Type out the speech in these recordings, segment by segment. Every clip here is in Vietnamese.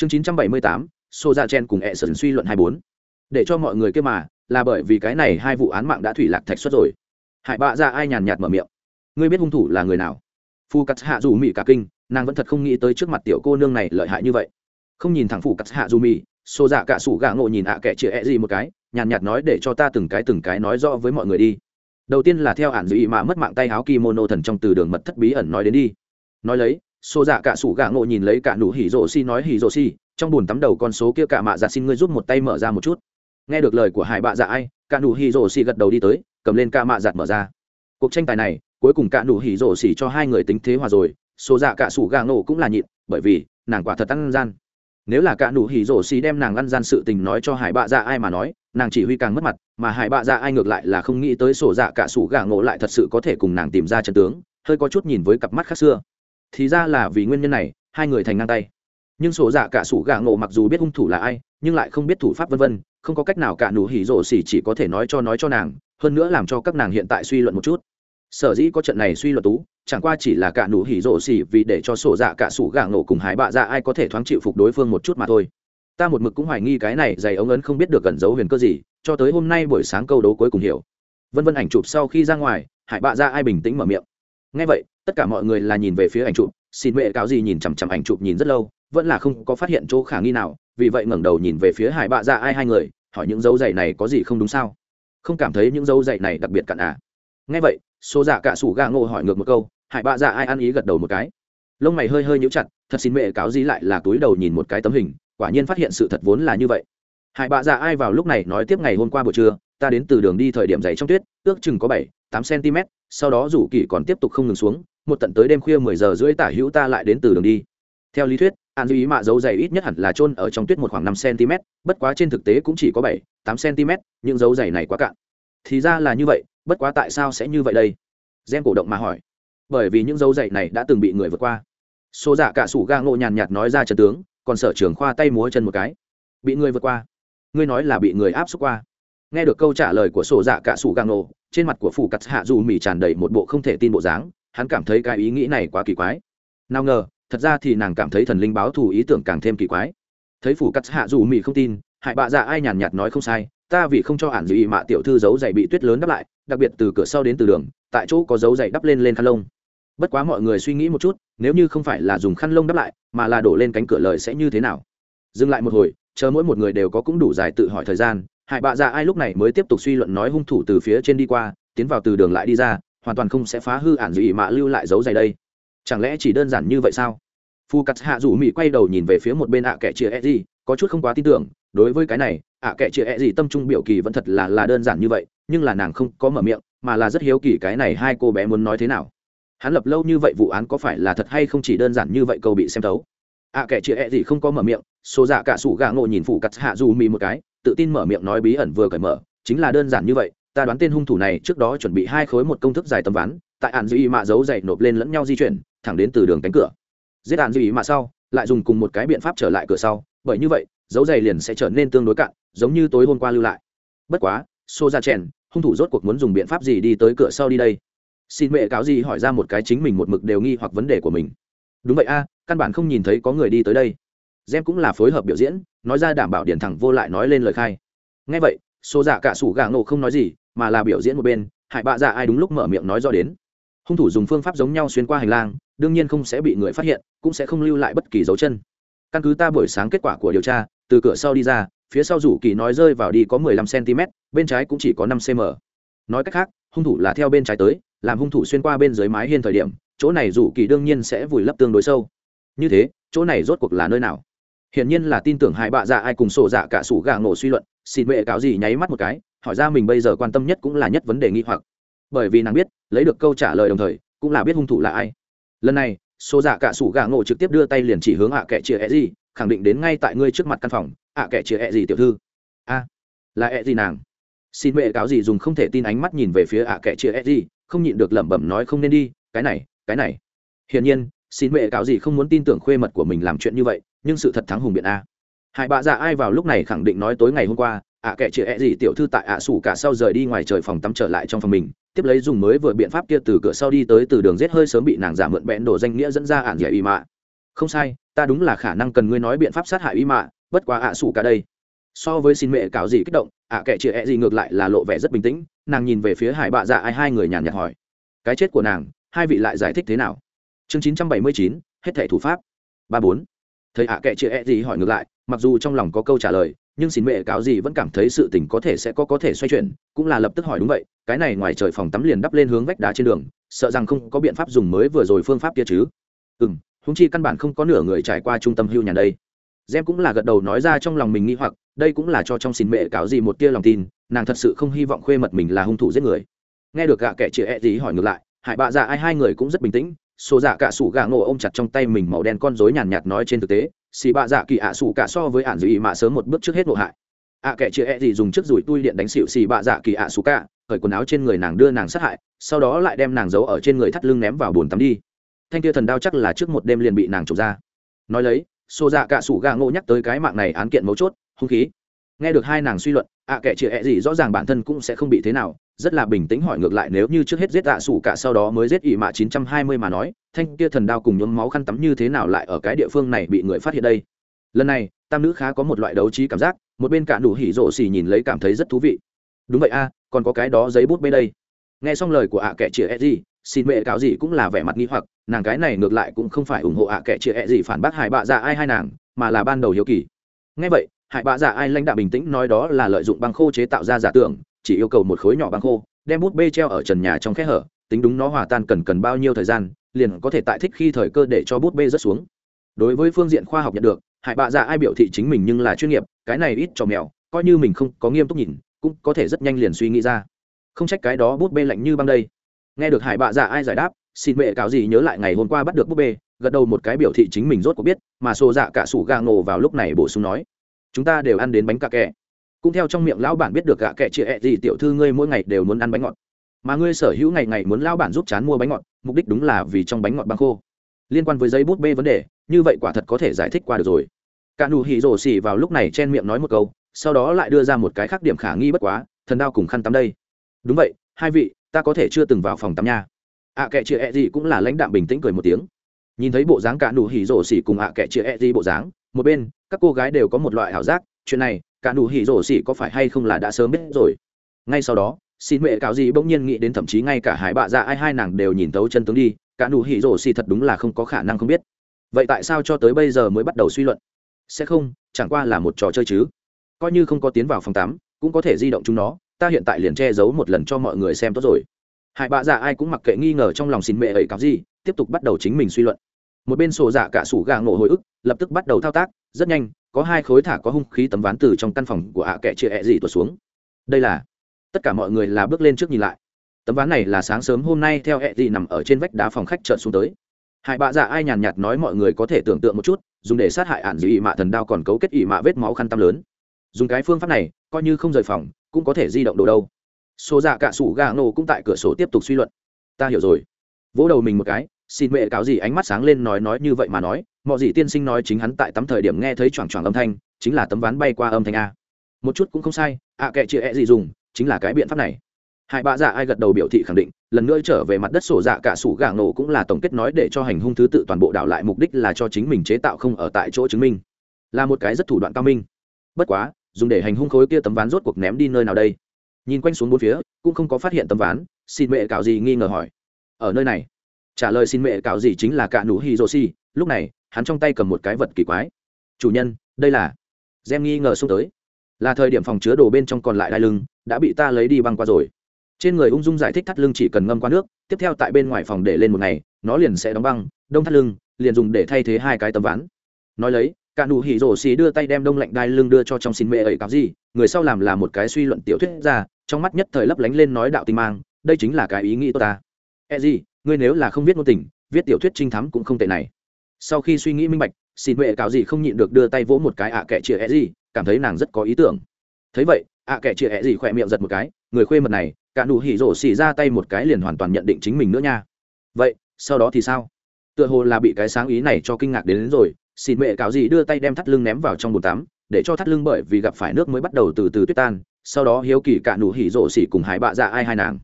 chương 978, trăm bảy chen cùng ẹ sần suy luận hai bốn. Để cho mọi người kia mà là bởi vì cái này hai vụ án mạng đã thủy lạc thạch xuất rồi. Hải bạ ra ai nhàn nhạt mở miệng. Ngươi biết hung thủ là người nào? Phu cắt hạ dù Mị cả kinh nàng vẫn thật không nghĩ tới trước mặt tiểu cô nương này lợi hại như vậy. Không nhìn thẳng Phu cắt hạ dù Mị, xô dạ cả sủ gà ngộ nhìn ạ à kẻ chĩa ẹ gì một cái nhàn nhạt nói để cho ta từng cái từng cái nói rõ với mọi người đi. Đầu tiên là theo ản dị mà mất mạng tay áo kimono thần trong từ đường mật thất bí ẩn nói đến đi. Nói lấy xô dạ cả sủ gạ ngộ nhìn lấy cả nụ hỉ rổ xi nói hỉ rổ xi, trong bùn tắm đầu con số kia cả mạ dạ xin ngươi giúp một tay mở ra một chút. Nghe được lời của hải bạ dạ ai, cả nụ hỉ rổ xi gật đầu đi tới, cầm lên cả mạ giặt mở ra. Cuộc tranh tài này, cuối cùng cả nụ hỉ rổ xi cho hai người tính thế hòa rồi xô dạ cả sủ gạ ngộ cũng là nhịn, bởi vì, nàng quả thật ăn gian. Nếu là cả nụ hỉ rổ xi đem nàng ăn gian sự tình nói cho hải bạ dạ ai mà nói, nàng chỉ huy càng mất mặt, mà hải bạ dạ ai ngược lại là không nghĩ tới sổ dạ cả sủ gà ngộ lại thật sự có thể cùng nàng tìm ra chân tướng, hơi có chút nhìn với cặp mắt khác xưa thì ra là vì nguyên nhân này, hai người thành ngang tay. Nhưng sổ dạ cả sủ gà ngộ mặc dù biết hung thủ là ai, nhưng lại không biết thủ pháp vân vân, không có cách nào cả nụ hỉ rổ xỉ chỉ có thể nói cho nói cho nàng, hơn nữa làm cho các nàng hiện tại suy luận một chút. Sở dĩ có trận này suy luận tú, chẳng qua chỉ là cả nụ hỉ rổ xỉ vì để cho sổ dạ cả sủ gà ngộ cùng hải bạ ra ai có thể thoáng chịu phục đối phương một chút mà thôi. Ta một mực cũng hoài nghi cái này dày ống ấn không biết được gần giấu huyền cơ gì, cho tới hôm nay buổi sáng câu đấu cuối cùng hiểu. Vân vân ảnh chụp sau khi ra ngoài hải bạ ra ai bình tĩnh mở miệng. Ngay vậy tất cả mọi người là nhìn về phía ảnh chụp, xin mẹ cáo gì nhìn chằm chằm ảnh chụp nhìn rất lâu, vẫn là không có phát hiện chỗ khả nghi nào, vì vậy ngẩng đầu nhìn về phía hải bạ ra ai hai người, hỏi những dấu giày này có gì không đúng sao? Không cảm thấy những dấu giày này đặc biệt cặn à? Nghe vậy, số giả cả sủ gà ngộ hỏi ngược một câu, hải bạ ra ai ăn ý gật đầu một cái. Lông mày hơi hơi nhũ chặt, thật xin mẹ cáo gì lại là túi đầu nhìn một cái tấm hình, quả nhiên phát hiện sự thật vốn là như vậy. Hải bạ ra ai vào lúc này nói tiếp ngày hôm qua buổi trưa, ta đến từ đường đi thời điểm giày trong tuyết, ước chừng có bảy, tám cm sau đó rủ kỳ còn tiếp tục không ngừng xuống một tận tới đêm khuya mười giờ rưỡi tả hữu ta lại đến từ đường đi. Theo lý thuyết, an dư ý mạ dấu dày ít nhất hẳn là chôn ở trong tuyết một khoảng năm cm, bất quá trên thực tế cũng chỉ có bảy, tám cm, nhưng dấu dày này quá cạn. Thì ra là như vậy, bất quá tại sao sẽ như vậy đây? Gen cổ động mà hỏi. Bởi vì những dấu dày này đã từng bị người vượt qua. Số giả dạ cả sủ ga ngộ nhàn nhạt nói ra trần tướng, còn sở trường khoa tay múa chân một cái. Bị người vượt qua. Ngươi nói là bị người áp xúc qua. Nghe được câu trả lời của sổ dạ cả sủ Gang nổ trên mặt của phủ cắt hạ dù mì tràn đầy một bộ không thể tin bộ dáng hắn cảm thấy cái ý nghĩ này quá kỳ quái. Nào ngờ, thật ra thì nàng cảm thấy thần linh báo thù ý tưởng càng thêm kỳ quái. Thấy phủ cắt hạ dù mỹ không tin, hại bạ dạ ai nhàn nhạt nói không sai, ta vì không cho ản dị mạ tiểu thư giấu giày bị tuyết lớn đắp lại, đặc biệt từ cửa sau đến từ đường, tại chỗ có dấu giày đắp lên lên khăn lông. Bất quá mọi người suy nghĩ một chút, nếu như không phải là dùng khăn lông đắp lại, mà là đổ lên cánh cửa lời sẽ như thế nào? Dừng lại một hồi, chờ mỗi một người đều có cũng đủ dài tự hỏi thời gian, hại bạ dạ ai lúc này mới tiếp tục suy luận nói hung thủ từ phía trên đi qua, tiến vào từ đường lại đi ra hoàn toàn không sẽ phá hư ản dị mạ lưu lại dấu dày đây. Chẳng lẽ chỉ đơn giản như vậy sao? Phu cắt hạ rủ mỹ quay đầu nhìn về phía một bên ạ à kẻ chia e gì, có chút không quá tin tưởng, đối với cái này, ạ à kẻ chia e gì tâm trung biểu kỳ vẫn thật là là đơn giản như vậy, nhưng là nàng không có mở miệng, mà là rất hiếu kỳ cái này hai cô bé muốn nói thế nào. Hắn lập lâu như vậy vụ án có phải là thật hay không chỉ đơn giản như vậy câu bị xem thấu. Ạ à kẻ chia e gì không có mở miệng, số dạ cả sủ gà ngộ nhìn phụ cắt hạ rủ mỹ một cái, tự tin mở miệng nói bí ẩn vừa cởi mở, chính là đơn giản như vậy ta đoán tên hung thủ này trước đó chuẩn bị hai khối một công thức dài tầm ván, tại ạn dư ý mạ giấu dậy nộp lên lẫn nhau di chuyển, thẳng đến từ đường cánh cửa. Giết ạn dư ý mạ sau, lại dùng cùng một cái biện pháp trở lại cửa sau, bởi như vậy, dấu dày liền sẽ trở nên tương đối cạn, giống như tối hôm qua lưu lại. Bất quá xô ra chèn, hung thủ rốt cuộc muốn dùng biện pháp gì đi tới cửa sau đi đây? Xin mẹ cáo gì hỏi ra một cái chính mình một mực đều nghi hoặc vấn đề của mình. Đúng vậy a, căn bản không nhìn thấy có người đi tới đây. Gem cũng là phối hợp biểu diễn, nói ra đảm bảo điển thẳng vô lại nói lên lời khai. Ngay vậy số giả dạ cả sủ gà ngộ không nói gì mà là biểu diễn một bên, hải bạ dạ ai đúng lúc mở miệng nói do đến. Hung thủ dùng phương pháp giống nhau xuyên qua hành lang, đương nhiên không sẽ bị người phát hiện, cũng sẽ không lưu lại bất kỳ dấu chân. Căn cứ ta buổi sáng kết quả của điều tra, từ cửa sau đi ra, phía sau rủ kỳ nói rơi vào đi có 15 cm bên trái cũng chỉ có năm cm nói cách khác, hung thủ là theo bên trái tới, làm hung thủ xuyên qua bên dưới mái hiên thời điểm, chỗ này rủ kỳ đương nhiên sẽ vùi lấp tương đối sâu. Như thế, chỗ này rốt cuộc là nơi nào? Hiển nhiên là tin tưởng hai bạ dạ ai cùng sổ dạ cả sủ gà ngộ suy luận xin mẹ cáo gì nháy mắt một cái hỏi ra mình bây giờ quan tâm nhất cũng là nhất vấn đề nghi hoặc. Bởi vì nàng biết lấy được câu trả lời đồng thời cũng là biết hung thủ là ai. Lần này số giả dạ cả sủ gà ngộ trực tiếp đưa tay liền chỉ hướng ạ à kẻ chĩa ẹ gì khẳng định đến ngay tại ngươi trước mặt căn phòng ạ à kẻ chĩa ẹ gì tiểu thư. A à, là e gì nàng? Xin mẹ cáo gì dùng không thể tin ánh mắt nhìn về phía ạ kẻ chia e gì không nhịn được lẩm bẩm nói không nên đi cái này cái này. Hiển nhiên xin mẹ cáo gì không muốn tin tưởng khuê mật của mình làm chuyện như vậy nhưng sự thật thắng hùng biện a. Hại bạ dạ ai vào lúc này khẳng định nói tối ngày hôm qua ạ à kệ chị ẹ gì tiểu thư tại ạ sủ cả sau rời đi ngoài trời phòng tắm trở lại trong phòng mình, tiếp lấy dùng mới vừa biện pháp kia từ cửa sau đi tới từ đường rết hơi sớm bị nàng giả mượn bẽn đổ danh nghĩa dẫn ra ạn dẻ y mạ. Không sai, ta đúng là khả năng cần ngươi nói biện pháp sát hại y mạ, bất quá ạ sủ cả đây. So với xin mẹ cáo gì kích động, ạ kệ chị ẹ gì ngược lại là lộ vẻ rất bình tĩnh, nàng nhìn về phía hải bạ dạ ai hai người nhàn nhạt hỏi. Cái chết của nàng, hai vị lại giải thích thế nào? Chương chín trăm bảy mươi chín, hết thẻ thủ pháp. Ba bốn. Thầy ạ kệ chị ẹ gì hỏi ngược lại, mặc dù trong lòng có câu trả lời nhưng xin mẹ cáo gì vẫn cảm thấy sự tình có thể sẽ có có thể xoay chuyển, cũng là lập tức hỏi đúng vậy, cái này ngoài trời phòng tắm liền đắp lên hướng vách đá trên đường, sợ rằng không có biện pháp dùng mới vừa rồi phương pháp kia chứ. Ừ m húng chi căn bản không có nửa người trải qua trung tâm hưu nhà đây. Gem cũng là gật đầu nói ra trong lòng mình nghĩ hoặc, đây cũng là cho trong xin mẹ cáo gì một tia lòng tin, nàng thật sự không hy vọng khuê mật mình là hung thủ giết người. Nghe được gạ kẻ chị ẹ gì hỏi ngược lại hải bạ dạ ai hai người cũng rất bình tĩnh sổ dạ cả sủ gà ngộ ôm chặt trong tay mình màu đen con rối nhàn nhạt nói trên thực tế xì bạ dạ kỳ ạ sủ cả so với ản dị mà sớm một bước trước hết ngộ hại. Ạ à kẻ chia e gì dùng chiếc rủi tui điện đánh xịu xì bạ dạ kỳ ạ sủ cả khởi quần áo trên người nàng đưa nàng sát hại, sau đó lại đem nàng giấu ở trên người thắt lưng ném vào bồn tắm đi. Thanh kia thần đao chắc là trước một đêm liền bị nàng trộm ra. Nói lấy xô dạ cả sủ gà ngộ nhắc tới cái mạng này án kiện mấu chốt, hung khí. Nghe được hai nàng suy luận ạ à, kệ chĩa ẹ gì rõ ràng bản thân cũng sẽ không bị thế nào. Rất là bình tĩnh hỏi ngược lại nếu như trước hết giết ạ à sủ cả sau đó mới giết ỵ mạ chín trăm hai mươi mà nói thanh kia thần đao cùng nhuốm máu khăn tắm như thế nào lại ở cái địa phương này bị người phát hiện đây? Lần này tam nữ khá có một loại đấu trí cảm giác một bên cả đủ hỉ rộ xì nhìn lấy cảm thấy rất thú vị. Đúng vậy a còn có cái đó giấy bút bên đây. Nghe xong lời của ạ kệ chĩa ẹ gì xin mẹ cáo gì cũng là vẻ mặt nghi hoặc nàng cái này ngược lại cũng không phải ủng hộ ạ kệ chĩa ẹ gì phản bác hài bạ ra ai hai nàng mà là ban đầu hiếu kỳ. Nghe vậy hại bạ dạ ai lãnh đạo bình tĩnh nói đó là lợi dụng băng khô chế tạo ra giả tưởng, chỉ yêu cầu một khối nhỏ băng khô, đem bút bê treo ở trần nhà trong khe hở, tính đúng nó hòa tan cần cần bao nhiêu thời gian, liền có thể tại thích khi thời cơ để cho bút bê rớt xuống. Đối với phương diện khoa học nhận được hại bạ dạ ai biểu thị chính mình nhưng là chuyên nghiệp, cái này ít cho mèo coi như mình không có nghiêm túc nhìn, cũng có thể rất nhanh liền suy nghĩ ra. Không trách cái đó bút bê lạnh như băng đây. Nghe được hải bạ dạ ai giải đáp, xin mẹ cáo gì nhớ lại ngày hôm qua bắt được bút bê, gật đầu một cái biểu thị chính mình rốt có biết, mà xô dạ cả sủ gà ngộ vào lúc này bổ sung nói chúng ta đều ăn đến bánh cà kẹ. Cũng theo trong miệng lão bản biết được gạ kẹ chị ẹ gì tiểu thư ngươi mỗi ngày đều muốn ăn bánh ngọt. Mà ngươi sở hữu ngày ngày muốn lão bản giúp chán mua bánh ngọt mục đích đúng là vì trong bánh ngọt băng khô. Liên quan với giấy bút bê vấn đề như vậy quả thật có thể giải thích qua được rồi. Cả nụ hỉ rổ xỉ vào lúc này chen miệng nói một câu sau đó lại đưa ra một cái khác điểm khả nghi bất quá thần đao cùng khăn tắm đây. Đúng vậy hai vị ta có thể chưa từng vào phòng tắm nha. Ạ à, kệ chị ẹ gì cũng là lãnh đạm bình tĩnh cười một tiếng. Nhìn thấy bộ dáng cả nụ hỉ rổ xỉ cùng ạ à, kệ chị ẹ gì bộ dáng một bên, các cô gái đều có một loại ảo giác, chuyện này, cả nụ hỉ rổ xỉ có phải hay không là đã sớm biết rồi. Ngay sau đó, xin mẹ cáo gì bỗng nhiên nghĩ đến thậm chí ngay cả hải bạ dạ ai hai nàng đều nhìn tấu chân tướng đi, cả nụ hỉ rổ xỉ thật đúng là không có khả năng không biết. Vậy tại sao cho tới bây giờ mới bắt đầu suy luận? Sẽ không, chẳng qua là một trò chơi chứ. Coi như không có tiến vào phòng tắm, cũng có thể di động chúng nó, ta hiện tại liền che giấu một lần cho mọi người xem tốt rồi. Hải bạ dạ ai cũng mặc kệ nghi ngờ trong lòng xin mẹ ấy cáo gì, tiếp tục bắt đầu chính mình suy luận một bên sổ dạ cả sủ gà ngộ hồi ức, lập tức bắt đầu thao tác, rất nhanh, có hai khối thả có hung khí tấm ván từ trong căn phòng của ạ à kẻ chia ẹ e gì tuột xuống. Đây là, tất cả mọi người là bước lên trước nhìn lại. Tấm ván này là sáng sớm hôm nay theo ẹ e gì nằm ở trên vách đá phòng khách trợn xuống tới. Hại bạ dạ ai nhàn nhạt nói mọi người có thể tưởng tượng một chút, dùng để sát hại ạn dị ị mạ thần đao còn cấu kết ị mạ vết máu khăn tăm lớn. Dùng cái phương pháp này, coi như không rời phòng, cũng có thể di động đồ đâu. Số dạ cả sủ gà ngộ cũng tại cửa sổ tiếp tục suy luận. Ta hiểu rồi. Vỗ đầu mình một cái xin mẹ cáo gì ánh mắt sáng lên nói nói như vậy mà nói mọi gì tiên sinh nói chính hắn tại tắm thời điểm nghe thấy choảng choảng âm thanh, chính là tấm ván bay qua âm thanh a. Một chút cũng không sai, ạ kệ chịa e gì dùng, chính là cái biện pháp này. Hai bạ dạ ai gật đầu biểu thị khẳng định, lần nữa trở về mặt đất sổ dạ cả sủ gà nổ cũng là tổng kết nói để cho hành hung thứ tự toàn bộ đảo lại mục đích là cho chính mình chế tạo không ở tại chỗ chứng minh. Là một cái rất thủ đoạn cao minh. Bất quá, dùng để hành hung khối kia tấm ván rốt cuộc ném đi nơi nào đây? Nhìn quanh xuống bốn phía, cũng không có phát hiện tấm ván xin mẹ cạo gì nghi ngờ hỏi. Ở nơi này trả lời xin mẹ cạo gì chính là cả nụ hiroshi lúc này, hắn trong tay cầm một cái vật kỳ quái. Chủ nhân, đây là. Gem nghi ngờ xuống tới. Là thời điểm phòng chứa đồ bên trong còn lại đai lưng, đã bị ta lấy đi băng qua rồi. Trên người ung dung giải thích thắt lưng chỉ cần ngâm qua nước, tiếp theo tại bên ngoài phòng để lên một ngày, nó liền sẽ đóng băng, đông thắt lưng, liền dùng để thay thế hai cái tấm ván. Nói lấy, cả nụ hỉ rổ xì đưa tay đem đông lạnh đai lưng đưa cho trong xin mẹ ấy cáo gì. Người sau làm là một cái suy luận tiểu thuyết ra trong mắt nhất thời lấp lánh lên nói đạo tinh mang, đây chính là cái ý nghĩ của ta. E gì? ngươi nếu là không biết ngôn tình viết tiểu thuyết trinh thám cũng không tệ này. Sau khi suy nghĩ minh bạch xin huệ cạo gì không nhịn được đưa tay vỗ một cái ạ à kẻ chĩa ẹ gì cảm thấy nàng rất có ý tưởng. Thấy vậy ạ à kẻ chĩa ẹ gì khỏe miệng giật một cái người khuê mật này cả nụ hỉ rổ xì ra tay một cái liền hoàn toàn nhận định chính mình nữa nha. Vậy sau đó thì sao? Tựa hồ là bị cái sáng ý này cho kinh ngạc đến, đến rồi xin mẹ cáo gì đưa tay đem thắt lưng ném vào trong bồn tắm để cho thắt lưng bởi vì gặp phải nước mới bắt đầu từ từ tuyết tan sau đó hiếu kỳ cả nụ hỉ rổ xì cùng hải bạ dạ ai hai nàng.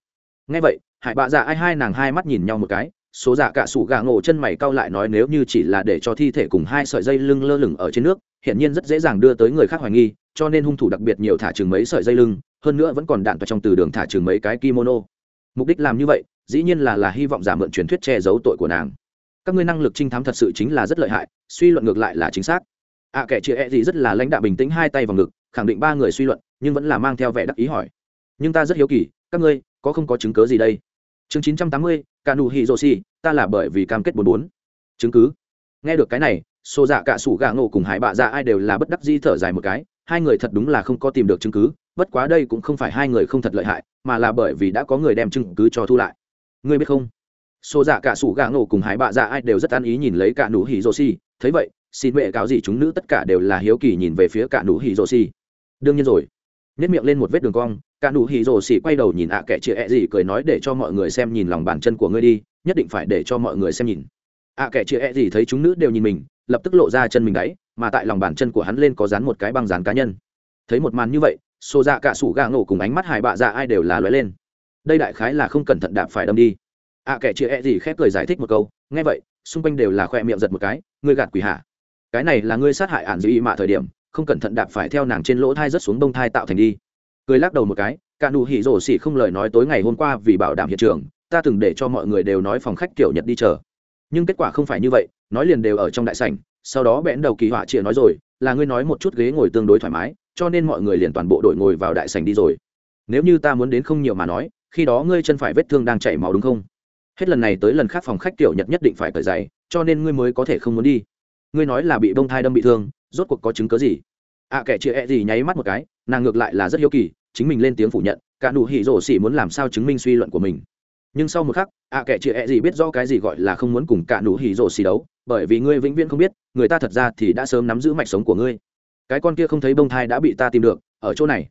Ngay vậy hải bạ dạ ai hai nàng hai mắt nhìn nhau một cái số dạ cả sủ gà ngộ chân mày cau lại nói nếu như chỉ là để cho thi thể cùng hai sợi dây lưng lơ lửng ở trên nước hiện nhiên rất dễ dàng đưa tới người khác hoài nghi cho nên hung thủ đặc biệt nhiều thả chừng mấy sợi dây lưng hơn nữa vẫn còn đạn vào trong từ đường thả chừng mấy cái kimono. Mục đích làm như vậy dĩ nhiên là là hy vọng giả mượn truyền thuyết che giấu tội của nàng. Các ngươi năng lực trinh thám thật sự chính là rất lợi hại suy luận ngược lại là chính xác. Ạ à, kẻ chia e gì rất là lãnh đạo bình tĩnh hai tay vào ngực khẳng định ba người suy luận nhưng vẫn là mang theo vẻ đắc ý hỏi. Nhưng ta rất hiếu kỳ các ngươi có không có chứng cớ gì đây? chương chín trăm tám mươi, cả nụ hỉ rồ ta là bởi vì cam kết bốn bốn. Chứng cứ. Nghe được cái này xô dạ cả sủ gạ ngộ cùng hải bạ dạ ai đều là bất đắc di thở dài một cái, hai người thật đúng là không có tìm được chứng cứ, bất quá đây cũng không phải hai người không thật lợi hại, mà là bởi vì đã có người đem chứng cứ cho thu lại. Ngươi biết không? Xô dạ cả sủ gạ ngộ cùng hải bạ dạ ai đều rất ăn ý nhìn lấy cả nụ hỉ rồ xì, thấy vậy, xin mẹ cáo gì chúng nữ tất cả đều là hiếu kỳ nhìn về phía cả nụ hỉ rồ đương nhiên rồi. Nhét miệng lên một vết đường cong cả nụ hì rồ xỉ quay đầu nhìn ạ à kẻ chĩa ẹ e gì, cười nói để cho mọi người xem nhìn lòng bàn chân của ngươi đi, nhất định phải để cho mọi người xem nhìn. Ạ à kẻ chĩa ẹ e gì thấy chúng nữ đều nhìn mình, lập tức lộ ra chân mình đáy mà tại lòng bàn chân của hắn lên có dán một cái băng dán cá nhân. Thấy một màn như vậy, xô ra cả sủ gà ngổ cùng ánh mắt hải bạ ra ai đều là lóe lên. Đây đại khái là không cẩn thận đạp phải đâm đi. Ạ à kẻ chĩa ẹ gì khép cười giải thích một câu, nghe vậy, xung quanh đều là khoe miệng giật một cái, ngươi gạt quỷ hạ cái này là ngươi sát hại ản dư y mạ thời điểm, không cẩn thận đạp phải theo nàng trên lỗ thai rất xuống đông thai tạo thành đi cười lắc đầu một cái cả nụ hỉ rổ xỉ không lời nói tối ngày hôm qua vì bảo đảm hiện trường ta từng để cho mọi người đều nói phòng khách kiểu nhật đi chờ. Nhưng kết quả không phải như vậy nói liền đều ở trong đại sảnh sau đó bẽn đầu kỳ họa chia nói rồi là ngươi nói một chút ghế ngồi tương đối thoải mái cho nên mọi người liền toàn bộ đội ngồi vào đại sảnh đi rồi. Nếu như ta muốn đến không nhiều mà nói khi đó ngươi chân phải vết thương đang chảy máu đúng không? Hết lần này tới lần khác phòng khách kiểu nhật nhất định phải cởi giày cho nên ngươi mới có thể không muốn đi. Ngươi nói là bị bông thai đâm bị thương rốt cuộc có chứng cớ gì? À, kẻ chị ẹ e gì nháy mắt một cái nàng ngược lại là rất hiếu kỳ, chính mình lên tiếng phủ nhận, cả nụ hỉ rổ xỉ muốn làm sao chứng minh suy luận của mình. Nhưng sau một khắc, ạ kẻ kệ ẹ gì biết rõ cái gì gọi là không muốn cùng cả nụ hỉ rổ xỉ đấu, bởi vì ngươi vĩnh viễn không biết, người ta thật ra thì đã sớm nắm giữ mạch sống của ngươi. Cái con kia không thấy bông thai đã bị ta tìm được, ở chỗ này.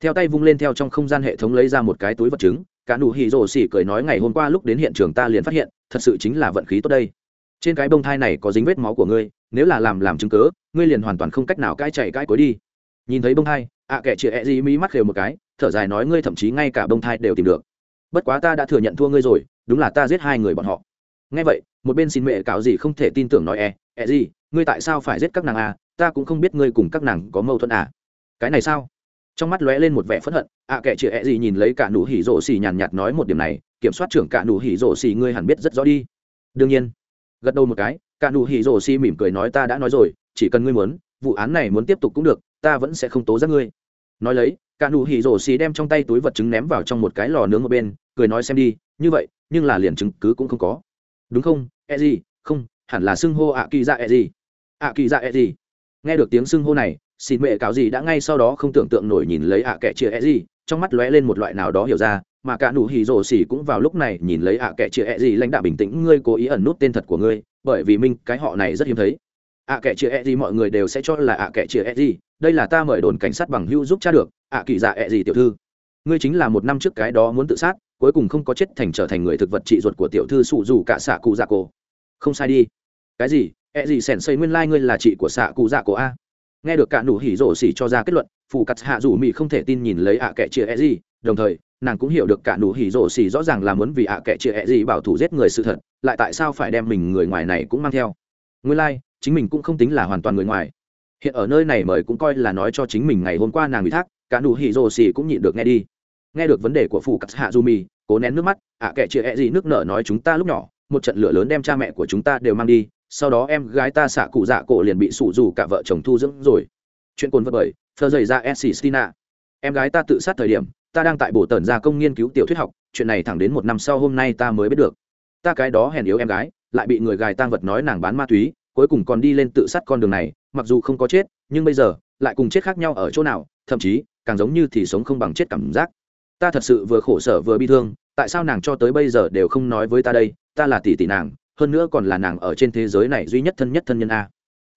Theo tay vung lên theo trong không gian hệ thống lấy ra một cái túi vật chứng, cả nụ hỉ rổ xỉ cười nói ngày hôm qua lúc đến hiện trường ta liền phát hiện, thật sự chính là vận khí tốt đây. Trên cái bông thai này có dính vết máu của ngươi, nếu là làm làm chứng cớ ngươi liền hoàn toàn không cách nào cãi chạy cãi cối đi. Nhìn thấy bông thai ạ à, kẻ chị ẹ gì mí mắt khều một cái thở dài nói ngươi thậm chí ngay cả bông thai đều tìm được. Bất quá ta đã thừa nhận thua ngươi rồi đúng là ta giết hai người bọn họ. Ngay vậy một bên xin mẹ cáo gì không thể tin tưởng nói e e gì ngươi tại sao phải giết các nàng à? Ta cũng không biết ngươi cùng các nàng có mâu thuẫn à. Cái này sao? Trong mắt lóe lên một vẻ phẫn hận ạ à, kệ chị e gì nhìn lấy cả nụ hỉ rổ xì nhàn nhạt nói một điểm này kiểm soát trưởng cả nụ hỉ rổ xì ngươi hẳn biết rất rõ đi. Đương nhiên gật đầu một cái cả nụ hỉ rổ xì mỉm cười nói ta đã nói rồi chỉ cần ngươi muốn vụ án này muốn tiếp tục cũng được ta vẫn sẽ không tố giác ngươi. Nói lấy, cả nụ hỉ rổ xì đem trong tay túi vật chứng ném vào trong một cái lò nướng ở bên, cười nói xem đi, như vậy, nhưng là liền chứng cứ cũng không có. Đúng không e gì? Không, hẳn là xưng hô ạ kỳ dạ e gì? Ạ kỳ dạ e gì? Nghe được tiếng xưng hô này xin mẹ cáo gì đã ngay sau đó không tưởng tượng nổi nhìn lấy ạ à kẻ chia e gì, trong mắt lóe lên một loại nào đó hiểu ra, mà cả nụ hỉ rổ xì cũng vào lúc này nhìn lấy ạ kẻ chia e gì lãnh đạo bình tĩnh, ngươi cố ý ẩn nút tên thật của ngươi, bởi vì minh, cái họ này rất hiếm thấy. Ạ kẻ chia e gì mọi người đều sẽ cho là ạ kẻ chia e gì đây là ta mời đồn cảnh sát bằng hưu giúp cha được ạ kỳ dạ ẹ、e、gì tiểu thư. Ngươi chính là một năm trước cái đó muốn tự sát cuối cùng không có chết thành trở thành người thực vật trị ruột của tiểu thư sụ dù cả xạ cụ dạ cổ. Không sai đi. Cái gì? Ẹ、e、gì sẻn xây nguyên lai、like、ngươi là chị của xạ cụ dạ cổ a? Nghe được cả nụ hỉ rổ xỉ cho ra kết luận phụ cắt hạ rủ mỹ không thể tin nhìn lấy ạ à kẻ chia ẹ、e、gì đồng thời nàng cũng hiểu được cả nụ hỉ rổ xỉ rõ ràng là muốn vì ạ à kẻ chia ẹ、e、gì bảo thủ giết người sự thật lại tại sao phải đem mình người ngoài này cũng mang theo. Nguyên lai、like, chính mình cũng không tính là hoàn toàn người ngoài hiện ở nơi này mời cũng coi là nói cho chính mình ngày hôm qua nàng ủy thác cả nụ hỉ rồ xì cũng nhịn được nghe đi. Nghe được vấn đề của phụ cắt hạ du Mi, cố nén nước mắt ạ kệ chị ẹ gì nước nở nói chúng ta lúc nhỏ một trận lửa lớn đem cha mẹ của chúng ta đều mang đi sau đó em gái ta xạ cụ dạ cổ liền bị sụ dù cả vợ chồng thu dưỡng rồi. Chuyện cồn vật bởi thơ dày ra s stina em gái ta tự sát thời điểm ta đang tại bổ tần gia công nghiên cứu tiểu thuyết học chuyện này thẳng đến một năm sau hôm nay ta mới biết được. Ta cái đó hèn yếu em gái lại bị người gài tang vật nói nàng bán ma túy cuối cùng còn đi lên tự sát con đường này, mặc dù không có chết, nhưng bây giờ, lại cùng chết khác nhau ở chỗ nào, thậm chí, càng giống như thì sống không bằng chết cảm giác. Ta thật sự vừa khổ sở vừa bi thương, tại sao nàng cho tới bây giờ đều không nói với ta đây, ta là tỷ tỷ nàng, hơn nữa còn là nàng ở trên thế giới này duy nhất thân nhất thân nhân a.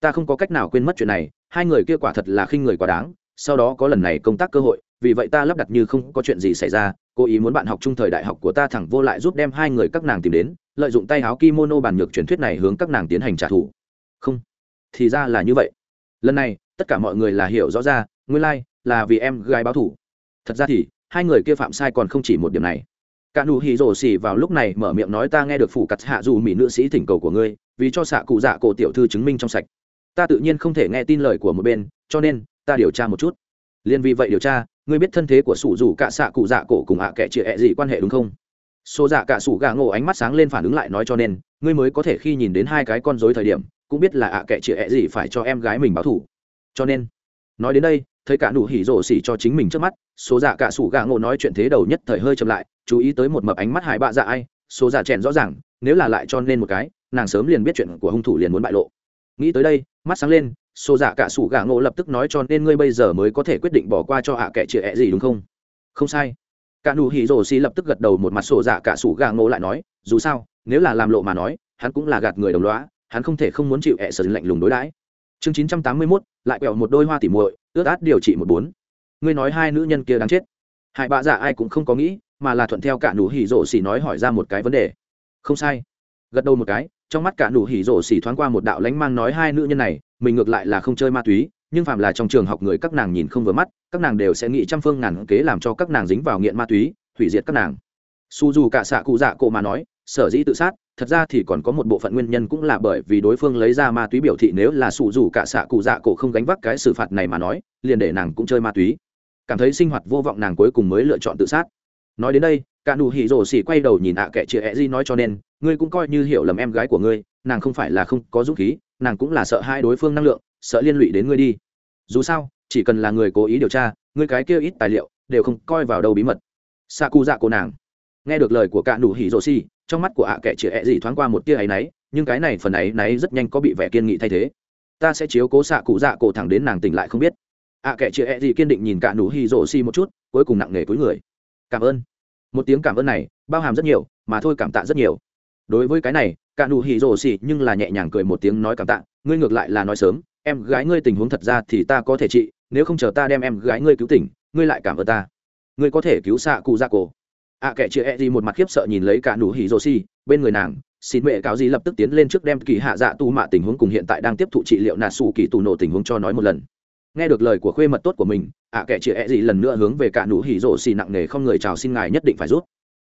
Ta không có cách nào quên mất chuyện này, hai người kia quả thật là khinh người quá đáng, sau đó có lần này công tác cơ hội, vì vậy ta lắp đặt như không có chuyện gì xảy ra, cố ý muốn bạn học trung thời đại học của ta thẳng vô lại giúp đem hai người các nàng tìm đến, lợi dụng tay áo kimono bàn nhược truyền thuyết này hướng các nàng tiến hành trả thù không. Thì ra là như vậy. Lần này tất cả mọi người là hiểu rõ ra nguyên lai、like, là vì em gái báo thủ. Thật ra thì hai người kia phạm sai còn không chỉ một điểm này. Cả nụ hỉ rổ xỉ vào lúc này mở miệng nói ta nghe được phủ cắt hạ dù mỹ nữ sĩ thỉnh cầu của ngươi vì cho xạ cụ dạ cổ tiểu thư chứng minh trong sạch. Ta tự nhiên không thể nghe tin lời của một bên cho nên ta điều tra một chút. Liên vì vậy điều tra ngươi biết thân thế của sủ dù cả xạ cụ dạ cổ cùng hạ à kẻ chị ẹ e gì quan hệ đúng không? Xô dạ cả sủ gà ngộ ánh mắt sáng lên phản ứng lại nói cho nên ngươi mới có thể khi nhìn đến hai cái con dối thời điểm cũng biết là ạ kệ chị ẹ gì phải cho em gái mình báo thủ. Cho nên, nói đến đây, thấy cả nụ hỉ rổ xỉ cho chính mình trước mắt, số dạ cả sủ gà ngộ nói chuyện thế đầu nhất thời hơi chậm lại, chú ý tới một mập ánh mắt hải bạ dạ ai, số dạ chèn rõ ràng, nếu là lại cho nên một cái, nàng sớm liền biết chuyện của hung thủ liền muốn bại lộ. Nghĩ tới đây, mắt sáng lên, số dạ cả sủ gà ngộ lập tức nói cho nên ngươi bây giờ mới có thể quyết định bỏ qua cho ạ kệ chị ẹ gì đúng không? Không sai. Cả nụ hỉ rổ xỉ lập tức gật đầu một mặt, số dạ cả sủ gà ngộ lại nói, dù sao, nếu là làm lộ mà nói, hắn cũng là gạt người đồng lõa hắn không thể không muốn chịu hẹ sờ lạnh lùng đối đãi. Chương chín trăm tám mươi mốt, lại quẹo một đôi hoa tỉ muội, ướt át điều trị một bốn. Ngươi nói hai nữ nhân kia đáng chết. Hai bạ giả ai cũng không có nghĩ, mà là thuận theo cả nụ hỉ rổ xỉ nói hỏi ra một cái vấn đề. Không sai. Gật đầu một cái, trong mắt cả nụ hỉ rổ xỉ thoáng qua một đạo lánh mang nói hai nữ nhân này, mình ngược lại là không chơi ma túy, nhưng phạm là trong trường học người các nàng nhìn không vừa mắt, các nàng đều sẽ nghĩ trăm phương ngàn kế làm cho các nàng dính vào nghiện ma túy, hủy diệt các nàng. Su dù cả xạ cụ dạ cổ mà nói sở dĩ tự sát, thật ra thì còn có một bộ phận nguyên nhân cũng là bởi vì đối phương lấy ra ma túy biểu thị nếu là sụ rủ cả xạ cụ dạ cổ không gánh vác cái xử phạt này mà nói, liền để nàng cũng chơi ma túy. Cảm thấy sinh hoạt vô vọng nàng cuối cùng mới lựa chọn tự sát. Nói đến đây, cả nụ hỉ rổ xỉ quay đầu nhìn ạ à kẻ chị ẹ di nói cho nên, ngươi cũng coi như hiểu lầm em gái của ngươi, nàng không phải là không có dũng khí, nàng cũng là sợ hai đối phương năng lượng, sợ liên lụy đến ngươi đi. Dù sao, chỉ cần là người cố ý điều tra, ngươi cái kia ít tài liệu, đều không coi vào đâu bí mật. Xạ cụ dạ cổ nàng. Nghe được lời của cả nụ hỉ rổ xỉ trong mắt của ạ à kệ chĩa ẹ gì thoáng qua một tia áy náy, nhưng cái này phần áy náy rất nhanh có bị vẻ kiên nghị thay thế. Ta sẽ chiếu cố xạ cụ dạ cổ thẳng đến nàng tỉnh lại không biết. ạ à kệ chĩa ẹ gì kiên định nhìn cả nụ hì rổ xi một chút, cuối cùng nặng nề cuối người. Cảm ơn. Một tiếng cảm ơn này, bao hàm rất nhiều, mà thôi cảm tạ rất nhiều. Đối với cái này, cả nụ hì rổ xi nhưng là nhẹ nhàng cười một tiếng nói cảm tạ, ngươi ngược lại là nói sớm, em gái ngươi tình huống thật ra thì ta có thể trị, nếu không chờ ta đem em gái ngươi cứu tỉnh, ngươi lại cảm ơn ta. Ngươi có thể cứu xạ cụ dạ cổ ạ à, kẻ chia e gì một mặt khiếp sợ nhìn lấy cả nụ hỉ rô xi bên người nàng xin mẹ cáo gì lập tức tiến lên trước đem kỳ hạ dạ tu mạ tình huống cùng hiện tại đang tiếp thụ trị liệu nà xù kỳ tù nổ tình huống cho nói một lần. Nghe được lời của khuê mật tốt của mình ạ à, kẻ chia e gì lần nữa hướng về cả nụ hỉ rô xi nặng nề không người chào xin ngài nhất định phải rút.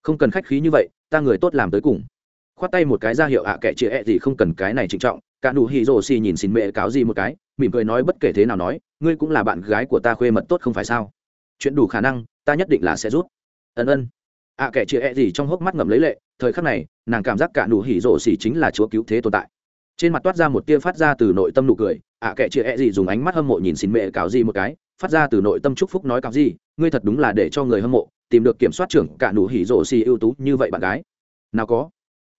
Không cần khách khí như vậy ta người tốt làm tới cùng. Khoát tay một cái ra hiệu ạ à, kẻ chia e gì không cần cái này trịnh trọng cả nụ hỉ rô xi nhìn xin mẹ cáo gì một cái mỉm cười nói bất kể thế nào nói ngươi cũng là bạn gái của ta khuê mật tốt không phải sao? Chuyện đủ khả năng ta nhất định là sẽ rút. Ân ân ạ à, kẻ chĩa gì trong hốc mắt ngậm lấy lệ thời khắc này nàng cảm giác cả nụ hỉ rổ xỉ chính là chúa cứu thế tồn tại. Trên mặt toát ra một tia phát ra từ nội tâm nụ cười ạ à, kệ chị gì dùng ánh mắt hâm mộ nhìn xin mẹ cáo gì một cái phát ra từ nội tâm chúc phúc nói cáo gì ngươi thật đúng là để cho người hâm mộ tìm được kiểm soát trưởng cả nụ hỉ rổ xỉ ưu tú như vậy bạn gái. Nào có.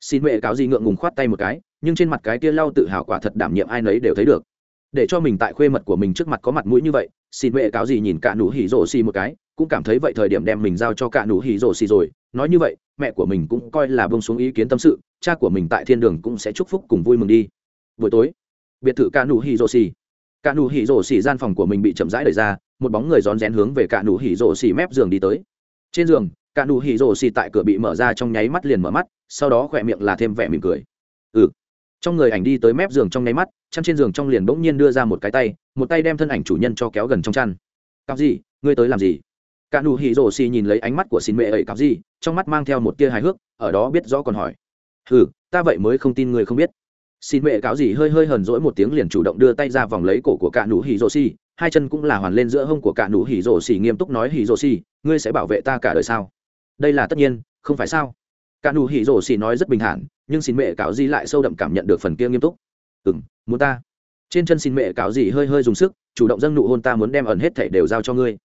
Xin mẹ cáo gì ngượng ngùng khoát tay một cái nhưng trên mặt cái tia lau tự hào quả thật đảm nhiệm ai nấy đều thấy được. Để cho mình tại khuê mật của mình trước mặt có mặt mũi như vậy xin mẹ cáo gì nhìn cả nụ hỉ rổ xỉ một cái cũng cảm thấy vậy thời điểm đem mình giao cho cả nụ hỉ rồ xì rồi. Nói như vậy, mẹ của mình cũng coi là bông xuống ý kiến tâm sự, cha của mình tại thiên đường cũng sẽ chúc phúc cùng vui mừng đi. Buổi tối, biệt thự cả nụ hỉ rồ xì. Cả nụ hỉ rồ xì gian phòng của mình bị chậm rãi đẩy ra, một bóng người rón rén hướng về cả nụ hỉ rồ xì mép giường đi tới. Trên giường, cả nụ hỉ rồ xì tại cửa bị mở ra trong nháy mắt liền mở mắt, sau đó khỏe miệng là thêm vẻ mỉm cười. Ừ. Trong người ảnh đi tới mép giường trong nháy mắt, chăn trên giường trong liền bỗng nhiên đưa ra một cái tay, một tay đem thân ảnh chủ nhân cho kéo gần trong chăn. Cặp gì? Ngươi tới làm gì? cả nụ hỉ rổ xì nhìn lấy ánh mắt của xin mẹ ấy cặp gì trong mắt mang theo một tia hài hước ở đó biết rõ còn hỏi. Ừ, ta vậy mới không tin người không biết. Xin mẹ cáo gì hơi hơi hờn rỗi một tiếng liền chủ động đưa tay ra vòng lấy cổ của cả nụ hỉ rổ xì hai chân cũng là hoàn lên giữa hông của cả nụ hỉ rổ xì nghiêm túc nói hỉ rổ xì ngươi sẽ bảo vệ ta cả đời sao? Đây là tất nhiên không phải sao? Cả nụ hỉ rổ xì nói rất bình thản nhưng xin mẹ cáo gì lại sâu đậm cảm nhận được phần kia nghiêm túc. Ừm muốn ta. Trên chân xin mẹ cáo gì hơi hơi dùng sức chủ động dâng nụ hôn ta muốn đem ẩn hết thảy đều giao cho ngươi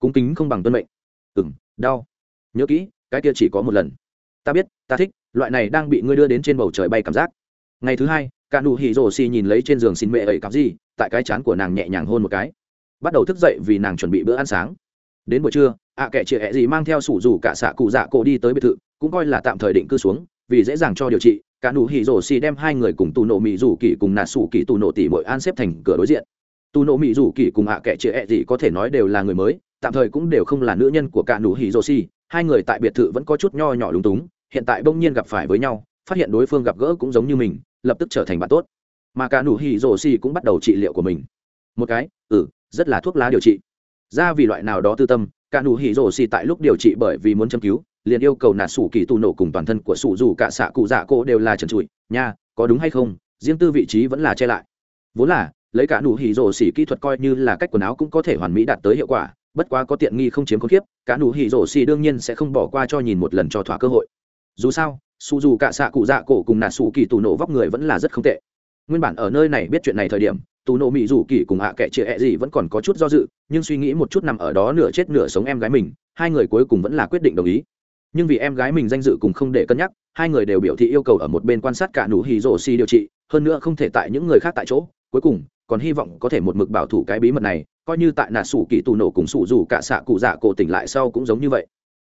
cúng kính không bằng tuân mệnh. Ừ đau. Nhớ kỹ, cái kia chỉ có một lần. Ta biết, ta thích, loại này đang bị ngươi đưa đến trên bầu trời bay cảm giác. Ngày thứ hai cả nụ hỉ rổ xì nhìn lấy trên giường xin mẹ ấy cặp gì, tại cái chán của nàng nhẹ nhàng hôn một cái. Bắt đầu thức dậy vì nàng chuẩn bị bữa ăn sáng. Đến buổi trưa, ạ à kệ chị ẹ gì mang theo sủ rủ cả xạ cụ dạ cổ đi tới biệt thự, cũng coi là tạm thời định cư xuống, vì dễ dàng cho điều trị cả nụ hỉ rổ xì đem hai người cùng tù nổ mỹ rủ kỳ cùng nạt sủ kỳ tù nổ tỉ mỗi an xếp thành cửa đối diện. Tù nổ mỹ rủ kỳ cùng ạ à kệ chị ẹ gì có thể nói đều là người mới tạm thời cũng đều không là nữ nhân của cả nụ hỉ Rô xì hai người tại biệt thự vẫn có chút nho nhỏ lúng túng, hiện tại bỗng nhiên gặp phải với nhau, phát hiện đối phương gặp gỡ cũng giống như mình, lập tức trở thành bạn tốt. Mà cả nụ hỉ Rô xì cũng bắt đầu trị liệu của mình. Một cái ừ rất là thuốc lá điều trị. Ra vì loại nào đó tư tâm, cả nụ hỉ Rô xì tại lúc điều trị bởi vì muốn châm cứu, liền yêu cầu nà sủ kỳ tù nổ cùng toàn thân của sủ dù cả xạ cụ dạ cô đều là trần trụi. Nha, có đúng hay không? Riêng tư vị trí vẫn là che lại. Vốn là, lấy cả nụ hỉ Rô xỉ kỹ thuật coi như là cách quần áo cũng có thể hoàn mỹ đạt tới hiệu quả bất quá có tiện nghi không chiếm khốn kiếp, cả nụ hỉ rổ xì đương nhiên sẽ không bỏ qua cho nhìn một lần cho thỏa cơ hội. Dù sao, su dù cả xạ cụ dạ cổ cùng nạt xù kỳ tù nổ vóc người vẫn là rất không tệ. Nguyên bản ở nơi này biết chuyện này thời điểm, tù nổ mỹ rủ kỳ cùng hạ kệ chị ẹ gì vẫn còn có chút do dự, nhưng suy nghĩ một chút nằm ở đó nửa chết nửa sống em gái mình, hai người cuối cùng vẫn là quyết định đồng ý. Nhưng vì em gái mình danh dự cùng không để cân nhắc, hai người đều biểu thị yêu cầu ở một bên quan sát cả nụ hì rổ xì điều trị, hơn nữa không thể tại những người khác tại chỗ, cuối cùng còn hy vọng có thể một mực bảo thủ cái bí mật này coi như tại nà sủ kỳ tù nổ cùng sủ dù cả xạ cụ dạ cổ tỉnh lại sau cũng giống như vậy.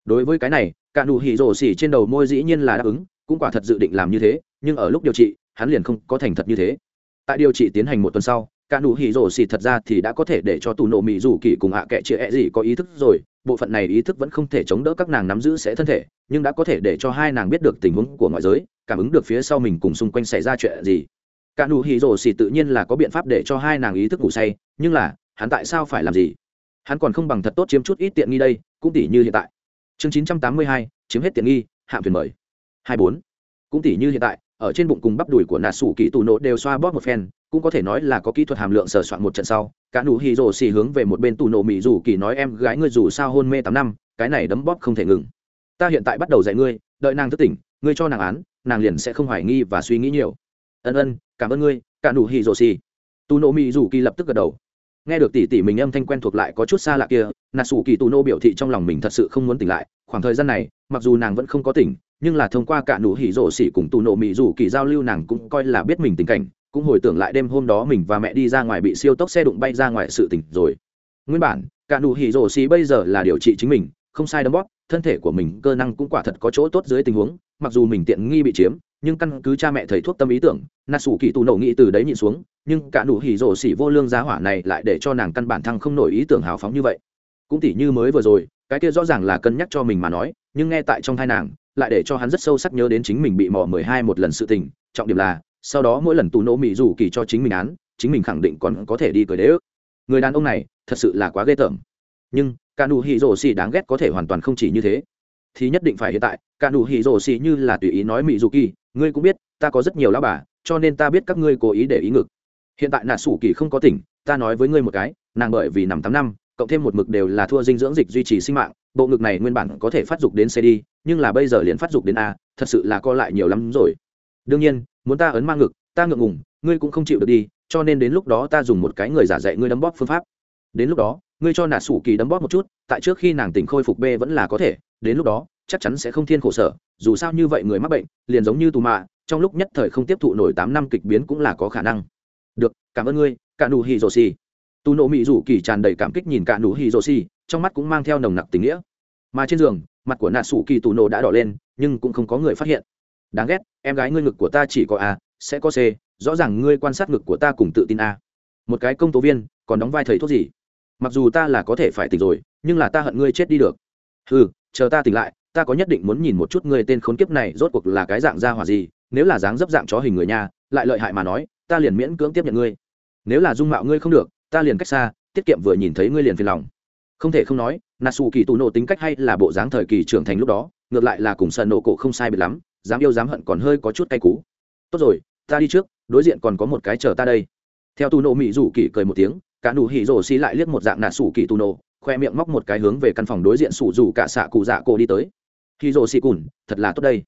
Đối với cái này, cả nụ hỉ rổ xỉ trên đầu môi dĩ nhiên là đáp ứng, cũng quả thật dự định làm như thế, nhưng ở lúc điều trị, hắn liền không có thành thật như thế. Tại điều trị tiến hành một tuần sau, cả nụ hỉ rổ xỉ thật ra thì đã có thể để cho tù nổ mỹ rủ kỳ cùng hạ kệ chĩa e gì có ý thức rồi, bộ phận này ý thức vẫn không thể chống đỡ các nàng nắm giữ sẽ thân thể, nhưng đã có thể để cho hai nàng biết được tình huống của ngoại giới, cảm ứng được phía sau mình cùng xung quanh xảy ra chuyện gì. Cả nụ hỉ rổ xỉ tự nhiên là có biện pháp để cho hai nàng ý thức ngủ say, nhưng là hắn tại sao phải làm gì? Hắn còn không bằng thật tốt chiếm chút ít tiện nghi đây, cũng tỷ như hiện tại. Chương chín trăm tám mươi hai, chiếm hết tiện nghi hạng thuyền mời. hai bốn. Cũng tỷ như hiện tại, ở trên bụng cùng bắp đùi của nà sủ kỳ tù nổ đều xoa bóp một phen, cũng có thể nói là có kỹ thuật hàm lượng sờ soạn một trận sau, cả nũ hì rồ xì hướng về một bên tù nổ mỹ dù kỳ nói, em gái ngươi dù sao hôn mê tám năm, cái này đấm bóp không thể ngừng. Ta hiện tại bắt đầu dạy ngươi, đợi nàng thức tỉnh, ngươi cho nàng án, nàng liền sẽ không hoài nghi và suy nghĩ nhiều. Ân ân, cảm ơn ngươi, cả nũ hì rồ xì. Tù nổ mỹ dù kỳ lập tức gật đầu nghe được tỷ tỷ mình âm thanh quen thuộc lại có chút xa lạ kia nà sủ kỳ tù nô biểu thị trong lòng mình thật sự không muốn tỉnh lại. Khoảng thời gian này, mặc dù nàng vẫn không có tỉnh, nhưng là thông qua cả nụ hỉ rổ xỉ cùng tù nộ mỹ dù kỳ giao lưu nàng cũng coi là biết mình tình cảnh, cũng hồi tưởng lại đêm hôm đó mình và mẹ đi ra ngoài bị siêu tốc xe đụng bay ra ngoài sự tỉnh rồi. Nguyên bản, cả nụ hỉ rổ xỉ bây giờ là điều trị chính mình, không sai đấm bóp, thân thể của mình cơ năng cũng quả thật có chỗ tốt dưới tình huống, mặc dù mình tiện nghi bị chiếm nhưng căn cứ cha mẹ thầy thuốc tâm ý tưởng nà sủ kỳ tù nổ nghĩ từ đấy nhìn xuống, nhưng cả nụ hỉ rổ xỉ vô lương giá hỏa này lại để cho nàng căn bản thăng không nổi ý tưởng hào phóng như vậy. Cũng tỉ như mới vừa rồi, cái kia rõ ràng là cân nhắc cho mình mà nói, nhưng nghe tại trong thai nàng, lại để cho hắn rất sâu sắc nhớ đến chính mình bị mò mười hai một lần sự tình, trọng điểm là, sau đó mỗi lần tù nổ mỹ rủ kỳ cho chính mình án, chính mình khẳng định còn có thể đi cười đế ức người đàn ông này, thật sự là quá ghê tởm. Nhưng, cả nụ hỉ rổ xỉ đáng ghét có thể hoàn toàn không chỉ như thế thì nhất định phải hiện tại, cả nụ hỉ rổ xì như là tùy ý nói mỹ dù kỳ, ngươi cũng biết, ta có rất nhiều lao bà, cho nên ta biết các ngươi cố ý để ý ngực. Hiện tại nà sủ kỳ không có tỉnh, ta nói với ngươi một cái, nàng bởi vì nằm tám năm, cộng thêm một mực đều là thua dinh dưỡng dịch duy trì sinh mạng, bộ ngực này nguyên bản có thể phát dục đến c đi nhưng là bây giờ liền phát dục đến a, thật sự là co lại nhiều lắm rồi. Đương nhiên, muốn ta ấn mang ngực, ta ngượng ngùng, ngươi cũng không chịu được đi, cho nên đến lúc đó ta dùng một cái người giả dạy ngươi đấm bóp phương pháp. Đến lúc đó, ngươi cho nà sủ kỳ đấm bóp một chút, tại trước khi nàng tỉnh khôi phục b vẫn là có thể đến lúc đó, chắc chắn sẽ không thiên khổ sở, dù sao như vậy người mắc bệnh, liền giống như tù mạ, trong lúc nhất thời không tiếp thụ nổi tám năm kịch biến cũng là có khả năng. Được, cảm ơn ngươi, cả nụ hì rồ xì. Tù nộ mỹ rủ kỳ tràn đầy cảm kích nhìn cả nụ hì rồ xì, trong mắt cũng mang theo nồng nặc tình nghĩa. Mà trên giường, mặt của nạ sủ kỳ tù nộ đã đỏ lên, nhưng cũng không có người phát hiện. Đáng ghét, em gái ngươi ngực của ta chỉ có a, sẽ có c, rõ ràng ngươi quan sát ngực của ta cùng tự tin a. Một cái công tố viên, còn đóng vai thầy thuốc gì? Mặc dù ta là có thể phải tỉnh rồi, nhưng là ta hận ngươi chết đi được. Ừ chờ ta tỉnh lại, ta có nhất định muốn nhìn một chút ngươi tên khốn kiếp này rốt cuộc là cái dạng ra hỏa gì, nếu là dáng dấp dạng chó hình người nhà lại lợi hại mà nói, ta liền miễn cưỡng tiếp nhận ngươi. Nếu là dung mạo ngươi không được, ta liền cách xa, tiết kiệm vừa nhìn thấy ngươi liền phiền lòng. Không thể không nói nà xù kỳ tù nổ tính cách hay là bộ dáng thời kỳ trưởng thành lúc đó, ngược lại là cùng sợ nổ cổ không sai biệt lắm, dám yêu dám hận còn hơi có chút cay cú. Tốt rồi, ta đi trước, đối diện còn có một cái chờ ta đây. Theo tù nổ mỹ rủ kỳ cười một tiếng, cả nụ hỉ rồ xi lại liếc một dạng nà xù kỳ tù nổ khoe miệng móc một cái hướng về căn phòng đối diện sủ rủ cả xạ cụ dạ cổ đi tới. Hì rồ xì cùn, thật là tốt đây.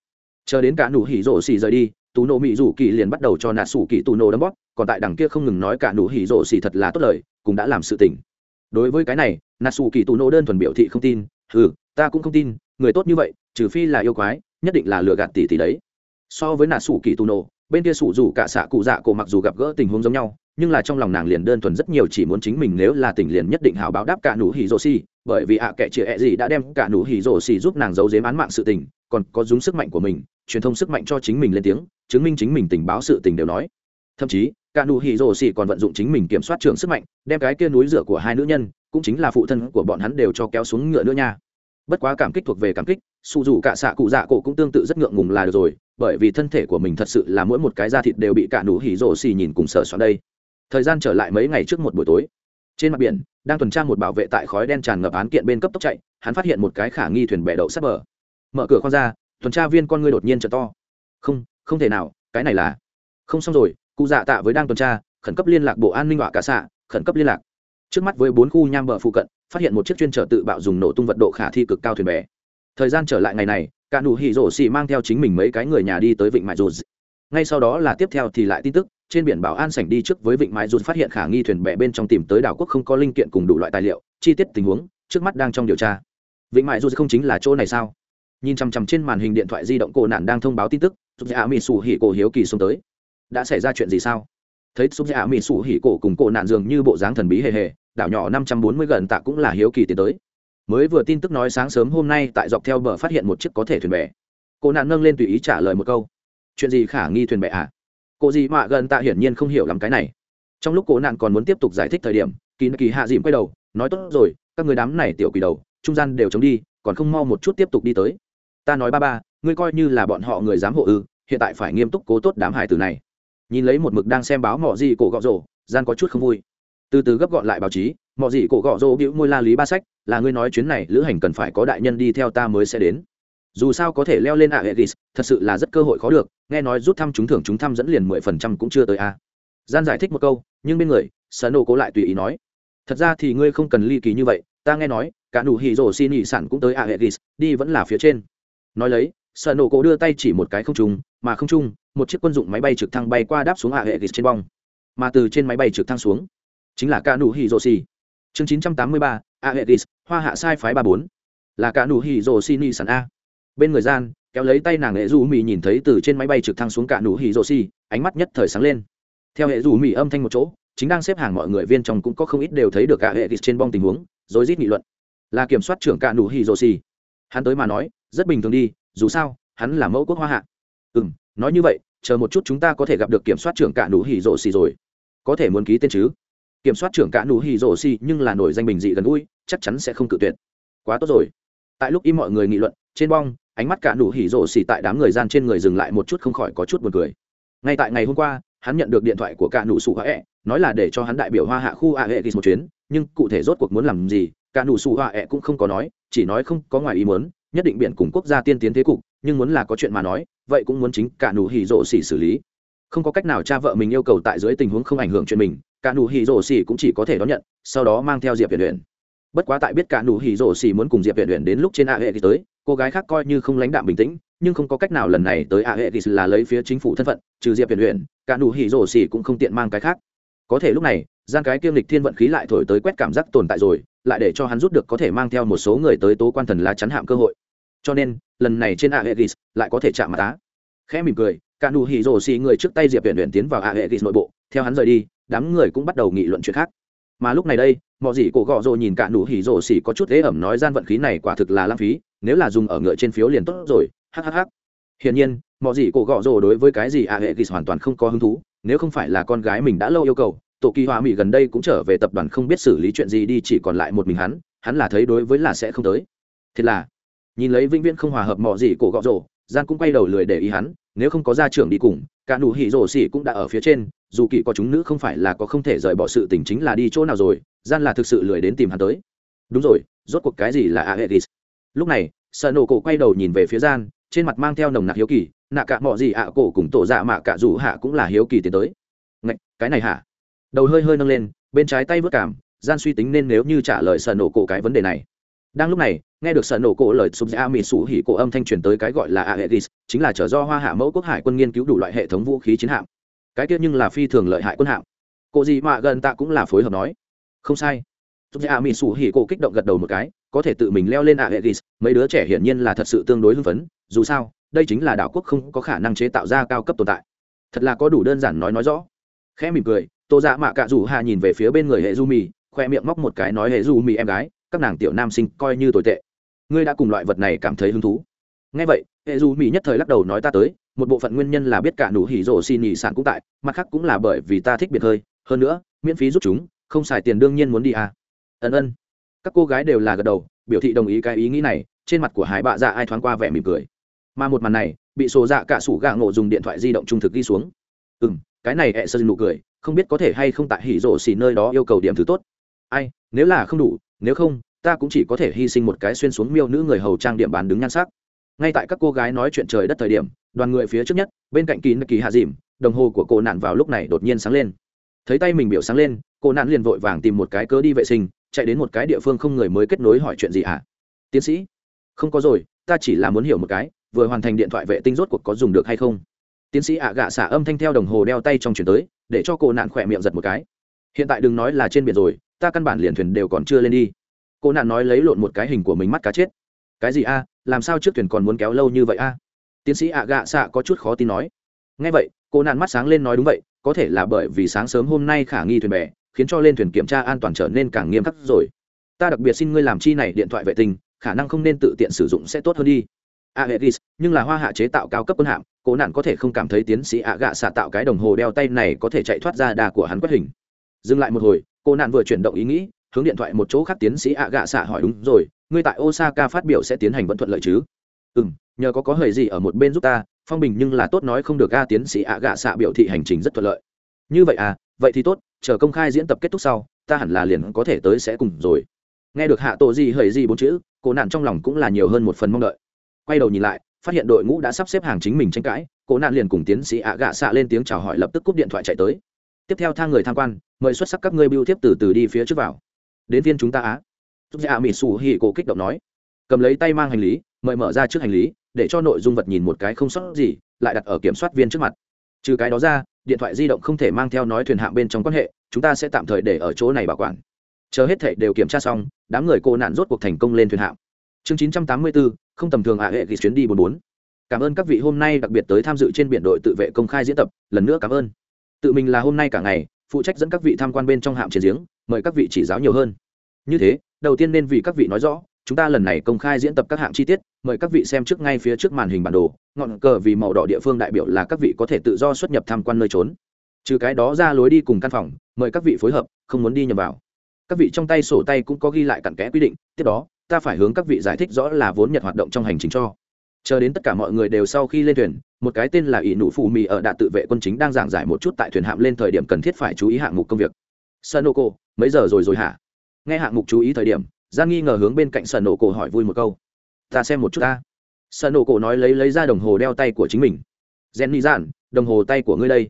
Chờ đến cả nụ hì rồ xì rời đi, tù nộ mỹ rủ kỳ liền bắt đầu cho nạt sủ kỳ tù nộ đấm bóp, còn tại đằng kia không ngừng nói cả nụ hì rồ xì thật là tốt lời, cũng đã làm sự tỉnh. đối với cái này nạt sủ kỳ tù nộ đơn thuần biểu thị không tin ừ ta cũng không tin, người tốt như vậy, trừ phi là yêu quái, nhất định là lừa gạt tỷ tỷ đấy. So với nạt sủ kỳ tù nộ bên kia sủ dù cả xạ cụ dạ cổ mặc dù gặp gỡ tình huống giống nhau, nhưng là trong lòng nàng liền đơn thuần rất nhiều chỉ muốn chính mình nếu là tỉnh liền nhất định hào báo đáp cả nụ hỉ rồ xì, bởi vì ạ kệ chĩa ẹ gì đã đem cả nụ hỉ rồ xì giúp nàng giấu giếm án mạng sự tình, còn có dùng sức mạnh của mình, truyền thông sức mạnh cho chính mình lên tiếng, chứng minh chính mình tình báo sự tình đều nói. Thậm chí, cả nụ hỉ rồ xì còn vận dụng chính mình kiểm soát trường sức mạnh, đem cái kia núi rửa của hai nữ nhân, cũng chính là phụ thân của bọn hắn đều cho kéo xuống ngựa nữa nha. Bất quá cảm kích thuộc về cảm kích sụ dù cả xạ cụ dạ cổ cũng tương tự rất ngượng ngùng là được rồi bởi vì thân thể của mình thật sự là mỗi một cái da thịt đều bị cả nụ hỉ rổ xì nhìn cùng sờ xoắn đây. Thời gian trở lại mấy ngày trước một buổi tối, trên mặt biển, đang tuần tra một bảo vệ tại khói đen tràn ngập án kiện bên cấp tốc chạy, hắn phát hiện một cái khả nghi thuyền bè đậu sắp bờ. Mở cửa khoang ra, tuần tra viên con ngươi đột nhiên trở to. Không không thể nào, cái này là không xong rồi, cụ dạ tạ với đang tuần tra, khẩn cấp liên lạc bộ an ninh họa cả xạ, khẩn cấp liên lạc. Trước mắt với bốn khu nham bờ phụ cận, phát hiện một chiếc chuyên trở tự bạo dùng nổ tung vật độ khả thi cực cao thuyền bè. Thời gian trở lại ngày này cả nụ hỉ rổ xì mang theo chính mình mấy cái người nhà đi tới vịnh mại rụt. Ngay sau đó là tiếp theo thì lại tin tức, trên biển bảo an sảnh đi trước với vịnh mại rụt phát hiện khả nghi thuyền bè bên trong tìm tới đảo quốc không có linh kiện cùng đủ loại tài liệu, chi tiết tình huống, trước mắt đang trong điều tra. Vịnh mại rụt không chính là chỗ này sao? Nhìn chằm chằm trên màn hình điện thoại di động cổ nạn đang thông báo tin tức sụp dạ mỹ sủ hỉ cổ hiếu kỳ xuống tới. Đã xảy ra chuyện gì sao? Thấy sụp dạ mỹ sủ hỉ cổ cùng cổ nạn dường như bộ dáng thần bí hề hề, đảo nhỏ năm trăm bốn mươi gần tạ cũng là hiếu kỳ tiến tới mới vừa tin tức nói sáng sớm hôm nay tại dọc theo bờ phát hiện một chiếc có thể thuyền bè. Cô nạn nâng lên tùy ý trả lời một câu. Chuyện gì khả nghi thuyền bè à? Cô gì mạ gần tạ hiển nhiên không hiểu lắm cái này. Trong lúc cô nạn còn muốn tiếp tục giải thích thời điểm, kỳ kỳ hạ dìm quay đầu, nói tốt rồi, các người đám này tiểu quỷ đầu, trung gian đều chống đi, còn không mau một chút tiếp tục đi tới. Ta nói ba ba, ngươi coi như là bọn họ người dám hộ ư, hiện tại phải nghiêm túc cố tốt đám hải tử này. Nhìn lấy một mực đang xem báo mọ gì cổ gọ rổ gian có chút không vui. Từ từ gấp gọn lại báo chí mọi gì cổ gọ rỗ bĩu môi la lý ba sách, là ngươi nói chuyến này lữ hành cần phải có đại nhân đi theo ta mới sẽ đến. Dù sao có thể leo lên ạ hệ ghis thật sự là rất cơ hội khó được, nghe nói rút thăm chúng thưởng chúng thăm dẫn liền mười phần trăm cũng chưa tới a. Gian giải thích một câu, nhưng bên người sở nổ cố lại tùy ý nói. Thật ra thì ngươi không cần ly kỳ như vậy, ta nghe nói, cả nụ hỉ rổ xin nhị sản cũng tới ạ hệ ghis đi vẫn là phía trên. Nói lấy sở nổ cố đưa tay chỉ một cái không trùng, mà không trung một chiếc quân dụng máy bay trực thăng bay qua đáp xuống ạ hệ ghis trên bong. Mà từ trên máy bay trực thăng xuống, chính là cả nụ hỉ rổ xì chương 983, trăm hoa hạ sai phái ba bốn. Là cả nụ hỉ rồ xin y a. Bên người gian kéo lấy tay nàng hệ du mì nhìn thấy từ trên máy bay trực thăng xuống cả nụ hỉ rồ xi ánh mắt nhất thời sáng lên. Theo hệ du mì âm thanh một chỗ chính đang xếp hàng mọi người viên trong cũng có không ít đều thấy được cả hệ trên bong tình huống rồi rít nghị luận. Là kiểm soát trưởng cả nụ hỉ rồ xi hắn tới mà nói rất bình thường đi dù sao hắn là mẫu quốc hoa hạ. Ừm, nói như vậy chờ một chút chúng ta có thể gặp được kiểm soát trưởng cả nụ hỉ rồ xi rồi. Có thể muốn ký tên chứ? kiểm soát trưởng cả nụ hỉ rổ xì, nhưng là nổi danh bình dị gần gũi, chắc chắn sẽ không cự tuyệt. Quá tốt rồi. Tại lúc im mọi người nghị luận, trên bong, ánh mắt cả nụ hỉ rổ xì tại đám người gian trên người dừng lại một chút không khỏi có chút buồn cười. Ngay tại ngày hôm qua, hắn nhận được điện thoại của cả nụ sụ hạ ẹ, nói là để cho hắn đại biểu hoa hạ khu hạ hệ một chuyến, nhưng cụ thể rốt cuộc muốn làm gì, cả nụ sụ hạ ẹ cũng không có nói, chỉ nói không có ngoài ý muốn, nhất định biện cùng quốc gia tiên tiến thế cục, nhưng muốn là có chuyện mà nói, vậy cũng muốn chính cả nụ hỉ rổ xì xử lý. Không có cách nào cha vợ mình yêu cầu tại dưới tình huống không ảnh hưởng chuyện mình cả nụ hỉ rổ xỉ cũng chỉ có thể đón nhận, sau đó mang theo diệp huyền huyền bất quá tại biết cả nụ hỉ rổ xỉ muốn cùng diệp huyền huyền đến lúc trên a hệ thì tới, cô gái khác coi như không lãnh đạm bình tĩnh, nhưng không có cách nào lần này tới a hệ thì là lấy phía chính phủ thân phận, trừ diệp huyền huyền cả nụ hỉ rổ xỉ cũng không tiện mang cái khác. Có thể lúc này gian cái kiêm lịch thiên vận khí lại thổi tới quét cảm giác tồn tại rồi, lại để cho hắn rút được có thể mang theo một số người tới tố quan thần lá chắn hạm cơ hội. Cho nên, lần này trên a hệ lại có thể chạm mặt tá khẽ mỉm cười, cả nụ hỉ rổ xỉ người trước tay diệp huyền huyền tiến vào a hệ nội bộ, theo hắn rời đi đám người cũng bắt đầu nghị luận chuyện khác. Mà lúc này đây mọi gì cổ gọ rồ nhìn cả nụ hỉ rồ xỉ có chút thế ẩm nói gian vận khí này quả thực là lãng phí, nếu là dùng ở ngựa trên phiếu liền tốt rồi hhh hiển nhiên mọi gì cổ gọ rồ đối với cái gì a à hệ ghis hoàn toàn không có hứng thú, nếu không phải là con gái mình đã lâu yêu cầu, tổ kỳ hoa mỹ gần đây cũng trở về tập đoàn không biết xử lý chuyện gì đi, chỉ còn lại một mình hắn hắn là thấy đối với là sẽ không tới. Thế là, nhìn lấy vĩnh viễn không hòa hợp mọi gì cổ gọ rồ gian cũng quay đầu lười để ý hắn, nếu không có gia trưởng đi cùng, cả nụ hỉ rồ xỉ cũng đã ở phía trên dù kỳ có chúng nữ không phải là có không thể rời bỏ sự tình chính là đi chỗ nào rồi gian là thực sự lười đến tìm hắn tới. Đúng rồi rốt cuộc cái gì là aegis? Lúc này sợ nổ cổ quay đầu nhìn về phía gian trên mặt mang theo nồng nặc hiếu kỳ nạ cả mọi gì ạ cổ cùng tổ dạ mạ cả dù hạ cũng là hiếu kỳ tiến tới. Ngậy, cái này hả? Đầu hơi hơi nâng lên bên trái tay vớt cảm gian suy tính nên nếu như trả lời sợ nổ cổ cái vấn đề này. Đang lúc này nghe được sợ nổ cổ lời sụp ra mỹ sủ hỉ cổ âm thanh truyền tới cái gọi là aegis chính là trở do hoa hạ mẫu quốc hải quân nghiên cứu đủ loại hệ thống vũ khí chiến hạm cái kia nhưng là phi thường lợi hại quân hạm. Cô gì mà gần tạ cũng là phối hợp nói. Không sai. Giúp dạ a mỹ sủ hỉ cổ kích động gật đầu một cái, có thể tự mình leo lên ạ hệ edis mấy đứa trẻ hiển nhiên là thật sự tương đối hưng phấn, dù sao, đây chính là đảo quốc không có khả năng chế tạo ra cao cấp tồn tại. Thật là có đủ đơn giản nói nói rõ. Khẽ mỉm cười, tô dạ mạ cạ rủ hà nhìn về phía bên người hệ du mì, khoe miệng móc một cái nói hệ du mì em gái, các nàng tiểu nam sinh coi như tồi tệ. Ngươi đã cùng loại vật này cảm thấy hứng thú. Nghe vậy, hệ du mì nhất thời lắc đầu nói ta tới một bộ phận nguyên nhân là biết cả nụ hỉ rổ xì nhị sản cũng tại, mặt khác cũng là bởi vì ta thích biệt hơi, hơn nữa, miễn phí giúp chúng, không xài tiền đương nhiên muốn đi à. Ân ân. Các cô gái đều là gật đầu, biểu thị đồng ý cái ý nghĩ này, trên mặt của hải bạ dạ ai thoáng qua vẻ mỉm cười. Mà một màn này, bị sổ dạ cả sủ gạ ngộ dùng điện thoại di động trung thực ghi xuống. Ừ m cái này ẹ sơ nụ cười, không biết có thể hay không tại hỉ rộ xỉ nơi đó yêu cầu điểm thứ tốt. Ai, nếu là không đủ, nếu không, ta cũng chỉ có thể hy sinh một cái xuyên xuống miêu nữ người hầu trang điểm bán đứng nhan sắc ngay tại các cô gái nói chuyện trời đất thời điểm, đoàn người phía trước nhất, bên cạnh kín kỳ hạ dìm, đồng hồ của cô nạn vào lúc này đột nhiên sáng lên. Thấy tay mình biểu sáng lên, cô nạn liền vội vàng tìm một cái cớ đi vệ sinh, chạy đến một cái địa phương không người mới kết nối hỏi chuyện gì hả? tiến sĩ, không có rồi, ta chỉ là muốn hiểu một cái, vừa hoàn thành điện thoại vệ tinh rốt cuộc có dùng được hay không? Tiến sĩ ạ gạ xả âm thanh theo đồng hồ đeo tay trong chuyển tới, để cho cô nạn khỏe miệng giật một cái. Hiện tại đừng nói là trên biển rồi, ta căn bản liền thuyền đều còn chưa lên đi. Cô nạn nói lấy lộn một cái hình của mình mắt cá chết. Cái gì a? làm sao trước thuyền còn muốn kéo lâu như vậy a? Tiến sĩ ạ gạ xạ có chút khó tin nói. Ngay vậy, cô nạn mắt sáng lên nói đúng vậy, có thể là bởi vì sáng sớm hôm nay khả nghi thuyền bè, khiến cho lên thuyền kiểm tra an toàn trở nên càng nghiêm khắc rồi. Ta đặc biệt xin ngươi làm chi này điện thoại vệ tinh, khả năng không nên tự tiện sử dụng sẽ tốt hơn đi. A hệ ghis nhưng là hoa hạ chế tạo cao cấp quân hạm, cô nạn có thể không cảm thấy tiến sĩ ạ gạ xạ tạo cái đồng hồ đeo tay này có thể chạy thoát ra đà của hắn quất hình. Dừng lại một hồi, cô nạn vừa chuyển động ý nghĩ hướng điện thoại một chỗ khác tiến sĩ ạ gạ xạ hỏi, đúng rồi, ngươi tại osaka phát biểu sẽ tiến hành vẫn thuận lợi chứ? Ừ m nhờ có có hời gì ở một bên giúp ta, phong bình nhưng là tốt nói không được ga tiến sĩ ạ gạ xạ biểu thị hành trình rất thuận lợi. Như vậy à vậy thì tốt, chờ công khai diễn tập kết thúc sau, ta hẳn là liền có thể tới sẽ cùng rồi. Nghe được hạ tổ gì hời gì bốn chữ cổ nạn trong lòng cũng là nhiều hơn một phần mong đợi. Quay đầu nhìn lại, phát hiện đội ngũ đã sắp xếp hàng chính mình tranh cãi cổ nạn liền cùng tiến sĩ ạ gạ xạ lên tiếng chào hỏi lập tức cúp điện thoại chạy tới. Tiếp theo thang người tham quan, mời xuất sắc các ngươi biêu tiếp từ từ đi phía trước vào đến viên chúng ta á. Giúp dạ mỹ xù hì cổ kích động nói. Cầm lấy tay mang hành lý mời mở ra trước hành lý để cho nội dung vật nhìn một cái không sót gì lại đặt ở kiểm soát viên trước mặt. Trừ cái đó ra điện thoại di động không thể mang theo nói thuyền hạng bên trong quan hệ chúng ta sẽ tạm thời để ở chỗ này bảo quản. Chờ hết thảy đều kiểm tra xong đám người cô nạn rốt cuộc thành công lên thuyền hạng. Chương 984, không tầm thường ạ à hệ ghi chuyến đi 44. cảm ơn các vị hôm nay đặc biệt tới tham dự trên biển đội tự vệ công khai diễn tập lần nữa cảm ơn. Tự mình là hôm nay cả ngày phụ trách dẫn các vị tham quan bên trong hạm chiến giếng mời các vị chỉ giáo nhiều hơn. Như thế, đầu tiên nên vì các vị nói rõ, chúng ta lần này công khai diễn tập các hạng chi tiết, mời các vị xem trước ngay phía trước màn hình bản đồ, ngọn cờ vì màu đỏ địa phương đại biểu là các vị có thể tự do xuất nhập tham quan nơi trốn. Trừ cái đó ra lối đi cùng căn phòng, mời các vị phối hợp, không muốn đi nhầm vào. Các vị trong tay sổ tay cũng có ghi lại cặn kẽ quy định, tiếp đó, ta phải hướng các vị giải thích rõ là vốn nhật hoạt động trong hành trình cho. Chờ đến tất cả mọi người đều sau khi lên thuyền, một cái tên là ỷ nụ phụ mì ở đạ tự vệ quân chính đang giảng giải một chút tại thuyền hạm lên thời điểm cần thiết phải chú ý hạng mục công việc. Sanoco mấy giờ rồi rồi hả? Nghe hạng mục chú ý thời điểm gian nghi ngờ hướng bên cạnh sở nổ cổ hỏi vui một câu. Ta xem một chút ta. Sở nổ cổ nói lấy lấy ra đồng hồ đeo tay của chính mình. Gen ni dạn đồng hồ tay của ngươi đây.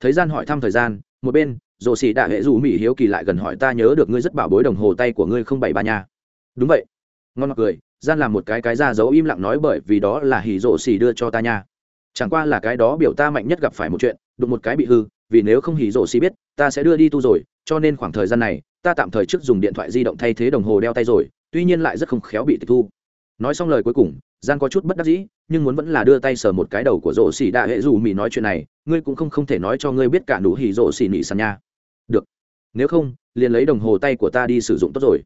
Thấy gian hỏi thăm thời gian, một bên, rồ xì đã hệ rủ mỹ hiếu kỳ lại gần hỏi ta nhớ được ngươi rất bảo bối đồng hồ tay của ngươi không bảy ba nha. Đúng vậy. Ngon mặc cười gian làm một cái cái ra giấu im lặng nói bởi vì đó là hỉ rộ xì đưa cho ta nha. Chẳng qua là cái đó biểu ta mạnh nhất gặp phải một chuyện, đụng một cái bị hư, vì nếu không hỉ rộ xì biết, ta sẽ đưa đi tu rồi cho nên khoảng thời gian này, ta tạm thời trước dùng điện thoại di động thay thế đồng hồ đeo tay rồi, tuy nhiên lại rất không khéo bị tịch thu. Nói xong lời cuối cùng gian có chút bất đắc dĩ, nhưng muốn vẫn là đưa tay sờ một cái đầu của rổ xỉ đạ hệ dù mỹ nói chuyện này, ngươi cũng không không thể nói cho ngươi biết cả nụ hỉ rổ xỉ mỹ sàn nha được. Nếu không, liền lấy đồng hồ tay của ta đi sử dụng tốt rồi.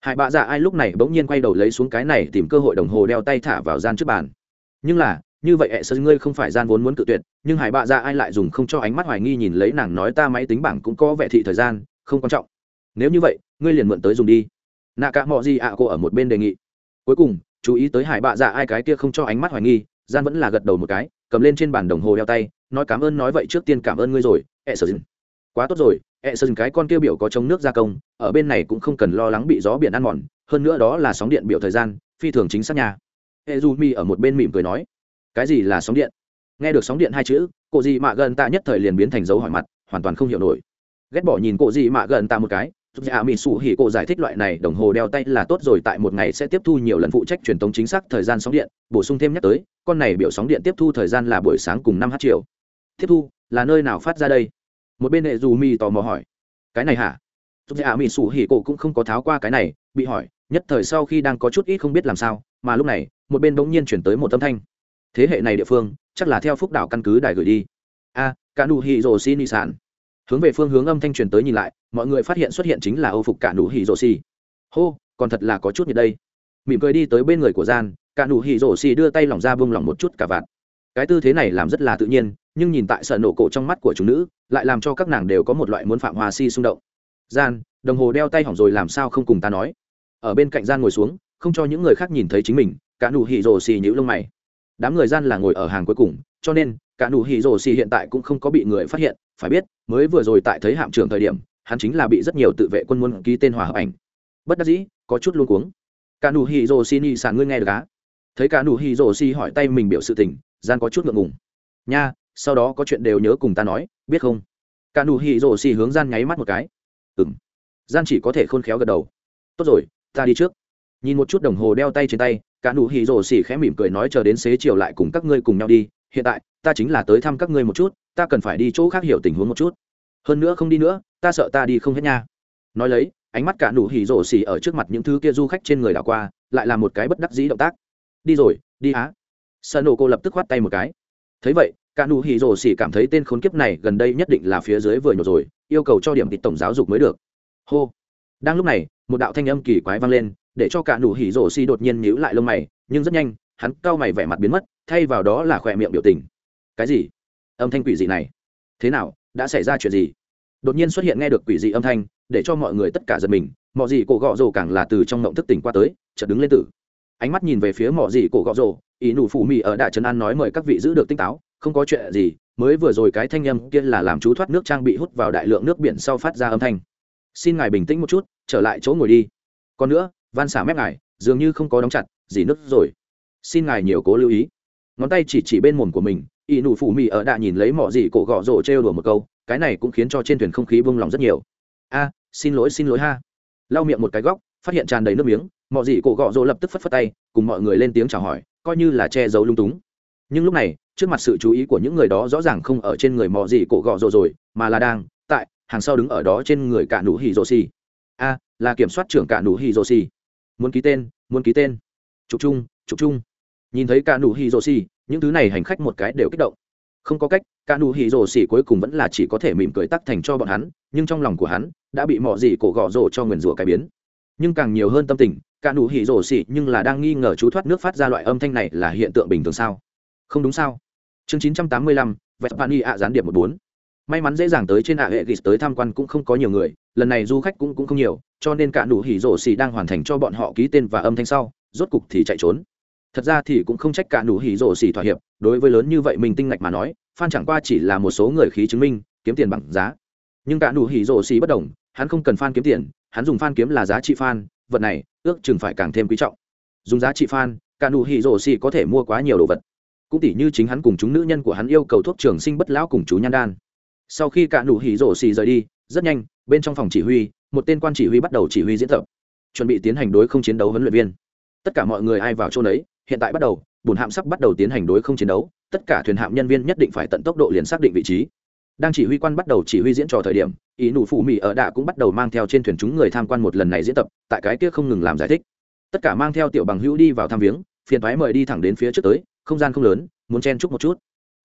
Hải bạ dạ ai lúc này bỗng nhiên quay đầu lấy xuống cái này tìm cơ hội đồng hồ đeo tay thả vào gian trước bàn. Nhưng là, như vậy hệ sơ ngươi không phải gian vốn muốn cự tuyệt nhưng hải bạ ra ai lại dùng không cho ánh mắt hoài nghi nhìn lấy nàng nói ta máy tính bảng cũng có vẻ thị thời gian, không quan trọng. Nếu như vậy, ngươi liền mượn tới dùng đi. Nạ cả mọi gì ạ cô ở một bên đề nghị. Cuối cùng, chú ý tới hải bạ dạ ai cái kia không cho ánh mắt hoài nghi, gian vẫn là gật đầu một cái, cầm lên trên bàn đồng hồ đeo tay, nói cảm ơn nói vậy trước tiên cảm ơn ngươi rồi, ẹ sơ quá tốt rồi, ẹ sơ cái con kia biểu có chống nước gia công, ở bên này cũng không cần lo lắng bị gió biển ăn mòn, hơn nữa đó là sóng điện biểu thời gian, phi thường chính xác nhà ẹ dù mi ở một bên mỉm cười nói. Cái gì là sóng điện? nghe được sóng điện hai chữ, cổ dị mạ gần tạ nhất thời liền biến thành dấu hỏi mặt, hoàn toàn không hiểu nổi. Ghét bỏ nhìn cổ dị mạ gần tạ một cái giúp dạ mỹ sủ hỉ cổ giải thích loại này đồng hồ đeo tay là tốt rồi, tại một ngày sẽ tiếp thu nhiều lần phụ trách truyền thống chính xác thời gian sóng điện, bổ sung thêm nhắc tới, con này biểu sóng điện tiếp thu thời gian là buổi sáng cùng năm h chiều. Tiếp thu, là nơi nào phát ra đây? Một bên hệ dù mi tò mò hỏi. Cái này hả? Giúp dạ mỹ sủ hỉ cổ cũng không có tháo qua cái này, bị hỏi, nhất thời sau khi đang có chút ít không biết làm sao, mà lúc này, một bên bỗng nhiên chuyển tới một âm thanh. Thế hệ này địa phương chắc là theo phúc đảo căn cứ đài gửi đi. A, cả nụ hỉ rồ xin đi sản hướng về phương hướng âm thanh truyền tới nhìn lại, mọi người phát hiện xuất hiện chính là ô phục cả nụ hỉ rồ xì hô, còn thật là có chút như đây. Mỉm cười đi tới bên người của gian, cả nụ hỉ rồ xì đưa tay lỏng ra bông lỏng một chút cả vạn cái tư thế này làm rất là tự nhiên, nhưng nhìn tại sợ nổ cổ trong mắt của chúng nữ, lại làm cho các nàng đều có một loại muốn phạm hòa si xung động. Gian, đồng hồ đeo tay hỏng rồi làm sao không cùng ta nói? Ở bên cạnh gian ngồi xuống, không cho những người khác nhìn thấy chính mình, cả nụ hỉ rồ xì nhữ lông mày đám người gian là ngồi ở hàng cuối cùng, cho nên, cả nụ hỉ rồ xì hiện tại cũng không có bị người phát hiện, phải biết, mới vừa rồi tại thấy hạm trưởng thời điểm, hắn chính là bị rất nhiều tự vệ quân muốn ký tên hòa hợp ảnh. Bất đắc dĩ, có chút luôn cuống. Cả nụ hỉ rồ xì nị sàn ngươi nghe được á? Thấy cả nụ hỉ rồ xì hỏi tay mình biểu sự tình, gian có chút ngượng ngùng. Nha, sau đó có chuyện đều nhớ cùng ta nói, biết không? Cả nụ hỉ rồ xì hướng gian nháy mắt một cái. Ừm. Gian chỉ có thể khôn khéo gật đầu. Tốt rồi, ta đi trước. Nhìn một chút đồng hồ đeo tay trên tay cả nụ hì rồ xỉ khẽ mỉm cười nói chờ đến xế chiều lại cùng các ngươi cùng nhau đi, hiện tại, ta chính là tới thăm các ngươi một chút, ta cần phải đi chỗ khác hiểu tình huống một chút. Hơn nữa không đi nữa, ta sợ ta đi không hết nha. Nói lấy, ánh mắt cả nụ hì rồ xỉ ở trước mặt những thứ kia du khách trên người đảo qua, lại là một cái bất đắc dĩ động tác. Đi rồi, đi á. Sợ nổ cô lập tức khoát tay một cái. Thấy vậy, cả nụ hì rồ xỉ cảm thấy tên khốn kiếp này gần đây nhất định là phía dưới vừa nhổ rồi, yêu cầu cho điểm tịt tổng giáo dục mới được. Hô. Đang lúc này, một đạo thanh âm kỳ quái vang lên để cho cả nụ hỉ rổ xì đột nhiên nhíu lại lông mày, nhưng rất nhanh, hắn cau mày vẻ mặt biến mất, thay vào đó là khỏe miệng biểu tình. Cái gì? Âm thanh quỷ dị này. Thế nào? Đã xảy ra chuyện gì? Đột nhiên xuất hiện nghe được quỷ dị âm thanh, để cho mọi người tất cả giật mình mọi gì cổ gọ rồ càng là từ trong mộng thức tỉnh qua tới, chợt đứng lên tử. Ánh mắt nhìn về phía mọi gì cổ gọ rồ, ý nụ phụ mị ở đại trấn an nói mời các vị giữ được tinh táo, không có chuyện gì, mới vừa rồi cái thanh âm kia là làm chú thoát nước trang bị hút vào đại lượng nước biển sau phát ra âm thanh. Xin ngài bình tĩnh một chút, trở lại chỗ ngồi đi. Còn nữa van xả mép ngài, dường như không có đóng chặt, dỉ nứt rồi. Xin ngài nhiều cố lưu ý. Ngón tay chỉ chỉ bên mồm của mình y nụ phủ mị ở đạ nhìn lấy mỏ gì cổ gọ rổ trêu đùa một câu, cái này cũng khiến cho trên thuyền không khí buông lòng rất nhiều. A, xin lỗi xin lỗi ha. Lau miệng một cái góc, phát hiện tràn đầy nước miếng, mỏ gì cổ gọ rỗ lập tức phất phất tay, cùng mọi người lên tiếng chào hỏi, coi như là che giấu lung túng. Nhưng lúc này, trước mặt sự chú ý của những người đó rõ ràng không ở trên người mỏ gì cổ gọ rỗ rồi, mà là đang, tại, hàng sau đứng ở đó trên người cả nụ hỉ rổ xì. A, là kiểm soát trưởng cả nụ hỉ rổ xì muốn ký tên muốn ký tên. Chụp chung chụp chung. Nhìn thấy cả nụ hì rồ xì những thứ này hành khách một cái đều kích động. Không có cách cả nụ hì rồ xì cuối cùng vẫn là chỉ có thể mỉm cười tắc thành cho bọn hắn nhưng trong lòng của hắn đã bị mọi gì cổ gọ rồ cho nguyền rủa cái biến. Nhưng càng nhiều hơn tâm tình cả nụ hỉ rổ xỉ nhưng là đang nghi ngờ chú thoát nước phát ra loại âm thanh này là hiện tượng bình thường sao? Không đúng sao? Chương 985, vẹt pani ạ gián điệp một bốn. May mắn dễ dàng tới trên ạ hệ ghis tới tham quan cũng không có nhiều người lần này du khách cũng cũng không nhiều, cho nên cả đủ hỉ rổ xì đang hoàn thành cho bọn họ ký tên và âm thanh sau, rốt cục thì chạy trốn. Thật ra thì cũng không trách cả đủ hỉ rổ xì thỏa hiệp, đối với lớn như vậy mình tinh ngạch mà nói, phan chẳng qua chỉ là một số người khí chứng minh, kiếm tiền bằng giá. Nhưng cả đủ hỉ rổ xì bất đồng, hắn không cần phan kiếm tiền, hắn dùng phan kiếm là giá trị phan, vật này ước chừng phải càng thêm quý trọng. Dùng giá trị phan, cả đủ hỉ rổ xì có thể mua quá nhiều đồ vật. Cũng tỉ như chính hắn cùng chúng nữ nhân của hắn yêu cầu thuốc trường sinh bất lão cùng chú nhan đan. Sau khi cả đủ hỉ rổ xì rời đi rất nhanh, bên trong phòng chỉ huy, một tên quan chỉ huy bắt đầu chỉ huy diễn tập, chuẩn bị tiến hành đối không chiến đấu huấn luyện viên. Tất cả mọi người ai vào chỗ nấy, hiện tại bắt đầu bùn hạm sắp bắt đầu tiến hành đối không chiến đấu, tất cả thuyền hạm nhân viên nhất định phải tận tốc độ liền xác định vị trí. Đang chỉ huy quan bắt đầu chỉ huy diễn trò thời điểm, ý nụ phụ mỹ ở đạ cũng bắt đầu mang theo trên thuyền chúng người tham quan một lần này diễn tập, tại cái kia không ngừng làm giải thích. Tất cả mang theo tiểu bằng hữu đi vào tham viếng, phiền thoái mời đi thẳng đến phía trước tới, không gian không lớn, muốn chen chúc một chút.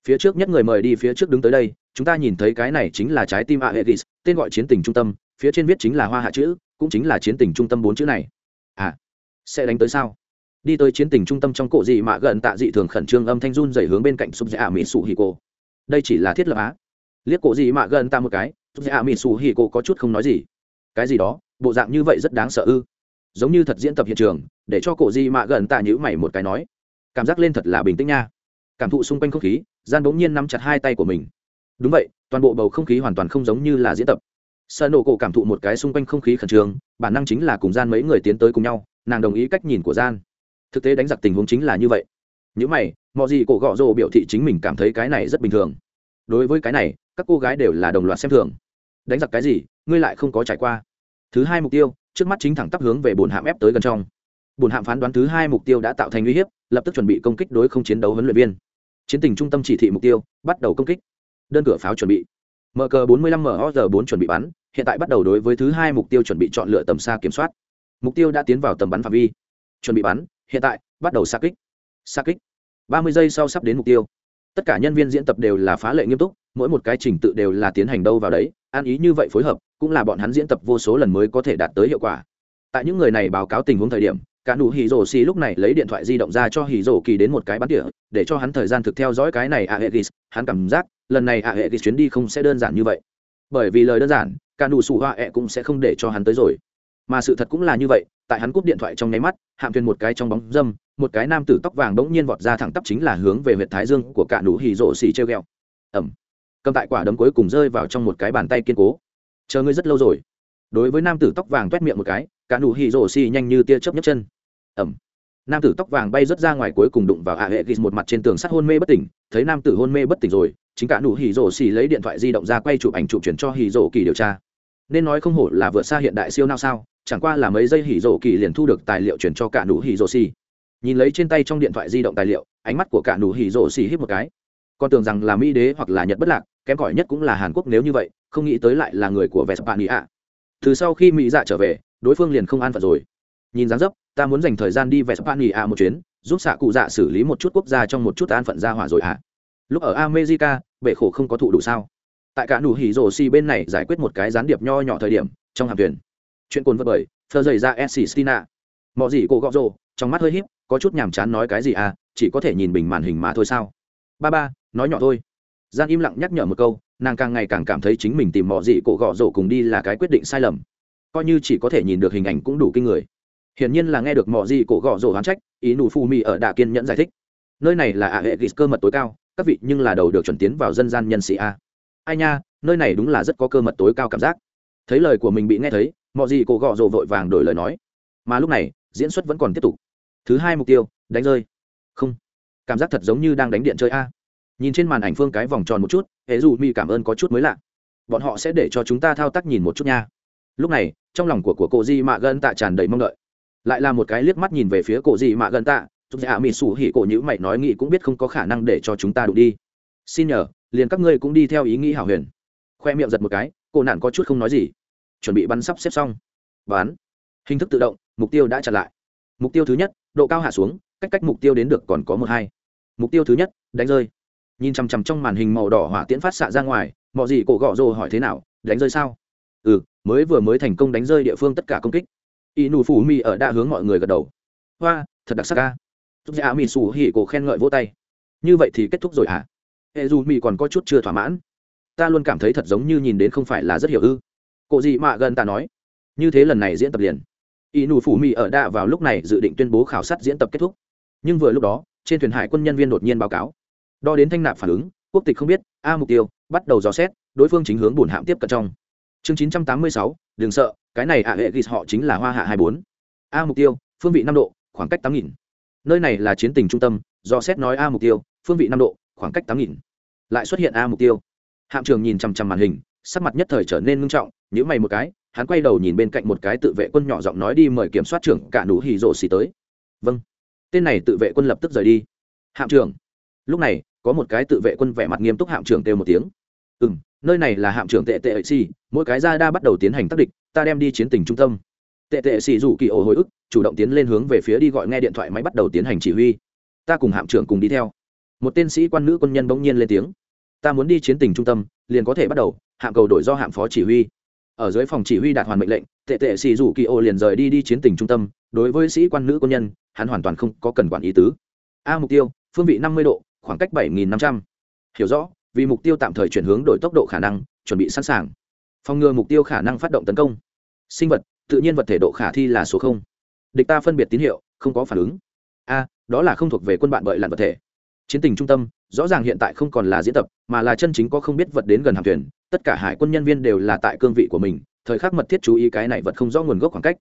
Phía trước nhất người mời đi phía trước đứng tới đây chúng ta nhìn thấy cái này chính là trái tim aegis, tên gọi chiến tình trung tâm, phía trên viết chính là hoa hạ chữ, cũng chính là chiến tình trung tâm bốn chữ này. À sẽ đánh tới sao? Đi tới chiến tình trung tâm trong cổ gì mạ gần tạ dị thường khẩn trương âm thanh run rẩy hướng bên cạnh sụp dạ mị sụ hỉ cô đây chỉ là thiết lập á. Liếc cổ gì mạ gần ta một cái sụp dạ mị sụ hỉ cô có chút không nói gì. Cái gì đó, bộ dạng như vậy rất đáng sợ ư. Giống như thật diễn tập hiện trường, để cho cổ gì mạ gần tạ nhữ mày một cái nói. Cảm giác lên thật là bình tĩnh nha. Cảm thụ xung quanh không khí, gian bỗng nhiên nắm chặt hai tay của mình đúng vậy, toàn bộ bầu không khí hoàn toàn không giống như là diễn tập. Sợ nổ cổ cảm thụ một cái xung quanh không khí khẩn trương, bản năng chính là cùng gian mấy người tiến tới cùng nhau, nàng đồng ý cách nhìn của gian. Thực tế đánh giặc tình huống chính là như vậy. Những mày mọi gì cổ gọ rồ biểu thị chính mình cảm thấy cái này rất bình thường. Đối với cái này, các cô gái đều là đồng loạt xem thường. Đánh giặc cái gì, ngươi lại không có trải qua. Thứ hai mục tiêu, trước mắt chính thẳng tắp hướng về bồn hạm ép tới gần trong. Bồn hạm phán đoán thứ hai mục tiêu đã tạo thành uy hiếp, lập tức chuẩn bị công kích đối không chiến đấu huấn luyện viên. Chiến tình trung tâm chỉ thị mục tiêu, bắt đầu công kích đơn cửa pháo chuẩn bị. Mở cờ 45 mh 4 chuẩn bị bắn, hiện tại bắt đầu đối với thứ hai mục tiêu chuẩn bị chọn lựa tầm xa kiểm soát. Mục tiêu đã tiến vào tầm bắn phạm vi. Chuẩn bị bắn, hiện tại, bắt đầu xa kích. Xa kích. 30 giây sau sắp đến mục tiêu. Tất cả nhân viên diễn tập đều là phá lệ nghiêm túc, mỗi một cái trình tự đều là tiến hành đâu vào đấy, an ý như vậy phối hợp, cũng là bọn hắn diễn tập vô số lần mới có thể đạt tới hiệu quả. Tại những người này báo cáo tình huống thời điểm, cả nụ hì rổ xì lúc này lấy điện thoại di động ra cho hì rổ kỳ đến một cái bắn tỉa, để cho hắn thời gian thực theo dõi cái này à, a hệ ghis hắn cảm giác lần này ạ hệ thì chuyến đi không sẽ đơn giản như vậy. Bởi vì lời đơn giản, cả nụ sủ hoa ẹ cũng sẽ không để cho hắn tới rồi. Mà sự thật cũng là như vậy, tại hắn cúp điện thoại trong nháy mắt, hạm thuyền một cái trong bóng dâm, một cái nam tử tóc vàng bỗng nhiên vọt ra thẳng tắp chính là hướng về huyện thái dương của cả nụ hì rộ xì treo g ẩm. Cầm tại quả đấm cuối cùng rơi vào trong một cái bàn tay kiên cố. Chờ ngươi rất lâu rồi. Đối với nam tử tóc vàng toét miệng một cái, cả nụ hì rổ xì nhanh như tia chớp nhấp chân. Ẩm. Nam tử tóc vàng bay rớt ra ngoài cuối cùng đụng vào hạ hệ ghis một mặt trên tường sắt hôn mê bất tỉnh, thấy nam tử hôn mê bất tỉnh rồi chính cả nụ hỉ rổ xì lấy điện thoại di động ra quay chụp ảnh chụp chuyển cho hỉ rổ kỳ điều tra. Nên nói không hổ là vượt xa hiện đại siêu nào sao, chẳng qua là mấy giây hỉ rổ kỳ liền thu được tài liệu chuyển cho cả nụ hỉ rổ xì. Nhìn lấy trên tay trong điện thoại di động tài liệu, ánh mắt của cả nụ hỉ rổ xì hít một cái. Con tưởng rằng là mỹ đế hoặc là nhật bất lạc, kém cỏi nhất cũng là hàn quốc nếu như vậy, không nghĩ tới lại là người của vespania từ sau khi mỹ dạ trở về, đối phương liền không an phận rồi. Nhìn dáng dấp, ta muốn dành thời gian đi vespania một chuyến, giúp xạ cụ dạ xử lý một chút quốc gia trong một chút an phận gia hỏa rồi ạ à lúc ở america, bể khổ không có thụ đủ sao. Tại cả nụ hỉ rổ xì bên này giải quyết một cái gián điệp nho nhỏ thời điểm, trong hàng thuyền. Chuyện cồn vật bởi, thơ dày ra s stina mọi gì cô gọ rồ, trong mắt hơi híp, có chút nhàm chán nói cái gì à chỉ có thể nhìn bình màn hình mà thôi sao. Ba ba, nói nhỏ thôi. Gian im lặng nhắc nhở một câu, nàng càng ngày càng cảm thấy chính mình tìm mọi gì cổ gọ rổ cùng đi là cái quyết định sai lầm. Coi như chỉ có thể nhìn được hình ảnh cũng đủ kinh người. Hiển nhiên là nghe được mọi gì cổ gọ rổ hoán trách, ý nụ phu mi ở đà kiên nhẫn giải thích. Nơi này là ạ hệ ghis cơ mật tối cao các vị nhưng là đầu được chuẩn tiến vào dân gian nhân sĩ a. Ai nha, nơi này đúng là rất có cơ mật tối cao cảm giác. Thấy lời của mình bị nghe thấy mọi gì cổ gọ rồ vội vàng đổi lời nói. Mà lúc này, diễn xuất vẫn còn tiếp tục. Thứ hai mục tiêu, đánh rơi. Không, cảm giác thật giống như đang đánh điện chơi a. Nhìn trên màn ảnh phương cái vòng tròn một chút, hệ dù mi cảm ơn có chút mới lạ. Bọn họ sẽ để cho chúng ta thao tác nhìn một chút nha. Lúc này, trong lòng của của cô di mạ gân tạ tràn đầy mong đợi. Lại là một cái liếc mắt nhìn về phía cổ di mạ gân tạ giúp dạ mỹ sủ hỉ cổ nhữ mày nói nghĩ cũng biết không có khả năng để cho chúng ta đụng đi. Xin nhờ, liền các ngươi cũng đi theo ý nghĩ hảo huyền. Khoe miệng giật một cái cô nạn có chút không nói gì. Chuẩn bị bắn sắp xếp xong. Bán hình thức tự động, mục tiêu đã chặn lại. Mục tiêu thứ nhất, độ cao hạ xuống, cách cách mục tiêu đến được còn có một hai. Mục tiêu thứ nhất, đánh rơi. Nhìn chằm chằm trong màn hình màu đỏ hỏa tiễn phát xạ ra ngoài mọi gì cổ gõ rồ hỏi thế nào, đánh rơi sao? Ừ mới vừa mới thành công đánh rơi địa phương tất cả công kích. Y nù phủ mi ở đã hướng mọi người gật đầu. Hoa, thật đặc sắc ca giúp dạ mỹ sủ hỉ cổ khen ngợi vỗ tay. Như vậy thì kết thúc rồi hả? Hệ dù mỹ còn có chút chưa thỏa mãn. Ta luôn cảm thấy thật giống như nhìn đến không phải là rất hiểu ư. Cộ gì mà gần ta nói. Như thế lần này diễn tập liền. Y nụ phủ mỹ ở đạ vào lúc này dự định tuyên bố khảo sát diễn tập kết thúc. Nhưng vừa lúc đó, trên thuyền hải quân nhân viên đột nhiên báo cáo. Đo đến thanh nạp phản ứng, quốc tịch không biết, a mục tiêu, bắt đầu dò xét, đối phương chính hướng buồn hạm tiếp cận trong. Chương chín trăm tám mươi sáu, đừng sợ, cái này ạ à hệ ghis họ chính là hoa hạ hai bốn. A mục tiêu, phương vị năm độ, khoảng cách tám nghìn nơi này là chiến tình trung tâm, do xét nói a mục tiêu, phương vị năm độ, khoảng cách tám nghìn. Lại xuất hiện a mục tiêu. Hạm trường nhìn chằm chằm màn hình, sắc mặt nhất thời trở nên ngưng trọng nhữ mày một cái, hắn quay đầu nhìn bên cạnh một cái tự vệ quân nhỏ giọng nói đi mời kiểm soát trưởng cả nụ hì rộ xì tới. Vâng. Tên này tự vệ quân lập tức rời đi. Hạm trưởng. Lúc này, có một cái tự vệ quân vẻ mặt nghiêm túc hạm trưởng kêu một tiếng. Ừ m nơi này là hạm trưởng tệ tệ ấy xì, mỗi cái ra đa bắt đầu tiến hành tác địch, ta đem đi chiến tình trung tâm tệ tệ xì rủ kỳ ổ hồi ức, chủ động tiến lên hướng về phía đi gọi nghe điện thoại máy bắt đầu tiến hành chỉ huy. Ta cùng hạm trưởng cùng đi theo. Một tên sĩ quan nữ quân nhân bỗng nhiên lên tiếng. Ta muốn đi chiến tình trung tâm, liền có thể bắt đầu, hạm cầu đổi do hạm phó chỉ huy. Ở dưới phòng chỉ huy đạt hoàn mệnh lệnh, tệ tệ xì rủ kỳ ô liền rời đi đi chiến tình trung tâm. Đối với sĩ quan nữ quân nhân, hắn hoàn toàn không có cần quản ý tứ. A mục tiêu, phương vị năm mươi độ, khoảng cách bảy nghìn năm trăm. Hiểu rõ, vì mục tiêu tạm thời chuyển hướng đổi tốc độ khả năng, chuẩn bị sẵn sàng. Phòng ngừa mục tiêu khả năng phát động tấn công. Sinh vật tự nhiên vật thể độ khả thi là số không. Địch ta phân biệt tín hiệu, không có phản ứng. A, đó là không thuộc về quân bạn bợi lặn vật thể. Chiến tình trung tâm, rõ ràng hiện tại không còn là diễn tập, mà là chân chính có không biết vật đến gần hạm thuyền. Tất cả hải quân nhân viên đều là tại cương vị của mình, thời khắc mật thiết chú ý cái này vật không rõ nguồn gốc khoảng cách.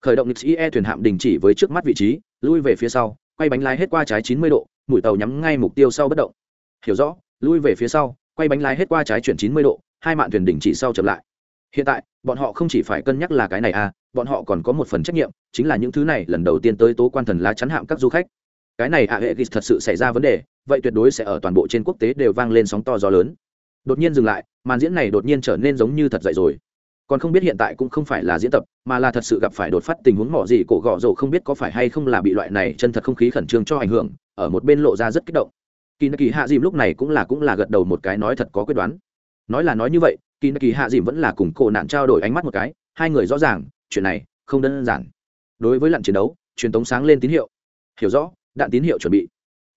Khởi động nix ie thuyền hạm đình chỉ với trước mắt vị trí, lui về phía sau, quay bánh lái hết qua trái 90 độ, mũi tàu nhắm ngay mục tiêu sau bất động. Hiểu rõ, lui về phía sau, quay bánh lái hết qua trái chuyển 90 độ, hai mạn thuyền đình chỉ sau chậm lại hiện tại, bọn họ không chỉ phải cân nhắc là cái này à bọn họ còn có một phần trách nhiệm, chính là những thứ này lần đầu tiên tới tố quan thần lá chắn hạm các du khách. Cái này ạ à hệ ghis thật sự xảy ra vấn đề, vậy tuyệt đối sẽ ở toàn bộ trên quốc tế đều vang lên sóng to gió lớn. Đột nhiên dừng lại, màn diễn này đột nhiên trở nên giống như thật dậy rồi. Còn không biết hiện tại cũng không phải là diễn tập, mà là thật sự gặp phải đột phát tình huống mỏ gì cổ gọ rổ không biết có phải hay không là bị loại này chân thật không khí khẩn trương cho ảnh hưởng, ở một bên lộ ra rất kích động. Kỳ nạ kỳ hạ dìm lúc này cũng là cũng là gật đầu một cái nói thật có quyết đoán. Nói là nói như vậy kỳ kỳ hạ dìm vẫn là cùng cổ nạn trao đổi ánh mắt một cái hai người rõ ràng chuyện này không đơn giản. Đối với lặn chiến đấu truyền tống sáng lên tín hiệu. Hiểu rõ đạn tín hiệu chuẩn bị.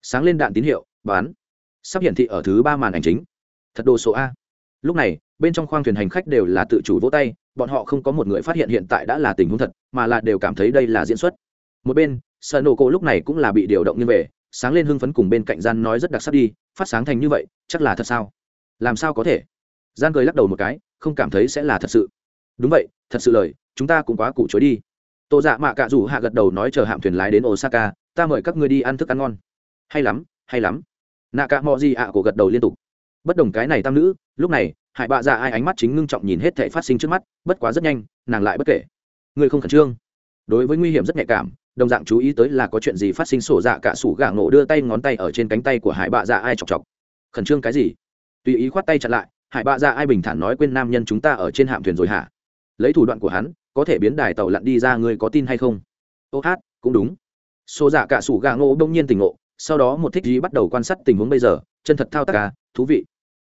Sáng lên đạn tín hiệu bán. Sắp hiển thị ở thứ ba màn ảnh chính. Thật đồ số a. Lúc này bên trong khoang thuyền hành khách đều là tự chủ vỗ tay bọn họ không có một người phát hiện hiện tại đã là tình huống thật mà là đều cảm thấy đây là diễn xuất. Một bên sợ nổ cổ lúc này cũng là bị điều động như vậy, sáng lên hưng phấn cùng bên cạnh gian nói rất đặc sắc đi phát sáng thành như vậy chắc là thật sao? Làm sao có thể? gian cười lắc đầu một cái, không cảm thấy sẽ là thật sự. Đúng vậy, thật sự lời, chúng ta cũng quá củ chối đi. Tô dạ mạ cạ rủ hạ gật đầu nói chờ hạm thuyền lái đến osaka, ta mời các ngươi đi ăn thức ăn ngon. Hay lắm hay lắm. Nạ cạ mò gì ạ à cổ gật đầu liên tục. Bất đồng cái này tam nữ, lúc này, hải bạ dạ ai ánh mắt chính ngưng trọng nhìn hết thể phát sinh trước mắt, bất quá rất nhanh, nàng lại bất kể. Người không khẩn trương. Đối với nguy hiểm rất nhạy cảm, đồng dạng chú ý tới là có chuyện gì phát sinh sổ dạ cả sủ gà nổ đưa tay ngón tay ở trên cánh tay của hải bạ dạ ai chọc chọc. Khẩn trương cái gì? Tùy ý khoát tay chặn lại hải bạ ra ai bình thản nói quên nam nhân chúng ta ở trên hạm thuyền rồi hả? Lấy thủ đoạn của hắn, có thể biến đài tàu lặn đi ra, ngươi có tin hay không? Ô hát, cũng đúng. Xô giả dạ cả sủ gà ngô đông nhiên tỉnh ngộ, sau đó một thích gì bắt đầu quan sát tình huống bây giờ, chân thật thao tác à thú vị.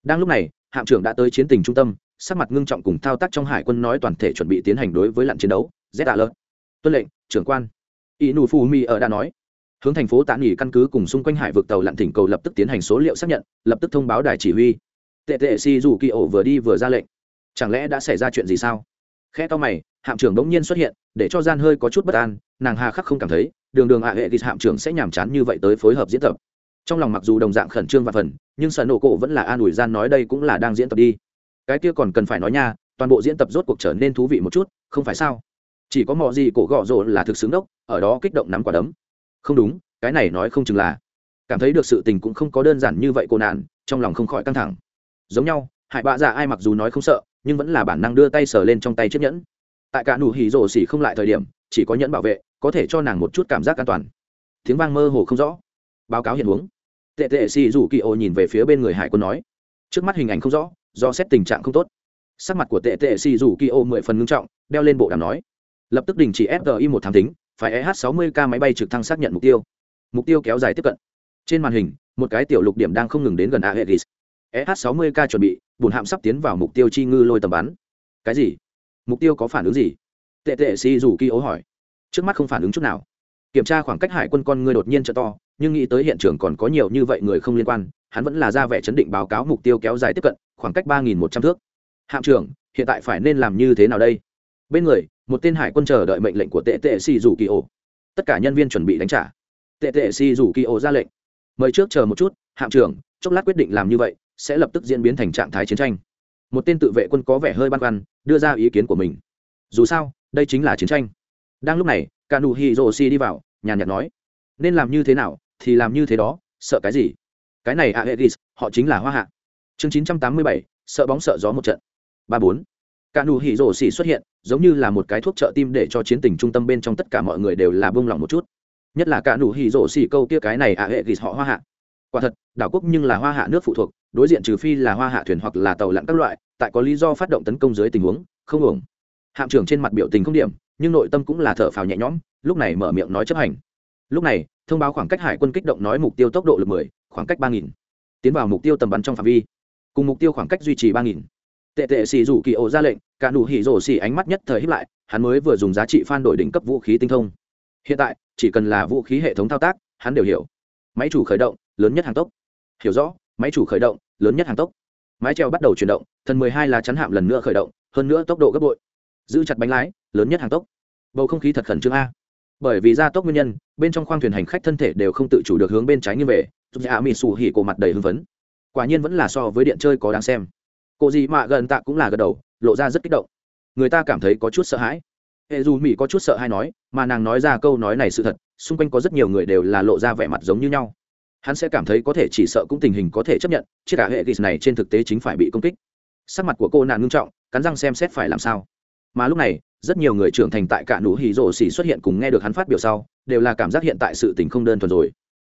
Đang lúc này, hạm trưởng đã tới chiến tình trung tâm, sắc mặt ngưng trọng cùng thao tác trong hải quân nói toàn thể chuẩn bị tiến hành đối với lặn chiến đấu, z đã lớn tuân lệnh, trưởng quan. Y nù phù mi ở đã nói. Hướng thành phố tán nghỉ căn cứ cùng xung quanh hải vực tàu lặn thỉnh cầu lập tức tiến hành số liệu xác nhận, lập tức thông báo đài chỉ huy tệ tệ si dù kỳ ổ vừa đi vừa ra lệnh. Chẳng lẽ đã xảy ra chuyện gì sao? Khe to mày, hạm trưởng bỗng nhiên xuất hiện, để cho gian hơi có chút bất an, nàng hà khắc không cảm thấy, đường đường hạ hệ thì hạm trưởng sẽ nhàm chán như vậy tới phối hợp diễn tập. Trong lòng mặc dù đồng dạng khẩn trương và phần, nhưng sợ nổ cổ vẫn là an ủi gian nói đây cũng là đang diễn tập đi. Cái kia còn cần phải nói nha, toàn bộ diễn tập rốt cuộc trở nên thú vị một chút, không phải sao? Chỉ có mọi gì cổ gọ rộ là thực xứng đốc ở đó kích động nắm quả đấm. Không đúng, cái này nói không chừng là. Cảm thấy được sự tình cũng không có đơn giản như vậy cô nạn, trong lòng không khỏi căng thẳng giống nhau, hải bạ dạ ai mặc dù nói không sợ, nhưng vẫn là bản năng đưa tay sờ lên trong tay chiếc nhẫn. Tại cả nụ hỉ rổ xỉ không lại thời điểm, chỉ có nhẫn bảo vệ, có thể cho nàng một chút cảm giác an toàn. Tiếng vang mơ hồ không rõ. Báo cáo hiện huống. Tệ tệ xì rủ kỳ ô nhìn về phía bên người hải quân nói. Trước mắt hình ảnh không rõ, do xét tình trạng không tốt. Sắc mặt của tệ tệ xì rủ kỳ ô mười phần ngưng trọng, đeo lên bộ đàm nói. Lập tức đình chỉ fgi một thám tính phải eh 60 k máy bay trực thăng xác nhận mục tiêu. Mục tiêu kéo dài tiếp cận. Trên màn hình, một cái tiểu lục điểm đang không ngừng đến gần aegis sh 60 k chuẩn bị bùn hạm sắp tiến vào mục tiêu chi ngư lôi tầm bắn. Cái gì? Mục tiêu có phản ứng gì? Tệ tệ si dù kỳ ố hỏi. Trước mắt không phản ứng chút nào. Kiểm tra khoảng cách hải quân con ngươi đột nhiên trợ to, nhưng nghĩ tới hiện trường còn có nhiều như vậy người không liên quan, hắn vẫn là ra vẻ chấn định báo cáo mục tiêu kéo dài tiếp cận, khoảng cách ba nghìn một trăm thước. Hạm trưởng, hiện tại phải nên làm như thế nào đây? Bên người, một tên hải quân chờ đợi mệnh lệnh của tệ tệ si dù kỳ ố. tất cả nhân viên chuẩn bị đánh trả. Tệ tệ si dù kỳ ố ra lệnh. Mời trước chờ một chút, hạm trưởng chốc lát quyết định làm như vậy, sẽ lập tức diễn biến thành trạng thái chiến tranh. Một tên tự vệ quân có vẻ hơi băn khoăn, đưa ra ý kiến của mình. Dù sao, đây chính là chiến tranh. Đang lúc này cả nụ hi rô si đi vào, nhàn nhạt nói, nên làm như thế nào, thì làm như thế đó, sợ cái gì? Cái này a edis họ chính là hoa hạ. Chương chín trăm tám mươi bảy, sợ bóng sợ gió một trận. Ba bốn. Cả nụ hỉ rổ xỉ xuất hiện, giống như là một cái thuốc trợ tim để cho chiến tình trung tâm bên trong tất cả mọi người đều là bông lỏng một chút. Nhất là cả nụ hỉ rổ xỉ câu kia cái này a à hệ ghis họ hoa hạ quả thật đảo quốc nhưng là hoa hạ nước phụ thuộc đối diện trừ phi là hoa hạ thuyền hoặc là tàu lặn các loại tại có lý do phát động tấn công dưới tình huống không ổn hạm trưởng trên mặt biểu tình không điểm nhưng nội tâm cũng là thở phào nhẹ nhõm lúc này mở miệng nói chấp hành lúc này thông báo khoảng cách hải quân kích động nói mục tiêu tốc độ lực 10, khoảng cách ba nghìn, Tiến vào mục tiêu tầm bắn trong phạm vi, cùng mục tiêu khoảng cách duy trì ba nghìn. Tệ tệ xì rủ kỳ ổ ra lệnh, cả nụ hỉ rổ xì ánh mắt nhất thời híp lại, hắn mới vừa dùng giá trị phan đổi đỉnh cấp vũ khí tinh thông. Hiện tại, chỉ cần là vũ khí hệ thống thao tác, hắn đều hiểu. Máy chủ khởi động, lớn nhất hàng tốc. Hiểu rõ, máy chủ khởi động, lớn nhất hàng tốc. Máy treo bắt đầu chuyển động thần mười hai lá chắn hạm lần nữa khởi động, hơn nữa tốc độ gấp bội. Giữ chặt bánh lái, lớn nhất hàng tốc. Bầu không khí thật khẩn trương a. Bởi vì gia tốc nguyên nhân, bên trong khoang thuyền hành khách thân thể đều không tự chủ được hướng bên trái như về, giúp dạ mỹ xù hỉ cổ mặt đầy hưng phấn. Quả nhiên vẫn là so với điện chơi có đáng xem. Cô gì mà gần tạ cũng là gật đầu, lộ ra rất kích động. Người ta cảm thấy có chút sợ hãi. Hệ dù mỹ có chút sợ hay nói, mà nàng nói ra câu nói này sự thật, xung quanh có rất nhiều người đều là lộ ra vẻ mặt giống như nhau hắn sẽ cảm thấy có thể chỉ sợ cũng tình hình có thể chấp nhận, chiếc cả hệ ghis này trên thực tế chính phải bị công kích. Sắc mặt của cô nạn ngưng trọng, cắn răng xem xét phải làm sao. Mà lúc này, rất nhiều người trưởng thành tại cả nụ hì rồ xỉ xuất hiện cùng nghe được hắn phát biểu sau, đều là cảm giác hiện tại sự tình không đơn thuần rồi.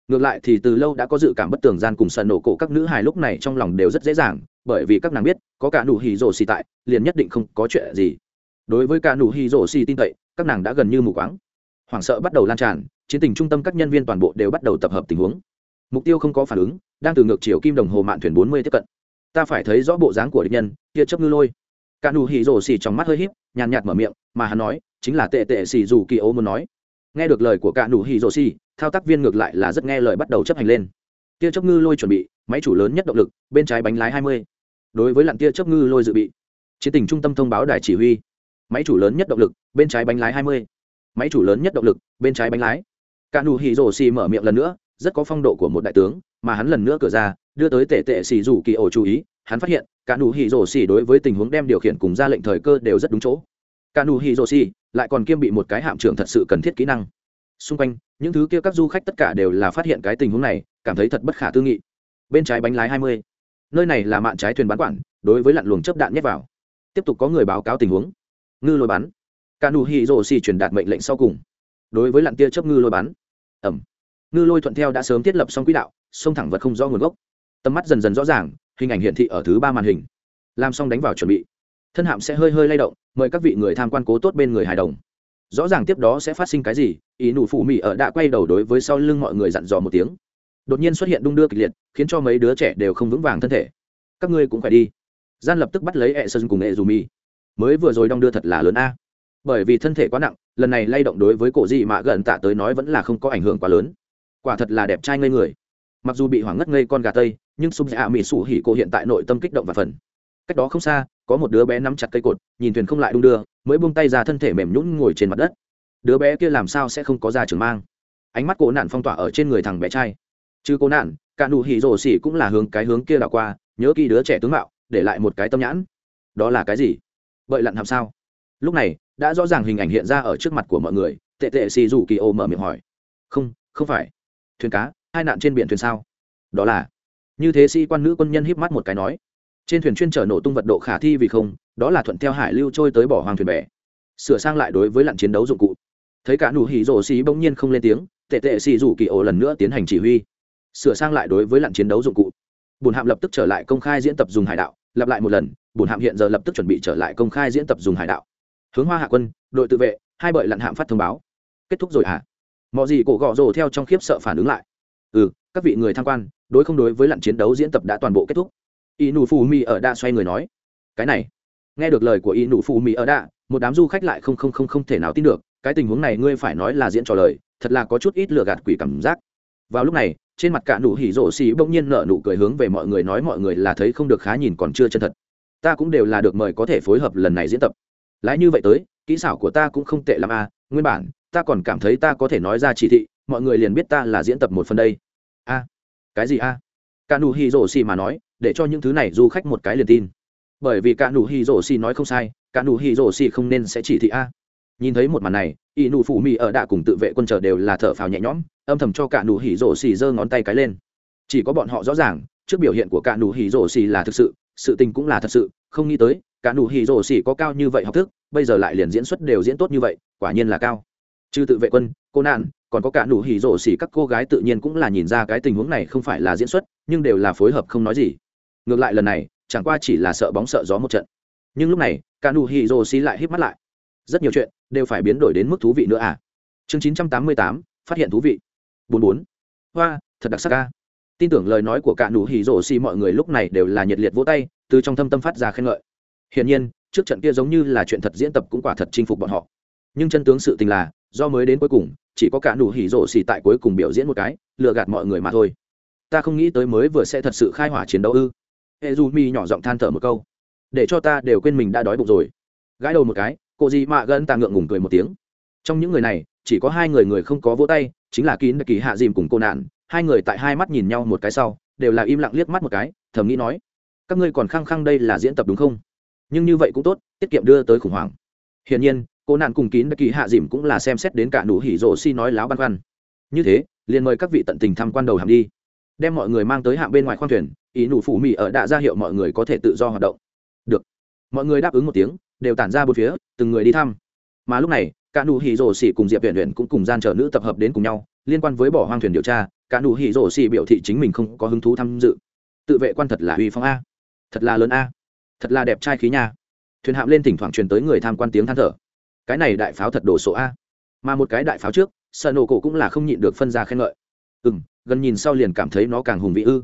Ngược lại thì từ lâu đã có dự cảm bất tường gian cùng sân nổ cổ các nữ hài lúc này trong lòng đều rất dễ dàng, bởi vì các nàng biết, có cả nụ hì rồ xỉ tại, liền nhất định không có chuyện gì. Đối với cả nụ hì rồ xỉ tin cậy, các nàng đã gần như mù quáng. Hoảng sợ bắt đầu lan tràn, chiến tình trung tâm các nhân viên toàn bộ đều bắt đầu tập hợp tình huống mục tiêu không có phản ứng, đang từ ngược chiều kim đồng hồ mạn thuyền bốn mươi tiếp cận. Ta phải thấy rõ bộ dáng của địch nhân kia chấp ngư lôi. Cả nụ hỉ rổ xì trong mắt hơi híp, nhàn nhạt mở miệng, mà hắn nói, chính là tệ tệ xì dù kỳ ô muốn nói. Nghe được lời của cả nụ hỉ rổ xì thao tác viên ngược lại là rất nghe lời bắt đầu chấp hành lên. Tia chấp ngư lôi chuẩn bị, máy chủ lớn nhất động lực, bên trái bánh lái hai mươi. Đối với lặn tia chấp ngư lôi dự bị, chiến tình trung tâm thông báo đài chỉ huy. Máy chủ lớn nhất động lực, bên trái bánh lái hai mươi. Máy chủ lớn nhất động lực, bên trái bánh lái. Cả nụ hỉ rổ xì mở miệng lần nữa rất có phong độ của một đại tướng, mà hắn lần nữa cửa ra, đưa tới tệ tệ xì rủ kỳ ổ chú ý, hắn phát hiện, cả nụ hỉ rổ xì đối với tình huống đem điều khiển cùng ra lệnh thời cơ đều rất đúng chỗ. Cả nụ hỉ rổ xì lại còn kiêm bị một cái hạm trưởng thật sự cần thiết kỹ năng. Xung quanh, những thứ kia các du khách tất cả đều là phát hiện cái tình huống này, cảm thấy thật bất khả tư nghị. Bên trái bánh lái 20. nơi này là mạn trái thuyền bán quản, đối với lặn luồng chớp đạn nhét vào. Tiếp tục có người báo cáo tình huống. Ngư lôi bắn. Cả nụ hỉ rổ xì truyền đạt mệnh lệnh sau cùng. Đối với lặn tia chớp ngư lôi bắn. Ẩm ngư lôi thuận theo đã sớm thiết lập xong quỹ đạo xông thẳng vật không rõ nguồn gốc. Tầm mắt dần dần rõ ràng, hình ảnh hiển thị ở thứ ba màn hình. Làm xong đánh vào chuẩn bị. Thân hạm sẽ hơi hơi lay động, mời các vị người tham quan cố tốt bên người hài đồng. Rõ ràng tiếp đó sẽ phát sinh cái gì, ý nụ phụ mỹ ở đã quay đầu đối với sau lưng mọi người dặn dò một tiếng. Đột nhiên xuất hiện đung đưa kịch liệt, khiến cho mấy đứa trẻ đều không vững vàng thân thể. Các ngươi cũng phải đi. Gian lập tức bắt lấy e sơn cùng e dù mi mới vừa rồi đong đưa thật là lớn a. Bởi vì thân thể quá nặng, lần này lay động đối với cổ dị mà gần tạ tới nói vẫn là không có ảnh hưởng quá lớn quả thật là đẹp trai ngây người. Mặc dù bị hoảng ngất ngây con gà tây, nhưng sụp dạ mỹ sủ hỉ cổ hiện tại nội tâm kích động và phần cách đó không xa, có một đứa bé nắm chặt cây cột, nhìn thuyền không lại đung đưa, mới buông tay ra thân thể mềm nhũn ngồi trên mặt đất. Đứa bé kia làm sao sẽ không có ra trường mang? Ánh mắt cổ nạn phong tỏa ở trên người thằng bé trai. Chứ cô nạn, cả nụ hỉ rổ xỉ cũng là hướng cái hướng kia đảo qua, nhớ kỹ đứa trẻ tướng mạo, để lại một cái tâm nhãn. Đó là cái gì? Bậy lặn làm sao? Lúc này, đã rõ ràng hình ảnh hiện ra ở trước mặt của mọi người, tệ tệ xì rủ kỳ ô mở miệng hỏi. Không không phải thuyền cá, hai nạn trên biển thuyền sao? Đó là, như thế sĩ quan nữ quân nhân híp mắt một cái nói. Trên thuyền chuyên chở nổ tung vật độ khả thi vì không, đó là thuận theo hải lưu trôi tới bỏ hoàng thuyền bè. Sửa sang lại đối với lặn chiến đấu dụng cụ. Thấy cả nụ hỉ rổ xí bỗng nhiên không lên tiếng, tệ tệ xì rủ kỳ ổ lần nữa tiến hành chỉ huy. Sửa sang lại đối với lặn chiến đấu dụng cụ. Bùn hạm lập tức trở lại công khai diễn tập dùng hải đạo, lặp lại một lần, bùn hạm hiện giờ lập tức chuẩn bị trở lại công khai diễn tập dùng hải đạo. Hướng hoa hạ quân, đội tự vệ, hai bợi lặn hạm phát thông báo. Kết thúc rồi hả? à? mọi gì cổ gọ rồ theo trong khiếp sợ phản ứng lại. Ừ các vị người tham quan đối không đối với lặn chiến đấu diễn tập đã toàn bộ kết thúc. Y nụ phù mi ở đa xoay người nói. Cái này nghe được lời của y nụ phù mi ở đa một đám du khách lại không không không không thể nào tin được cái tình huống này ngươi phải nói là diễn trò lời thật là có chút ít lừa gạt quỷ cảm giác. Vào lúc này trên mặt cả nụ hỉ rổ xì bỗng nhiên nở nụ cười hướng về mọi người nói mọi người là thấy không được khá nhìn còn chưa chân thật. Ta cũng đều là được mời có thể phối hợp lần này diễn tập. Lái như vậy tới kỹ xảo của ta cũng không tệ l ắ m à, nguyên bản ta còn cảm thấy ta có thể nói ra chỉ thị, mọi người liền biết ta là diễn tập một phần đây. A, cái gì a? À? cả nụ hỉ rổ xì mà nói, để cho những thứ này du khách một cái liền tin. Bởi vì cả nụ hỉ rổ xì nói không sai cả nụ hỉ rổ xì không nên sẽ chỉ thị a. Nhìn thấy một màn này y nụ phụ mỹ ở đạ cùng tự vệ quân chờ đều là thở phào nhẹ nhõm, âm thầm cho cả nụ hỉ rổ xì giơ ngón tay cái lên. Chỉ có bọn họ rõ ràng, trước biểu hiện của cả nụ hỉ rổ xì là thực sự sự tình cũng là thật sự, không nghĩ tới cả nụ hỉ rổ xì có cao như vậy học thức, bây giờ lại liền diễn xuất đều diễn tốt như vậy, quả nhiên là cao chư tự vệ quân cô nạn còn có cả nụ hỉ rổ xỉ các cô gái tự nhiên cũng là nhìn ra cái tình huống này không phải là diễn xuất nhưng đều là phối hợp không nói gì. Ngược lại lần này chẳng qua chỉ là sợ bóng sợ gió một trận. Nhưng lúc này cả nụ hỉ rổ xỉ lại híp mắt lại. Rất nhiều chuyện đều phải biến đổi đến mức thú vị nữa à? Chương 988, phát hiện thú vị. 44. hoa thật đặc sắc ca. Tin tưởng lời nói của cả nụ hỉ rổ xỉ mọi người lúc này đều là nhiệt liệt vỗ tay từ trong thâm tâm phát ra khen ngợi. Hiển nhiên trước trận kia giống như là chuyện thật diễn tập cũng quả thật chinh phục bọn họ. Nhưng chân tướng sự tình là do mới đến cuối cùng, chỉ có cả nụ hỉ rổ xì tại cuối cùng biểu diễn một cái, lừa gạt mọi người mà thôi. Ta không nghĩ tới mới vừa sẽ thật sự khai hỏa chiến đấu ư. E du mi nhỏ giọng than thở một câu. Để cho ta đều quên mình đã đói bụng rồi. Gãi đầu một cái, cô dì mạ gân ta ngượng ngùng cười một tiếng. Trong những người này, chỉ có hai người người không có vỗ tay, chính là kín kỳ hạ dìm cùng cô nạn. Hai người tại hai mắt nhìn nhau một cái sau, đều là im lặng liếc mắt một cái, thầm nghĩ nói, các ngươi còn khăng khăng đây là diễn tập đúng không? Nhưng như vậy cũng tốt, tiết kiệm đưa tới khủng hoảng. Hiển nhiên cô nạn cùng kín đặc kỳ hạ dìm cũng là xem xét đến cả nụ hỉ rổ si nói láo băn khoăn. Như thế, liền mời các vị tận tình tham quan đầu hàm đi. Đem mọi người mang tới hạm bên ngoài khoang thuyền, ý nụ phủ mì ở đã ra hiệu mọi người có thể tự do hoạt động. Được. Mọi người đáp ứng một tiếng, đều tản ra bốn phía, từng người đi thăm. Mà lúc này, cả nụ hỉ rổ si cùng diệp viện luyện cũng cùng gian trở nữ tập hợp đến cùng nhau, liên quan với bỏ hoang thuyền điều tra, cả nụ hỉ rổ si biểu thị chính mình không có hứng thú tham dự. Tự vệ quan thật là uy phong a. Thật là lớn a. Thật là đẹp trai khí nha. Thuyền hạm lên thỉnh thoảng truyền tới người tham quan tiếng than thở cái này đại pháo thật đồ sộ a. Mà một cái đại pháo trước sợ nổ cổ cũng là không nhịn được phân ra khen ngợi. Ừ m gần nhìn sau liền cảm thấy nó càng hùng vị ư.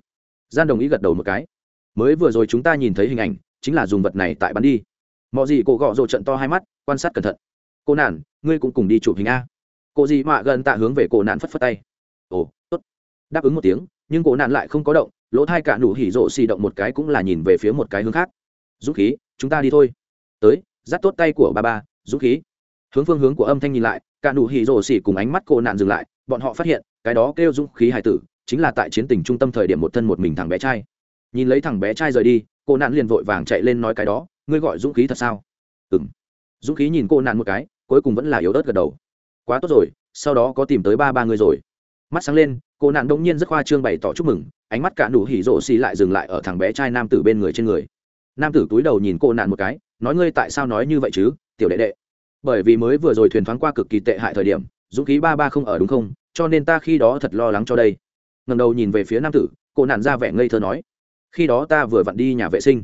Gian đồng ý gật đầu một cái. Mới vừa rồi chúng ta nhìn thấy hình ảnh, chính là dùng vật này tại bắn đi. Mọi gì cổ gọ rộ trận to hai mắt, quan sát cẩn thận. Cô nản, ngươi cũng cùng đi chụp hình a. Cô gì mạ gần tạ hướng về cổ nạn phất phất tay. Ồ, tốt. Đáp ứng một tiếng, nhưng cổ nạn lại không có động, lỗ thai cả nụ hỉ rộ xì động một cái cũng là nhìn về phía một cái hướng khác. Dũng khí, chúng ta đi thôi. Tới, dắt tốt tay của ba ba, dũng khí hướng phương hướng của âm thanh nhìn lại, cả nụ hỉ rổ xỉ cùng ánh mắt cô nạn dừng lại, bọn họ phát hiện, cái đó kêu dũng khí hải tử, chính là tại chiến tình trung tâm thời điểm một thân một mình thằng bé trai. Nhìn lấy thằng bé trai rời đi, cô nạn liền vội vàng chạy lên nói cái đó, ngươi gọi dũng khí thật sao? Ừng dũng khí nhìn cô nạn một cái, cuối cùng vẫn là yếu ớt gật đầu. Quá tốt rồi, sau đó có tìm tới ba ba người rồi. Mắt sáng lên, cô nạn đông nhiên rất khoa trương bày tỏ chúc mừng, ánh mắt cả nụ hỉ rộ xì lại dừng lại ở thằng bé trai nam tử bên người trên người. Nam tử túi đầu nhìn cô nạn một cái, nói ngươi tại sao nói như vậy chứ, tiểu đệ đệ? bởi vì mới vừa rồi thuyền thoáng qua cực kỳ tệ hại thời điểm, dũng khí ba ba không ở đúng không, cho nên ta khi đó thật lo lắng cho đây. Ngầm đầu nhìn về phía nam tử, cô nạn ra vẻ ngây thơ nói, khi đó ta vừa vặn đi nhà vệ sinh.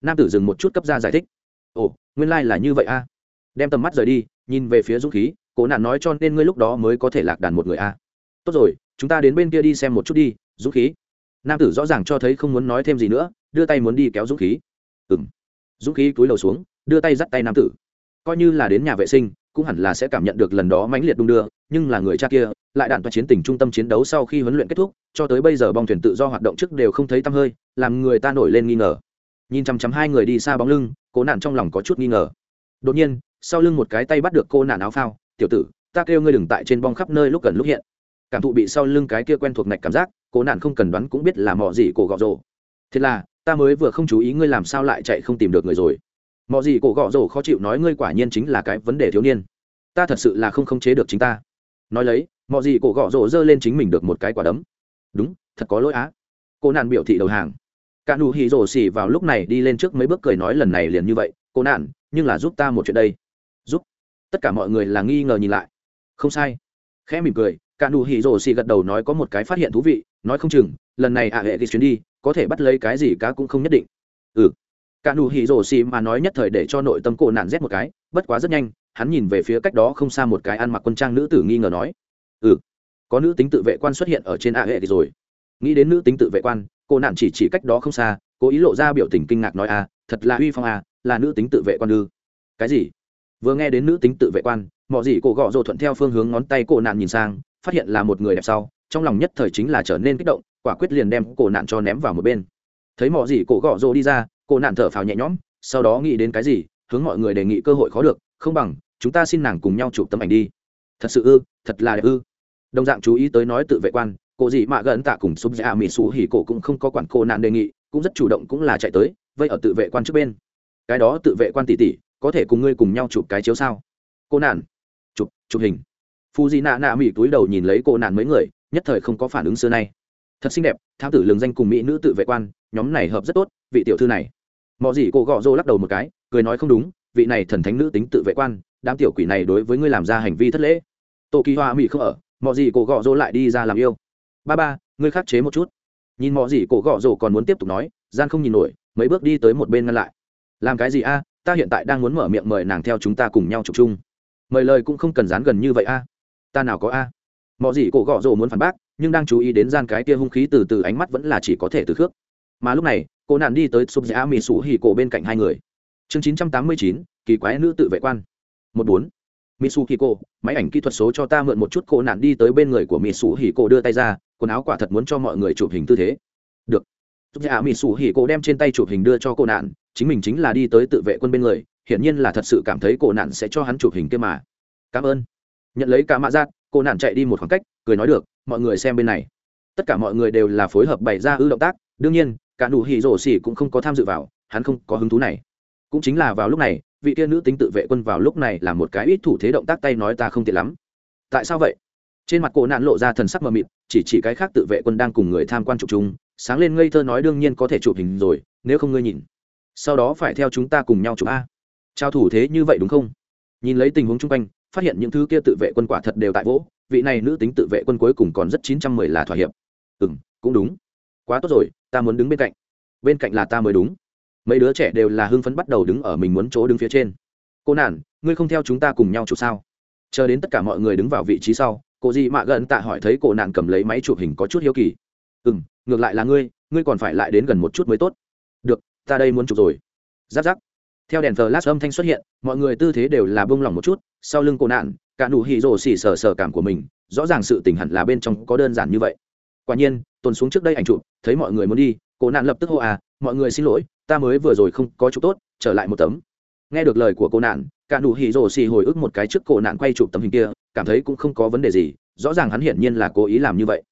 Nam tử dừng một chút cấp ra giải thích, ồ, nguyên lai、like、là như vậy a. Đem tầm mắt rời đi, nhìn về phía dũng khí, cô nạn nói cho nên ngươi lúc đó mới có thể lạc đàn một người a. Tốt rồi, chúng ta đến bên kia đi xem một chút đi, dũng khí. Nam tử rõ ràng cho thấy không muốn nói thêm gì nữa, đưa tay muốn đi kéo dũng khí. Ừ m dũng khí túi lầu xuống, đưa tay dắt tay nam tử coi như là đến nhà vệ sinh, cũng hẳn là sẽ cảm nhận được lần đó mãnh liệt đung đưa, nhưng là người cha kia lại đạn toàn chiến tình trung tâm chiến đấu sau khi huấn luyện kết thúc, cho tới bây giờ bong thuyền tự do hoạt động trước đều không thấy tăm hơi, làm người ta nổi lên nghi ngờ. Nhìn chằm chằm hai người đi xa bóng lưng, cố nạn trong lòng có chút nghi ngờ. Đột nhiên, sau lưng một cái tay bắt được cô nạn áo phao, tiểu tử, ta kêu ngươi đừng tại trên bong khắp nơi lúc gần lúc hiện. Cảm thụ bị sau lưng cái kia quen thuộc ngạch cảm giác, cố nạn không cần đoán cũng biết là mò gì cổ gọt rồ. Thế là, ta mới vừa không chú ý ngươi làm sao lại chạy không tìm được người rồi mọi gì cổ gõ rổ khó chịu nói ngươi quả nhiên chính là cái vấn đề thiếu niên. Ta thật sự là không khống chế được chính ta. Nói lấy mọi gì cổ gõ rổ giơ lên chính mình được một cái quả đấm. Đúng, thật có lỗi á. Cô nạn biểu thị đầu hàng. Cả nụ hì rổ xì vào lúc này đi lên trước mấy bước cười nói lần này liền như vậy, cô nạn, nhưng là giúp ta một chuyện đây. Giúp. Tất cả mọi người là nghi ngờ nhìn lại. Không sai. Khẽ mỉm cười, cả nụ hì rổ xì gật đầu nói có một cái phát hiện thú vị, nói không chừng, lần này ạ à hệ thì chuyến đi, có thể bắt lấy cái gì cá cũng không nhất định. Ừ cả nụ hỉ rổ xì mà nói nhất thời để cho nội tâm cổ nạn rét một cái, bất quá rất nhanh, hắn nhìn về phía cách đó không xa một cái ăn mặc quân trang nữ tử nghi ngờ nói ừ có nữ tính tự vệ quan xuất hiện ở trên a hệ thì rồi. Nghĩ đến nữ tính tự vệ quan cô nạn chỉ chỉ cách đó không xa, cố ý lộ ra biểu tình kinh ngạc nói a thật là uy phong a là nữ tính tự vệ quan ư. Cái gì? Vừa nghe đến nữ tính tự vệ quan mọi gì cô gọ rồ thuận theo phương hướng ngón tay cô nạn nhìn sang, phát hiện là một người đẹp sau, trong lòng nhất thời chính là trở nên kích động, quả quyết liền đem cổ nạn cho ném vào một bên. Thấy mọi gì cô gọ rồ đi ra cô nạn thở phào nhẹ nhõm, sau đó nghĩ đến cái gì, hướng mọi người đề nghị cơ hội khó được, không bằng, chúng ta xin nàng cùng nhau chụp tấm ảnh đi. Thật sự ư, thật là đẹp ư. Đồng dạng chú ý tới nói tự vệ quan, cô dị mạ gần tạ cùng súp dạ mỹ xù hỉ cổ cũng không có quản cô nạn đề nghị, cũng rất chủ động cũng là chạy tới vậy ở tự vệ quan trước bên. Cái đó tự vệ quan tỷ tỷ có thể cùng ngươi cùng nhau chụp cái chiếu sao? Cô nạn. Chụp chụp hình. Phu di nạ nạ mỹ túi đầu nhìn lấy cô nạn mấy người, nhất thời không có phản ứng xưa nay. Thật xinh đẹp tham tử lường danh cùng mỹ nữ tự vệ quan, nhóm này hợp rất tốt, vị tiểu thư này mọi gì cô gọ rô lắc đầu một cái, cười nói không đúng, vị này thần thánh nữ tính tự vệ quan, đám tiểu quỷ này đối với ngươi làm ra hành vi thất lễ. Tổ kỳ hoa mỹ không ở mọi gì cổ gọ rô lại đi ra làm yêu. Ba ba, ngươi khắc chế một chút. Nhìn mọi gì cổ gọ rô còn muốn tiếp tục nói, gian không nhìn nổi, mấy bước đi tới một bên ngăn lại. Làm cái gì a, ta hiện tại đang muốn mở miệng mời nàng theo chúng ta cùng nhau chụp chung. Mời lời cũng không cần dán gần như vậy a. Ta nào có a. À? mọi gì cổ gọ rỗ muốn phản bác, nhưng đang chú ý đến gian cái kia hung khí từ từ ánh mắt vẫn là chỉ có thể từ khước. Mà lúc này cô nạn đi tới sụp giá mì sủ hì cổ bên cạnh hai người. Chương chín trăm tám mươi chín, kỳ quái nữ tự vệ quan. Một bốn. Mỹ su hì cổ, máy ảnh kỹ thuật số cho ta mượn một chút cô nạn đi tới bên người của mỹ su hì cổ đưa tay ra, quần áo quả thật muốn cho mọi người chụp hình tư thế. Được. Sụp giá mỹ su hì cổ đem trên tay chụp hình đưa cho cô nạn, chính mình chính là đi tới tự vệ quân bên người, hiển nhiên là thật sự cảm thấy cô nạn sẽ cho hắn chụp hình kia mà. Cảm ơn. Nhận lấy cả mã giác, cô nạn chạy đi một khoảng cách, cười nói được, mọi người xem bên này. Tất cả mọi người đều là phối hợp bày ra ư động tác, đương nhiên cả nụ hỉ rổ xỉ cũng không có tham dự vào, hắn không có hứng thú này. Cũng chính là vào lúc này, vị kia nữ tính tự vệ quân vào lúc này là một cái ít thủ thế động tác tay nói ta không tiện lắm. Tại sao vậy? Trên mặt cổ nạn lộ ra thần sắc mờ mịt, chỉ chỉ cái khác tự vệ quân đang cùng người tham quan chụp chung sáng lên ngây thơ nói đương nhiên có thể chụp hình rồi, nếu không ngươi nhìn. Sau đó phải theo chúng ta cùng nhau chụp a. Trao thủ thế như vậy đúng không? Nhìn lấy tình huống chung quanh, phát hiện những thứ kia tự vệ quân quả thật đều tại vỗ, vị này nữ tính tự vệ quân cuối cùng còn rất chín trăm mười là thỏa hiệp. Ừ m cũng đúng. Quá tốt rồi ta muốn đứng bên cạnh. Bên cạnh là ta mới đúng. Mấy đứa trẻ đều là hưng phấn bắt đầu đứng ở mình muốn chỗ đứng phía trên. Cô nản, ngươi không theo chúng ta cùng nhau chụp sao? Chờ đến tất cả mọi người đứng vào vị trí sau, cô dị mạ gần tạ hỏi thấy cô nạn cầm lấy máy chụp hình có chút hiếu kỳ. Ừ m ngược lại là ngươi ngươi còn phải lại đến gần một chút mới tốt. Được, ta đây muốn chụp rồi. Giáp giáp. Theo đèn thờ lát âm thanh xuất hiện, mọi người tư thế đều là bông lỏng một chút, sau lưng cô nạn cả nụ hỉ rồ xỉ sờ sờ cảm của mình, rõ ràng sự tình hẳn là bên trong có đơn giản như vậy. Quả nhiên tồn xuống trước đây ảnh chụp, thấy mọi người muốn đi cô nạn lập tức hô à mọi người xin lỗi, ta mới vừa rồi không có chụp tốt, trở lại một tấm. Nghe được lời của cô nạn, cả nụ hỉ rồ xì hồi ức một cái trước cô nạn quay chụp tấm hình kia, cảm thấy cũng không có vấn đề gì, rõ ràng hắn hiển nhiên là cố ý làm như vậy.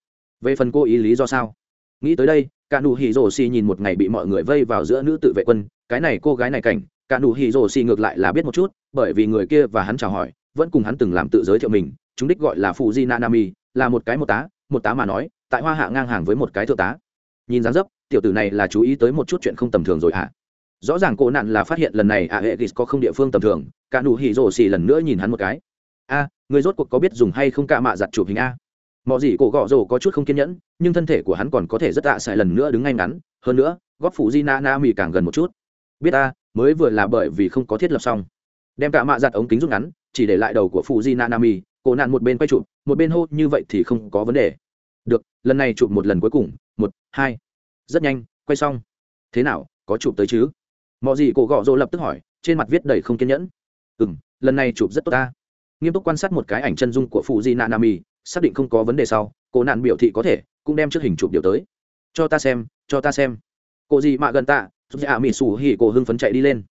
Về phần cô ý lý do sao? Nghĩ tới đây, cả nụ hỉ rồ xì nhìn một ngày bị mọi người vây vào giữa nữ tự vệ quân, cái này cô gái này cảnh, cả nụ hỉ rồ xì ngược lại là biết một chút, bởi vì người kia và hắn chào hỏi, vẫn cùng hắn từng làm tự giới thiệu mình, chúng đích gọi là phụ di nanami, là một cái một tá một tá mà nói tại hoa hạ ngang hàng với một cái thượng tá. Nhìn dáng dấp, tiểu tử này là chú ý tới một chút chuyện không tầm thường rồi ạ à. rõ ràng cô nạn là phát hiện lần này ạ hệ ghis có không địa phương tầm thường, cả nụ hỉ rồ xì lần nữa nhìn hắn một cái. A, người rốt cuộc có biết dùng hay không cạ mạ giặt chụp hình a? Mọi gì cổ gọ rồ có chút không kiên nhẫn, nhưng thân thể của hắn còn có thể rất tạ sai lần nữa đứng ngay ngắn. Hơn nữa góp phủ di na na mì càng gần một chút. Biết a, mới vừa là bởi vì không có thiết lập xong. Đem cạ mạ giặt ống kính rút ngắn, chỉ để lại đầu của phủ di na na mì cô nạn một bên quay chụp, một bên hô, như vậy thì không có vấn đề được, lần này chụp một lần cuối cùng, một, hai. Rất nhanh, quay xong. Thế nào, có chụp tới chứ? Mọi gì cổ gọ rỗ lập tức hỏi, trên mặt viết đầy không kiên nhẫn. Ừ m lần này chụp rất tốt ta. Nghiêm túc quan sát một cái ảnh chân dung của phụ di nạ nam y xác định không có vấn đề sau, cô nạn biểu thị có thể, cũng đem trước hình chụp điều tới. Cho ta xem, cho ta xem. Cô gì mạ gần tạ, giúp dạ mỹ xù hỉ cổ hưng phấn chạy đi lên.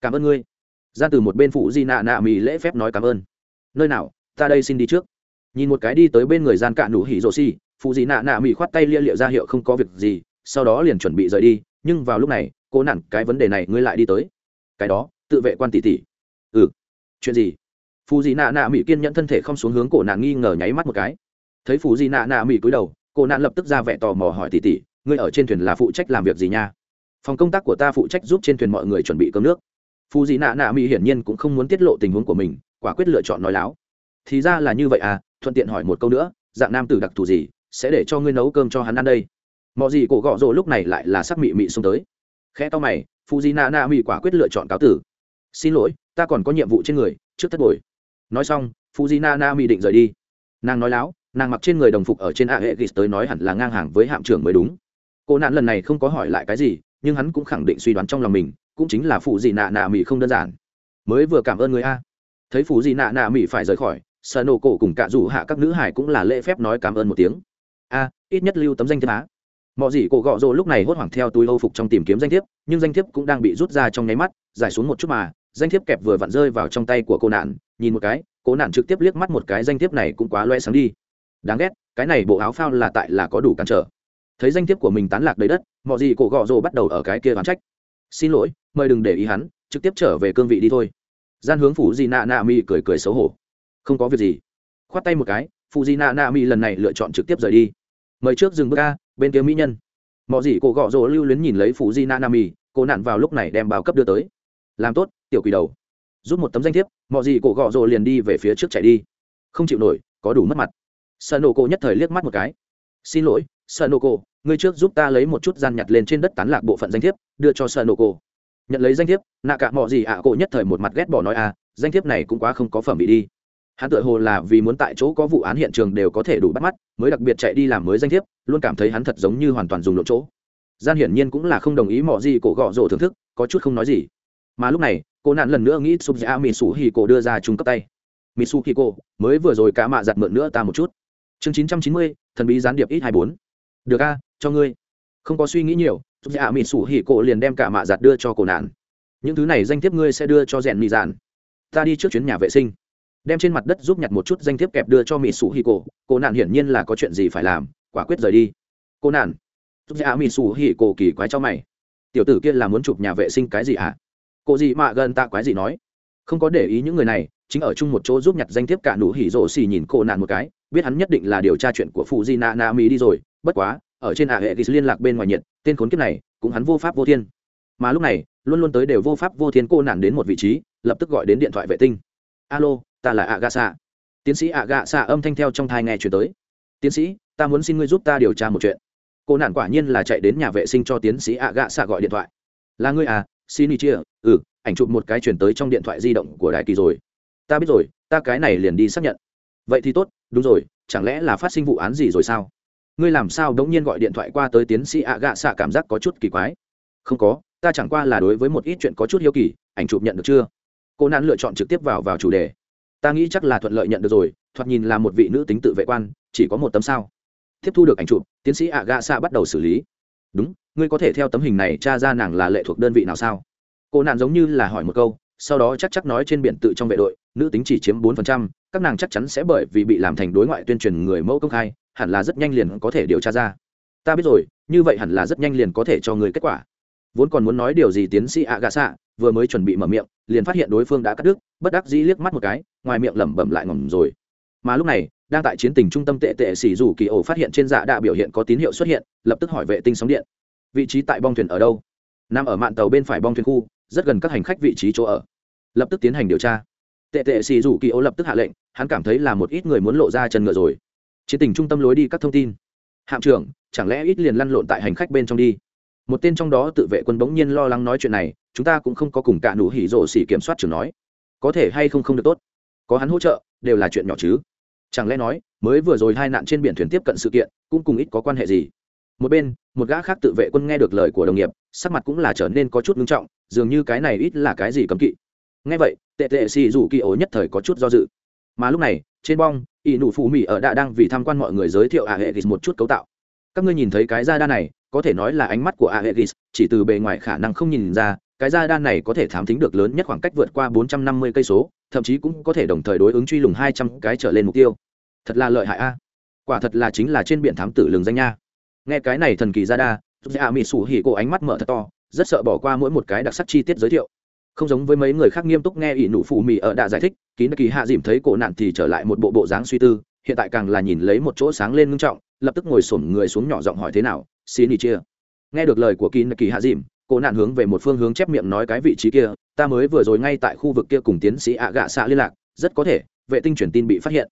Cảm ơn ngươi. Gian từ một bên phụ di nạ Nam mỹ lễ phép nói cảm ơn. Nơi nào, ta đây xin đi trước. Nhìn một cái đi tới bên người gian cạn nụ hỉ rồ xì phụ dị nạ nạ mỹ khoát tay lia liệu ra hiệu không có việc gì, sau đó liền chuẩn bị rời đi, nhưng vào lúc này cô nản, cái vấn đề này ngươi lại đi tới. Cái đó, tự vệ quan tỷ tỷ. Ừ. Chuyện gì? Phù dị nạ nạ mỹ kiên nhẫn thân thể không xuống hướng cổ nạn nghi ngờ nháy mắt một cái. Thấy phù dị nạ nạ mỹ cúi đầu cổ nạn lập tức ra vẻ tò mò hỏi tỷ tỷ, ngươi ở trên thuyền là phụ trách làm việc gì nha? Phòng công tác của ta phụ trách giúp trên thuyền mọi người chuẩn bị cơm nước. Phù dị nạ nạ mỹ hiển nhiên cũng không muốn tiết lộ tình huống của mình, quả quyết lựa chọn nói láo. Thì ra là như vậy à thuận tiện hỏi một câu nữa, dạng nam tử đặc thù gì sẽ để cho ngươi nấu cơm cho hắn ăn đây. Mọi gì cổ gọ rồ lúc này lại là sắc mị mị xông tới. Khe to mày phụ di na na mị quả quyết lựa chọn cáo tử. Xin lỗi, ta còn có nhiệm vụ trên người, trước thất bồi. Nói xong phụ di na na mị định rời đi. Nàng nói láo, nàng mặc trên người đồng phục ở trên a hệ ghis tới nói hẳn là ngang hàng với hạm trưởng mới đúng. Cô nạn lần này không có hỏi lại cái gì, nhưng hắn cũng khẳng định suy đoán trong lòng mình, cũng chính là phụ di nạ nạ mị không đơn giản. Mới vừa cảm ơn người a. Thấy phụ di nạ nạ mị phải rời khỏi sợ nổ cổ cùng cả rủ hạ các nữ hải cũng là lễ phép nói cảm ơn một tiếng a, ít nhất lưu tấm danh thiếp á. Mọi gì cổ gọ rồ lúc này hốt hoảng theo túi âu phục trong tìm kiếm danh thiếp, nhưng danh thiếp cũng đang bị rút ra trong nháy mắt, giải xuống một chút mà, danh thiếp kẹp vừa vặn rơi vào trong tay của cô nạn, nhìn một cái, cô nạn trực tiếp liếc mắt một cái, danh thiếp này cũng quá loe sáng đi. Đáng ghét, cái này bộ áo phao là tại là có đủ cản trở. Thấy danh thiếp của mình tán lạc đầy đất mọi gì cổ gọ rồ bắt đầu ở cái kia oán trách. Xin lỗi, mời đừng để ý hắn, trực tiếp trở về cương vị đi thôi. Gian hướng phủ di nạ nạ mi cười cười xấu hổ. Không có việc gì. Khoát tay một cái, phụ di nạ nạ mi lần này lựa chọn trực tiếp rời đi mời trước dừng bước ca, bên kia mỹ nhân. Mọi gì cổ gõ rỗ lưu luyến nhìn lấy phủ di na nam mì cô nạn vào lúc này đem báo cấp đưa tới. Làm tốt, tiểu quỷ đầu. Rút một tấm danh thiếp mọi gì cổ gõ rỗ liền đi về phía trước chạy đi. Không chịu nổi, có đủ mất mặt. Sợ nổ cổ nhất thời liếc mắt một cái. Xin lỗi, sợ nổ cổ, ngươi trước giúp ta lấy một chút gian nhặt lên trên đất tán lạc bộ phận danh thiếp, đưa cho sợ nổ cổ. Nhận lấy danh thiếp, nạ cả mọi gì ạ à cổ nhất thời một mặt ghét bỏ nói à danh thiếp này cũng quá không có phẩm bị đi hắn tự hồ là vì muốn tại chỗ có vụ án hiện trường đều có thể đủ bắt mắt, mới đặc biệt chạy đi làm mới danh thiếp, luôn cảm thấy hắn thật giống như hoàn toàn dùng lộ chỗ. Gian hiển nhiên cũng là không đồng ý mọi gì cổ gọ rổ thưởng thức, có chút không nói gì. Mà lúc này, cô nạn lần nữa nghĩ sụp ra mỹ sủ hì cổ đưa ra trung cấp tay. Mỹ sủ hì cổ mới vừa rồi cá mạ giặt mượn nữa ta một chút. Chương chín trăm chín mươi, thần bí gián điệp ít hai bốn. Được a, cho ngươi. Không có suy nghĩ nhiều, sụp ra mỹ sủ hì cổ liền đem cả mạ giặt đưa cho cô nạn. Những thứ này danh thiếp ngươi sẽ đưa cho rèn mì giản. Ta đi trước chuyến nhà vệ sinh đem trên mặt đất giúp nhặt một chút danh thiếp kẹp đưa cho mỹ sủ hi cổ. Cô nạn hiển nhiên là có chuyện gì phải làm, quả quyết rời đi. Cô nạn. Giúp dạ mỹ sủ hi cổ kỳ quái cho mày. Tiểu tử kia là muốn chụp nhà vệ sinh cái gì ạ à? cô gì mà gần tạ quái gì nói. Không có để ý những người này, chính ở chung một chỗ giúp nhặt danh thiếp cả nụ hỉ rổ xì nhìn cô nạn một cái, biết hắn nhất định là điều tra chuyện của phụ di na na mỹ đi rồi, bất quá, ở trên ả à hệ thì liên lạc bên ngoài nhiệt, tên khốn kiếp này, cũng hắn vô pháp vô thiên. Mà lúc này, luôn luôn tới đều vô pháp vô thiên cô nạn đến một vị trí, lập tức gọi đến điện thoại vệ tinh. Alo ta là ạ gạ xạ. Tiến sĩ ạ gạ xạ âm thanh theo trong thai nghe chuyển tới. Tiến sĩ, ta muốn xin ngươi giúp ta điều tra một chuyện. Cô nạn quả nhiên là chạy đến nhà vệ sinh cho tiến sĩ ạ gạ xạ gọi điện thoại. Là ngươi à xin ý chia ừ ảnh chụp một cái chuyển tới trong điện thoại di động của đại kỳ rồi. Ta biết rồi, ta cái này liền đi xác nhận. Vậy thì tốt, đúng rồi, chẳng lẽ là phát sinh vụ án gì rồi sao? Ngươi làm sao đống nhiên gọi điện thoại qua tới tiến sĩ ạ gạ xạ cảm giác có chút kỳ quái. Không có, ta chẳng qua là đối với một ít chuyện có chút hiếu kỳ, ảnh chụp nhận được chưa? Cô nạn lựa chọn trực tiếp vào vào chủ đề ta nghĩ chắc là thuận lợi nhận được rồi, thoạt nhìn là một vị nữ tính tự vệ quan, chỉ có một tấm sao. Tiếp thu được ảnh chụp, tiến sĩ ạ gạ xạ bắt đầu xử lý. Đúng, ngươi có thể theo tấm hình này t r a ra nàng là lệ thuộc đơn vị nào sao? Cô nạn giống như là hỏi một câu, sau đó chắc chắc nói trên biển tự trong vệ đội, nữ tính chỉ chiếm bốn phần trăm, các nàng chắc chắn sẽ bởi vì bị làm thành đối ngoại tuyên truyền người mẫu công khai, hẳn là rất nhanh liền có thể điều tra ra. Ta biết rồi, như vậy hẳn là rất nhanh liền có thể cho người kết quả. Vốn còn muốn nói điều gì tiến sĩ ạ gạ xạ vừa mới chuẩn bị mở miệng, liền phát hiện đối phương đã cắt đứt, bất đắc dĩ liếc mắt một cái, ngoài miệng lẩm bẩm lại ngầm rồi. Mà lúc này, đang tại chiến tình trung tâm tệ tệ xỉ dù kỳ ổ phát hiện trên dạ đạ biểu hiện có tín hiệu xuất hiện, lập tức hỏi vệ tinh sóng điện. Vị trí tại bong thuyền ở đâu? Nằm ở mạn tàu bên phải bong thuyền khu, rất gần các hành khách vị trí chỗ ở. Lập tức tiến hành điều tra. Tệ tệ xì rủ kỳ ô lập tức hạ lệnh, hắn cảm thấy là một ít người muốn lộ ra chân ngựa rồi. Chiến tình trung tâm lối đi các thông tin. Hạm trưởng, chẳng lẽ ít liền lăn lộn tại hành khách bên trong đi? một tên trong đó tự vệ quân bỗng nhiên lo lắng nói chuyện này, chúng ta cũng không có cùng cả nụ hỉ rổ xỉ kiểm soát trường nói. Có thể hay không không được tốt? Có hắn hỗ trợ, đều là chuyện nhỏ chứ. Chẳng lẽ nói, mới vừa rồi hai nạn trên biển thuyền tiếp cận sự kiện, cũng cùng ít có quan hệ gì? Một bên, một gã khác tự vệ quân nghe được lời của đồng nghiệp, sắc mặt cũng là trở nên có chút ngưng trọng, dường như cái này ít là cái gì cấm kỵ. Nghe vậy, tệ tệ xì rủ kỳ ố nhất thời có chút do dự. Mà lúc này, trên bong, ỷ nụ phụ mỹ ở đã đang vì tham quan mọi người giới thiệu ả à hệ thì một chút cấu tạo. Các ngươi nhìn thấy cái ra đa này có thể nói là ánh mắt của aegis chỉ từ bề ngoài khả năng không nhìn ra cái gia đan này có thể thám thính được lớn nhất khoảng cách vượt qua 450 cây số, thậm chí cũng có thể đồng thời đối ứng truy lùng 200 cái trở lên mục tiêu. Thật là lợi hại a. Quả thật là chính là trên biển thám tử lường danh nha. Nghe cái này thần kỳ ra đa, Dạ Mị Sủ Hỉ cô ánh mắt mở thật to, rất sợ bỏ qua mỗi một cái đặc sắc chi tiết giới thiệu. Không giống với mấy người khác nghiêm túc nghe ỷ nụ phụ mì ở đã giải thích, kín kỳ hạ dìm thấy cổ nạn thì trở lại một bộ bộ dáng suy tư, hiện tại càng là nhìn lấy một chỗ sáng lên ngưng trọng, lập tức ngồi xổm người xuống nhỏ giọng hỏi thế nào xin ý chia. Nghe được lời của kín kỳ hạ dìm cô nạn hướng về một phương hướng chép miệng nói cái vị trí kia ta mới vừa rồi ngay tại khu vực kia cùng tiến sĩ ạ gạ xạ liên lạc rất có thể vệ tinh truyền tin bị phát hiện.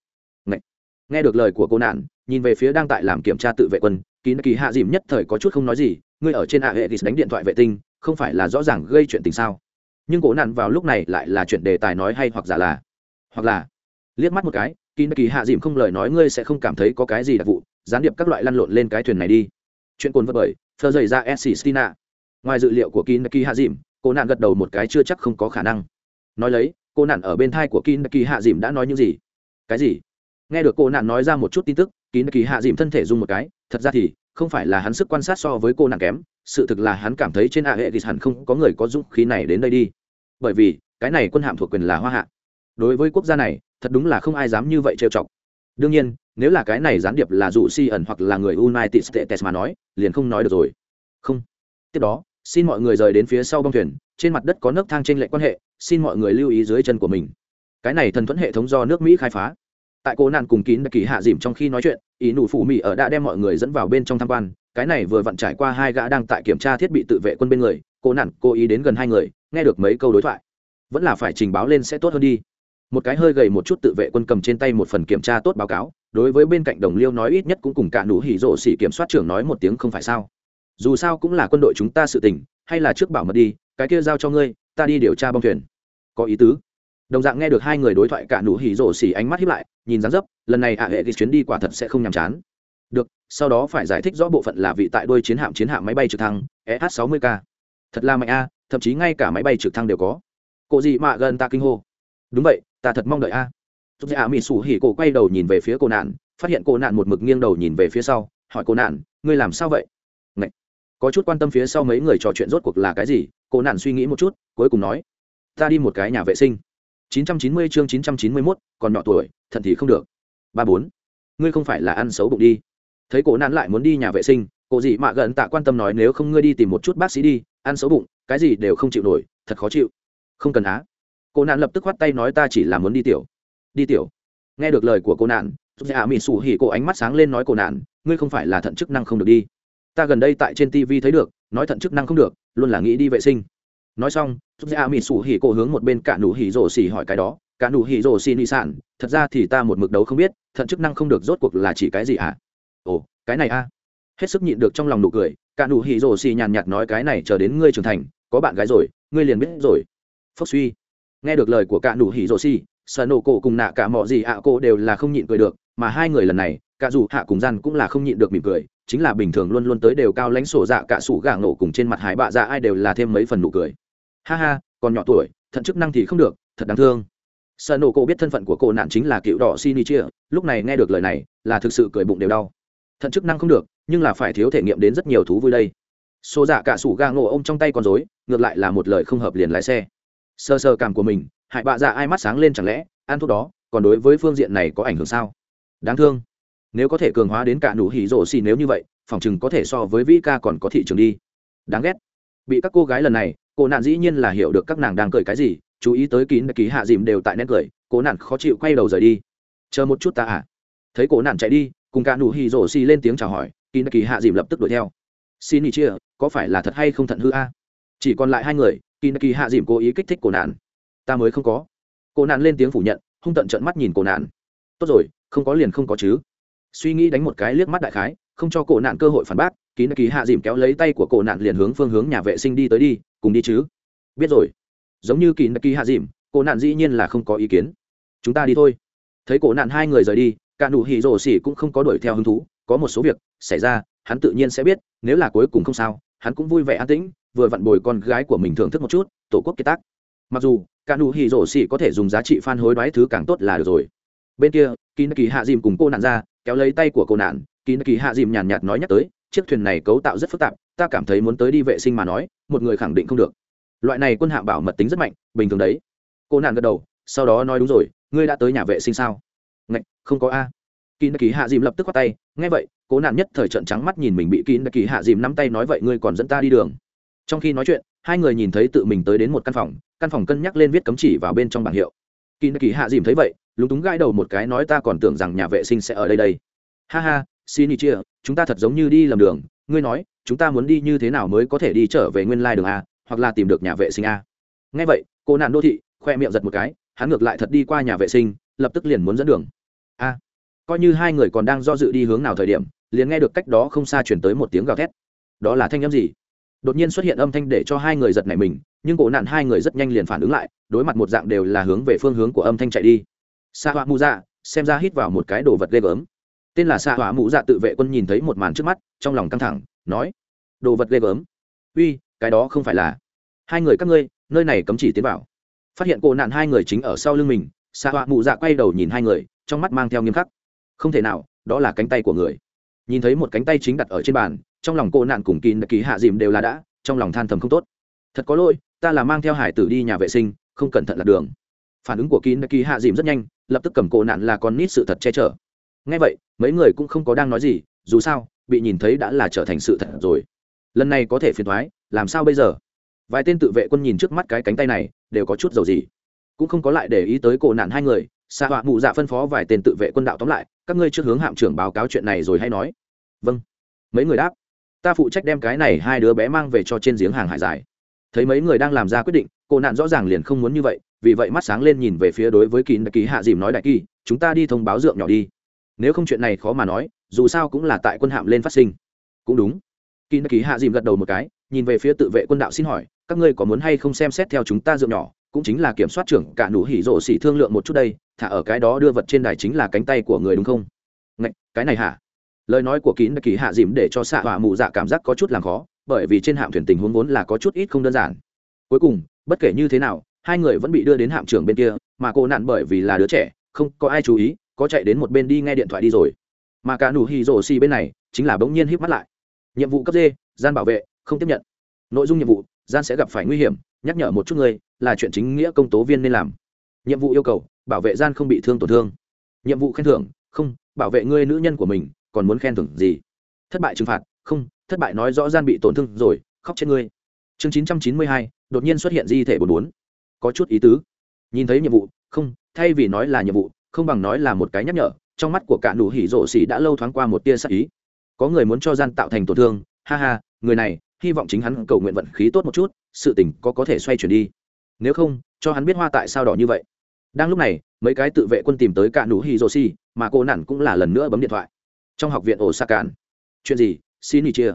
Nghe, được lời của cô nạn nhìn về phía đang tại làm kiểm tra tự vệ quân kín kỳ hạ dìm nhất thời có chút không nói gì ngươi ở trên ạ hệ thì đánh điện thoại vệ tinh không phải là rõ ràng gây chuyện tình sao? Nhưng cổ nạn vào lúc này lại là chuyện đề tài nói hay hoặc giả là hoặc là liếc mắt một cái kín kỳ hạ dìm không lời nói ngươi sẽ không cảm thấy có cái gì đặc vụ gián điệp các loại lăn lộn lên cái thuyền này đi. Chuyện cồn vật bởi thơ dày dạ ra s stina ngoài dự liệu của kinaki hạ dìm cô nạn gật đầu một cái chưa chắc không có khả năng. Nói lấy, cô nạn ở bên thai của kinaki hạ dìm đã nói những gì? Cái gì? Nghe được cô nạn nói ra một chút tin tức kín hạ dìm thân thể dùng một cái, thật ra thì, không phải là hắn sức quan sát so với cô nàng kém, sự thực là hắn cảm thấy trên ạ hệ thì hẳn không có người có dũng khí này đến đây đi. Bởi vì, cái này quân hạm thuộc quyền là hoa hạ. Đối với quốc gia này, thật đúng là không ai dám như vậy trêu chọc đương nhiên, nếu là cái này gián điệp là dụ si ẩn hoặc là người united states mà nói, liền không nói được rồi. Không. Tiếp đó, xin mọi người rời đến phía sau bong thuyền, trên mặt đất có nước thang t r ê n lệch quan hệ, xin mọi người lưu ý dưới chân của mình. Cái này thần thuẫn hệ thống do nước mỹ khai phá. Tại cố nạn cùng kín kỳ hạ dìm trong khi nói chuyện, ý nụ phủ mỹ ở đã đem mọi người dẫn vào bên trong tham quan, cái này vừa vặn trải qua hai gã đang tại kiểm tra thiết bị tự vệ quân bên người, cố nạn cố ý đến gần hai người, nghe được mấy câu đối thoại. Vẫn là phải trình báo lên sẽ tốt hơn đi một cái hơi gầy một chút tự vệ quân cầm trên tay một phần kiểm tra tốt báo cáo, đối với bên cạnh đồng liêu nói ít nhất cũng cùng cả nụ hỉ rộ xỉ kiểm soát trưởng nói một tiếng không phải sao. Dù sao cũng là quân đội chúng ta sự tình, hay là trước bảo mật đi, cái kia giao cho ngươi, ta đi điều tra bong thuyền. Có ý tứ. Đồng dạng nghe được hai người đối thoại cả nụ hỉ rộ xỉ ánh mắt hiếp lại, nhìn dáng dấp, lần này ạ à hệ cái chuyến đi quả thật sẽ không nhàm chán. Được, sau đó phải giải thích rõ bộ phận là vị tại đôi chiến hạm chiến hạm máy bay trực thăng sh 60 k. Thật là mạnh a, thậm chí ngay cả máy bay trực thăng đều có. Cộ gì mà gần ta kinh hô. Đúng vậy ta thật mong đợi a. Rút ra mỹ sủ hỉ cổ quay đầu nhìn về phía cô nạn phát hiện cô nạn một mực nghiêng đầu nhìn về phía sau hỏi cô nạn ngươi làm sao vậy? Ngậy. có chút quan tâm phía sau mấy người trò chuyện rốt cuộc là cái gì cô nạn suy nghĩ một chút cuối cùng nói ta đi một cái nhà vệ sinh. 990 chương 991, còn nhỏ tuổi thận thì không được. Ba bốn. Ngươi không phải là ăn xấu bụng đi. Thấy cô nạn lại muốn đi nhà vệ sinh cô dị mạ gần tạ quan tâm nói nếu không ngươi đi tìm một chút bác sĩ đi ăn xấu bụng cái gì đều không chịu nổi thật khó chịu. Không cần á cô nạn lập tức khoát tay nói, ta chỉ là muốn đi tiểu. Đi tiểu? Nghe được lời của cô nạn giúp dạ mỹ sủ hỉ cô ánh mắt sáng lên nói, cô nạn, ngươi không phải là thận chức năng không được đi. Ta gần đây tại trên tv thấy được, nói thận chức năng không được, luôn là nghĩ đi vệ sinh. Nói xong giúp dạ mỹ sủ hỉ cô hướng một bên cả nụ hỉ rổ xỉ hỏi cái đó, cả nụ hỉ rổ xỉ nị sản, thật ra thì ta một mực đấu không biết, thận chức năng không được rốt cuộc là chỉ cái gì ạ à? ồ, cái này a. À? hết sức nhịn được trong lòng nụ cười, cả nụ hỉ rổ xỉ nhàn nhạt nói, cái này chờ đến ngươi trưởng thành, có bạn gái rồi, ngươi liền biết rồi. Phốc suy nghe được lời của cả nụ hỉ rồ xì sợ nổ cổ cùng nạ cả mọi gì ạ cô đều là không nhịn cười được, mà hai người lần này, cả dù hạ cùng gian cũng là không nhịn được mỉm cười, chính là bình thường luôn luôn tới đều cao lãnh sổ dạ cả sủ gà nổ cùng trên mặt hải bạ ra ai đều là thêm mấy phần nụ cười. Ha ha, còn nhỏ tuổi, thận chức năng thì không được, thật đáng thương. Sợ nổ cổ biết thân phận của cô nạn chính là cựu đỏ sinichia lúc này nghe được lời này, là thực sự cười bụng đều đau. Thận chức năng không được, nhưng là phải thiếu thể nghiệm đến rất nhiều thú vui đây. Sổ dạ cả sủ gà nổ ô m trong tay còn dối ngược lại là một lời không hợp liền lái xe sờ sờ cảm của mình, hại bạ dạ ai mắt sáng lên chẳng lẽ, ăn thuốc đó, còn đối với phương diện này có ảnh hưởng sao? Đáng thương. Nếu có thể cường hóa đến cả nụ hỉ rổ xì nếu như vậy, phòng chừng có thể so với vĩ ca còn có thị trường đi. Đáng ghét. Bị các cô gái lần này, cô nạn dĩ nhiên là hiểu được các nàng đang cười cái gì, chú ý tới kín ký hạ dìm đều tại nét cười, cô nạn khó chịu quay đầu rời đi. Chờ một chút ta à. Thấy cô nạn chạy đi, cùng cả nụ hỉ rổ xì lên tiếng chào hỏi, kín ký hạ dìm lập tức đuổi theo. Xin ý chia, có phải là thật hay không thận hư a? Chỉ còn lại hai người kỳ kỳ hạ dìm cố ý kích thích cổ nạn. Ta mới không có. Cổ nạn lên tiếng phủ nhận, hung tận trợn mắt nhìn cổ nạn. Tốt rồi, không có liền không có chứ. Suy nghĩ đánh một cái liếc mắt đại khái, không cho cổ nạn cơ hội phản bác, kỳ kỳ hạ dìm kéo lấy tay của cổ nạn liền hướng phương hướng nhà vệ sinh đi tới đi, cùng đi chứ. Biết rồi. Giống như kỳ kỳ hạ dìm, cổ nạn dĩ nhiên là không có ý kiến. Chúng ta đi thôi. Thấy cổ nạn hai người rời đi, cả nụ hỉ rồ xỉ cũng không có đuổi theo hứng thú, có một số việc xảy ra, hắn tự nhiên sẽ biết, nếu là cuối cùng không sao, hắn cũng vui vẻ an tĩnh vừa vặn bồi con gái của mình thưởng thức một chút, tổ quốc kiệt tác. Mặc dù, cả nụ hỉ rổ xỉ có thể dùng giá trị phan hối đoái thứ càng tốt là được rồi. Bên kia kỳ kỳ hạ dìm cùng cô nạn ra, kéo lấy tay của cô nạn. Kỳ kỳ hạ dìm nhàn nhạt nói nhắc tới, chiếc thuyền này cấu tạo rất phức tạp, ta cảm thấy muốn tới đi vệ sinh mà nói, một người khẳng định không được. Loại này quân hạ bảo mật tính rất mạnh, bình thường đấy. Cô nạn gật đầu, sau đó nói đúng rồi, ngươi đã tới nhà vệ sinh sao? Ngạch, không có a. Kỳ kỳ hạ dìm lập tức khoát tay, nghe vậy, cô nạn nhất thời trận trắng mắt nhìn mình bị kỳ kỳ hạ dìm nắm tay nói vậy ngươi còn dẫn ta đi đường trong khi nói chuyện, hai người nhìn thấy tự mình tới đến một căn phòng căn phòng cân nhắc lên viết cấm chỉ vào bên trong bảng hiệu. Kỳ kỳ hạ dìm thấy vậy, lúng túng gãi đầu một cái nói ta còn tưởng rằng nhà vệ sinh sẽ ở đây đây. Ha ha xin ý chia chúng ta thật giống như đi lầm đường. Ngươi nói, chúng ta muốn đi như thế nào mới có thể đi trở về nguyên lai đường a, hoặc là tìm được nhà vệ sinh a? Ngay vậy, cô nạn đô thị khoe miệng giật một cái, hắn ngược lại thật đi qua nhà vệ sinh, lập tức liền muốn dẫn đường. A, coi như hai người còn đang do dự đi hướng nào thời điểm, liền nghe được cách đó không xa chuyển tới một tiếng gào thét. Đó là thanh â m gì? đột nhiên xuất hiện âm thanh để cho hai người giật nảy mình, nhưng cổ nạn hai người rất nhanh liền phản ứng lại, đối mặt một dạng đều là hướng về phương hướng của âm thanh chạy đi. Xạ họa mù dạ xem ra hít vào một cái đồ vật ghê gớm. Tên là xạ họa mù dạ tự vệ quân nhìn thấy một màn trước mắt, trong lòng căng thẳng, nói, đồ vật ghê gớm? Uy, cái đó không phải là. Hai người các ngươi, nơi này cấm chỉ tiến vào. Phát hiện cổ nạn hai người chính ở sau lưng mình xạ họa mù dạ quay đầu nhìn hai người, trong mắt mang theo nghiêm khắc. Không thể nào, đó là cánh tay của người. Nhìn thấy một cánh tay chính đặt ở trên bàn trong lòng cô nạn cùng kỳ kỳ hạ dìm đều là đã, trong lòng than thầm không tốt. Thật có lỗi, ta là mang theo hải tử đi nhà vệ sinh, không cẩn thận lạc đường. Phản ứng của kỳ kỳ hạ dìm rất nhanh, lập tức cầm cô nạn là con nít sự thật che chở. Ngay vậy, mấy người cũng không có đang nói gì, dù sao, bị nhìn thấy đã là trở thành sự thật rồi. Lần này có thể phiền thoái làm sao bây giờ? Vài tên tự vệ quân nhìn trước mắt cái cánh tay này, đều có chút dầu gì. Cũng không có lại để ý tới cổ nạn hai người xa họa mụ dạ phân phó vài tên tự vệ quân đạo tóm lại, các ngươi trước hướng hạm trưởng báo cáo chuyện này rồi hay nói. Vâng. Mấy người đáp ta phụ trách đem cái này hai đứa bé mang về cho trên giếng hàng hải dài thấy mấy người đang làm ra quyết định cô nạn rõ ràng liền không muốn như vậy vì vậy mắt sáng lên nhìn về phía đối với kín ký hạ dìm nói đại kỳ chúng ta đi thông báo dượng nhỏ đi. Nếu không chuyện này khó mà nói dù sao cũng là tại quân hạm lên phát sinh. Cũng đúng. Kín ký hạ dìm gật đầu một cái nhìn về phía tự vệ quân đạo xin hỏi các ngươi có muốn hay không xem xét theo chúng ta dượng nhỏ cũng chính là kiểm soát trưởng cả nụ hỉ rộ xỉ thương lượng một chút đây thả ở cái đó đưa vật trên đài chính là cánh tay của người đúng không? Ngạch, cái này hả? lời nói của kín kỳ hạ dìm để cho xạ hỏa mù dạ cảm giác có chút làm khó, bởi vì trên hạm thuyền tình huống vốn là có chút ít không đơn giản. Cuối cùng, bất kể như thế nào, hai người vẫn bị đưa đến hạm trưởng bên kia, mà cô nạn bởi vì là đứa trẻ, không có ai chú ý, có chạy đến một bên đi nghe điện thoại đi rồi. Mà cả nụ hì rổ xì bên này, chính là bỗng nhiên híp mắt lại. Nhiệm vụ cấp d, gian bảo vệ, không tiếp nhận. Nội dung nhiệm vụ, gian sẽ gặp phải nguy hiểm, nhắc nhở một chút người, là chuyện chính nghĩa công tố viên nên làm. Nhiệm vụ yêu cầu, bảo vệ gian không bị thương tổn thương. Nhiệm vụ khen thưởng, không, bảo vệ người nữ nhân của mình còn muốn khen thưởng gì? Thất bại trừng phạt, không, thất bại nói rõ gian bị tổn thương rồi, khóc chết ngươi. Chương chín trăm chín mươi hai, đột nhiên xuất hiện di thể bốn bốn. Có chút ý tứ. Nhìn thấy nhiệm vụ, không, thay vì nói là nhiệm vụ, không bằng nói là một cái nhắc nhở, trong mắt của cả nụ hỉ rộ xỉ đã lâu thoáng qua một tia sắc ý. Có người muốn cho gian tạo thành tổn thương, ha ha, người này, hy vọng chính hắn cầu nguyện vận khí tốt một chút, sự tình có có thể xoay chuyển đi. Nếu không, cho hắn biết hoa tại sao đỏ như vậy. Đang lúc này, mấy cái tự vệ quân tìm tới cả nụ hỉ rộ xỉ, mà cô nản cũng là lần nữa bấm điện thoại trong học viện ổ Sa cạn chuyện gì? Xin ý chia.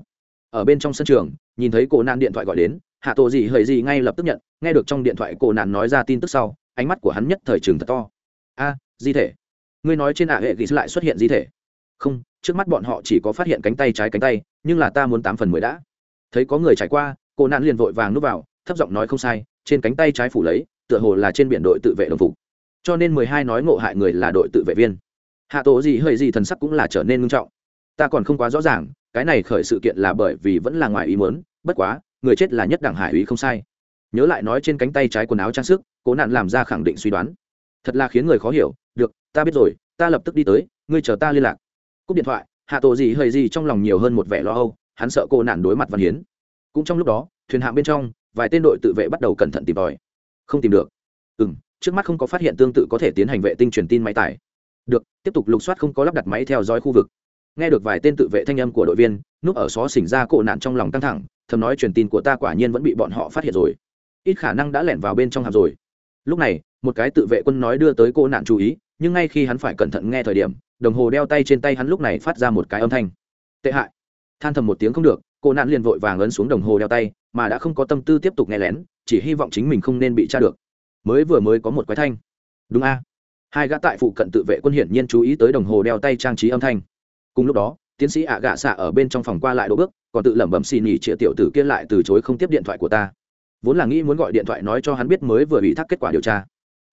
Ở bên trong sân trường, nhìn thấy cổ nạn điện thoại gọi đến, hạ tổ gì hời gì ngay lập tức nhận, nghe được trong điện thoại cổ nạn nói ra tin tức sau, ánh mắt của hắn nhất thời trường thật to. A, di thể. Ngươi nói trên ạ à hệ ghis lại xuất hiện di thể. Không, trước mắt bọn họ chỉ có phát hiện cánh tay trái cánh tay, nhưng là ta muốn tám phần mới đã. Thấy có người trải qua, cô nạn liền vội vàng núp vào, thấp giọng nói không sai, trên cánh tay trái phủ lấy, tựa hồ là trên biển đội tự vệ đồng phục. Cho nên mười hai nói ngộ hại người là đội tự vệ viên hạ tổ gì hơi gì thần sắc cũng là trở nên nghiêm trọng. Ta còn không quá rõ ràng, cái này khởi sự kiện là bởi vì vẫn là ngoài ý muốn, bất quá, người chết là nhất đẳng hải ý không sai. Nhớ lại nói trên cánh tay trái quần áo trang sức, cố nạn làm ra khẳng định suy đoán. Thật là khiến người khó hiểu, được, ta biết rồi, ta lập tức đi tới, ngươi chờ ta liên lạc. Cúp điện thoại, hạ tổ gì hơi gì trong lòng nhiều hơn một vẻ lo âu, hắn sợ cô nạn đối mặt văn hiến. Cũng trong lúc đó, thuyền hạng bên trong, vài tên đội tự vệ bắt đầu cẩn thận tìm tòi. Không tìm được. Ừ trước mắt không có phát hiện tương tự có thể tiến hành vệ tinh truyền tin máy tải được, tiếp tục lục soát không có lắp đặt máy theo dõi khu vực. Nghe được vài tên tự vệ thanh âm của đội viên, núp ở xó xỉnh ra cổ nạn trong lòng căng thẳng, thầm nói truyền tin của ta quả nhiên vẫn bị bọn họ phát hiện rồi. Ít khả năng đã lẻn vào bên trong hàm rồi. Lúc này, một cái tự vệ quân nói đưa tới cô nạn chú ý, nhưng ngay khi hắn phải cẩn thận nghe thời điểm, đồng hồ đeo tay trên tay hắn lúc này phát ra một cái âm thanh. Tệ hại. Than thầm một tiếng không được cô nạn liền vội vàng ấn xuống đồng hồ đeo tay, mà đã không có tâm tư tiếp tục nghe lén, chỉ hy vọng chính mình không nên bị tra được. Mới vừa mới có một quái thanh. Đúng a? hai gã tại phụ cận tự vệ quân hiển nhiên chú ý tới đồng hồ đeo tay trang trí âm thanh. Cùng lúc đó, tiến sĩ ạ gạ xạ ở bên trong phòng qua lại đỗ bước, còn tự lẩm bẩm xì nhì triệu tiểu tử kia lại từ chối không tiếp điện thoại của ta. Vốn là nghĩ muốn gọi điện thoại nói cho hắn biết mới vừa bị thác kết quả điều tra.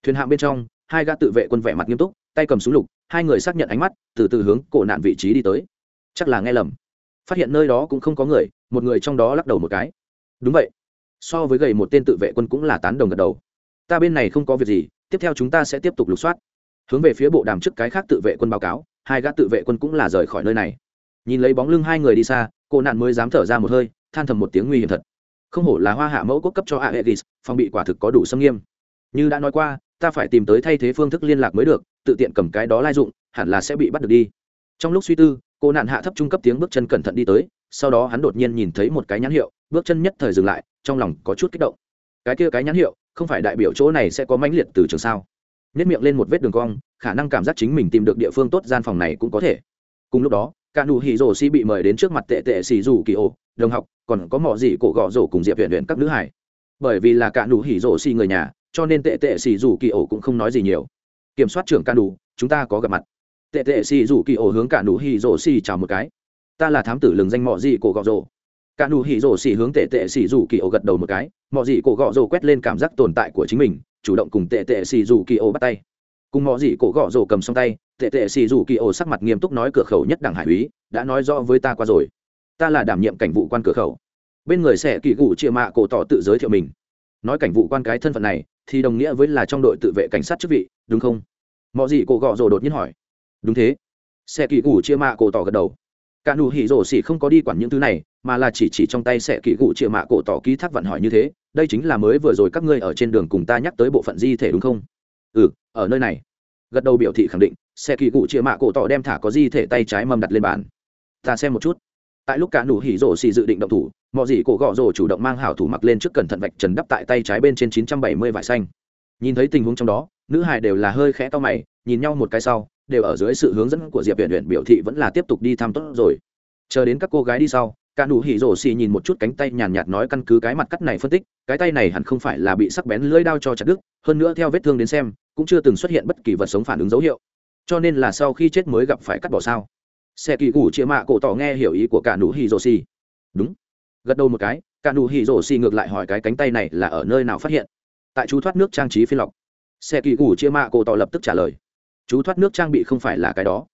Thuyền hạng bên trong, hai gã tự vệ quân vẻ mặt nghiêm túc, tay cầm súng lục, hai người xác nhận ánh mắt, từ từ hướng cổ nạn vị trí đi tới. Chắc là nghe lầm. Phát hiện nơi đó cũng không có người, một người trong đó lắc đầu một cái. Đúng vậy. So với gầy một tên tự vệ quân cũng là tán đồng gật đầu. Ta bên này không có việc gì tiếp theo chúng ta sẽ tiếp tục lục soát. Hướng về phía bộ đàm trước cái khác tự vệ quân báo cáo, hai gã tự vệ quân cũng là rời khỏi nơi này. Nhìn lấy bóng lưng hai người đi xa, cô nạn mới dám thở ra một hơi, than thầm một tiếng nguy hiểm thật. Không hổ là hoa hạ mẫu quốc cấp cho aegis, phòng bị quả thực có đủ xâm nghiêm. Như đã nói qua, ta phải tìm tới thay thế phương thức liên lạc mới được, tự tiện cầm cái đó lai dụng, hẳn là sẽ bị bắt được đi. Trong lúc suy tư, cô nạn hạ thấp trung cấp tiếng bước chân cẩn thận đi tới, sau đó hắn đột nhiên nhìn thấy một cái nhãn hiệu, bước chân nhất thời dừng lại, trong lòng có chút kích động. Cái kia cái nhãn hiệu không phải đại biểu chỗ này sẽ có mãnh liệt từ trường sao? Nếp miệng lên một vết đường cong, khả năng cảm giác chính mình tìm được địa phương tốt gian phòng này cũng có thể. Cùng lúc đó cả nụ hỉ rổ Si bị mời đến trước mặt tệ tệ xì dù kỳ ổ đồng học, còn có mỏ gì cổ Gõ rổ cùng diệp huyện huyện các nữ hải bởi vì là cả nụ hỉ rổ Si người nhà, cho nên tệ tệ xì dù kỳ ổ cũng không nói gì nhiều. Kiểm soát trưởng cả nụ chúng ta có gặp mặt. Tệ tệ xì dù kỳ ổ hướng cả nụ hỉ rổ Si chào một cái. Ta là thám tử lừng danh mỏ gì cổ Gõ rổ cả nụ hỉ rổ xỉ hướng tệ tệ xỉ rủ kỳ ổ gật đầu một cái mọi gì cổ gõ rổ quét lên cảm giác tồn tại của chính mình, chủ động cùng tệ tệ xỉ rủ kỳ ổ bắt tay. Cùng mọi gì cổ gõ rổ cầm xong tay, tệ tệ xỉ rủ kỳ ổ sắc mặt nghiêm túc nói cửa khẩu nhất đảng hải úy, đã nói rõ với ta qua rồi. Ta là đảm nhiệm cảnh vụ quan cửa khẩu. Bên người sẽ kỳ cụ chia mạ cổ tỏ tự giới thiệu mình. Nói cảnh vụ quan cái thân phận này, thì đồng nghĩa với là trong đội tự vệ cảnh sát chức vị, đúng không? Mọi gì cổ gõ rổ đột nhiên hỏi. Đúng thế. Sẽ kỳ cụ chia mạ cổ tỏ gật đầu cả nụ hỉ rổ xỉ không có đi quản những thứ này, mà là chỉ chỉ trong tay sẽ kỳ cụ chịa mạ cổ tỏ ký thác vận hỏi như thế, đây chính là mới vừa rồi các ngươi ở trên đường cùng ta nhắc tới bộ phận di thể đúng không? Ừ ở nơi này. Gật đầu biểu thị khẳng định sẽ kỳ cụ chịa mạ cổ tỏ đem thả có di thể tay trái mầm đặt lên bàn. Ta xem một chút. Tại lúc cả nụ hỉ rổ xỉ dự định động thủ mọi gì cổ gọ rổ chủ động mang hảo thủ mặc lên trước cẩn thận vạch trần đắp tại tay trái bên trên chín trăm bảy mươi vải xanh. Nhìn thấy tình huống trong đó, nữ hải đều là hơi khẽ to mày, nhìn nhau một cái sau đều ở dưới sự hướng dẫn của diệp viện huyện biểu thị vẫn là tiếp tục đi thăm tốt rồi. Chờ đến các cô gái đi sau, cả nụ hỉ rổ xì nhìn một chút cánh tay nhàn nhạt nói căn cứ cái mặt cắt này phân tích, cái tay này hẳn không phải là bị sắc bén lưỡi đao cho chặt đứt, hơn nữa theo vết thương đến xem, cũng chưa từng xuất hiện bất kỳ vật sống phản ứng dấu hiệu. Cho nên là sau khi chết mới gặp phải cắt bỏ sao. Xe kỳ củ chia mạ cổ tỏ nghe hiểu ý của cả nụ hỉ rổ xì. Đúng. Gật đầu một cái, cả nụ hỉ rổ xì ngược lại hỏi cái cánh tay này là ở nơi nào phát hiện. Tại chú thoát nước trang trí phi lọc. Xe kỳ củ chia mạ cổ tỏ lập tức trả lời chú thoát nước trang bị không phải là cái đó.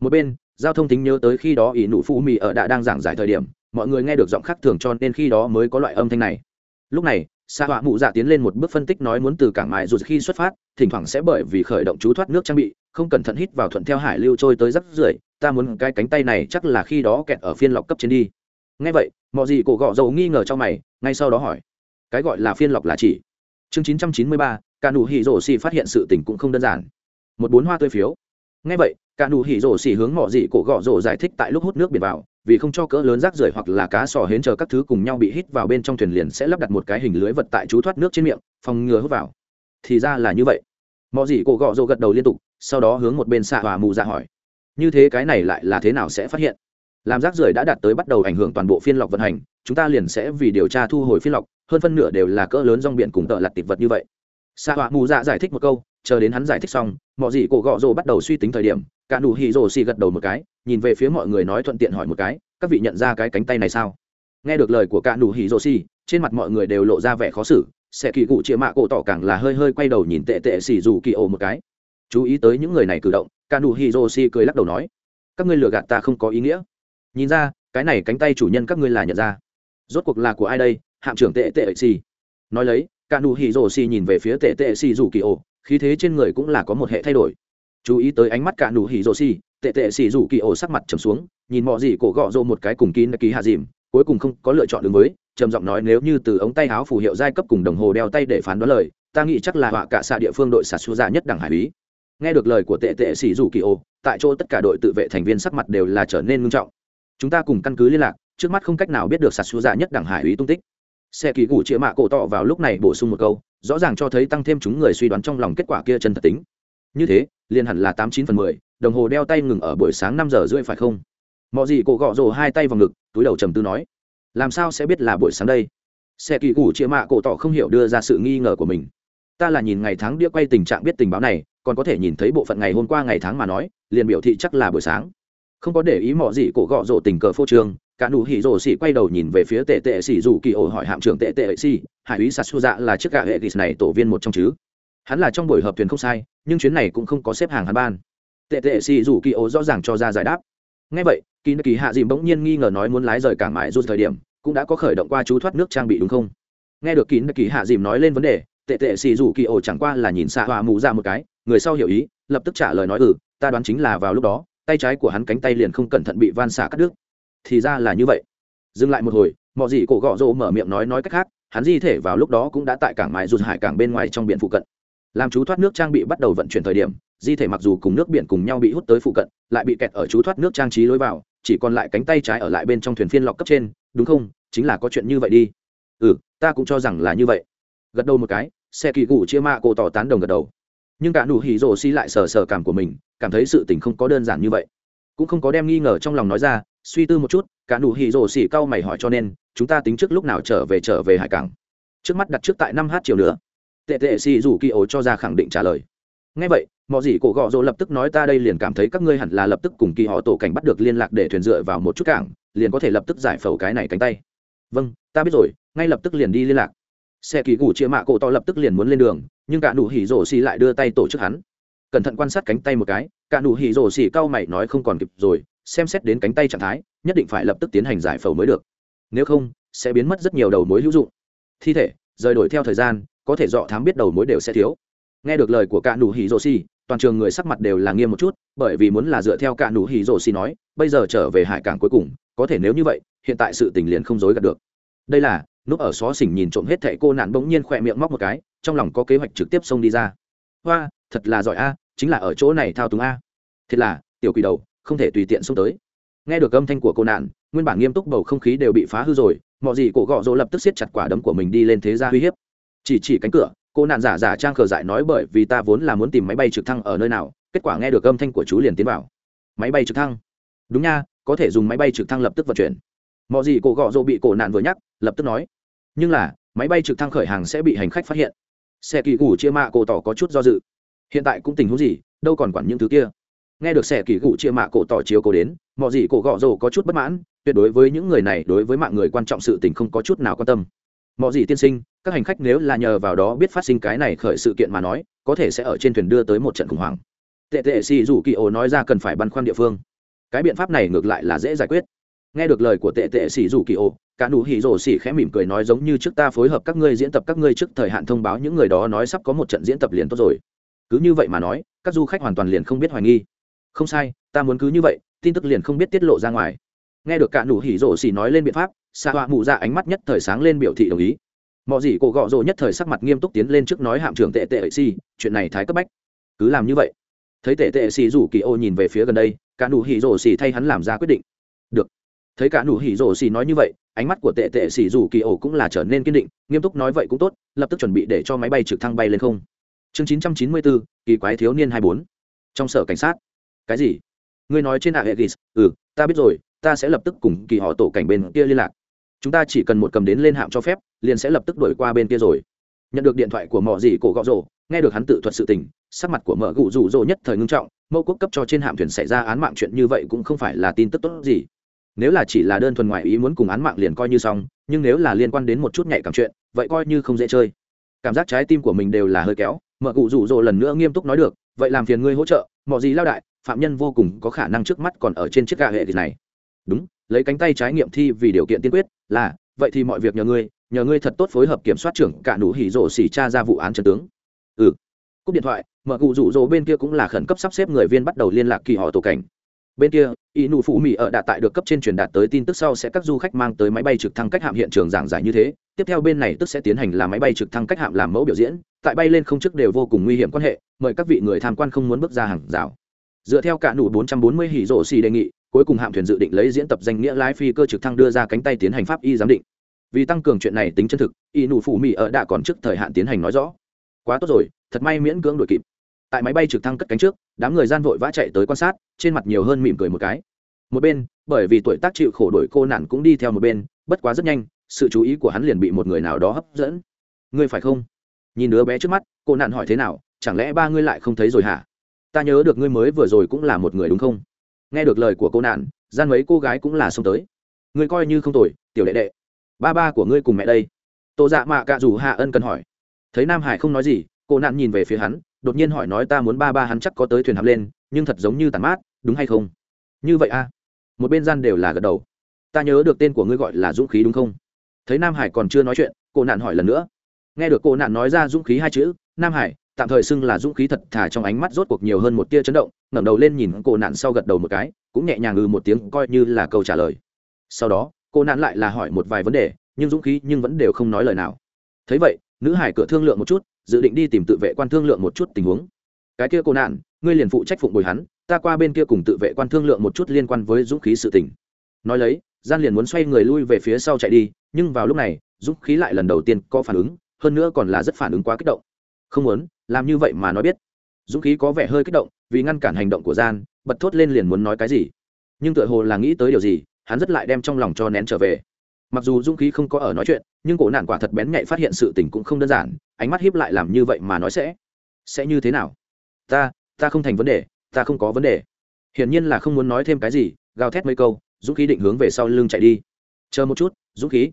Một bên giao thông tính nhớ tới khi đó ỷ nụ phụ mì ở đã đang giảng giải thời điểm mọi người nghe được giọng khác thường cho nên khi đó mới có loại âm thanh này. Lúc này xa họa mụ dạ tiến lên một bước phân tích nói muốn từ cảng mại dù khi xuất phát thỉnh thoảng sẽ bởi vì khởi động chú thoát nước trang bị không cẩn thận hít vào thuận theo hải lưu trôi tới rắc rưởi ta muốn cái cánh tay này chắc là khi đó kẹt ở phiên lọc cấp trên đi. Ngay vậy mọi gì cổ gọ dầu nghi ngờ trong mày ngay sau đó hỏi cái gọi là phiên lọc là chỉ. Chương 993, trăm chín mươi ba cả nụ hỉ rổ xì phát hiện sự tình cũng không đơn giản một bốn hoa tươi phiếu. Ngay vậy, cả nụ hỉ rổ xỉ hướng mỏ dị cổ gọ rổ giải thích tại lúc hút nước biển vào, vì không cho cỡ lớn rác rưởi hoặc là cá sò hến chờ các thứ cùng nhau bị hít vào bên trong thuyền liền sẽ lắp đặt một cái hình lưới vật tại chú thoát nước trên miệng, phòng ngừa hút vào. Thì ra là như vậy. Mỏ dị cổ gọ rổ gật đầu liên tục, sau đó hướng một bên xạ hòa mù ra hỏi. Như thế cái này lại là thế nào sẽ phát hiện? Làm rác rưởi đã đạt tới bắt đầu ảnh hưởng toàn bộ phiên lọc vận hành, chúng ta liền sẽ vì điều tra thu hồi phiên lọc, hơn phân nửa đều là cỡ lớn rong biển cùng tợ lặt tịp vật như vậy. Xạ hòa mù dạ giải thích một câu chờ đến hắn giải thích xong mọi gì cổ gọ rồ bắt đầu suy tính thời điểm, cả nụ hỉ rồ xì gật đầu một cái, nhìn về phía mọi người nói thuận tiện hỏi một cái, các vị nhận ra cái cánh tay này sao? Nghe được lời của cả nụ hỉ rồ xì, trên mặt mọi người đều lộ ra vẻ khó xử, sẽ kỳ cụ chĩa mạ cổ tỏ càng là hơi hơi quay đầu nhìn tệ tệ xì dù kỳ ổ một cái. Chú ý tới những người này cử động, cả nụ hỉ rồ xì cười lắc đầu nói, các ngươi lừa gạt ta không có ý nghĩa. Nhìn ra, cái này cánh tay chủ nhân các ngươi là nhận ra. Rốt cuộc là của ai đây? Hạm trưởng tệ tệ xì. Nói lấy, cả nụ hỉ rồ xì nhìn về phía tệ tệ xì dù kỳ ổ khí thế trên người cũng là có một hệ thay đổi. Chú ý tới ánh mắt cả nụ hỉ rồ xì, tệ tệ xì rủ kỳ ổ sắc mặt trầm xuống, nhìn mọi gì cổ gọ rộ một cái cùng kín ký hạ dìm, cuối cùng không có lựa chọn đường mới trầm giọng nói nếu như từ ống tay áo phù hiệu giai cấp cùng đồng hồ đeo tay để phán đoán lời, ta nghĩ chắc là họa cả xạ địa phương đội sạt xu ra nhất đẳng hải úy nghe được lời của tệ tệ xì rủ kỳ ổ, tại chỗ tất cả đội tự vệ thành viên sắc mặt đều là trở nên nghiêm trọng. Chúng ta cùng căn cứ liên lạc, trước mắt không cách nào biết được sạt xu ra nhất đẳng hải úy tung tích xe kỳ gù chĩa mạ cổ tọ vào lúc này bổ sung một câu, rõ ràng cho thấy tăng thêm chúng người suy đoán trong lòng kết quả kia chân thật tính. Như thế, liền hẳn là tám chín phần mười, đồng hồ đeo tay ngừng ở buổi sáng năm giờ rưỡi phải không? Mọi gì cổ gọ rồ hai tay vào ngực, túi đầu trầm tư nói, làm sao sẽ biết là buổi sáng đây? Xe kỳ gù chĩa mạ cổ tọ không hiểu đưa ra sự nghi ngờ của mình. Ta là nhìn ngày tháng đĩa quay tình trạng biết tình báo này, còn có thể nhìn thấy bộ phận ngày hôm qua ngày tháng mà nói, liền biểu thị chắc là buổi sáng. Không có để ý mọi gì cổ gọ rồ tình cờ phô trường cả nụ hỉ rồ xỉ quay đầu nhìn về phía tệ tệ xỉ dù kỳ ổ hỏi hạm trưởng tệ tệ xỉ, hải úy sạt su dạ là chiếc gà hệ ghis này tổ viên một trong chứ? Hắn là trong buổi hợp thuyền không sai, nhưng chuyến này cũng không có xếp hàng hắn ban. Tệ tệ xỉ dù kỳ ổ rõ ràng cho ra giải đáp. Ngay vậy, kỳ kỳ hạ dìm bỗng nhiên nghi ngờ nói muốn lái rời cảng mãi dù thời điểm, cũng đã có khởi động qua chú thoát nước trang bị đúng không? Nghe được kín kỳ hạ dìm nói lên vấn đề, tệ tệ xì rủ kỳ ổ chẳng qua là nhìn xạ hòa mù ra một cái, người sau hiểu ý, lập tức trả lời nói ừ ta đoán chính là vào lúc đó, tay trái của hắn cánh tay liền không cẩn thận bị van xạ cắt đứt thì ra là như vậy. Dừng lại một hồi mọi gì cổ gọ rỗ mở miệng nói nói cách khác, hắn di thể vào lúc đó cũng đã tại cảng mài rụt hải cảng bên ngoài trong biển phụ cận. Làm chú thoát nước trang bị bắt đầu vận chuyển thời điểm, di thể mặc dù cùng nước biển cùng nhau bị hút tới phụ cận, lại bị kẹt ở chú thoát nước trang trí lối vào, chỉ còn lại cánh tay trái ở lại bên trong thuyền phiên lọc cấp trên, đúng không? Chính là có chuyện như vậy đi. Ừ ta cũng cho rằng là như vậy. Gật đầu một cái, xe kỳ cụ chia ma cổ tỏ tán đồng gật đầu. Nhưng cả nụ hỉ rồ xi lại sờ sờ cảm của mình, cảm thấy sự tình không có đơn giản như vậy. Cũng không có đem nghi ngờ trong lòng nói ra suy tư một chút, cả nụ hỉ rồ xỉ cau mày hỏi cho nên, chúng ta tính trước lúc nào trở về trở về hải cảng? Trước mắt đặt trước tại năm h chiều nữa. Tệ tệ xì rủ kỳ ổ cho ra khẳng định trả lời. Ngay vậy mọi gì cổ gọ rồ lập tức nói ta đây liền cảm thấy các ngươi hẳn là lập tức cùng kỳ họ tổ cảnh bắt được liên lạc để thuyền dựa vào một chút cảng, liền có thể lập tức giải phẫu cái này cánh tay. Vâng ta biết rồi, ngay lập tức liền đi liên lạc. Xe kỳ gù chia mạ cổ to lập tức liền muốn lên đường, nhưng cả nụ hỉ rổ xì lại đưa tay tổ chức hắn. Cẩn thận quan sát cánh tay một cái, cả nụ hỉ rổ xì cau mày nói không còn kịp rồi xem xét đến cánh tay trạng thái, nhất định phải lập tức tiến hành giải phẫu mới được. Nếu không, sẽ biến mất rất nhiều đầu mối hữu dụng. Thi thể, rời đổi theo thời gian, có thể dọ thám biết đầu mối đều sẽ thiếu. Nghe được lời của cả nụ hỉ rồ xì toàn trường người sắc mặt đều là nghiêm một chút, bởi vì muốn là dựa theo cả nụ hỉ rồ xì nói, bây giờ trở về hải cảng cuối cùng, có thể nếu như vậy, hiện tại sự tình liền không dối gạt được. Đây là, núp ở xó xỉnh nhìn trộm hết thệ cô nạn bỗng nhiên khỏe miệng móc một cái, trong lòng có kế hoạch trực tiếp xông đi ra. Hoa, thật là giỏi a, chính là ở chỗ này thao túng a. Thật là, tiểu quỷ đầu không thể tùy tiện xông tới. Nghe được âm thanh của cô nạn, nguyên bản nghiêm túc bầu không khí đều bị phá hư rồi, mọi gì cổ gọ rỗ lập tức siết chặt quả đấm của mình đi lên thế gia. uy hiếp. Chỉ chỉ cánh cửa, cô nạn giả giả trang khờ dại nói bởi vì ta vốn là muốn tìm máy bay trực thăng ở nơi nào, kết quả nghe được âm thanh của chú liền tiến vào. Máy bay trực thăng? Đúng nha, có thể dùng máy bay trực thăng lập tức vận chuyển. Mọi gì cổ gọ rỗ bị cổ nạn vừa nhắc, lập tức nói. Nhưng là, máy bay trực thăng khởi hàng sẽ bị hành khách phát hiện. Xe kỳ củ chia mạ cổ tỏ có chút do dự. Hiện tại cũng tình huống gì, đâu còn quản những thứ kia nghe được xẻ kỳ cụ chia mạ cổ tỏ chiếu cố đến mọi gì cổ gọ rồ có chút bất mãn, tuyệt đối với những người này, đối với mạng người quan trọng sự tình không có chút nào quan tâm. Mọi gì tiên sinh, các hành khách nếu là nhờ vào đó biết phát sinh cái này khởi sự kiện mà nói, có thể sẽ ở trên thuyền đưa tới một trận khủng hoảng. Tệ tệ xì dù kỳ ổ nói ra cần phải băn khoăn địa phương. Cái biện pháp này ngược lại là dễ giải quyết. Nghe được lời của tệ tệ xì dù kỳ ổ, cả nụ hỉ rổ xỉ khẽ mỉm cười nói giống như trước ta phối hợp các ngươi diễn tập các ngươi trước thời hạn thông báo những người đó nói sắp có một trận diễn tập liền tốt rồi. Cứ như vậy mà nói, các du khách hoàn toàn liền không biết hoài nghi không sai ta muốn cứ như vậy tin tức liền không biết tiết lộ ra ngoài. Nghe được cả nụ hỉ rổ xỉ nói lên biện pháp xạ họa mụ ra ánh mắt nhất thời sáng lên biểu thị đồng ý. Mọi gì cổ gọ rồ nhất thời sắc mặt nghiêm túc tiến lên trước nói hạm trưởng tệ tệ ấy xì chuyện này thái cấp bách. Cứ làm như vậy. Thấy tệ tệ xì rủ kỳ ô nhìn về phía gần đây cả nụ hỉ rổ xỉ thay hắn làm ra quyết định. Được. Thấy cả nụ hỉ rổ xỉ nói như vậy ánh mắt của tệ tệ xỉ rủ kỳ ổ cũng là trở nên kiên định nghiêm túc nói vậy cũng tốt lập tức chuẩn bị để cho máy bay trực thăng bay lên không. Chương 994, kỳ quái thiếu niên 24. trong sở cảnh sát cái gì? Ngươi nói trên aegis. Ừ ta biết rồi, ta sẽ lập tức cùng kỳ họ tổ cảnh bên kia liên lạc. Chúng ta chỉ cần một cầm đến lên hạm cho phép, liền sẽ lập tức đổi qua bên kia rồi. Nhận được điện thoại của mỏ dì cổ gọ rồ, nghe được hắn tự thuật sự tình, sắc mặt của mợ gụ rủ rỗ nhất thời ngưng trọng, mẫu quốc cấp cho trên hạm thuyền xảy ra án mạng chuyện như vậy cũng không phải là tin tức tốt gì. Nếu là chỉ là đơn thuần ngoại ý muốn cùng án mạng liền coi như xong, nhưng nếu là liên quan đến một chút nhạy cảm chuyện, vậy coi như không dễ chơi. Cảm giác trái tim của mình đều là hơi kéo mợ cụ rủ rỗ lần nữa nghiêm túc nói được, vậy làm phiền ngươi hỗ trợ mọ gì lao đại phạm nhân vô cùng có khả năng trước mắt còn ở trên chiếc gà hệ thịt này. Đúng, lấy cánh tay trái nghiệm thi vì điều kiện tiên quyết, là, vậy thì mọi việc nhờ ngươi nhờ ngươi thật tốt phối hợp kiểm soát trưởng cả nụ hỉ rổ xỉ cha ra vụ án trần tướng. Ừ. Cúp điện thoại, mở cụ rủ rỗ bên kia cũng là khẩn cấp sắp xếp người viên bắt đầu liên lạc kỳ họ tổ cảnh. Bên kia y nụ phụ mỹ ở đã tại được cấp trên truyền đạt tới tin tức sau sẽ các du khách mang tới máy bay trực thăng cách hạm hiện trường giảng giải như thế. Tiếp theo bên này tức sẽ tiến hành là máy bay trực thăng cách hạm làm mẫu biểu diễn. Tại bay lên không chức đều vô cùng nguy hiểm quan hệ, mời các vị người tham quan không muốn bước ra hàng rào dựa theo cả nụ 440 hỉ rộ xì đề nghị, cuối cùng hạm thuyền dự định lấy diễn tập danh nghĩa lái phi cơ trực thăng đưa ra cánh tay tiến hành pháp y giám định. Vì tăng cường chuyện này tính chân thực, y nụ phủ mỹ ở đã còn trước thời hạn tiến hành nói rõ. Quá tốt rồi, thật may miễn cưỡng đuổi kịp. Tại máy bay trực thăng cất cánh trước, đám người gian vội vã chạy tới quan sát, trên mặt nhiều hơn mỉm cười một cái. Một bên, bởi vì tuổi tác chịu khổ đổi cô nản cũng đi theo một bên, bất quá rất nhanh, sự chú ý của hắn liền bị một người nào đó hấp dẫn. Ngươi phải không? Nhìn đứa bé trước mắt, cô nạn hỏi thế nào, chẳng lẽ ba ngươi lại không thấy rồi hả? ta nhớ được ngươi mới vừa rồi cũng là một người đúng không? Nghe được lời của cô nạn, gian mấy cô gái cũng là xông tới. Ngươi coi như không tội tiểu đệ đệ. Ba ba của ngươi cùng mẹ đây. Tổ dạ mạ cạ rủ hạ ân cần hỏi. Thấy nam hải không nói gì, cô nạn nhìn về phía hắn, đột nhiên hỏi nói ta muốn ba ba hắn chắc có tới thuyền hắm lên, nhưng thật giống như tàn mát, đúng hay không? Như vậy a một bên gian đều là gật đầu. Ta nhớ được tên của ngươi gọi là dũng khí đúng không? Thấy nam hải còn chưa nói chuyện, cô nạn hỏi lần nữa. Nghe được cô nạn nói ra dũng khí hai chữ, nam hải tạm thời xưng là dũng khí thật thà trong ánh mắt rốt cuộc nhiều hơn một tia chấn động, ngẩng đầu lên nhìn cô nạn sau gật đầu một cái, cũng nhẹ nhàng ừ một tiếng coi như là câu trả lời. Sau đó, cô nạn lại là hỏi một vài vấn đề, nhưng dũng khí nhưng vẫn đều không nói lời nào. Thấy vậy, nữ hải cửa thương lượng một chút, dự định đi tìm tự vệ quan thương lượng một chút tình huống. Cái kia cô nạn, ngươi liền phụ trách phụng bồi hắn, ta qua bên kia cùng tự vệ quan thương lượng một chút liên quan với dũng khí sự tình. Nói lấy, gian liền muốn xoay người lui về phía sau chạy đi, nhưng vào lúc này, dũng khí lại lần đầu tiên có phản ứng, hơn nữa còn là rất phản ứng quá kích động không muốn, làm như vậy mà nói biết. Dũng khí có vẻ hơi kích động, vì ngăn cản hành động của gian, bật thốt lên liền muốn nói cái gì. Nhưng tựa hồ là nghĩ tới điều gì, hắn rất lại đem trong lòng cho nén trở về. Mặc dù dũng khí không có ở nói chuyện, nhưng cổ nạn quả thật bén nhạy phát hiện sự tình cũng không đơn giản, ánh mắt hiếp lại làm như vậy mà nói sẽ sẽ như thế nào? Ta ta không thành vấn đề, ta không có vấn đề. Hiển nhiên là không muốn nói thêm cái gì, gào thét mấy câu, dũng khí định hướng về sau lưng chạy đi. Chờ một chút, dũng khí.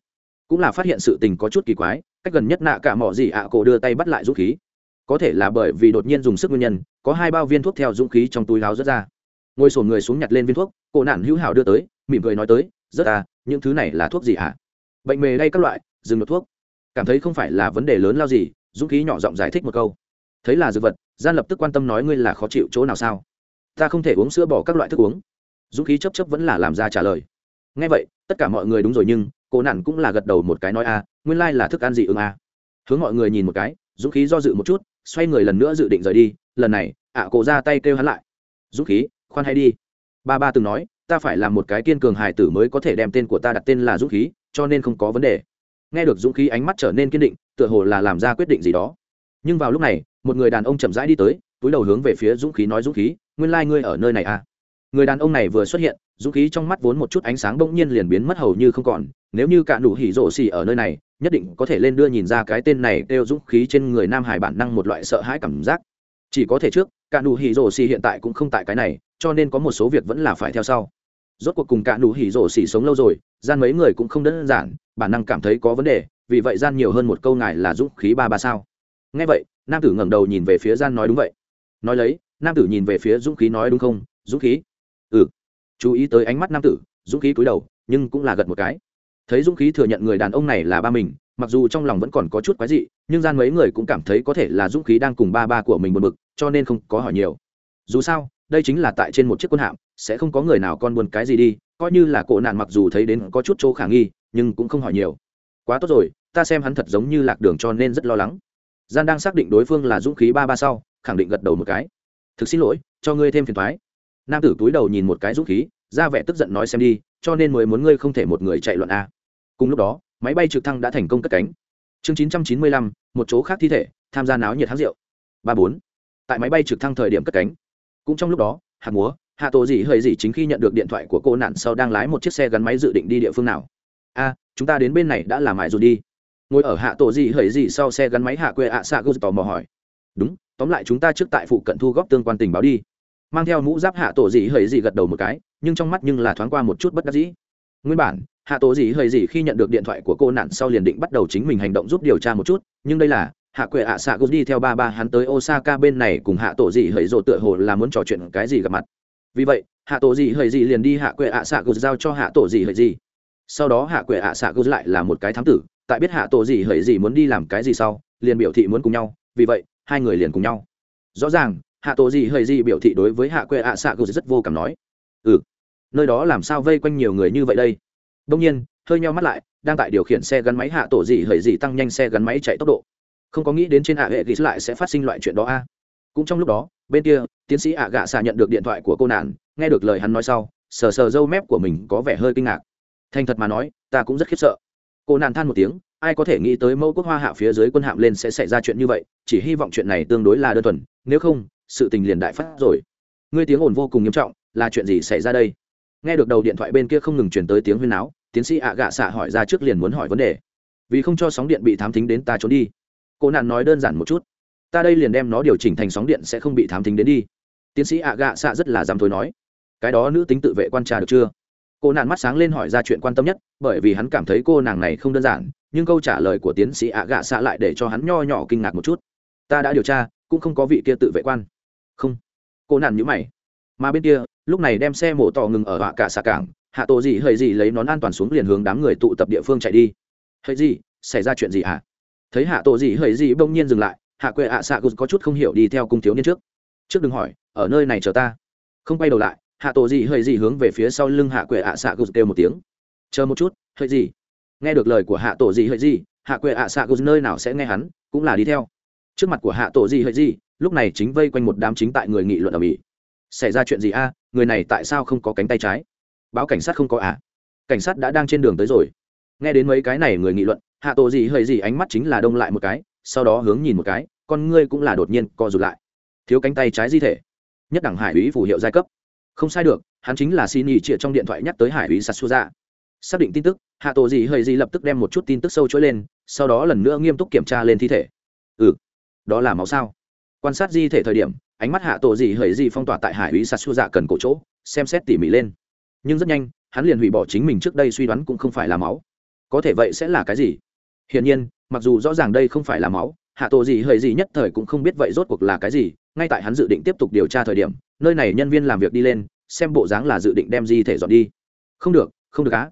Cũng là phát hiện sự tình có chút kỳ quái, cách gần nhất nạ cả mỏ gì ạ à cổ đưa tay bắt lại dũng khí có thể là bởi vì đột nhiên dùng sức nguyên nhân, có hai bao viên thuốc theo dũng khí trong túi láo rớt ra. Ngồi sổn người xuống nhặt lên viên thuốc cổ nạn hữu hảo đưa tới, mỉm cười nói tới rất à những thứ này là thuốc gì hả? Bệnh mề đây các loại, dừng được thuốc. Cảm thấy không phải là vấn đề lớn lao gì, dũng khí nhỏ giọng giải thích một câu. Thấy là dược vật, gian lập tức quan tâm nói ngươi là khó chịu chỗ nào sao? Ta không thể uống sữa bỏ các loại thức uống. Dũng khí chấp chấp vẫn là làm ra trả lời. Ngay vậy, tất cả mọi người đúng rồi nhưng, cô nản cũng là gật đầu một cái nói a nguyên lai là thức ăn dị ứng a à. hướng mọi người nhìn một cái, dũng khí do dự một chút xoay người lần nữa dự định rời đi, lần này, ạ à cổ ra tay kêu hắn lại. Dũng khí, khoan hay đi. Ba ba từng nói, ta phải làm một cái kiên cường hải tử mới có thể đem tên của ta đặt tên là dũng khí, cho nên không có vấn đề. Nghe được dũng khí ánh mắt trở nên kiên định, tựa hồ là làm ra quyết định gì đó. Nhưng vào lúc này, một người đàn ông chậm rãi đi tới, túi đầu hướng về phía dũng khí nói, dũng khí, nguyên lai、like、ngươi ở nơi này à? Người đàn ông này vừa xuất hiện, dũng khí trong mắt vốn một chút ánh sáng bỗng nhiên liền biến mất hầu như không còn, nếu như cả nụ hỉ rổ xì ở nơi này nhất định có thể lên đưa nhìn ra cái tên này đeo dũng khí trên người nam hải bản năng một loại sợ hãi cảm giác. Chỉ có thể trước cả nụ hỉ rổ xì hiện tại cũng không tại cái này, cho nên có một số việc vẫn là phải theo sau. Rốt cuộc cùng cả nụ hỉ rổ xì sống lâu rồi, gian mấy người cũng không đơn giản, bản năng cảm thấy có vấn đề, vì vậy gian nhiều hơn một câu ngài là dũng khí ba ba sao. Nghe vậy, nam tử ngẩng đầu nhìn về phía gian nói đúng vậy. Nói lấy, nam tử nhìn về phía dũng khí nói đúng không? Dũng khí. Ừ. Chú ý tới ánh mắt nam tử, dũng khí cúi đầu, nhưng cũng là gật một cái thấy dũng khí thừa nhận người đàn ông này là ba mình, mặc dù trong lòng vẫn còn có chút quái dị, nhưng gian mấy người cũng cảm thấy có thể là dũng khí đang cùng ba ba của mình buồn bực, cho nên không có hỏi nhiều. Dù sao, đây chính là tại trên một chiếc quân hạm, sẽ không có người nào con buồn cái gì đi, coi như là cổ nạn mặc dù thấy đến có chút chỗ khả nghi, nhưng cũng không hỏi nhiều. Quá tốt rồi, ta xem hắn thật giống như lạc đường cho nên rất lo lắng. Gian đang xác định đối phương là dũng khí ba ba sau, khẳng định gật đầu một cái. Thực xin lỗi, cho ngươi thêm phiền thoái nam tử túi đầu nhìn một cái dũng khí, ra vẻ tức giận nói xem đi, cho nên mới muốn ngươi không thể một người chạy loạn a cùng lúc đó, máy bay trực thăng đã thành công cất cánh. Chương chín trăm chín mươi lăm, một chỗ khác thi thể, tham gia náo nhiệt tháng rượu. Ba bốn. Tại máy bay trực thăng thời điểm cất cánh. Cũng trong lúc đó, hạt múa, hạ tổ dị hơi dị chính khi nhận được điện thoại của cô nạn sau đang lái một chiếc xe gắn máy dự định đi địa phương nào. A, chúng ta đến bên này đã làm mãi rồi đi. Ngồi ở hạ tổ dị hơi dị sau xe gắn máy hạ quê ạ xạ gus tò mò hỏi. Đúng, tóm lại chúng ta trước tại phụ cận thu góp tương quan tình báo đi. Mang theo mũ giáp hạ tổ dị hơi dị gật đầu một cái, nhưng trong mắt nhưng là thoáng qua một chút bất đắc dĩ. Nguyên bản hạ tổ gì hơi gì khi nhận được điện thoại của cô nạn sau liền định bắt đầu chính mình hành động giúp điều tra một chút, nhưng đây là, hạ quệ ạ xạ gục đi theo ba ba hắn tới osaka bên này cùng hạ tổ gì hơi rộ tựa hồ là muốn trò chuyện cái gì gặp mặt. Vì vậy, hạ tổ gì hơi gì liền đi hạ quệ ạ xạ gục giao cho hạ tổ gì hơi gì. Sau đó hạ quệ ạ xạ gục lại là một cái thám tử, tại biết hạ tổ gì hơi gì muốn đi làm cái gì sau, liền biểu thị muốn cùng nhau, vì vậy, hai người liền cùng nhau. Rõ ràng, hạ tổ gì hơi gì biểu thị đối với hạ quệ ạ xạ gục rất vô cảm nói ừ nơi đó làm sao vây quanh nhiều người như vậy đây? đông nhiên, hơi nheo mắt lại, đang tại điều khiển xe gắn máy hạ tổ dị hởi dị tăng nhanh xe gắn máy chạy tốc độ. Không có nghĩ đến trên hạ hệ ghis lại sẽ phát sinh loại chuyện đó a. Cũng trong lúc đó, bên kia, tiến sĩ ạ gạ xả nhận được điện thoại của cô nạn, nghe được lời hắn nói sau, sờ sờ râu mép của mình có vẻ hơi kinh ngạc. Thành thật mà nói, ta cũng rất khiếp sợ. Cô nạn than một tiếng, ai có thể nghĩ tới mẫu quốc hoa hạ phía dưới quân hạm lên sẽ xảy ra chuyện như vậy, chỉ hy vọng chuyện này tương đối là đơn thuần, nếu không, sự tình liền đại phát rồi. Ngươi tiếng ồn vô cùng nghiêm trọng, là chuyện gì xảy ra đây? nghe được đầu điện thoại bên kia không ngừng chuyển tới tiếng huyên náo, tiến sĩ ạ gạ xạ hỏi ra trước liền muốn hỏi vấn đề. Vì không cho sóng điện bị thám tính đến ta trốn đi. Cô nạn nói đơn giản một chút. Ta đây liền đem nó điều chỉnh thành sóng điện sẽ không bị thám tính đến đi. Tiến sĩ ạ gạ xạ rất là dám thối nói. Cái đó nữ tính tự vệ quan trà được chưa? Cô nạn mắt sáng lên hỏi ra chuyện quan tâm nhất, bởi vì hắn cảm thấy cô nàng này không đơn giản, nhưng câu trả lời của tiến sĩ ạ gạ xạ lại để cho hắn nho nhỏ kinh ngạc một chút. Ta đã điều tra, cũng không có vị kia tự vệ quan. Không. Cô nạn nhữ mày mà bên kia, lúc này đem xe mổ tỏ ngừng ở họa cả xà cảng, hạ tổ gì hơi gì lấy nón an toàn xuống liền hướng đám người tụ tập địa phương chạy đi. Hơi gì, xảy ra chuyện gì hả? À? thấy hạ tổ gì hơi gì bỗng nhiên dừng lại, hạ quệ hạ xạ cụt có chút không hiểu đi theo cung thiếu niên trước. Trước đừng hỏi, ở nơi này chờ ta. Không quay đầu lại, hạ tổ gì hơi gì hướng về phía sau lưng hạ quệ hạ xạ cụt kêu một tiếng. Chờ một chút hơi gì? Nghe được lời của hạ tổ gì hơi gì, hạ quệ hạ xạ cụt nơi nào sẽ nghe hắn, cũng là đi theo. Trước mặt của hạ tổ gì hơi gì, lúc này chính vây quanh một đám chính tại người nghị luận ở mỹ xảy ra chuyện gì a? Người này tại sao không có cánh tay trái? Báo cảnh sát không có à? Cảnh sát đã đang trên đường tới rồi. Nghe đến mấy cái này người nghị luận, hạ tổ gì hơi gì ánh mắt chính là đông lại một cái, sau đó hướng nhìn một cái, con ngươi cũng là đột nhiên co rụt lại. Thiếu cánh tay trái di thể. Nhất đẳng hải úy phù hiệu giai cấp. Không sai được, hắn chính là xin nghỉ trịa trong điện thoại nhắc tới hải úy sassuza xác định tin tức, hạ tổ gì hơi gì lập tức đem một chút tin tức sâu chối lên, sau đó lần nữa nghiêm túc kiểm tra lên thi thể. Ừ đó là máu sao? Quan sát di thể thời điểm ánh mắt hạ tổ gì hởi gì phong tỏa tại hải úy sạt xua dạ cần cổ chỗ, xem xét tỉ mỉ lên. Nhưng rất nhanh, hắn liền hủy bỏ chính mình trước đây suy đoán cũng không phải là máu. Có thể vậy sẽ là cái gì? Hiển nhiên, mặc dù rõ ràng đây không phải là máu, hạ tổ gì hời gì nhất thời cũng không biết vậy rốt cuộc là cái gì, ngay tại hắn dự định tiếp tục điều tra thời điểm, nơi này nhân viên làm việc đi lên, xem bộ dáng là dự định đem gì thể dọn đi. Không được không được á.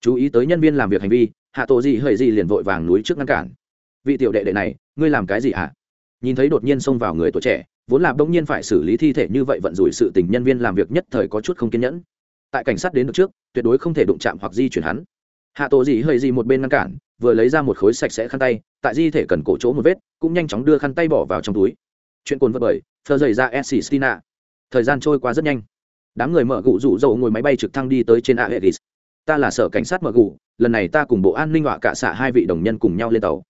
Chú ý tới nhân viên làm việc hành vi, hạ tổ gì hời gì liền vội vàng núi trước ngăn cản. Vị tiểu đệ đệ này, ngươi làm cái gì hả? À? nhìn thấy đột nhiên xông vào người tuổi trẻ vốn là bỗng nhiên phải xử lý thi thể như vậy vận rủi sự tình nhân viên làm việc nhất thời có chút không kiên nhẫn. Tại cảnh sát đến được trước, tuyệt đối không thể đụng chạm hoặc di chuyển hắn. Hạ tổ gì hơi gì một bên ngăn cản, vừa lấy ra một khối sạch sẽ khăn tay, tại di thể cần cổ chỗ một vết, cũng nhanh chóng đưa khăn tay bỏ vào trong túi. Chuyện cồn vật bởi thơ dày ra s s n a thời gian trôi qua rất nhanh. Đám người mở gụ rủ dầu ngồi máy bay trực thăng đi tới trên aegis. Ta là sở cảnh sát mở gụ, lần này ta cùng bộ an ninh họa cả xạ hai vị đồng nhân cùng nhau lên tàu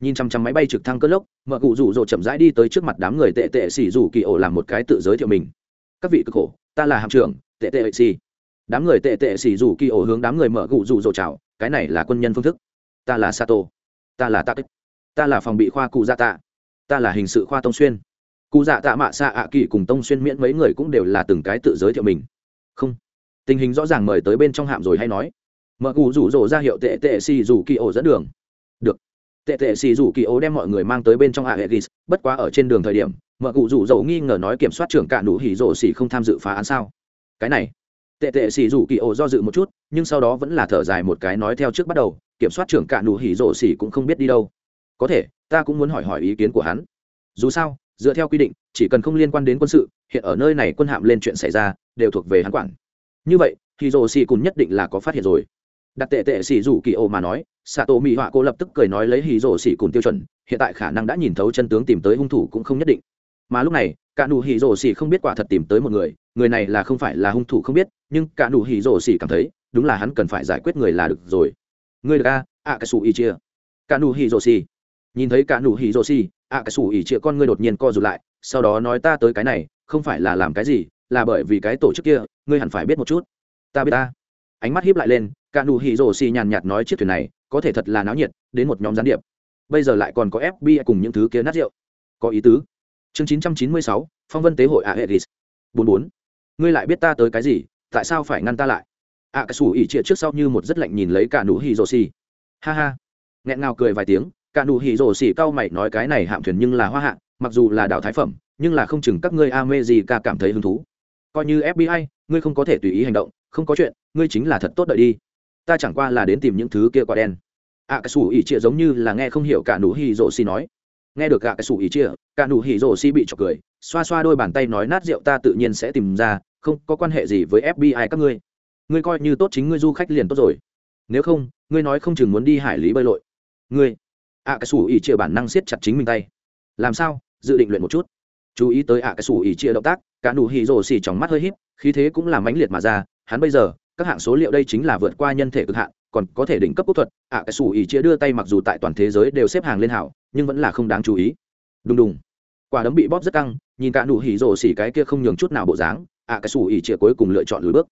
nhìn chằm chằm máy bay trực thăng cơn lốc, mở cụ rủ rỗ chậm rãi đi tới trước mặt đám người tệ tệ xỉ rủ kỳ ổ làm một cái tự giới thiệu mình. Các vị cực khổ, ta là hạm trưởng, tệ tệ xỉ đám người tệ tệ xỉ rủ kỳ ổ hướng đám người mở cụ rủ rỗ chào, cái này là quân nhân phương thức. Ta là sato. Ta là tắc ta là phòng bị khoa cụ gia tạ. Ta là hình sự khoa tông xuyên. Cụ dạ tạ mạ xạ ạ à kỳ cùng tông xuyên miễn mấy người cũng đều là từng cái tự giới thiệu mình. Không. Tình hình rõ ràng mời tới bên trong hạm rồi hay nói. Mở cụ rủ rỗ ra hiệu tệ tệ xì rủ kỳ ổ dẫn đường. Được tệ tệ xì rủ kỳ ố đem mọi người mang tới bên trong hạ hệ ghis bất quá ở trên đường thời điểm mợ cụ rủ dầu nghi ngờ nói kiểm soát trưởng cạn đủ hỉ rổ xì không tham dự phá án sao? Cái này, tệ tệ xì rủ kỳ ố do dự một chút, nhưng sau đó vẫn là thở dài một cái nói theo trước bắt đầu, kiểm soát trưởng cạn đủ hỉ rổ xì cũng không biết đi đâu. Có thể, ta cũng muốn hỏi hỏi ý kiến của hắn. Dù sao, dựa theo quy định, chỉ cần không liên quan đến quân sự, hiện ở nơi này quân hạm lên chuyện xảy ra, đều thuộc về hắn quản. Như vậy thì rồ xì cùng nhất định là có phát hiện rồi đặt tệ tệ xì rủ kỳ ô mà nói xạ tổ mỹ họa cô lập tức cười nói lấy hì rổ xì cùng tiêu chuẩn hiện tại khả năng đã nhìn thấu chân tướng tìm tới hung thủ cũng không nhất định. Mà lúc này cả nụ hì rổ xì không biết quả thật tìm tới một người người này là không phải là hung thủ không biết nhưng cả nụ hì rổ xì cảm thấy đúng là hắn cần phải giải quyết người là được rồi. Người ra ạ cái xù ý chia cả nụ hì rổ xì, nhìn thấy cả nụ hì rổ xì, ạ cái xù ý chia con người đột nhiên co rụt lại sau đó nói ta tới cái này không phải là làm cái gì là bởi vì cái tổ chức kia ngươi hẳn phải biết một chút. Ta biết ta ánh mắt hiếp lại lên cả nụ hỉ rổ xì nhàn nhạt nói chiếc thuyền này có thể thật là náo nhiệt đến một nhóm gián điệp. Bây giờ lại còn có fbi cùng những thứ kia nát rượu. Có ý tứ. Chương chín trăm chín mươi sáu phong vân tế hội a hệ bốn bốn. Ngươi lại biết ta tới cái gì tại sao phải ngăn ta lại? A cà sủ ỉ trịa trước sau như một rất lạnh nhìn lấy cả nụ hỉ rổ xì. Ha ha. Nghẹn ngào cười vài tiếng cả nụ hỉ rổ xì cau mày nói cái này hạm thuyền nhưng là hoa hạng, mặc dù là đảo thái phẩm nhưng là không chừng các ngươi a mê gì cả cảm thấy hứng thú coi như fbi ngươi không có thể tùy ý hành động không có chuyện ngươi chính là thật tốt đợi đi. Ta chẳng qua là đến tìm những thứ kia quả đen. Ạ à, cái xù ỉ chia giống như là nghe không hiểu cả nụ hì rộ xì nói. Nghe được ạ à, cái xù ỉ chia cả nụ hì rộ xì bị chọc cười xoa xoa đôi bàn tay nói nát rượu ta tự nhiên sẽ tìm ra không có quan hệ gì với fbi các ngươi. Ngươi coi như tốt chính ngươi du khách liền tốt rồi. Nếu không ngươi nói không chừng muốn đi hải lý bơi lội. Ngươi ạ à, cái xù ỉ chia bản năng siết chặt chính mình tay. Làm sao? Dự định luyện một chút chú ý tới ạ à cái sủ ý chia động tác, cả nụ hỉ rồ xì trong mắt hơi hít khí thế cũng làm mãnh liệt mà ra, hắn bây giờ, các hạng số liệu đây chính là vượt qua nhân thể cực hạn, còn có thể đỉnh cấp quốc thuật, ạ à cái sủ ý chia đưa tay mặc dù tại toàn thế giới đều xếp hàng lên hảo, nhưng vẫn là không đáng chú ý. Đùng đùng. Quả đấm bị bóp rất căng, nhìn cả nụ hỉ rồ xì cái kia không nhường chút nào bộ dáng, ạ à cái sủ ý chia cuối cùng lựa chọn lùi bước.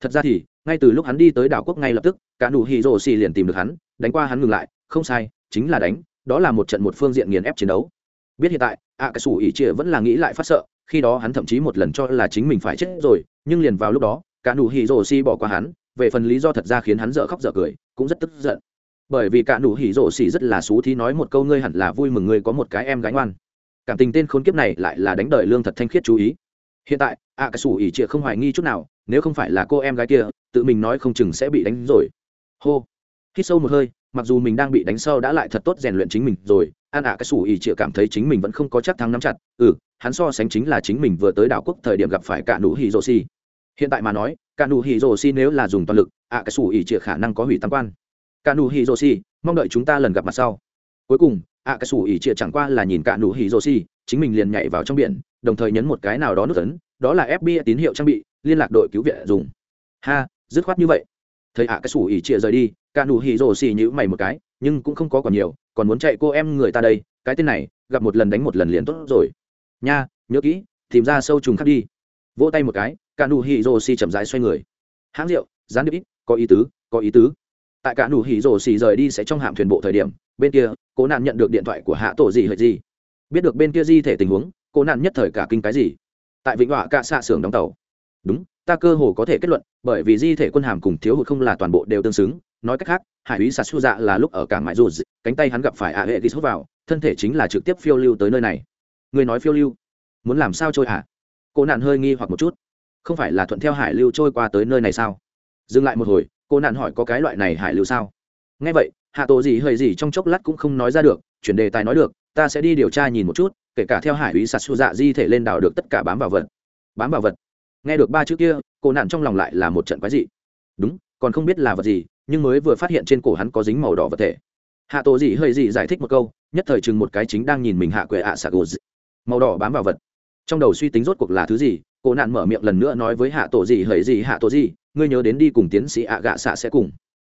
Thật ra thì, ngay từ lúc hắn đi tới đảo quốc ngay lập tức, cả nụ hỉ rồ xì liền tìm được hắn, đánh qua hắn ngừng lại, không sai, chính là đánh, đó là một trận một phương diện nghiền ép chiến đấu biết hiện tại, ạ cái sủ ỉ chia vẫn là nghĩ lại phát sợ, khi đó hắn thậm chí một lần cho là chính mình phải chết rồi, nhưng liền vào lúc đó, cả nụ hỉ rồ si bỏ qua hắn, về phần lý do thật ra khiến hắn dở khóc dở cười, cũng rất tức giận. Bởi vì cả nụ hỉ rồ si rất là xú thì nói một câu ngươi hẳn là vui mừng ngươi có một cái em gánh ngoan. Cảm tình tên khốn kiếp này lại là đánh đời lương thật thanh khiết chú ý. Hiện tại, ạ cái sủ ỉ chia không hoài nghi chút nào, nếu không phải là cô em gái kia, tự mình nói không chừng sẽ bị đánh rồi. Hô. Hít sâu một hơi mặc dù mình đang bị đánh sâu đã lại thật tốt rèn luyện chính mình rồi, an ạ à cái sủ ỉ chịa cảm thấy chính mình vẫn không có chắc thắng nắm chặt. Ừ hắn so sánh chính là chính mình vừa tới đảo quốc thời điểm gặp phải cả nụ hì rô si hiện tại mà nói cả nụ hì rô si nếu là dùng toàn lực ạ à cái sủ ỉ chịa khả năng có hủy tam quan. Cả nụ hì rô si mong đợi chúng ta lần gặp mặt sau. Cuối cùng ạ à cái sủ ỉ chịa chẳng qua là nhìn cả nụ hì rô si chính mình liền nhảy vào trong biển, đồng thời nhấn một cái nào đó nút tấn đó là fbi tín hiệu trang bị, liên lạc đội cứu viện dùng. Ha, dứt khoát như vậy thấy ạ, cái sủ ỉ chia rời đi, cả nụ hỉ rồ xì nhữ mày một cái, nhưng cũng không có còn nhiều, còn muốn chạy cô em người ta đây, cái tên này, gặp một lần đánh một lần liền tốt rồi. Nha, nhớ kỹ, tìm ra sâu trùng khắc đi. Vỗ tay một cái, cả nụ hỉ rồ xì chậm rãi xoay người. Hãng rượu gián điệp có ý tứ, có ý tứ. Tại cả nụ hỉ rồ xì rời đi sẽ trong hạm thuyền bộ thời điểm, bên kia, cố nạn nhận được điện thoại của hạ tổ gì hệt gì biết được bên kia di thể tình huống, cố nạn nhất thời cả kinh cái gì. Tại vĩnh họa cạ xạ xưởng đóng tàu. Đúng ta cơ hồ có thể kết luận, bởi vì di thể quân hàm cùng thiếu hụt không là toàn bộ đều tương xứng. Nói cách khác, hải úy sạt su dạ là lúc ở cảng mãi dù cánh tay hắn gặp phải a hệ ghi hút vào, thân thể chính là trực tiếp phiêu lưu tới nơi này. Người nói phiêu lưu? Muốn làm sao trôi hả? Cô nạn hơi nghi hoặc một chút. Không phải là thuận theo hải lưu trôi qua tới nơi này sao? Dừng lại một hồi, cô nạn hỏi có cái loại này hải lưu sao? Nghe vậy, hạ tổ gì hơi gì trong chốc lát cũng không nói ra được, chuyển đề tài nói được, ta sẽ đi điều tra nhìn một chút, kể cả theo hải úy sạt su dạ di thể lên đảo được tất cả bám vào vật. Bám vào vật? nghe được ba chữ kia, cổ nạn trong lòng lại là một trận quái dị. Đúng, còn không biết là vật gì, nhưng mới vừa phát hiện trên cổ hắn có dính màu đỏ vật thể. Hạ tổ dị hơi dị giải thích một câu, nhất thời chừng một cái chính đang nhìn mình hạ quệ ạ sạc gồ màu đỏ bám vào vật. Trong đầu suy tính rốt cuộc là thứ gì, cổ nạn mở miệng lần nữa nói với hạ tổ dị hơi dị, hạ tổ dị, ngươi nhớ đến đi cùng tiến sĩ ạ gạ xạ sẽ cùng.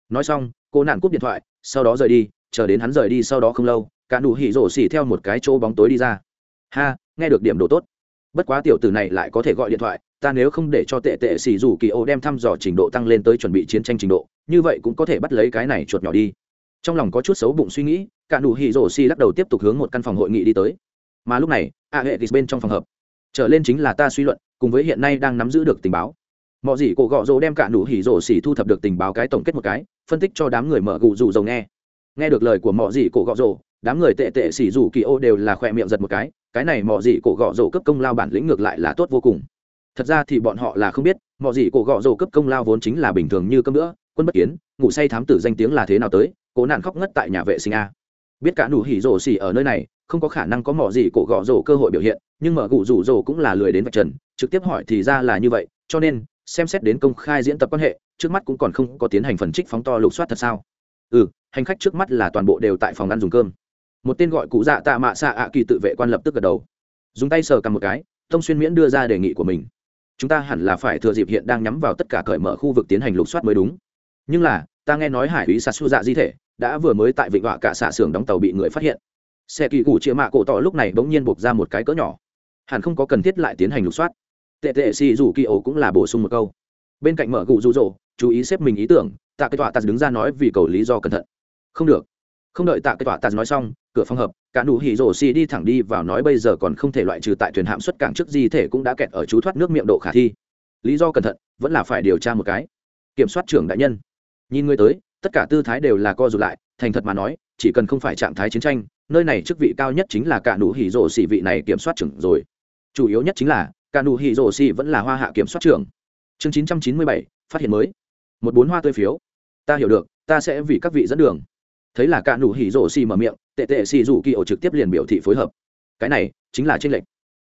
Nói xong cô nạn cúp điện thoại, sau đó rời đi, chờ đến hắn rời đi sau đó không lâu, cả nụ hỉ rổ xỉ theo một cái chỗ bóng tối đi ra. Ha, nghe được điểm đồ tốt. Bất quá tiểu tử này lại có thể gọi điện thoại ta nếu không để cho tệ tệ xì dù kỳ ô đem thăm dò trình độ tăng lên tới chuẩn bị chiến tranh trình độ, như vậy cũng có thể bắt lấy cái này chuột nhỏ đi. Trong lòng có chút xấu bụng suy nghĩ, cả nụ hỉ rổ xì lắc đầu tiếp tục hướng một căn phòng hội nghị đi tới. Mà lúc này, a hệ tis bên trong phòng hợp trở lên chính là ta suy luận, cùng với hiện nay đang nắm giữ được tình báo. Mọi gì cổ gọ rỗ đem cả nụ hỉ rổ xì thu thập được tình báo cái tổng kết một cái, phân tích cho đám người mở gù dù dầu nghe. Nghe được lời của mọi gì cổ gọ rỗ đám người tệ tệ xì dù kỳ ô đều là khỏe miệng giật một cái cái này mọi gì cổ gọ rổ cấp công lao bản lĩnh ngược lại là tốt vô cùng thật ra thì bọn họ là không biết mọi gì cổ gọ rổ cấp công lao vốn chính là bình thường như cơm nữa, quân bất kiến, ngủ say thám tử danh tiếng là thế nào tới, cố nạn khóc ngất tại nhà vệ sinh a. Biết cả nụ hỉ rổ xỉ ở nơi này, không có khả năng có mỏ gì cổ gọ rổ cơ hội biểu hiện, nhưng mở gụ rủ rổ cũng là lười đến vạch trần, trực tiếp hỏi thì ra là như vậy, cho nên, xem xét đến công khai diễn tập quan hệ, trước mắt cũng còn không có tiến hành phần trích phóng to lục soát thật sao. Ừ hành khách trước mắt là toàn bộ đều tại phòng ăn dùng cơm. Một tên gọi cụ dạ tạ mạ xạ ạ kỳ tự vệ quan lập tức gật đầu. Dùng tay sờ cầm một cái, tông xuyên miễn đưa ra đề nghị của mình chúng ta hẳn là phải thừa dịp hiện đang nhắm vào tất cả cởi mở khu vực tiến hành lục soát mới đúng. Nhưng là, ta nghe nói hải úy sạt su dạ di thể đã vừa mới tại vịnh họa cả xả xưởng đóng tàu bị người phát hiện. Xe kỳ củ chĩa mạ cổ tỏ lúc này bỗng nhiên buộc ra một cái cỡ nhỏ. Hẳn không có cần thiết lại tiến hành lục soát. Tệ tệ xì dù kỳ ổ cũng là bổ sung một câu. Bên cạnh mở cụ rụ rỗ, chú ý xếp mình ý tưởng, tạ cái tọa tạt đứng ra nói vì cầu lý do cẩn thận. Không được. Không đợi tạ cái tọa tạt nói xong, cửa phòng hợp cả nụ hỉ rổ xì đi thẳng đi vào nói bây giờ còn không thể loại trừ tại thuyền hạm xuất cảng trước di thể cũng đã kẹt ở chú thoát nước miệng độ khả thi. Lý do cẩn thận, vẫn là phải điều tra một cái. Kiểm soát trưởng đại nhân. Nhìn người tới, tất cả tư thái đều là co rụt lại, thành thật mà nói, chỉ cần không phải trạng thái chiến tranh, nơi này chức vị cao nhất chính là cả nụ hỉ rổ xì vị này kiểm soát trưởng rồi. Chủ yếu nhất chính là, cả nụ hỉ rổ xì vẫn là hoa hạ kiểm soát trưởng. Chương chín trăm chín mươi bảy, phát hiện mới. Một bốn hoa tươi phiếu. Ta hiểu được, ta sẽ vì các vị dẫn đường thấy là cả nụ hỉ rổ xì mở miệng, tệ tệ xì rủ kỳ ổ trực tiếp liền biểu thị phối hợp. Cái này chính là tranh lệch.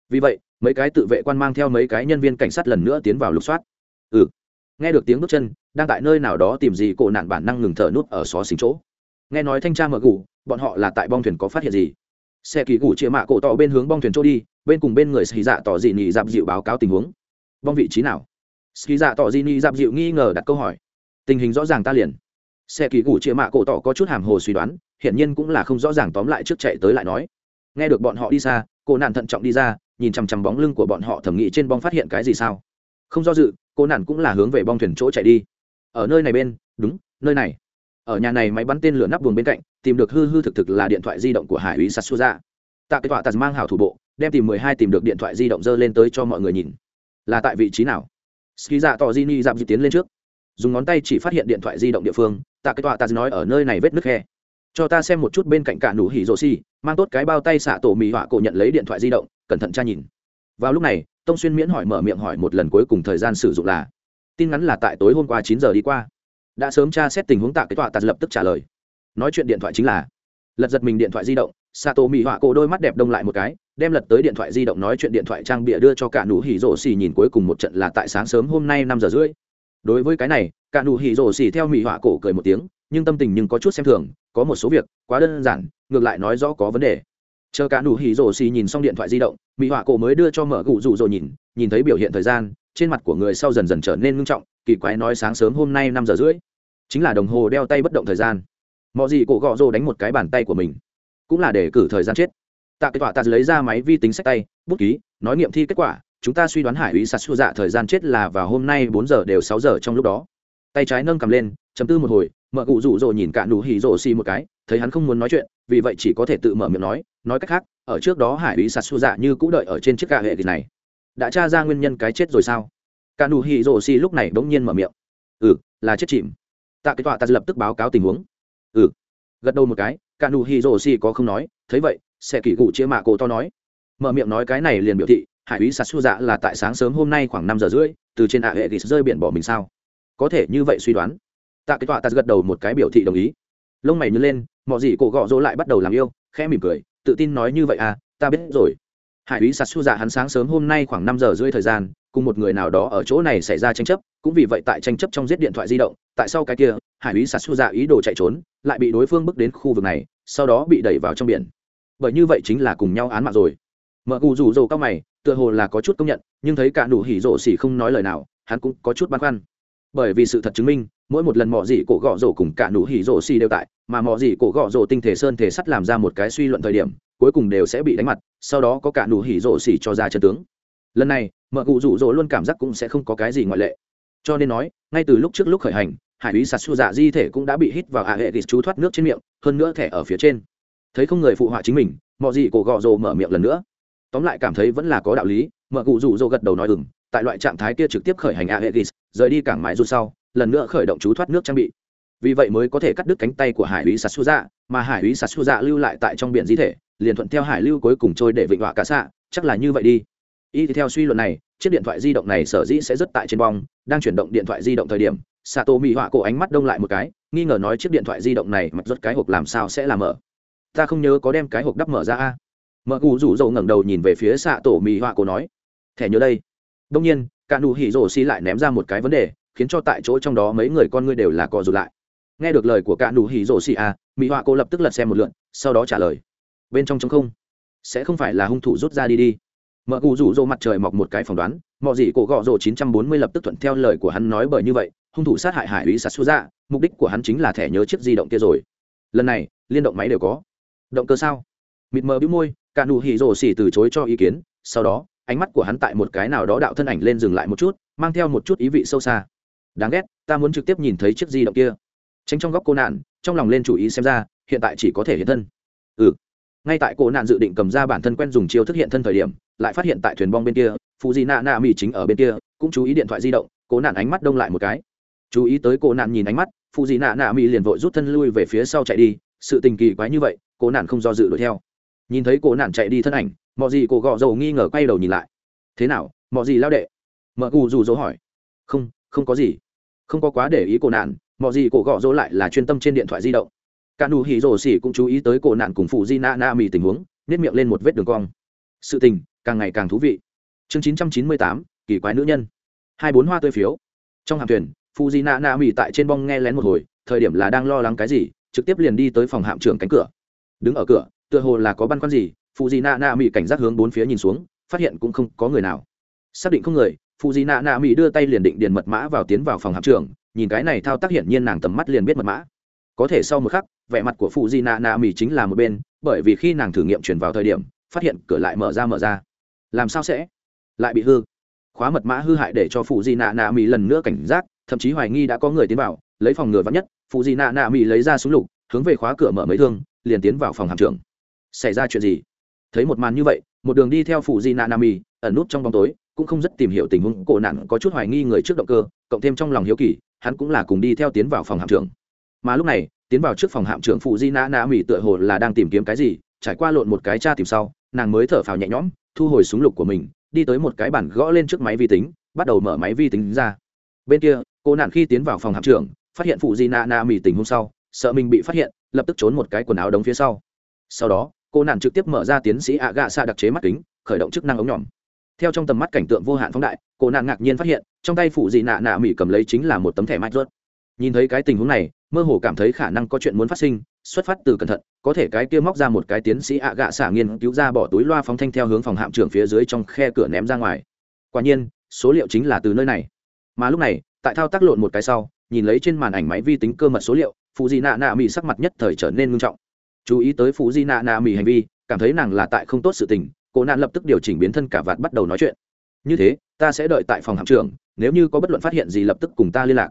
Vì vậy, mấy cái tự vệ quan mang theo mấy cái nhân viên cảnh sát lần nữa tiến vào lục soát. Ừ. Nghe được tiếng bước chân, đang tại nơi nào đó tìm gì cổ nạn bản năng ngừng thở nút ở xó xính chỗ. Nghe nói thanh tra mở gù, bọn họ là tại bong thuyền có phát hiện gì? Xe kỳ gù chia mạ cổ tỏ bên hướng bong thuyền chỗ đi, bên cùng bên người xì dạ tỏ dị nị dạp dịu báo cáo tình huống. Bong vị trí nào? Xì dạ tỏ dị nị dạp dịu nghi ngờ đặt câu hỏi. Tình hình rõ ràng ta liền xe kỳ gù chia mạ cổ tỏ có chút hàm hồ suy đoán, hiển nhiên cũng là không rõ ràng tóm lại trước chạy tới lại nói. Nghe được bọn họ đi xa, cô nạn thận trọng đi ra, nhìn chằm chằm bóng lưng của bọn họ thẩm nghĩ trên bong phát hiện cái gì sao. Không do dự, cô nạn cũng là hướng về bong thuyền chỗ chạy đi. Ở nơi này bên, đúng, nơi này. Ở nhà này máy bắn tên lửa nắp buồng bên cạnh, tìm được hư hư thực thực là điện thoại di động của hải úy sạt xua ra tạ kết quả tạt mang hảo thủ bộ, đem tìm mười hai tìm được điện thoại di động dơ lên tới cho mọi người nhìn. Là tại vị trí nào? Ski dạ tỏ di ni dạp di tiến lên trước dùng ngón tay chỉ phát hiện điện thoại di động địa phương, tạ cái tọa ta nói ở nơi này vết nước khe. Cho ta xem một chút bên cạnh cả nụ hỉ rồ xì, mang tốt cái bao tay xạ tổ mì họa cổ nhận lấy điện thoại di động, cẩn thận tra nhìn. Vào lúc này, tông xuyên miễn hỏi mở miệng hỏi một lần cuối cùng thời gian sử dụng là, tin ngắn là tại tối hôm qua chín giờ đi qua. Đã sớm tra xét tình huống tạ cái tọa Tạ lập tức trả lời. Nói chuyện điện thoại chính là, lật giật mình điện thoại di động, xạ tổ mì họa cổ đôi mắt đẹp đông lại một cái, đem lật tới điện thoại di động nói chuyện điện thoại trang bịa đưa cho cả nụ hỉ rổ xì nhìn cuối cùng một trận là tại sáng sớm hôm nay năm giờ rưỡi đối với cái này cạn đủ hỉ rồ xỉ theo mỹ họa cổ cười một tiếng, nhưng tâm tình nhưng có chút xem thường, có một số việc, quá đơn giản, ngược lại nói rõ có vấn đề. Chờ cạn đủ hỉ rồ xỉ nhìn xong điện thoại di động mỹ họa cổ mới đưa cho mở cụ rủ rồi nhìn nhìn thấy biểu hiện thời gian, trên mặt của người sau dần dần trở nên ngưng trọng, kỳ quái nói sáng sớm hôm nay năm giờ rưỡi. Chính là đồng hồ đeo tay bất động thời gian. Mọi gì cổ gọ rồ đánh một cái bàn tay của mình. Cũng là để cử thời gian chết. Tạ kết quả tạ lấy ra máy vi tính sách tay, bút ký, nói nghiệm thi kết quả chúng ta suy đoán hải úy sạt xua dạ thời gian chết là vào hôm nay bốn giờ đều sáu giờ trong lúc đó. Tay trái nâng cầm lên, chấm tư một hồi mợ cụ rủ rỗ nhìn cả đủ hỉ rỗ xì một cái, thấy hắn không muốn nói chuyện, vì vậy chỉ có thể tự mở miệng nói nói cách khác, ở trước đó hải úy sạt xua dạ như cũ đợi ở trên chiếc gà hệ thịt này. Đã tra ra nguyên nhân cái chết rồi sao? Cả đủ hỉ rỗ xì lúc này bỗng nhiên mở miệng. Ừ là chết chìm. Tạ cái tọa ta lập tức báo cáo tình huống. Ừ. Gật đầu một cái, cả đủ hỉ rỗ xì có không nói, thấy vậy, sẽ kỷ cụ chia mạ cổ to nói. Mở miệng nói cái này liền biểu thị hải úy sạt xua dạ là tại sáng sớm hôm nay khoảng năm giờ rưỡi, từ trên ạ hệ ghis rơi biển bỏ mình sao? Có thể như vậy suy đoán. Tạ cái tọa tạt gật đầu một cái biểu thị đồng ý. Lông mày nhớ lên mọi gì cổ gọ dỗ lại bắt đầu làm yêu, khẽ mỉm cười, tự tin nói như vậy à ta biết rồi. Hải úy sạt xua dạ hắn sáng sớm hôm nay khoảng năm giờ rưỡi thời gian, cùng một người nào đó ở chỗ này xảy ra tranh chấp, cũng vì vậy tại tranh chấp trong giết điện thoại di động, tại sau cái kia, hải úy sạt xua dạ ý đồ chạy trốn, lại bị đối phương bước đến khu vực này, sau đó bị đẩy vào trong biển. Bởi như vậy chính là cùng nhau án mạng rồi mợ cụ rủ rỗ cao mày, tựa hồ là có chút công nhận, nhưng thấy cả nụ hỉ rỗ xỉ không nói lời nào, hắn cũng có chút băn khoăn. Bởi vì sự thật chứng minh, mỗi một lần mỏ dị cổ gõ rổ cùng cả nụ hỉ rổ xì đều tại, mà mỏ dị cổ gõ rổ tinh thể sơn thể sắt làm ra một cái suy luận thời điểm, cuối cùng đều sẽ bị đánh mặt, sau đó có cả nụ hỉ rổ xì cho ra chân tướng. Lần này mợ cụ rủ rỗ luôn cảm giác cũng sẽ không có cái gì ngoại lệ. Cho nên nói, ngay từ lúc trước lúc khởi hành, hải lý sạt su dạ di thể cũng đã bị hít vào hạ hệ ghis chú thoát nước trên miệng, hơn nữa thẻ ở phía trên. Thấy không người phụ họa chính mình, mỏ dị cổ gõ rổ mở miệng lần nữa tóm lại cảm thấy vẫn là có đạo lý mở cụ rủ rỗ gật đầu nói ừng tại loại trạng thái kia trực tiếp khởi hành aegis rời đi cảng mãi dù sau, lần nữa khởi động chú thoát nước trang bị. Vì vậy mới có thể cắt đứt cánh tay của hải úy sạt mà hải úy sạt lưu lại tại trong biển di thể, liền thuận theo hải lưu cuối cùng trôi để vịnh họa cả xạ, chắc là như vậy đi. Y thì theo suy luận này, chiếc điện thoại di động này sở dĩ sẽ rất tại trên bong, đang chuyển động điện thoại di động thời điểm, sato tô mỹ họa cổ ánh mắt đông lại một cái, nghi ngờ nói chiếc điện thoại di động này mặc rút cái hộp làm sao sẽ làm mở. Ta không nhớ có đem cái hộp đắp mở ra a mợ cụ rủ rỗ ngẩng đầu nhìn về phía xạ tổ mì họa cổ nói, thẻ nhớ đây. Đông nhiên, cả nụ hỉ rổ xi lại ném ra một cái vấn đề, khiến cho tại chỗ trong đó mấy người con ngươi đều là cò rụt lại. Nghe được lời của cả nụ hỉ rổ xi à mì họa cổ lập tức lật xem một lượn, sau đó trả lời, bên trong trống không. Sẽ không phải là hung thủ rút ra đi đi. Mợ cụ rủ rỗ mặt trời mọc một cái phỏng đoán mọi gì cổ gọ rổ 940 lập tức thuận theo lời của hắn nói bởi như vậy, hung thủ sát hại hải úy sạt ra dạ, mục đích của hắn chính là thẻ nhớ chiếc di động kia rồi. Lần này, liên động máy đều có. Động cơ sao? Mịt mờ bĩu môi cả nụ hỉ rồ xỉ từ chối cho ý kiến, sau đó, ánh mắt của hắn tại một cái nào đó đạo thân ảnh lên dừng lại một chút, mang theo một chút ý vị sâu xa. Đáng ghét, ta muốn trực tiếp nhìn thấy chiếc di động kia. Tránh trong góc cô nạn, trong lòng lên chủ ý xem ra, hiện tại chỉ có thể hiện thân. Ừ. Ngay tại cô nạn dự định cầm ra bản thân quen dùng chiêu thức hiện thân thời điểm, lại phát hiện tại thuyền bong bên kia phụ di nạ nạ mỹ chính ở bên kia, cũng chú ý điện thoại di động, cô nạn ánh mắt đông lại một cái. Chú ý tới cô nạn nhìn ánh mắt phụ di nạ nạ mỹ liền vội rút thân lui về phía sau chạy đi, sự tình kỳ quái như vậy, cô nạn không do dự đuổi theo nhìn thấy cổ nạn chạy đi thân ảnh mọi gì cổ gọ dầu nghi ngờ quay đầu nhìn lại. Thế nào mọi gì lao đệ? Mợ cù rủ dỗ hỏi. Không không có gì. Không có quá để ý cổ nạn mọi gì cổ gọ dỗ lại là chuyên tâm trên điện thoại di động. Cả nụ hỉ rổ xỉ cũng chú ý tới cổ nạn cùng phụ di na na mì tình huống nếp miệng lên một vết đường cong. Sự tình, càng ngày càng thú vị. Chương chín trăm chín mươi tám, kỳ quái nữ nhân. Hai bốn hoa tươi phiếu. Trong hạm thuyền, phụ di na na mì tại trên bong nghe lén một hồi, thời điểm là đang lo lắng cái gì, trực tiếp liền đi tới phòng hạm trưởng cánh cửa. Đứng ở cửa tựa hồ là có băn khoăn gì phụ di nạ nạ mỹ cảnh giác hướng bốn phía nhìn xuống, phát hiện cũng không có người nào. Xác định không người phụ di nạ nạ mỹ đưa tay liền định điền mật mã vào tiến vào phòng hạm trưởng, nhìn cái này thao tác hiển nhiên nàng tầm mắt liền biết mật mã. Có thể sau một khắc, vẻ mặt của phụ di nạ nạ mỹ chính là một bên, bởi vì khi nàng thử nghiệm chuyển vào thời điểm, phát hiện cửa lại mở ra mở ra. Làm sao sẽ? Lại bị hư. Khóa mật mã hư hại để cho phụ di nạ nạ mỹ lần nữa cảnh giác, thậm chí hoài nghi đã có người tiến vào, lấy phòng ngừa vắn nhất phụ di nạ nạ mỹ lấy ra súng lục, hướng về khóa cửa mở mấy thương, liền tiến vào phòng hạm trưởng xảy ra chuyện gì? Thấy một màn như vậy, một đường đi theo phụ di nạ ẩn nút trong bóng tối, cũng không rất tìm hiểu tình huống, cổ nạn có chút hoài nghi người trước động cơ, cộng thêm trong lòng hiếu kỳ, hắn cũng là cùng đi theo tiến vào phòng hạm trưởng. Mà lúc này, tiến vào trước phòng hạm trưởng phụ di nạ tựa hồ là đang tìm kiếm cái gì, trải qua lộn một cái cha tìm sau, nàng mới thở phào nhẹ nhõm, thu hồi súng lục của mình, đi tới một cái bản gõ lên trước máy vi tính, bắt đầu mở máy vi tính ra. Bên kia cô nạn khi tiến vào phòng hạm trưởng, phát hiện phụ di nạ nạ mỹ tình hôm sau, sợ mình bị phát hiện, lập tức trốn một cái quần áo đống phía sau. Sau đó cô nàng trực tiếp mở ra tiến sĩ ạ gạ xa đặc chế mắt kính, khởi động chức năng ống nhỏm theo trong tầm mắt cảnh tượng vô hạn phóng đại, cô nàng ngạc nhiên phát hiện, trong tay phụ dị nạ nạ mỹ cầm lấy chính là một tấm thẻ mạch ruột. nhìn thấy cái tình huống này, mơ hồ cảm thấy khả năng có chuyện muốn phát sinh, xuất phát từ cẩn thận, có thể cái kia móc ra một cái tiến sĩ ạ gạ xả nghiên cứu ra bỏ túi loa phóng thanh theo hướng phòng hạm trưởng phía dưới trong khe cửa ném ra ngoài. Quả nhiên, số liệu chính là từ nơi này. Mà lúc này, tại thao tác lộn một cái sau, nhìn lấy trên màn ảnh máy vi tính cơ mật số liệu, phụ dị nạ nạ mỹ sắc mặt nhất thời trở nên ngưng trọng chú ý tới Phú di nạ nạ mỹ hành vi, cảm thấy nàng là tại không tốt sự tình, cô nạn lập tức điều chỉnh biến thân cả vạt bắt đầu nói chuyện. Như thế, ta sẽ đợi tại phòng hạm trưởng, nếu như có bất luận phát hiện gì lập tức cùng ta liên lạc.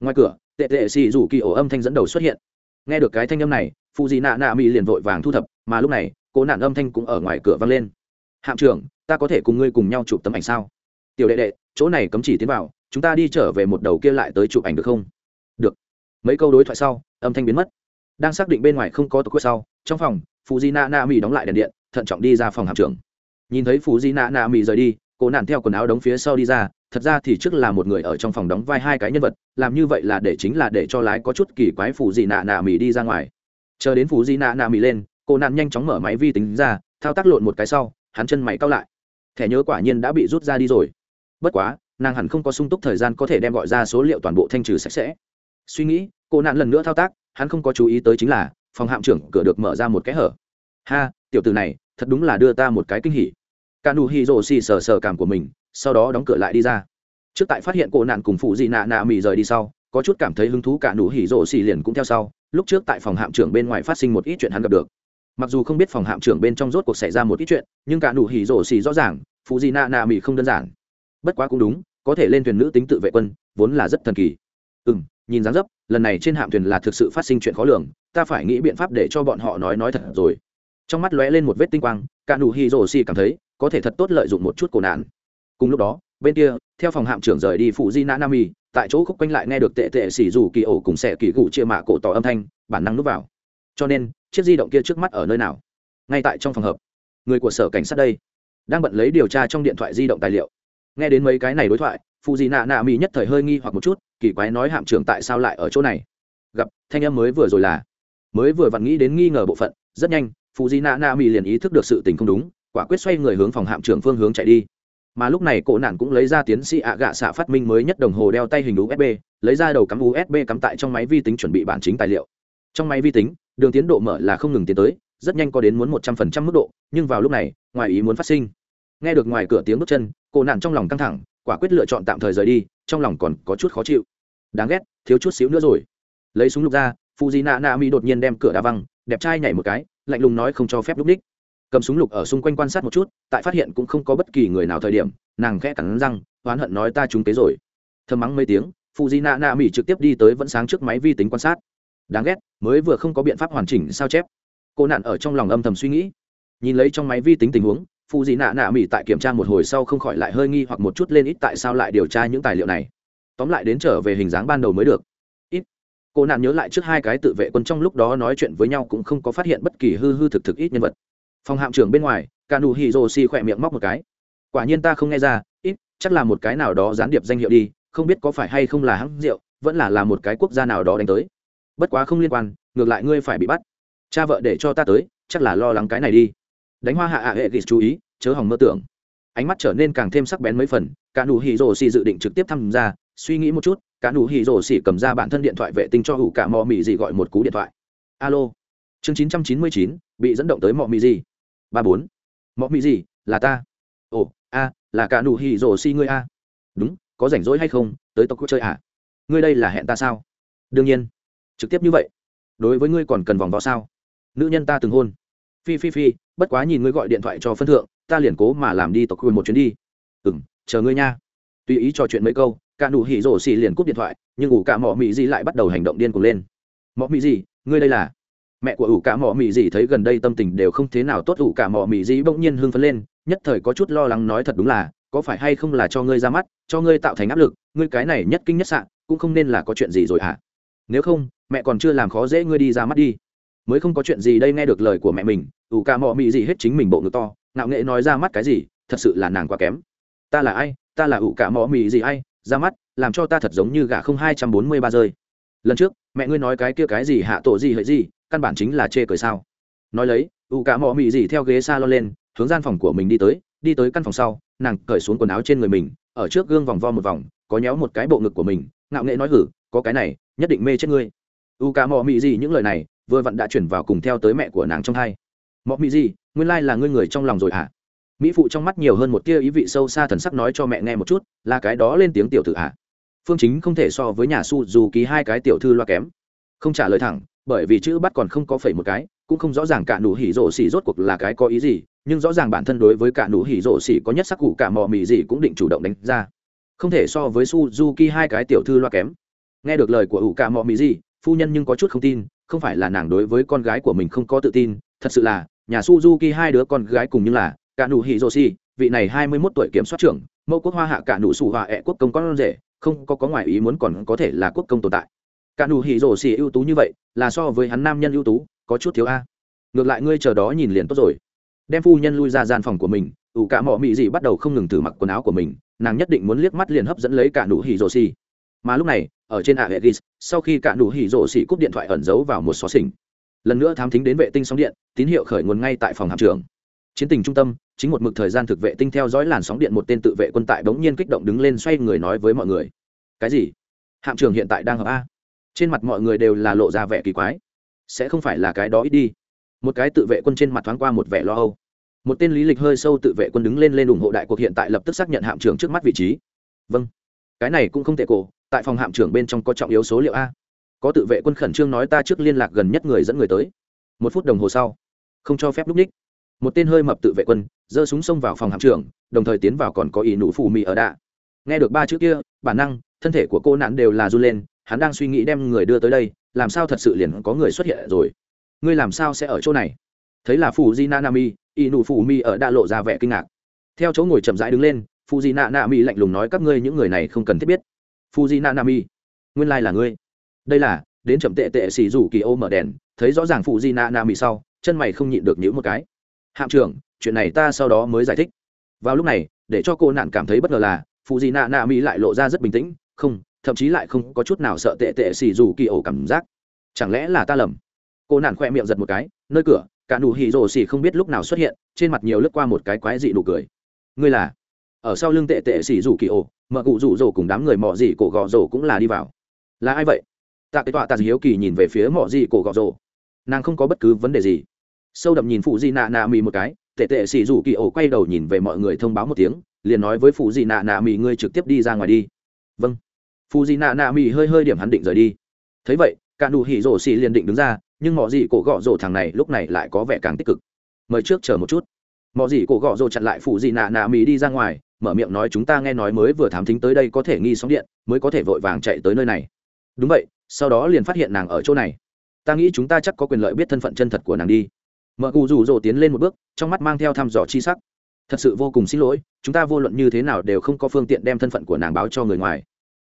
Ngoài cửa, tệ tệ xì rủ kỳ ổ âm thanh dẫn đầu xuất hiện. Nghe được cái thanh âm này, Phú di nạ nạ mỹ liền vội vàng thu thập, mà lúc này, cô nạn âm thanh cũng ở ngoài cửa vang lên. Hạm trưởng, ta có thể cùng ngươi cùng nhau chụp tấm ảnh sao? Tiểu đệ đệ, chỗ này cấm chỉ tiến vào, chúng ta đi trở về một đầu kia lại tới chụp ảnh được không? Được. Mấy câu đối thoại sau, âm thanh biến mất đang xác định bên ngoài không có tộc quyết sau, trong phòng phù di na na mỹ đóng lại đèn điện, thận trọng đi ra phòng hạm trưởng. Nhìn thấy phù di na na mỹ rời đi, cô nạn theo quần áo đóng phía sau đi ra, thật ra thì trước là một người ở trong phòng đóng vai hai cái nhân vật, làm như vậy là để chính là để cho lái có chút kỳ quái phù di na na mỹ đi ra ngoài. Chờ đến phù di na na mỹ lên, cô nạn nhanh chóng mở máy vi tính ra, thao tác lộn một cái sau, hắn chân mày cao lại. Thẻ nhớ quả nhiên đã bị rút ra đi rồi. Bất quá, nàng hẳn không có sung túc thời gian có thể đem gọi ra số liệu toàn bộ thanh trừ sạch sẽ. Suy nghĩ, cô nạn lần nữa thao tác hắn không có chú ý tới chính là, phòng hạm trưởng cửa được mở ra một cái hở. Ha, tiểu từ này, thật đúng là đưa ta một cái kinh hỉ. Cả nụ hỉ rồ xì sờ sờ cảm của mình, sau đó đóng cửa lại đi ra. Trước tại phát hiện cổ nạn cùng phụ dị nạ nạ mì rời đi sau, có chút cảm thấy hứng thú cả nụ hỉ rồ xì liền cũng theo sau. Lúc trước tại phòng hạm trưởng bên ngoài phát sinh một ít chuyện hắn gặp được. Mặc dù không biết phòng hạm trưởng bên trong rốt cuộc xảy ra một ít chuyện, nhưng cả nụ hỉ rồ xì rõ ràng, phụ dị nạ nạ mì không đơn giản. Bất quá cũng đúng, có thể lên thuyền nữ tính tự vệ quân, vốn là rất thần kỳ. Ừ m nhìn dáng dấp, lần này trên hạm thuyền là thực sự phát sinh chuyện khó lường, ta phải nghĩ biện pháp để cho bọn họ nói nói thật rồi. Trong mắt lóe lên một vết tinh quang, cả nụ hi rồ xì cảm thấy, có thể thật tốt lợi dụng một chút cổ nạn. Cùng lúc đó, bên kia, theo phòng hạm trưởng rời đi phụ di nã nam y tại chỗ khúc quanh lại nghe được tệ tệ xỉ dù kỳ ổ cùng xẻ kỳ gụ chia mạ cổ tỏ âm thanh, bản năng núp vào. Cho nên, chiếc di động kia trước mắt ở nơi nào? Ngay tại trong phòng hợp. Người của sở cảnh sát đây đang bận lấy điều tra trong điện thoại di động tài liệu. Nghe đến mấy cái này đối thoại phụ dị nạ nạ mỹ nhất thời hơi nghi hoặc một chút, kỳ quái nói, hạm trưởng tại sao lại ở chỗ này? Gặp thanh em mới vừa rồi là, mới vừa vặn nghĩ đến nghi ngờ bộ phận, rất nhanh phụ dị nạ nạ mỹ liền ý thức được sự tình không đúng, quả quyết xoay người hướng phòng hạm trưởng phương hướng chạy đi. Mà lúc này cổ nạn cũng lấy ra tiến sĩ ạ gạ xạ phát minh mới nhất đồng hồ đeo tay hình usb lấy ra đầu cắm usb cắm tại trong máy vi tính chuẩn bị bản chính tài liệu. Trong máy vi tính, đường tiến độ mở là không ngừng tiến tới, rất nhanh có đến muốn một trăm phần trăm mức độ, nhưng vào lúc này, ngoài ý muốn phát sinh. Nghe được ngoài cửa tiếng bước chân, cổ nạn trong lòng căng thẳng quả quyết lựa chọn tạm thời rời đi, trong lòng còn có chút khó chịu. Đáng ghét, thiếu chút xíu nữa rồi. Lấy súng lục ra phụ di nạ nạ mỹ đột nhiên đem cửa đá văng, đẹp trai nhảy một cái, lạnh lùng nói không cho phép lúc ních cầm súng lục ở xung quanh quan sát một chút, tại phát hiện cũng không có bất kỳ người nào thời điểm, nàng khẽ cắn răng, oán hận nói ta trúng kế rồi. Thơm mắng mấy tiếng phụ di nạ nạ mỹ trực tiếp đi tới vẫn sáng trước máy vi tính quan sát. Đáng ghét, mới vừa không có biện pháp hoàn chỉnh sao chép. Cô nạn ở trong lòng âm thầm suy nghĩ. Nhìn lấy trong máy vi tính tình huống phụ dị nạ nạ mỹ tại kiểm tra một hồi sau không khỏi lại hơi nghi hoặc một chút lên ít tại sao lại điều tra những tài liệu này. Tóm lại đến trở về hình dáng ban đầu mới được. Ít. Cô nạn nhớ lại trước hai cái tự vệ quân trong lúc đó nói chuyện với nhau cũng không có phát hiện bất kỳ hư hư thực thực ít nhân vật. Phòng hạm trưởng bên ngoài cả nụ hì rồ xì khỏe miệng móc một cái. Quả nhiên ta không nghe ra, ít, chắc là một cái nào đó gián điệp danh hiệu đi, không biết có phải hay không là hãng rượu, vẫn là là một cái quốc gia nào đó đánh tới. Bất quá không liên quan, ngược lại ngươi phải bị bắt. Cha vợ để cho ta tới, chắc là lo lắng cái này đi đánh hoa hạ ạ hệ ghi chú ý, chớ hỏng mơ tưởng. Ánh mắt trở nên càng thêm sắc bén mấy phần, cả nụ hỉ rổ xì dự định trực tiếp tham gia, suy nghĩ một chút, cả nụ hỉ rổ xì cầm ra bản thân điện thoại vệ tinh cho hủ cả mò mì gì gọi một cú điện thoại. Alo. Chương chín trăm chín mươi chín, bị dẫn động tới mò mì gì. Ba bốn. Mò mì gì, là ta. Ồ, a, là cả nụ hỉ rổ xì ngươi a. Đúng, có rảnh rỗi hay không, tới tộc chơi à? Ngươi đây là hẹn ta sao? Đương nhiên. Trực tiếp như vậy. Đối với ngươi còn cần vòng vo sao? Nữ nhân ta từng hôn phi phi phi, bất quá nhìn ngươi gọi điện thoại cho phân thượng, ta liền cố mà làm đi tộc quyền một chuyến đi. Ừ m chờ ngươi nha. Tùy ý trò chuyện mấy câu, cả nụ hỉ rổ xì liền cúp điện thoại, nhưng ủ cả mỏ mị dị lại bắt đầu hành động điên cuồng lên. Mỏ mị dị ngươi đây là? Mẹ của ủ cả mỏ mị dị thấy gần đây tâm tình đều không thế nào tốt, ủ cả mỏ mị dị bỗng nhiên hưng phấn lên, nhất thời có chút lo lắng nói thật đúng là, có phải hay không là cho ngươi ra mắt, cho ngươi tạo thành áp lực, ngươi cái này nhất kinh nhất sạn cũng không nên là có chuyện gì rồi hả? À? nếu không, mẹ còn chưa làm khó dễ ngươi đi ra mắt đi mới không có chuyện gì đây nghe được lời của mẹ mình, ủ cả mò mị gì hết chính mình bộ ngực to, ngạo nghệ nói ra mắt cái gì, thật sự là nàng quá kém. Ta là ai? Ta là ủ cả mò mị gì ai? Ra mắt, làm cho ta thật giống như gà không hai trăm bốn mươi ba rơi. Lần trước, mẹ ngươi nói cái kia cái gì hạ tổ gì hỡi gì, căn bản chính là chê cười sao. Nói lấy, ủ cả mò mị gì theo ghế s a lon lên, hướng gian phòng của mình đi tới đi tới căn phòng sau, nàng cởi xuống quần áo trên người mình, ở trước gương vòng vo một vòng, có nhéo một cái bộ ngực của mình, ngạo nghệ nói hử, có cái này, nhất định mê chết ngươi. U ca mò mị gì những lời này vừa vặn đã chuyển vào cùng theo tới mẹ của nàng trong hai mọc mỹ gì nguyên lai là ngươi người trong lòng rồi hả? Mỹ phụ trong mắt nhiều hơn một tia ý vị sâu xa thần sắc nói cho mẹ nghe một chút, là cái đó lên tiếng tiểu tử hả? Phương chính không thể so với nhà su dù ký hai cái tiểu thư loa kém. Không trả lời thẳng, bởi vì chữ bắt còn không có phẩy một cái, cũng không rõ ràng cả nụ hỉ rổ xỉ rốt cuộc là cái có ý gì, nhưng rõ ràng bản thân đối với cả nụ hỉ rổ xỉ có nhất sắc cụ cả mò mì gì cũng định chủ động đánh ra. Không thể so với Su Su Ki hai cái tiểu thư loa kém. Nghe được lời của ủ cả mò mì gì phu nhân nhưng có chút không tin không phải là nàng đối với con gái của mình không có tự tin, thật sự là, nhà suzuki hai đứa con gái cùng như là, cả nụ hỉ rô vị này hai mươi 21 tuổi kiểm soát trưởng, mẫu quốc hoa hạ cả nụ sủ hòa ẹ quốc công con rể, không có có ngoại ý muốn còn có thể là quốc công tồn tại. Cả nụ hỉ rổ ưu tú như vậy, là so với hắn nam nhân ưu tú, có chút thiếu a. Ngược lại ngươi chờ đó nhìn liền tốt rồi. Đem phu nhân lui ra gian phòng của mình, ủ cả mỏ mị gì bắt đầu không ngừng thử mặc quần áo của mình, nàng nhất định muốn liếc mắt liền hấp dẫn lấy cả nụ hỉ rổ mà lúc này, ở trên ạ hệ ghis sau khi cạn đủ hỉ rộ xỉ cúp điện thoại ẩn giấu vào một xó xỉnh. Lần nữa thám thính đến vệ tinh sóng điện, tín hiệu khởi nguồn ngay tại phòng hạm trưởng. Chiến tình trung tâm, chính một mực thời gian thực vệ tinh theo dõi làn sóng điện một tên tự vệ quân tại bỗng nhiên kích động đứng lên xoay người nói với mọi người. Cái gì? Hạm trưởng hiện tại đang hợp a? Trên mặt mọi người đều là lộ ra vẻ kỳ quái. Sẽ không phải là cái đó ít đi. Một cái tự vệ quân trên mặt thoáng qua một vẻ lo âu. Một tên lý lịch hơi sâu tự vệ quân đứng lên lên ủng hộ đại cuộc hiện tại lập tức xác nhận hạm trưởng trước mắt vị trí. Vâng. Cái này cũng không tệ cổ tại phòng hạm trưởng bên trong có trọng yếu số liệu a. Có tự vệ quân khẩn trương nói ta trước liên lạc gần nhất người dẫn người tới. Một phút đồng hồ sau không cho phép lúc ních. Một tên hơi mập tự vệ quân giơ súng xông vào phòng hạm trưởng đồng thời tiến vào còn có ý nụ phù mì ở đạ. Nghe được ba chữ kia bản năng thân thể của cô nạn đều là run lên hắn đang suy nghĩ đem người đưa tới đây làm sao thật sự liền có người xuất hiện rồi. Ngươi làm sao sẽ ở chỗ này? Thấy là phù di na mi, y nụ phù mi ở đạ lộ ra vẻ kinh ngạc. Theo chỗ ngồi chậm rãi đứng lên phù di na mi lạnh lùng nói các ngươi những người này không cần thiết biết fuji nanami nguyên lai là ngươi. Đây là, đến chậm tệ tệ xì rủ kỳ ô mở đèn, thấy rõ ràng fuji nanami sau, chân mày không nhịn được nhíu một cái. Hạm trưởng, chuyện này ta sau đó mới giải thích. Vào lúc này, để cho cô nạn cảm thấy bất ngờ là fuji nanami lại lộ ra rất bình tĩnh, không, thậm chí lại không có chút nào sợ tệ tệ xì rủ kỳ ô cảm giác. Chẳng lẽ là ta lầm? Cô nạn khoe miệng giật một cái, nơi cửa, cả nụ hỉ rồ xì không biết lúc nào xuất hiện, trên mặt nhiều lướt qua một cái quái dị nụ cười. Ngươi là? ở sau lưng tệ tệ xỉ rủ kỳ ổ mợ cụ rủ rổ cùng đám người mọ gì cổ gò rổ cũng là đi vào. Là ai vậy? Tạ cái tọa tạ hiếu kỳ nhìn về phía mọ gì cổ gò rổ. Nàng không có bất cứ vấn đề gì. Sâu đậm nhìn phụ di nạ nạ mì một cái, tệ tệ xỉ rủ kỳ ổ quay đầu nhìn về mọi người thông báo một tiếng, liền nói với phụ di nạ nạ mì ngươi trực tiếp đi ra ngoài đi. Vâng. Phụ di nạ nạ mì hơi hơi điểm hắn định rời đi. Thấy vậy, cả nụ hỉ rổ xỉ liền định đứng ra, nhưng mọ gì cổ gò rổ thằng này lúc này lại có vẻ càng tích cực. Mời trước chờ một chút. Mọ gì cổ gọ rổ chặn lại phụ di nạ nạ mì đi ra ngoài mở miệng nói chúng ta nghe nói mới vừa thám thính tới đây có thể nghi sóng điện, mới có thể vội vàng chạy tới nơi này. Đúng vậy, sau đó liền phát hiện nàng ở chỗ này. Ta nghĩ chúng ta chắc có quyền lợi biết thân phận chân thật của nàng đi. Mợ cụ rủ rỗ tiến lên một bước, trong mắt mang theo thăm dò chi sắc. Thật sự vô cùng xin lỗi, chúng ta vô luận như thế nào đều không có phương tiện đem thân phận của nàng báo cho người ngoài.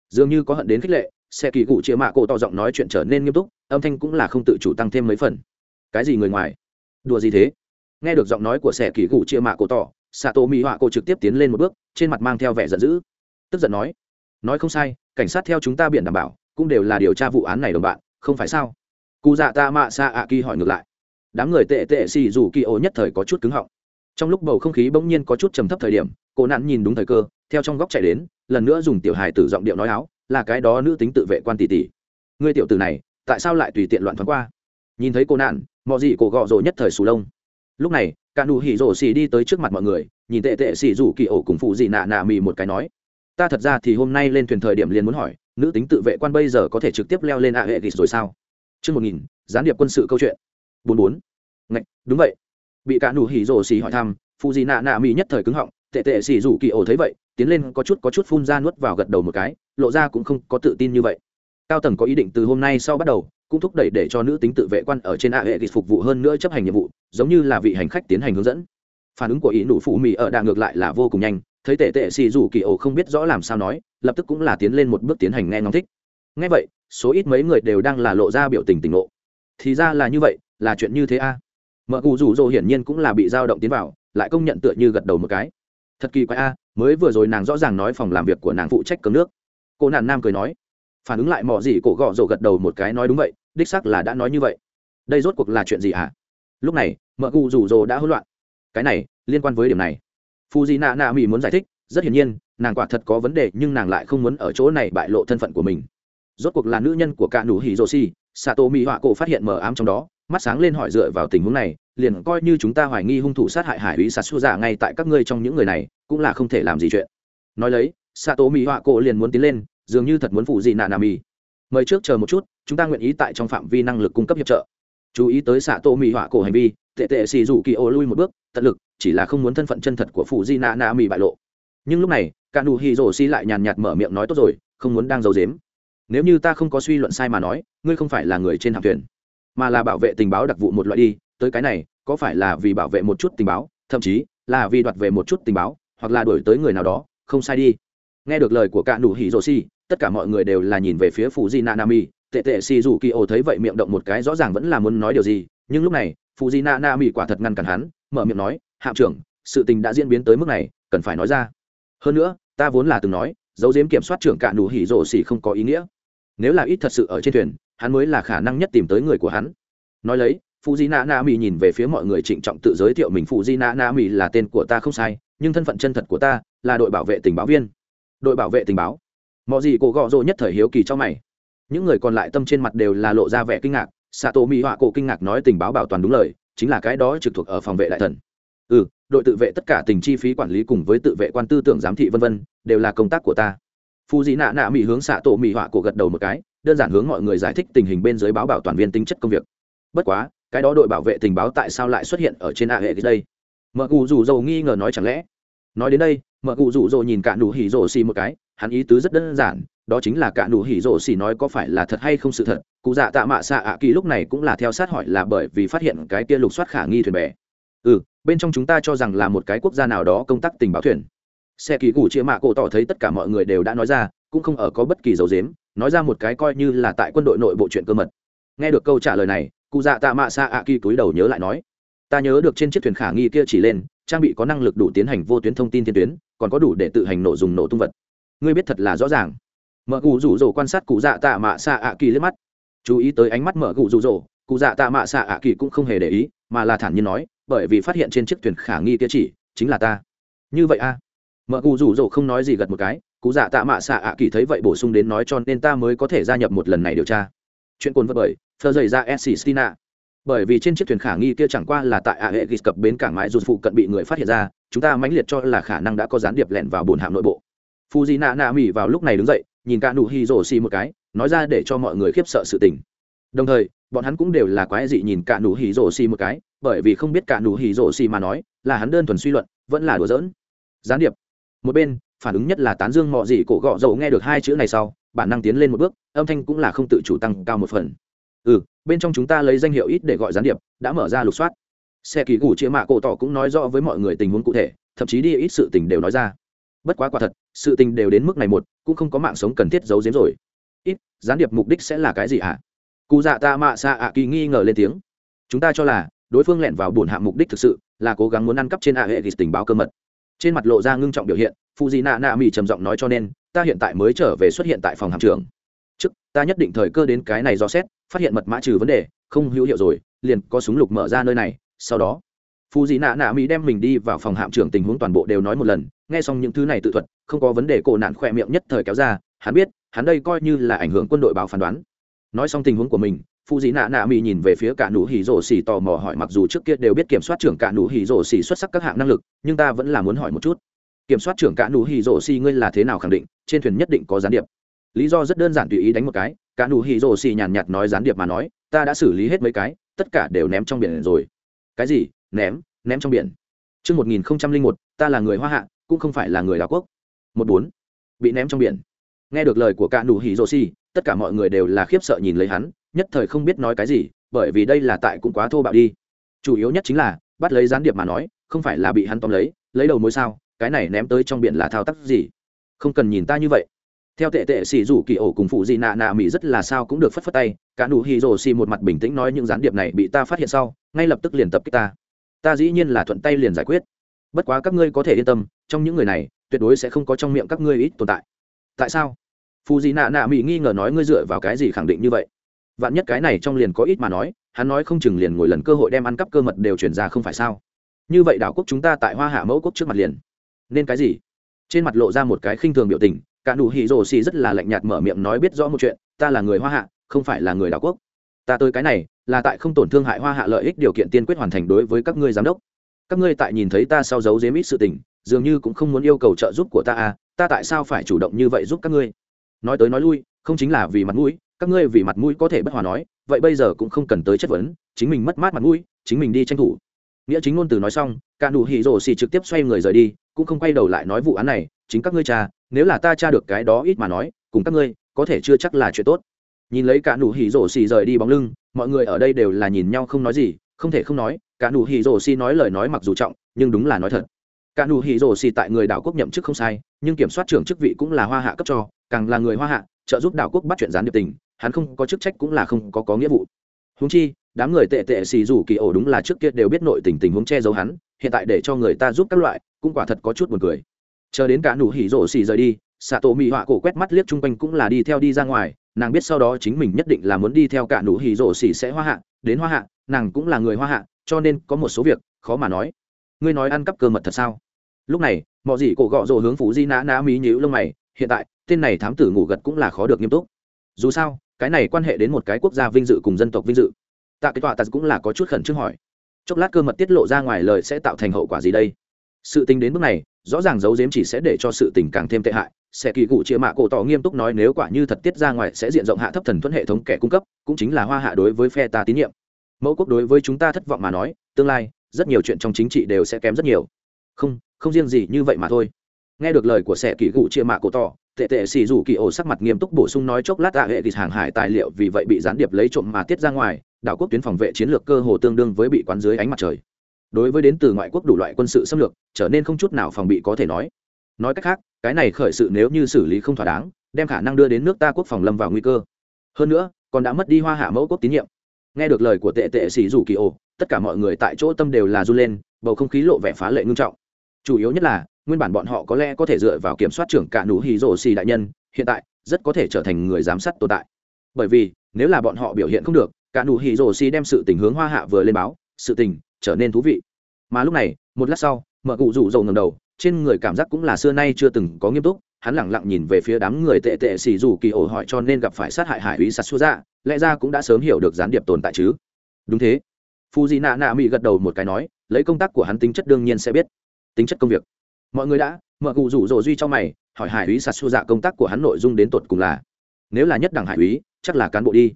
Dường như có hận đến khích lệ, xe kỳ cụ chĩa mạ cổ tỏ giọng nói chuyện trở nên nghiêm túc, âm thanh cũng là không tự chủ tăng thêm mấy phần. Cái gì người ngoài? Đùa gì thế? Nghe được giọng nói của xe kỳ cụ chĩa mạ cổ tỏ xạ tổ mỹ họa cô trực tiếp tiến lên một bước, trên mặt mang theo vẻ giận dữ. Tức giận nói nói không sai, cảnh sát theo chúng ta biển đảm bảo, cũng đều là điều tra vụ án này đồng bạn, không phải sao? Cụ dạ ta mạ xạ ạ kỳ hỏi ngược lại. Đám người tệ tệ xì dù kỳ ô nhất thời có chút cứng họng. Trong lúc bầu không khí bỗng nhiên có chút trầm thấp thời điểm, cô nạn nhìn đúng thời cơ, theo trong góc chạy đến, lần nữa dùng tiểu hài tử giọng điệu nói áo, là cái đó nữ tính tự vệ quan tỷ tỷ. Ngươi tiểu tử này, tại sao lại tùy tiện loạn thoáng qua? Nhìn thấy cô nạn mọi gì cổ gọ rồi nhất thời sù lông. Lúc này cả nụ hỉ rổ xì đi tới trước mặt mọi người, nhìn tệ tệ xì rủ kỳ ổ cùng phụ dị nạ nạ mì một cái nói, ta thật ra thì hôm nay lên thuyền thời điểm liền muốn hỏi, nữ tính tự vệ quan bây giờ có thể trực tiếp leo lên ạ hệ ghis rồi sao? Chương một nghìn, gián điệp quân sự câu chuyện. Bốn bốn. Ngạch, đúng vậy. Bị cả nụ hỉ rổ xì hỏi thăm, phụ dị nạ nạ mì nhất thời cứng họng, tệ tệ xì rủ kỳ ổ thấy vậy, tiến lên có chút có chút phun ra nuốt vào gật đầu một cái, lộ ra cũng không có tự tin như vậy. Cao tầng có ý định từ hôm nay sau bắt đầu cũng thúc đẩy để cho nữ tính tự vệ quan ở trên a hệ kịch phục vụ hơn nữa chấp hành nhiệm vụ, giống như là vị hành khách tiến hành hướng dẫn. Phản ứng của ý nụ phụ mỹ ở đà ngược lại là vô cùng nhanh, thấy tệ tệ xì dù kỳ ổ không biết rõ làm sao nói, lập tức cũng là tiến lên một bước tiến hành nghe ngóng thích. Nghe vậy, số ít mấy người đều đang là lộ ra biểu tình tỉnh lộ thì ra là như vậy, là chuyện như thế a. À. mợ cụ rủ rỗ hiển nhiên cũng là bị dao động tiến vào, lại công nhận tựa như gật đầu một cái. Thật kỳ quái a, mới vừa rồi nàng rõ ràng nói phòng làm việc của nàng phụ trách cấm nước. Cô nạn nam cười nói phản ứng lại mỏ gì cổ gọ rồ gật đầu một cái nói đúng vậy, đích xác là đã nói như vậy. Đây rốt cuộc là chuyện gì hả? À? lúc này, mợ cụ rủ rồ đã hỗn loạn. Cái này, liên quan với điểm này. Phu di nạ nạ mỹ muốn giải thích, rất hiển nhiên, nàng quả thật có vấn đề nhưng nàng lại không muốn ở chỗ này bại lộ thân phận của mình. Rốt cuộc là nữ nhân của cả nụ hỉ rô si sato mỹ họa cổ phát hiện mờ ám trong đó, mắt sáng lên hỏi dựa vào tình huống này, liền coi như chúng ta hoài nghi hung thủ sát hại hải úy sạt xu giả ngay tại các ngươi trong những người này, cũng là không thể làm gì chuyện. Nói lấy sato mỹ họa cổ liền muốn tiến lên dường như thật muốn phụ gì nạ nà mì. Mời trước chờ một chút, chúng ta nguyện ý tại trong phạm vi năng lực cung cấp hiệp trợ. Chú ý tới xạ tô mì họa cổ hành vi, tệ tệ xì rủ kỳ ô lui một bước, tận lực, chỉ là không muốn thân phận chân thật của phụ di nạ nà mì bại lộ. Nhưng lúc này, cả nụ hì rổ xi lại nhàn nhạt mở miệng nói tốt rồi, không muốn đang giấu dếm nếu như ta không có suy luận sai mà nói, ngươi không phải là người trên hạm thuyền, mà là bảo vệ tình báo đặc vụ một loại đi, tới cái này, có phải là vì bảo vệ một chút tình báo, thậm chí là vì đoạt về một chút tình báo, hoặc là đổi tới người nào đó, không sai đi nghe được lời của cạ nụ hỉ rồ xì, tất cả mọi người đều là nhìn về phía phụ di nanami tệ tệ xì rủ kỳ ô thấy vậy miệng động một cái rõ ràng vẫn là muốn nói điều gì, nhưng lúc này phụ di nanami quả thật ngăn cản hắn, mở miệng nói, hạm trưởng, sự tình đã diễn biến tới mức này, cần phải nói ra. Hơn nữa, ta vốn là từng nói dấu diếm kiểm soát trưởng cạ nụ hỉ rồ xỉ không có ý nghĩa. Nếu là ít thật sự ở trên thuyền, hắn mới là khả năng nhất tìm tới người của hắn. Nói lấy phụ di nạ na mỹ nhìn về phía mọi người trịnh trọng tự giới thiệu mình. Phụ di nạ na mỹ là tên của ta không sai, nhưng thân phận chân thật của ta là đội bảo vệ tình báo viên đội bảo vệ tình báo. Mọi gì cổ gọ rồ nhất thời hiếu kỳ cho mày. Những người còn lại tâm trên mặt đều là lộ ra vẻ kinh ngạc xạ tổ mỹ họa cổ kinh ngạc nói tình báo bảo toàn đúng lời, chính là cái đó trực thuộc ở phòng vệ đại thần. Ừ đội tự vệ tất cả tình chi phí quản lý cùng với tự vệ quan tư tưởng giám thị vân vân, đều là công tác của ta. Phu dĩ nạ nạ mỹ hướng xạ tổ mỹ họa cổ gật đầu một cái, đơn giản hướng mọi người giải thích tình hình bên dưới báo bảo toàn viên tính chất công việc. Bất quá, cái đó đội bảo vệ tình báo tại sao lại xuất hiện ở trên a hệ đây? Mợ cù dù dầu nghi ngờ nói chẳng lẽ? Nói đến đây mợ cụ rủ rỗ nhìn cả nụ hỉ rỗ xì một cái, hắn ý tứ rất đơn giản, đó chính là cả nụ hỉ rỗ xì nói có phải là thật hay không sự thật, cụ dạ tạ mạ xạ ạ kỳ lúc này cũng là theo sát hỏi là bởi vì phát hiện cái kia lục soát khả nghi thuyền bè. Ừ bên trong chúng ta cho rằng là một cái quốc gia nào đó công tác tình báo thuyền. Xe kỳ cụ chia mạ cổ tỏ thấy tất cả mọi người đều đã nói ra, cũng không ở có bất kỳ dấu dếm nói ra một cái coi như là tại quân đội nội bộ chuyện cơ mật. Nghe được câu trả lời này, cụ dạ tạ mạ xạ ạ kỳ cúi đầu nhớ lại nói, ta nhớ được trên chiếc thuyền khả nghi kia chỉ lên, trang bị có năng lực đủ tiến hành vô tuyến thông tin thiên tuyến còn có đủ để tự hành nổ dùng nổ tung vật. Ngươi biết thật là rõ ràng. Mở cụ rủ rỗ quan sát cụ dạ tạ mạ xạ ạ kỳ lên mắt. Chú ý tới ánh mắt mở cụ rủ rỗ, cụ dạ tạ mạ xạ ạ kỳ cũng không hề để ý, mà là thản nhiên nói, bởi vì phát hiện trên chiếc thuyền khả nghi kia chỉ chính là ta. Như vậy a mở cụ rủ rỗ không nói gì gật một cái, cụ dạ tạ mạ xạ ạ kỳ thấy vậy bổ sung đến nói cho nên ta mới có thể gia nhập một lần này điều tra. Chuyện cồn vật bởi thơ dày ra s bởi vì trên chiếc thuyền khả nghi kia chẳng qua là tại a hệ ghis cập bến cảng mãi dù phụ cận bị người phát hiện ra, chúng ta mãnh liệt cho là khả năng đã có gián điệp lẻn vào bồn hạm nội bộ. Phu di nạ nạ mỹ vào lúc này đứng dậy, nhìn cả nụ hi rổ xì một cái, nói ra để cho mọi người khiếp sợ sự tình. Đồng thời, bọn hắn cũng đều là quái dị nhìn cả nụ hỉ rổ xì một cái, bởi vì không biết cả nụ hỉ rổ xì mà nói, là hắn đơn thuần suy luận, vẫn là đùa giỡn. Gián điệp. Một bên, phản ứng nhất là tán dương mọi gì cổ gọ dầu nghe được hai chữ này sau, bản năng tiến lên một bước, âm thanh cũng là không tự chủ tăng cao một phần ừ bên trong chúng ta lấy danh hiệu ít để gọi gián điệp đã mở ra lục soát. Xe kỳ gù chia mạ cổ tỏ cũng nói rõ với mọi người tình huống cụ thể thậm chí đi ít sự tình đều nói ra. Bất quá quả thật sự tình đều đến mức này một cũng không có mạng sống cần thiết giấu giếm rồi. Ít gián điệp mục đích sẽ là cái gì ạ? À? cụ dạ ta mạ xa ạ kỳ nghi ngờ lên tiếng. Chúng ta cho là đối phương lẹn vào bổn hạng mục đích thực sự là cố gắng muốn ăn cắp trên ạ hệ thì tình báo cơ mật. Trên mặt lộ ra ngưng trọng biểu hiện phụ dị nạ nạ mỹ trầm giọng nói cho nên ta hiện tại mới trở về xuất hiện tại phòng hạm trưởng. Chức, ta nhất định thời cơ đến cái này do xét phát hiện mật mã trừ vấn đề, không hữu hiệu rồi, liền có súng lục mở ra nơi này, sau đó phù dị nạ nạ mỹ đem mình đi vào phòng hạm trưởng tình huống toàn bộ đều nói một lần, nghe xong những thứ này tự thuật, không có vấn đề, cổ nạn khỏe miệng nhất thời kéo ra, hắn biết, hắn đây coi như là ảnh hưởng quân đội báo phán đoán. Nói xong tình huống của mình phụ dị nạ nạ mỹ nhìn về phía cả nụ hỉ rổ xỉ tò mò hỏi mặc dù trước kia đều biết kiểm soát trưởng cả nụ hỉ rổ xỉ xuất sắc các hạng năng lực, nhưng ta vẫn là muốn hỏi một chút. Kiểm soát trưởng cả nụ hỉ rổ xỉ ngươi là thế nào khẳng định, trên thuyền nhất định có gián điệp. Lý do rất đơn giản tùy ý đánh một cái cả nụ hỉ rồ xì nhàn nhạt nói gián điệp mà nói ta đã xử lý hết mấy cái tất cả đều ném trong biển rồi. Cái gì? Ném? Ném trong biển? Trước một, ta là người hoa hạ cũng không phải là người đảo quốc. Một bốn bị ném trong biển. Nghe được lời của cả nụ hỉ rồ xì tất cả mọi người đều là khiếp sợ nhìn lấy hắn nhất thời không biết nói cái gì bởi vì đây là tại cũng quá thô bạo đi. Chủ yếu nhất chính là bắt lấy gián điệp mà nói không phải là bị hắn tóm lấy lấy đầu mối sao cái này ném tới trong biển là thao tác gì? Không cần nhìn ta như vậy theo tệ tệ xì rủ kỳ ổ cùng phụ di nạ nạ mỹ rất là sao cũng được phất phất tay, cả nụ hì rồ xì một mặt bình tĩnh nói những gián điệp này bị ta phát hiện sau, ngay lập tức liền tập kích ta. Ta dĩ nhiên là thuận tay liền giải quyết. Bất quá các ngươi có thể yên tâm, trong những người này, tuyệt đối sẽ không có trong miệng các ngươi ít tồn tại. Tại sao? Phụ di nạ nạ mỹ nghi ngờ nói ngươi dựa vào cái gì khẳng định như vậy? Vạn nhất cái này trong liền có ít mà nói, hắn nói không chừng liền ngồi lần cơ hội đem ăn cắp cơ mật đều chuyển ra không phải sao? Như vậy đảo quốc chúng ta tại hoa hạ mẫu quốc trước mặt liền. Nên cái gì? Trên mặt lộ ra một cái khinh thường biểu tình cả nụ hỉ rồ xì rất là lạnh nhạt mở miệng nói biết rõ một chuyện, ta là người hoa hạ, không phải là người đảo quốc. Ta tới cái này, là tại không tổn thương hại hoa hạ lợi ích điều kiện tiên quyết hoàn thành đối với các ngươi giám đốc. Các ngươi tại nhìn thấy ta sau giấu dếm ít sự tình, dường như cũng không muốn yêu cầu trợ giúp của ta à ta tại sao phải chủ động như vậy giúp các ngươi? Nói tới nói lui, không chính là vì mặt mũi, các ngươi vì mặt mũi có thể bất hòa nói, vậy bây giờ cũng không cần tới chất vấn, chính mình mất mát mặt mũi, chính mình đi tranh thủ. Nghĩa chính ngôn từ nói xong, cả nụ hỉ rồ xì trực tiếp xoay người rời đi, cũng không quay đầu lại nói vụ án này chính các ngươi cha, nếu là ta cha được cái đó ít mà nói, cùng các ngươi, có thể chưa chắc là chuyện tốt. Nhìn lấy cả nụ hỉ rổ xì rời đi bóng lưng, mọi người ở đây đều là nhìn nhau không nói gì, không thể không nói, cả nụ hỉ rổ xì nói lời nói mặc dù trọng, nhưng đúng là nói thật. Cả nụ hỉ rổ xì tại người đảo quốc nhậm chức không sai, nhưng kiểm soát trưởng chức vị cũng là hoa hạ cấp cho, càng là người hoa hạ, trợ giúp đảo quốc bắt chuyện gián điệp tình, hắn không có chức trách cũng là không có có nghĩa vụ. Húng chi, đám người tệ tệ xì rủ kỳ ổ đúng là trước kia đều biết nội tình tình huống che giấu hắn, hiện tại để cho người ta giúp các loại, cũng quả thật có chút buồn cười chờ đến cả nụ hỉ rổ xì rời đi xạ tổ mỹ họa cổ quét mắt liếc chung quanh cũng là đi theo đi ra ngoài, nàng biết sau đó chính mình nhất định là muốn đi theo cả nụ hỉ rổ xì sẽ hoa hạ, đến hoa hạ, nàng cũng là người hoa hạ, cho nên có một số việc khó mà nói. Ngươi nói ăn cắp cơ mật thật sao? Lúc này mọi gì cổ gọ rồ hướng phú di nã nã mí nhíu lông mày, hiện tại, tên này thám tử ngủ gật cũng là khó được nghiêm túc. Dù sao, cái này quan hệ đến một cái quốc gia vinh dự cùng dân tộc vinh dự. Tạ cái tọa tật cũng là có chút khẩn trương hỏi. Chốc lát cơ mật tiết lộ ra ngoài lời sẽ tạo thành hậu quả gì đây? Sự tính đến bước này rõ ràng giấu giếm chỉ sẽ để cho sự tình càng thêm tệ hại. Sẽ kỳ cụ chia mạ cổ tỏ nghiêm túc nói nếu quả như thật tiết ra ngoài sẽ diện rộng hạ thấp thần thuẫn hệ thống kẻ cung cấp, cũng chính là hoa hạ đối với phe ta tín nhiệm. Mẫu quốc đối với chúng ta thất vọng mà nói, tương lai, rất nhiều chuyện trong chính trị đều sẽ kém rất nhiều. Không không riêng gì như vậy mà thôi. Nghe được lời của sẽ kỳ cụ chia mạ cổ tỏ, tệ tệ xì rủ kỳ ổ sắc mặt nghiêm túc bổ sung nói chốc lát tạ hệ thì hàng hải tài liệu vì vậy bị gián điệp lấy trộm mà tiết ra ngoài, đảo quốc tuyến phòng vệ chiến lược cơ hồ tương đương với bị quán dưới ánh mặt trời đối với đến từ ngoại quốc đủ loại quân sự xâm lược, trở nên không chút nào phòng bị có thể nói. Nói cách khác, cái này khởi sự nếu như xử lý không thỏa đáng, đem khả năng đưa đến nước ta quốc phòng lâm vào nguy cơ. Hơn nữa, còn đã mất đi hoa hạ mẫu quốc tín nhiệm. Nghe được lời của tệ tệ sĩ rủ kỳ ồ tất cả mọi người tại chỗ tâm đều là run lên, bầu không khí lộ vẻ phá lệ ngưng trọng. Chủ yếu nhất là, nguyên bản bọn họ có lẽ có thể dựa vào kiểm soát trưởng cả nụ hì rổ xì đại nhân, hiện tại, rất có thể trở thành người giám sát tồn tại. Bởi vì, nếu là bọn họ biểu hiện không được, cả nụ hì rổ xì đem sự tình hướng hoa hạ vừa lên báo, sự tình trở nên thú vị. Mà lúc này, một lát sau, mợ cụ rủ dầu ngầm đầu, trên người cảm giác cũng là xưa nay chưa từng có nghiêm túc, hắn lẳng lặng nhìn về phía đám người tệ tệ xì dù kỳ ổ hỏi cho nên gặp phải sát hại hải úy sạt xua ra lẽ ra cũng đã sớm hiểu được gián điệp tồn tại chứ? Đúng thế. Phu di nạ nạ mỹ gật đầu một cái nói, lấy công tác của hắn tính chất đương nhiên sẽ biết. Tính chất công việc. Mọi người đã, mợ cụ rủ rỗ duy cho mày, hỏi hải úy sạt xua dạ công tác của hắn nội dung đến tột cùng là, nếu là nhất đẳng hải úy, chắc là cán bộ đi.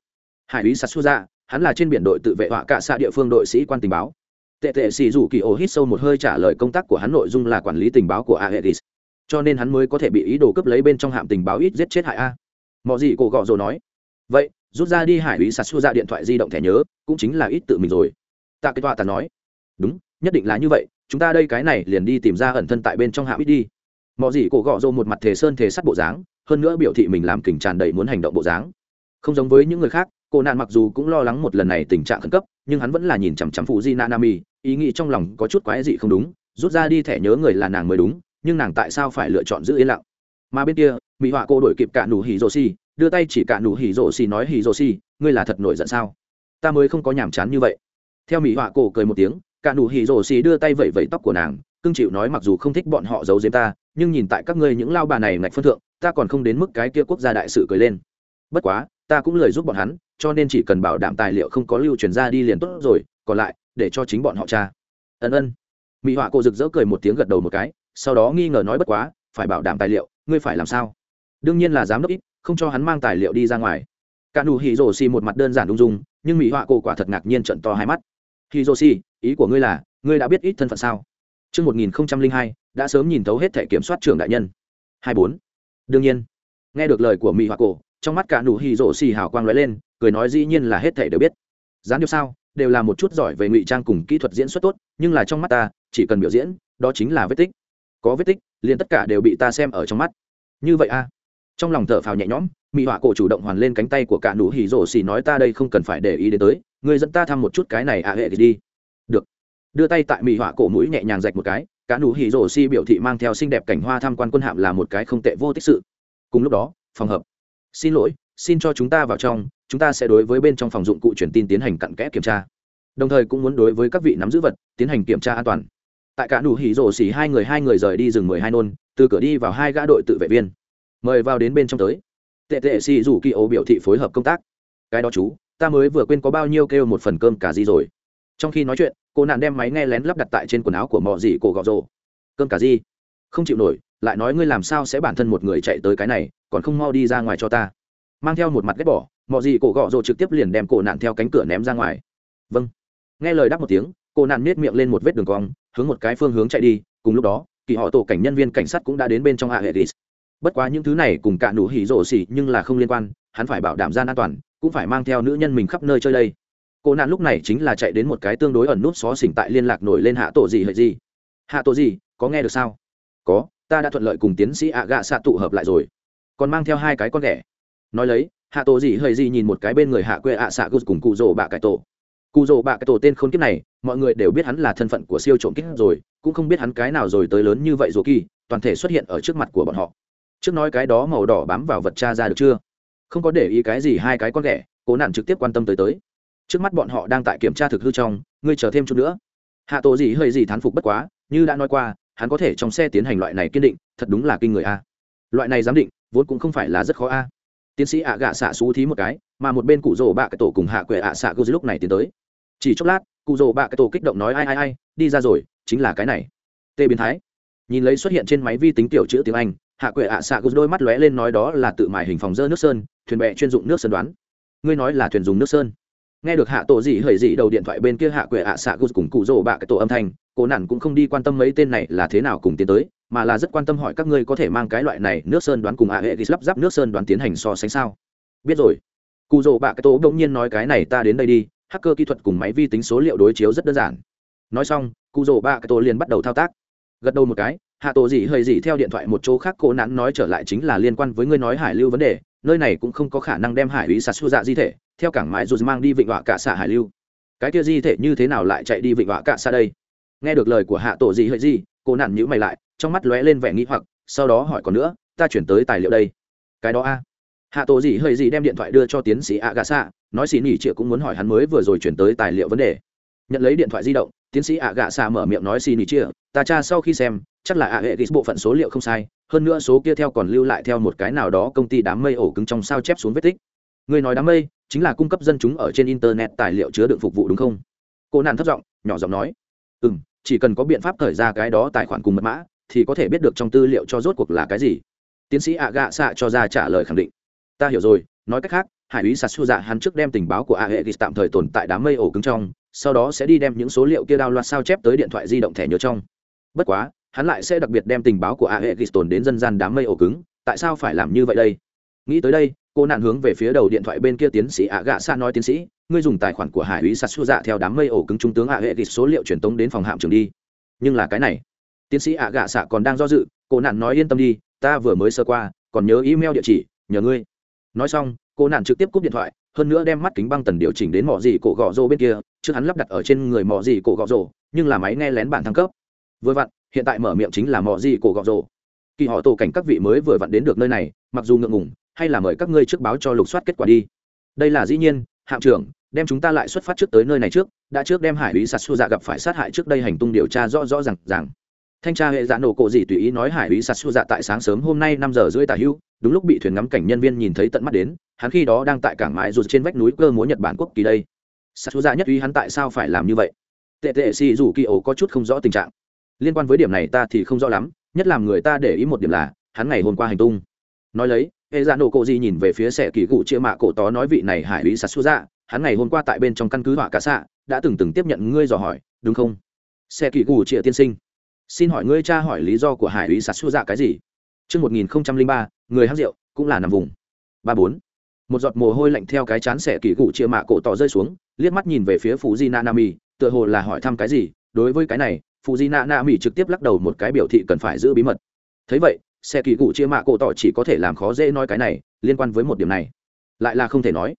Hải úy sạt xua dạ hắn là trên biển đội tự vệ họa cả xạ địa phương đội sĩ quan tình báo tệ tệ xì dù kỳ ô hít sâu một hơi trả lời công tác của hắn nội dung là quản lý tình báo của aegis. Cho nên hắn mới có thể bị ý đồ cướp lấy bên trong hạm tình báo ít giết chết hại a. Mọi gì cổ gọ rồi nói, vậy, rút ra đi hải ý sạt xua ra điện thoại di động thẻ nhớ, cũng chính là ít tự mình rồi. Tạ cái tọa tạ nói, đúng, nhất định là như vậy, chúng ta đây cái này liền đi tìm ra ẩn thân tại bên trong hạm ít đi. Mọi gì cổ gọ rô một mặt thề sơn thề sắt bộ dáng, hơn nữa biểu thị mình làm kình tràn đầy muốn hành động bộ dáng. Không giống với những người khác, cô nạn mặc dù cũng lo lắng một lần này tình trạng khẩn cấp, nhưng hắn vẫn là nhìn chằm chằm phụ di nanami ý nghĩ trong lòng có chút quái dị không đúng, rút ra đi thẻ nhớ người là nàng mới đúng, nhưng nàng tại sao phải lựa chọn giữ yên lặng? Mà bên kia mỹ họa cô đổi kịp cả nụ hỉ rồ xì, đưa tay chỉ cả nụ hỉ rồ xì nói hỉ rồ xì, ngươi là thật nổi giận sao? Ta mới không có nhàm chán như vậy. Theo mỹ họa cô cười một tiếng, cả nụ hỉ rồ xì đưa tay vẩy vẩy tóc của nàng, cưng chịu nói mặc dù không thích bọn họ giấu diếm ta, nhưng nhìn tại các ngươi những lao bà này ngạch phân thượng, ta còn không đến mức cái kia quốc gia đại sự cười lên. Bất quá, ta cũng lời giúp bọn hắn, cho nên chỉ cần bảo đảm tài liệu không có lưu truyền ra đi liền tốt rồi, còn lại để cho chính bọn họ cha ân ân. Mỹ họa cô rực rỡ cười một tiếng gật đầu một cái sau đó nghi ngờ nói bất quá phải bảo đảm tài liệu ngươi phải làm sao? Đương nhiên là giám đốc ít không cho hắn mang tài liệu đi ra ngoài. Cả nụ hỉ rổ xì một mặt đơn giản đúng dung nhưng mỹ họa cô quả thật ngạc nhiên trận to hai mắt. Hỉ rổ xì ý của ngươi là ngươi đã biết ít thân phận sao? Trước 1002, đã sớm nhìn thấu hết thể kiểm soát trưởng đại nhân. 24. Đương nhiên, nghe được lời của mỹ họa cô, trong mắt cả nụ hỉ rổ xì hào quang lóe lên, cười nói dĩ nhiên là hết thể đều biết. Gián điệp sao, đều là một chút giỏi về ngụy trang cùng kỹ thuật diễn xuất tốt, nhưng là trong mắt ta, chỉ cần biểu diễn, đó chính là vết tích. Có vết tích, liền tất cả đều bị ta xem ở trong mắt. Như vậy a? À. trong lòng thở phào nhẹ nhõm mỹ họa cổ chủ động hoàn lên cánh tay của cả nụ hỉ rổ xì nói ta đây không cần phải để ý đến tới, người dẫn ta thăm một chút cái này à hệ thì đi. Được. Đưa tay tại mỹ họa cổ mũi nhẹ nhàng rạch một cái, cả nụ hỉ rổ xì biểu thị mang theo xinh đẹp cảnh hoa tham quan quân hạm là một cái không tệ vô tích sự. Cùng lúc đó, phòng hợp xin lỗi, xin cho chúng ta vào trong chúng ta sẽ đối với bên trong phòng dụng cụ truyền tin tiến hành cặn kẽ kiểm tra. Đồng thời cũng muốn đối với các vị nắm giữ vật tiến hành kiểm tra an toàn. Tại cả đủ hỉ rổ xỉ hai người hai người rời đi rừng mười hai nôn, từ cửa đi vào hai gã đội tự vệ viên. Mời vào đến bên trong tới. Tệ tệ xì rủ kỳ ố biểu thị phối hợp công tác. Cái đó chú, ta mới vừa quên có bao nhiêu kêu một phần cơm cả gì rồi. Trong khi nói chuyện, cô nạn đem máy nghe lén lắp đặt tại trên quần áo của mọ dì cổ gọ rồ. Cơm cả gì? Không chịu nổi, lại nói ngươi làm sao sẽ bản thân một người chạy tới cái này, còn không mau đi ra ngoài cho ta. Mang theo một mặt ghép bỏ mọi gì cổ gọ rồ trực tiếp liền đem cổ nạn theo cánh cửa ném ra ngoài. Vâng. Nghe lời đáp một tiếng, cổ nạn nết miệng lên một vết đường cong, hướng một cái phương hướng chạy đi, cùng lúc đó, kỳ họ tổ cảnh nhân viên cảnh sát cũng đã đến bên trong hạ hệ tis bất quá những thứ này cùng cả nụ hỉ rổ xỉ nhưng là không liên quan, hắn phải bảo đảm gian an toàn, cũng phải mang theo nữ nhân mình khắp nơi chơi đây. Cổ nạn lúc này chính là chạy đến một cái tương đối ẩn nút xó xỉnh tại liên lạc nổi lên hạ tổ gì hệ gì. Hạ tổ gì, có nghe được sao? Có, ta đã thuận lợi cùng tiến sĩ ạ gạ xạ tụ hợp lại rồi. Còn mang theo hai cái con ghẻ. Nói lấy hạ tổ gì hơi gì nhìn một cái bên người hạ quê ạ xạ gus cùng cụ rỗ bạ cải tổ. Cụ rỗ bạ cái tổ tên khốn kiếp này, mọi người đều biết hắn là thân phận của siêu trộm kích rồi, cũng không biết hắn cái nào rồi tới lớn như vậy rồi kỳ, toàn thể xuất hiện ở trước mặt của bọn họ. Trước nói cái đó màu đỏ bám vào vật cha ra được chưa? Không có để ý cái gì hai cái con ghẻ, cố nạn trực tiếp quan tâm tới tới. Trước mắt bọn họ đang tại kiểm tra thực hư trong, ngươi chờ thêm chút nữa. Hạ tổ gì hơi gì thán phục bất quá, như đã nói qua, hắn có thể trong xe tiến hành loại này kiên định, thật đúng là kinh người a. Loại này giám định, vốn cũng không phải là rất khó a tiến sĩ ạ gạ xạ xú thí một cái, mà một bên cụ rồ bạ cái tổ cùng hạ quệ ạ xạ gô lúc này tiến tới. Chỉ chốc lát, cụ rồ bạ cái tổ kích động nói, ai ai ai, đi ra rồi, chính là cái này. Tê biến thái. Nhìn lấy xuất hiện trên máy vi tính tiểu chữ tiếng anh, hạ quệ ạ xạ gô đôi mắt lóe lên nói đó là tự mài hình phòng dơ nước sơn, thuyền bè chuyên dụng nước sơn đoán. Ngươi nói là thuyền dùng nước sơn. Nghe được hạ tổ gì hời gì đầu điện thoại bên kia hạ quệ ạ xạ gô cùng cụ rồ bạ cái tổ âm thanh, cô nản cũng không đi quan tâm mấy tên này là thế nào cùng tiến tới mà là rất quan tâm hỏi các ngươi có thể mang cái loại này nước sơn đoán cùng ạ à hệ lắp ráp nước sơn đoán tiến hành so sánh sao? Biết rồi. Cụ rỗ bạ cái tố bỗng nhiên nói cái này ta đến đây đi, hacker kỹ thuật cùng máy vi tính số liệu đối chiếu rất đơn giản. Nói xong cụ rỗ bạ cái tố liền bắt đầu thao tác. Gật đầu một cái, hạ tổ gì hơi gì theo điện thoại một chỗ khác cố nắn nói trở lại chính là liên quan với ngươi nói hải lưu vấn đề, nơi này cũng không có khả năng đem hải ý sạt xu dạ di thể, theo cảng mãi dù mang đi vịnh họa cả xạ hải lưu. Cái kia di thể như thế nào lại chạy đi vịnh họa cả xa đây? Nghe được lời của hạ tổ gì hơi gì, cô nạn nhữ mày lại trong mắt lóe lên vẻ nghĩ hoặc, sau đó hỏi còn nữa, ta chuyển tới tài liệu đây. Cái đó a. Hạ tổ gì hơi gì đem điện thoại đưa cho tiến sĩ ạ gà xạ nói xì nỉ chịa cũng muốn hỏi hắn mới vừa rồi chuyển tới tài liệu vấn đề. Nhận lấy điện thoại di động, tiến sĩ ạ gạ xạ mở miệng nói xì nỉ chia ta cha sau khi xem, chắc là ạ hệ ghis bộ phận số liệu không sai, hơn nữa số kia theo còn lưu lại theo một cái nào đó công ty đám mây ổ cứng trong sao chép xuống vết tích. Người nói đám mây, chính là cung cấp dân chúng ở trên internet tài liệu chứa đựng phục vụ đúng không? Cô nạn thất giọng, nhỏ giọng nói ừ m chỉ cần có biện pháp thời ra cái đó tài khoản cùng mật mã thì có thể biết được trong tư liệu cho rốt cuộc là cái gì. Tiến sĩ ạ gạ xạ cho ra trả lời khẳng định. Ta hiểu rồi, nói cách khác, hải úy sạt su dạ hắn trước đem tình báo của a hệ ghis tạm thời tồn tại đám mây ổ cứng trong, sau đó sẽ đi đem những số liệu kia đao loạt sao chép tới điện thoại di động thẻ nhớ trong. Bất quá, hắn lại sẽ đặc biệt đem tình báo của a hệ ghis tồn đến dân gian đám mây ổ cứng, tại sao phải làm như vậy đây? Nghĩ tới đây, cô nạn hướng về phía đầu điện thoại bên kia tiến sĩ ạ gạ xa nói tiến sĩ, ngươi dùng tài khoản của hải úy sạt su dạ theo đám mây ổ cứng trung tướng a hệ ghis số liệu truyền tống đến phòng hạm trường đi. Nhưng là cái này tiến sĩ ạ gạ xạ còn đang do dự, cô nạn nói yên tâm đi, ta vừa mới sơ qua, còn nhớ email địa chỉ, nhờ ngươi. Nói xong, cô nạn trực tiếp cúp điện thoại, hơn nữa đem mắt kính băng tần điều chỉnh đến mỏ gì cổ gọ rô bên kia, trước hắn lắp đặt ở trên người mỏ gì cổ gọ rô, nhưng là máy nghe lén bản thăng cấp. Vừa vặn, hiện tại mở miệng chính là mỏ gì cổ gọ rô. Kỳ họ tổ cảnh các vị mới vừa vặn đến được nơi này, mặc dù ngượng ngùng, hay là mời các ngươi trước báo cho lục soát kết quả đi. Đây là dĩ nhiên, hạm trưởng, đem chúng ta lại xuất phát trước tới nơi này trước, đã trước đem hải lý sạt xua dạ gặp phải sát hại trước đây hành tung điều tra rõ rõ r à thanh tra hệ dạ nổ cổ gì tùy ý nói hải úy sạt xô dạ tại sáng sớm hôm nay năm giờ rưỡi tả hữu đúng lúc bị thuyền ngắm cảnh nhân viên nhìn thấy tận mắt đến, hắn khi đó đang tại cảng mãi rụt trên vách núi cơ múa nhật bản quốc kỳ đây. Sạt xô dạ nhất úy hắn tại sao phải làm như vậy? Tệ tệ Si dù kỳ ổ có chút không rõ tình trạng. Liên quan với điểm này ta thì không rõ lắm, nhất làm người ta để ý một điểm là, hắn ngày hôm qua hành tung. Nói lấy, hệ dạ nổ cổ gì nhìn về phía Sẻ kỳ cụ chia mạ cổ tó nói vị này hải úy sạt xô dạ hắn ngày hôm qua tại bên trong căn cứ họa cả xạ, đã từng từng tiếp nhận ngươi dò hỏi, đúng không? Sẻ kỳ cụ chia tiên sinh xin hỏi ngươi cha hỏi lý do của hải úy sạt xua dạ cái gì? Chương một nghìn không trăm linh ba, người hát rượu, cũng là nằm vùng. Ba bốn. Một giọt mồ hôi lạnh theo cái chán xẻ kỳ cụ chia mạ cổ tỏ rơi xuống, liếc mắt nhìn về phía phú di na nami tựa hồ là hỏi thăm cái gì. Đối với cái này phú di na nami trực tiếp lắc đầu một cái biểu thị cần phải giữ bí mật. Thế vậy, xẻ kỳ cụ chia mạ cổ tỏ chỉ có thể làm khó dễ nói cái này, liên quan với một điểm này. Lại là không thể nói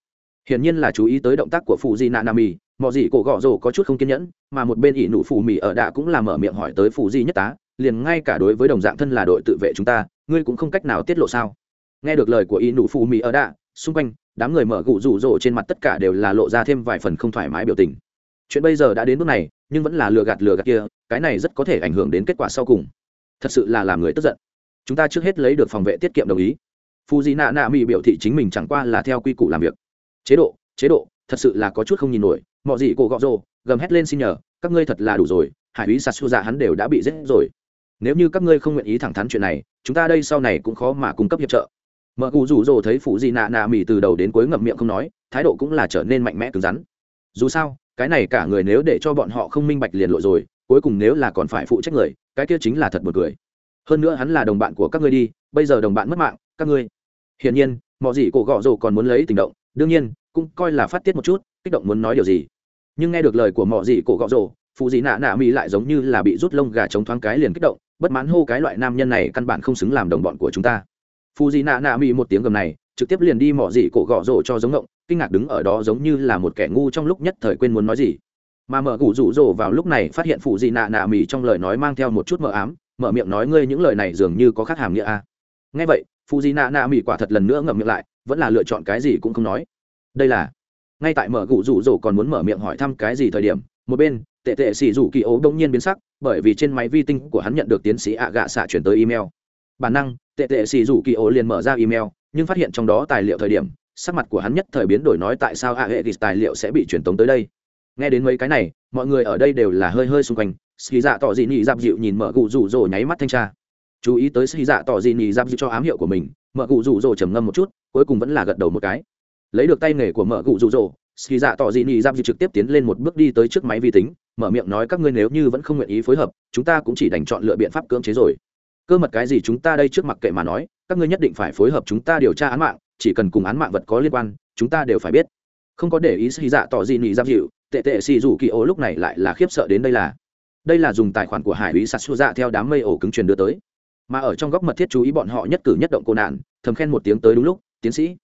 hiển nhiên là chú ý tới động tác của phụ di nạ nam mì mọi gì cổ gọ rồ có chút không kiên nhẫn, mà một bên ỷ nụ phù mì ở đạ cũng là mở miệng hỏi tới phụ di nhất tá, liền ngay cả đối với đồng dạng thân là đội tự vệ chúng ta, ngươi cũng không cách nào tiết lộ sao? Nghe được lời của ỷ nụ phù mì ở đạ, xung quanh, đám người mở gụ rủ rỗ trên mặt tất cả đều là lộ ra thêm vài phần không thoải mái biểu tình. Chuyện bây giờ đã đến bước này, nhưng vẫn là lừa gạt lừa gạt kia, cái này rất có thể ảnh hưởng đến kết quả sau cùng. Thật sự là làm người tức giận. Chúng ta trước hết lấy được phòng vệ tiết kiệm đồng ý. Phù di nạ nạ mỹ biểu thị chính mình chẳng qua là theo quy củ làm việc chế độ chế độ, thật sự là có chút không nhìn nổi. Mọi gì cổ gọ rồ, gầm hét lên xin nhờ, các ngươi thật là đủ rồi, hải úy sạt xu dạ hắn đều đã bị giết rồi. Nếu như các ngươi không nguyện ý thẳng thắn chuyện này, chúng ta đây sau này cũng khó mà cung cấp hiệp trợ. Mợ cụ rủ rồ thấy phụ gì nạ nạ mỉ từ đầu đến cuối ngậm miệng không nói, thái độ cũng là trở nên mạnh mẽ cứng rắn. Dù sao, cái này cả người nếu để cho bọn họ không minh bạch liền lội rồi, cuối cùng nếu là còn phải phụ trách người, cái kia chính là thật buồn cười. Hơn nữa hắn là đồng bạn của các ngươi đi, bây giờ đồng bạn mất mạng, các ngươi. Hiển nhiên mọi gì cổ gọ rồ còn muốn lấy tình động đương nhiên, cũng coi là phát tiết một chút, kích động muốn nói điều gì. Nhưng nghe được lời của mọi gì cổ gọ rồ, phụ dị nạ nạ mỹ lại giống như là bị rút lông gà chống thoáng cái liền kích động, bất mãn hô cái loại nam nhân này căn bản không xứng làm đồng bọn của chúng ta. Phụ dị nạ nạ mỹ một tiếng gầm này, trực tiếp liền đi mỏ dị cổ gọ rồ cho giống ngộng, kinh ngạc đứng ở đó giống như là một kẻ ngu trong lúc nhất thời quên muốn nói gì. Mà mở gủ rủ rồ vào lúc này phát hiện phụ dị nạ nạ mỹ trong lời nói mang theo một chút mờ ám, mở miệng nói ngươi những lời này dường như có khác hàm nghĩa a nghe vậy, phụ dị nạ nạ mỹ quả thật lần nữa ngậm miệng lại vẫn là lựa chọn cái gì cũng không nói. Đây là, ngay tại mở gụ rủ rỗ còn muốn mở miệng hỏi thăm cái gì thời điểm, một bên, tệ tệ xì rủ kỳ ố đông nhiên biến sắc, bởi vì trên máy vi tinh của hắn nhận được tiến sĩ ạ gạ xạ chuyển tới email. Bản năng, tệ tệ xì rủ kỳ ố liền mở ra email, nhưng phát hiện trong đó tài liệu thời điểm, sắc mặt của hắn nhất thời biến đổi nói tại sao ạ hệ thì tài liệu sẽ bị truyền tống tới đây. Nghe đến mấy cái này, mọi người ở đây đều là hơi hơi xung quanh, xì dạ tỏ dị nị dạp dịu nhìn mở cụ rủ rỗ nháy mắt thanh tra. Chú ý tới xì dạ tỏ dị nị dạp dịu cho ám hiệu của mình, mở cụ rủ rỗ trầm ngâm một chút cuối cùng vẫn là gật đầu một cái. Lấy được tay nghề của mở cụ rụ rỗ ski dạ tỏ dị nị giam dị trực tiếp tiến lên một bước đi tới trước máy vi tính, mở miệng nói các ngươi nếu như vẫn không nguyện ý phối hợp, chúng ta cũng chỉ đành chọn lựa biện pháp cưỡng chế rồi. Cơ mật cái gì chúng ta đây trước mặt kệ mà nói, các ngươi nhất định phải phối hợp chúng ta điều tra án mạng, chỉ cần cùng án mạng vật có liên quan, chúng ta đều phải biết. Không có để ý ski dạ tỏ dị nị giam dịu tệ tệ xì rủ kỳ ô lúc này lại là khiếp sợ đến đây là. Đây là dùng tài khoản của hải úy sạt xu dạ theo đám mây ổ cứng truyền đưa tới. Mà ở trong góc mật thiết chú ý bọn họ nhất cử nhất động cô nạn, thầm khen một tiếng tới đúng lúc tiến sĩ.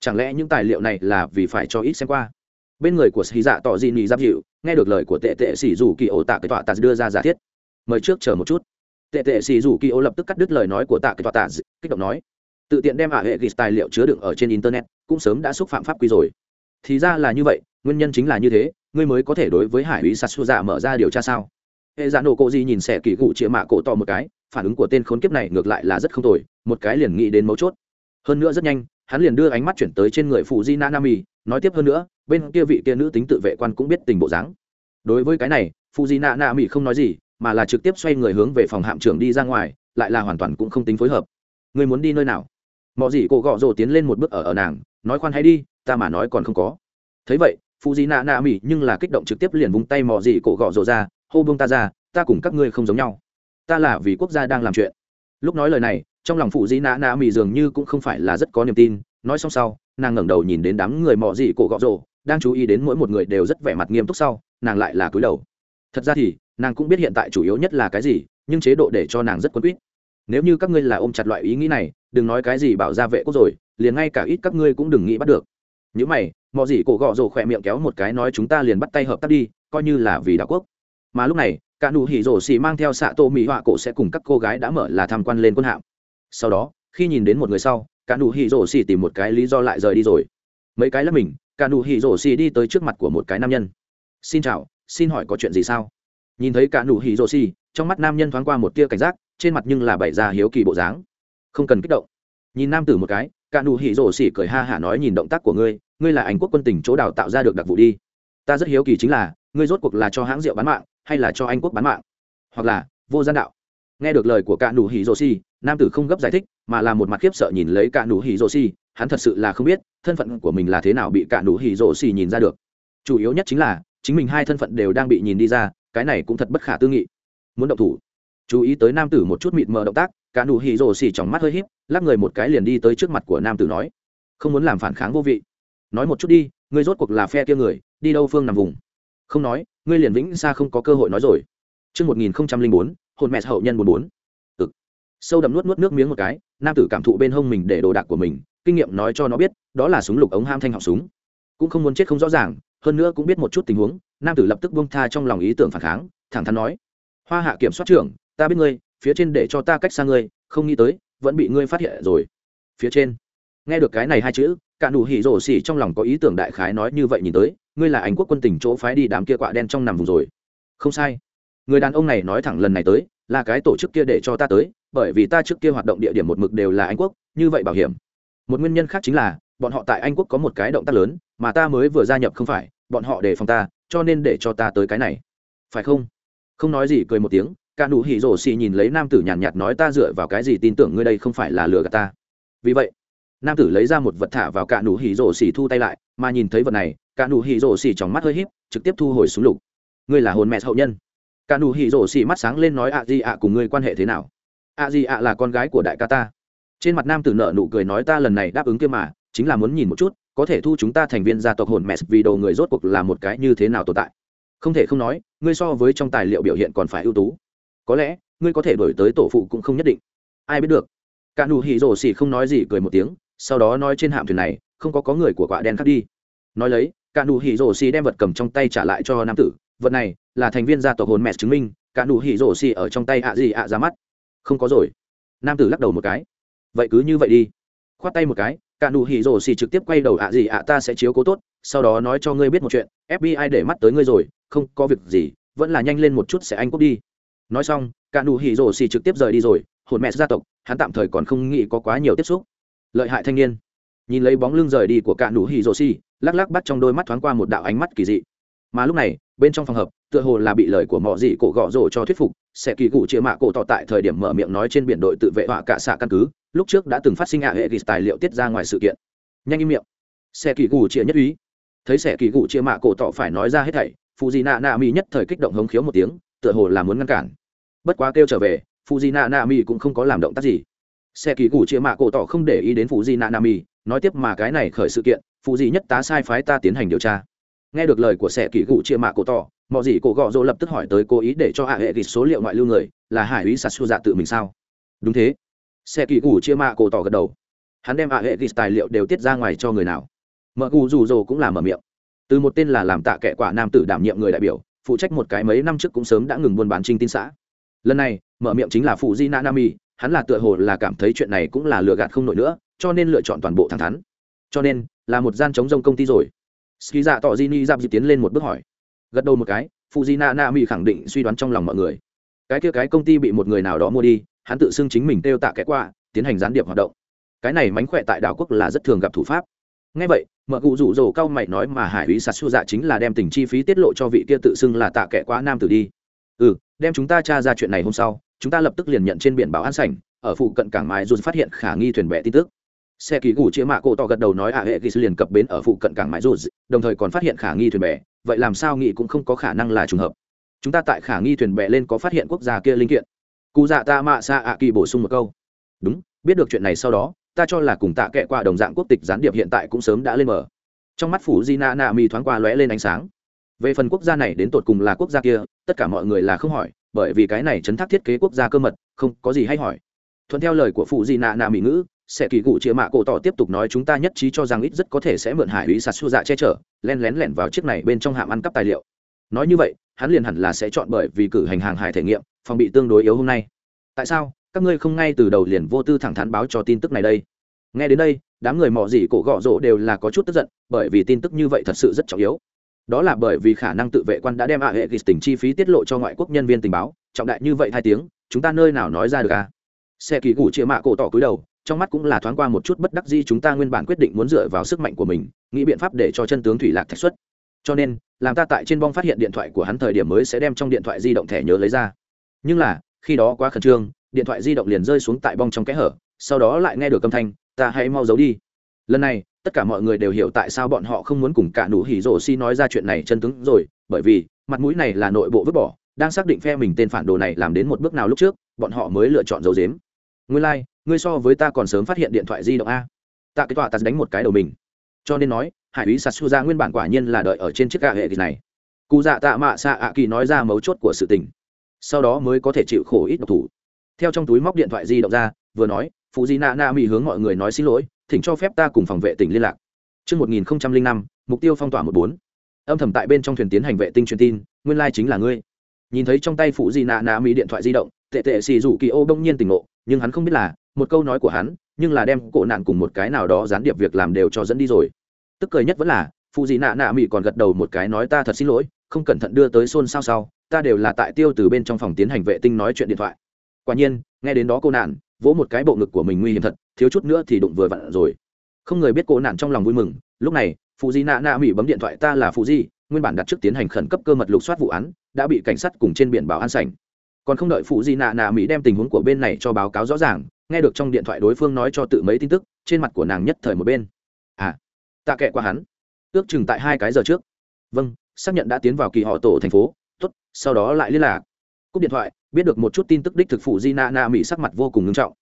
Chẳng lẽ những tài liệu này là vì phải cho ít xem qua? Bên người của sĩ dạ tỏ dị nị giáp dịu, nghe được lời của tệ tệ sĩ dù kỳ ổ tạ cái tọa tạ đưa ra giả thiết. Mời trước chờ một chút. Tệ tệ sĩ dù kỳ ổ lập tức cắt đứt lời nói của tạ cái tọa tạ kích động nói. Tự tiện đem ả hệ ghi tài liệu chứa đựng ở trên internet, cũng sớm đã xúc phạm pháp quy rồi. Thì ra là như vậy, nguyên nhân chính là như thế, ngươi mới có thể đối với hải úy sạt xua dạ mở ra điều tra sao? Hệ dạ nổ cộ gì nhìn xẻ kỳ cụ chĩa mạ cổ to một cái, phản ứng của tên khốn kiếp này ngược lại là rất không tồi, một cái liền nghĩ đến mấu chốt. Hơn nữa rất nhanh hắn liền đưa ánh mắt chuyển tới trên người phụ di na nam y nói tiếp hơn nữa, bên kia vị kia nữ tính tự vệ quan cũng biết tình bộ dáng. Đối với cái này, phụ di na nam y không nói gì, mà là trực tiếp xoay người hướng về phòng hạm trưởng đi ra ngoài, lại là hoàn toàn cũng không tính phối hợp. Người muốn đi nơi nào? Mọi gì cổ gọ rồ tiến lên một bước ở ở nàng, nói khoan hãy đi, ta mà nói còn không có. Thấy vậy, phụ di nạ nạ mỹ nhưng là kích động trực tiếp liền vung tay mò gì cổ gọ rồ ra, hô bông ta ra, ta cùng các ngươi không giống nhau. Ta là vì quốc gia đang làm chuyện. Lúc nói lời này trong lòng phụ dĩ nã nã mì dường như cũng không phải là rất có niềm tin. Nói xong sau, nàng ngẩng đầu nhìn đến đám người mọ dị cổ gọ rồ, đang chú ý đến mỗi một người đều rất vẻ mặt nghiêm túc sau, nàng lại là cúi đầu. Thật ra thì, nàng cũng biết hiện tại chủ yếu nhất là cái gì, nhưng chế độ để cho nàng rất quấn quýt. Nếu như các ngươi là ôm chặt loại ý nghĩ này, đừng nói cái gì bảo ra vệ quốc rồi, liền ngay cả ít các ngươi cũng đừng nghĩ bắt được. Những mày, mọ dị cổ gọ rổ khỏe miệng kéo một cái nói chúng ta liền bắt tay hợp tác đi, coi như là vì đạo quốc. Mà lúc này, cả nụ hỉ rổ xì mang theo xạ tô mỹ họa cổ sẽ cùng các cô gái đã mở là tham quan lên quân hạm sau đó, khi nhìn đến một người sau, cả nụ hỉ rổ xì tìm một cái lý do lại rời đi rồi. Mấy cái là mình, cả nụ hỉ rổ xì đi tới trước mặt của một cái nam nhân. Xin chào, xin hỏi có chuyện gì sao? Nhìn thấy cả nụ hỉ rổ xì, trong mắt nam nhân thoáng qua một tia cảnh giác, trên mặt nhưng là bày ra hiếu kỳ bộ dáng. Không cần kích động. Nhìn nam tử một cái, cả nụ hỉ rổ xì cười ha hả nói nhìn động tác của ngươi ngươi là anh quốc quân tỉnh chỗ đào tạo ra được đặc vụ đi. Ta rất hiếu kỳ chính là, ngươi rốt cuộc là cho hãng rượu bán mạng, hay là cho anh quốc bán mạng? Hoặc là, vô gian đạo? nghe được lời của cả nụ hỉ rồ xì nam tử không gấp giải thích mà là một mặt khiếp sợ nhìn lấy cả nụ hỉ rồ xì hắn thật sự là không biết thân phận của mình là thế nào bị cả nụ hỉ rồ xì nhìn ra được. Chủ yếu nhất chính là chính mình hai thân phận đều đang bị nhìn đi ra cái này cũng thật bất khả tư nghị. Muốn động thủ. Chú ý tới nam tử một chút mịt mờ động tác cả nụ hỉ rồ xì trong mắt hơi híp lắc người một cái liền đi tới trước mặt của nam tử nói không muốn làm phản kháng vô vị. Nói một chút đi ngươi rốt cuộc là phe kia người đi đâu phương nằm vùng? Không nói ngươi liền vĩnh xa không có cơ hội nói rồi. Trước 1004, hồn mẹ hậu nhân bốn bốn. Ực. Sâu đậm nuốt nuốt nước miếng một cái, nam tử cảm thụ bên hông mình để đồ đạc của mình, kinh nghiệm nói cho nó biết, đó là súng lục ống ham thanh họng súng. Cũng không muốn chết không rõ ràng, hơn nữa cũng biết một chút tình huống, nam tử lập tức buông tha trong lòng ý tưởng phản kháng, thẳng thắn nói, hoa hạ kiểm soát trưởng, ta biết ngươi, phía trên để cho ta cách xa ngươi, không nghĩ tới, vẫn bị ngươi phát hiện rồi. Phía trên. Nghe được cái này hai chữ, cả nụ hỉ rổ xỉ trong lòng có ý tưởng đại khái nói như vậy nhìn tới, ngươi là ánh quốc quân tỉnh chỗ phái đi đám kia quạ đen trong nằm vùng rồi. Không sai người đàn ông này nói thẳng lần này tới là cái tổ chức kia để cho ta tới bởi vì ta trước kia hoạt động địa điểm một mực đều là anh quốc như vậy bảo hiểm. Một nguyên nhân khác chính là bọn họ tại anh quốc có một cái động tác lớn mà ta mới vừa gia nhập không phải bọn họ để phòng ta cho nên để cho ta tới cái này. Phải không? Không nói gì cười một tiếng cả nụ hỉ rổ xì nhìn lấy nam tử nhàn nhạt, nhạt nói ta dựa vào cái gì tin tưởng ngươi đây không phải là lừa gạt ta. Vì vậy nam tử lấy ra một vật thả vào cả nụ hỉ rổ xì thu tay lại mà nhìn thấy vật này cả nụ hỉ rổ xì trong mắt hơi híp trực tiếp thu hồi súng lục. Ngươi là hồn mẹ hậu nhân cả nụ hỉ rổ xì mắt sáng lên nói ạ gì ạ, cùng ngươi quan hệ thế nào? Ạ gì ạ là con gái của đại ca ta. Trên mặt nam tử nợ nụ cười nói, ta lần này đáp ứng kia mà, chính là muốn nhìn một chút, có thể thu chúng ta thành viên gia tộc hồn mẹ, vì đồ người rốt cuộc là một cái như thế nào tồn tại. Không thể không nói, ngươi so với trong tài liệu biểu hiện còn phải ưu tú. Có lẽ, ngươi có thể đổi tới tổ phụ cũng không nhất định. Ai biết được. Cả nụ hỉ rổ xì không nói gì, cười một tiếng, sau đó nói trên hạm thuyền này, không có có người của quả đen khác đi. Nói lấy, cả nụ hỉ rổ xì đem vật cầm trong tay trả lại cho nam tử vật này là thành viên gia tộc hồn mẹ chứng minh, cả nụ hỉ rổ xì ở trong tay ạ gì ạ ra mắt. Không có rồi. Nam tử lắc đầu một cái. Vậy cứ như vậy đi. Khoát tay một cái, cả nụ hỉ rổ xì trực tiếp quay đầu ạ gì ạ ta sẽ chiếu cố tốt, sau đó nói cho ngươi biết một chuyện fbi để mắt tới ngươi rồi, không có việc gì, vẫn là nhanh lên một chút sẽ anh cúp đi. Nói xong, cả nụ hỉ rổ xì trực tiếp rời đi rồi, hồn mẹ gia tộc, hắn tạm thời còn không nghĩ có quá nhiều tiếp xúc. Lợi hại thanh niên. Nhìn lấy bóng lưng rời đi của cả nụ hỉ rổ xì, lắc lắc bắt trong đôi mắt thoáng qua một đạo ánh mắt kỳ dị. Mà lúc này bên trong phòng hợp tựa hồ là bị lời của mọi gì cổ gõ rổ cho thuyết phục sẽ kỳ cụ chia mạ cổ tỏ tại thời điểm mở miệng nói trên biển đội tự vệ họa cả xạ căn cứ lúc trước đã từng phát sinh ạ hệ ghi tài liệu tiết ra ngoài sự kiện. Nhanh im miệng. Sẽ kỳ cụ chia nhất ý, thấy sẽ kỳ cụ chia mạ cổ tỏ phải nói ra hết thảy phụ di nạ nạ mi nhất thời kích động hống khiếu một tiếng tựa hồ là muốn ngăn cản. Bất quá kêu trở về phụ di nạ nạ mi cũng không có làm động tác gì. Sẽ kỳ cụ chia mạ cổ tỏ không để ý đến phụ di nạ nạ mi nói tiếp mà cái này khởi sự kiện phụ di nhất tá sai phái ta tiến hành điều tra nghe được lời của sẻ kỳ gụ chia mạ cổ tỏ mọi gì cổ gọ rỗ lập tức hỏi tới cố ý để cho hạ hệ thịt số liệu ngoại lưu người, là hải úy sạt xua dạ tự mình sao? Đúng thế. Sẻ kỳ gụ chia mạ cổ tỏ gật đầu. Hắn đem hạ hệ thịt tài liệu đều tiết ra ngoài cho người nào. Mợ gù rủ rồ cũng là mở miệng. Từ một tên là làm tạ kệ quả nam tử đảm nhiệm người đại biểu, phụ trách một cái mấy năm trước cũng sớm đã ngừng buôn bán trinh tin xã. Lần này, mở miệng chính là phụ di na Nam nami hắn là tựa hồ là cảm thấy chuyện này cũng là lừa gạt không nổi nữa, cho nên lựa chọn toàn bộ thẳng thắn. Cho nên, là một gian chống rông công ty rồi ski dạ tỏ di ni giáp dịp tiến lên một bước hỏi. Gật đầu một cái phụ di na na mỹ khẳng định suy đoán trong lòng mọi người. Cái kia cái công ty bị một người nào đó mua đi, hắn tự xưng chính mình têu tạ kẻ qua, tiến hành gián điệp hoạt động. Cái này mánh khỏe tại đảo quốc là rất thường gặp thủ pháp. Nghe vậy, mợ cụ rủ rồ cao mày nói mà hải ý sạt su dạ chính là đem tình chi phí tiết lộ cho vị kia tự xưng là tạ kẻ qua nam tử đi. Ừ đem chúng ta tra ra chuyện này hôm sau, chúng ta lập tức liền nhận trên biển bảo an sảnh, ở phụ cận cảng mái dù phát hiện khả nghi thuyền bè tin tức xe ký gù chia mạ cổ to gật đầu nói ạ hệ kỳ sư liền cập bến ở phụ cận cảng mãi dù đồng thời còn phát hiện khả nghi thuyền bè. Vậy làm sao nghị cũng không có khả năng là trùng hợp. Chúng ta tại khả nghi thuyền bè lên có phát hiện quốc gia kia linh kiện. Cụ dạ ta mạ xa ạ kỳ bổ sung một câu. Đúng, biết được chuyện này sau đó, ta cho là cùng tạ kệ qua đồng dạng quốc tịch gián điệp hiện tại cũng sớm đã lên mở trong mắt phủ di na na mi thoáng qua lóe lên ánh sáng. Về phần quốc gia này đến tột cùng là quốc gia kia, tất cả mọi người là không hỏi, bởi vì cái này chấn thác thiết kế quốc gia cơ mật, không có gì hay hỏi. Thuận theo lời của phụ di nạ nạ mỹ ngữ sẽ kỳ cụ chĩa mạ cổ tỏ tiếp tục nói chúng ta nhất trí cho rằng ít rất có thể sẽ mượn hải ý sạt su dạ che chở, len lén lẻn vào chiếc này bên trong hạm ăn cắp tài liệu. Nói như vậy, hắn liền hẳn là sẽ chọn bởi vì cử hành hàng hải thể nghiệm, phòng bị tương đối yếu hôm nay. Tại sao? Các ngươi không ngay từ đầu liền vô tư thẳng thắn báo cho tin tức này đây. Nghe đến đây, đám người mò gì cổ gọ rỗ đều là có chút tức giận, bởi vì tin tức như vậy thật sự rất trọng yếu. Đó là bởi vì khả năng tự vệ quan đã đem ạ à hệ kỳ tình chi phí tiết lộ cho ngoại quốc nhân viên tình báo, trọng đại như vậy hai tiếng, chúng ta nơi nào nói ra được à? Xe kỳ củ chĩa mạ cổ tỏ cúi đầu trong mắt cũng là thoáng qua một chút bất đắc dĩ chúng ta nguyên bản quyết định muốn dựa vào sức mạnh của mình nghĩ biện pháp để cho chân tướng thủy lạc thạch xuất. Cho nên làm ta tại trên bong phát hiện điện thoại của hắn thời điểm mới sẽ đem trong điện thoại di động thẻ nhớ lấy ra. Nhưng là khi đó quá khẩn trương điện thoại di động liền rơi xuống tại bong trong kẽ hở sau đó lại nghe được âm thanh ta hãy mau giấu đi. Lần này tất cả mọi người đều hiểu tại sao bọn họ không muốn cùng cả nụ hỉ rổ xi nói ra chuyện này chân tướng rồi bởi vì mặt mũi này là nội bộ vứt bỏ đang xác định phe mình tên phản đồ này làm đến một bước nào lúc trước bọn họ mới lựa chọn giấu giếm. Nguyên lai like, ngươi so với ta còn sớm phát hiện điện thoại di động a. Tạ cái tọa tạt đánh một cái đầu mình. Cho nên nói hải úy sạt nguyên bản quả nhiên là đợi ở trên chiếc gà hệ kỳ này. Cụ dạ tạ mạ xạ ạ kỳ nói ra mấu chốt của sự tình. Sau đó mới có thể chịu khổ ít độc thủ. Theo trong túi móc điện thoại di động ra vừa nói phụ di Na na mỹ hướng mọi người nói xin lỗi thỉnh cho phép ta cùng phòng vệ tỉnh liên lạc. Trước 1005, mục tiêu phong tỏa 14. âm thầm tại bên trong thuyền tiến hành vệ tinh truyền tin nguyên lai chính là ngươi. Nhìn thấy trong tay phụ di Na na mỹ điện thoại di động tệ tệ xì rủ kỳ ô bỗng nhiên tỉnh ngộ nhưng hắn không biết là một câu nói của hắn, nhưng là đem cổ nạn cùng một cái nào đó gián điệp việc làm đều cho dẫn đi rồi. Tức cười nhất vẫn là phụ dị nạ nạ mỹ còn gật đầu một cái nói ta thật xin lỗi, không cẩn thận đưa tới xôn xao sau, ta đều là tại tiêu từ bên trong phòng tiến hành vệ tinh nói chuyện điện thoại. Quả nhiên, nghe đến đó cô nạn, vỗ một cái bộ ngực của mình nguy hiểm thật, thiếu chút nữa thì đụng vừa vặn rồi. Không người biết cô nạn trong lòng vui mừng, lúc này phụ di nạ nạ mỹ bấm điện thoại, ta là phụ di, nguyên bản đặt trước tiến hành khẩn cấp cơ mật lục soát vụ án, đã bị cảnh sát cùng trên biển bảo an sảnh. Còn không đợi phụ di nạ nạ mỹ đem tình huống của bên này cho báo cáo rõ ràng nghe được trong điện thoại đối phương nói cho tự mấy tin tức, trên mặt của nàng nhất thời một bên. À tạ kệ qua hắn. Ước chừng tại hai cái giờ trước. Vâng xác nhận đã tiến vào kỳ họ tổ thành phố. T ố t sau đó lại liên lạc. Cúp điện thoại, biết được một chút tin tức đích thực phụ di na na mỹ sắc mặt vô cùng nghiêm trọng.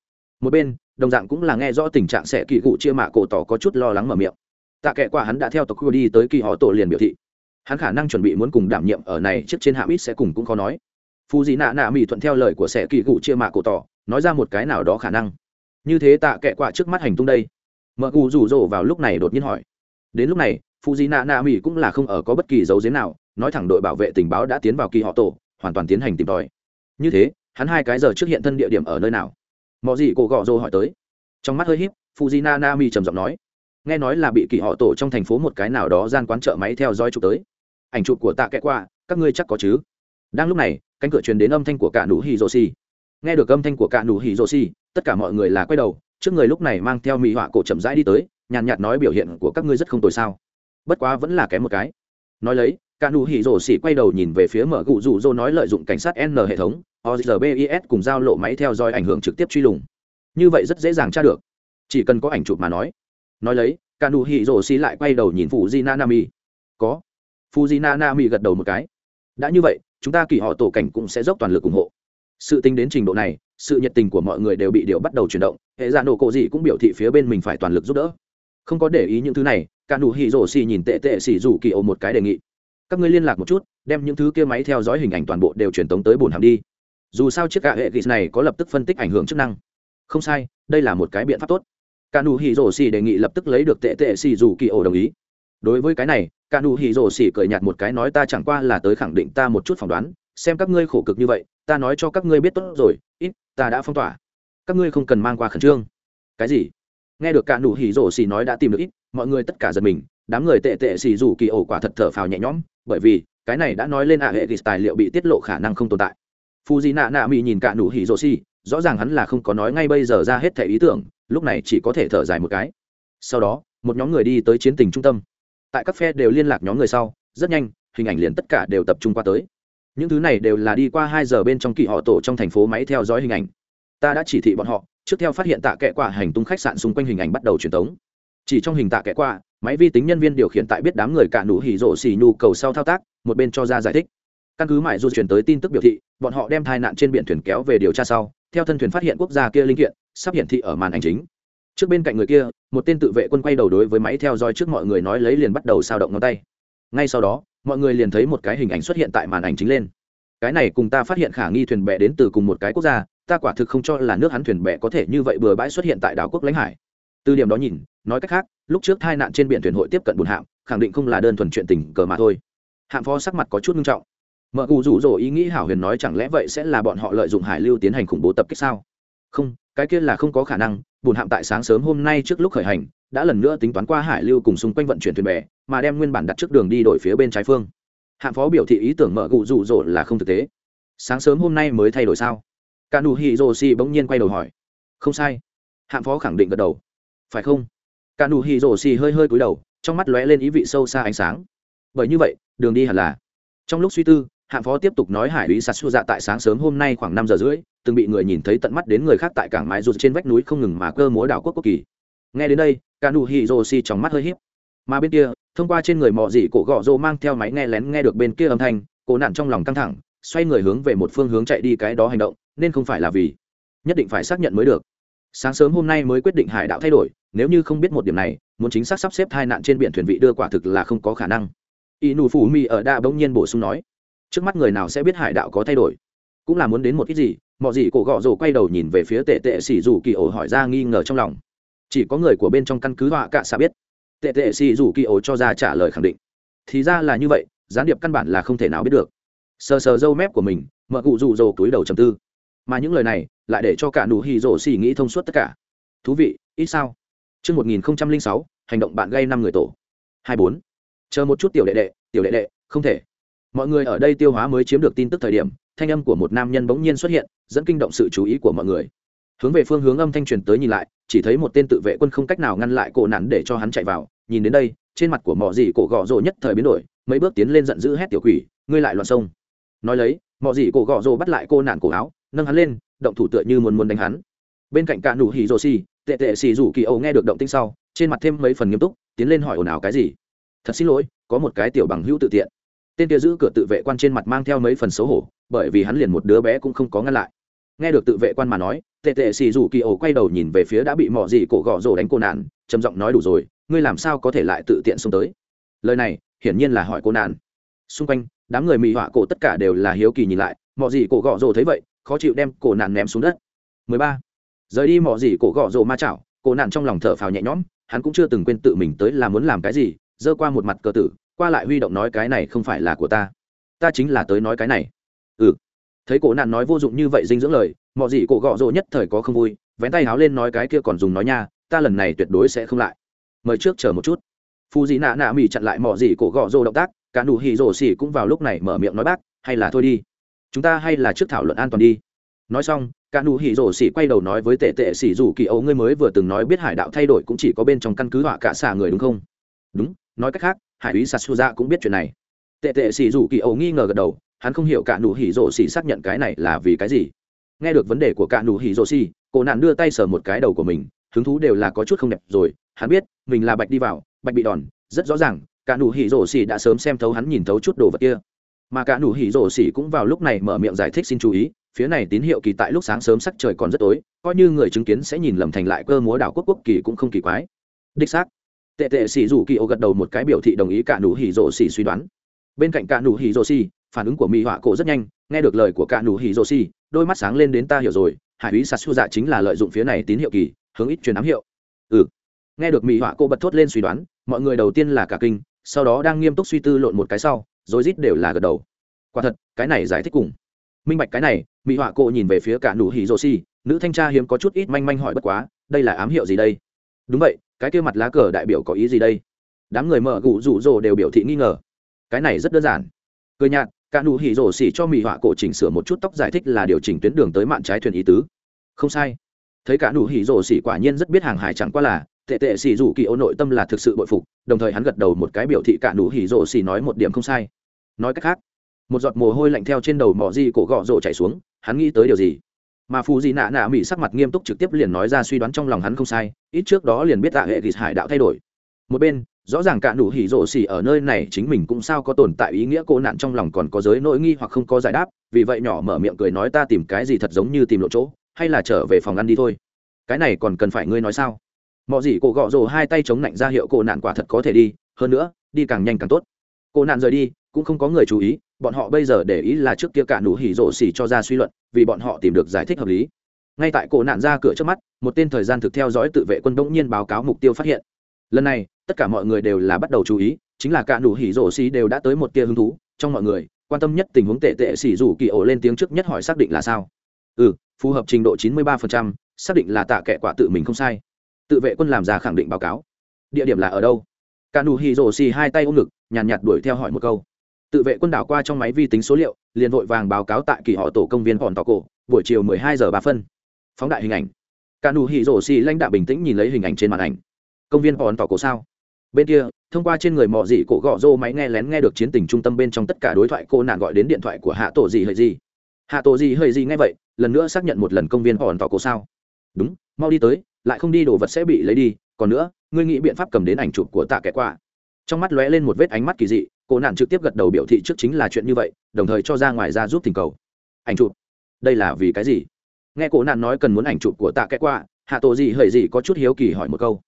Một bên, đồng dạng cũng là nghe rõ tình trạng sẽ kỳ cụ chia mạ cổ tỏ có chút lo lắng mở miệng. Tạ kệ qua hắn đã theo tộc khu đi tới kỳ họ tổ liền biểu thị. Hắn khả năng chuẩn bị muốn cùng đảm nhiệm ở này trước trên hạm ít sẽ cùng cũng khó nói. Phụ dị Na Na mỹ thuận theo lời của sẽ kỳ cụ chia mạ cổ tỏ nói ra một cái nào đó khả năng. Như thế tạ kệ quạ trước mắt hành tung đây. Mợ cụ rủ rỗ vào lúc này đột nhiên hỏi. Đến lúc này phụ di nạ nạ mỹ cũng là không ở có bất kỳ dấu giếm nào, nói thẳng đội bảo vệ tình báo đã tiến vào kỳ họ tổ, hoàn toàn tiến hành tìm tòi. Như thế, hắn hai cái giờ trước hiện thân địa điểm ở nơi nào? Mọi gì cô gọ rô hỏi tới. Trong mắt hơi híp di na na mi trầm giọng nói. Nghe nói là bị kỳ họ tổ trong thành phố một cái nào đó gian quán chợ máy theo dõi chụp tới. Ảnh chụp của tạ kẽ quạ, các ngươi chắc có chứ? Đang lúc này, cánh cửa truyền đến âm thanh của cả nũ hì rô si nghe được âm thanh của cả nụ hỉ rồ xì tất cả mọi người là quay đầu trước người lúc này mang theo mỹ họa cổ chậm rãi đi tới nhàn nhạt, nói biểu hiện của các ngươi rất không tồi sao bất quá vẫn là kém một cái nói lấy cả nụ hỉ rồ xì quay đầu nhìn về phía mở cụ rủ rô nói lợi dụng cảnh sát n hệ thống OZBIS cùng giao lộ máy theo dõi ảnh hưởng trực tiếp truy lùng. Như vậy rất dễ dàng tra được, chỉ cần có ảnh chụp mà nói. Nói lấy, Kanu Hiroshi lại quay đầu nhìn Fujina Nami. Có. Fujina Nami gật đầu một cái. Đã như vậy, chúng ta kỳ họ tổ cảnh cũng sẽ dốc toàn lực ủng hộ sự tính đến trình độ này, sự nhiệt tình của mọi người đều bị điều bắt đầu chuyển động, hệ giả nổ cổ gì cũng biểu thị phía bên mình phải toàn lực giúp đỡ. Không có để ý những thứ này, cả nụ hỉ rổ xì nhìn tệ tệ xì rủ kỳ ô một cái đề nghị. Các ngươi liên lạc một chút, đem những thứ kia máy theo dõi hình ảnh toàn bộ đều truyền tống tới bồn hàm đi. Dù sao chiếc gạ hệ ghis này có lập tức phân tích ảnh hưởng chức năng. Không sai, đây là một cái biện pháp tốt. Cả nụ hỉ rổ xì đề nghị lập tức lấy được tệ tệ xì rủ kỳ ô đồng ý. Đối với cái này, cả nụ hỉ rổ xì cười nhạt một cái nói ta chẳng qua là tới khẳng định ta một chút phỏng đoán xem các ngươi khổ cực như vậy, ta nói cho các ngươi biết tốt rồi, ít, ta đã phong tỏa. Các ngươi không cần mang qua khẩn trương. Cái gì? Nghe được cả nụ hỉ rổ xì nói đã tìm được ít, mọi người tất cả giật mình, đám người tệ tệ xì rủ kỳ ổ quả thật thở phào nhẹ nhõm, bởi vì, cái này đã nói lên ạ hệ thì tài liệu bị tiết lộ khả năng không tồn tại. Phù di nạ nạ mỹ nhìn cả nụ hỉ rổ xì rõ ràng hắn là không có nói ngay bây giờ ra hết thẻ ý tưởng, lúc này chỉ có thể thở dài một cái. Sau đó, một nhóm người đi tới chiến tình trung tâm. Tại các phe đều liên lạc nhóm người sau, rất nhanh, hình ảnh liền tất cả đều tập trung qua tới những thứ này đều là đi qua hai giờ bên trong kỳ họ tổ trong thành phố máy theo dõi hình ảnh. Ta đã chỉ thị bọn họ, trước theo phát hiện tạ kẽ quả hành tung khách sạn xung quanh hình ảnh bắt đầu truyền tống. Chỉ trong hình tạ kẽ quả máy vi tính nhân viên điều khiển tại biết đám người cả nụ hỉ rộ xì nhu cầu sau thao tác, một bên cho ra giải thích. Căn cứ mãi du chuyển tới tin tức biểu thị, bọn họ đem tai nạn trên biển thuyền kéo về điều tra sau, theo thân thuyền phát hiện quốc gia kia linh kiện, sắp hiển thị ở màn ảnh chính. Trước bên cạnh người kia, một tên tự vệ quân quay đầu đối với máy theo dõi trước mọi người nói lấy liền bắt đầu sao động ngón tay ngay sau đó, mọi người liền thấy một cái hình ảnh xuất hiện tại màn ảnh chính lên. Cái này cùng ta phát hiện khả nghi thuyền bè đến từ cùng một cái quốc gia, ta quả thực không cho là nước hắn thuyền bè có thể như vậy bừa bãi xuất hiện tại đảo quốc lãnh hải. Từ điểm đó nhìn, nói cách khác, lúc trước tai nạn trên biển thuyền hội tiếp cận bùn hạm, khẳng định không là đơn thuần chuyện tình cờ mà thôi. Hạm phó sắc mặt có chút nghiêm trọng. Mợ cụ rủ rỗ ý nghĩ hảo huyền nói chẳng lẽ vậy sẽ là bọn họ lợi dụng hải lưu tiến hành khủng bố tập kích sao? Không cái kia là không có khả năng, bùn hạm tại sáng sớm hôm nay trước lúc khởi hành, đã lần nữa tính toán qua hải lưu cùng xung quanh vận chuyển thuyền bè, mà đem nguyên bản đặt trước đường đi đổi phía bên trái phương. Hạm phó biểu thị ý tưởng mở cụ rụ rỗ là không thực tế. Sáng sớm hôm nay mới thay đổi sao? Cả nụ hỉ Rô Si bỗng nhiên quay đầu hỏi. Không sai. Hạm phó khẳng định gật đầu. Phải không? Cả nụ hỉ Rô Si hơi hơi cúi đầu, trong mắt lóe lên ý vị sâu xa ánh sáng. Bởi như vậy, đường đi hẳn là. Trong lúc suy tư hạng phó tiếp tục nói hải lý sạt xua dạ tại sáng sớm hôm nay khoảng năm giờ rưỡi, từng bị người nhìn thấy tận mắt đến người khác tại cảng mái rụt trên vách núi không ngừng mà cơ múa đảo quốc quốc kỳ. Nghe đến đây, cả nụ hỉ rồ xì trong mắt hơi híp. Mà bên kia, thông qua trên người mọ dị cổ gọ rô mang theo máy nghe lén nghe được bên kia âm thanh, cổ nạn trong lòng căng thẳng, xoay người hướng về một phương hướng chạy đi cái đó hành động, nên không phải là vì nhất định phải xác nhận mới được. Sáng sớm hôm nay mới quyết định hải đạo thay đổi, nếu như không biết một điểm này, muốn chính xác sắp xếp hai nạn trên biển thuyền vị đưa quả thực là không có khả năng. Y nù phủ mi ở đa bỗng nhiên bổ sung nói trước mắt người nào sẽ biết hải đạo có thay đổi cũng là muốn đến một ít gì mọi gì cổ gọ rồ quay đầu nhìn về phía tệ tệ xì dù kỳ ổ hỏi ra nghi ngờ trong lòng chỉ có người của bên trong căn cứ họa cạ xạ biết tệ tệ xì dù kỳ ổ cho ra trả lời khẳng định thì ra là như vậy gián điệp căn bản là không thể nào biết được sờ sờ râu mép của mình mợ cụ rủ rồ túi đầu trầm tư mà những lời này lại để cho cả nụ hì rồ xì nghĩ thông suốt tất cả thú vị ít sao Trước 1006, hành động bạn gây năm người tổ. 24. Chờ một chút tiểu đệ đệ, tiểu đệ đệ, không thể, mọi người ở đây tiêu hóa mới chiếm được tin tức thời điểm, thanh âm của một nam nhân bỗng nhiên xuất hiện, dẫn kinh động sự chú ý của mọi người. Hướng về phương hướng âm thanh truyền tới nhìn lại, chỉ thấy một tên tự vệ quân không cách nào ngăn lại cổ nạn để cho hắn chạy vào. Nhìn đến đây, trên mặt của Mỏ dị cổ gò rồ nhất thời biến đổi, mấy bước tiến lên giận dữ hét tiểu quỷ, ngươi lại loạn sông. Nói lấy Mỏ dị cổ gò rộ bắt lại cô nạn cổ áo, nâng hắn lên, động thủ tựa như muốn muốn đánh hắn. Bên cạnh cả nụ hỉ rồ xì, tệ tệ xì rủ kỳ âu nghe được động tinh sau, trên mặt thêm mấy phần nghiêm túc, tiến lên hỏi ồn ào cái gì? Thật xin lỗi, có một cái tiểu bằng hữu tự tiện tên kia giữ cửa tự vệ quan trên mặt mang theo mấy phần xấu hổ, bởi vì hắn liền một đứa bé cũng không có ngăn lại. Nghe được tự vệ quan mà nói, tệ tệ xì dù kỳ ổ quay đầu nhìn về phía đã bị mỏ gì cổ gõ rổ đánh cô nạn, trầm giọng nói đủ rồi, ngươi làm sao có thể lại tự tiện xông tới? Lời này, hiển nhiên là hỏi cô nạn. Xung quanh, đám người mỹ họa cổ tất cả đều là hiếu kỳ nhìn lại, mỏ gì cổ gõ rổ thấy vậy, khó chịu đem cổ nạn ném xuống đất. 13. rời đi mỏ gì cổ gõ rổ ma chảo, cô nạn trong lòng thở phào nhẹ nhõm, hắn cũng chưa từng quên tự mình tới là muốn làm cái gì dơ qua một mặt cờ tử qua lại huy động nói cái này không phải là của ta. Ta chính là tới nói cái này. Ừ. Thấy cổ nạn nói vô dụng như vậy dinh dưỡng lời, mọi gì cổ gọ rộ nhất thời có không vui, vén tay háo lên nói cái kia còn dùng nói nha, ta lần này tuyệt đối sẽ không lại. Mời trước chờ một chút. Phu dị nạ nạ mỹ chặn lại mọi gì cổ gọ rộ động tác, cả nụ hỉ rổ xỉ cũng vào lúc này mở miệng nói bác, hay là thôi đi. Chúng ta hay là trước thảo luận an toàn đi. Nói xong, cả nụ hỉ rổ xỉ quay đầu nói với tệ tệ xỉ dù kỳ ấu, ngươi mới vừa từng nói biết hải đạo thay đổi cũng chỉ có bên trong căn cứ họa cả xả người đúng không? Đúng, nói cách khác hải ý sassuza cũng biết chuyện này. Tệ tệ xì dù kỳ ấu nghi ngờ gật đầu, hắn không hiểu cả nụ hỉ rổ xì xác nhận cái này là vì cái gì. Nghe được vấn đề của cả nụ hỉ rổ xì cổ nạn đưa tay sờ một cái đầu của mình, hứng thú đều là có chút không đẹp rồi, hắn biết, mình là bạch đi vào, bạch bị đòn, rất rõ ràng, cả nụ hỉ rổ xì đã sớm xem thấu hắn nhìn thấu chút đồ vật kia. Mà cả nụ hỉ rổ xì cũng vào lúc này mở miệng giải thích xin chú ý, phía này tín hiệu kỳ tại lúc sáng sớm sắc trời còn rất tối, coi như người chứng kiến sẽ nhìn lầm thành lại cơ múa đảo quốc quốc kỳ cũng không kỳ quái. Đích xác tệ tệ xì rủ kỳ ô gật đầu một cái biểu thị đồng ý cả nụ hỉ rổ xì suy đoán. Bên cạnh cả nụ hỉ rổ xì phản ứng của mỹ họa cổ rất nhanh, nghe được lời của cả nụ hỉ rổ xì đôi mắt sáng lên đến ta hiểu rồi, hải úy sạt xu dạ chính là lợi dụng phía này tín hiệu kỳ, hướng ít truyền ám hiệu. Ừ. Nghe được mỹ họa cô bật thốt lên suy đoán, mọi người đầu tiên là cả kinh, sau đó đang nghiêm túc suy tư lộn một cái sau, rồi rít đều là gật đầu. Quả thật, cái này giải thích cùng. Minh bạch cái này mỹ họa cô nhìn về phía cả nụ hỉ rổ xì nữ thanh tra hiếm có chút ít manh manh hỏi bất quá, đây là ám hiệu gì đây? đúng vậy, cái kia mặt lá cờ đại biểu có ý gì đây? Đám người mở gụ rủ rồ đều biểu thị nghi ngờ. Cái này rất đơn giản. Cười nhạt, cả nụ hỉ rổ xỉ cho mỹ họa cổ chỉnh sửa một chút tóc giải thích là điều chỉnh tuyến đường tới mạn trái thuyền ý tứ. Không sai. Thấy cả nụ hỉ rổ xỉ quả nhiên rất biết hàng hải chẳng qua là, tệ tệ xỉ rủ kỳ ô nội tâm là thực sự bội phục, đồng thời hắn gật đầu một cái biểu thị cả nụ hỉ rổ xỉ nói một điểm không sai. Nói cách khác, một giọt mồ hôi lạnh theo trên đầu mỏ di cổ gọ rổ chảy xuống, hắn nghĩ tới điều gì? mà phù dị nạ nạ mỹ sắc mặt nghiêm túc trực tiếp liền nói ra suy đoán trong lòng hắn không sai, ít trước đó liền biết tạ hệ ghis hải đạo thay đổi. Một bên, rõ ràng cạn đủ hỉ rộ xỉ ở nơi này chính mình cũng sao có tồn tại ý nghĩa cô nạn trong lòng còn có giới nỗi nghi hoặc không có giải đáp, vì vậy nhỏ mở miệng cười nói ta tìm cái gì thật giống như tìm lộ chỗ, hay là trở về phòng ăn đi thôi. Cái này còn cần phải ngươi nói sao? Mọi gì cổ gọ rồ hai tay chống lạnh ra hiệu cô nạn quả thật có thể đi, hơn nữa, đi càng nhanh càng tốt. Cô nạn rời đi cũng không có người chú ý bọn họ bây giờ để ý là trước kia cả nụ hỉ rổ xỉ cho ra suy luận vì bọn họ tìm được giải thích hợp lý. Ngay tại cổ nạn ra cửa trước mắt một tên thời gian thực theo dõi tự vệ quân bỗng nhiên báo cáo mục tiêu phát hiện. Lần này tất cả mọi người đều là bắt đầu chú ý chính là cả nụ hỉ rổ xỉ đều đã tới một tia hứng thú. Trong mọi người quan tâm nhất tình huống tệ tệ xỉ rủ kỳ ổ lên tiếng trước nhất hỏi xác định là sao. Ừ phù hợp trình độ chín mươi ba phần trăm, xác định là tạ kệ quả tự mình không sai. Tự vệ quân làm ra khẳng định báo cáo. Địa điểm là ở đâu? Cả nụ hỉ rổ xỉ hai tay ôm ngực nhàn nhạt, nhạt đuổi theo hỏi một câu tự vệ quân đảo qua trong máy vi tính số liệu, liền vội vàng báo cáo tại kỳ họ tổ công viên hòn tỏ cổ, buổi chiều 12 giờ ba phân. Phóng đại hình ảnh. Cả nụ hỉ rổ xì lãnh đạo bình tĩnh nhìn lấy hình ảnh trên màn ảnh. Công viên hòn tỏ cổ sao? Bên kia, thông qua trên người mọ dị cổ gọ rô máy nghe lén nghe được chiến tình trung tâm bên trong tất cả đối thoại cô nàng gọi đến điện thoại của hạ tổ gì hơi gì hạ tổ gì hơi gì nghe vậy, lần nữa xác nhận một lần công viên hòn tỏ cổ sao. Đúng, mau đi tới, lại không đi đồ vật sẽ bị lấy đi, còn nữa, ngươi nghĩ biện pháp cầm đến ảnh chụp của tạ kẻ quạ trong mắt lóe lên một vết ánh mắt kỳ dị, cô nạn trực tiếp gật đầu biểu thị trước chính là chuyện như vậy, đồng thời cho ra ngoài ra giúp tình cầu. Ảnh chụp. Đây là vì cái gì? Nghe cô nạn nói cần muốn ảnh chụp của tạ kẽ qua, hạ tổ gì hời gì có chút hiếu kỳ hỏi một câu.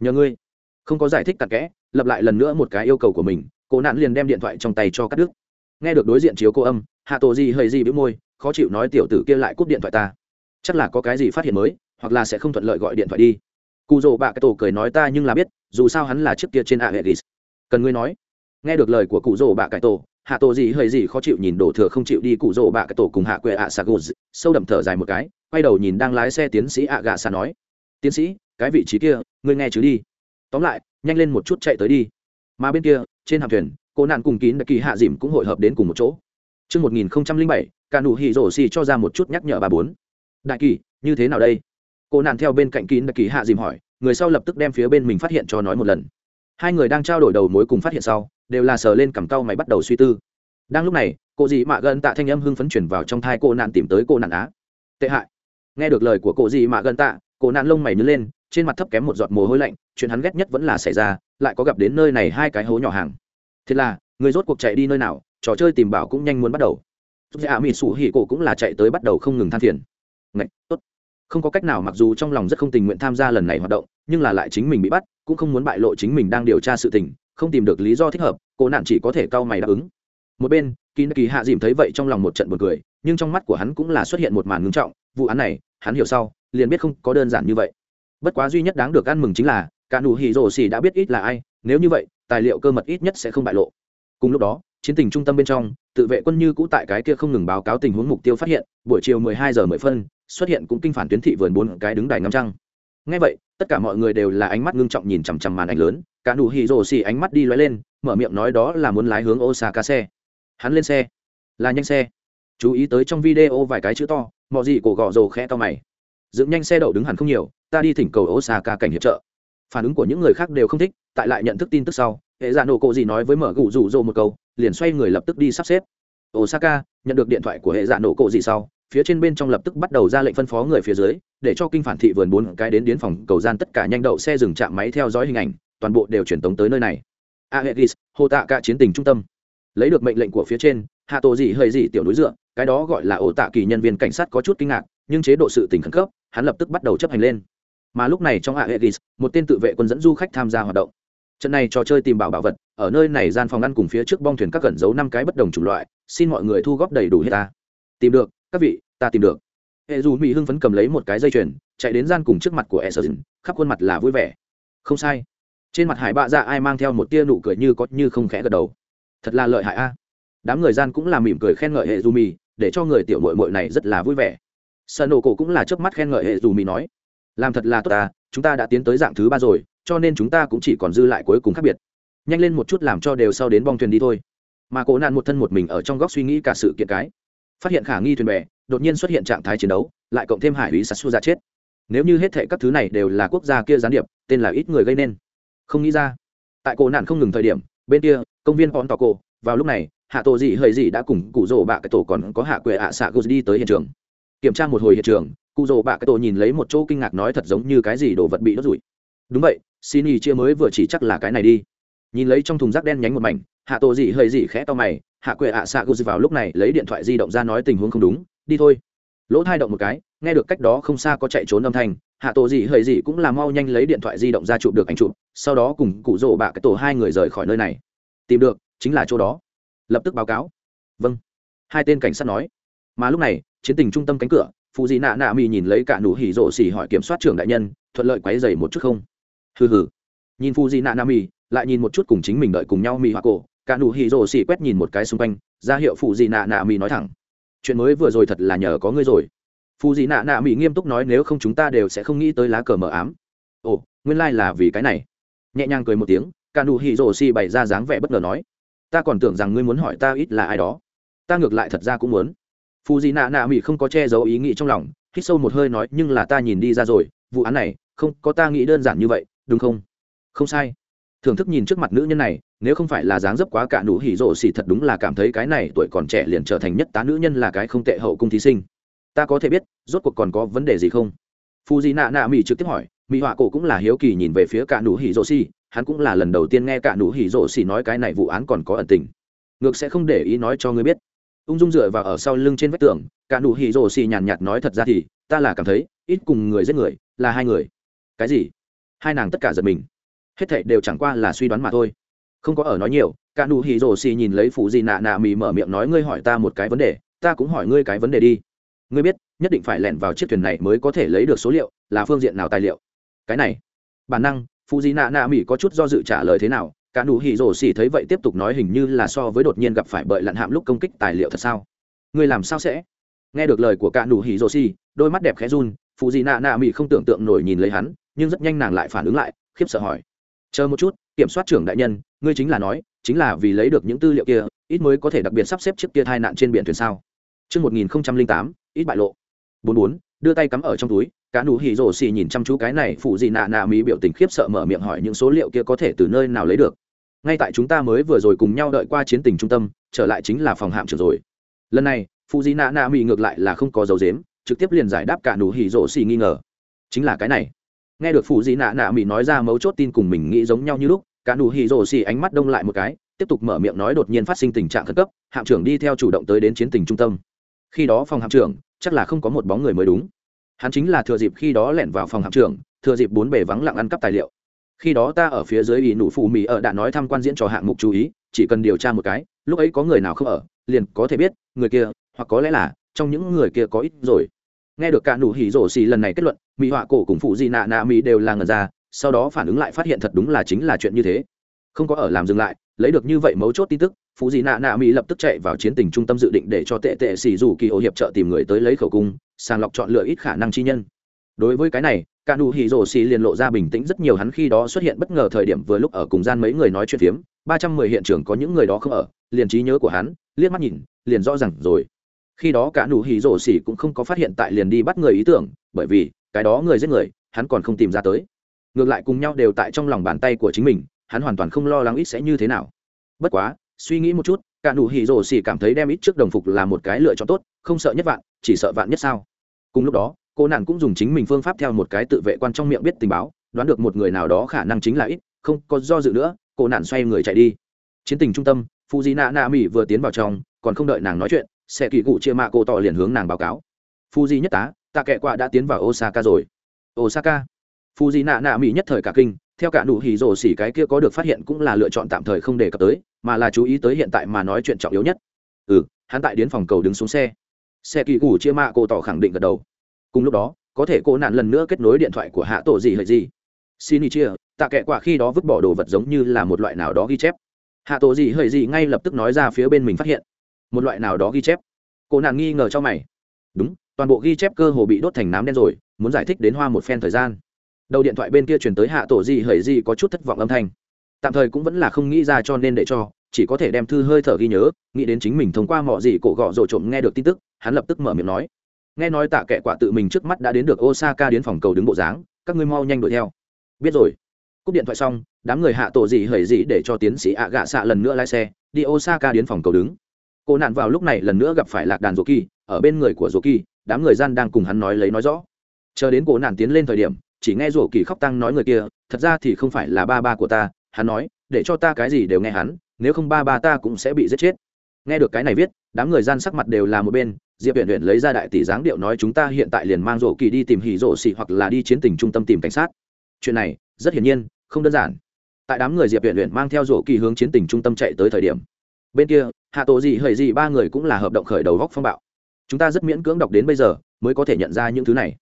Nhờ ngươi. Không có giải thích tạc kẽ, lập lại lần nữa một cái yêu cầu của mình, cô nạn liền đem điện thoại trong tay cho cắt đứt. Nghe được đối diện chiếu cô âm, hạ tổ gì hời gì bĩu môi, khó chịu nói tiểu tử kia lại cúp điện thoại ta. Chắc là có cái gì phát hiện mới, hoặc là sẽ không thuận lợi gọi điện thoại đi. Cụ dồ bạ cái tổ cười nói ta nhưng là biết, dù sao hắn là trước kia trên a hệ ghis cần ngươi nói nghe được lời của cụ rồ bạ cải tổ hạ tổ gì hơi gì khó chịu nhìn đổ thừa không chịu đi cụ rồ bạ cải tổ cùng hạ quệ ạ sago sâu đậm thở dài một cái quay đầu nhìn đang lái xe tiến sĩ ạ gà xa nói tiến sĩ cái vị trí kia ngươi nghe chứ đi tóm lại nhanh lên một chút chạy tới đi mà bên kia trên hạm thuyền cô nạn cùng kín đặc kỳ hạ dìm cũng hội hợp đến cùng một chỗ Trước 1007, cả nụ hỉ rổ xì cho ra một chút nhắc nhở bà bốn. Đại kỳ, như thế nào đây? Cô nạn theo bên cạnh kín đặc kỳ hạ dìm hỏi, người sau lập tức đem phía bên mình phát hiện cho nói một lần hai người đang trao đổi đầu mối cùng phát hiện sau, đều là sờ lên cằm cau mày bắt đầu suy tư. Đang lúc này, cô dì mạ gần tạ thanh âm hưng phấn chuyển vào trong thai cô nạn tìm tới cô nạn á. Tệ hại. Nghe được lời của cô dì mạ gần tạ, cô nạn lông mày nhớ lên, trên mặt thấp kém một giọt mồ hôi lạnh, chuyện hắn ghét nhất vẫn là xảy ra, lại có gặp đến nơi này hai cái hố nhỏ hàng. Thế là, người rốt cuộc chạy đi nơi nào, trò chơi tìm bảo cũng nhanh muốn bắt đầu. Dạ mỹ sủ hỉ cổ cũng là chạy tới bắt đầu không ngừng than phiền. Ngạch, tốt không có cách nào mặc dù trong lòng rất không tình nguyện tham gia lần này hoạt động, nhưng là lại chính mình bị bắt, cũng không muốn bại lộ chính mình đang điều tra sự tình, không tìm được lý do thích hợp, cô nạn chỉ có thể cau mày đáp ứng. Một bên kỳ kỳ hạ dìm thấy vậy trong lòng một trận buồn cười, nhưng trong mắt của hắn cũng là xuất hiện một màn ngưng trọng, vụ án này, hắn hiểu sau, liền biết không có đơn giản như vậy. Bất quá duy nhất đáng được ăn mừng chính là, cả nụ hỉ rồ xỉ đã biết ít là ai, nếu như vậy, tài liệu cơ mật ít nhất sẽ không bại lộ. Cùng lúc đó, chiến tình trung tâm bên trong, tự vệ quân như cũ tại cái kia không ngừng báo cáo tình huống mục tiêu phát hiện, buổi chiều 12 giờ 10 phân xuất hiện cũng kinh phản tuyến thị vườn bốn cái đứng đài ngắm trăng. Ngay vậy, tất cả mọi người đều là ánh mắt ngưng trọng nhìn chằm chằm màn ảnh lớn, cả nụ hì rồ xì ánh mắt đi lóe lên, mở miệng nói đó là muốn lái hướng osaka xe. Hắn lên xe. Là nhanh xe. Chú ý tới trong video vài cái chữ to mọi gì cổ gò rồ khẽ to mày. Dựng nhanh xe đậu đứng hẳn không nhiều, ta đi thỉnh cầu osaka cảnh hiệp trợ. Phản ứng của những người khác đều không thích, tại lại nhận thức tin tức sau, hệ giả nổ cộ gì nói với mở gù rủ rồ một câu, liền xoay người lập tức đi sắp xếp. Osaka, nhận được điện thoại của hệ giả nổ cộ gì sau phía trên bên trong lập tức bắt đầu ra lệnh phân phó người phía dưới, để cho kinh phản thị vườn bốn cái đến điến phòng cầu gian tất cả nhanh đậu xe dừng chạm máy theo dõi hình ảnh, toàn bộ đều chuyển tống tới nơi này. Aegis hồ tạ cả chiến tình trung tâm. Lấy được mệnh lệnh của phía trên hạ tổ gì hơi gì tiểu núi dựa, cái đó gọi là ổ tạ kỳ nhân viên cảnh sát có chút kinh ngạc, nhưng chế độ sự tình khẩn cấp, hắn lập tức bắt đầu chấp hành lên. Mà lúc này trong aegis, một tên tự vệ quân dẫn du khách tham gia hoạt động. Trận này trò chơi tìm bảo bảo vật, ở nơi này gian phòng ăn cùng phía trước bong thuyền các cẩn giấu năm cái bất đồng chủng loại, xin mọi người thu góp đầy đủ hết ta. Tìm được các vị, ta tìm được. Hệ dù mỹ hưng phấn cầm lấy một cái dây chuyền, chạy đến gian cùng trước mặt của e sơ dừng khắp khuôn mặt là vui vẻ. Không sai. Trên mặt hải bạ dạ ai mang theo một tia nụ cười như có như không khẽ gật đầu. Thật là lợi hại a. Đám người gian cũng là mỉm cười khen ngợi hệ dù mì để cho người tiểu mội mội này rất là vui vẻ. Sợ nổ cổ cũng là chớp mắt khen ngợi hệ dù mì nói, làm thật là tốt ta, chúng ta đã tiến tới dạng thứ ba rồi, cho nên chúng ta cũng chỉ còn dư lại cuối cùng khác biệt. Nhanh lên một chút làm cho đều sau đến bong thuyền đi thôi. Mà cổ nạn một thân một mình ở trong góc suy nghĩ cả sự kiện cái phát hiện khả nghi thuyền bè, đột nhiên xuất hiện trạng thái chiến đấu, lại cộng thêm hải ủy sạt ra chết. Nếu như hết thệ các thứ này đều là quốc gia kia gián điệp, tên là ít người gây nên. Không nghĩ ra. Tại cổ nạn không ngừng thời điểm, bên kia, công viên hòn tỏ cổ vào lúc này, hạ tổ dị hơi dị đã cùng cụ rỗ bạ cái tổ còn có hạ quệ ạ à xạ gô đi tới hiện trường. Kiểm tra một hồi hiện trường, cụ rỗ bạ cái tổ nhìn lấy một chỗ kinh ngạc nói thật giống như cái gì đồ vật bị đốt rủi đúng vậy, xin ý chia mới vừa chỉ chắc là cái này đi. Nhìn lấy trong thùng rác đen nhánh một mảnh, hạ tổ dị hơi dị khẽ to mày hạ quệ ạ xạ gus vào lúc này lấy điện thoại di động ra nói tình huống không đúng, đi thôi. Lỗ thai động một cái, nghe được cách đó không xa có chạy trốn âm thanh, hạ tổ gì hơi gì cũng là mau nhanh lấy điện thoại di động ra chụp được ảnh chụp, sau đó cùng cụ rộ bạ cái tổ hai người rời khỏi nơi này. Tìm được, chính là chỗ đó. Lập tức báo cáo. Vâng. Hai tên cảnh sát nói. Mà lúc này, chiến tình trung tâm cánh cửa phụ dị nạ nạ mì nhìn lấy cả nụ hỉ rộ xỉ hỏi kiểm soát trưởng đại nhân, thuận lợi quấy dày một chút không? Hừ hừ. Nhìn phụ dị nạ nạ mì, lại nhìn một chút cùng chính mình đợi cùng nhau mì hoa cổ cả nụ hỉ rồ xỉ quét nhìn một cái xung quanh, ra hiệu phụ dị nạ nạ mỹ nói thẳng, chuyện mới vừa rồi thật là nhờ có ngươi rồi. Phụ dị nạ nạ mỹ nghiêm túc nói, nếu không chúng ta đều sẽ không nghĩ tới lá cờ mờ ám. Ồ, nguyên lai、like、là vì cái này. Nhẹ nhàng cười một tiếng, cả nụ hỉ rồ xỉ bày ra dáng vẻ bất ngờ nói, ta còn tưởng rằng ngươi muốn hỏi ta ít là ai đó. Ta ngược lại thật ra cũng muốn. Phụ dị nạ nạ mỹ không có che giấu ý nghĩ trong lòng, hít sâu một hơi nói, nhưng là ta nhìn đi ra rồi, vụ án này, không có ta nghĩ đơn giản như vậy, đúng không? Không sai thưởng thức nhìn trước mặt nữ nhân này, nếu không phải là dáng dấp quá cả nụ hỉ rộ xỉ thật đúng là cảm thấy cái này tuổi còn trẻ liền trở thành nhất tá nữ nhân là cái không tệ hậu cung thí sinh. Ta có thể biết, rốt cuộc còn có vấn đề gì không? Phù Di nạ nạ mỹ trực tiếp hỏi mỹ họa cổ cũng là hiếu kỳ nhìn về phía cả nụ hỉ rộ xỉ, hắn cũng là lần đầu tiên nghe cả nụ hỉ rộ xỉ nói cái này vụ án còn có ẩn tình. Ngược sẽ không để ý nói cho ngươi biết. Ung dung dựa vào ở sau lưng trên vách tường, cả nụ hỉ rộ xỉ nhàn nhạt nói thật ra thì, ta là cảm thấy, ít cùng người giết người, là hai người. Cái gì? Hai nàng tất cả giật mình hết thảy đều chẳng qua là suy đoán mà thôi. Không có ở nói nhiều, cả nụ hỉ rổ xì nhìn lấy phụ gì nạ nạ mì mở miệng nói ngươi hỏi ta một cái vấn đề, ta cũng hỏi ngươi cái vấn đề đi. Ngươi biết, nhất định phải lẻn vào chiếc thuyền này mới có thể lấy được số liệu, là phương diện nào tài liệu? Cái này, bản năng phụ gì nạ nạ mỉ có chút do dự trả lời thế nào, cả nụ hỉ rổ xì thấy vậy tiếp tục nói hình như là so với đột nhiên gặp phải bợi lặn hạm lúc công kích tài liệu thật sao? Ngươi làm sao sẽ? Nghe được lời của cả nụ hỉ rổ xì, đôi mắt đẹp khẽ run phụ gì nạ nạ mỉ không tưởng tượng nổi nhìn lấy hắn, nhưng rất nhanh nàng lại phản ứng lại, khiếp sợ hỏi chờ một chút kiểm soát trưởng đại nhân ngươi chính là nói chính là vì lấy được những tư liệu kia ít mới có thể đặc biệt sắp xếp chiếc kia tai nạn trên biển thuyền sao? Trước 1008, ít bại lộ. 44, đưa tay cắm ở trong túi cá nụ hỉ rổ xì nhìn chăm chú cái này phụ gì nạ nạ mỹ biểu tình khiếp sợ mở miệng hỏi những số liệu kia có thể từ nơi nào lấy được. Ngay tại chúng ta mới vừa rồi cùng nhau đợi qua chiến tình trung tâm trở lại chính là phòng hạm trưởng rồi. Lần này phụ gì nạ nạ mỹ ngược lại là không có dấu dếm trực tiếp liền giải đáp cả nụ hỉ rổ xì nghi ngờ. Chính là cái này nghe được phụ dị nạ nạ mỹ nói ra mấu chốt tin cùng mình nghĩ giống nhau như lúc, cả nụ hỉ rổ xì ánh mắt đông lại một cái, tiếp tục mở miệng nói đột nhiên phát sinh tình trạng khẩn cấp, hạm trưởng đi theo chủ động tới đến chiến tình trung tâm. Khi đó phòng hạm trưởng, chắc là không có một bóng người mới đúng. Hắn chính là thừa dịp khi đó lẻn vào phòng hạm trưởng, thừa dịp bốn bề vắng lặng ăn cắp tài liệu. Khi đó ta ở phía dưới ý nụ phụ mỹ ở đã nói tham quan diễn trò hạng mục chú ý, chỉ cần điều tra một cái, lúc ấy có người nào không ở, liền có thể biết, người kia, hoặc có lẽ là, trong những người kia có ít rồi. Nghe được cả nụ hỉ rổ xì lần này kết luận mỹ họa cổ cùng phụ di nạ nạ mỹ đều là ngần ra, sau đó phản ứng lại phát hiện thật đúng là chính là chuyện như thế. Không có ở làm dừng lại, lấy được như vậy mấu chốt tin tức, phụ di nạ nạ mỹ lập tức chạy vào chiến tình trung tâm dự định để cho tệ tệ xì dù kỳ ô hiệp trợ tìm người tới lấy khẩu cung, sàng lọc chọn lựa ít khả năng chi nhân. Đối với cái này cả nụ hỉ rổ xì liền lộ ra bình tĩnh rất nhiều hắn khi đó xuất hiện bất ngờ thời điểm vừa lúc ở cùng gian mấy người nói chuyện phiếm, ba trăm mười hiện trường có những người đó không ở, liền trí nhớ của hắn, liếc mắt nhìn, liền rõ ràng rồi. Khi đó cả nụ hỉ rổ xì cũng không có phát hiện tại liền đi bắt người ý tưởng, bởi vì cái đó người giết người, hắn còn không tìm ra tới. Ngược lại cùng nhau đều tại trong lòng bàn tay của chính mình, hắn hoàn toàn không lo lắng ít sẽ như thế nào. Bất quá, suy nghĩ một chút, cả nụ hỉ rồ xỉ cảm thấy đem ít trước đồng phục là một cái lựa chọn tốt, không sợ nhất vạn, chỉ sợ vạn nhất sao. Cùng lúc đó, cô nạn cũng dùng chính mình phương pháp theo một cái tự vệ quan trong miệng biết tình báo, đoán được một người nào đó khả năng chính là ít, không có do dự nữa, cô nạn xoay người chạy đi. Chiến tình trung tâm phụ di nạ nạ mỹ vừa tiến vào trong, còn không đợi nàng nói chuyện sẽ kỳ cụ chia mạ cô tỏ liền hướng nàng báo cáo. Phu di nhất tá tạ kệ quả đã tiến vào osaka rồi. Osaka? Phù dị nạ nạ mỹ nhất thời cả kinh, theo cả nụ hỉ rổ xỉ cái kia có được phát hiện cũng là lựa chọn tạm thời không đề cập tới, mà là chú ý tới hiện tại mà nói chuyện trọng yếu nhất. Ừ hắn tại đến phòng cầu đứng xuống xe. Xe kỳ củ chia mạ cô tỏ khẳng định gật đầu. Cùng lúc đó, có thể cô nạn lần nữa kết nối điện thoại của hạ tổ gì hệ gì xin ý chia, tạ kệ quả khi đó vứt bỏ đồ vật giống như là một loại nào đó ghi chép. Hạ tổ gì hệ gì ngay lập tức nói ra phía bên mình phát hiện. Một loại nào đó ghi chép. Cô nạn nghi ngờ cho mày. Đúng toàn bộ ghi chép cơ hồ bị đốt thành nám đen rồi, muốn giải thích đến hoa một phen thời gian. Đầu điện thoại bên kia chuyển tới hạ tổ gì hởi gì có chút thất vọng âm thanh. Tạm thời cũng vẫn là không nghĩ ra cho nên để cho, chỉ có thể đem thư hơi thở ghi nhớ, nghĩ đến chính mình thông qua mọi gì cổ gọ rổ trộm nghe được tin tức, hắn lập tức mở miệng nói. Nghe nói tạ kệ quả tự mình trước mắt đã đến được osaka đến phòng cầu đứng bộ dáng, các ngươi mau nhanh đuổi theo. Biết rồi. Cúp điện thoại xong, đám người hạ tổ gì hởi gì để cho tiến sĩ ạ gạ xạ lần nữa lái xe, đi osaka đến phòng cầu đứng. Cô nạn vào lúc này lần nữa gặp phải lạc đàn rô kỳ ở bên người của rô kỳ đám người gian đang cùng hắn nói lấy nói rõ. Chờ đến cổ nạn tiến lên thời điểm, chỉ nghe rổ kỳ khóc tăng nói người kia, thật ra thì không phải là ba ba của ta, hắn nói, để cho ta cái gì đều nghe hắn, nếu không ba ba ta cũng sẽ bị giết chết. Nghe được cái này viết, đám người gian sắc mặt đều là một bên, diệp huyện huyện lấy ra đại tỷ giáng điệu nói chúng ta hiện tại liền mang rổ kỳ đi tìm hỉ rổ xị hoặc là đi chiến tình trung tâm tìm cảnh sát. Chuyện này, rất hiển nhiên, không đơn giản. Tại đám người diệp huyện huyện mang theo rổ kỳ hướng chiến tình trung tâm chạy tới thời điểm. Bên kia, hạ tổ gì hời gì ba người cũng là hợp động khởi đầu góc phong bạo chúng ta rất miễn cưỡng đọc đến bây giờ, mới có thể nhận ra những thứ này.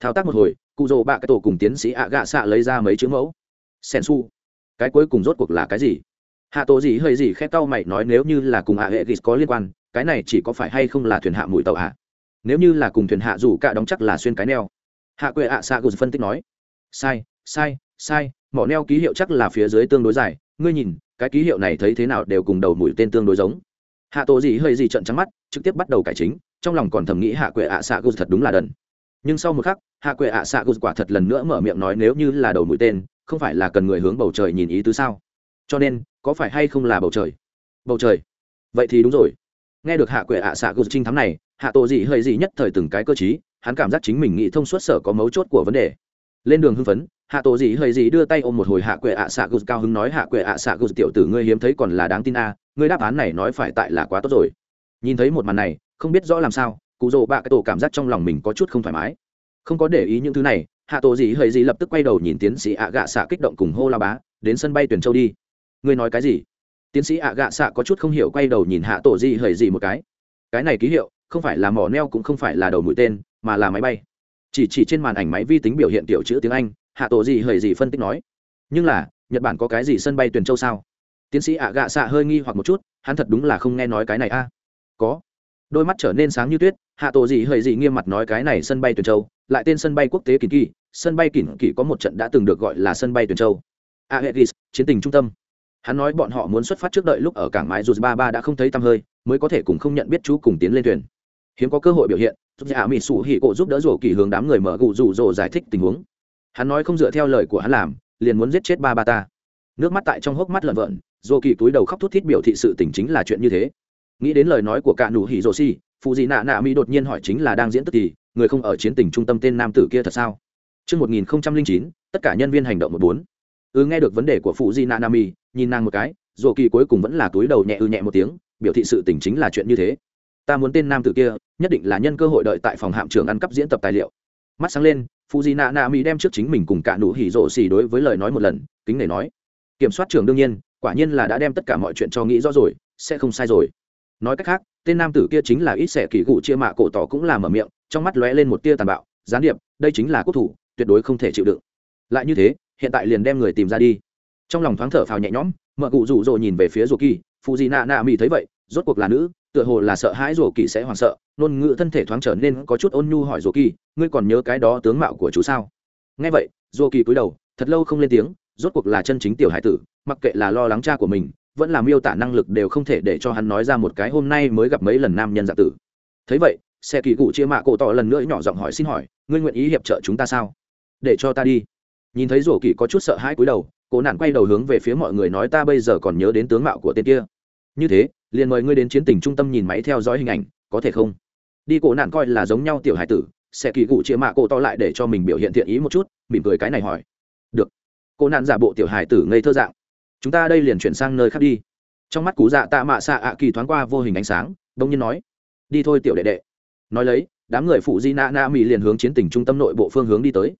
Thao tác một hồi cụ rồ bạ cái tổ cùng tiến sĩ ạ gạ xạ lấy ra mấy chữ mẫu. Sen su cái cuối cùng rốt cuộc là cái gì? Hạ tổ gì hơi gì khét tao mày nói nếu như là cùng ạ hệ ghis có liên quan, cái này chỉ có phải hay không là thuyền hạ mũi tàu ạ. nếu như là cùng thuyền hạ dù cả đóng chắc là xuyên cái neo. Hạ quệ ạ xạ gù phân tích nói. Sai sai sai, mỏ neo ký hiệu chắc là phía dưới tương đối dài. Ngươi nhìn, cái ký hiệu này thấy thế nào đều cùng đầu mũi tên tương đối giống. Hạ tổ gì hơi gì trận trắng mắt, trực tiếp bắt đầu cải chính trong lòng còn thầm nghĩ hạ quệ ạ xạ gus thật đúng là đần. Nhưng sau một khắc, hạ quệ ạ xạ gus quả thật lần nữa mở miệng nói nếu như là đầu mũi tên, không phải là cần người hướng bầu trời nhìn ý tứ sao? Cho nên, có phải hay không là bầu trời? Bầu trời. Vậy thì đúng rồi. Nghe được hạ quệ ạ xạ gus trinh thám này, hạ tổ dị hơi dị nhất thời từng cái cơ chí hắn cảm giác chính mình nghĩ thông suốt sở có mấu chốt của vấn đề. Lên đường hưng phấn, hạ tổ dị hơi dị đưa tay ôm một hồi hạ quệ ạ xạ gus cao hứng nói, hạ quệ ạ xạ gus tiểu tử ngươi hiếm thấy còn là đáng tin a, ngươi đáp án này nói phải tại là quá tốt rồi. Nhìn thấy một màn này không biết rõ làm sao, cụ rồ bạ cái tổ cảm giác trong lòng mình có chút không thoải mái. Không có để ý những thứ này, hạ tổ gì hơi gì lập tức quay đầu nhìn tiến sĩ ạ gạ xạ kích động cùng hô la bá, đến sân bay tuyển châu đi. Ngươi nói cái gì? Tiến sĩ ạ gạ xạ có chút không hiểu quay đầu nhìn hạ tổ gì hơi gì một cái. Cái này ký hiệu, không phải là mỏ neo cũng không phải là đầu mũi tên, mà là máy bay. Chỉ chỉ trên màn ảnh máy vi tính biểu hiện tiểu chữ tiếng anh, hạ tổ gì hơi gì phân tích nói. Nhưng là, nhật bản có cái gì sân bay tuyển châu sao? Tiến sĩ ạ gạ xạ hơi nghi hoặc một chút, hắn thật đúng là không nghe nói cái này a. Có đôi mắt trở nên sáng như tuyết, hạ tổ dị hơi dị nghiêm mặt nói cái này sân bay tuyền châu, lại tên sân bay quốc tế kỳ kỳ sân bay kỳ kỳ có một trận đã từng được gọi là sân bay tuyền châu. Aegis, chiến tình trung tâm. Hắn nói bọn họ muốn xuất phát trước đợi lúc ở cảng mái dù ba ba đã không thấy tăm hơi, mới có thể cùng không nhận biết chú cùng tiến lên thuyền. Hiếm có cơ hội biểu hiện, giúp dạ mỹ sụ hỉ cộ giúp đỡ rổ kỳ hướng đám người mở gù rủ rồ giải thích tình huống. Hắn nói không dựa theo lời của hắn làm, liền muốn giết chết ba ba ta. Nước mắt tại trong hốc mắt lợn vợn rổ kỳ túi đầu khóc thút thít biểu thị sự tình chính là chuyện như thế nghĩ đến lời nói của cả nụ hỉ rồ xì phụ dị nạ nạ mỹ đột nhiên hỏi chính là đang diễn tức thì người không ở chiến tình trung tâm tên nam tử kia thật sao? Trước 1009, tất cả nhân viên hành động một bốn. Ư ừ, nghe được vấn đề của phụ di nanami nhìn nàng một cái dù kỳ cuối cùng vẫn là túi đầu nhẹ ư nhẹ một tiếng biểu thị sự tình chính là chuyện như thế. Ta muốn tên nam tử kia nhất định là nhân cơ hội đợi tại phòng hạm trường ăn cắp diễn tập tài liệu. Mắt sáng lên phụ di nanami đem trước chính mình cùng cả nụ hỉ rộ xì đối với lời nói một lần kính nể nói. Kiểm soát trường đương nhiên quả nhiên là đã đem tất cả mọi chuyện cho nghĩ rõ rồi sẽ không sai rồi nói cách khác, tên nam tử kia chính là ít xẻ kỳ cụ chia mạ cổ tỏ cũng là mở miệng, trong mắt lóe lên một tia tàn bạo, gián điệp, đây chính là quốc thủ, tuyệt đối không thể chịu đựng. Lại như thế, hiện tại liền đem người tìm ra đi. Trong lòng thoáng thở phào nhẹ nhõm, mợ cụ rủ rỗ nhìn về phía rồ kỳ phụ dị nạ nạ mỹ thấy vậy, rốt cuộc là nữ, tựa hồ là sợ hãi rồ kỳ sẽ hoảng sợ nôn ngự thân thể thoáng trở nên có chút ôn nhu hỏi rồ kỳ, ngươi còn nhớ cái đó tướng mạo của chú sao? Nghe vậy rồ kỳ cúi đầu, thật lâu không lên tiếng, rốt cuộc là chân chính tiểu hải tử, mặc kệ là lo lắng cha của mình vẫn là miêu tả năng lực đều không thể để cho hắn nói ra một cái hôm nay mới gặp mấy lần nam nhân dạng tử. Thấy vậy, xe kỳ cụ chia mạ cổ tỏ lần nữa nhỏ giọng hỏi xin hỏi, ngươi nguyện ý hiệp trợ chúng ta sao? Để cho ta đi. Nhìn thấy rổ kỳ có chút sợ hãi cúi đầu, cổ nạn quay đầu hướng về phía mọi người nói, ta bây giờ còn nhớ đến tướng mạo của tên kia. Như thế, liền mời ngươi đến chiến tình trung tâm nhìn máy theo dõi hình ảnh, có thể không? Đi cổ nạn coi là giống nhau tiểu hải tử, xe kỳ cụ chia mạ cổ to lại để cho mình biểu hiện thiện ý một chút, mỉm cười cái này hỏi. Được. Cô nạn giả bộ tiểu hải tử ngây thơ dạng chúng ta đây liền chuyển sang nơi khác đi. Trong mắt cú dạ tạ mạ xạ ạ kỳ thoáng qua vô hình ánh sáng đông nhiên nói, đi thôi tiểu đệ đệ. Nói lấy, đám người phụ di na na mỹ liền hướng chiến tình trung tâm nội bộ phương hướng đi tới.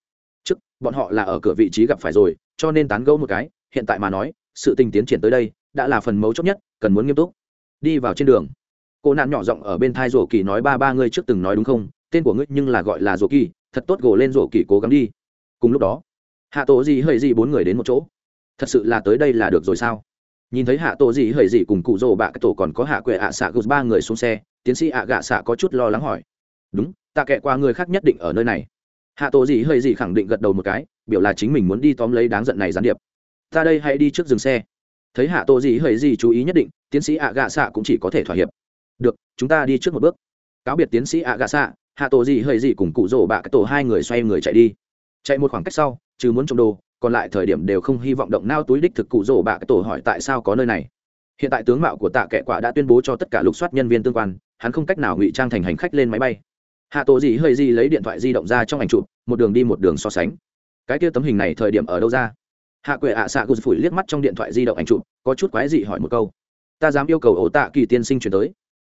Trước, bọn họ là ở cửa vị trí gặp phải rồi, cho nên tán gẫu một cái, hiện tại mà nói, sự tình tiến triển tới đây, đã là phần mấu chốt nhất, cần muốn nghiêm túc. Đi vào trên đường. Cô nạn nhỏ giọng ở bên thai rổ kỳ nói, ba ba ngươi trước từng nói đúng không? Tên của ngươi nhưng là gọi là rổ kỳ, thật tốt gỗ lên rổ kỳ cố gắng đi. Cùng lúc đó, hạ tổ gì hơi gì bốn người đến một chỗ thật sự là tới đây là được rồi sao? Nhìn thấy hạ tổ gì hời gì cùng cụ rồ bạ cái tổ còn có hạ quệ ạ à xạ gục ba người xuống xe, tiến sĩ ạ à gạ xạ có chút lo lắng hỏi. Đúng, ta kệ qua người khác nhất định ở nơi này. Hạ tổ gì hời gì khẳng định gật đầu một cái, biểu là chính mình muốn đi tóm lấy đáng giận này gián điệp. Ta đây hãy đi trước dừng xe. Thấy hạ tổ gì hời gì chú ý nhất định, tiến sĩ ạ à gạ xạ cũng chỉ có thể thỏa hiệp. Được, chúng ta đi trước một bước. Cáo biệt tiến sĩ ạ gạ xạ hạ tổ gì hời gì cùng cụ rồ bạ cái tổ hai người xoay người chạy đi. Chạy một khoảng cách sau chứ muốn trộm đồ còn lại thời điểm đều không hy vọng động nao túi đích thực cụ rổ bạ cái tổ hỏi tại sao có nơi này. Hiện tại tướng mạo của tạ kệ quả đã tuyên bố cho tất cả lục soát nhân viên tương quan, hắn không cách nào ngụy trang thành hành khách lên máy bay. Hạ tổ gì hơi gì lấy điện thoại di động ra trong ảnh chụp, một đường đi một đường so sánh. Cái kia tấm hình này thời điểm ở đâu ra? Hạ quệ ạ xạ gục phủi liếc mắt trong điện thoại di động ảnh chụp, có chút quái gì hỏi một câu. Ta dám yêu cầu ổ tạ kỳ tiên sinh chuyển tới.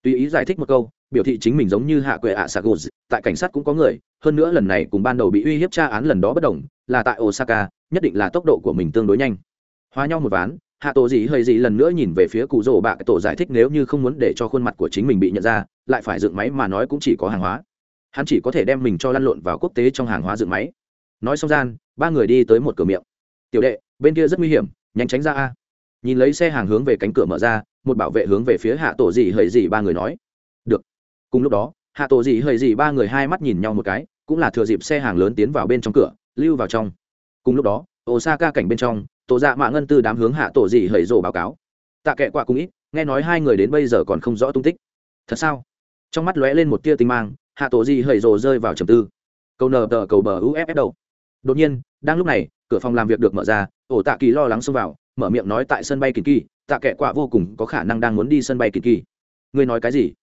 Tùy ý giải thích một câu, biểu thị chính mình giống như hạ quệ ạ xạ gục tại cảnh sát cũng có người hơn nữa lần này cùng ban đầu bị uy hiếp tra án lần đó bất đồng, là tại osaka, nhất định là tốc độ của mình tương đối nhanh. Hóa nhau một ván, hạ tổ gì hơi gì lần nữa nhìn về phía cụ rỗ bạ tổ giải thích nếu như không muốn để cho khuôn mặt của chính mình bị nhận ra, lại phải dựng máy mà nói cũng chỉ có hàng hóa. Hắn chỉ có thể đem mình cho lăn lộn vào quốc tế trong hàng hóa dựng máy. Nói xong gian, ba người đi tới một cửa miệng. Tiểu đệ, bên kia rất nguy hiểm, nhanh tránh ra a. Nhìn lấy xe hàng hướng về cánh cửa mở ra, một bảo vệ hướng về phía hạ tổ gì hơi gì ba người nói. Được. Cùng lúc đó hạ tổ dị hơi dị ba người hai mắt nhìn nhau một cái, cũng là thừa dịp xe hàng lớn tiến vào bên trong cửa, lưu vào trong. Cùng lúc đó, osaka cảnh bên trong, tổ dạ mạ ngân tư đám hướng hạ tổ dị hơi rồ báo cáo. Tạ kệ quạ cũng ít, nghe nói hai người đến bây giờ còn không rõ tung tích. Thật sao? Trong mắt lóe lên một tia tinh mang, hạ tổ dị hơi rồ rơi vào trầm tư. Cầu nờ tờ cầu bờ uff đầu. Đột nhiên, đang lúc này, cửa phòng làm việc được mở ra, ổ tạ kỳ lo lắng xông vào, mở miệng nói tại sân bay kỳ kỳ, tạ kệ quạ vô cùng có khả năng đang muốn đi sân bay kỳ kỳ. Ngươi nói cái gì?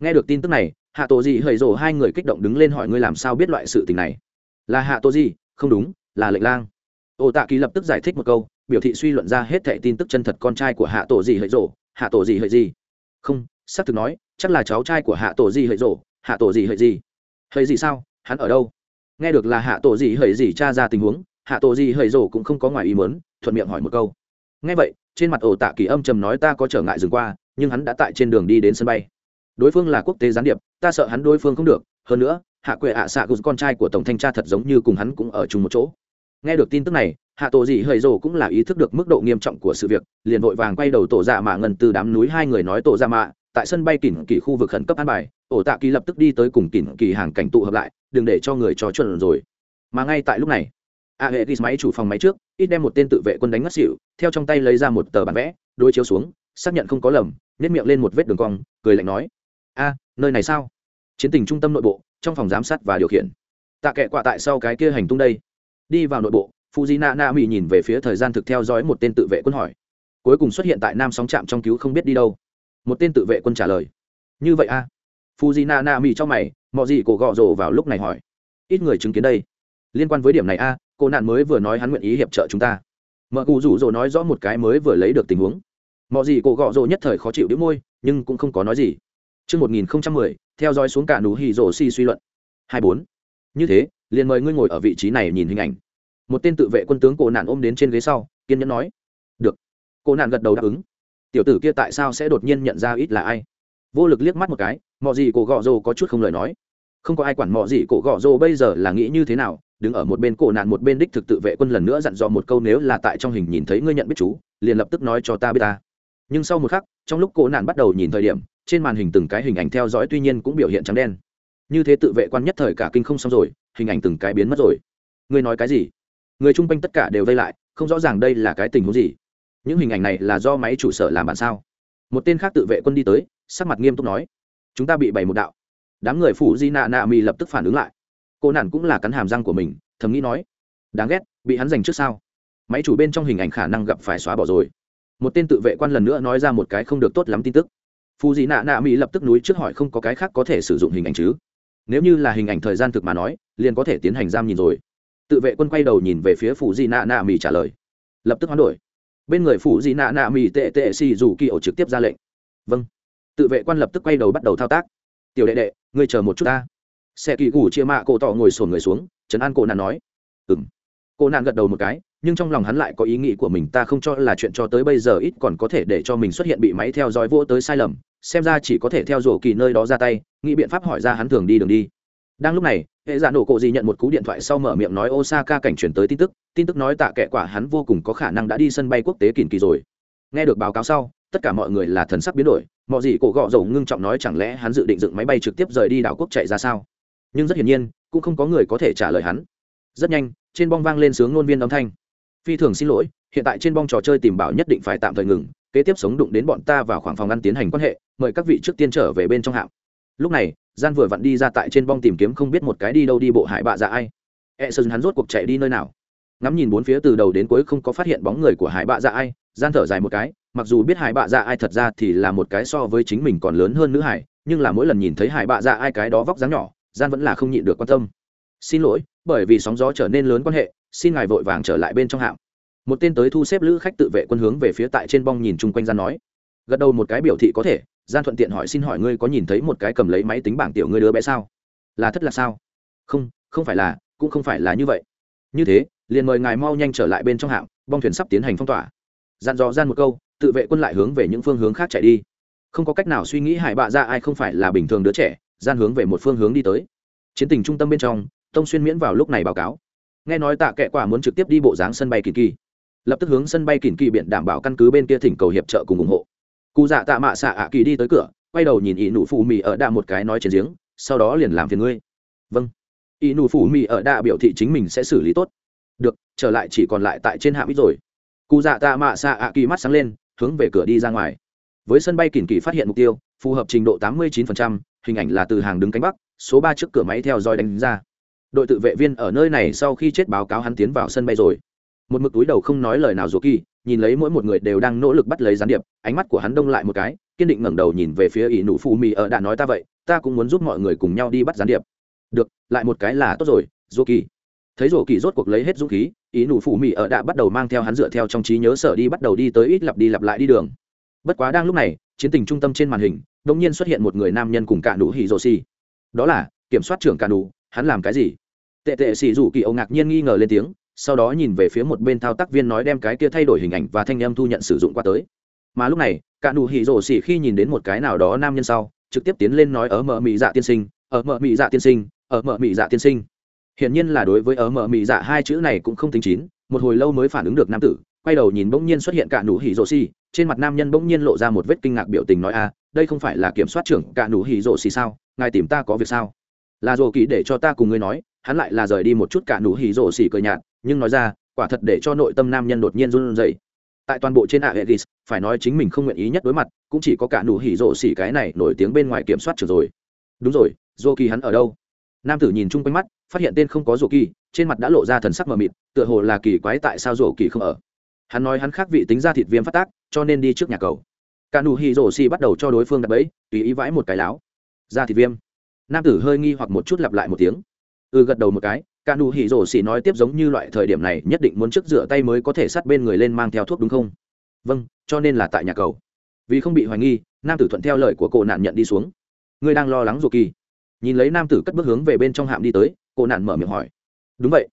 nghe được tin tức này, hạ tổ gì hầy rồ hai người kích động đứng lên hỏi ngươi làm sao biết loại sự tình này? Là hạ tổ gì không đúng, là lệnh lang. Ô tạ kỳ lập tức giải thích một câu, biểu thị suy luận ra hết thẻ tin tức chân thật con trai của hạ tổ gì hầy rồ. Hạ tổ gì hầy gì? Không, xác thực nói, chắc là cháu trai của hạ tổ gì hầy rồ. Hạ tổ gì hầy gì? Hầy gì sao? Hắn ở đâu? Nghe được là hạ tổ gì hầy gì cha ra tình huống, hạ tổ gì hầy rồ cũng không có ngoài ý mớn thuận miệng hỏi một câu. Nghe vậy, trên mặt ổ tạ kỳ âm trầm nói ta có trở ngại dừng qua, nhưng hắn đã tại trên đường đi đến sân bay đối phương là quốc tế gián điệp, ta sợ hắn đối phương không được. Hơn nữa, hạ quệ ạ xạ cụ con trai của tổng thanh tra thật giống như cùng hắn cũng ở chung một chỗ. Nghe được tin tức này, hạ tổ dị hơi rồ cũng là ý thức được mức độ nghiêm trọng của sự việc, liền vội vàng quay đầu tổ dạ mạ ngần từ đám núi hai người nói, tổ dạ mạ, tại sân bay kỉnh kỳ khu vực khẩn cấp an bài, ổ tạ kỳ lập tức đi tới cùng kỉnh kỳ hàng cảnh tụ hợp lại, đừng để cho người trò chuẩn rồi. Mà ngay tại lúc này, a hệ ghi máy chủ phòng máy trước, ít đem một tên tự vệ quân đánh ngất xỉu, theo trong tay lấy ra một tờ bản vẽ, đối chiếu xuống, xác nhận không có lầm nhét miệng lên một vết đường cong, cười lạnh nói a, nơi này sao? Chiến tình trung tâm nội bộ, trong phòng giám sát và điều khiển. Tạ kệ quạ tại sau cái kia hành tung đây. Đi vào nội bộ fuji na na mỹ nhìn về phía thời gian thực theo dõi một tên tự vệ quân hỏi. Cuối cùng xuất hiện tại nam sóng trạm trong cứu không biết đi đâu. Một tên tự vệ quân trả lời. Như vậy a? À? fuji na na mỹ cho mày mọi gì cổ gọ rồ vào lúc này hỏi. Ít người chứng kiến đây. Liên quan với điểm này a, cô nạn mới vừa nói hắn nguyện ý hiệp trợ chúng ta. Mợ cụ rủ rồ nói rõ một cái mới vừa lấy được tình huống. Mọi gì cổ gọ rồ nhất thời khó chịu đĩu môi, nhưng cũng không có nói gì. Trước 1010, theo dõi xuống cả nụ hỉ rổ xì suy luận. 24. Như thế, liền mời ngươi ngồi ở vị trí này nhìn hình ảnh. Một tên tự vệ quân tướng cổ nạn ôm đến trên ghế sau, kiên nhẫn nói. Được. Cổ nạn gật đầu đáp ứng. Tiểu tử kia tại sao sẽ đột nhiên nhận ra ít là ai? Vô lực liếc mắt một cái, mọ gì cổ gọ rồ có chút không lời nói. Không có ai quản mọ gì cổ gọ rồ bây giờ là nghĩ như thế nào, đứng ở một bên cổ nạn một bên đích thực tự vệ quân lần nữa dặn dò một câu nếu là tại trong hình nhìn thấy ngươi nhận biết chú liền lập tức nói cho ta biết ta nhưng sau một khắc trong lúc cổ nạn bắt đầu nhìn thời điểm trên màn hình từng cái hình ảnh theo dõi tuy nhiên cũng biểu hiện trắng đen. Như thế tự vệ quan nhất thời cả kinh không xong rồi, hình ảnh từng cái biến mất rồi. Người nói cái gì? Người chung quanh tất cả đều vây lại, không rõ ràng đây là cái tình huống gì. Những hình ảnh này là do máy chủ sở làm bạn sao? Một tên khác tự vệ quân đi tới, sắc mặt nghiêm túc nói, chúng ta bị bày một đạo. Đám người phủ di nạ nạ mì lập tức phản ứng lại. Cô nản cũng là cắn hàm răng của mình, thầm nghĩ nói, đáng ghét, bị hắn giành trước sao? Máy chủ bên trong hình ảnh khả năng gặp phải xóa bỏ rồi. Một tên tự vệ quan lần nữa nói ra một cái không được tốt lắm tin tức phù dị nạ nạ mỹ lập tức núi trước hỏi không có cái khác có thể sử dụng hình ảnh chứ? Nếu như là hình ảnh thời gian thực mà nói, liền có thể tiến hành giam nhìn rồi. Tự vệ quân quay đầu nhìn về phía phù dị nạ nạ mỹ trả lời. Lập tức hoán đổi. Bên người phù dị nạ nạ mỹ tệ tệ xì dù kỳ ổ trực tiếp ra lệnh. Vâng. Tự vệ quân lập tức quay đầu bắt đầu thao tác. Tiểu đệ đệ, ngươi chờ một chút ta. Xe kỳ gù chia mạ cổ tỏ ngồi sổn người xuống, trấn an cổ nạn nói. Ừ m cổ nạn gật đầu một cái nhưng trong lòng hắn lại có ý nghĩ của mình, ta không cho là chuyện cho tới bây giờ ít còn có thể để cho mình xuất hiện bị máy theo dõi vỗ tới sai lầm, xem ra chỉ có thể theo rổ kỳ nơi đó ra tay, nghĩ biện pháp hỏi ra hắn thường đi đường đi. Đang lúc này, hệ giả nổ cộ gì nhận một cú điện thoại sau mở miệng nói osaka cảnh chuyển tới tin tức tin tức nói tạ kệ quả hắn vô cùng có khả năng đã đi sân bay quốc tế kỳ kỳ rồi. Nghe được báo cáo sau, tất cả mọi người là thần sắc biến đổi, mọi gì cổ gọ dầu ngưng trọng nói chẳng lẽ hắn dự định dựng máy bay trực tiếp rời đi đảo quốc chạy ra sao? Nhưng rất hiển nhiên, cũng không có người có thể trả lời hắn. Rất nhanh, trên bong vang lên sướng ngôn viên âm thanh phi thường xin lỗi, hiện tại trên bong trò chơi tìm bảo nhất định phải tạm thời ngừng, kế tiếp sống đụng đến bọn ta vào khoảng phòng ăn tiến hành quan hệ, mời các vị trước tiên trở về bên trong hạm. Lúc này, gian vừa vặn đi ra tại trên bong tìm kiếm không biết một cái đi đâu đi bộ hải bạ dạ ai. E sơn hắn rốt cuộc chạy đi nơi nào? Ngắm nhìn bốn phía từ đầu đến cuối không có phát hiện bóng người của hải bạ dạ ai, gian thở dài một cái, mặc dù biết hải bạ dạ ai thật ra thì là một cái so với chính mình còn lớn hơn nữ hải, nhưng là mỗi lần nhìn thấy hải bạ dạ ai cái đó vóc dáng nhỏ, gian vẫn là không nhịn được quan tâm. Xin lỗi bởi vì sóng gió trở nên lớn quan hệ, xin ngài vội vàng trở lại bên trong hạm. Một tên tới thu xếp lữ khách tự vệ quân hướng về phía tại trên bong nhìn chung quanh gian nói. Gật đầu một cái biểu thị có thể, gian thuận tiện hỏi xin hỏi ngươi có nhìn thấy một cái cầm lấy máy tính bảng tiểu ngươi đứa bé sao? Là thất là sao? Không không phải là, cũng không phải là như vậy. Như thế, liền mời ngài mau nhanh trở lại bên trong hạm, bong thuyền sắp tiến hành phong tỏa. Dặn dò gian một câu, tự vệ quân lại hướng về những phương hướng khác chạy đi. Không có cách nào suy nghĩ hải bạ ra ai không phải là bình thường đứa trẻ, gian hướng về một phương hướng đi tới. Chiến tình trung tâm bên trong tông xuyên miễn vào lúc này báo cáo. Nghe nói tạ kệ quả muốn trực tiếp đi bộ dáng sân bay kỳ kỳ. Lập tức hướng sân bay kỳ kỳ biện đảm bảo căn cứ bên kia thỉnh cầu hiệp trợ cùng ủng hộ. Cụ dạ tạ mạ xạ ạ kỳ đi tới cửa quay đầu nhìn ỷ nụ phụ mì ở đạ một cái nói trên giếng sau đó liền làm phiền ngươi. Vâng. Ỷ nụ phụ mì ở đạ biểu thị chính mình sẽ xử lý tốt. Được trở lại chỉ còn lại tại trên hạm ít rồi. Cụ dạ tạ mạ xạ ạ kỳ mắt sáng lên hướng về cửa đi ra ngoài. Với sân bay kỳ kỳ phát hiện mục tiêu phù hợp trình độ tám mươi 89%, hình ảnh là từ hàng đứng cánh bắc số ba trước cửa máy theo dõi đánh ra đội tự vệ viên ở nơi này sau khi chết báo cáo hắn tiến vào sân bay rồi. Một mực túi đầu không nói lời nào dù kỳ, nhìn lấy mỗi một người đều đang nỗ lực bắt lấy gián điệp, ánh mắt của hắn đông lại một cái, kiên định ngẩng đầu nhìn về phía ỷ nụ phụ mì ở đã nói ta vậy, ta cũng muốn giúp mọi người cùng nhau đi bắt gián điệp. Được, lại một cái là tốt rồi dù kỳ. Thấy dù kỳ rốt cuộc lấy hết dũng khí ý nụ phụ mỹ ở đã bắt đầu mang theo hắn dựa theo trong trí nhớ sở đi bắt đầu đi tới ít lặp đi lặp lại đi đường. Bất quá đang lúc này, chiến tình trung tâm trên màn hình, đột nhiên xuất hiện một người nam nhân cùng cả nụ hỉ rồ xì. Đó là, kiểm soát trưởng cả nụ, hắn làm cái gì? tệ tệ xì dù kỳ âu ngạc nhiên nghi ngờ lên tiếng, sau đó nhìn về phía một bên thao tác viên nói đem cái kia thay đổi hình ảnh và thanh âm thu nhận sử dụng qua tới. Mà lúc này, cả nụ hỉ rổ xỉ khi nhìn đến một cái nào đó nam nhân sau, trực tiếp tiến lên nói ở mở mị dạ tiên sinh ở mở mị dạ tiên sinh ở mở mị dạ tiên sinh. Hiển nhiên là đối với ở mở mị dạ hai chữ này cũng không tính chín, một hồi lâu mới phản ứng được nam tử, quay đầu nhìn bỗng nhiên xuất hiện cả nụ hỉ rổ xỉ, trên mặt nam nhân bỗng nhiên lộ ra một vết kinh ngạc biểu tình nói a, đây không phải là kiểm soát trưởng cả nụ hỉ rổ xỉ sao, ngài tìm ta có việc sao? Là rổ kỳ để cho ta cùng ngươi nói hắn lại là rời đi một chút cả nụ hỉ rổ xỉ cười nhạt, nhưng nói ra, quả thật để cho nội tâm nam nhân đột nhiên run rẩy. Tại toàn bộ trên ạ hệ phải nói chính mình không nguyện ý nhất đối mặt, cũng chỉ có cả nụ hỉ rổ xỉ cái này nổi tiếng bên ngoài kiểm soát trở rồi. Đúng rồi dô kỳ hắn ở đâu? Nam tử nhìn chung quanh mắt, phát hiện tên không có dô kỳ trên mặt đã lộ ra thần sắc mờ mịt, tựa hồ là kỳ quái tại sao dô kỳ không ở. Hắn nói hắn khác vị tính ra thịt viêm phát tác, cho nên đi trước nhà cầu. Cả nụ hỉ rổ xỉ bắt đầu cho đối phương đặt bẫy, tùy ý vãi một cái láo. Ra thịt viêm. Nam tử hơi nghi hoặc một chút lặp lại một tiếng ừ gật đầu một cái cả nụ hỉ rổ xỉ nói tiếp giống như loại thời điểm này nhất định muốn trước rửa tay mới có thể sát bên người lên mang theo thuốc đúng không? Vâng cho nên là tại nhà cầu. Vì không bị hoài nghi nam tử thuận theo lời của cổ nạn nhận đi xuống. Ngươi đang lo lắng ruột kỳ. Nhìn lấy nam tử cất bước hướng về bên trong hạm đi tới cổ nạn mở miệng hỏi. Đúng vậy.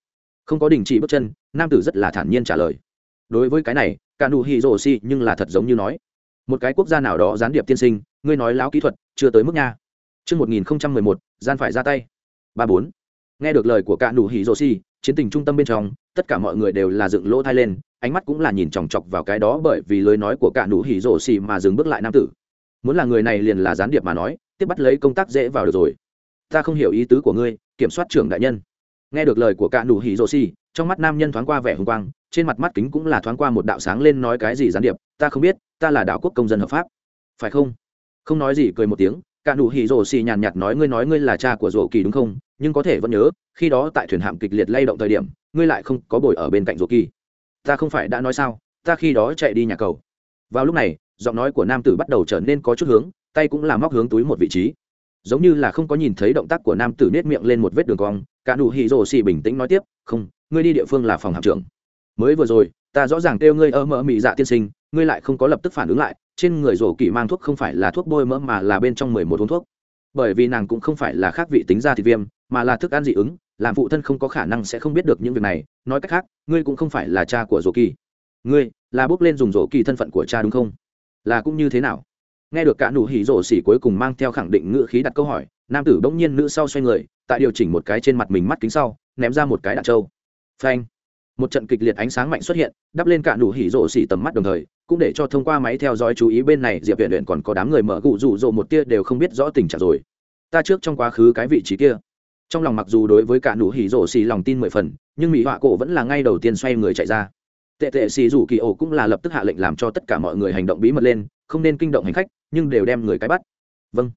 Không có đình chỉ bước chân nam tử rất là thản nhiên trả lời. Đối với cái này cả nụ hỉ rổ xỉ nhưng là thật giống như nói. Một cái quốc gia nào đó gián điệp tiên sinh ngươi nói láo kỹ thuật chưa tới mức nha. Trước 1011, gian phải ra tay. 34 nghe được lời của cạn đủ hỉ rồ xì chiến tình trung tâm bên trong, tất cả mọi người đều là dựng lỗ thai lên, ánh mắt cũng là nhìn chòng chọc vào cái đó bởi vì lời nói của cạn đủ hỉ rồ xì mà dừng bước lại nam tử. Muốn là người này liền là gián điệp mà nói, tiếp bắt lấy công tác dễ vào được rồi. Ta không hiểu ý tứ của ngươi, kiểm soát trưởng đại nhân. Nghe được lời của cạn đủ hỉ rồ xì trong mắt nam nhân thoáng qua vẻ hùng quang, trên mặt mắt kính cũng là thoáng qua một đạo sáng lên nói cái gì gián điệp, ta không biết, ta là đạo quốc công dân hợp pháp. Phải không? Không nói gì, cười một tiếng cạn đủ hỉ rồ xì nhàn nhạt nói, ngươi nói ngươi là cha của rồ kỳ đúng không? nhưng có thể vẫn nhớ, khi đó tại thuyền hạm kịch liệt lay động thời điểm, ngươi lại không có bồi ở bên cạnh ruột kỳ ta không phải đã nói sao, ta khi đó chạy đi nhà cầu. Vào lúc này, giọng nói của nam tử bắt đầu trở nên có chút hướng, tay cũng làm móc hướng túi một vị trí. Giống như là không có nhìn thấy động tác của nam tử nết miệng lên một vết đường cong, cả nụ hì rồ xì bình tĩnh nói tiếp, không, ngươi đi địa phương là phòng hạm trưởng. Mới vừa rồi, ta rõ ràng kêu ngươi ơ mỡ mị dạ tiên sinh, ngươi lại không có lập tức phản ứng lại, trên người rổ kỳ mang thuốc không phải là thuốc bôi mỡ mà là bên trong mười một uống thuốc bởi vì nàng cũng không phải là khác vị tính ra thịt viêm, mà là thức ăn dị ứng, làm phụ thân không có khả năng sẽ không biết được những việc này. Nói cách khác, ngươi cũng không phải là cha của rổ kỳ. Ngươi là bước lên dùng rổ kỳ thân phận của cha đúng không? Là cũng như thế nào? Nghe được cả nụ hỉ rổ xỉ cuối cùng mang theo khẳng định ngữ khí đặt câu hỏi, nam tử bỗng nhiên nữ sau xoay người, tại điều chỉnh một cái trên mặt mình mắt kính sau, ném ra một cái đạn trâu. Phanh! một trận kịch liệt ánh sáng mạnh xuất hiện, đắp lên cả nụ hỉ rộ xỉ tầm mắt đồng thời, cũng để cho thông qua máy theo dõi chú ý bên này, diệp viện luyện còn có đám người mở gụ rụ rỗ một tia đều không biết rõ tình trạng rồi. Ta trước trong quá khứ cái vị trí kia. Trong lòng mặc dù đối với cả nụ hỉ rổ xì lòng tin mười phần, nhưng mỹ họa cổ vẫn là ngay đầu tiên xoay người chạy ra. Tệ tệ xì rủ kỳ ổ cũng là lập tức hạ lệnh làm cho tất cả mọi người hành động bí mật lên, không nên kinh động hành khách, nhưng đều đem người cái bắt. Vâng.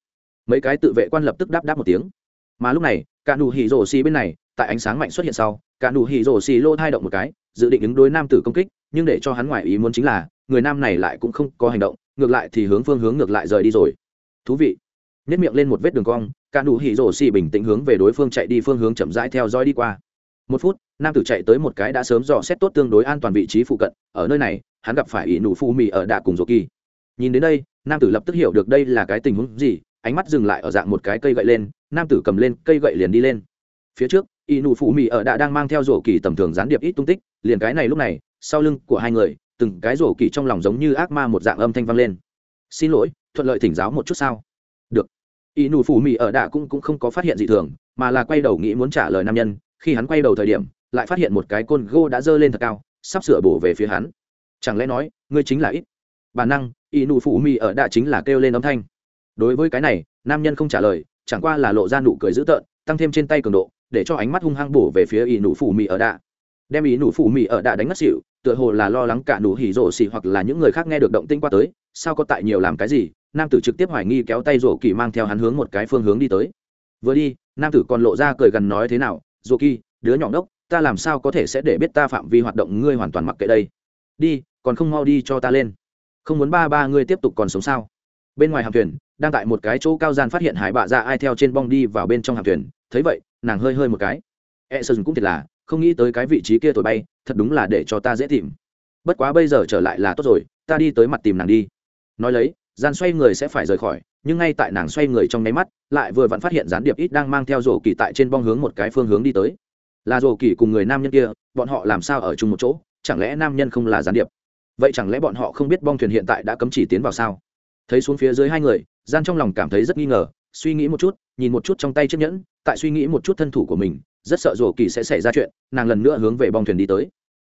Mấy cái tự vệ quan lập tức đáp đáp một tiếng. Mà lúc này, cả nụ hỉ rổ xì bên này, tại ánh sáng mạnh xuất hiện sau cả nụ hỉ rổ xì lô thai động một cái, dự định ứng đối nam tử công kích, nhưng để cho hắn ngoài ý muốn chính là, người nam này lại cũng không có hành động, ngược lại thì hướng phương hướng ngược lại rời đi rồi. Thú vị. Nếp miệng lên một vết đường cong, cả nụ hỉ rổ xì bình tĩnh hướng về đối phương chạy đi phương hướng chậm rãi theo dõi đi qua. Một phút, nam tử chạy tới một cái đã sớm dò xét tốt tương đối an toàn vị trí phụ cận, ở nơi này, hắn gặp phải ỷ nụ phu mì ở đạ cùng rổ kỳ. Nhìn đến đây, nam tử lập tức hiểu được đây là cái tình huống gì, ánh mắt dừng lại ở dạng một cái cây gậy lên, nam tử cầm lên cây gậy liền đi lên. Phía trước y nụ phụ mỹ ở đã đang mang theo rổ kỳ tầm thường gián điệp ít tung tích liền cái này lúc này sau lưng của hai người từng cái rổ kỳ trong lòng giống như ác ma một dạng âm thanh vang lên. Xin lỗi thuận lợi thỉnh giáo một chút sao? Được. Y nụ phụ mỹ ở đã cũng, cũng không có phát hiện gì thường mà là quay đầu nghĩ muốn trả lời nam nhân khi hắn quay đầu thời điểm lại phát hiện một cái côn gô đã dơ lên thật cao sắp sửa bổ về phía hắn. Chẳng lẽ nói ngươi chính là ít? Bản năng y nụ phụ mỹ ở đã chính là kêu lên âm thanh. Đối với cái này nam nhân không trả lời chẳng qua là lộ ra nụ cười dữ tợn tăng thêm trên tay cường độ để cho ánh mắt hung hăng bổ về phía ỷ nụ phủ mị ở đạ. Đem ỷ nụ phủ mị ở đạ đánh ngất xỉu, tựa hồ là lo lắng cả nụ hỉ rổ xỉ hoặc là những người khác nghe được động tinh qua tới, sao có tại nhiều làm cái gì? Nam tử trực tiếp hoài nghi kéo tay rổ kỳ mang theo hắn hướng một cái phương hướng đi tới. Vừa đi, nam tử còn lộ ra cười gần nói thế nào rổ kỳ, đứa nhỏ đốc ta làm sao có thể sẽ để biết ta phạm vi hoạt động ngươi hoàn toàn mặc kệ đây? Đi, còn không mau đi cho ta lên. Không muốn ba ba ngươi tiếp tục còn sống sao? Bên ngoài hàng thuyền, đang tại một cái chỗ cao gian phát hiện hải bạ ra ai theo trên bong đi vào bên trong hàng thuyền. Thấy vậy nàng hơi hơi một cái. E sơn cũng thiệt là, không nghĩ tới cái vị trí kia thổi bay, thật đúng là để cho ta dễ tìm. Bất quá bây giờ trở lại là tốt rồi, ta đi tới mặt tìm nàng đi. Nói lấy, gian xoay người sẽ phải rời khỏi, nhưng ngay tại nàng xoay người trong nháy mắt, lại vừa vẫn phát hiện gián điệp ít đang mang theo rổ kỳ tại trên bong hướng một cái phương hướng đi tới. Là rổ kỳ cùng người nam nhân kia, bọn họ làm sao ở chung một chỗ, chẳng lẽ nam nhân không là gián điệp? Vậy chẳng lẽ bọn họ không biết bong thuyền hiện tại đã cấm chỉ tiến vào sao? Thấy xuống phía dưới hai người, gian trong lòng cảm thấy rất nghi ngờ suy nghĩ một chút, nhìn một chút trong tay chiếc nhẫn, tại suy nghĩ một chút thân thủ của mình, rất sợ rổ kỳ sẽ xảy ra chuyện, nàng lần nữa hướng về bong thuyền đi tới.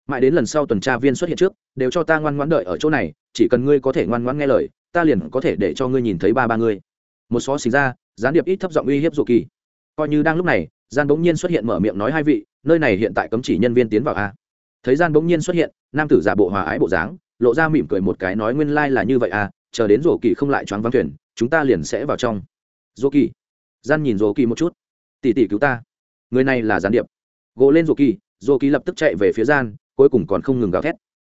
Mãi đến lần sau tuần tra viên xuất hiện trước, đều cho ta ngoan ngoãn đợi ở chỗ này, chỉ cần ngươi có thể ngoan ngoãn nghe lời, ta liền có thể để cho ngươi nhìn thấy ba ba ngươi. Một xó xì ra, gián điệp ít thấp giọng uy hiếp rổ kỳ. Coi như đang lúc này, gian bỗng nhiên xuất hiện mở miệng nói hai vị, nơi này hiện tại cấm chỉ nhân viên tiến vào a. Thấy gian bỗng nhiên xuất hiện, nam tử giả bộ hòa ái bộ dáng, lộ ra mỉm cười một cái nói nguyên lai like là như vậy à chờ đến rổ kỳ không lại choáng vắng thuyền, chúng ta liền sẽ vào trong dô kỳ. Gian nhìn dô kỳ một chút. Tỉ tỉ cứu ta. Người này là gián điệp. Gỗ lên dô kỳ dô kỳ lập tức chạy về phía gian, cuối cùng còn không ngừng gào thét.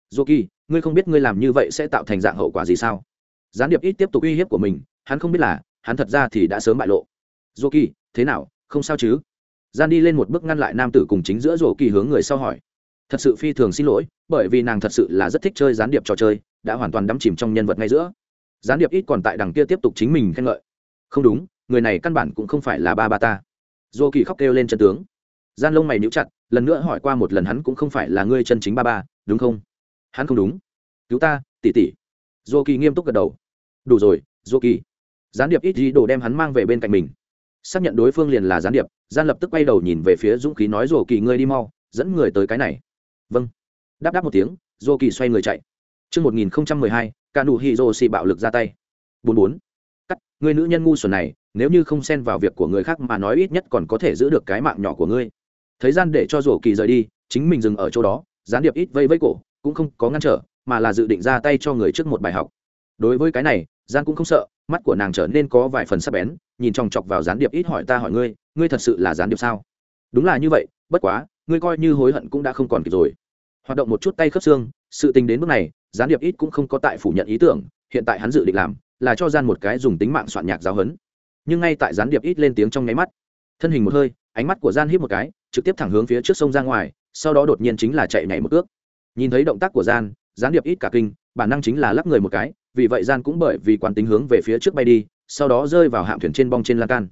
Dô kỳ, ngươi không biết ngươi làm như vậy sẽ tạo thành dạng hậu quả gì sao? Gián điệp ít tiếp tục uy hiếp của mình, hắn không biết là, hắn thật ra thì đã sớm bại lộ. Dô kỳ, thế nào, không sao chứ? Gian đi lên một bước ngăn lại nam tử cùng chính giữa dô kỳ hướng người sau hỏi. Thật sự phi thường xin lỗi, bởi vì nàng thật sự là rất thích chơi gián điệp trò chơi, đã hoàn toàn đắm chìm trong nhân vật ngay giữa. Gián điệp ít còn tại đằng kia tiếp tục chính mình khen ngợi không đúng người này căn bản cũng không phải là ba ba ta. Dô kỳ khóc kêu lên chân tướng. Gian lông mày níu chặt lần nữa hỏi qua một lần hắn cũng không phải là ngươi chân chính ba ba đúng không? Hắn không đúng. Cứu ta tỉ tỉ dô kỳ nghiêm túc gật đầu. Đủ rồi dô kỳ. Gián điệp ít gì đồ đem hắn mang về bên cạnh mình. Xác nhận đối phương liền là gián điệp gian lập tức quay đầu nhìn về phía dũng khí nói dô kỳ ngươi đi mau dẫn người tới cái này. Vâng. Đáp đáp một tiếng dô kỳ xoay người chạy. Trước 1012, Kanu Hiroshi bạo lực ra tay. 44 người nữ nhân ngu xuẩn này, nếu như không xen vào việc của người khác mà nói ít nhất còn có thể giữ được cái mạng nhỏ của ngươi. Thấy gian để cho rổ kỳ rời đi, chính mình dừng ở chỗ đó, gián điệp ít vây vây cổ, cũng không có ngăn trở, mà là dự định ra tay cho người trước một bài học. Đối với cái này, gian cũng không sợ, mắt của nàng trở nên có vài phần sắc bén, nhìn chòng chọc vào gián điệp ít hỏi ta hỏi ngươi ngươi thật sự là gián điệp sao? Đúng là như vậy, bất quá, ngươi coi như hối hận cũng đã không còn kịp rồi. Hoạt động một chút tay khớp xương, sự tình đến mức này, gián điệp ít cũng không có tại phủ nhận ý tưởng, hiện tại hắn dự định làm là cho gian một cái dùng tính mạng soạn nhạc giáo hấn nhưng ngay tại gián điệp ít lên tiếng trong nháy mắt, thân hình một hơi, ánh mắt của gian híp một cái, trực tiếp thẳng hướng phía trước sông ra ngoài, sau đó đột nhiên chính là chạy nhảy một ước nhìn thấy động tác của gian, gián điệp ít cả kinh, bản năng chính là lắp người một cái, vì vậy gian cũng bởi vì quán tính hướng về phía trước bay đi, sau đó rơi vào hạm thuyền trên bong trên lan can.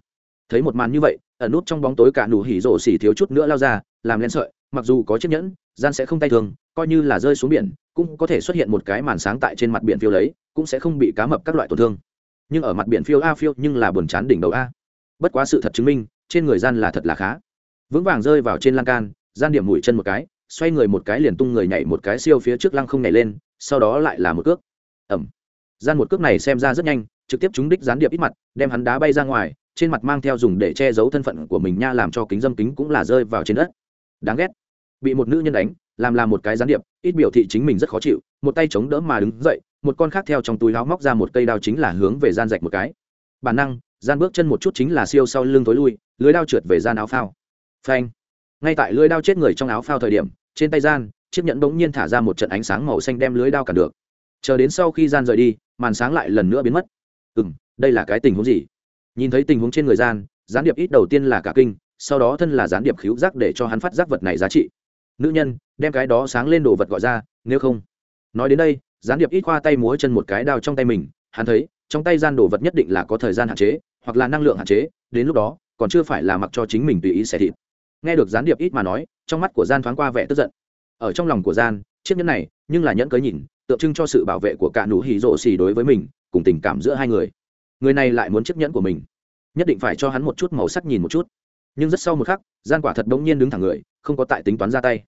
Thấy một màn như vậy, ẩn nút trong bóng tối cả nụ hỉ rổ xỉ thiếu chút nữa lao ra, làm lên sợi, mặc dù có chiếc nhẫn, gian sẽ không tay thường, coi như là rơi xuống biển, cũng có thể xuất hiện một cái màn sáng tại trên mặt biển phiêu lấy cũng sẽ không bị cá mập các loại tổn thương. Nhưng ở mặt biển phiêu a phiêu nhưng là buồn chán đỉnh đầu a. Bất quá sự thật chứng minh, trên người gian là thật là khá. Vững vàng rơi vào trên lan can, gian điểm mũi chân một cái, xoay người một cái liền tung người nhảy một cái siêu phía trước lăng không nhảy lên, sau đó lại là một cước. Ẩm. Gian một cước này xem ra rất nhanh, trực tiếp trúng đích gián điệp ít mặt, đem hắn đá bay ra ngoài, trên mặt mang theo dùng để che giấu thân phận của mình nha làm cho kính dâm kính cũng là rơi vào trên đất. Đáng ghét. Bị một nữ nhân đánh làm là một cái gián điệp ít biểu thị chính mình rất khó chịu một tay chống đỡ mà đứng dậy một con khác theo trong túi láo móc ra một cây đao chính là hướng về gian rạch một cái. Bản năng gian bước chân một chút chính là siêu sau lưng tối lui lưới đao trượt về gian áo phao. Phanh. Ngay tại lưới đao chết người trong áo phao thời điểm trên tay gian chiếc nhẫn bỗng nhiên thả ra một trận ánh sáng màu xanh đem lưới đao cả được. Chờ đến sau khi gian rời đi màn sáng lại lần nữa biến mất. Ừm, đây là cái tình huống gì? Nhìn thấy tình huống trên người gian gián điệp ít đầu tiên là cả kinh sau đó thân là gián điệp khíu giác để cho hắn phát giác vật này giá trị nữ nhân, đem cái đó sáng lên đồ vật gọi ra, nếu không. Nói đến đây, gián điệp ít khoa tay múa chân một cái đao trong tay mình, hắn thấy, trong tay gian đồ vật nhất định là có thời gian hạn chế, hoặc là năng lượng hạn chế, đến lúc đó, còn chưa phải là mặc cho chính mình tùy ý xẻ thịt. Nghe được gián điệp ít mà nói, trong mắt của gian thoáng qua vẻ tức giận. Ở trong lòng của gian, chiếc nhẫn này, nhưng là nhẫn cớ nhìn, tượng trưng cho sự bảo vệ của cả nụ hỉ rộ xì đối với mình, cùng tình cảm giữa hai người. Người này lại muốn chiếc nhẫn của mình. Nhất định phải cho hắn một chút màu sắc nhìn một chút nhưng rất sau một khắc gian quả thật bỗng nhiên đứng thẳng người, không có tại tính toán ra tay.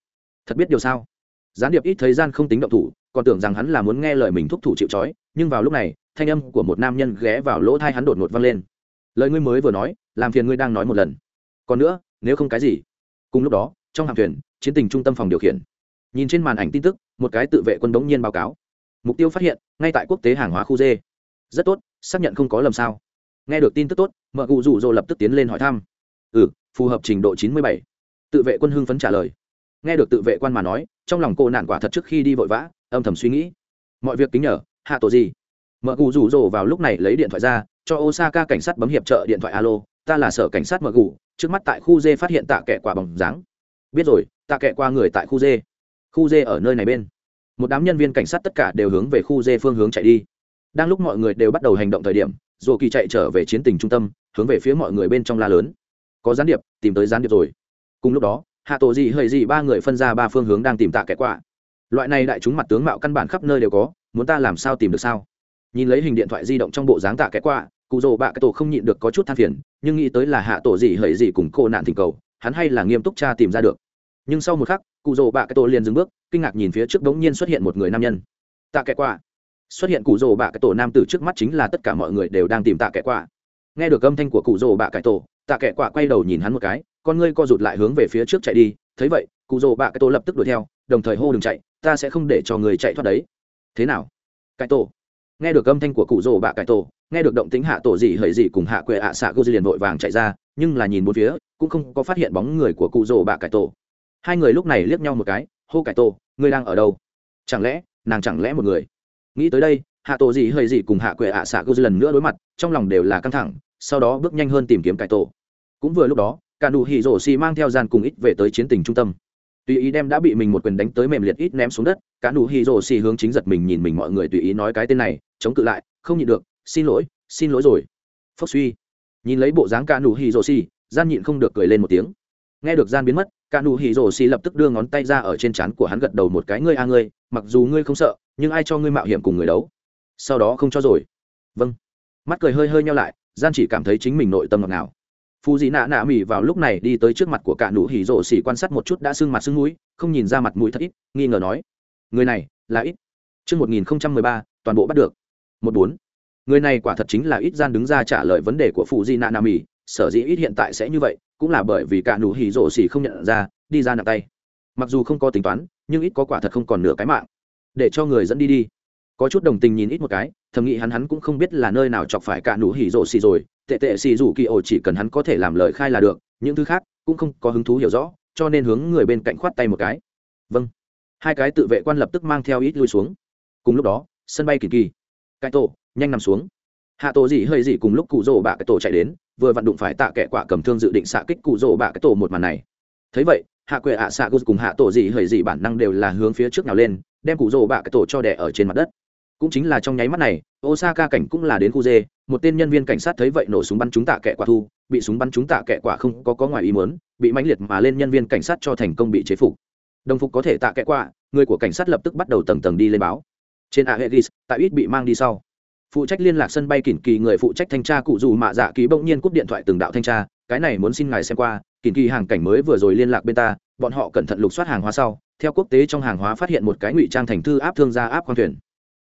Thật biết điều sao? Gián điệp ít thấy gian không tính động thủ, còn tưởng rằng hắn là muốn nghe lời mình thúc thủ chịu trói, nhưng vào lúc này, thanh âm của một nam nhân ghé vào lỗ thai hắn đột ngột văng lên. Lời ngươi mới vừa nói, làm phiền ngươi đang nói một lần. Còn nữa, nếu không cái gì? Cùng lúc đó, trong hạm thuyền, chiến tình trung tâm phòng điều khiển. Nhìn trên màn ảnh tin tức, một cái tự vệ quân đống nhiên báo cáo. Mục tiêu phát hiện, ngay tại quốc tế hàng hóa khu d. Rất tốt, xác nhận không có lầm sao. Nghe được tin tức tốt, mợ cụ rủ rồ lập tức tiến lên hỏi thăm ừ phù hợp trình độ chín mươi bảy. Tự vệ quân hưng phấn trả lời. Nghe được tự vệ quan mà nói, trong lòng cô nạn quả thật trước khi đi vội vã, âm thầm suy nghĩ. Mọi việc kính nhờ, hạ tổ gì? Mợ cù rủ rồ vào lúc này lấy điện thoại ra, cho osaka cảnh sát bấm hiệp trợ điện thoại alo, ta là sở cảnh sát mợ cù. trước mắt tại khu dê phát hiện tạ kẻ quả bằng dáng. Biết rồi, tạ kẻ qua người tại khu dê. Khu dê ở nơi này bên. Một đám nhân viên cảnh sát tất cả đều hướng về khu dê phương hướng chạy đi. Đang lúc mọi người đều bắt đầu hành động thời điểm dù kỳ chạy trở về chiến tình trung tâm, hướng về phía mọi người bên trong la lớn có gián điệp, tìm tới gián điệp rồi. Cùng lúc đó, hạ tổ gì hơi gì ba người phân ra ba phương hướng đang tìm tạ kẻ quạ. Loại này đại chúng mặt tướng mạo căn bản khắp nơi đều có, muốn ta làm sao tìm được sao? Nhìn lấy hình điện thoại di động trong bộ dáng tạ kẻ quạ, cụ rồ bạ cái tổ không nhịn được có chút than phiền, nhưng nghĩ tới là hạ tổ gì hơi gì cùng cô nạn thỉnh cầu, hắn hay là nghiêm túc cha tìm ra được. Nhưng sau một khắc, cụ rồ bạ cái tổ liền dừng bước, kinh ngạc nhìn phía trước đống nhiên xuất hiện một người nam nhân. Tạ kẻ quạ. Xuất hiện cụ rồ bạ cái tổ nam tử trước mắt chính là tất cả mọi người đều đang tìm tạ kẻ quạ. Nghe được âm thanh của cụ rồ bạ cái tổ tạ kệ quả quay đầu nhìn hắn một cái con ngươi co rụt lại hướng về phía trước chạy đi thấy vậy cụ Dồ bạ cái Tô lập tức đuổi theo đồng thời hô đừng chạy ta sẽ không để cho người chạy thoát đấy. Thế nào? Cái Tô. nghe được âm thanh của cụ Dồ bạ cái Tô, nghe được động tính hạ tổ gì hời gì cùng hạ quệ ạ à xạ cô dư liền vội vàng chạy ra nhưng là nhìn bốn phía cũng không có phát hiện bóng người của cụ Dồ bạ cái Tô. hai người lúc này liếc nhau một cái hô Cải Tô, ngươi đang ở đâu? Chẳng lẽ nàng chẳng lẽ một người? Nghĩ tới đây hạ tổ gì hơi gì cùng hạ quệ ạ à xạ cô dư lần nữa đối mặt trong lòng đều là căng thẳng sau đó bước nhanh hơn tìm kiếm Cải tổ cũng vừa lúc đó, cả nụ hỉ rổ xì mang theo gian cùng ít về tới chiến tình trung tâm. Tùy ý đem đã bị mình một quyền đánh tới mềm liệt ít ném xuống đất, cả nụ hỉ rổ xì hướng chính giật mình nhìn mình mọi người tùy ý nói cái tên này, chống cự lại, không nhịn được, xin lỗi xin lỗi rồi. Phốc suy. Nhìn lấy bộ dáng cả nụ hỉ rổ xì, gian nhịn không được cười lên một tiếng. Nghe được gian biến mất, cả nụ hỉ rổ xì lập tức đưa ngón tay ra ở trên trán của hắn gật đầu một cái, ngươi a ngươi, mặc dù ngươi không sợ, nhưng ai cho ngươi mạo hiểm cùng người đấu? Sau đó không cho rồi. Vâng. Mắt cười hơi hơi nhau lại, gian chỉ cảm thấy chính mình nội tâm ngọt ngào phù dị nạ nạ mỹ vào lúc này đi tới trước mặt của cả nụ hỉ Rộ xỉ quan sát một chút đã sưng mặt sưng mũi, không nhìn ra mặt mũi thật ít, nghi ngờ nói, người này là ít. Chương một nghìn không trăm mười ba, toàn bộ bắt được. Một bốn. Người này quả thật chính là ít gian đứng ra trả lời vấn đề của phù dị nạ nạ mỹ sở dĩ ít hiện tại sẽ như vậy, cũng là bởi vì cả nụ hỉ Rộ xỉ không nhận ra, đi ra nặng tay. Mặc dù không có tính toán, nhưng ít có quả thật không còn nửa cái mạng. Để cho người dẫn đi đi. Có chút đồng tình nhìn ít một cái, thầm nghĩ hắn hắn cũng không biết là nơi nào chọc phải cả nụ hỉ Rộ xì rồi tệ tệ xì dù kỳ ổ chỉ cần hắn có thể làm lời khai là được, những thứ khác cũng không có hứng thú hiểu rõ, cho nên hướng người bên cạnh khoát tay một cái. Vâng. Hai cái tự vệ quan lập tức mang theo ít lui xuống. Cùng lúc đó, sân bay kỳ kỳ. Cãi tổ, nhanh nằm xuống. Hạ tổ gì hơi gì cùng lúc cụ rỗ bạ cái tổ chạy đến, vừa vặn đụng phải tạ kẻ quả cầm thương dự định xạ kích cụ rỗ bạ cái tổ một màn này. Thấy vậy, hạ quệ ạ xạ cùng hạ tổ gì hơi gì bản năng đều là hướng phía trước nào lên, đem cụ rỗ bạ cái tổ cho đẻ ở trên mặt đất cũng chính là trong nháy mắt này, osaka cảnh cũng là đến khu d một tên nhân viên cảnh sát thấy vậy nổ súng bắn chúng tạ kẻ quả thu, bị súng bắn chúng tạ kẻ quả không có có ngoài ý mớn bị mãnh liệt mà lên nhân viên cảnh sát cho thành công bị chế phục. Đồng phục có thể tạ kẻ quả, người của cảnh sát lập tức bắt đầu tầng tầng đi lên báo. Trên aegis tại ít bị mang đi sau. Phụ trách liên lạc sân bay kỉnh kỳ người phụ trách thanh tra cụ dù mạ dạ ký bỗng nhiên cúp điện thoại từng đạo thanh tra, cái này muốn xin ngài xem qua, kỉnh kỳ hàng cảnh mới vừa rồi liên lạc bên ta, bọn họ cẩn thận lục soát hàng hóa sau, theo quốc tế trong hàng hóa phát hiện một cái ngụy trang thành thư áp thương gia áp khoang thuyền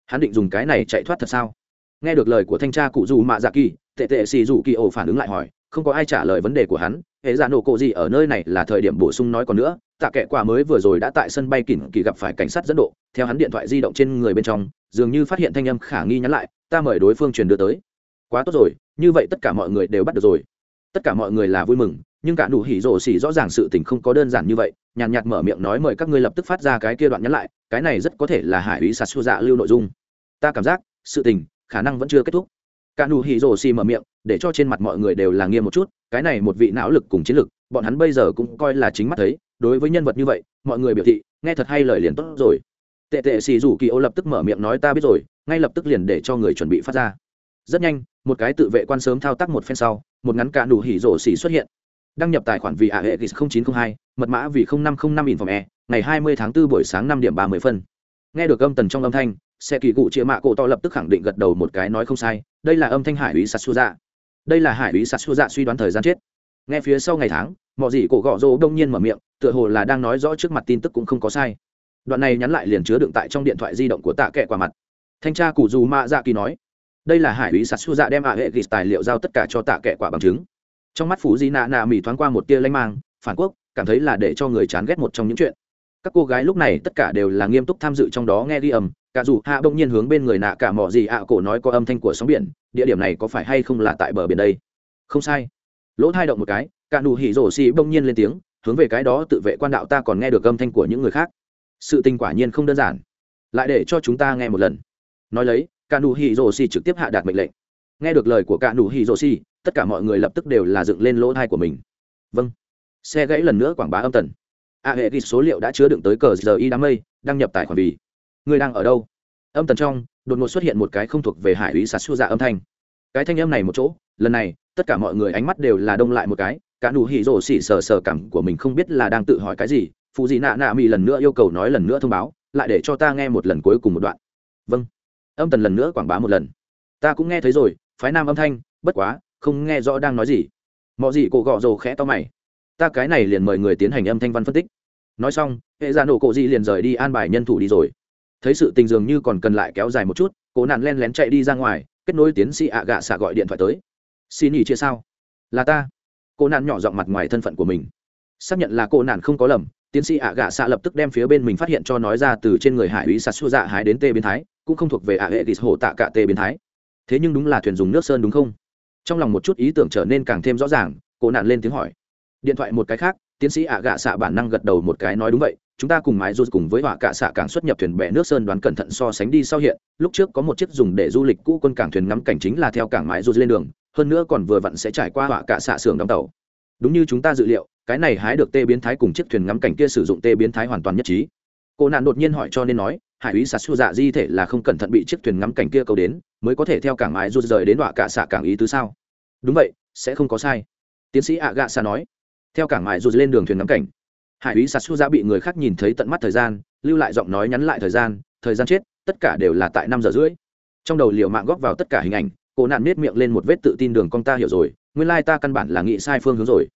hắn định dùng cái này chạy thoát thật sao? Nghe được lời của thanh tra cụ dù mạ dạ kỳ, tệ tệ xì dù kỳ ổ phản ứng lại hỏi, không có ai trả lời vấn đề của hắn, hệ giả nổ cộ gì ở nơi này là thời điểm bổ sung nói còn nữa, tạ kệ quả mới vừa rồi đã tại sân bay kỉnh kỳ gặp phải cảnh sát dẫn độ, theo hắn điện thoại di động trên người bên trong, dường như phát hiện thanh âm khả nghi nhắn lại, ta mời đối phương truyền đưa tới. Quá tốt rồi, như vậy tất cả mọi người đều bắt được rồi. Tất cả mọi người là vui mừng nhưng cả nụ hỉ rổ xỉ rõ ràng sự tình không có đơn giản như vậy nhàn nhạt, mở miệng nói mời các ngươi lập tức phát ra cái kia đoạn nhắn lại cái này rất có thể là hải ý sạt xua dạ lưu nội dung. Ta cảm giác sự tình khả năng vẫn chưa kết thúc. Cả nụ hỉ rổ xỉ mở miệng để cho trên mặt mọi người đều là nghiêm một chút cái này một vị não lực cùng chiến lực bọn hắn bây giờ cũng coi là chính mắt thấy đối với nhân vật như vậy mọi người biểu thị nghe thật hay lời liền tốt rồi. Tệ tệ xì rủ kỳ ô lập tức mở miệng nói ta biết rồi ngay lập tức liền để cho người chuẩn bị phát ra. Rất nhanh một cái tự vệ quan sớm thao tác một phen sau một ngắn cả đủ hỉ rổ xỉ xuất hiện đăng nhập tài khoản vì a hệ gis chín trăm hai, mật mã vì năm trăm linh năm in phòng e ngày hai mươi tháng 4 buổi sáng năm điểm ba mươi phân. Nghe được âm tần trong âm thanh xe kỳ cụ chĩa mạ cổ to lập tức khẳng định gật đầu một cái nói không sai, đây là âm thanh hải úy sạt xua dạ đây là hải úy sạt xua dạ suy đoán thời gian chết. Nghe phía sau ngày tháng, mọi gì cổ gọ rô đông nhiên mở miệng, tựa hồ là đang nói rõ trước mặt tin tức cũng không có sai. Đoạn này nhắn lại liền chứa đựng tại trong điện thoại di động của tạ kệ qua mặt. Thanh tra cụ dù mạ dạ kỳ nói, đây là hải úy sạt xua dạ đem ạ à hệ ghi tài liệu giao tất cả cho tạ kệ quả bằng chứng trong mắt phú di nạ nạ mỹ thoáng qua một tia lanh mang, phản quốc, cảm thấy là để cho người chán ghét một trong những chuyện. Các cô gái lúc này tất cả đều là nghiêm túc tham dự trong đó nghe đi ầm cả dù hạ bỗng nhiên hướng bên người nạ cả mỏ gì ạ cổ nói có âm thanh của sóng biển, địa điểm này có phải hay không là tại bờ biển đây? Không sai. Lỗ thai động một cái, cả nụ hỉ rổ xì bỗng nhiên lên tiếng, hướng về cái đó tự vệ quan đạo ta còn nghe được âm thanh của những người khác. Sự tình quả nhiên không đơn giản. Lại để cho chúng ta nghe một lần. Nói lấy, cả nụ hỉ rổ xì trực tiếp hạ đạt mệnh lệnh. Nghe được lời của cả nụ hỉ rổ xì tất cả mọi người lập tức đều là dựng lên lỗ thai của mình. Vâng. Xe gãy lần nữa quảng bá âm tần. A hệ ghi số liệu đã chứa đựng tới cờ giờ y đám mây, đăng nhập tài khoản vì. Người đang ở đâu? Âm tần trong, đột ngột xuất hiện một cái không thuộc về hải ý sạt xua dạ âm thanh. Cái thanh âm này một chỗ, lần này, tất cả mọi người ánh mắt đều là đông lại một cái, cả nụ hỉ rổ xỉ sờ sờ cảm của mình không biết là đang tự hỏi cái gì phụ dị nạ nạ mỹ lần nữa yêu cầu nói lần nữa thông báo, lại để cho ta nghe một lần cuối cùng một đoạn. Vâng. Âm tần lần nữa quảng bá một lần. Ta cũng nghe thấy rồi, phái nam âm thanh, bất quá không nghe rõ đang nói gì. Mọi gì cổ gọ rồ khẽ to mày. Ta cái này liền mời người tiến hành âm thanh văn phân tích. Nói xong, hệ ra nổ cổ di liền rời đi an bài nhân thủ đi rồi. Thấy sự tình dường như còn cần lại kéo dài một chút, cổ nạn len lén chạy đi ra ngoài, kết nối tiến sĩ ạ gạ xạ gọi điện thoại tới. Xin nghỉ chia sao? Là ta. Cô nạn nhỏ giọng mặt ngoài thân phận của mình. Xác nhận là cô nạn không có lầm, tiến sĩ ạ gạ xạ lập tức đem phía bên mình phát hiện cho nói ra từ trên người hải úy sạt xua dạ hái đến tê biến thái, cũng không thuộc về ạ hệ tịt hồ tạ cả tê biến thái. Thế nhưng đúng là thuyền dùng nước sơn đúng không? trong lòng một chút ý tưởng trở nên càng thêm rõ ràng, cô nạn lên tiếng hỏi. Điện thoại một cái khác, tiến sĩ ạ gạ xạ bản năng gật đầu một cái nói đúng vậy, chúng ta cùng mái rút cùng với họa cả xạ càng xuất nhập thuyền bè nước sơn đoán cẩn thận so sánh đi sau hiện, lúc trước có một chiếc dùng để du lịch cũ quân cảng thuyền ngắm cảnh chính là theo cảng mái rút lên đường, hơn nữa còn vừa vặn sẽ trải qua họa cả xạ xưởng đóng tàu. Đúng như chúng ta dự liệu, cái này hái được tê biến thái cùng chiếc thuyền ngắm cảnh kia sử dụng tê biến thái hoàn toàn nhất trí. Cô nạn đột nhiên hỏi cho nên nói hải úy sạt xua dạ di thể là không cẩn thận bị chiếc thuyền ngắm cảnh kia câu đến, mới có thể theo cảng ái rút rời đến đọa cả xạ cảng ý tứ sao? Đúng vậy, sẽ không có sai. Tiến sĩ ạ gạ xa nói. Theo cảng ái rút lên đường thuyền ngắm cảnh, hải úy sạt xua dạ bị người khác nhìn thấy tận mắt thời gian, lưu lại giọng nói nhắn lại thời gian thời gian chết, tất cả đều là tại năm giờ rưỡi. Trong đầu liệu mạng góp vào tất cả hình ảnh, cô nạn nết miệng lên một vết tự tin đường con ta hiểu rồi, nguyên lai ta căn bản là nghĩ sai phương hướng rồi.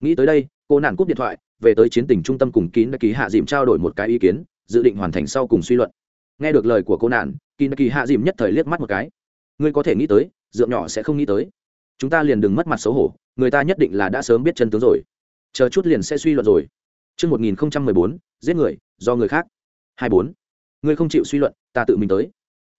Nghĩ tới đây, cô nạn cúp điện thoại, về tới chiến tình trung tâm cùng kín đã ký hạ dìm trao đổi một cái ý kiến, dự định hoàn thành sau cùng suy luận nghe được lời của cô nạn kỳ kỳ hạ dìm nhất thời liếc mắt một cái ngươi có thể nghĩ tới dượng nhỏ sẽ không nghĩ tới chúng ta liền đừng mất mặt xấu hổ người ta nhất định là đã sớm biết chân tướng rồi chờ chút liền sẽ suy luận rồi Trước 1014, giết người, do người khác. 24. Ngươi không chịu suy luận, ta tự mình tới.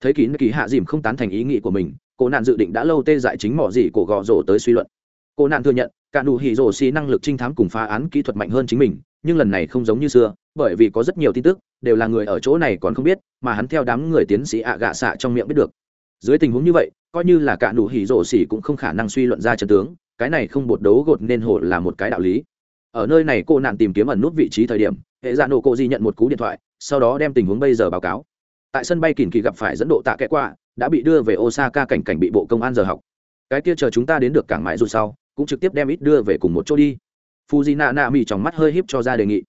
Thấy kín kỳ hạ dìm không tán thành ý nghĩ của mình, cô nạn dự định đã lâu tê dại chính mỏ gì của gò rổ tới suy luận. Cô nạn thừa nhận, cả đủ hỉ rổ xì năng lực trinh thám cùng phá án kỹ thuật mạnh hơn chính mình, nhưng lần này không giống như xưa bởi vì có rất nhiều tin tức đều là người ở chỗ này còn không biết mà hắn theo đám người tiến sĩ ạ gạ xạ trong miệng biết được. Dưới tình huống như vậy coi như là cả nụ hỉ rổ xỉ cũng không khả năng suy luận ra trận tướng cái này không bột đấu gột nên hổ là một cái đạo lý. Ở nơi này cô nạn tìm kiếm ẩn nút vị trí thời điểm hệ dạ nổ cô di nhận một cú điện thoại sau đó đem tình huống bây giờ báo cáo. Tại sân bay kìn kỳ gặp phải dẫn độ tạ kẽ qua, đã bị đưa về osaka cảnh cảnh bị bộ công an giờ học. Cái kia chờ chúng ta đến được cảng mãi dù sau cũng trực tiếp đem ít đưa về cùng một chỗ đi fuji nạ nạ mỹ trong mắt hơi híp cho ra đề nghị.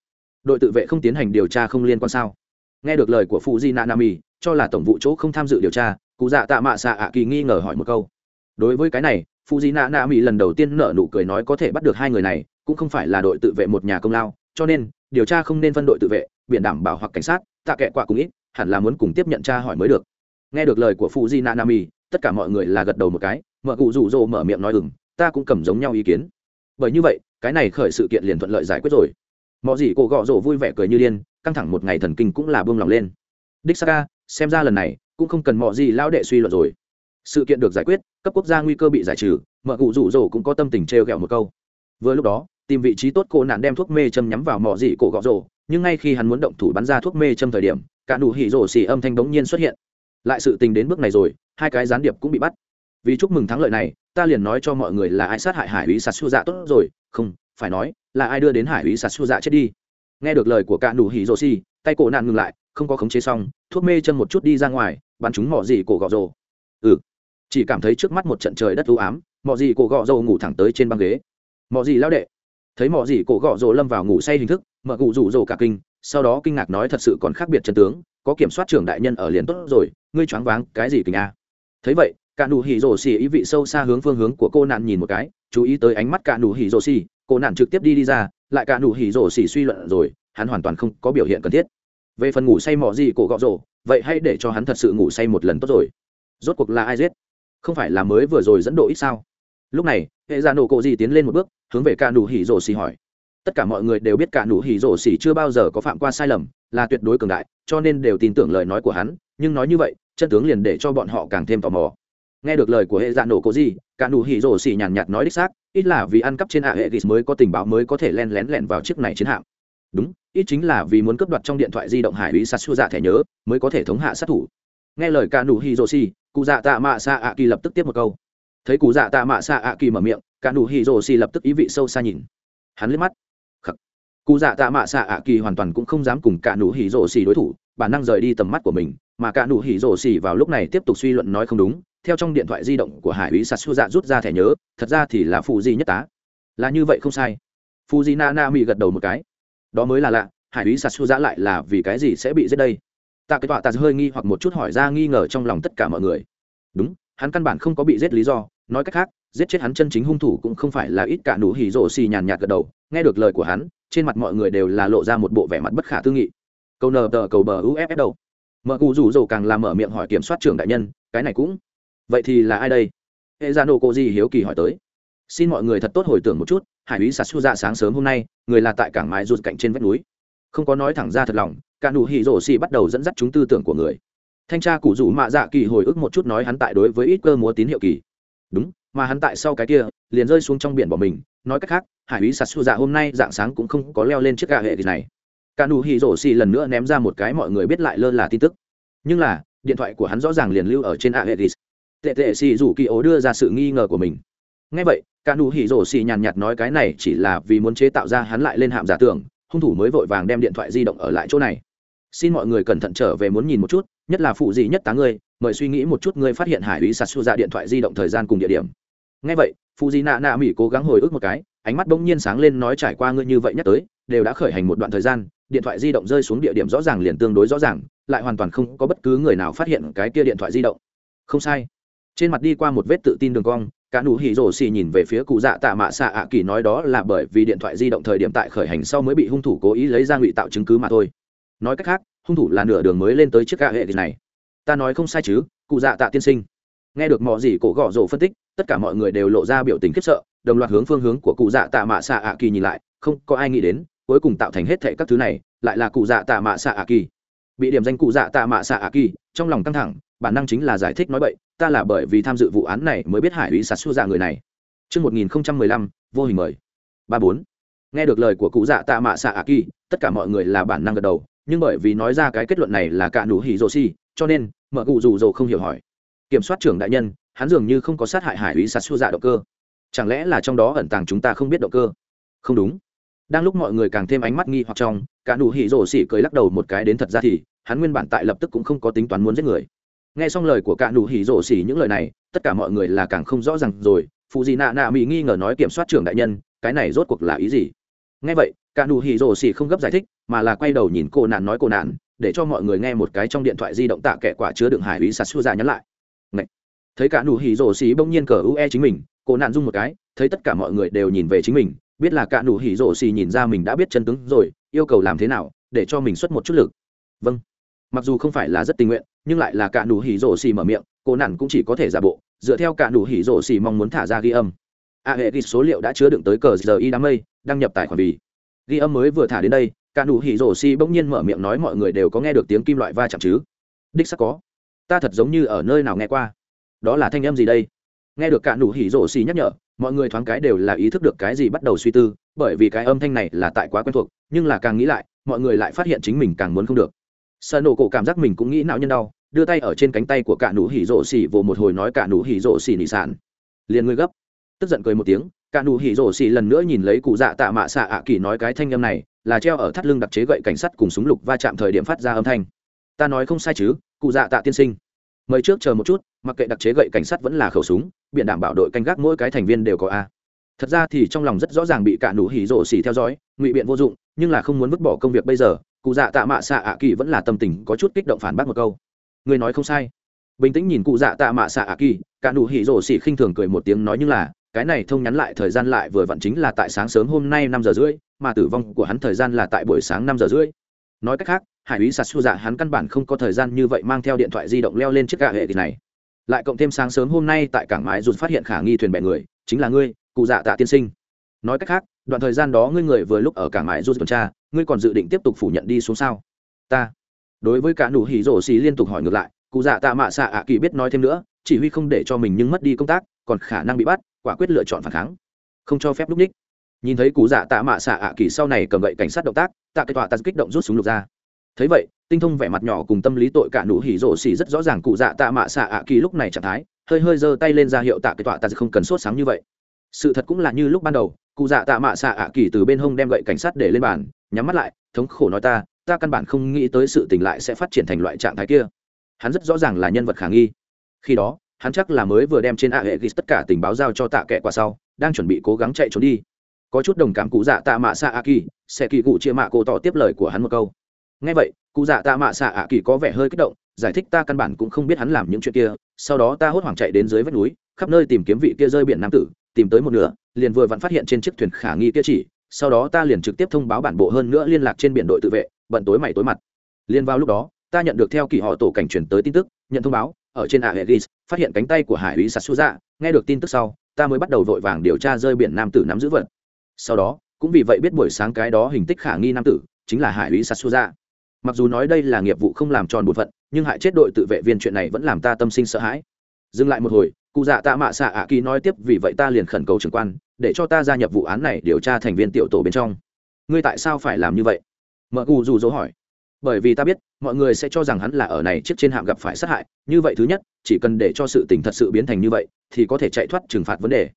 Đội tự vệ không tiến hành điều tra không liên quan sao? Nghe được lời của fuji nạ nạ mỹ cho là tổng vụ chỗ không tham dự điều tra, cụ dạ tạ mạ xạ ạ kỳ nghi ngờ hỏi một câu. Đối với cái này fuji nạ nạ mỹ lần đầu tiên nở nụ cười nói có thể bắt được hai người này, cũng không phải là đội tự vệ một nhà công lao, cho nên, điều tra không nên phân đội tự vệ, biển đảm bảo hoặc cảnh sát, tạ kệ Quạ cũng ít, hẳn là muốn cùng tiếp nhận tra hỏi mới được. Nghe được lời của fuji nạ nạ mỹ tất cả mọi người là gật đầu một cái, mở cụ rủ rỗ mở miệng nói ừng ta cũng cầm giống nhau ý kiến. Bởi như vậy cái này khởi sự kiện liền thuận lợi giải quyết rồi. Mọi gì cổ gọ rổ vui vẻ cười như điên, căng thẳng một ngày thần kinh cũng là buông lòng lên. Đích saka xem ra lần này cũng không cần mọi gì lão đệ suy luận rồi. Sự kiện được giải quyết, cấp quốc gia nguy cơ bị giải trừ, mợ cụ rủ rổ cũng có tâm tình trêu ghẹo một câu. Vừa lúc đó, tìm vị trí tốt cô nạn đem thuốc mê châm nhắm vào mọi gì cổ gọ rổ, nhưng ngay khi hắn muốn động thủ bắn ra thuốc mê châm thời điểm, cả đủ hỉ rổ xì âm thanh bỗng nhiên xuất hiện. Lại sự tình đến bước này rồi, hai cái gián điệp cũng bị bắt. Vì chúc mừng thắng lợi này, ta liền nói cho mọi người là ai sát hại hải úy sạt xua dạ tốt rồi không phải nói là ai đưa đến hải ý sạt su dạ chết đi? Nghe được lời của cả đủ hỉ rồ xi, tay cổ nạn ngừng lại không có khống chế xong thuốc mê chân một chút đi ra ngoài bắn chúng mỏ gì cổ gọ rồ. Ừ. Chỉ cảm thấy trước mắt một trận trời đất u ám mỏ gì cổ gọ rồ ngủ thẳng tới trên băng ghế. Mỏ gì lao đệ. Thấy mỏ gì cổ gọ rồ lâm vào ngủ say hình thức mở cụ rủ rồ cả kinh sau đó kinh ngạc nói thật sự còn khác biệt chân tướng có kiểm soát trưởng đại nhân ở liền tốt rồi ngươi choáng váng cái gì kinh a? Thấy vậy cả nụ hỉ rổ xỉ ý vị sâu xa hướng phương hướng của cô nạn nhìn một cái, chú ý tới ánh mắt cả nụ hỉ rổ xỉ cô nạn trực tiếp đi đi ra, lại cả nụ hỉ rổ xỉ suy luận rồi, hắn hoàn toàn không có biểu hiện cần thiết. Về phần ngủ say mỏ gì cổ gọ rổ vậy hãy để cho hắn thật sự ngủ say một lần tốt rồi. Rốt cuộc là ai giết? Không phải là mới vừa rồi dẫn độ ít sao? Lúc này, hệ ra nổ cộ gì tiến lên một bước, hướng về cả nụ hỉ rổ xỉ hỏi. Tất cả mọi người đều biết cả nụ hỉ rổ xỉ chưa bao giờ có phạm qua sai lầm, là tuyệt đối cường đại, cho nên đều tin tưởng lời nói của hắn, nhưng nói như vậy, chân tướng liền để cho bọn họ càng thêm tò mò nghe được lời của hệ dạ nổ cố gì, cả nụ hỉ rổ xỉ nhàn nhạt nói đích xác, ít là vì ăn cắp trên ạ hệ ghis mới có tình báo mới có thể len lén lẹn vào chiếc này chiến hạm. Đúng, ít chính là vì muốn cướp đoạt trong điện thoại di động hải ý sát xua dạ thẻ nhớ, mới có thể thống hạ sát thủ. Nghe lời cả nụ hỉ rô xỉ, cụ dạ tạ mạ xạ ạ kỳ lập tức tiếp một câu. Thấy cụ dạ tạ mạ xạ ạ kỳ mở miệng, cả nụ hỉ rô xỉ lập tức ý vị sâu xa nhìn. Hắn liếc mắt. Cụ dạ tạ mạ xạ ạ kỳ hoàn toàn cũng không dám cùng cả nụ hỉ rô xỉ đối thủ, bản năng rời đi tầm mắt của mình, mà cả nụ hỉ rô xỉ vào lúc này tiếp tục suy luận nói không đúng theo trong điện thoại di động của hải úy sạt rút ra thẻ nhớ, thật ra thì là phụ di nhất tá. Là như vậy không sai. Phụ di na na mỹ gật đầu một cái. Đó mới là lạ, hải úy sạt lại là vì cái gì sẽ bị giết đây? Ta cái tọa ta hơi nghi hoặc một chút hỏi ra nghi ngờ trong lòng tất cả mọi người. Đúng, hắn căn bản không có bị giết lý do, nói cách khác, giết chết hắn chân chính hung thủ cũng không phải là ít cả nụ hỉ rộ xì nhàn nhạt gật đầu, nghe được lời của hắn, trên mặt mọi người đều là lộ ra một bộ vẻ mặt bất khả tư nghị. Câu nờ tờ cầu bờ uff đâu mợ cụ rủ rồ càng làm mở miệng hỏi kiểm soát trưởng đại nhân, cái này cũng vậy thì là ai đây? Hệ ra nổ cô di hiếu kỳ hỏi tới. Xin mọi người thật tốt hồi tưởng một chút, hải úy sạt su ra sáng sớm hôm nay, người là tại cảng mái rụt cạnh trên vách núi. Không có nói thẳng ra thật lòng, cả nụ hỉ rổ xì bắt đầu dẫn dắt chúng tư tưởng của người. Thanh tra cụ rủ mạ dạ kỳ hồi ức một chút nói hắn tại đối với ít cơ múa tín hiệu kỳ. Đúng, mà hắn tại sau cái kia, liền rơi xuống trong biển bỏ mình. Nói cách khác, hải úy sạt su dạ hôm nay dạng sáng cũng không có leo lên chiếc gà hệ thịt này. Cả nụ hỉ rổ xì lần nữa ném ra một cái mọi người biết lại lơ là tin tức. Nhưng là, điện thoại của hắn rõ ràng liền lưu ở trên a hệ thịt tệ tệ xì dù kỳ ố đưa ra sự nghi ngờ của mình. Ngay vậy, cả nụ hỉ rổ xì nhàn nhạt nói cái này chỉ là vì muốn chế tạo ra hắn lại lên hạm giả tưởng, hung thủ mới vội vàng đem điện thoại di động ở lại chỗ này. Xin mọi người cẩn thận trở về muốn nhìn một chút, nhất là phụ gì nhất tá ngươi, mời suy nghĩ một chút ngươi phát hiện hải ý sạt xua ra điện thoại di động thời gian cùng địa điểm. Ngay vậy, phụ di nạ nạ mỉ cố gắng hồi ức một cái, ánh mắt bỗng nhiên sáng lên nói trải qua ngươi như vậy nhắc tới, đều đã khởi hành một đoạn thời gian, điện thoại di động rơi xuống địa điểm rõ ràng liền tương đối rõ ràng, lại hoàn toàn không có bất cứ người nào phát hiện cái kia điện thoại di động. Không sai trên mặt đi qua một vết tự tin đường cong, cả nụ hỉ rổ xì nhìn về phía cụ dạ tạ mạ xạ ạ kỳ nói đó là bởi vì điện thoại di động thời điểm tại khởi hành sau mới bị hung thủ cố ý lấy ra ngụy tạo chứng cứ mà thôi. Nói cách khác, hung thủ là nửa đường mới lên tới chiếc gạ hệ này. Ta nói không sai chứ, cụ dạ tạ tiên sinh. Nghe được mọi gì cổ gõ rổ phân tích, tất cả mọi người đều lộ ra biểu tình khiếp sợ, đồng loạt hướng phương hướng của cụ dạ tạ mạ xạ ạ kỳ nhìn lại, không có ai nghĩ đến, cuối cùng tạo thành hết thệ các thứ này, lại là cụ dạ tạ mạ xạ ạ kỳ. Bị điểm danh cụ dạ tạ mạ xạ ạ kỳ, trong lòng căng thẳng bản năng chính là giải thích nói bậy ta là bởi vì tham dự vụ án này mới biết hải ủy sạt xua dạ người này Trước 1015, vô hình mời. 34. Nghe được lời của cụ dạ tạ mạ xạ Aki, tất cả mọi người là bản năng gật đầu, nhưng bởi vì nói ra cái kết luận này là cả nụ hỉ rồ cho nên, mở cụ dù dồ không hiểu hỏi. Kiểm soát trưởng đại nhân, hắn dường như không có sát hại hải ủy sạt xua dạ động cơ. Chẳng lẽ là trong đó ẩn tàng chúng ta không biết động cơ? Không đúng. Đang lúc mọi người càng thêm ánh mắt nghi hoặc trong, cả nụ hỉ rồ cười lắc đầu một cái đến thật ra thì, hắn nguyên bản tại lập tức cũng không có tính toán muốn giết người nghe xong lời của cả nụ hỉ rổ xỉ những lời này, tất cả mọi người là càng không rõ ràng rồi. Phụ gì nạ nạ mỹ nghi ngờ nói kiểm soát trưởng đại nhân, cái này rốt cuộc là ý gì? Nghe vậy, cả nụ hỉ rổ xỉ không gấp giải thích, mà là quay đầu nhìn cô nạn nói cô nạn, để cho mọi người nghe một cái trong điện thoại di động tạ kẻ quả chứa đựng hải ý sạt xua ra nhắn lại. Ngậy! thấy cả nụ hỉ rổ xỉ bỗng nhiên cờ ue chính mình, cô nạn rung một cái, thấy tất cả mọi người đều nhìn về chính mình, biết là cả nụ hỉ rổ xỉ nhìn ra mình đã biết chân tướng rồi, yêu cầu làm thế nào để cho mình xuất một chút lực. Vâng mặc dù không phải là rất tình nguyện, nhưng lại là cả nụ hỉ rổ xì mở miệng, cô nản cũng chỉ có thể giả bộ, dựa theo cả nụ hỉ rổ xì mong muốn thả ra ghi âm. A hệ ghi số liệu đã chứa đựng tới cờ giờ y đám mây, đăng nhập tài khoản vì. Ghi âm mới vừa thả đến đây, cả nụ hỉ rổ xì bỗng nhiên mở miệng nói mọi người đều có nghe được tiếng kim loại va chạm chứ? Đích sắc có. Ta thật giống như ở nơi nào nghe qua. Đó là thanh âm gì đây? Nghe được cả nụ hỉ rổ xì nhắc nhở, mọi người thoáng cái đều là ý thức được cái gì bắt đầu suy tư, bởi vì cái âm thanh này là tại quá quen thuộc, nhưng là càng nghĩ lại, mọi người lại phát hiện chính mình càng muốn không được sợ nổ cổ cảm giác mình cũng nghĩ não nhân đau, đưa tay ở trên cánh tay của cả nụ hỉ rộ xỉ vồ một hồi nói cả nụ hỉ rộ xỉ nỉ sản liền ngươi gấp. Tức giận cười một tiếng, cả nụ hỉ rộ xỉ lần nữa nhìn lấy cụ dạ tạ mạ xạ ạ kỳ nói cái thanh âm này, là treo ở thắt lưng đặc chế gậy cảnh sát cùng súng lục va chạm thời điểm phát ra âm thanh. Ta nói không sai chứ, cụ dạ tạ tiên sinh. Mời trước chờ một chút, mặc kệ đặc chế gậy cảnh sát vẫn là khẩu súng, biện đảm bảo đội canh gác mỗi cái thành viên đều có a. Thật ra thì trong lòng rất rõ ràng bị cả nụ hỉ rộ xỉ theo dõi, ngụy biện vô dụng, nhưng là không muốn vứt bỏ công việc bây giờ cụ dạ tạ mạ xạ ạ kỳ vẫn là tâm tình có chút kích động phản bác một câu. Người nói không sai. Bình tĩnh nhìn cụ dạ tạ mạ xạ ạ kỳ, cả nụ hỉ rổ xỉ khinh thường cười một tiếng nói như là, cái này thông nhắn lại thời gian lại vừa vặn chính là tại sáng sớm hôm nay năm giờ rưỡi, mà tử vong của hắn thời gian là tại buổi sáng năm giờ rưỡi. Nói cách khác, hải úy sạt su dạ hắn căn bản không có thời gian như vậy mang theo điện thoại di động leo lên chiếc gà hệ thì này. Lại cộng thêm sáng sớm hôm nay tại cảng mái rụt phát hiện khả nghi thuyền bè người, chính là ngươi, cụ dạ tạ tiên sinh. Nói cách khác, đoạn thời gian đó ngươi người vừa lúc ở cảng mái rụt tuần tra ngươi còn dự định tiếp tục phủ nhận đi xuống sao? Ta. Đối với cả nụ hỉ rổ xì liên tục hỏi ngược lại, cụ dạ tạ mạ xạ ạ kỳ biết nói thêm nữa, chỉ huy không để cho mình nhưng mất đi công tác, còn khả năng bị bắt, quả quyết lựa chọn phản kháng. Không cho phép lúc ních. Nhìn thấy cụ dạ tạ mạ xạ ạ kỳ sau này cầm gậy cảnh sát động tác, tạ cái tọa tạ kích động rút súng lục ra. Thấy vậy, tinh thông vẻ mặt nhỏ cùng tâm lý tội cả nụ hỉ rổ xì rất rõ ràng cụ dạ tạ mạ xạ ạ kỳ lúc này trạng thái, hơi hơi giơ tay lên ra hiệu tạ cái tọa tạ không cần sốt sáng như vậy. Sự thật cũng là như lúc ban đầu, cụ dạ tạ mạ xạ ạ kỳ từ bên hông đem gậy cảnh sát để lên bàn nhắm mắt lại, thống khổ nói ta ta căn bản không nghĩ tới sự tình lại sẽ phát triển thành loại trạng thái kia. Hắn rất rõ ràng là nhân vật khả nghi. Khi đó, hắn chắc là mới vừa đem trên ạ hệ ghi tất cả tình báo giao cho tạ kệ qua sau, đang chuẩn bị cố gắng chạy trốn đi. Có chút đồng cảm cụ dạ tạ mạ xạ a kỳ, sẽ kỳ cụ chia mạ cô tỏ tiếp lời của hắn một câu. Ngay vậy, cụ dạ tạ mạ xạ a kỳ có vẻ hơi kích động, giải thích ta căn bản cũng không biết hắn làm những chuyện kia, sau đó ta hốt hoảng chạy đến dưới vách núi, khắp nơi tìm kiếm vị kia rơi biển nam tử, tìm tới một nửa, liền vừa vặn phát hiện trên chiếc thuyền khả nghi kia chỉ sau đó ta liền trực tiếp thông báo bản bộ hơn nữa liên lạc trên biển đội tự vệ, bận tối mày tối mặt. Liên vào lúc đó, ta nhận được theo kỳ họ tổ cảnh chuyển tới tin tức, nhận thông báo, ở trên ả phát hiện cánh tay của hải úy sạt dạ nghe được tin tức sau, ta mới bắt đầu vội vàng điều tra rơi biển nam tử nắm giữ vật. Sau đó, cũng vì vậy biết buổi sáng cái đó hình tích khả nghi nam tử, chính là hải úy sạt dạ mặc dù nói đây là nghiệp vụ không làm tròn bổn phận, nhưng hại chết đội tự vệ viên chuyện này vẫn làm ta tâm sinh sợ hãi. Dừng lại một hồi, cụ dạ tạ mạ xạ ạ kỳ nói tiếp, vì vậy ta liền khẩn cầu trưởng quan để cho ta gia nhập vụ án này điều tra thành viên tiểu tổ bên trong. Ngươi tại sao phải làm như vậy? Mợ cù dù dỗ hỏi. Bởi vì ta biết, mọi người sẽ cho rằng hắn là ở này chiếc trên hạm gặp phải sát hại. Như vậy thứ nhất, chỉ cần để cho sự tình thật sự biến thành như vậy, thì có thể chạy thoát trừng phạt vấn đề.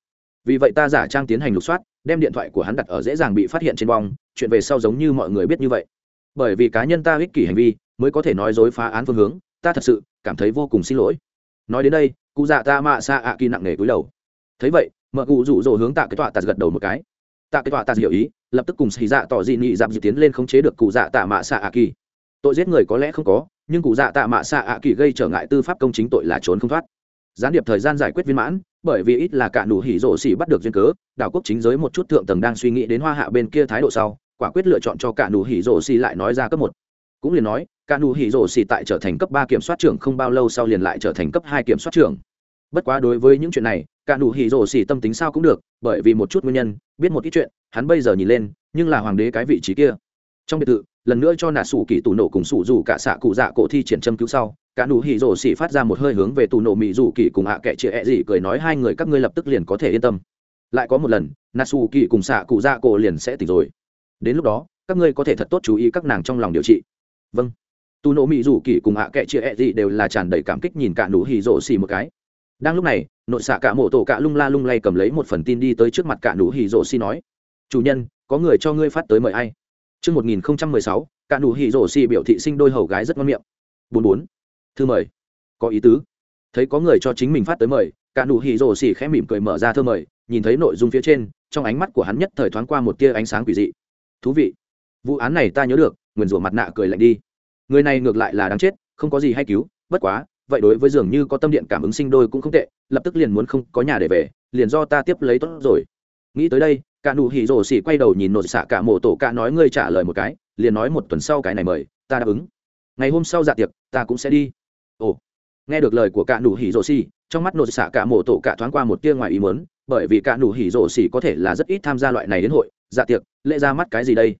Vì vậy ta giả trang tiến hành lục soát, đem điện thoại của hắn đặt ở dễ dàng bị phát hiện trên bong, chuyện về sau giống như mọi người biết như vậy. Bởi vì cá nhân ta ích kỷ hành vi, mới có thể nói dối phá án phương hướng, ta thật sự cảm thấy vô cùng xin lỗi. Nói đến đây, cụ dạ ta mạ xa ạ à kỳ nặng nề cúi đầu. Thấy vậy mợ cụ rủ rỗ hướng tạ cái tọa tạt gật đầu một cái. Tạ cái tọa tạt hiểu ý, lập tức cùng xì dạ tỏ dị nị dạp dị tiến lên khống chế được cụ dạ tạ mạ xạ ạ kỳ. Tội giết người có lẽ không có, nhưng cụ dạ tạ mạ xạ ạ kỳ gây trở ngại tư pháp công chính tội là trốn không thoát. Gián điệp thời gian giải quyết viên mãn, bởi vì ít là cả nụ hỉ rổ xỉ bắt được duyên cớ, đảo quốc chính giới một chút thượng tầng đang suy nghĩ đến hoa hạ bên kia thái độ sau, quả quyết lựa chọn cho cả nụ hỉ rổ xỉ lại nói ra cấp một. Cũng liền nói, cả nụ hỉ rổ xỉ tại trở thành cấp ba kiểm soát trưởng không bao lâu sau liền lại trở thành cấp hai kiểm soát trưởng. Bất quá đối với những chuyện này cả đủ hỉ rổ xỉ tâm tính sao cũng được, bởi vì một chút nguyên nhân, biết một ít chuyện, hắn bây giờ nhìn lên, nhưng là hoàng đế cái vị trí kia. Trong biệt thự, lần nữa cho nà sủ kỳ tù nổ cùng sủ dù cả xạ cụ dạ cổ thi triển châm cứu sau, cả đủ hỉ rổ xỉ phát ra một hơi hướng về tù nổ mỹ dù kỳ cùng hạ kệ chị ẹ e gì cười nói hai người các ngươi lập tức liền có thể yên tâm. Lại có một lần nà sủ kỳ cùng xạ cụ dạ cổ liền sẽ tỉnh rồi. Đến lúc đó, các ngươi có thể thật tốt chú ý các nàng trong lòng điều trị. Vâng. Tù nổ mỹ dù kỳ cùng hạ kệ chị ẹ e gì đều là tràn đầy cảm kích nhìn cả đủ hỉ rổ xỉ một cái. Đang lúc này nội xạ cả mộ tổ cả lung la lung lay cầm lấy một phần tin đi tới trước mặt cả nụ hỉ rổ xi nói chủ nhân có người cho ngươi phát tới mời ai Trước sáu cả nụ hỉ rổ xi biểu thị sinh đôi hầu gái rất ngon miệng. 44. Thư mời. Có ý tứ. Thấy có người cho chính mình phát tới mời, cả nụ hỉ rổ xi khẽ mỉm cười mở ra thư mời, nhìn thấy nội dung phía trên, trong ánh mắt của hắn nhất thời thoáng qua một tia ánh sáng quỷ dị. Thú vị. Vụ án này ta nhớ được, nguyên rủa mặt nạ cười lạnh đi. Người này ngược lại là đáng chết, không có gì hay cứu, bất quá, vậy đối với dường như có tâm điện cảm ứng sinh đôi cũng không tệ, lập tức liền muốn không có nhà để về, liền do ta tiếp lấy tốt rồi. Nghĩ tới đây, cả nụ hỉ rổ xỉ quay đầu nhìn nội xạ cả mộ tổ cả nói ngươi trả lời một cái, liền nói một tuần sau cái này mời, ta đáp ứng. Ngày hôm sau dạ tiệc, ta cũng sẽ đi. Ồ, nghe được lời của cả nụ hỉ rổ xỉ, trong mắt nội xạ cả mộ tổ cả thoáng qua một tia ngoài ý muốn, bởi vì cả nụ hỉ rổ xỉ có thể là rất ít tham gia loại này đến hội dạ tiệc, lễ ra mắt cái gì đây?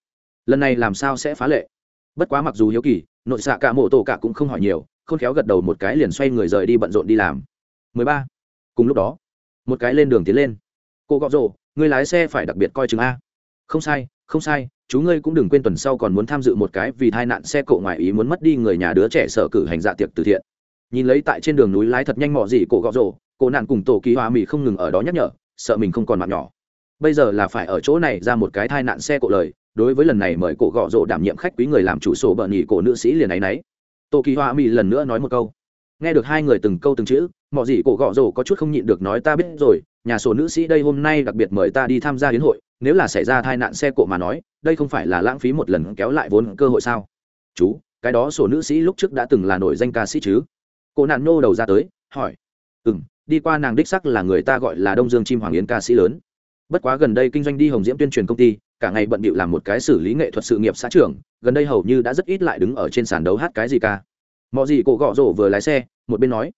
Lần này làm sao sẽ phá lệ? Bất quá mặc dù hiếu kỳ nội xạ cả mộ tổ cả cũng không hỏi nhiều khôn khéo gật đầu một cái liền xoay người rời đi bận rộn đi làm. 13. cùng lúc đó, một cái lên đường tiến lên. Cô gọ rồ người lái xe phải đặc biệt coi chừng a. Không sai không sai, chú ngươi cũng đừng quên tuần sau còn muốn tham dự một cái vì tai nạn xe cộ ngoài ý muốn mất đi người nhà đứa trẻ sở cử hành dạ tiệc từ thiện. Nhìn lấy tại trên đường núi lái thật nhanh mọ gì cổ gọ rồ, cô nạn cùng tổ ký hoa mì không ngừng ở đó nhắc nhở, sợ mình không còn mặt nhỏ. Bây giờ là phải ở chỗ này ra một cái tai nạn xe cộ lời, đối với lần này mời cổ gọ rồ đảm nhiệm khách quý người làm chủ sổ bợn nhỉ cổ nữ sĩ liền ấy nấy tô kỳ họa mỹ lần nữa nói một câu. Nghe được hai người từng câu từng chữ mọi gì cổ gõ rổ có chút không nhịn được nói ta biết rồi, nhà sổ nữ sĩ đây hôm nay đặc biệt mời ta đi tham gia hiến hội, nếu là xảy ra tai nạn xe cộ mà nói, đây không phải là lãng phí một lần kéo lại vốn cơ hội sao? Chú, cái đó sổ nữ sĩ lúc trước đã từng là nổi danh ca sĩ chứ? Cô nạn nô đầu ra tới, hỏi. Ừ m đi qua nàng đích sắc là người ta gọi là đông dương chim hoàng yến ca sĩ lớn. Bất quá gần đây kinh doanh đi hồng diễm tuyên truyền công ty cả ngày bận bịu làm một cái xử lý nghệ thuật sự nghiệp xã trưởng, gần đây hầu như đã rất ít lại đứng ở trên sàn đấu hát cái gì ca mọi gì cổ gõ rổ vừa lái xe, một bên nói.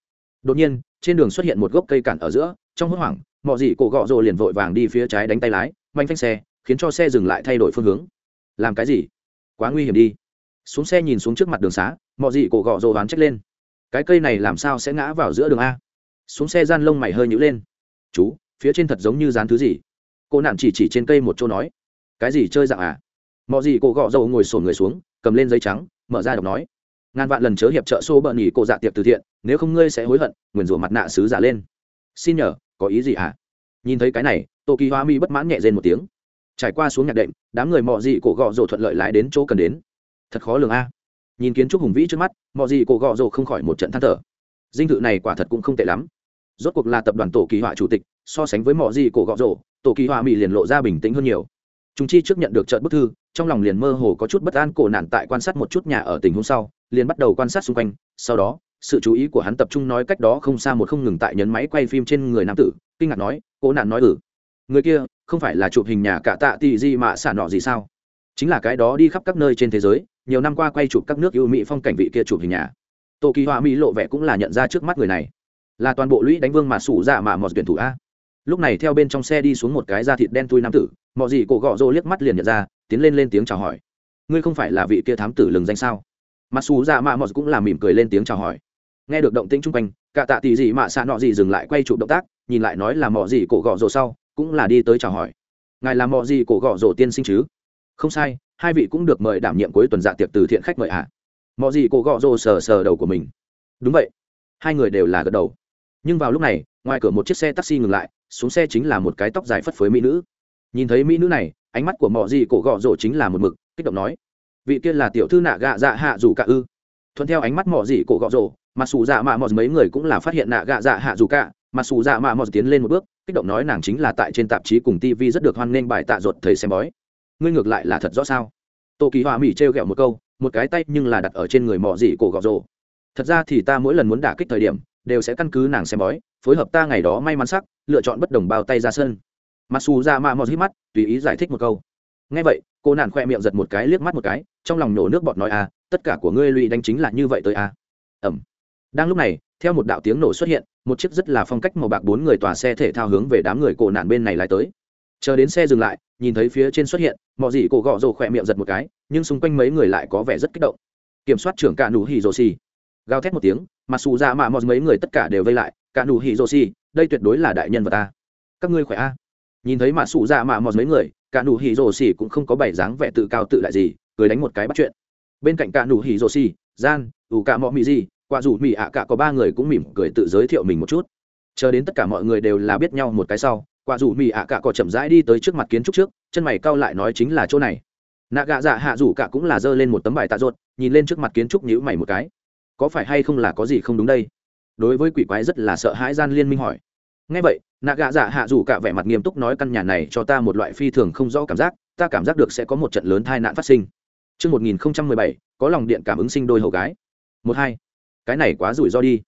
Đột nhiên, trên đường xuất hiện một gốc cây cản ở giữa, trong hốt hoảng mọi gì cổ gõ rổ liền vội vàng đi phía trái đánh tay lái, manh phanh xe, khiến cho xe dừng lại thay đổi phương hướng. Làm cái gì? Quá nguy hiểm đi. Xuống xe nhìn xuống trước mặt đường xá mọi gì cổ gõ rổ đoán trách lên. Cái cây này làm sao sẽ ngã vào giữa đường a? Xuống xe gian lông mày hơi nhữ lên. Chú, phía trên thật giống như dán thứ gì? Cô nạn chỉ chỉ trên cây một chỗ nói cái gì chơi dạng à? Mọi gì cổ gọ dầu ngồi sổn người xuống, cầm lên giấy trắng, mở ra đọc nói. Ngàn vạn lần chớ hiệp trợ xô bợ nghỉ cổ dạ tiệc từ thiện, nếu không ngươi sẽ hối hận, nguyền rủa mặt nạ sứ giả lên. Xin nhờ, có ý gì à? Nhìn thấy cái này tô kỳ hoa mi bất mãn nhẹ rên một tiếng. Trải qua xuống nhạc đệm, đám người mọ gì cổ gọ dầu thuận lợi lại đến chỗ cần đến. Thật khó lường a. Nhìn kiến trúc hùng vĩ trước mắt, mọ gì cổ gọ dầu không khỏi một trận than thở. Dinh thự này quả thật cũng không tệ lắm. Rốt cuộc là tập đoàn tổ kỳ họa chủ tịch, so sánh với mọ gì cổ gọ rồ tổ kỳ họa mỹ liền lộ ra bình tĩnh hơn nhiều chúng chi trước nhận được trận bức thư, trong lòng liền mơ hồ có chút bất an, cổ nạn tại quan sát một chút nhà ở tình huống sau, liền bắt đầu quan sát xung quanh. Sau đó, sự chú ý của hắn tập trung nói cách đó không xa một không ngừng tại nhấn máy quay phim trên người nam tử, kinh ngạc nói, cổ nạn nói ừ người kia không phải là chụp hình nhà cả tạ tỷ gì mà xả nọ gì sao? Chính là cái đó đi khắp các nơi trên thế giới, nhiều năm qua quay chụp các nước ưu mỹ phong cảnh vị kia chụp hình nhà. Tô kỳ hoa mỹ lộ vẻ cũng là nhận ra trước mắt người này. Là toàn bộ lũy đánh vương mà sủ dạ mà mọt tuyển thủ a lúc này theo bên trong xe đi xuống một cái da thịt đen thui nam tử mọi gì cổ gọ rô liếc mắt liền nhận ra, tiến lên lên tiếng chào hỏi. Ngươi không phải là vị kia thám tử lừng danh sao? Mặc dù dạ mạ mọt cũng là mỉm cười lên tiếng chào hỏi. Nghe được động tĩnh chung quanh, cả tạ tỷ gì mạ xạ nọ gì dừng lại quay chụp động tác, nhìn lại nói là mọ gì cổ gọ rồ sau, cũng là đi tới chào hỏi. Ngài là mọ gì cổ gọ rồ tiên sinh chứ? Không sai, hai vị cũng được mời đảm nhiệm cuối tuần dạ tiệc từ thiện khách mời ạ. À. mọ gì cổ gọ rồ sờ sờ đầu của mình. Đúng vậy. Hai người đều là gật đầu. Nhưng vào lúc này, ngoài cửa một chiếc xe taxi ngừng lại xuống xe chính là một cái tóc dài phất phới mỹ nữ. Nhìn thấy mỹ nữ này, ánh mắt của mọi gì cổ gọ rổ chính là một mực, kích động nói, vị kia là tiểu thư nạ gạ dạ hạ dù cả ư? Thuận theo ánh mắt mọi gì cổ gọ rổ, mà xù dạ mạ mọi mấy người cũng là phát hiện nạ gạ dạ hạ dù cả, mà xù dạ mạ mọi tiến lên một bước, kích động nói nàng chính là tại trên tạp chí cùng tv rất được hoan nghênh bài tạ ruột thầy xem bói. Ngươi ngược lại là thật rõ sao? Tô kỳ hòa mỹ trêu ghẹo một câu, một cái tay nhưng là đặt ở trên người mò dị cổ gọ rồ thật ra thì ta mỗi lần muốn đả kích thời điểm đều sẽ căn cứ nàng xem bói, phối hợp ta ngày đó may mắn sắc, lựa chọn bất đồng bao tay ra sân. Mặc dù ra mạ mọt hít mắt, tùy ý giải thích một câu. Ngay vậy, cô nàng khoe miệng giật một cái, liếc mắt một cái, trong lòng nổ nước bọt nói à tất cả của ngươi lụy đánh chính là như vậy tới à. Ẩm. Đang lúc này, theo một đạo tiếng nổ xuất hiện, một chiếc rất là phong cách màu bạc bốn người tòa xe thể thao hướng về đám người cổ nạn bên này lại tới. Chờ đến xe dừng lại, nhìn thấy phía trên xuất hiện, mọi gì cổ gõ rồ khỏe miệng giật một cái, nhưng xung quanh mấy người lại có vẻ rất kích động. Kiểm soát trưởng cả nụ hỉ rồ xì gào thét một tiếng mặc dù ra mạ mọi mấy người tất cả đều vây lại, cả nụ hỉ rô xì, đây tuyệt đối là đại nhân vật ta. Các ngươi khỏe a? Nhìn thấy dạ mạ sụ ra mạ mọi mấy người, cả nụ hỉ rô xì cũng không có bảy dáng vẻ tự cao tự đại gì, cười đánh một cái bắt chuyện. Bên cạnh cả nụ hỉ rô xì, gian, ủ cả mọ mị gì, quả dù mị ạ cả có ba người cũng mỉm cười tự giới thiệu mình một chút. Chờ đến tất cả mọi người đều là biết nhau một cái sau, quả dù mị ạ cả có chậm rãi đi tới trước mặt kiến trúc trước, chân mày cao lại nói chính là chỗ này. Nạ gạ dạ hạ dù cả cũng là giơ lên một tấm bài tạ ruột, nhìn lên trước mặt kiến trúc nhữ mày một cái có phải hay không là có gì không đúng đây đối với quỷ quái rất là sợ hãi gian liên minh hỏi ngay vậy nạ gạ dạ hạ dù cả vẻ mặt nghiêm túc nói căn nhà này cho ta một loại phi thường không rõ cảm giác ta cảm giác được sẽ có một trận lớn tai nạn phát sinh Trung một nghìn không trăm mười bảy, có lòng điện cảm ứng sinh đôi hầu gái. Một hai, cái này quá rủi ro đi.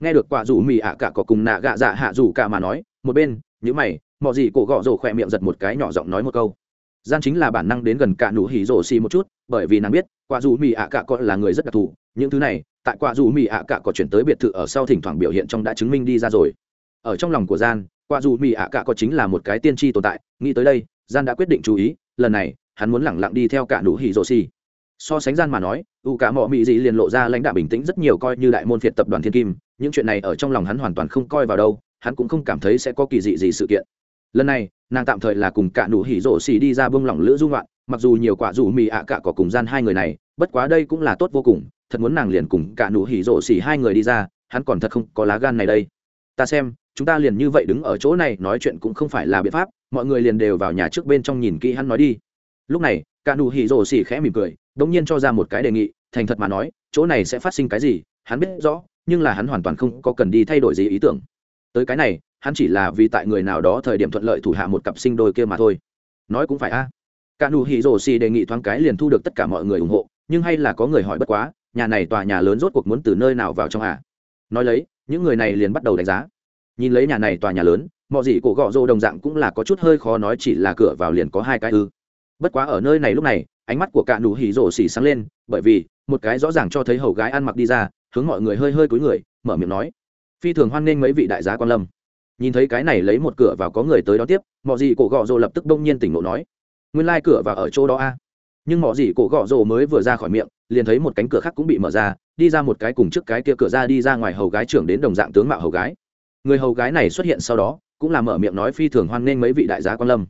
Nghe được quả rủ mì ạ cả có cùng nạ gạ dạ hạ dù cả mà nói, một bên, những mày, mọ gì cổ gõ rổ khỏe miệng giật một cái nhỏ giọng nói một câu. Gian chính là bản năng đến gần cả nụ hỉ rổ xì một chút, bởi vì nàng biết, quả rủ mì ạ cả có là người rất đặc thù, những thứ này, tại quả dù mỹ ạ à cả có chuyển tới biệt thự ở sau thỉnh thoảng biểu hiện trong đã chứng minh đi ra rồi. Ở trong lòng của gian quả dù mỹ ạ à cả có chính là một cái tiên tri tồn tại, nghĩ tới đây, gian đã quyết định chú ý, lần này, hắn muốn lẳng lặng đi theo cả nụ hỉ rồ xì. So sánh gian mà nói, u cả mọ mỹ gì liền lộ ra lãnh đạo bình tĩnh rất nhiều coi như đại môn phiệt tập đoàn thiên kim, những chuyện này ở trong lòng hắn hoàn toàn không coi vào đâu, hắn cũng không cảm thấy sẽ có kỳ dị gì sự kiện. Lần này, nàng tạm thời là cùng cả nụ hỉ rổ xì đi ra bông lỏng lữ dung loạn, mặc dù nhiều quả dù mì ạ à cả có cùng gian hai người này, bất quá đây cũng là tốt vô cùng thật muốn nàng liền cùng cả nụ hỉ rộ xỉ hai người đi ra, hắn còn thật không có lá gan này đây. Ta xem, chúng ta liền như vậy đứng ở chỗ này, nói chuyện cũng không phải là biện pháp, mọi người liền đều vào nhà trước bên trong nhìn kỹ hắn nói đi. Lúc này, cả nụ hỉ rộ xỉ khẽ mỉm cười, đống nhiên cho ra một cái đề nghị, thành thật mà nói, chỗ này sẽ phát sinh cái gì, hắn biết rõ, nhưng là hắn hoàn toàn không có cần đi thay đổi gì ý tưởng. Tới cái này, hắn chỉ là vì tại người nào đó thời điểm thuận lợi thủ hạ một cặp sinh đôi kia mà thôi. Nói cũng phải a. Cả nụ hỉ rổ xì đề nghị thoáng cái liền thu được tất cả mọi người ủng hộ, nhưng hay là có người hỏi bất quá nhà này tòa nhà lớn rốt cuộc muốn từ nơi nào vào trong à? nói lấy, những người này liền bắt đầu đánh giá. Nhìn lấy nhà này tòa nhà lớn mọi gì cổ gọ rô đồng dạng cũng là có chút hơi khó nói chỉ là cửa vào liền có hai cái ư. Bất quá ở nơi này lúc này, ánh mắt của cạ nụ hỉ rổ xỉ sáng lên, bởi vì, một cái rõ ràng cho thấy hầu gái ăn mặc đi ra, hướng mọi người hơi hơi cúi người, mở miệng nói. Phi thường hoan nghênh mấy vị đại giá quan lâm. Nhìn thấy cái này lấy một cửa vào có người tới đó tiếp mọi gì cổ gọ rô lập tức bỗng nhiên tỉnh ngộ nói. Nguyên lai cửa vào ở chỗ đó a? nhưng mọi gì cổ gõ rồ mới vừa ra khỏi miệng, liền thấy một cánh cửa khác cũng bị mở ra, đi ra một cái cùng trước cái kia cửa ra đi ra ngoài hầu gái trưởng đến đồng dạng tướng mạo hầu gái. Người hầu gái này xuất hiện sau đó, cũng là mở miệng nói phi thường hoan nghênh mấy vị đại gia quan lâm.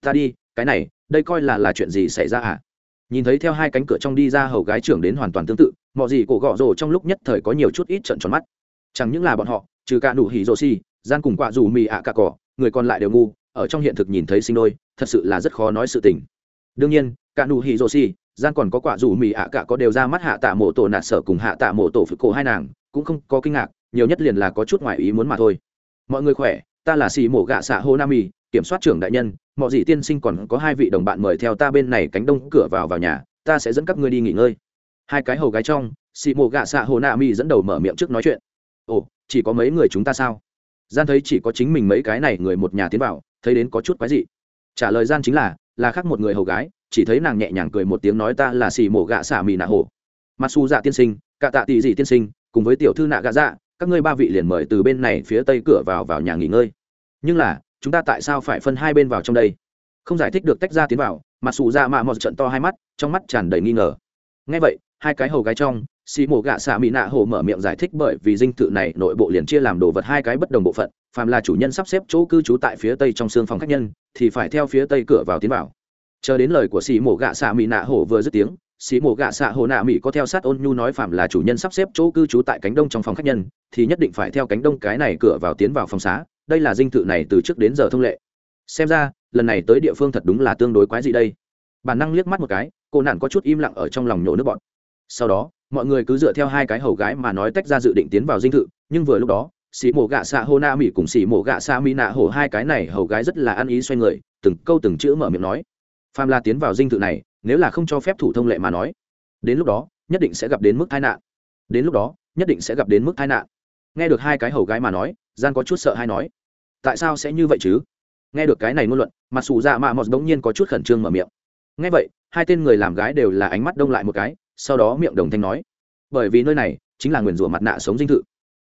Ta đi, cái này, đây coi là là chuyện gì xảy ra à? Nhìn thấy theo hai cánh cửa trong đi ra hầu gái trưởng đến hoàn toàn tương tự mọi gì cổ gọ rồ trong lúc nhất thời có nhiều chút ít trận tròn mắt. Chẳng những là bọn họ, trừ cả đủ hỉ rồ si gian cùng quạ dù mì ạ cả cỏ người còn lại đều ngu, ở trong hiện thực nhìn thấy sinh đôi, thật sự là rất khó nói sự tình đương nhiên, cả nụ hỉ rồ xì, gian còn có quả dù mì ạ cả có đều ra mắt hạ tạ mộ tổ nạt sở cùng hạ tạ mộ tổ phụ cổ hai nàng, cũng không có kinh ngạc, nhiều nhất liền là có chút ngoại ý muốn mà thôi. Mọi người khỏe, ta là xì mổ gạ xạ hô nam mì, kiểm soát trưởng đại nhân, mọi gì tiên sinh còn có hai vị đồng bạn mời theo ta bên này cánh đông cửa vào vào nhà, ta sẽ dẫn các ngươi đi nghỉ ngơi. Hai cái hầu gái trong, xì mổ gạ xạ hô nam mì dẫn đầu mở miệng trước nói chuyện. Ồ, chỉ có mấy người chúng ta sao? Gian thấy chỉ có chính mình mấy cái này người một nhà tiến vào, thấy đến có chút quái dị. Trả lời gian chính là là khác một người hầu gái, chỉ thấy nàng nhẹ nhàng cười một tiếng nói ta là xì mổ gạ xả mì nạ hồ mặt xù dạ tiên sinh, cả tạ tỷ dị tiên sinh, cùng với tiểu thư nạ gạ dạ các ngươi ba vị liền mời từ bên này phía tây cửa vào vào nhà nghỉ ngơi. Nhưng là, chúng ta tại sao phải phân hai bên vào trong đây? Không giải thích được tách ra tiến vào, mặt xù dạ mạ mọt trận to hai mắt, trong mắt tràn đầy nghi ngờ. Ngay vậy, hai cái hầu gái trong xì mổ gạ xạ mỹ nạ hồ mở miệng giải thích bởi vì dinh thự này nội bộ liền chia làm đồ vật hai cái bất đồng bộ phận, phàm là chủ nhân sắp xếp chỗ cư trú tại phía tây trong xương phòng khách nhân, thì phải theo phía tây cửa vào tiến vào. Chờ đến lời của xì mổ gạ xạ mỹ nạ hồ vừa dứt tiếng, xì mổ gạ xạ hồ nạ mỹ có theo sát ôn nhu nói phàm là chủ nhân sắp xếp chỗ cư trú tại cánh đông trong phòng khách nhân, thì nhất định phải theo cánh đông cái này cửa vào tiến vào phòng xá, đây là dinh thự này từ trước đến giờ thông lệ. Xem ra, lần này tới địa phương thật đúng là tương đối quái gì đây. Bản năng liếc mắt một cái, cô nạn có chút im lặng ở trong lòng nhổ nước bọn sau đó mọi người cứ dựa theo hai cái hầu gái mà nói tách ra dự định tiến vào dinh thự, nhưng vừa lúc đó, xì mổ gạ xạ hô na mỹ cùng xì mổ gạ xạ mỹ nạ hổ hai cái này hầu gái rất là ăn ý xoay người, từng câu từng chữ mở miệng nói. Pham la tiến vào dinh thự này, nếu là không cho phép thủ thông lệ mà nói, đến lúc đó, nhất định sẽ gặp đến mức tai nạn. Đến lúc đó, nhất định sẽ gặp đến mức tai nạn. Nghe được hai cái hầu gái mà nói gian có chút sợ hay nói, tại sao sẽ như vậy chứ? Nghe được cái này ngôn luận mặc dù ra mạ mọt đống nhiên có chút khẩn trương mở miệng. Nghe vậy, hai tên người làm gái đều là ánh mắt đông lại một cái sau đó miệng đồng thanh nói, bởi vì nơi này chính là nguyền rủa mặt nạ sống dinh thự.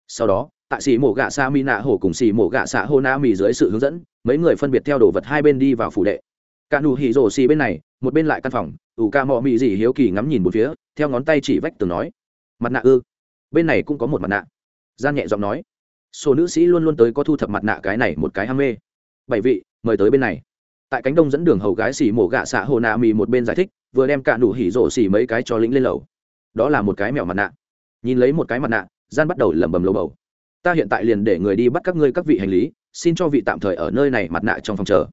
Sau đó, tại xì mổ gạ xa mi nạ hổ cùng xì mổ gạ xạ hô na mì dưới sự hướng dẫn, mấy người phân biệt theo đồ vật hai bên đi vào phủ đệ. Cả nụ hỉ rổ xì bên này, một bên lại căn phòng, ủ ca mọ mì dị hiếu kỳ ngắm nhìn một phía, theo ngón tay chỉ vách từng nói, mặt nạ ư? Bên này cũng có một mặt nạ. Gian nhẹ giọng nói, số nữ sĩ luôn luôn tới có thu thập mặt nạ cái này một cái ham mê. Bảy vị, mời tới bên này. Tại cánh đông dẫn đường hầu gái xì mổ gạ xạ hô na mì một bên giải thích vừa đem cả nụ hỉ rổ xỉ mấy cái cho lĩnh lên lầu. Đó là một cái mèo mặt nạ. Nhìn lấy một cái mặt nạ, gian bắt đầu lẩm bẩm lầu bầu. Ta hiện tại liền để người đi bắt các ngươi các vị hành lý, xin cho vị tạm thời ở nơi này mặt nạ trong phòng chờ.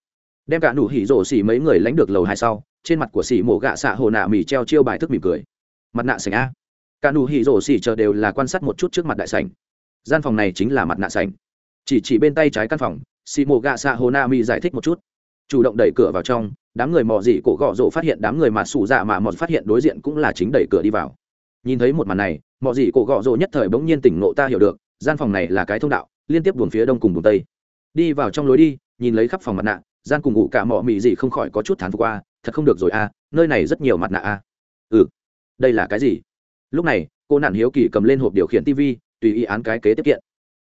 Đem cả nụ hỉ rổ xỉ mấy người lánh được lầu hai sau, trên mặt của xỉ mổ gạ xạ hồ nạ mỉ treo chiêu bài thức mỉm cười. Mặt nạ sảnh a. Cả nụ hỉ rổ xỉ chờ đều là quan sát một chút trước mặt đại sảnh. Gian phòng này chính là mặt nạ sảnh. Chỉ chỉ bên tay trái căn phòng, xỉ mổ gạ xạ hồ nạ mỉ giải thích một chút chủ động đẩy cửa vào trong, đám người mò dị cổ gõ rộ phát hiện đám người mà sủ dạ mà mọt phát hiện đối diện cũng là chính đẩy cửa đi vào. Nhìn thấy một màn này, mò dị cổ gõ rộ nhất thời bỗng nhiên tỉnh nộ ta hiểu được, gian phòng này là cái thông đạo, liên tiếp buồng phía đông cùng buồng tây. Đi vào trong lối đi, nhìn lấy khắp phòng mặt nạ, gian cùng ngủ cả mọ mị gì không khỏi có chút thán phục qua, thật không được rồi a, nơi này rất nhiều mặt nạ a. Ừ đây là cái gì? Lúc này, cô nạn hiếu kỳ cầm lên hộp điều khiển tivi, tùy ý án cái kế tiếp kiện.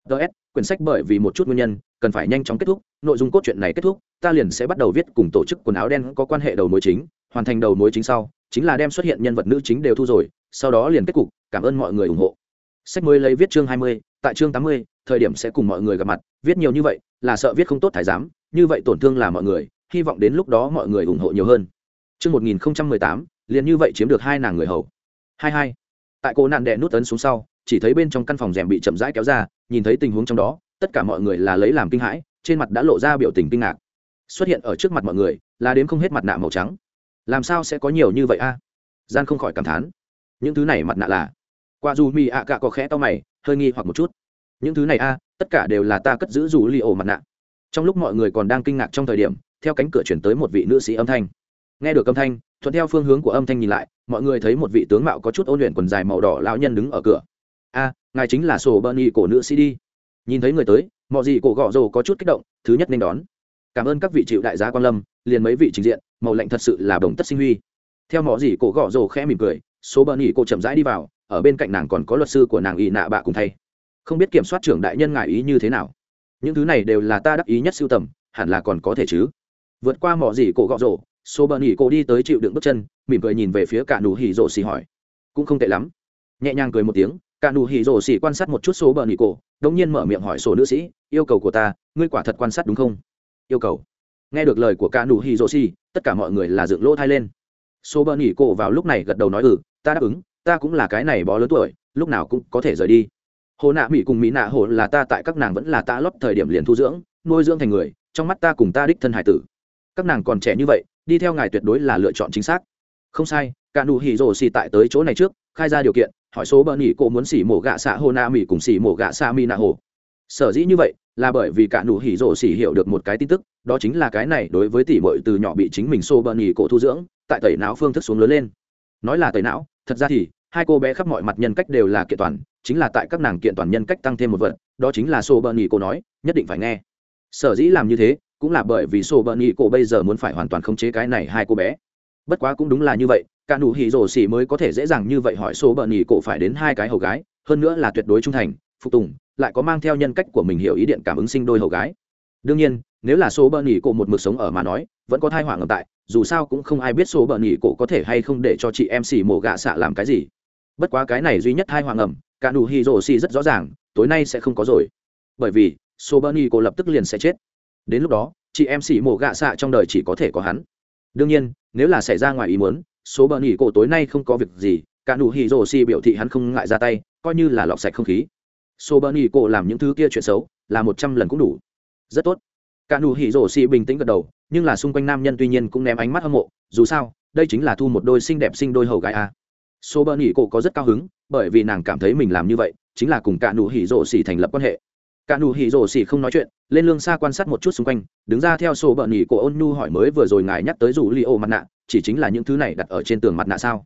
Ts quyển sách bởi vì một chút nguyên nhân, cần phải nhanh chóng kết thúc, nội dung cốt truyện này kết thúc ta liền sẽ bắt đầu viết cùng tổ chức quần áo đen có quan hệ đầu mối chính, hoàn thành đầu mối chính sau, chính là đem xuất hiện nhân vật nữ chính đều thu rồi, sau đó liền kết cục, cảm ơn mọi người ủng hộ. Sách mới lấy viết chương hai mươi, tại chương tám mươi, thời điểm sẽ cùng mọi người gặp mặt, viết nhiều như vậy, là sợ viết không tốt thải giám, như vậy tổn thương là mọi người, hy vọng đến lúc đó mọi người ủng hộ nhiều hơn. Chương một nghìn tám, liền như vậy chiếm được hai nàng người hầu. Hai hai. Tại cô nạn đè nút ấn xuống sau, chỉ thấy bên trong căn phòng rèm bị chậm rãi kéo ra, nhìn thấy tình huống trong đó, tất cả mọi người là lấy làm kinh hãi, trên mặt đã lộ ra biểu tình kinh ngạc xuất hiện ở trước mặt mọi người, là đếm không hết mặt nạ màu trắng. Làm sao sẽ có nhiều như vậy a? Gian không khỏi cảm thán. Những thứ này mặt nạ là? Qua dù mì ạ à cạ có khẽ to mày, hơi nghi hoặc một chút. Những thứ này a, tất cả đều là ta cất giữ dù li ổ mặt nạ. Trong lúc mọi người còn đang kinh ngạc trong thời điểm, theo cánh cửa chuyển tới một vị nữ sĩ âm thanh. Nghe được âm thanh, thuận theo phương hướng của âm thanh nhìn lại, mọi người thấy một vị tướng mạo có chút ôn luyện quần dài màu đỏ lão nhân đứng ở cửa. A, ngài chính là sổ bơ nhi cổ nữ sĩ đi. Nhìn thấy người tới, mọi gì cổ gọ rồ có chút kích động, thứ nhất nên đón cảm ơn các vị chịu đại giá quan lâm liền mấy vị trình diện màu lệnh thật sự là đồng tất sinh huy. Theo mỏ gì cổ gõ rồ khẽ mỉm cười số bờ nghỉ cổ chậm rãi đi vào ở bên cạnh nàng còn có luật sư của nàng y nạ bạ cùng thay. Không biết kiểm soát trưởng đại nhân ngại ý như thế nào. Những thứ này đều là ta đắc ý nhất sưu tầm hẳn là còn có thể chứ. Vượt qua mỏ gì cổ gõ rồ, số bờ nghỉ cổ đi tới chịu đựng bước chân mỉm cười nhìn về phía cả nụ hỉ rồ xì hỏi. Cũng không tệ lắm. Nhẹ nhàng cười một tiếng cả nụ hỉ rồ xì quan sát một chút số bờ nghỉ cổ đông nhiên mở miệng hỏi sổ nữ sĩ yêu cầu của ta ngươi quả thật quan sát đúng không? yêu cầu. Nghe được lời của cả nụ hì rô xì, tất cả mọi người là dựng lỗ thai lên. Số bờ nghỉ cổ vào lúc này gật đầu nói ừ ta đáp ứng, ta cũng là cái này bó lớn tuổi, lúc nào cũng có thể rời đi. Hồ nạ mỹ cùng mỹ nạ hồ là ta tại các nàng vẫn là ta lót thời điểm liền thu dưỡng, nuôi dưỡng thành người, trong mắt ta cùng ta đích thân hải tử. Các nàng còn trẻ như vậy, đi theo ngài tuyệt đối là lựa chọn chính xác. Không sai, cả nụ hỉ rồ xì tại tới chỗ này trước, khai ra điều kiện, hỏi số bờ nghỉ cổ muốn xỉ mổ gạ xạ hồ nạ mỹ cùng xỉ mổ gạ xạ mỹ nạ hồ sở dĩ như vậy là bởi vì cả nụ hỉ rổ xỉ hiểu được một cái tin tức, đó chính là cái này đối với tỷ muội từ nhỏ bị chính mình xô bợn nhì cổ thu dưỡng, tại tẩy não phương thức xuống lớn lên. Nói là tẩy não, thật ra thì hai cô bé khắp mọi mặt nhân cách đều là kiện toàn, chính là tại các nàng kiện toàn nhân cách tăng thêm một vật, đó chính là xô bợn nhì cổ nói, nhất định phải nghe. Sở dĩ làm như thế, cũng là bởi vì xô bợn nhì cổ bây giờ muốn phải hoàn toàn khống chế cái này hai cô bé. Bất quá cũng đúng là như vậy, cả nụ hỉ rổ xỉ mới có thể dễ dàng như vậy hỏi xô bợn nhì cổ phải đến hai cái hầu gái, hơn nữa là tuyệt đối trung thành, phục tùng lại có mang theo nhân cách của mình hiểu ý điện cảm ứng sinh đôi hầu gái. Đương nhiên, nếu là số bợn nhỉ cổ một mực sống ở mà nói, vẫn có thai hỏa ở tại, dù sao cũng không ai biết số bợn nhỉ cổ có thể hay không để cho chị em xì mổ gạ xạ làm cái gì. Bất quá cái này duy nhất thai hỏa ngầm, cả đủ hy rồ xì rất rõ ràng, tối nay sẽ không có rồi. Bởi vì, số bợn nhỉ cổ lập tức liền sẽ chết. Đến lúc đó, chị em xì mổ gạ xạ trong đời chỉ có thể có hắn. Đương nhiên, nếu là xảy ra ngoài ý muốn, số bợn nhỉ cổ tối nay không có việc gì, cả đủ hy rồ xì biểu thị hắn không ngại ra tay, coi như là lọc sạch không khí sô bờ nỉ cổ làm những thứ kia chuyện xấu, là một trăm lần cũng đủ. Rất tốt. Cả nụ hỉ rổ xì bình tĩnh gật đầu, nhưng là xung quanh nam nhân tuy nhiên cũng ném ánh mắt hâm mộ, dù sao, đây chính là thu một đôi xinh đẹp sinh đôi hầu gái a. Sô bờ nỉ cổ có rất cao hứng, bởi vì nàng cảm thấy mình làm như vậy, chính là cùng cả nụ hỉ rổ xì thành lập quan hệ. Cả nụ hỉ rổ xì không nói chuyện, lên lương xa quan sát một chút xung quanh, đứng ra theo sô bờ nỉ cổ ôn nhu hỏi mới vừa rồi ngài nhắc tới rủ li ô mặt nạ, chỉ chính là những thứ này đặt ở trên tường mặt nạ sao?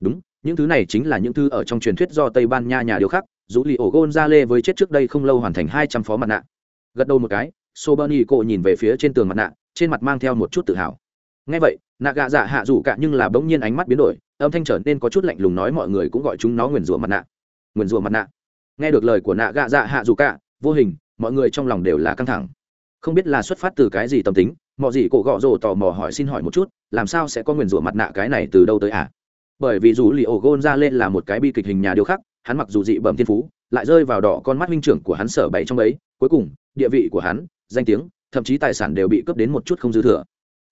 Đúng, những thứ này chính là những thứ ở trong truyền thuyết do tây ban nha nhà điều khắc dù lì ổ gôn ra lê với chết trước đây không lâu hoàn thành hai trăm phó mặt nạ. Gật đầu một cái sô bơ ni cộ nhìn về phía trên tường mặt nạ trên mặt mang theo một chút tự hào. Ngay vậy nạ gạ dạ hạ rủ Cạ nhưng là bỗng nhiên ánh mắt biến đổi âm thanh trở nên có chút lạnh lùng nói mọi người cũng gọi chúng nó nguyền rủa mặt nạ. Nguyền rủa mặt nạ. Nghe được lời của nạ gạ dạ hạ rủ Cạ, vô hình mọi người trong lòng đều là căng thẳng. Không biết là xuất phát từ cái gì tâm tính mọi gì cổ gọ rồ tò mò hỏi xin hỏi một chút làm sao sẽ có nguyền rủa mặt nạ cái này từ đâu tới à? Bởi vì dù lì ổ gôn ra lên là một cái bi kịch hình nhà điêu khắc hắn mặc dù dị bẩm thiên phú, lại rơi vào đỏ con mắt minh trưởng của hắn sở bày trong ấy, cuối cùng, địa vị của hắn, danh tiếng, thậm chí tài sản đều bị cướp đến một chút không dư thừa.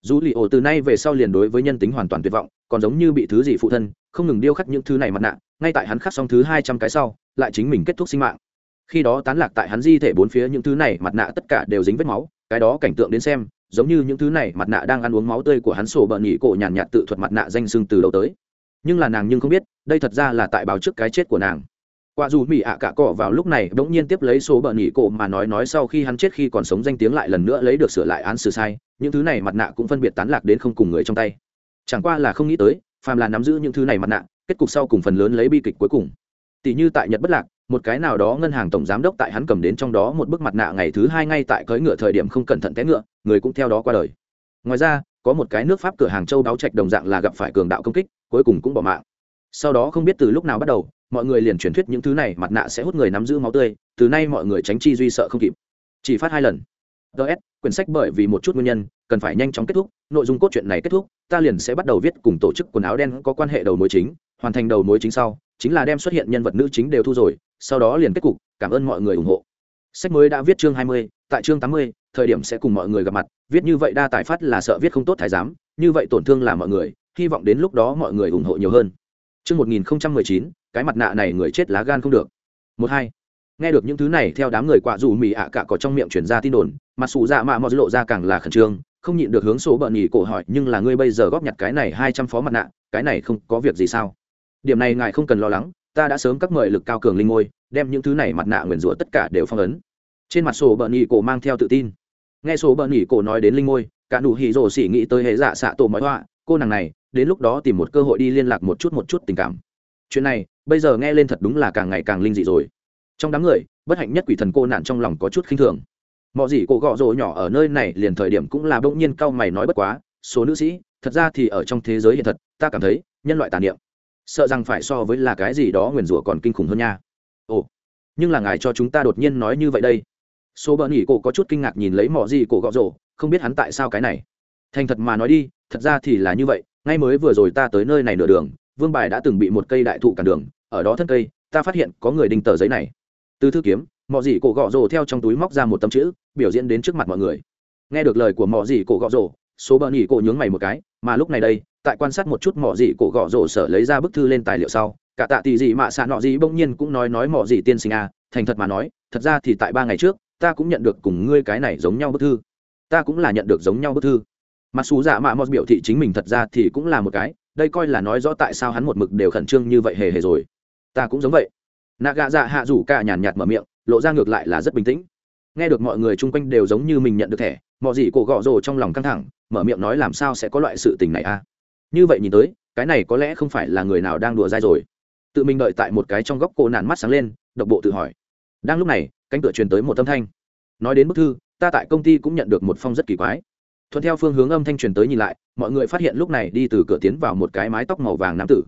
Dù lì ổ từ nay về sau liền đối với nhân tính hoàn toàn tuyệt vọng, còn giống như bị thứ gì phụ thân, không ngừng điêu khắc những thứ này mặt nạ, ngay tại hắn khắc xong thứ hai trăm cái sau, lại chính mình kết thúc sinh mạng. Khi đó tán lạc tại hắn di thể bốn phía những thứ này mặt nạ tất cả đều dính vết máu, cái đó cảnh tượng đến xem, giống như những thứ này mặt nạ đang ăn uống máu tươi của hắn sổ bợn nhị cổ nhàn nhạt tự thuật mặt nạ danh sưng từ đầu tới nhưng là nàng nhưng không biết, đây thật ra là tại báo trước cái chết của nàng. Quả dù mỹ ạ cả cỏ vào lúc này đ ỗ n g nhiên tiếp lấy số bờ nghỉ cổ mà nói nói sau khi hắn chết khi còn sống danh tiếng lại lần nữa lấy được sửa lại án xử sai, những thứ này mặt nạ cũng phân biệt tán lạc đến không cùng người trong tay. Chẳng qua là không nghĩ tới, phàm là nắm giữ những thứ này mặt nạ, kết cục sau cùng phần lớn lấy bi kịch cuối cùng. Tỷ như tại nhật bất lạc, một cái nào đó ngân hàng tổng giám đốc tại hắn cầm đến trong đó một bức mặt nạ ngày thứ hai ngay tại cưỡi ngựa thời điểm không cẩn thận té ngựa, người cũng theo đó qua đời. Ngoài ra, có một cái nước pháp cửa hàng châu đáo trạch đồng dạng là gặp phải cường đạo công kích cuối cùng cũng bỏ mạng. Sau đó không biết từ lúc nào bắt đầu mọi người liền truyền thuyết những thứ này mặt nạ sẽ hút người nắm giữ máu tươi từ nay mọi người tránh chi duy sợ không kịp. Chỉ phát hai lần. Ts quyển sách bởi vì một chút nguyên nhân cần phải nhanh chóng kết thúc nội dung cốt truyện này kết thúc ta liền sẽ bắt đầu viết cùng tổ chức quần áo đen có quan hệ đầu mối chính hoàn thành đầu mối chính sau chính là đem xuất hiện nhân vật nữ chính đều thu rồi sau đó liền kết cục cảm ơn mọi người ủng hộ. Sách mới đã viết chương 20, tại chương 80, thời điểm sẽ cùng mọi người gặp mặt viết như vậy đa tài phát là sợ viết không tốt thái giám như vậy tổn thương là mọi người hy vọng đến lúc đó mọi người ủng hộ nhiều hơn Trước 1019, cái mặt nạ này người chết lá gan không được. Một hai. Nghe được những thứ này theo đám người quạ dù mì ạ cả cỏ trong miệng chuyển ra tin đồn, mặt sụ dạ mạ mò lộ ra càng là khẩn trương, không nhịn được hướng số bợn nhỉ cổ hỏi nhưng là ngươi bây giờ góp nhặt cái này 200 phó mặt nạ, cái này không có việc gì sao? Điểm này ngài không cần lo lắng, ta đã sớm các mời lực cao cường linh ngôi, đem những thứ này mặt nạ nguyên rủa tất cả đều phong ấn. Trên mặt sổ bợn nhỉ cổ mang theo tự tin. Nghe số bợn nhỉ cổ nói đến linh ngôi, cả nụ hỉ rồ xỉ nghĩ tới hệ dạ xạ tổ mối họa, cô nàng này đến lúc đó tìm một cơ hội đi liên lạc một chút một chút tình cảm. Chuyện này, bây giờ nghe lên thật đúng là càng ngày càng linh dị rồi. Trong đám người, bất hạnh nhất quỷ thần cô nạn trong lòng có chút khinh thường. Mọi gì cô gọ rồ nhỏ ở nơi này liền thời điểm cũng là bỗng nhiên cau mày nói bất quá, số nữ sĩ, thật ra thì ở trong thế giới hiện thật, ta cảm thấy, nhân loại tàn niệm, sợ rằng phải so với là cái gì đó nguyền rủa còn kinh khủng hơn nha. Ồ, nhưng là ngài cho chúng ta đột nhiên nói như vậy đây. Số bờ nỉ cổ có chút kinh ngạc nhìn lấy mỏ gì cổ gọ rổ không biết hắn tại sao cái này thành thật mà nói đi, thật ra thì là như vậy, ngay mới vừa rồi ta tới nơi này nửa đường, vương bài đã từng bị một cây đại thụ cản đường, ở đó thân cây, ta phát hiện có người đinh tờ giấy này. Từ thư kiếm mọi gì cổ gọ rồ theo trong túi móc ra một tấm chữ, biểu diễn đến trước mặt mọi người. Nghe được lời của mọi gì cổ gọ rồ, số bờ nhỉ cổ nhướng mày một cái, mà lúc này đây, tại quan sát một chút mọi gì cổ gọ rồ sở lấy ra bức thư lên tài liệu sau, cả tạ tỷ gì mà xạ nọ gì bỗng nhiên cũng nói nói mọi gì tiên sinh à thành thật mà nói, thật ra thì tại ba ngày trước, ta cũng nhận được cùng ngươi cái này giống nhau bức thư. Ta cũng là nhận được giống nhau bức thư mặc xú dạ mạ mọt biểu thị chính mình thật ra thì cũng là một cái, đây coi là nói rõ tại sao hắn một mực đều khẩn trương như vậy hề hề rồi. Ta cũng giống vậy. Nạ gạ dạ hạ rủ cả nhàn nhạt mở miệng, lộ ra ngược lại là rất bình tĩnh. Nghe được mọi người chung quanh đều giống như mình nhận được thẻ mọi gì cổ gọ rồ trong lòng căng thẳng, mở miệng nói làm sao sẽ có loại sự tình này a? À? như vậy nhìn tới, cái này có lẽ không phải là người nào đang đùa dai rồi. Tự mình đợi tại một cái trong góc cô nạn mắt sáng lên, độc bộ tự hỏi. Đang lúc này, cánh cửa truyền tới một âm thanh. Nói đến bức thư, ta tại công ty cũng nhận được một phong rất kỳ quái thuận theo phương hướng âm thanh truyền tới nhìn lại, mọi người phát hiện lúc này đi từ cửa tiến vào một cái mái tóc màu vàng nam tử.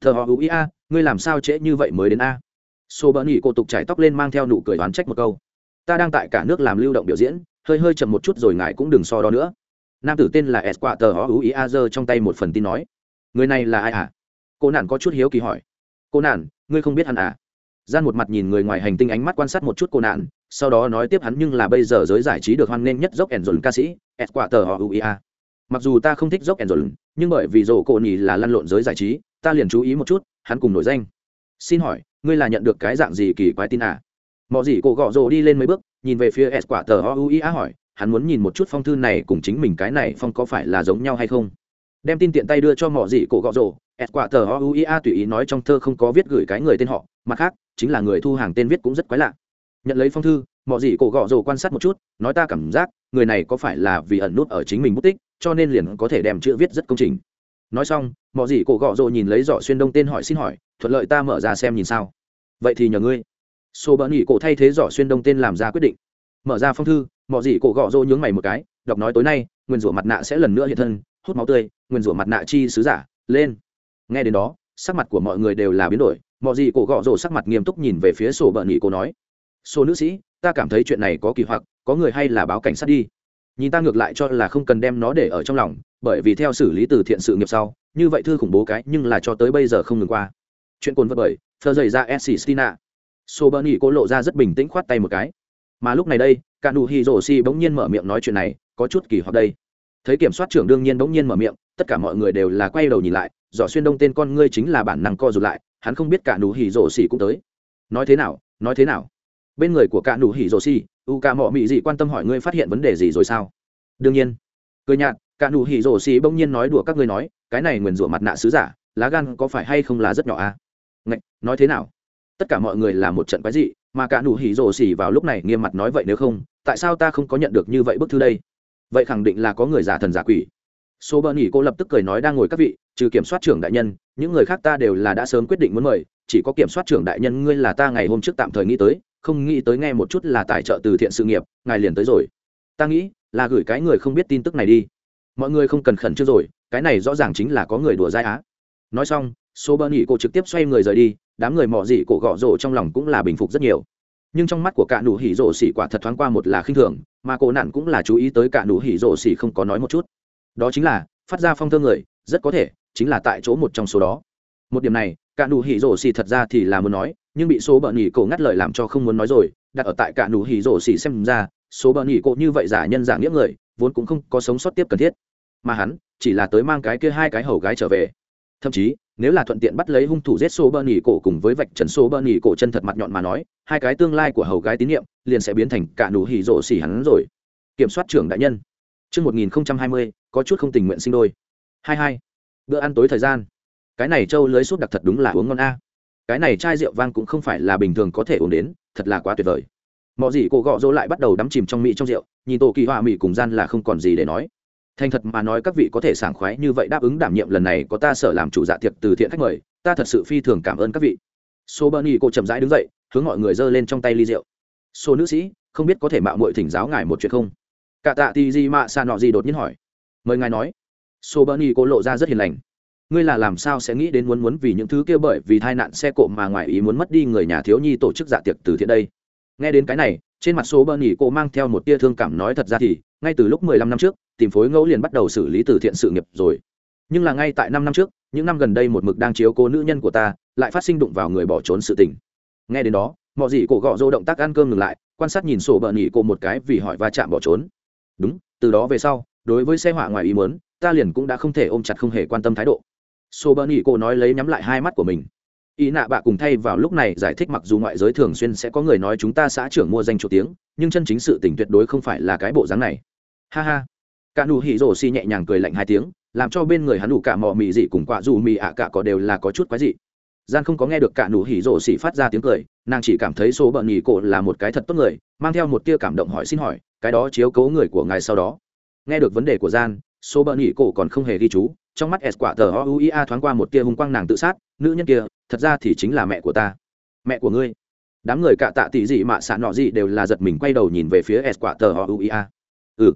Thờ họ hữu ý a, ngươi làm sao trễ như vậy mới đến a? À. xô bỡ nghỉ cô tục trải tóc lên mang theo nụ cười đoán trách một câu. Ta đang tại cả nước làm lưu động biểu diễn, hơi hơi chậm một chút rồi ngài cũng đừng so đó nữa. Nam tử tên là s quạ tờ họ hữu ý a giơ trong tay một phần tin nói. Người này là ai à cô nạn có chút hiếu kỳ hỏi. Cô nạn ngươi không biết hắn à? gian một mặt nhìn người ngoài hành tinh ánh mắt quan sát một chút cô nạn, sau đó nói tiếp hắn nhưng là bây giờ giới giải trí được hoan nghênh nhất dốc ẻn dồn ca sĩ ed quả tờ họ uia. Mặc dù ta không thích dốc ẻn dồn nhưng bởi vì rổ cồn nhì là lăn lộn giới giải trí, ta liền chú ý một chút, hắn cùng nổi danh. Xin hỏi, ngươi là nhận được cái dạng gì kỳ quái tin à? Mọi gì cô gọ rồ đi lên mấy bước, nhìn về phía s quả tờ o u a hỏi, hắn muốn nhìn một chút phong thư này cùng chính mình cái này phong có phải là giống nhau hay không? Đem tin tiện tay đưa cho mọi gì cô gọ rồ ẹt quả tờ o Uia tùy ý nói trong thơ không có viết gửi cái người tên họ, mặt khác, chính là người thu hàng tên viết cũng rất quái lạ. Nhận lấy phong thư, mọi gì cổ gọ rồ quan sát một chút, nói ta cảm giác, người này có phải là vì ẩn nút ở chính mình mất tích, cho nên liền có thể đem chữ viết rất công trình. Nói xong, mọi gì cổ gọ rồ nhìn lấy giỏ xuyên đông tên hỏi xin hỏi, thuận lợi ta mở ra xem nhìn sao. Vậy thì nhờ ngươi. Sô bỡ nghỉ cổ thay thế giỏ xuyên đông tên làm ra quyết định. Mở ra phong thư, mọi gì cổ gọ rồ nhướng mày một cái, đọc nói tối nay, nguyên rủa mặt nạ sẽ lần nữa hiện thân, hút máu tươi, nguyên rủa mặt nạ chi sứ giả, lên nghe đến đó, sắc mặt của mọi người đều là biến đổi mọi gì cổ gọ rổ sắc mặt nghiêm túc nhìn về phía sổ bợn nghị cô nói số nữ sĩ, ta cảm thấy chuyện này có kỳ hoặc, có người hay là báo cảnh sát đi. Nhìn ta ngược lại cho là không cần đem nó để ở trong lòng, bởi vì theo xử lý từ thiện sự nghiệp sau, như vậy thư khủng bố cái nhưng là cho tới bây giờ không ngừng qua. Chuyện cồn vật bởi thơ dày ra s stina sô bơ nỉ cô lộ ra rất bình tĩnh khoát tay một cái. Mà lúc này đây cả nụ hi rổ si bỗng nhiên mở miệng nói chuyện này, có chút kỳ hoặc đây. Thấy kiểm soát trưởng đương nhiên bỗng nhiên mở miệng, tất cả mọi người đều là quay đầu nhìn lại dò xuyên đông tên con ngươi chính là bản năng co rụt lại hắn không biết cả nụ hỉ rổ xỉ cũng tới. Nói thế nào nói thế nào? Bên người của cả nụ hỉ rổ xỉ u ca mọ mị gì quan tâm hỏi ngươi phát hiện vấn đề gì rồi sao? Đương nhiên. Cười nhạt cả nụ hỉ rổ xỉ bỗng nhiên nói đùa các ngươi nói cái này nguyền rủa mặt nạ sứ giả lá gan có phải hay không là rất nhỏ à? Ngạch, nói thế nào? Tất cả mọi người là một trận quái dị mà cả nụ hỉ rổ xỉ vào lúc này nghiêm mặt nói vậy nếu không tại sao ta không có nhận được như vậy bức thư đây? Vậy khẳng định là có người giả thần giả quỷ. Số bờ nghỉ cô lập tức cười nói đang ngồi các vị trừ kiểm soát trưởng đại nhân, những người khác ta đều là đã sớm quyết định muốn mời, chỉ có kiểm soát trưởng đại nhân ngươi là ta ngày hôm trước tạm thời nghĩ tới, không nghĩ tới nghe một chút là tài trợ từ thiện sự nghiệp, ngài liền tới rồi. Ta nghĩ, là gửi cái người không biết tin tức này đi. Mọi người không cần khẩn trương rồi, cái này rõ ràng chính là có người đùa giỡn á. Nói xong, số bơ nghỉ cổ trực tiếp xoay người rời đi, đám người mò dị cổ gõ rổ trong lòng cũng là bình phục rất nhiều. Nhưng trong mắt của cạ nụ hỉ rổ xỉ quả thật thoáng qua một là khinh thường, mà cổ nạn cũng là chú ý tới cạ nụ hỉ rổ xỉ không có nói một chút. Đó chính là, phát ra phong thơ người, rất có thể chính là tại chỗ một trong số đó. Một điểm này cả nụ hỉ rổ xì thật ra thì là muốn nói nhưng bị số bợn nhỉ cổ ngắt lời làm cho không muốn nói rồi đặt ở tại cả nụ hỉ rổ xì xem ra số bợn nhỉ cổ như vậy giả nhân giả nghĩa người vốn cũng không có sống sót tiếp cần thiết. Mà hắn chỉ là tới mang cái kia hai cái hầu gái trở về. Thậm chí nếu là thuận tiện bắt lấy hung thủ giết số bợn nhỉ cổ cùng với vạch trần số bợn nhỉ cổ chân thật mặt nhọn mà nói hai cái tương lai của hầu gái tín nhiệm liền sẽ biến thành cả nụ hỉ rổ xì hắn rồi. Kiểm soát trưởng đại nhân. Trước 1020, có chút không tình nguyện sinh đôi. 22 bữa ăn tối thời gian. Cái này trâu lưới súp đặc thật đúng là uống ngon a. Cái này chai rượu vang cũng không phải là bình thường có thể uống đến, thật là quá tuyệt vời. Mọi gì cổ gọ dỗ lại bắt đầu đắm chìm trong mỹ trong rượu, nhìn tổ kỳ họa mỹ cùng gian là không còn gì để nói. Thành thật mà nói các vị có thể sảng khoái như vậy đáp ứng đảm nhiệm lần này có ta sở làm chủ dạ tiệc từ thiện khách mời, ta thật sự phi thường cảm ơn các vị. Số bơ ni cô chậm rãi đứng dậy, hướng mọi người giơ lên trong tay ly rượu. Số nữ sĩ, không biết có thể mạo muội thỉnh giáo ngài một chuyện không? Cả tạ ti di mạ xa nọ gì đột nhiên hỏi. Mời ngài nói sô bơ ni cô lộ ra rất hiền lành. Ngươi là làm sao sẽ nghĩ đến muốn muốn vì những thứ kia bởi vì tai nạn xe cộ mà ngoài ý muốn mất đi người nhà thiếu nhi tổ chức dạ tiệc từ thiện đây? Nghe đến cái này, trên mặt số bơ nỉ cô mang theo một tia thương cảm nói thật ra thì, ngay từ lúc mười lăm năm trước, tìm phối ngẫu liền bắt đầu xử lý từ thiện sự nghiệp rồi. Nhưng là ngay tại năm năm trước, những năm gần đây một mực đang chiếu cố nữ nhân của ta, lại phát sinh đụng vào người bỏ trốn sự tình. Nghe đến đó, mọi gì cổ gọ dô động tác ăn cơm ngừng lại, quan sát nhìn sổ bờ nỉ cô một cái vì hỏi va chạm bỏ trốn. Đúng, từ đó về sau, đối với xe hỏa ngoài ý muốn ta liền cũng đã không thể ôm chặt không hề quan tâm thái độ. Sô bơ nỉ cô nói lấy nhắm lại hai mắt của mình. Ý nạ bạ cùng thay vào lúc này giải thích mặc dù ngoại giới thường xuyên sẽ có người nói chúng ta xã trưởng mua danh chủ tiếng, nhưng chân chính sự tình tuyệt đối không phải là cái bộ dáng này. Ha ha. Cả nụ hỉ rổ xi nhẹ nhàng cười lạnh hai tiếng, làm cho bên người hắn đủ cả mò mị dị cùng quạ dù mị ạ cả có đều là có chút quái dị. Gian không có nghe được cả nụ hỉ rổ xỉ phát ra tiếng cười, nàng chỉ cảm thấy số bận nghỉ cổ là một cái thật tốt người, mang theo một tia cảm động hỏi xin hỏi, cái đó chiếu cố người của ngài sau đó. Nghe được vấn đề của gian số bợn nhị cổ còn không hề ghi chú, trong mắt s quả tờ o u i a thoáng qua một tia hung quang nàng tự sát, nữ nhân kia, thật ra thì chính là mẹ của ta. Mẹ của ngươi? Đám người cạ tạ tỷ dị mạ xạ nọ dị đều là giật mình quay đầu nhìn về phía s quả tờ o u i a. Ừ.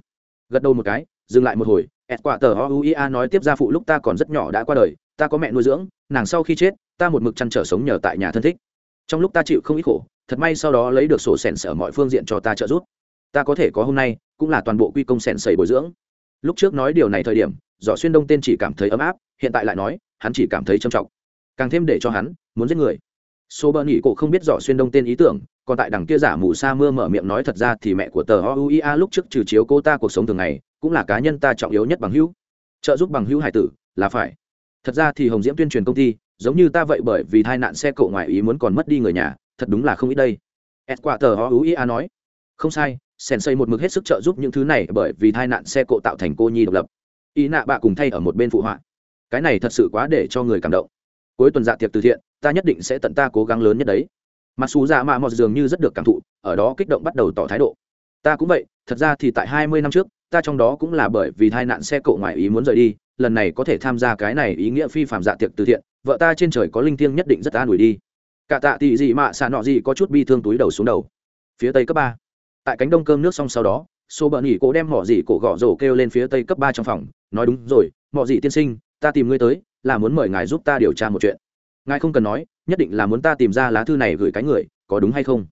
Gật đầu một cái, dừng lại một hồi, s quả tờ o u i a nói tiếp ra phụ lúc ta còn rất nhỏ đã qua đời, ta có mẹ nuôi dưỡng, nàng sau khi chết, ta một mực chăn trở sống nhờ tại nhà thân thích. Trong lúc ta chịu không ít khổ, thật may sau đó lấy được sổ sèn sở mọi phương diện cho ta trợ giúp. Ta có thể có hôm nay, cũng là toàn bộ quy công sèn sầy bồi dưỡng lúc trước nói điều này thời điểm, giỏ xuyên đông tên chỉ cảm thấy ấm áp, hiện tại lại nói, hắn chỉ cảm thấy trầm trọng. Càng thêm để cho hắn muốn giết người. Số bờ nghỉ cổ không biết giỏ xuyên đông tên ý tưởng, còn tại đằng kia giả mù sa mưa mở miệng nói thật ra thì mẹ của tờ oia lúc trước trừ chiếu cô ta cuộc sống thường ngày, cũng là cá nhân ta trọng yếu nhất bằng hữu. Trợ giúp bằng hữu hải tử, là phải. Thật ra thì hồng diễm tuyên truyền công ty, giống như ta vậy bởi vì tai nạn xe cộ ngoài ý muốn còn mất đi người nhà, thật đúng là không ít đây. S quả tờ oia nói. Không sai sèn xây một mực hết sức trợ giúp những thứ này bởi vì tai nạn xe cộ tạo thành cô nhi độc lập. Ý nạ bạ cùng thay ở một bên phụ họa. Cái này thật sự quá để cho người cảm động. Cuối tuần dạ tiệc từ thiện, ta nhất định sẽ tận ta cố gắng lớn nhất đấy. Mặc dù dạ mạ mọt dường như rất được cảm thụ, ở đó kích động bắt đầu tỏ thái độ. Ta cũng vậy, thật ra thì tại hai mươi năm trước, ta trong đó cũng là bởi vì tai nạn xe cộ ngoài ý muốn rời đi, lần này có thể tham gia cái này ý nghĩa phi phạm dạ tiệc từ thiện, vợ ta trên trời có linh thiêng nhất định rất ta đuổi đi. Cả tạ tị dị mạ xà nọ dị có chút bi thương túi đầu xuống đầu. Phía tây cấp ba tại cánh đông cơm nước xong sau đó số bợn nghỉ cổ đem mỏ dị cổ gõ rổ kêu lên phía tây cấp ba trong phòng, nói đúng rồi, mỏ dị tiên sinh, ta tìm ngươi tới, là muốn mời ngài giúp ta điều tra một chuyện. Ngài không cần nói, nhất định là muốn ta tìm ra lá thư này gửi cái người, có đúng hay không?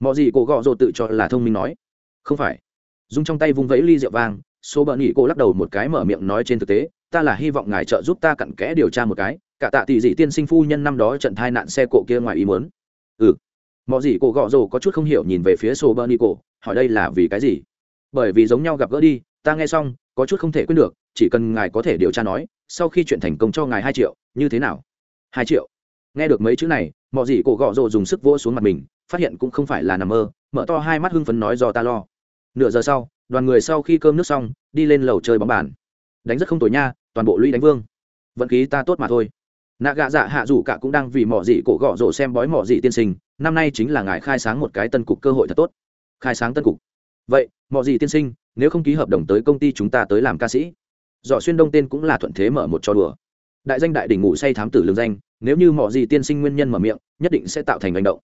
Mỏ dị cổ gõ rổ tự cho là thông minh nói. Không phải. Dùng trong tay vung vẫy ly rượu vang số bợn nghỉ cổ lắc đầu một cái mở miệng nói trên thực tế, ta là hy vọng ngài trợ giúp ta cặn kẽ điều tra một cái, cả tạ tỷ dị tiên sinh phu nhân năm đó trận thai nạn xe cộ kia ngoài ý muốn. Ừ. Mọi gì cổ gõ rồ có chút không hiểu nhìn về phía sô bơ ni hỏi đây là vì cái gì? Bởi vì giống nhau gặp gỡ đi, ta nghe xong, có chút không thể quên được, chỉ cần ngài có thể điều tra nói, sau khi chuyện thành công cho ngài hai triệu, như thế nào? Hai triệu? Nghe được mấy chữ này, mọi gì cổ gọ rồ dùng sức vỗ xuống mặt mình, phát hiện cũng không phải là nằm mơ, mở to hai mắt hưng phấn nói do ta lo. Nửa giờ sau, đoàn người sau khi cơm nước xong, đi lên lầu chơi bóng bàn. Đánh rất không tồi nha, toàn bộ lũy đánh vương. Vận khí ta tốt mà thôi. Nạ gạ dạ hạ dù cả cũng đang vì mỏ dị cổ gọ rộ xem bói mỏ dị tiên sinh, năm nay chính là ngài khai sáng một cái tân cục cơ hội thật tốt khai sáng tân cục. Vậy, mọi gì tiên sinh, nếu không ký hợp đồng tới công ty chúng ta tới làm ca sĩ dọ xuyên đông tên cũng là thuận thế mở một trò đùa. Đại danh đại đỉnh ngủ say thám tử lương danh, nếu như mọi gì tiên sinh nguyên nhân mở miệng, nhất định sẽ tạo thành hành động.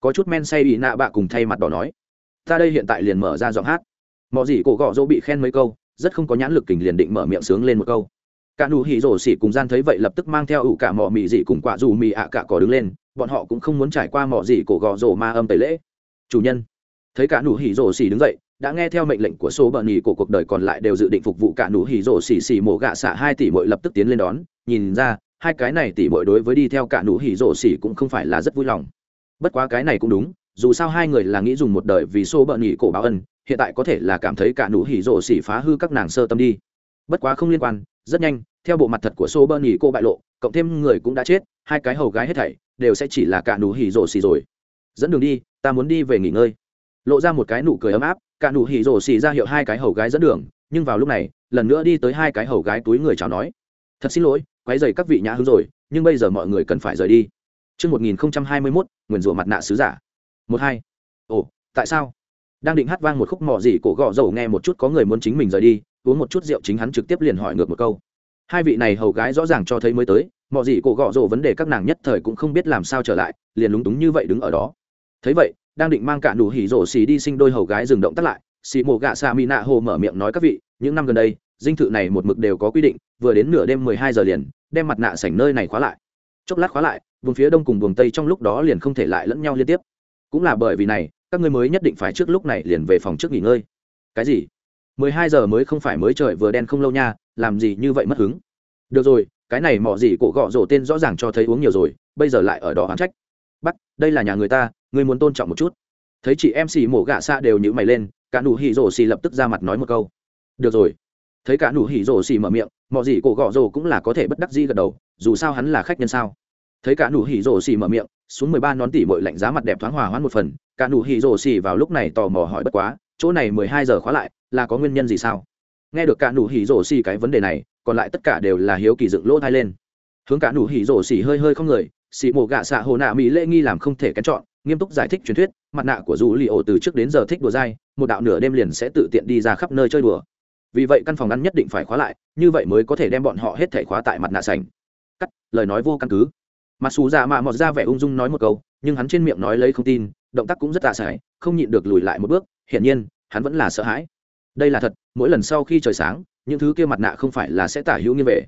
Có chút men say bị nạ bạ cùng thay mặt đỏ nói. Ta đây hiện tại liền mở ra giọng hát. Mọi gì cổ gọ dỗ bị khen mấy câu, rất không có nhãn lực kình liền định mở miệng sướng lên một câu. Cả nụ hỉ rổ xỉ cùng gian thấy vậy lập tức mang theo ủ cả mỏ mì dị cùng quả dù mì ạ cả cỏ đứng lên, bọn họ cũng không muốn trải qua mỏ dị cổ gò rổ ma âm tẩy lễ. Chủ nhân thấy cả nụ hỉ rổ xỉ đứng dậy, đã nghe theo mệnh lệnh của số bờ nhì của cuộc đời còn lại đều dự định phục vụ cả nụ hỉ rổ xỉ xỉ mổ gạ xạ hai tỷ mội lập tức tiến lên đón. Nhìn ra, hai cái này tỷ mội đối với đi theo cả nụ hỉ rổ xỉ cũng không phải là rất vui lòng. Bất quá cái này cũng đúng, dù sao hai người là nghĩ dùng một đời vì số bờ nhì cổ báo ân, hiện tại có thể là cảm thấy cả nụ hỉ rổ xỉ phá hư các nàng sơ tâm đi. Bất quá không liên quan, rất nhanh, theo bộ mặt thật của số bờ nhì cô bại lộ, cộng thêm người cũng đã chết, hai cái hầu gái hết thảy đều sẽ chỉ là cả nụ hỉ rổ xỉ rồi. Dẫn đường đi, ta muốn đi về nghỉ ngơi lộ ra một cái nụ cười ấm áp cả nụ hỉ rổ xì ra hiệu hai cái hầu gái dẫn đường nhưng vào lúc này lần nữa đi tới hai cái hầu gái túi người chào nói thật xin lỗi quấy dày các vị nhã hứng rồi nhưng bây giờ mọi người cần phải rời đi Trước 1021, nguyền rủa mặt nạ sứ giả. Một hai. Ồ, tại sao? Đang định hát vang một khúc mỏ gì cổ gõ dầu nghe một chút có người muốn chính mình rời đi, uống một chút rượu chính hắn trực tiếp liền hỏi ngược một câu. Hai vị này hầu gái rõ ràng cho thấy mới tới, mỏ gì cổ gõ dầu vấn đề các nàng nhất thời cũng không biết làm sao trở lại, liền lúng túng như vậy đứng ở đó. Thấy vậy, đang định mang cả nụ hỉ rổ xì đi sinh đôi hầu gái dừng động tắt lại, xì mổ gạ xà mỹ nạ hồ mở miệng nói các vị, những năm gần đây, dinh thự này một mực đều có quy định, vừa đến nửa đêm mười hai giờ liền, đem mặt nạ sảnh nơi này khóa lại. Chốc lát khóa lại, vùng phía đông cùng vùng tây trong lúc đó liền không thể lại lẫn nhau liên tiếp. Cũng là bởi vì này, các ngươi mới nhất định phải trước lúc này liền về phòng trước nghỉ ngơi. Cái gì? Mười hai giờ mới không phải mới trời vừa đen không lâu nha, làm gì như vậy mất hứng? Được rồi, cái này mỏ gì cổ gọ rổ tên rõ ràng cho thấy uống nhiều rồi, bây giờ lại ở đó hoán trách bắt đây là nhà người ta người muốn tôn trọng một chút. Thấy chị em xì mổ gạ xạ đều nhữ mày lên, cả nụ hỉ rổ xì lập tức ra mặt nói một câu. Được rồi. Thấy cả nụ hỉ rổ xì mở miệng, mọi gì cổ gọ rổ cũng là có thể bất đắc di gật đầu, dù sao hắn là khách nhân sao. Thấy cả nụ hỉ rổ xì mở miệng, xuống mười ba nón tỉ bội lạnh giá mặt đẹp thoáng hòa hoãn một phần, cả nụ hỉ rổ xì vào lúc này tò mò hỏi bất quá, chỗ này mười hai giờ khóa lại, là có nguyên nhân gì sao? Nghe được cả nụ hỉ rổ xì cái vấn đề này, còn lại tất cả đều là hiếu kỳ dựng lỗ thai lên. Hướng cả nụ hỉ rổ xì hơi hơi không người xị mộ gạ xạ hồ nạ mỹ lễ nghi làm không thể kén chọn, nghiêm túc giải thích truyền thuyết, mặt nạ của dù li ổ từ trước đến giờ thích đùa dai, một đạo nửa đêm liền sẽ tự tiện đi ra khắp nơi chơi đùa. Vì vậy căn phòng ăn nhất định phải khóa lại, như vậy mới có thể đem bọn họ hết thể khóa tại mặt nạ sành. Cắt, lời nói vô căn cứ. Mặc dù già mạ mọt ra vẻ ung dung nói một câu, nhưng hắn trên miệng nói lấy không tin, động tác cũng rất tạ sải, không nhịn được lùi lại một bước, hiển nhiên, hắn vẫn là sợ hãi. Đây là thật, mỗi lần sau khi trời sáng, những thứ kia mặt nạ không phải là sẽ tả hữu như về.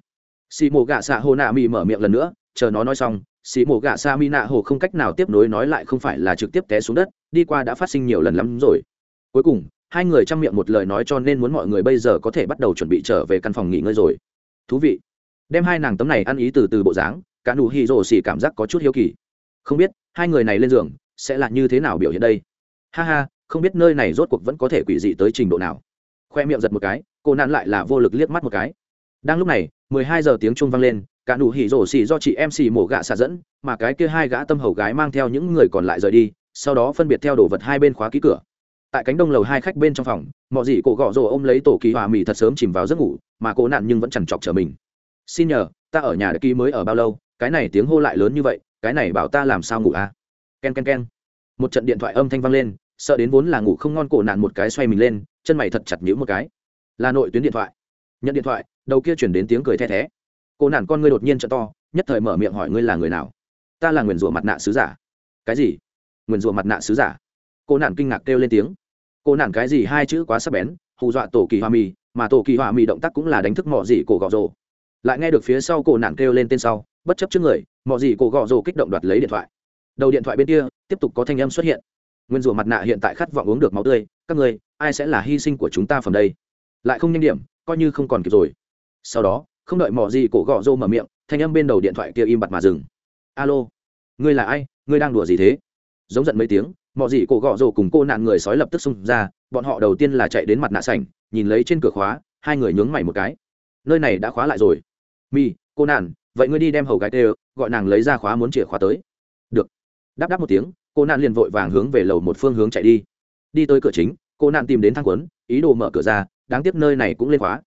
Xì mộ gạ xạ hồ nạ mỹ mở miệng lần nữa, chờ nó nói xong xì mổ gạ sa mi nạ hồ không cách nào tiếp nối nói lại không phải là trực tiếp té xuống đất, đi qua đã phát sinh nhiều lần lắm rồi. Cuối cùng, hai người chăm miệng một lời nói cho nên muốn mọi người bây giờ có thể bắt đầu chuẩn bị trở về căn phòng nghỉ ngơi rồi. Thú vị. Đem hai nàng tấm này ăn ý từ từ bộ dáng, cả nụ hì rồ xì cảm giác có chút hiếu kỳ. Không biết, hai người này lên giường, sẽ là như thế nào biểu hiện đây? Ha ha, không biết nơi này rốt cuộc vẫn có thể quỷ dị tới trình độ nào. Khoe miệng giật một cái, cô nạn lại là vô lực liếc mắt một cái. Đang lúc này, mười hai giờ tiếng chuông vang lên cả nụ hỉ rổ xì do chị em xì mổ gạ xả dẫn, mà cái kia hai gã tâm hầu gái mang theo những người còn lại rời đi, sau đó phân biệt theo đồ vật hai bên khóa ký cửa. Tại cánh đông lầu hai khách bên trong phòng mọi gì cổ gọ rồ ôm lấy tổ kỳ hòa mỹ thật sớm chìm vào giấc ngủ, mà cố nạn nhưng vẫn chẳng chọc trở mình. Xin nhờ, ta ở nhà đã ký mới ở bao lâu, cái này tiếng hô lại lớn như vậy, cái này bảo ta làm sao ngủ à? Ken ken ken. Một trận điện thoại âm thanh vang lên, sợ đến vốn là ngủ không ngon cổ nạn một cái xoay mình lên, chân mày thật chặt nhíu một cái. Là nội tuyến điện thoại. Nhận điện thoại, đầu kia chuyển đến tiếng cười the thé cô nản con ngươi đột nhiên t to, nhất thời mở miệng hỏi ngươi là người nào? Ta là nguyền rủa mặt nạ sứ giả. Cái gì? Nguyền rủa mặt nạ sứ giả? Cô nản kinh ngạc kêu lên tiếng. Cô nản cái gì? Hai chữ quá sắc bén, hù dọa tổ kỳ hoa mì, mà tổ kỳ hoa mì động tác cũng là đánh thức mọi gì cổ gọ rồ. Lại nghe được phía sau cô nản kêu lên tên sau, bất chấp trước người mọi gì cổ gọ rồ kích động đoạt lấy điện thoại. Đầu điện thoại bên kia, tiếp tục có thanh âm xuất hiện. Nguyên rủa mặt nạ hiện tại khát vọng uống được máu tươi, các người, ai sẽ là hy sinh của chúng ta phần đây? Lại không nhanh điểm, coi như không còn kịp rồi. Sau đó không đợi mỏ gì cổ gọ rô mở miệng, thanh âm bên đầu điện thoại kia im bặt mà dừng. Alo, ngươi là ai? Ngươi đang đùa gì thế? Giống giận mấy tiếng, mỏ gì cổ gọ rô cùng cô nạn người sói lập tức xung ra, bọn họ đầu tiên là chạy đến mặt nạ sảnh, nhìn lấy trên cửa khóa, hai người nhướng mày một cái. Nơi này đã khóa lại rồi. Mi, cô nạn, vậy ngươi đi đem hầu gái tê gọi nàng lấy ra khóa muốn chìa khóa tới. Được. Đáp đáp một tiếng, cô nạn liền vội vàng hướng về lầu một phương hướng chạy đi. Đi tới cửa chính, cô nạn tìm đến thang quấn, ý đồ mở cửa ra, đáng tiếc nơi này cũng lên khóa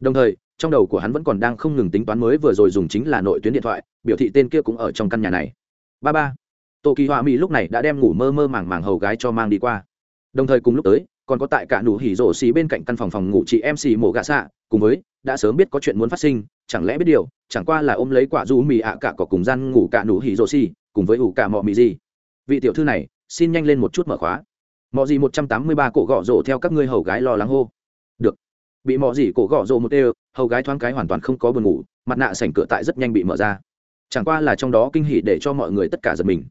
đồng thời, trong đầu của hắn vẫn còn đang không ngừng tính toán mới vừa rồi dùng chính là nội tuyến điện thoại, biểu thị tên kia cũng ở trong căn nhà này. Ba ba. Tô kỳ họa mỹ lúc này đã đem ngủ mơ mơ màng màng hầu gái cho mang đi qua. Đồng thời cùng lúc tới, còn có tại cả nụ hỉ rổ xì bên cạnh căn phòng phòng ngủ chị em xì mổ gạ xạ, cùng với, đã sớm biết có chuyện muốn phát sinh, chẳng lẽ biết điều, chẳng qua là ôm lấy quả du mì ạ cả có cùng gian ngủ cả nụ hỉ rổ xì, cùng với ủ cả mọ mì gì. Vị tiểu thư này, xin nhanh lên một chút mở khóa. Mọ gì một trăm tám mươi ba cổ gõ rổ theo các ngươi hầu gái lo lắng hô. Được bị mò gì cổ gõ rồ một đều hầu gái thoáng cái hoàn toàn không có buồn ngủ, mặt nạ sảnh cửa tại rất nhanh bị mở ra. Chẳng qua là trong đó kinh hỉ để cho mọi người tất cả giật mình.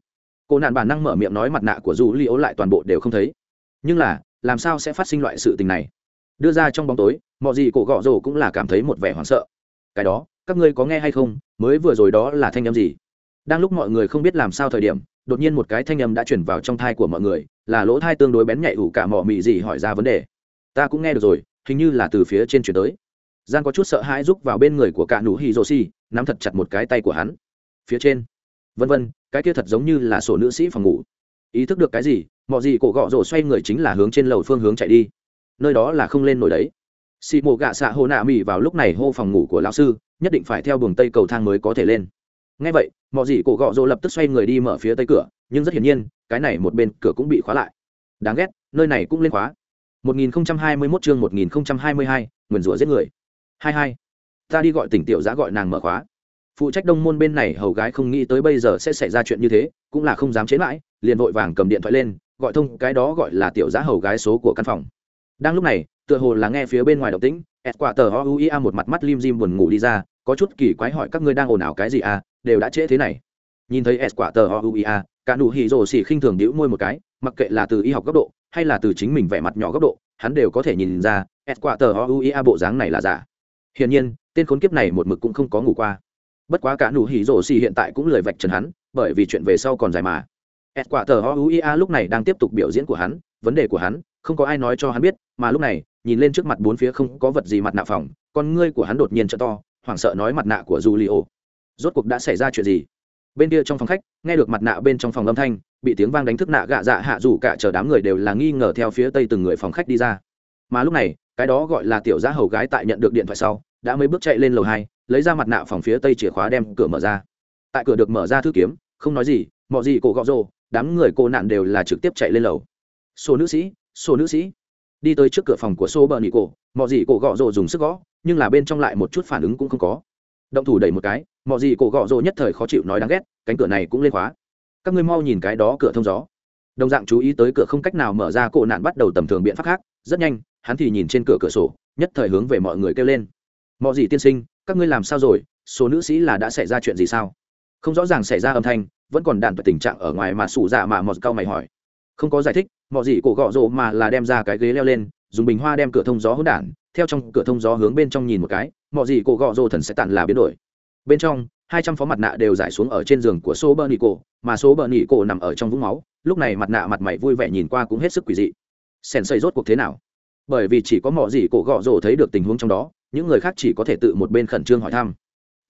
Cô nạn bản năng mở miệng nói mặt nạ của du li ố lại toàn bộ đều không thấy. Nhưng là, làm sao sẽ phát sinh loại sự tình này? Đưa ra trong bóng tối mọi gì cổ gõ rồ cũng là cảm thấy một vẻ hoảng sợ. Cái đó, các ngươi có nghe hay không? Mới vừa rồi đó là thanh âm gì? Đang lúc mọi người không biết làm sao thời điểm, đột nhiên một cái thanh âm đã chuyển vào trong thai của mọi người, là lỗ thai tương đối bén nhạy ủ cả mỏ mị gì hỏi ra vấn đề. Ta cũng nghe được rồi hình như là từ phía trên chuyển tới. Giang có chút sợ hãi rúc vào bên người của cả nụ hì rô xì, nắm thật chặt một cái tay của hắn. Phía trên. Vân vân, cái kia thật giống như là sổ nữ sĩ phòng ngủ. Ý thức được cái gì mọi gì cổ gọ rổ xoay người chính là hướng trên lầu phương hướng chạy đi. Nơi đó là không lên nổi đấy. Xị mộ gạ xạ hô nạ mị vào lúc này hô phòng ngủ của lão sư, nhất định phải theo buồng tây cầu thang mới có thể lên. Ngay vậy mọi gì cổ gọ rổ lập tức xoay người đi mở phía tây cửa, nhưng rất hiển nhiên, cái này một bên cửa cũng bị khóa lại. Đáng ghét, nơi này cũng lên khóa. 1021 chương 1022, nguyền rủa giết người. 22. Ta đi gọi tỉnh tiểu giá gọi nàng mở khóa. Phụ trách đông môn bên này hầu gái không nghĩ tới bây giờ sẽ xảy ra chuyện như thế, cũng là không dám chế mãi liền vội vàng cầm điện thoại lên, gọi thông cái đó gọi là tiểu giá hầu gái số của căn phòng. Đang lúc này, tựa hồ là nghe phía bên ngoài động tĩnh, Et quả tờ Ouia một mặt mắt lim dim buồn ngủ đi ra, có chút kỳ quái hỏi các ngươi đang ồn ào cái gì à, đều đã trễ thế này. Nhìn thấy Et quả tờ Ouia, cả nụ hỉ rồ xỉ khinh thường nhíu môi một cái, mặc kệ là từ y học góc độ, hay là từ chính mình vẻ mặt nhỏ góc độ, hắn đều có thể nhìn ra s quả tờ o u a bộ dáng này là giả. Hiển nhiên, tên khốn kiếp này một mực cũng không có ngủ qua. Bất quá cả nụ hỉ rổ xì hiện tại cũng lười vạch trần hắn, bởi vì chuyện về sau còn dài mà. S quả tờ o u a lúc này đang tiếp tục biểu diễn của hắn, vấn đề của hắn, không có ai nói cho hắn biết, mà lúc này, nhìn lên trước mặt bốn phía không có vật gì mặt nạ phòng, con ngươi của hắn đột nhiên t to, hoảng sợ nói mặt nạ của du li ô rốt cuộc đã xảy ra chuyện gì? Bên kia trong phòng khách, nghe được mặt nạ bên trong phòng âm thanh bị tiếng vang đánh thức nạ gạ dạ hạ dù cả chờ đám người đều là nghi ngờ theo phía tây từng người phòng khách đi ra. Mà lúc này, cái đó gọi là tiểu giá hầu gái tại nhận được điện thoại sau, đã mấy bước chạy lên lầu hai, lấy ra mặt nạ phòng phía tây chìa khóa đem cửa mở ra. Tại cửa được mở ra thư kiếm, không nói gì mọi gì cổ gọ rồ, đám người cô nạn đều là trực tiếp chạy lên lầu. Số nữ sĩ số nữ sĩ. Đi tới trước cửa phòng của số bờ nị cổ mọi gì cổ gọ rồ dùng sức gõ, nhưng là bên trong lại một chút phản ứng cũng không có. Động thủ đẩy một cái mọi gì cổ gọ rồ nhất thời khó chịu nói đáng ghét, cánh cửa này cũng lên khóa các ngươi mau nhìn cái đó cửa thông gió. Đồng dạng chú ý tới cửa không cách nào mở ra, cổ nạn bắt đầu tầm thường biện pháp khác. Rất nhanh, hắn thì nhìn trên cửa cửa sổ, nhất thời hướng về mọi người kêu lên. Mọi gì tiên sinh, các ngươi làm sao rồi? Số nữ sĩ là đã xảy ra chuyện gì sao? Không rõ ràng xảy ra âm thanh, vẫn còn đạn tình trạng ở ngoài mà sủ dạ mà mọt cao mày hỏi. Không có giải thích mọi gì cổ gọ rộ mà là đem ra cái ghế leo lên, dùng bình hoa đem cửa thông gió hỗn đản, theo trong cửa thông gió hướng bên trong nhìn một cái mọi gì cổ gọ rộ thần sẽ tàn là biến đổi. Bên trong hai trăm phó mặt nạ đều giải xuống ở trên giường của số bờ nị cổ mà số bờ nị cổ nằm ở trong vũng máu. Lúc này mặt nạ mặt mày vui vẻ nhìn qua cũng hết sức quỷ dị. Sèn xây rốt cuộc thế nào? Bởi vì chỉ có mỏ gì cổ gọ rổ thấy được tình huống trong đó, những người khác chỉ có thể tự một bên khẩn trương hỏi thăm.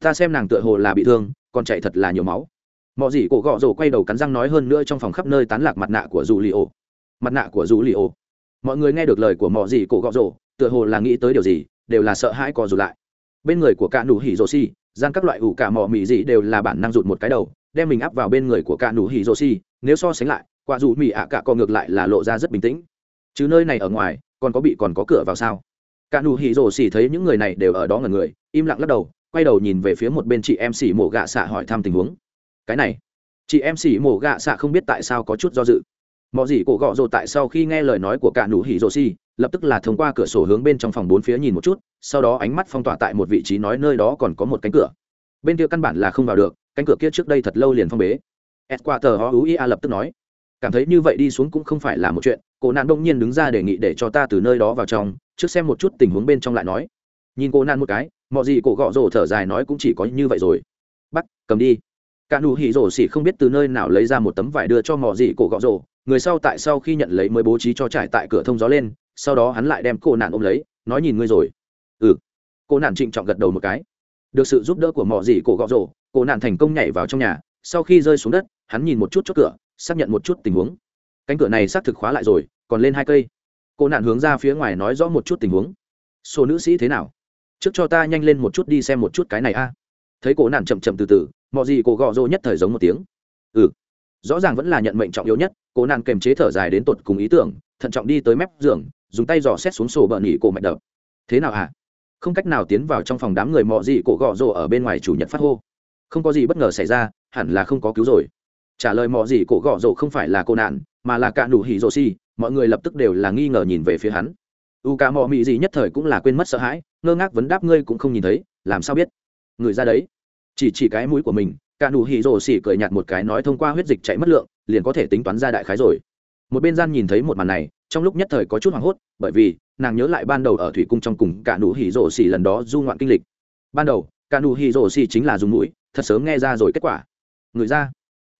Ta xem nàng tựa hồ là bị thương, còn chạy thật là nhiều máu. Mỏ gì cổ gọ rổ quay đầu cắn răng nói hơn nữa trong phòng khắp nơi tán lạc mặt nạ của dù li ổ mặt nạ của dù li ổ mọi người nghe được lời của mỏ gì cổ gọ rổ tựa hồ là nghĩ tới điều gì, đều là sợ hãi co rụt lại. Bên người của cả nụ hỉ rồ xì gian các loại ủ cả mỏ mì gì đều là bản năng rụt một cái đầu, đem mình áp vào bên người của cả nụ hỉ rô si nếu so sánh lại, quả dù mì ạ cả co ngược lại là lộ ra rất bình tĩnh. Chứ nơi này ở ngoài, còn có bị còn có cửa vào sao? Cả nụ hỉ rô si thấy những người này đều ở đó ngẩn người, im lặng lắc đầu, quay đầu nhìn về phía một bên chị em xỉ mổ gạ xạ hỏi thăm tình huống. Cái này, chị em xỉ mổ gạ xạ không biết tại sao có chút do dự. Mọi gì cổ gọ rồi tại sau khi nghe lời nói của cả nụ hỉ rồ si lập tức là thông qua cửa sổ hướng bên trong phòng bốn phía nhìn một chút sau đó ánh mắt phong tỏa tại một vị trí nói nơi đó còn có một cánh cửa. Bên kia căn bản là không vào được, cánh cửa kia trước đây thật lâu liền phong bế. Esquater Hoia lập tức nói, cảm thấy như vậy đi xuống cũng không phải là một chuyện. Cô nàn đông nhiên đứng ra đề nghị để cho ta từ nơi đó vào trong, trước xem một chút tình huống bên trong lại nói. Nhìn cô nàn một cái, mọi gì cổ gõ rổ thở dài nói cũng chỉ có như vậy rồi. Bắt, cầm đi. Cả nụ hỉ rổ xỉ không biết từ nơi nào lấy ra một tấm vải đưa cho mọi gì cổ gõ rổ. Người sau tại sau khi nhận lấy mới bố trí cho trải tại cửa thông gió lên, sau đó hắn lại đem cô nàn ôm lấy, nói, nhìn ngươi rồi cô nạn trịnh trọng gật đầu một cái. Được sự giúp đỡ của mỏ dì cổ gọ rổ, cô nạn thành công nhảy vào trong nhà. Sau khi rơi xuống đất, hắn nhìn một chút chốt cửa, xác nhận một chút tình huống. Cánh cửa này xác thực khóa lại rồi, còn lên hai cây. Cô nạn hướng ra phía ngoài nói rõ một chút tình huống. Số nữ sĩ thế nào? Trước cho ta nhanh lên một chút đi xem một chút cái này a. Thấy cô nạn chậm chậm từ từ mọi gì cô gọ rô nhất thời giống một tiếng. Ừ. Rõ ràng vẫn là nhận mệnh trọng yếu nhất, cô nạn kềm chế thở dài đến tột cùng ý tưởng, thận trọng đi tới mép giường, dùng tay dò xét xuống sổ bợn nhỉ cổ mạch đập. Thế nào hả? à? không cách nào tiến vào trong phòng đám người mọ dị cổ gọ rồ ở bên ngoài chủ nhật phát hô. Không có gì bất ngờ xảy ra, hẳn là không có cứu rồi. Trả lời mọ dị cổ gọ rồ không phải là cô nạn, mà là cả đủ hỉ rồ xi mọi người lập tức đều là nghi ngờ nhìn về phía hắn. U cả mọ mị gì nhất thời cũng là quên mất sợ hãi, ngơ ngác vấn đáp ngươi cũng không nhìn thấy, làm sao biết? Người ra đấy. Chỉ chỉ cái mũi của mình, cả đủ hỉ rồ xỉ cười nhạt một cái nói thông qua huyết dịch chạy mất lượng, liền có thể tính toán ra đại khái rồi. Một bên gian nhìn thấy một màn này, trong lúc nhất thời có chút hoảng hốt, bởi vì nàng nhớ lại ban đầu ở thủy cung trong cùng cả nụ hỉ rổ xỉ lần đó du ngoạn kinh lịch. Ban đầu, cả nụ hỉ rổ xỉ chính là dùng mũi, thật sớm nghe ra rồi kết quả. Người ra,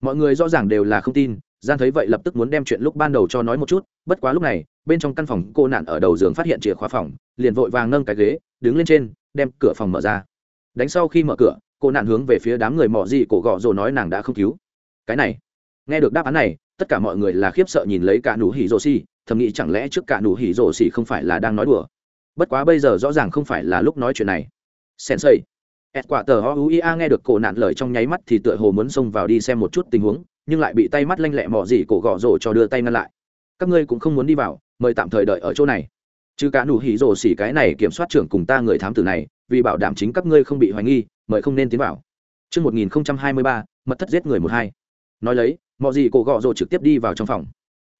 mọi người rõ ràng đều là không tin gian thấy vậy lập tức muốn đem chuyện lúc ban đầu cho nói một chút, bất quá lúc này, bên trong căn phòng cô nạn ở đầu giường phát hiện chìa khóa phòng, liền vội vàng nâng cái ghế, đứng lên trên, đem cửa phòng mở ra. Đánh sau khi mở cửa, cô nạn hướng về phía đám người mỏ gì cổ gọ rồi nói nàng đã không cứu. Cái này, nghe được đáp án này, tất cả mọi người là khiếp sợ nhìn lấy cả nụ hỉ rô xi thầm nghĩ chẳng lẽ trước cả nụ hỉ rổ xỉ không phải là đang nói đùa? Bất quá bây giờ rõ ràng không phải là lúc nói chuyện này. Sensei ẹt quả tờ ho uia nghe được cổ nạn lời trong nháy mắt thì tựa hồ muốn xông vào đi xem một chút tình huống nhưng lại bị tay mắt lanh lẹ mò gì cổ gọ rổ cho đưa tay ngăn lại. Các ngươi cũng không muốn đi vào mời tạm thời đợi ở chỗ này. Chứ cả nụ hỉ rổ xỉ cái này kiểm soát trưởng cùng ta người thám tử này vì bảo đảm chính các ngươi không bị hoài nghi mời không nên tiến vào. Trước 1023, mật thất giết người một hai. nói lấy mọi gì cổ gọ rồ trực tiếp đi vào trong phòng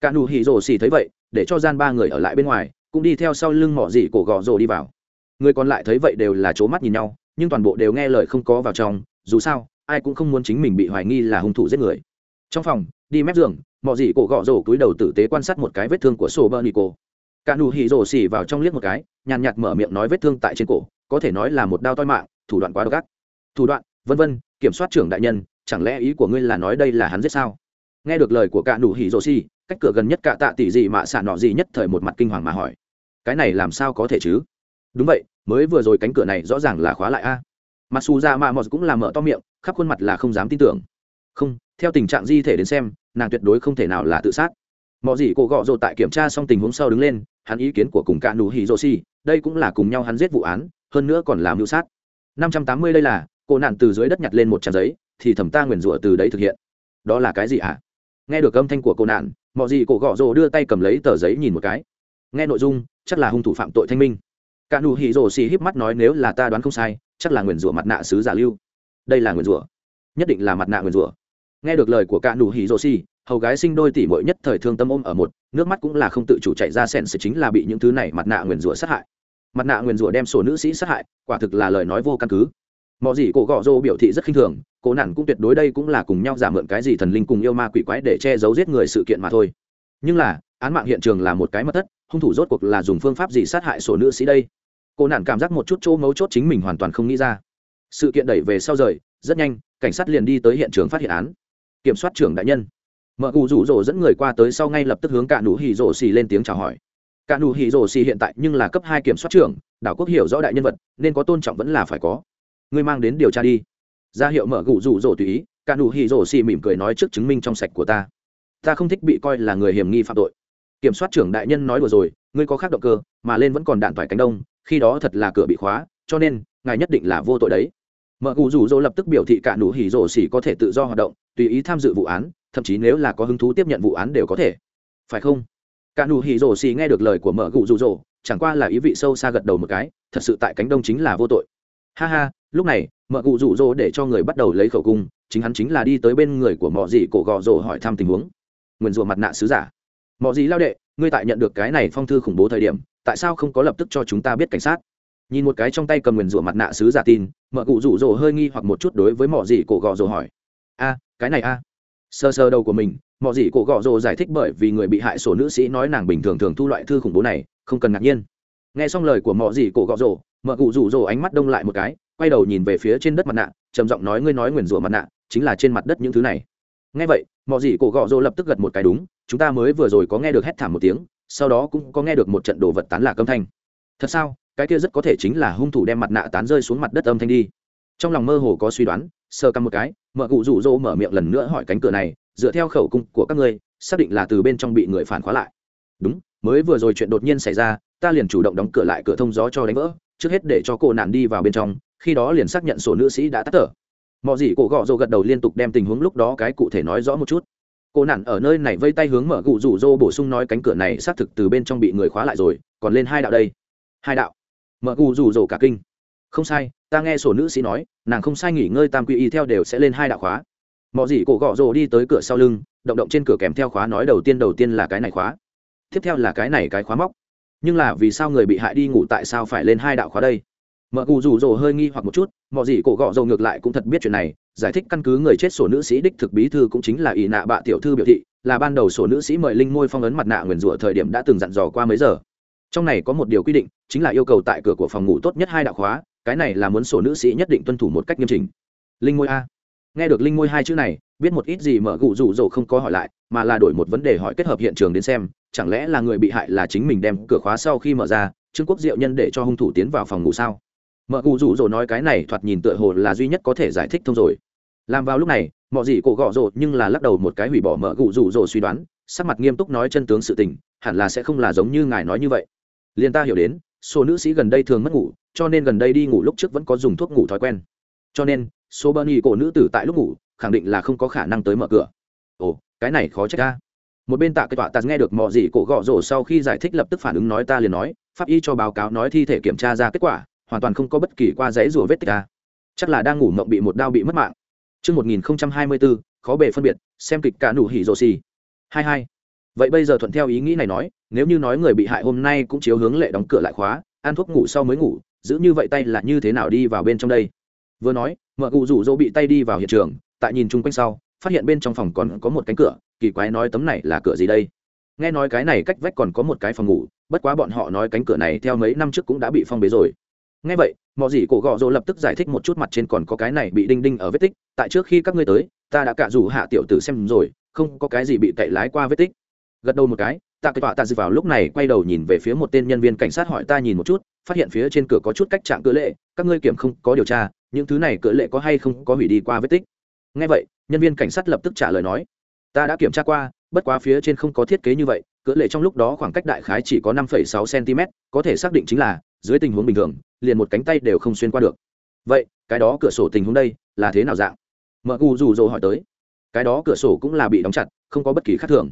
cả nụ hỉ Rồ xì thấy vậy, để cho gian ba người ở lại bên ngoài, cũng đi theo sau lưng mỏ dị cổ gò rồ đi vào. Người còn lại thấy vậy đều là c mắt nhìn nhau, nhưng toàn bộ đều nghe lời không có vào trong, dù sao, ai cũng không muốn chính mình bị hoài nghi là hung thủ giết người. Trong phòng, đi mép giường, mỏ dị cổ Gò Rồ cúi đầu tử tế quan sát một cái vết thương của Sô bơ nico cả nụ hỉ Rồ xì vào trong liếc một cái, nhàn nhạt mở miệng nói vết thương tại trên cổ, có thể nói là một đao toi mạng, thủ đoạn quá độc ác. Thủ đoạn, vân vân, kiểm soát trưởng đại nhân, chẳng lẽ ý của ngươi là nói đây là hắn giết sao? Nghe được lời của cả nụ hỉ Rồ xì cách cửa gần nhất cả tạ tỷ gì mạ xạ nọ gì nhất thời một mặt kinh hoàng mà hỏi, cái này làm sao có thể chứ? Đúng vậy, mới vừa rồi cánh cửa này rõ ràng là khóa lại a. À? mặc dù ra mạ mọt cũng làm mở to miệng, khắp khuôn mặt là không dám tin tưởng. Không, theo tình trạng di thể đến xem, nàng tuyệt đối không thể nào là tự sát. Mọi gì cô gọ rồ tại kiểm tra xong tình huống sau đứng lên, hắn ý kiến của cùng cả nụ hỉ rồ xì, đây cũng là cùng nhau hắn giết vụ án, hơn nữa còn làm mưu sát. Năm trăm tám mươi đây là, cô nạn từ dưới đất nhặt lên một trang giấy, thì thẩm ta nguyền rủa từ đấy thực hiện. Đó là cái gì ạ? À? nghe được âm thanh của cô nạn mọi gì cổ gõ rồ đưa tay cầm lấy tờ giấy nhìn một cái. Nghe nội dung, chắc là hung thủ phạm tội thanh minh. Cả nụ hỉ rồ xì híp mắt nói nếu là ta đoán không sai, chắc là nguyền rủa mặt nạ sứ giả lưu. Đây là nguyền rủa. Nhất định là mặt nạ nguyền rủa. Nghe được lời của cả nụ hỉ rồ xì, hầu gái sinh đôi tỷ muội nhất thời thương tâm ôm ở một, nước mắt cũng là không tự chủ chạy ra sẹn sự chính là bị những thứ này mặt nạ nguyền rủa sát hại. Mặt nạ nguyền rủa đem sổ nữ sĩ sát hại, quả thực là lời nói vô căn cứ mọi gì cổ gọ rô biểu thị rất khinh thường, cổ nản cũng tuyệt đối đây cũng là cùng nhau giả mượn cái gì thần linh cùng yêu ma quỷ quái để che giấu giết người sự kiện mà thôi. Nhưng là, án mạng hiện trường là một cái mất thất, hung thủ rốt cuộc là dùng phương pháp gì sát hại sổ nữ sĩ đây? Cô nản cảm giác một chút chỗ mấu chốt chính mình hoàn toàn không nghĩ ra. Sự kiện đẩy về sau rời, rất nhanh, cảnh sát liền đi tới hiện trường phát hiện án. Kiểm soát trưởng đại nhân. Mợ cụ rủ rỗ dẫn người qua tới sau ngay lập tức hướng cả nụ hì rổ xì lên tiếng chào hỏi. Cả nụ hì rổ xì hiện tại nhưng là cấp hai kiểm soát trưởng, đảo quốc hiểu rõ đại nhân vật, nên có tôn trọng vẫn là phải có ngươi mang đến điều tra đi. Ra hiệu mở gụ rủ rỗ tùy ý, cả nụ hỉ rỗ xì mỉm cười nói trước chứng minh trong sạch của ta. Ta không thích bị coi là người hiểm nghi phạm tội. Kiểm soát trưởng đại nhân nói vừa rồi, ngươi có khác động cơ, mà lên vẫn còn đạn thoải cánh đông, khi đó thật là cửa bị khóa, cho nên, ngài nhất định là vô tội đấy. Mở gù rủ rỗ lập tức biểu thị cả nụ hỉ rỗ xỉ có thể tự do hoạt động, tùy ý tham dự vụ án, thậm chí nếu là có hứng thú tiếp nhận vụ án đều có thể. Phải không? Cả nụ hỉ rỗ xỉ nghe được lời của mở gù rủ rỗ, chẳng qua là ý vị sâu xa gật đầu một cái, thật sự tại cánh đông chính là vô tội. Ha ha lúc này, mợ cụ rủ rỗ để cho người bắt đầu lấy khẩu cung, chính hắn chính là đi tới bên người của mọi dị cổ gò rổ hỏi thăm tình huống. Nguyền rủa mặt nạ sứ giả. Mọi dị lao đệ, ngươi tại nhận được cái này phong thư khủng bố thời điểm, tại sao không có lập tức cho chúng ta biết cảnh sát? Nhìn một cái trong tay cầm nguyền rủa mặt nạ sứ giả tin, mợ cụ rủ rỗ hơi nghi hoặc một chút đối với mọi dị cổ gò rổ hỏi. A, cái này a. À. sơ sơ đầu của mình mọi dị cổ gò rồ giải thích bởi vì người bị hại sổ nữ sĩ nói nàng bình thường thường thu loại thư khủng bố này, không cần ngạc nhiên. Nghe xong lời của mọi dị cổ gò rồ mợ cụ rủ rồ ánh mắt đông lại một cái quay đầu nhìn về phía trên đất mặt nạ, trầm giọng nói, ngươi nói nguyền rủa mặt nạ, chính là trên mặt đất những thứ này. Nghe vậy mọi gì cổ gọ rô lập tức gật một cái, đúng, chúng ta mới vừa rồi có nghe được hét thảm một tiếng, sau đó cũng có nghe được một trận đồ vật tán lạc âm thanh. Thật sao? Cái kia rất có thể chính là hung thủ đem mặt nạ tán rơi xuống mặt đất âm thanh đi. Trong lòng mơ hồ có suy đoán sơ căm một cái, mợ cụ rủ rỗ mở miệng lần nữa hỏi cánh cửa này, dựa theo khẩu cung của các ngươi, xác định là từ bên trong bị người phản khóa lại. Đúng, mới vừa rồi chuyện đột nhiên xảy ra, ta liền chủ động đóng cửa lại cửa thông gió cho đánh vỡ, trước hết để cho cô nạn đi vào bên trong khi đó liền xác nhận sổ nữ sĩ đã tắt thở. Mọi gì cổ gọ rồ gật đầu liên tục đem tình huống lúc đó cái cụ thể nói rõ một chút. Cô nản ở nơi này vây tay hướng mở cụ rủ rô bổ sung nói cánh cửa này xác thực từ bên trong bị người khóa lại rồi, còn lên hai đạo đây. Hai đạo. Mở cụ rủ rồ cả kinh. Không sai, ta nghe sổ nữ sĩ nói, nàng không sai nghỉ ngơi tam quy y theo đều sẽ lên hai đạo khóa. Mọi gì cổ gọ rồ đi tới cửa sau lưng, động động trên cửa kèm theo khóa nói đầu tiên đầu tiên là cái này khóa. Tiếp theo là cái này cái khóa móc. Nhưng là vì sao người bị hại đi ngủ tại sao phải lên hai đạo khóa đây? mợ cù rủ rồ hơi nghi hoặc một chút mọi gì cổ gọ dầu ngược lại cũng thật biết chuyện này, giải thích căn cứ người chết sổ nữ sĩ đích thực bí thư cũng chính là ỷ nạ bạ tiểu thư biểu thị, là ban đầu sổ nữ sĩ mời linh môi phong ấn mặt nạ nguyền rủa thời điểm đã từng dặn dò qua mấy giờ. Trong này có một điều quy định, chính là yêu cầu tại cửa của phòng ngủ tốt nhất hai đạo khóa, cái này là muốn sổ nữ sĩ nhất định tuân thủ một cách nghiêm trình linh môi a. Nghe được linh môi hai chữ này, biết một ít gì mở gụ rủ rồ không có hỏi lại, mà là đổi một vấn đề hỏi kết hợp hiện trường đến xem, chẳng lẽ là người bị hại là chính mình đem cửa khóa sau khi mở ra, trương quốc diệu nhân để cho hung thủ tiến vào phòng ngủ sao? mợ cụ rủ rỗ nói cái này thoạt nhìn tựa hồ là duy nhất có thể giải thích thông rồi. Làm vào lúc này mọi gì cổ gọ rỗ nhưng là lắc đầu một cái hủy bỏ mợ cụ rủ rỗ suy đoán, sắc mặt nghiêm túc nói chân tướng sự tình, hẳn là sẽ không là giống như ngài nói như vậy. Liền ta hiểu đến, số nữ sĩ gần đây thường mất ngủ, cho nên gần đây đi ngủ lúc trước vẫn có dùng thuốc ngủ thói quen. Cho nên, số bơ nhi cổ nữ tử tại lúc ngủ, khẳng định là không có khả năng tới mở cửa. Ồ, cái này khó trách ta một bên tạ cái tọa tạt nghe được mọi gì cổ gọ rổ sau khi giải thích lập tức phản ứng nói ta liền nói, pháp y cho báo cáo nói thi thể kiểm tra ra kết quả hoàn toàn không có bất kỳ qua dãy rùa vết tích ta chắc là đang ngủ mộng bị một đao bị mất mạng chương một nghìn hai mươi bốn khó bề phân biệt, xem kịch cả nụ hỉ rồ xì. 22. Vậy bây giờ thuận theo ý nghĩ này nói, nếu như nói người bị hại hôm nay cũng chiếu hướng lệ đóng cửa lại khóa, ăn thuốc ngủ sau mới ngủ, giữ như vậy tay là như thế nào đi vào bên trong đây? Vừa nói, mợ cụ rủ rỗ bị tay đi vào hiện trường, tại nhìn chung quanh sau, phát hiện bên trong phòng còn có một cánh cửa, kỳ quái nói tấm này là cửa gì đây? Nghe nói cái này cách vách còn có một cái phòng ngủ, bất quá bọn họ nói cánh cửa này theo mấy năm trước cũng đã bị phong bế rồi ngay vậy mọi gì cổ gọ rỗ lập tức giải thích một chút mặt trên còn có cái này bị đinh đinh ở vết tích tại trước khi các ngươi tới ta đã cả rủ hạ tiểu tử xem rồi không có cái gì bị cậy lái qua vết tích. Gật đầu một cái tạ cái tọa tạ dự vào lúc này quay đầu nhìn về phía một tên nhân viên cảnh sát hỏi ta nhìn một chút phát hiện phía trên cửa có chút cách trạng cỡ lệ các ngươi kiểm không có điều tra những thứ này cỡ lệ có hay không có hủy đi qua vết tích. Ngay vậy nhân viên cảnh sát lập tức trả lời nói ta đã kiểm tra qua bất quá phía trên không có thiết kế như vậy cỡ lệ trong lúc đó khoảng cách đại khái chỉ có 5,6 cm có thể xác định chính là dưới tình huống bình thường, liền một cánh tay đều không xuyên qua được. Vậy, cái đó cửa sổ tình huống đây là thế nào dạng? Mợ gu rủ rỗ hỏi tới. Cái đó cửa sổ cũng là bị đóng chặt, không có bất kỳ khác thường.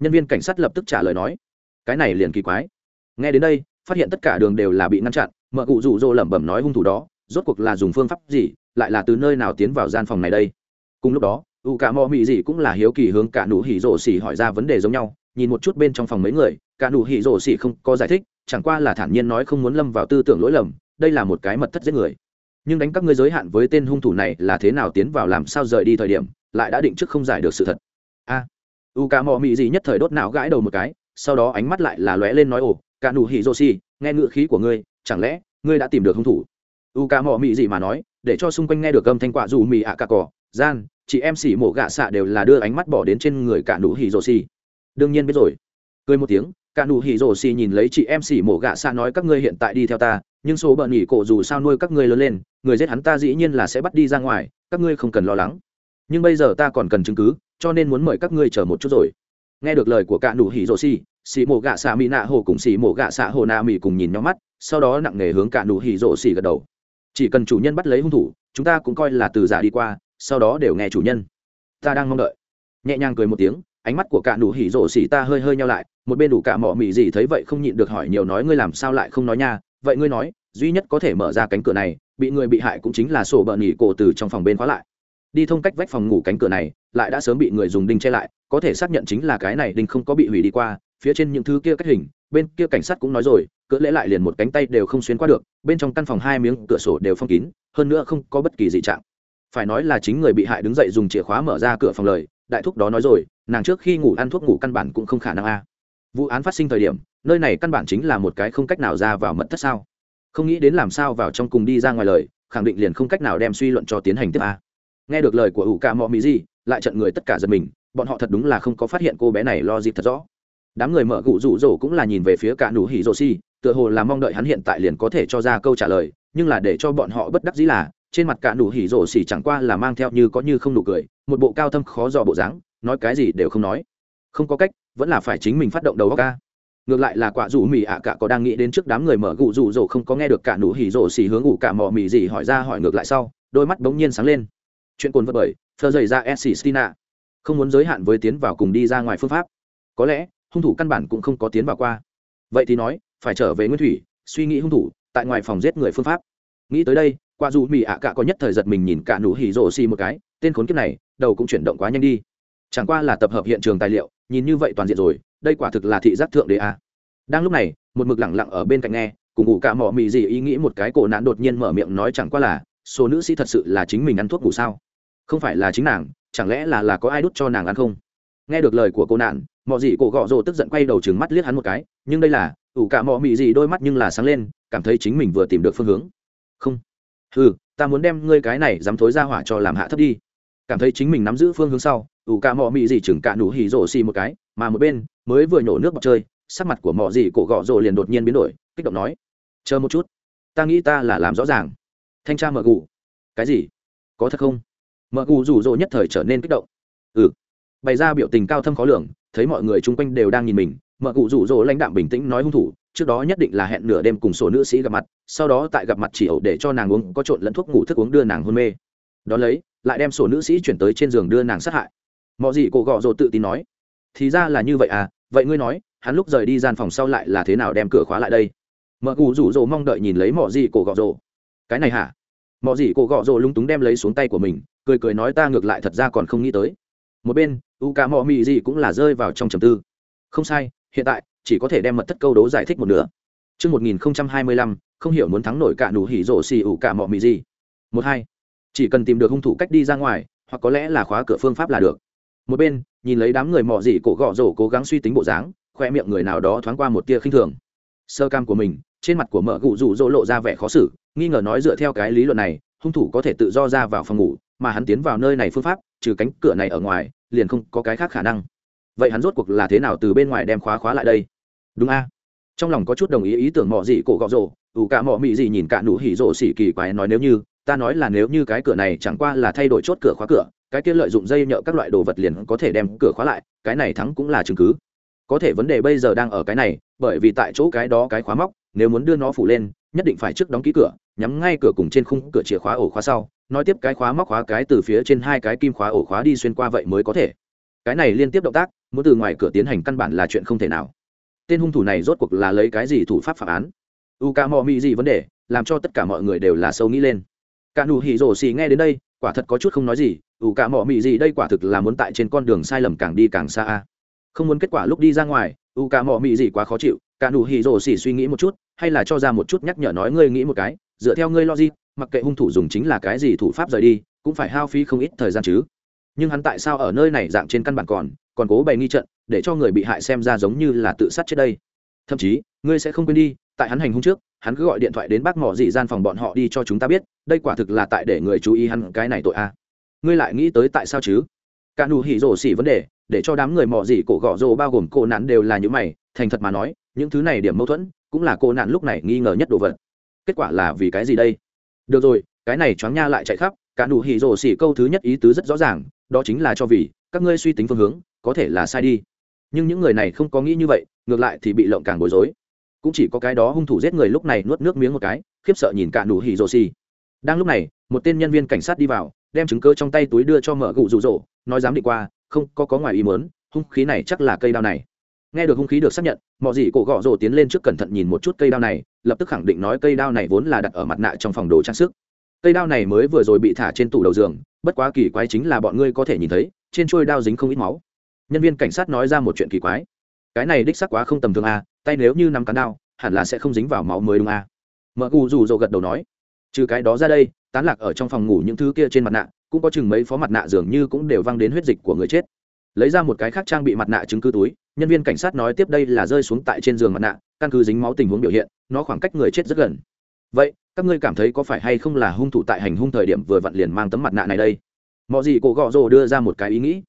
Nhân viên cảnh sát lập tức trả lời nói, cái này liền kỳ quái. Nghe đến đây, phát hiện tất cả đường đều là bị ngăn chặn, mợ cụ rủ rỗ lẩm bẩm nói hung thủ đó, rốt cuộc là dùng phương pháp gì, lại là từ nơi nào tiến vào gian phòng này đây? Cùng lúc đó u cả mò mị gì cũng là hiếu kỳ hướng cả nụ hỉ rổ xỉ hỏi ra vấn đề giống nhau, nhìn một chút bên trong phòng mấy người cả nụ hỉ rổ xỉ không có giải thích chẳng qua là thản nhiên nói không muốn lâm vào tư tưởng lỗi lầm, đây là một cái mật thất giết người. Nhưng đánh các ngươi giới hạn với tên hung thủ này là thế nào tiến vào làm sao rời đi thời điểm, lại đã định trước không giải được sự thật. A. Uka u mị gì nhất thời đốt não gãi đầu một cái, sau đó ánh mắt lại là lóe lên nói, ồ, cả nụ hỉ joshi, nghe ngựa khí của ngươi, chẳng lẽ ngươi đã tìm được hung thủ? Uka ca mị gì mà nói, để cho xung quanh nghe được âm thanh quạ dù mì ạ cả cỏ gian, chị em xỉ mổ gạ xạ đều là đưa ánh mắt bỏ đến trên người cả nụ hỉ joshi. Đương nhiên biết rồi. Cười một tiếng cả nụ hỉ rổ xì nhìn lấy chị em xỉ mổ gạ xạ nói các ngươi hiện tại đi theo ta, nhưng số bợn nghỉ cổ dù sao nuôi các ngươi lớn lên, người giết hắn ta dĩ nhiên là sẽ bắt đi ra ngoài, các ngươi không cần lo lắng. Nhưng bây giờ ta còn cần chứng cứ, cho nên muốn mời các ngươi chờ một chút rồi. Nghe được lời của cả nụ hỉ rổ xì, xỉ mổ gạ xạ mỹ nạ hồ cùng xỉ mổ gạ xạ hồ nạ mỹ cùng nhìn nhau mắt, sau đó nặng nề hướng cả nụ hỉ rổ xì gật đầu. Chỉ cần chủ nhân bắt lấy hung thủ, chúng ta cũng coi là từ giả đi qua, sau đó đều nghe chủ nhân. Ta đang mong đợi. Nhẹ nhàng cười một tiếng ánh mắt của cả nụ hỉ rổ xỉ ta hơi hơi nhau lại, một bên đủ cả mỏ mỉ gì thấy vậy không nhịn được hỏi nhiều nói ngươi làm sao lại không nói nha, vậy ngươi nói, duy nhất có thể mở ra cánh cửa này, bị người bị hại cũng chính là sổ bợn nghỉ cổ từ trong phòng bên khóa lại. Đi thông cách vách phòng ngủ cánh cửa này, lại đã sớm bị người dùng đinh che lại, có thể xác nhận chính là cái này đinh không có bị hủy đi qua, phía trên những thứ kia cách hình, bên kia cảnh sát cũng nói rồi, cỡ lễ lại liền một cánh tay đều không xuyên qua được, bên trong căn phòng hai miếng cửa sổ đều phong kín, hơn nữa không có bất kỳ dị trạng. Phải nói là chính người bị hại đứng dậy dùng chìa khóa mở ra cửa phòng lời đại thúc đó nói rồi, nàng trước khi ngủ ăn thuốc ngủ căn bản cũng không khả năng a. Vụ án phát sinh thời điểm, nơi này căn bản chính là một cái không cách nào ra vào mật thất sao. Không nghĩ đến làm sao vào trong cùng đi ra ngoài lời, khẳng định liền không cách nào đem suy luận cho tiến hành tiếp a. Nghe được lời của ủ ca mọ mỹ di lại trận người tất cả giật mình, bọn họ thật đúng là không có phát hiện cô bé này lo dịp thật rõ. Đám người mở gụ rủ rỗ cũng là nhìn về phía cả nụ hỉ rô si tựa hồ là mong đợi hắn hiện tại liền có thể cho ra câu trả lời, nhưng là để cho bọn họ bất đắc dĩ là, trên mặt cả nụ hỉ rổ xỉ chẳng qua là mang theo như có như không nụ cười một bộ cao thâm khó dò bộ dáng, nói cái gì đều không nói. Không có cách, vẫn là phải chính mình phát động đầu óc ca ngược lại là quả dù mì ạ cả có đang nghĩ đến trước đám người mở gụ rủ rồ không có nghe được cả nụ hỉ rồ xì hướng ủ cả mò mì gì hỏi ra hỏi ngược lại sau, đôi mắt bỗng nhiên sáng lên. Chuyện cồn vật bởi thơ dày ra s stina không muốn giới hạn với tiến vào cùng đi ra ngoài phương pháp. Có lẽ, hung thủ căn bản cũng không có tiến vào qua. Vậy thì nói, phải trở về nguyên thủy, suy nghĩ hung thủ, tại ngoài phòng giết người phương pháp. Nghĩ tới đây, quả dù mì ạ cả có nhất thời giật mình nhìn cả nụ hỉ rồ xì một cái, tên khốn kiếp này đầu cũng chuyển động quá nhanh đi. Chẳng qua là tập hợp hiện trường tài liệu, nhìn như vậy toàn diện rồi, đây quả thực là thị giác thượng đế a. À. đang lúc này, một mực lẳng lặng ở bên cạnh nghe, cùng ngủ cả mỏ mị gì ý nghĩ một cái cổ nạn đột nhiên mở miệng nói chẳng qua là, số nữ sĩ thật sự là chính mình ăn thuốc ngủ sao? Không phải là chính nàng, chẳng lẽ là là có ai đút cho nàng ăn không? Nghe được lời của cô nạn mọi gì cổ gọ rồ tức giận quay đầu trừng mắt liếc hắn một cái, nhưng đây là, ủ cả mọ mị gì đôi mắt nhưng là sáng lên, cảm thấy chính mình vừa tìm được phương hướng. Không. Ừ ta muốn đem ngươi cái này dám thối ra hỏa cho làm hạ thấp đi cảm thấy chính mình nắm giữ phương hướng sau, ủ cả mò mị gì chừng cả nụ hỉ rổ xì một cái, mà một bên, mới vừa nhổ nước bọc chơi, sắc mặt của mò gì cổ gọ rồ liền đột nhiên biến đổi, kích động nói, chờ một chút, ta nghĩ ta là làm rõ ràng. Thanh tra mở gù, cái gì? Có thật không? Mở gù rủ rỗ nhất thời trở nên kích động. Ừ. Bày ra biểu tình cao thâm khó lường, thấy mọi người chung quanh đều đang nhìn mình mở cụ rủ rỗ lãnh đạm bình tĩnh nói hung thủ, trước đó nhất định là hẹn nửa đêm cùng sổ nữ sĩ gặp mặt, sau đó tại gặp mặt chỉ ẩu để cho nàng uống, có trộn lẫn thuốc ngủ thức uống đưa nàng hôn mê đón lấy lại đem sổ nữ sĩ chuyển tới trên giường đưa nàng sát hại. Mọi gì cổ gọ rồ tự tin nói thì ra là như vậy à vậy ngươi nói hắn lúc rời đi gian phòng sau lại là thế nào đem cửa khóa lại đây? Mợ cụ rủ rồ mong đợi nhìn lấy mọi gì cổ gọ rồ. Cái này hả? Mọi gì cổ gọ rồ lúng túng đem lấy xuống tay của mình cười cười nói ta ngược lại thật ra còn không nghĩ tới. Một bên u cả mọ mị gì cũng là rơi vào trong trầm tư. Không sai hiện tại chỉ có thể đem mật thất câu đố giải thích một nửa. Trước 1025, không hiểu muốn thắng nổi cả nụ hỉ rổ xì ủ cả mọ mị gì. Một hai chỉ cần tìm được hung thủ cách đi ra ngoài, hoặc có lẽ là khóa cửa phương pháp là được. Một bên, nhìn lấy đám người mò gì cổ gọ rổ cố gắng suy tính bộ dáng, khoe miệng người nào đó thoáng qua một tia khinh thường. Sơ cam của mình, trên mặt của mợ cụ rủ rỗ lộ ra vẻ khó xử, nghi ngờ nói dựa theo cái lý luận này, hung thủ có thể tự do ra vào phòng ngủ, mà hắn tiến vào nơi này phương pháp, trừ cánh cửa này ở ngoài, liền không có cái khác khả năng. Vậy hắn rốt cuộc là thế nào từ bên ngoài đem khóa khóa lại đây? Đúng a. Trong lòng có chút đồng ý ý tưởng mọ gì cổ gọ rồ ủ cả mọ mị gì nhìn cả nụ hỉ rỗ xỉ kỳ quái nói nếu như ta nói là nếu như cái cửa này chẳng qua là thay đổi chốt cửa khóa cửa, cái kia lợi dụng dây nhợ các loại đồ vật liền có thể đem cửa khóa lại, cái này thắng cũng là chứng cứ. Có thể vấn đề bây giờ đang ở cái này, bởi vì tại chỗ cái đó cái khóa móc, nếu muốn đưa nó phủ lên, nhất định phải trước đóng ký cửa, nhắm ngay cửa cùng trên khung cửa chìa khóa ổ khóa sau, nói tiếp cái khóa móc khóa cái từ phía trên hai cái kim khóa ổ khóa đi xuyên qua vậy mới có thể. Cái này liên tiếp động tác, muốn từ ngoài cửa tiến hành căn bản là chuyện không thể nào. Tên hung thủ này rốt cuộc là lấy cái gì thủ pháp phạm án? U ca mò mỹ gì vấn đề, làm cho tất cả mọi người đều là sâu nghĩ lên cả nụ hỉ rổ xì nghe đến đây quả thật có chút không nói gì ủ cả mỏ mị gì đây quả thực là muốn tại trên con đường sai lầm càng đi càng xa không muốn kết quả lúc đi ra ngoài ủ cả mỏ mị gì quá khó chịu cả nụ hỉ rổ xì suy nghĩ một chút hay là cho ra một chút nhắc nhở nói ngươi nghĩ một cái dựa theo ngươi lo gì, mặc kệ hung thủ dùng chính là cái gì thủ pháp rời đi cũng phải hao phí không ít thời gian chứ. Nhưng hắn tại sao ở nơi này dạng trên căn bản còn còn cố bày nghi trận để cho người bị hại xem ra giống như là tự sát trước đây. Thậm chí ngươi sẽ không quên đi tại hắn hành hung trước, hắn cứ gọi điện thoại đến bác mỏ dị gian phòng bọn họ đi cho chúng ta biết, đây quả thực là tại để người chú ý hắn cái này tội a. À. ngươi lại nghĩ tới tại sao chứ? Cả nụ hỉ rổ xỉ vấn đề, để cho đám người mỏ dị cổ gõ rổ bao gồm cô nạn đều là những mày, thành thật mà nói, những thứ này điểm mâu thuẫn, cũng là cô nạn lúc này nghi ngờ nhất đồ vật. Kết quả là vì cái gì đây? Được rồi, cái này choáng nha lại chạy khắp, cả nụ hỉ rổ xỉ câu thứ nhất ý tứ rất rõ ràng, đó chính là cho vì, các ngươi suy tính phương hướng, có thể là sai đi. Nhưng những người này không có nghĩ như vậy, ngược lại thì bị lộng càng bối rối cũng chỉ có cái đó hung thủ giết người lúc này nuốt nước miếng một cái, khiếp sợ nhìn cả nụ hỉ rồ xì. Đang lúc này, một tên nhân viên cảnh sát đi vào, đem chứng cơ trong tay túi đưa cho mở gụ rụ rỗ, nói dám đi qua, không, có có ngoài ý mớn hung khí này chắc là cây đao này. Nghe được hung khí được xác nhận, mọi gì cổ gọ rồ tiến lên trước cẩn thận nhìn một chút cây đao này, lập tức khẳng định nói cây đao này vốn là đặt ở mặt nạ trong phòng đồ trang sức. Cây đao này mới vừa rồi bị thả trên tủ đầu giường, bất quá kỳ quái chính là bọn ngươi có thể nhìn thấy, trên trôi đao dính không ít máu. Nhân viên cảnh sát nói ra một chuyện kỳ quái. Cái này đích xác quá không tầm thường à tay nếu như nằm cán đao, hẳn là sẽ không dính vào máu mới đúng à. mợ cù rủ rồ gật đầu nói. Trừ cái đó ra đây, tán lạc ở trong phòng ngủ những thứ kia trên mặt nạ, cũng có chừng mấy phó mặt nạ dường như cũng đều văng đến huyết dịch của người chết. Lấy ra một cái khác trang bị mặt nạ chứng cứ túi, nhân viên cảnh sát nói tiếp đây là rơi xuống tại trên giường mặt nạ, căn cứ dính máu tình huống biểu hiện, nó khoảng cách người chết rất gần. Vậy, các ngươi cảm thấy có phải hay không là hung thủ tại hành hung thời điểm vừa vặn liền mang tấm mặt nạ này đây? Mọi gì cổ gọ rồ đưa ra một cái ý nghĩ.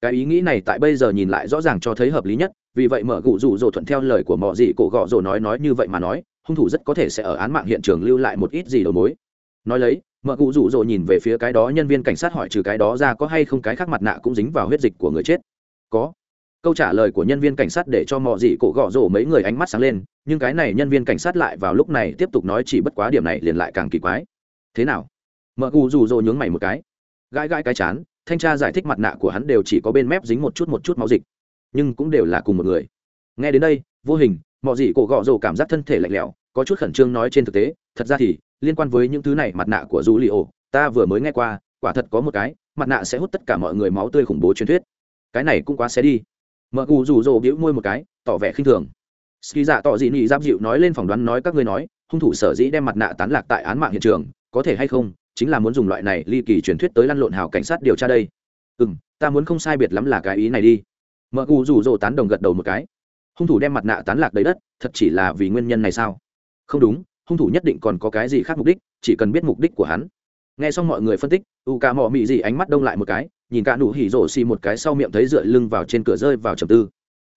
Cái ý nghĩ này tại bây giờ nhìn lại rõ ràng cho thấy hợp lý nhất vì vậy mở gụ rủ rồ thuận theo lời của mọi dị cổ gọ rồ nói nói như vậy mà nói, hung thủ rất có thể sẽ ở án mạng hiện trường lưu lại một ít gì đầu mối. Nói lấy, mở gụ rủ rồ nhìn về phía cái đó nhân viên cảnh sát hỏi trừ cái đó ra có hay không cái khác mặt nạ cũng dính vào huyết dịch của người chết. Có. Câu trả lời của nhân viên cảnh sát để cho mọi dị cổ gọ rồ mấy người ánh mắt sáng lên, nhưng cái này nhân viên cảnh sát lại vào lúc này tiếp tục nói chỉ bất quá điểm này liền lại càng kỳ quái. Thế nào? Mở gụ rủ rồ nhướng mày một cái. Gãi gãi cái chán, thanh tra giải thích mặt nạ của hắn đều chỉ có bên mép dính một chút một chút máu dịch nhưng cũng đều là cùng một người. Nghe đến đây, vô hình mọi gì cổ gọ rồ cảm giác thân thể lạnh lẽo, có chút khẩn trương nói trên thực tế, thật ra thì, liên quan với những thứ này, mặt nạ của du li ô ta vừa mới nghe qua, quả thật có một cái, mặt nạ sẽ hút tất cả mọi người máu tươi khủng bố truyền thuyết. Cái này cũng quá sẽ đi. Mợ cù rủ rồ biễu môi một cái, tỏ vẻ khinh thường. Ski dạ tỏ dị nị giáp dịu nói lên phỏng đoán nói các ngươi nói, hung thủ sở dĩ đem mặt nạ tán lạc tại án mạng hiện trường, có thể hay không, chính là muốn dùng loại này ly kỳ truyền thuyết tới lăn lộn hào cảnh sát điều tra đây. Ừ ta muốn không sai biệt lắm là cái ý này đi mợ cụ rủ rỗ tán đồng gật đầu một cái. Hung thủ đem mặt nạ tán lạc đầy đất, thật chỉ là vì nguyên nhân này sao? Không đúng, hung thủ nhất định còn có cái gì khác mục đích, chỉ cần biết mục đích của hắn. Nghe xong mọi người phân tích u ca mò mị dị ánh mắt đông lại một cái, nhìn cả nụ hỉ rổ xì một cái sau miệng thấy dựa lưng vào trên cửa rơi vào trầm tư.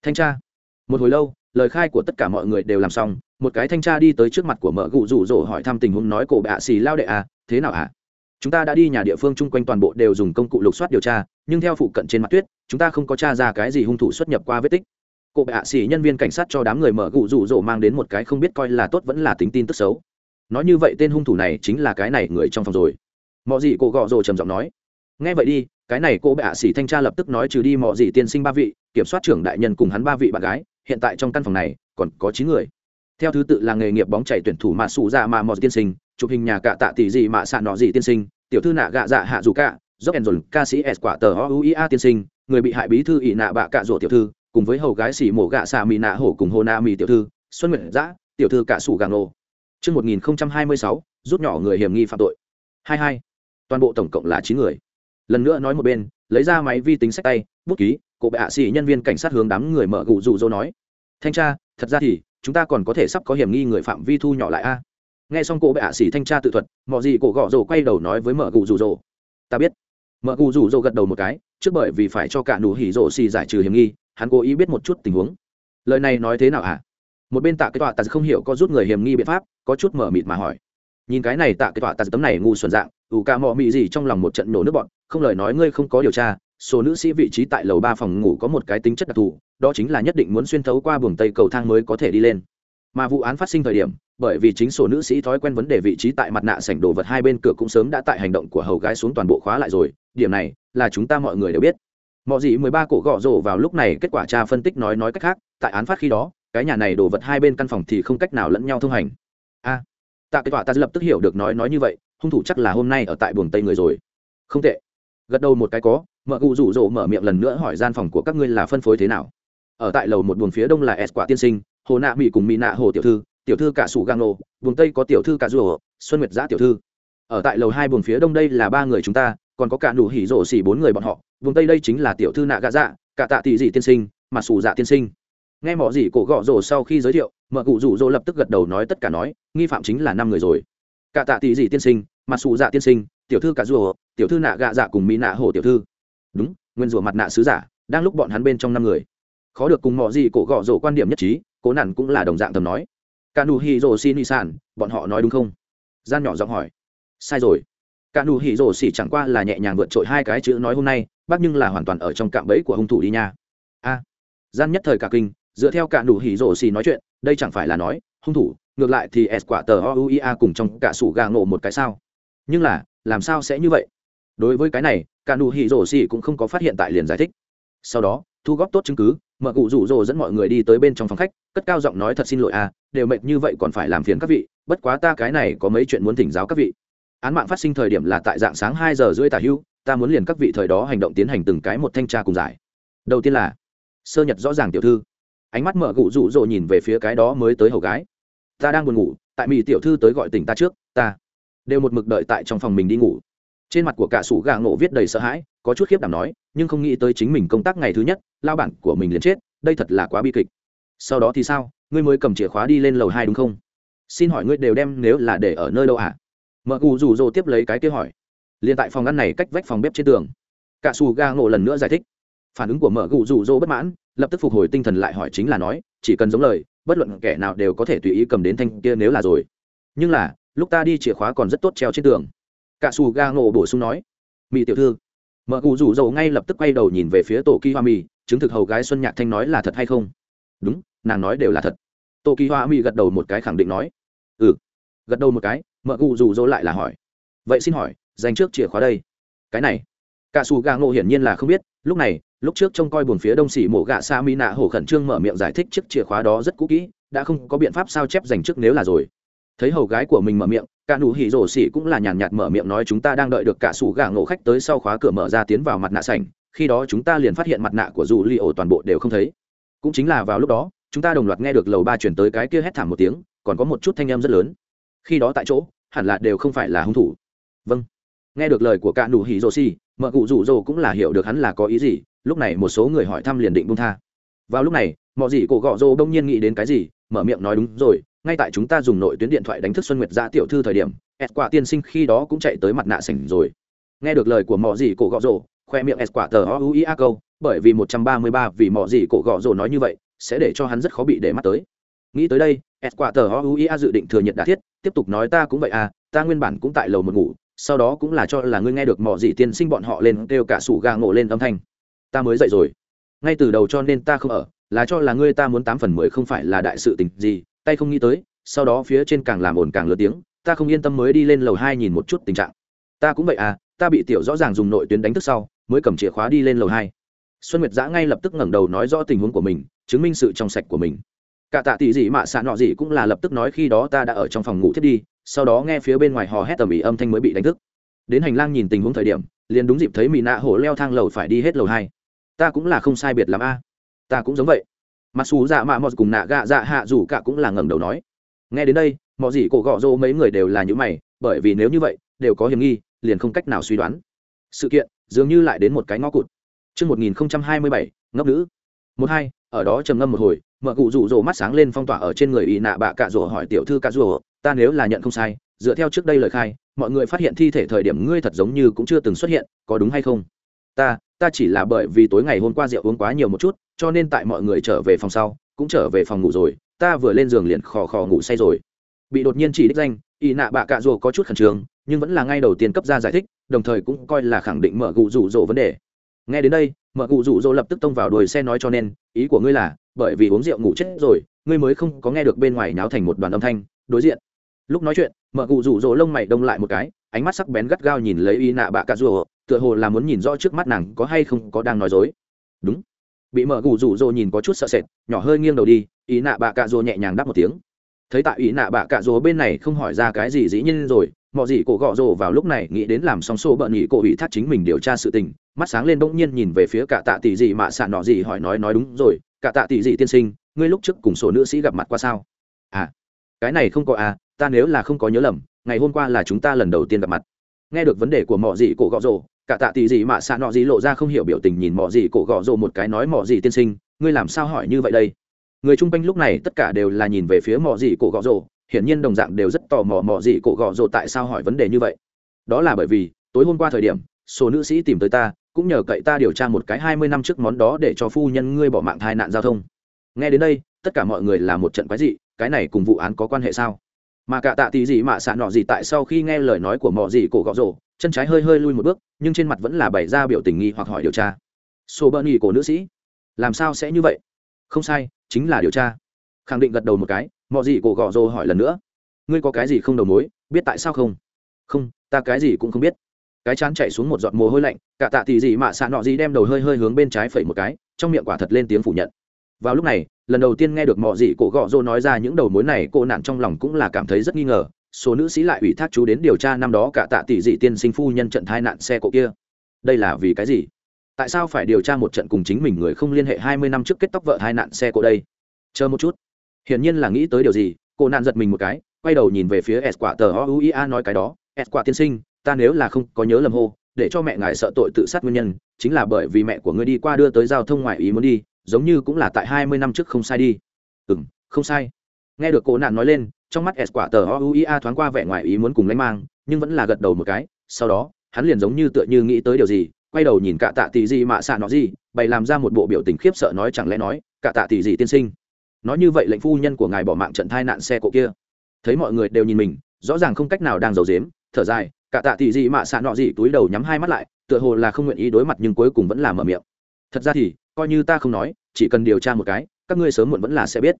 Thanh tra. Một hồi lâu, lời khai của tất cả mọi người đều làm xong, một cái thanh tra đi tới trước mặt của mợ cụ rủ rỗ hỏi thăm tình huống, nói, cổ bạ xì lao đệ à thế nào ạ à? chúng ta đã đi nhà địa phương chung quanh toàn bộ đều dùng công cụ lục soát điều tra, nhưng theo phụ cận trên mặt tuyết, chúng ta không có t r a ra cái gì hung thủ xuất nhập qua vết tích. Cụ bệ hạ xỉ nhân viên cảnh sát cho đám người mở gụ rủ rỗ mang đến một cái không biết coi là tốt vẫn là tính tin tức xấu. Nói như vậy tên hung thủ này chính là cái này người trong phòng rồi. Mọi gì cô gọ rồ trầm giọng nói. Nghe vậy đi, cái này cô bệ hạ xỉ thanh tra lập tức nói trừ đi mọi gì tiên sinh ba vị, kiểm soát trưởng đại nhân cùng hắn ba vị bạn gái, hiện tại trong căn phòng này còn có chín người theo thứ tự là nghề nghiệp bóng chảy tuyển thủ mạ sủ dạ mà mọt tiên sinh chụp hình nhà cạ tạ tỷ gì mạ xạ nọ gì tiên sinh tiểu thư nạ gạ dạ hạ dù cạ dốc en dồn ca sĩ s quả tờ o u tiên sinh người bị hại bí thư ỷ nạ bạ cạ rủa tiểu thư cùng với hầu gái xỉ mổ gạ xà mì nạ hổ cùng hồ na mì tiểu thư xuân nguyện dã tiểu thư cạ sủ gà hai mươi sáu rút nhỏ người hiểm nghi phạm tội. 22. Toàn bộ tổng cộng là chín người. Lần nữa nói một bên, lấy ra máy vi tính sách tay, bút ký, cổ bệ ạ sĩ nhân viên cảnh sát hướng đám người mở gù dụ dỗ nói. Thanh tra, thật ra thì, chúng ta còn có thể sắp có hiểm nghi người phạm vi thu nhỏ lại a à? nghe xong cổ bệ ạ xỉ thanh tra tự thuật, mọi gì cổ gõ rồ quay đầu nói với mở cụ rủ rồ ta biết mở cụ rủ rồ gật đầu một cái, trước bởi vì phải cho cả nụ hỉ rồ xì giải trừ hiểm nghi, hắn cố ý biết một chút tình huống lời này nói thế nào ạ à? một bên tạ cái tọa tạ không hiểu có rút người hiểm nghi biện pháp, có chút mở mịt mà hỏi nhìn cái này tạ cái tọa tạ tấm này ngu xuẩn dạng, ủ ca mọ mị gì trong lòng một trận nổ nước bọn, không lời nói ngươi không có điều tra, số nữ sĩ vị trí tại lầu ba phòng ngủ có một cái tính chất đặc thù đó chính là nhất định muốn xuyên thấu qua buồng tây cầu thang mới có thể đi lên. Mà vụ án phát sinh thời điểm, bởi vì chính sổ nữ sĩ thói quen vấn đề vị trí tại mặt nạ sảnh đồ vật hai bên cửa cũng sớm đã tại hành động của hầu gái xuống toàn bộ khóa lại rồi, điểm này là chúng ta mọi người đều biết. Mọi gì mười ba cổ gõ rổ vào lúc này kết quả tra phân tích nói nói cách khác, tại án phát khi đó, cái nhà này đồ vật hai bên căn phòng thì không cách nào lẫn nhau thông hành. A, tạ kết quả ta lập tức hiểu được nói nói như vậy, hung thủ chắc là hôm nay ở tại buồng tây người rồi. Không tệ. Gật đầu một cái có, mợ cụ rủ rỗ mở miệng lần nữa hỏi gian phòng của các ngươi là phân phối thế nào? ở tại lầu một buồng phía đông là s quả tiên sinh, hồ nạ mỹ cùng mỹ nạ hồ tiểu thư tiểu thư cả sủ gang nổ buồng tây có tiểu thư cả rùa, xuân nguyệt giã tiểu thư. Ở tại lầu hai buồng phía đông đây là ba người chúng ta, còn có cả nụ hỉ rổ xỉ bốn người bọn họ, buồng tây đây chính là tiểu thư nạ gạ dạ cả tạ tỷ dị tiên sinh, mà sủ dạ tiên sinh. Nghe mỏ gì cổ gọ rổ sau khi giới thiệu, mợ cụ rủ rỗ lập tức gật đầu nói tất cả nói, nghi phạm chính là năm người rồi. Cả tạ tỷ dị tiên sinh, mà sủ dạ tiên sinh, tiểu thư cả rùa, tiểu thư nạ gạ dạ cùng mỹ nạ hồ tiểu thư. Đúng, nguyên rùa mặt nạ sứ giả, đang lúc bọn hắn bên trong năm người khó được cùng mọi gì cổ gọ rổ quan điểm nhất trí, cố nản cũng là đồng dạng thầm nói. Cả nụ hỉ rổ xin nị sản bọn họ nói đúng không? Gian nhỏ giọng hỏi. Sai rồi. Cả nụ hỉ rổ xỉ chẳng qua là nhẹ nhàng vượt trội hai cái chữ nói hôm nay, bác nhưng là hoàn toàn ở trong cạm bẫy của hung thủ đi nha. A. Gian nhất thời cả kinh, dựa theo cả nụ hỉ rổ xỉ nói chuyện, đây chẳng phải là nói, hung thủ, ngược lại thì s quả tờ oia cùng trong cả sủ gà ngộ một cái sao? Nhưng là, làm sao sẽ như vậy? Đối với cái này cả nụ hỉ rổ xỉ cũng không có phát hiện tại liền giải thích. Sau đó, thu góp tốt chứng cứ mở cụ rủ rồ dẫn mọi người đi tới bên trong phòng khách, cất cao giọng nói thật xin lỗi à đều mệt như vậy còn phải làm phiền các vị, bất quá ta cái này có mấy chuyện muốn thỉnh giáo các vị. Án mạng phát sinh thời điểm là tại dạng sáng hai giờ rưỡi tả hưu, ta muốn liền các vị thời đó hành động tiến hành từng cái một thanh tra cùng giải. Đầu tiên là, sơ nhật rõ ràng tiểu thư. Ánh mắt mở cụ rủ rồ nhìn về phía cái đó mới tới hầu gái. Ta đang buồn ngủ, tại mỹ tiểu thư tới gọi tỉnh ta trước, ta đều một mực đợi tại trong phòng mình đi ngủ trên mặt của cả sủ gà ngộ viết đầy sợ hãi, có chút khiếp đảm nói, nhưng không nghĩ tới chính mình công tác ngày thứ nhất, lao bản của mình liền chết, đây thật là quá bi kịch. Sau đó thì sao, ngươi mới cầm chìa khóa đi lên lầu hai đúng không? Xin hỏi ngươi đều đem nếu là để ở nơi đâu ạ? À? mợ cù rủ rỗ tiếp lấy cái kế hỏi. Liền tại phòng ăn này cách vách phòng bếp trên tường. Cả sủ gà ngộ lần nữa giải thích. Phản ứng của mợ cù rủ rỗ bất mãn, lập tức phục hồi tinh thần lại hỏi chính là nói, chỉ cần giống lời, bất luận kẻ nào đều có thể tùy ý cầm đến thanh kia nếu là rồi. Nhưng là, lúc ta đi chìa khóa còn rất tốt treo trên tường cả xù ga ngộ bổ sung nói mỹ tiểu thư. Mợ cụ rủ dầu ngay lập tức quay đầu nhìn về phía tổ kỳ hoa mì chứng thực hầu gái xuân nhạc thanh nói là thật hay không? Đúng, nàng nói đều là thật. Tổ kỳ hoa mì gật đầu một cái khẳng định nói ừ. Gật đầu một cái, mợ cụ rủ dầu lại là hỏi, vậy xin hỏi, dành trước chìa khóa đây. Cái này. Cả xù Ga ngộ hiển nhiên là không biết, lúc này, lúc trước trông coi buồn phía đông Sỉ mổ gạ xa mỹ nạ hổ khẩn trương mở miệng giải thích chiếc chìa khóa đó rất cũ kỹ, đã không có biện pháp sao chép dành trước nếu là rồi. Thấy hầu gái của mình mở miệng cả nụ hỉ rổ xỉ cũng là nhàn nhạt mở miệng nói chúng ta đang đợi được cả sủ gà ngộ khách tới sau khóa cửa mở ra tiến vào mặt nạ sảnh. Khi đó chúng ta liền phát hiện mặt nạ của dù li ổ toàn bộ đều không thấy. Cũng chính là vào lúc đó, chúng ta đồng loạt nghe được lầu ba chuyển tới cái kia hét thảm một tiếng, còn có một chút thanh âm rất lớn. Khi đó tại chỗ, hẳn là đều không phải là hung thủ. Vâng. Nghe được lời của cả nụ hỉ rổ xỉ mợ cụ rủ rồ cũng là hiểu được hắn là có ý gì, lúc này một số người hỏi thăm liền định buông tha. Vào lúc này mọi gì cổ gọ rồ đông nhiên nghĩ đến cái gì, mở miệng nói đúng rồi ngay tại chúng ta dùng nội tuyến điện thoại đánh thức xuân nguyệt gia tiểu thư thời điểm s quả tiên sinh khi đó cũng chạy tới mặt nạ sảnh rồi. Nghe được lời của mỏ gì cổ gọ rồ khoe miệng s quả tờ o u a câu, bởi vì một trăm ba mươi ba vì mỏ gì cổ gọ rồ nói như vậy, sẽ để cho hắn rất khó bị để mắt tới. Nghĩ tới đây s quả tờ o u a dự định thừa nhận đã thiết, tiếp tục nói ta cũng vậy à ta nguyên bản cũng tại lầu một ngủ, sau đó cũng là cho là ngươi nghe được mỏ gì tiên sinh bọn họ lên kêu cả sủ gà ngộ lên âm thanh. Ta mới dậy rồi. Ngay từ đầu cho nên ta không ở, là cho là ngươi ta muốn tám phần mười không phải là đại sự tình gì tay không nghĩ tới, sau đó phía trên càng làm ồn càng lớn tiếng, ta không yên tâm mới đi lên lầu hai nhìn một chút tình trạng. Ta cũng vậy à ta bị tiểu rõ ràng dùng nội tuyến đánh thức sau, mới cầm chìa khóa đi lên lầu hai. Xuân nguyệt giã ngay lập tức ngẩng đầu nói rõ tình huống của mình, chứng minh sự trong sạch của mình. Cả tạ tỷ dị mạ xạ nọ dị cũng là lập tức nói khi đó ta đã ở trong phòng ngủ thiết đi, sau đó nghe phía bên ngoài hò hét tầm ĩ âm thanh mới bị đánh thức. Đến hành lang nhìn tình huống thời điểm, liền đúng dịp thấy mỹ nạ hổ leo thang lầu phải đi hết lầu hai. Ta cũng là không sai biệt l a. À. ta cũng giống vậy mặc dù dạ mạ mọt cùng nạ gạ dạ hạ dù cả cũng là ngẩng đầu nói. Nghe đến đây mọi gì cổ gọ rô mấy người đều là những mày, bởi vì nếu như vậy, đều có hiểm nghi, liền không cách nào suy đoán. Sự kiện dường như lại đến một cái ngõ cụt. Chương một nghìn hai mươi bảy, ngốc nữ. Một hai, ở đó trầm ngâm một hồi, mợ cụ rủ rỗ mắt sáng lên phong tỏa ở trên người y nạ bạ cạ rỗ hỏi tiểu thư cạ rỗ ta nếu là nhận không sai, dựa theo trước đây lời khai, mọi người phát hiện thi thể thời điểm ngươi thật giống như cũng chưa từng xuất hiện, có đúng hay không? Ta ta chỉ là bởi vì tối ngày hôm qua rượu uống quá nhiều một chút, cho nên tại mọi người trở về phòng sau, cũng trở về phòng ngủ rồi, ta vừa lên giường liền khò khò ngủ say rồi. Bị đột nhiên chỉ đích danh y nạ bạ cạ rồ có chút khẩn trương, nhưng vẫn là ngay đầu tiên cấp ra giải thích, đồng thời cũng coi là khẳng định mở cụ rủ rỗ vấn đề. Nghe đến đây, mở cụ rủ rỗ lập tức tông vào đuổi xe nói cho nên, ý của ngươi là, bởi vì uống rượu ngủ chết rồi, ngươi mới không có nghe được bên ngoài náo thành một đoàn âm thanh, đối diện. Lúc nói chuyện, mở cụ rủ rỗ lông mày đông lại một cái, ánh mắt sắc bén gắt gao nhìn lấy y nạ bạ cạ rồ tựa hồ là muốn nhìn rõ trước mắt nàng có hay không có đang nói dối. Đúng. Bị mở gù rủ rồ nhìn có chút sợ sệt, nhỏ hơi nghiêng đầu đi, ý nạ bạ cạ rồ nhẹ nhàng đáp một tiếng. Thấy tại ý nạ bạ cạ rồ bên này không hỏi ra cái gì dĩ nhiên rồi mọi gì cổ gọ rồ vào lúc này nghĩ đến làm xong xô bợn nghĩ cổ ủy thác chính mình điều tra sự tình, mắt sáng lên bỗng nhiên nhìn về phía cả tạ tỷ dị mạ xạ nọ gì hỏi nói nói đúng rồi, cả tạ tỷ dị tiên sinh, ngươi lúc trước cùng sổ nữ sĩ gặp mặt qua sao? À cái này không có à ta nếu là không có nhớ lầm, ngày hôm qua là chúng ta lần đầu tiên gặp mặt. Nghe được vấn đề của mọi gì cổ gọ rồ cả tạ tỷ gì mà xạ nọ gì lộ ra không hiểu biểu tình nhìn mỏ gì cổ gọ rồ một cái nói mỏ gì tiên sinh, ngươi làm sao hỏi như vậy đây? Người trung quanh lúc này tất cả đều là nhìn về phía mỏ gì cổ gọ rồ hiển nhiên đồng dạng đều rất tò mò mỏ gì cổ gọ rồ tại sao hỏi vấn đề như vậy. Đó là bởi vì, tối hôm qua thời điểm, số nữ sĩ tìm tới ta, cũng nhờ cậy ta điều tra một cái hai mươi năm trước món đó để cho phu nhân ngươi bỏ mạng tai nạn giao thông. Nghe đến đây, tất cả mọi người là một trận quái dị, cái này cùng vụ án có quan hệ sao? Mà cả tạ tỷ gì mà xạ nọ gì tại sau khi nghe lời nói của mỏ gì cổ gọ rồ chân trái hơi hơi lui một bước, nhưng trên mặt vẫn là bày ra biểu tình nghi hoặc hỏi điều tra. Sổ bợn nghỉ của nữ sĩ, làm sao sẽ như vậy? Không sai, chính là điều tra. Khẳng định gật đầu một cái mọi gì cổ gò rô hỏi lần nữa. Ngươi có cái gì không đầu mối, biết tại sao không? Không, ta cái gì cũng không biết. Cái chán chạy xuống một giọt mồ hôi lạnh, cả tạ tỷ gì mà xạ nọ gì đem đầu hơi hơi hướng bên trái phẩy một cái, trong miệng quả thật lên tiếng phủ nhận. Vào lúc này, lần đầu tiên nghe được mọi gì cổ gò rô nói ra những đầu mối này, cô nạn trong lòng cũng là cảm thấy rất nghi ngờ số nữ sĩ lại ủy thác chú đến điều tra năm đó cả tạ tỷ dị tiên sinh phu nhân trận thai nạn xe cộ kia. Đây là vì cái gì? Tại sao phải điều tra một trận cùng chính mình người không liên hệ hai mươi năm trước kết tóc vợ hai nạn xe cộ đây? Chờ một chút. Hiển nhiên là nghĩ tới điều gì, cô nạn giật mình một cái, quay đầu nhìn về phía s quả tờ o u nói cái đó, s quả tiên sinh, ta nếu là không có nhớ lầm hô, để cho mẹ ngài sợ tội tự sát nguyên nhân, chính là bởi vì mẹ của ngươi đi qua đưa tới giao thông ngoài ý muốn đi, giống như cũng là tại hai mươi năm trước không sai đi. Ừ m không sai. Nghe được cô nạn nói lên trong mắt s quả tờ oia thoáng qua vẻ ngoài ý muốn cùng lãnh mang, nhưng vẫn là gật đầu một cái, sau đó, hắn liền giống như tựa như nghĩ tới điều gì, quay đầu nhìn cả tạ tỷ gì mạ xạ nó gì, bày làm ra một bộ biểu tình khiếp sợ nói chẳng lẽ nói, cả tạ tỷ gì tiên sinh. Nói như vậy lệnh phu nhân của ngài bỏ mạng trận thai nạn xe cộ kia. Thấy mọi người đều nhìn mình, rõ ràng không cách nào đang giấu dếm thở dài, cả tạ tỷ gì mạ xạ nó gì túi đầu nhắm hai mắt lại, tựa hồ là không nguyện ý đối mặt nhưng cuối cùng vẫn là mở miệng. Thật ra thì, coi như ta không nói, chỉ cần điều tra một cái, các ngươi sớm muộn vẫn là sẽ biết.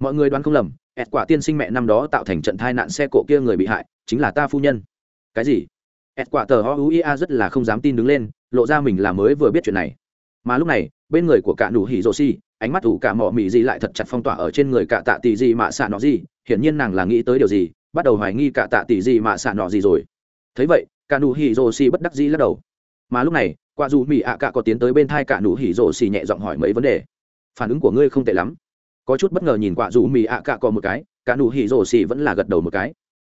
Mọi người đoán không lầm ẹt quả tiên sinh mẹ năm đó tạo thành trận thai nạn xe cộ kia người bị hại, chính là ta phu nhân. Cái gì? Ẹt quả tờ ho a rất là không dám tin đứng lên, lộ ra mình là mới vừa biết chuyện này. Mà lúc này, bên người của cả nụ hỉ rồ si, ánh mắt ủ cả mỏ mị gì lại thật chặt phong tỏa ở trên người cả tạ tỷ gì mà xạ nọ gì, hiển nhiên nàng là nghĩ tới điều gì, bắt đầu hoài nghi cả tạ tỷ gì mà xạ nọ gì rồi. Thấy vậy, cả nụ hỉ rồ si bất đắc dĩ lắc đầu. Mà lúc này, qua dù mị ạ à cả có tiến tới bên thai cả nụ hỉ rồ si nhẹ giọng hỏi mấy vấn đề. Phản ứng của ngươi không tệ lắm có chút bất ngờ nhìn quả dù mì ạ cạ cò một cái, cả nụ hỉ rổ xỉ vẫn là gật đầu một cái.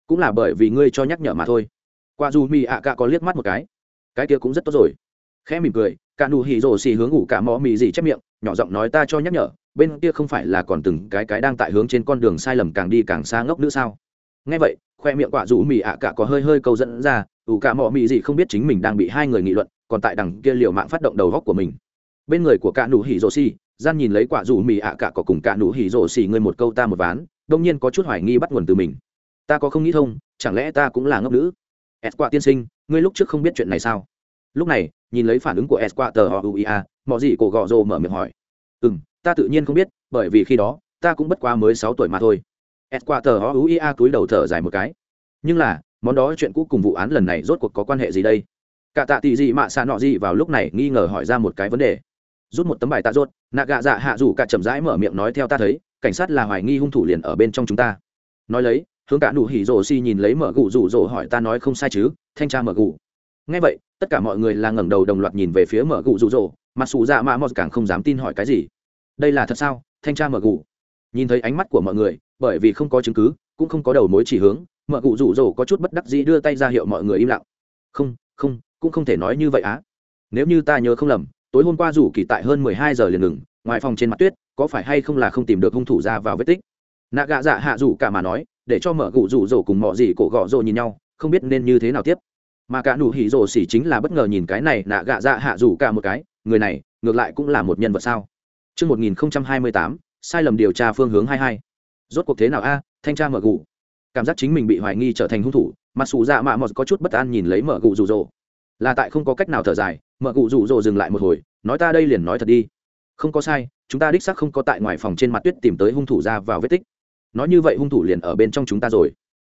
Cũng là bởi vì ngươi cho nhắc nhở mà thôi. Quả dù mì ạ cạ có liếc mắt một cái. Cái kia cũng rất tốt rồi. Khẽ mỉm cười, cả nụ hỉ rổ xỉ hướng ngủ cả mò mì gì chép miệng, nhỏ giọng nói ta cho nhắc nhở, bên kia không phải là còn từng cái cái đang tại hướng trên con đường sai lầm càng đi càng xa ngốc nữa sao? Nghe vậy, khoe miệng quả dù mì ạ cạ có hơi hơi câu dẫn ra, ủ cả mò mì gì không biết chính mình đang bị hai người nghị luận, còn tại đằng kia liệu mạng phát động đầu góc của mình. Bên người của cả nụ hỉ rổ xỉ gian nhìn lấy quả dù mì ạ cả có cùng cả nụ hỉ rổ xì người một câu ta một ván đông nhiên có chút hoài nghi bắt nguồn từ mình. Ta có không nghĩ thông chẳng lẽ ta cũng là ngốc nữ? S quạ tiên sinh ngươi lúc trước không biết chuyện này sao? Lúc này nhìn lấy phản ứng của s quạ tờ họ a, mọi gì cổ gọ rồ mở miệng hỏi. Ừ ta tự nhiên không biết bởi vì khi đó ta cũng bất quá mới sáu tuổi mà thôi. S quạ tờ họ a túi đầu thở dài một cái. Nhưng là món đó chuyện cũ cùng vụ án lần này rốt cuộc có quan hệ gì đây? Cả tạ tị dị mạ xạ nọ gì vào lúc này nghi ngờ hỏi ra một cái vấn đề rút một tấm bài tạ rốt nạ gạ dạ hạ dù cả chậm rãi mở miệng nói theo ta thấy, cảnh sát là hoài nghi hung thủ liền ở bên trong chúng ta. Nói lấy, hướng cả nụ hỉ rổ xi nhìn lấy mở gù rủ rổ hỏi ta nói không sai chứ, thanh tra mở gù. Ngay vậy, tất cả mọi người là ngẩng đầu đồng loạt nhìn về phía mở gù rủ rổ mặc dù dạ mạ mọt càng không dám tin hỏi cái gì. Đây là thật sao? Thanh tra mở gù. Nhìn thấy ánh mắt của mọi người, bởi vì không có chứng cứ, cũng không có đầu mối chỉ hướng, mở gù rủ rổ có chút bất đắc dĩ đưa tay ra hiệu mọi người im lặng. Không không, cũng không thể nói như vậy á. Nếu như ta nhớ không lầm tối hôm qua rủ kỳ tại hơn mười hai giờ liền ngừng ngoài phòng trên mặt tuyết có phải hay không là không tìm được hung thủ ra vào vết tích nạ gạ dạ hạ rủ cả mà nói để cho mở gụ rủ rổ cùng mọi gì cổ gọ rộ nhìn nhau không biết nên như thế nào tiếp mà cả nụ hỉ rổ xỉ chính là bất ngờ nhìn cái này nạ gạ dạ hạ rủ cả một cái người này ngược lại cũng là một nhân vật sao chương một nghìn hai mươi tám sai lầm điều tra phương hướng 22. Rốt cuộc thế nào a thanh tra mở gụ. Cảm giác chính mình bị hoài nghi trở thành hung thủ, mà sủ dạ mạ mọt có chút bất an nhìn lấy mở gụ rủ rộ là tại không có cách nào thở dài mợ cụ rủ rồ dừng lại một hồi, nói ta đây liền nói thật đi. Không có sai, chúng ta đích xác không có tại ngoài phòng trên mặt tuyết tìm tới hung thủ ra vào vết tích. Nói như vậy hung thủ liền ở bên trong chúng ta rồi.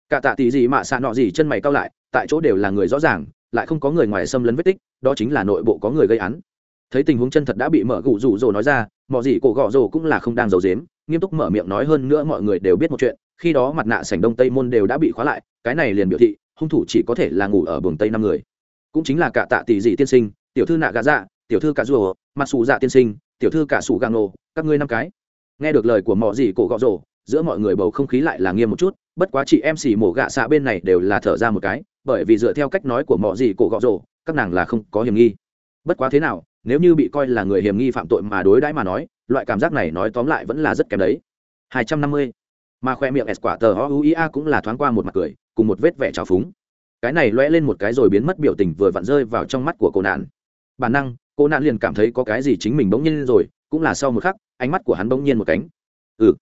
Cả tạ tỷ gì mà xạ nọ gì chân mày cao lại, tại chỗ đều là người rõ ràng, lại không có người ngoài xâm lấn vết tích, đó chính là nội bộ có người gây án. Thấy tình huống chân thật đã bị mở gụ rủ rồ nói ra mọi gì cổ gọ rồ cũng là không đang giấu dếm nghiêm túc mở miệng nói hơn nữa mọi người đều biết một chuyện, khi đó mặt nạ sảnh đông tây môn đều đã bị khóa lại, cái này liền biểu thị, hung thủ chỉ có thể là ngủ ở buồng tây năm người cũng chính là cả tạ tỷ dị tiên sinh, tiểu thư nạ gà dạ tiểu thư cả rùa, mặt xù dạ tiên sinh, tiểu thư cả sủ gàng nổ các ngươi năm cái. Nghe được lời của mọi gì cổ gọ rổ giữa mọi người bầu không khí lại là nghiêm một chút, bất quá chị em xì mổ gạ xạ bên này đều là thở ra một cái, bởi vì dựa theo cách nói của mọi gì cổ gọ rổ các nàng là không có hiểm nghi. Bất quá thế nào, nếu như bị coi là người hiểm nghi phạm tội mà đối đãi mà nói, loại cảm giác này nói tóm lại vẫn là rất kém đấy. 250. mà khoe miệng s quả tờ o u i a cũng là thoáng qua một mặt cười, cùng một vết vẻ trào phúng cái này lóe lên một cái rồi biến mất biểu tình vừa vặn rơi vào trong mắt của cô nạn. Bản năng, cô nạn liền cảm thấy có cái gì chính mình bỗng nhiên rồi, cũng là sau một khắc, ánh mắt của hắn bỗng nhiên một cánh. Ừ.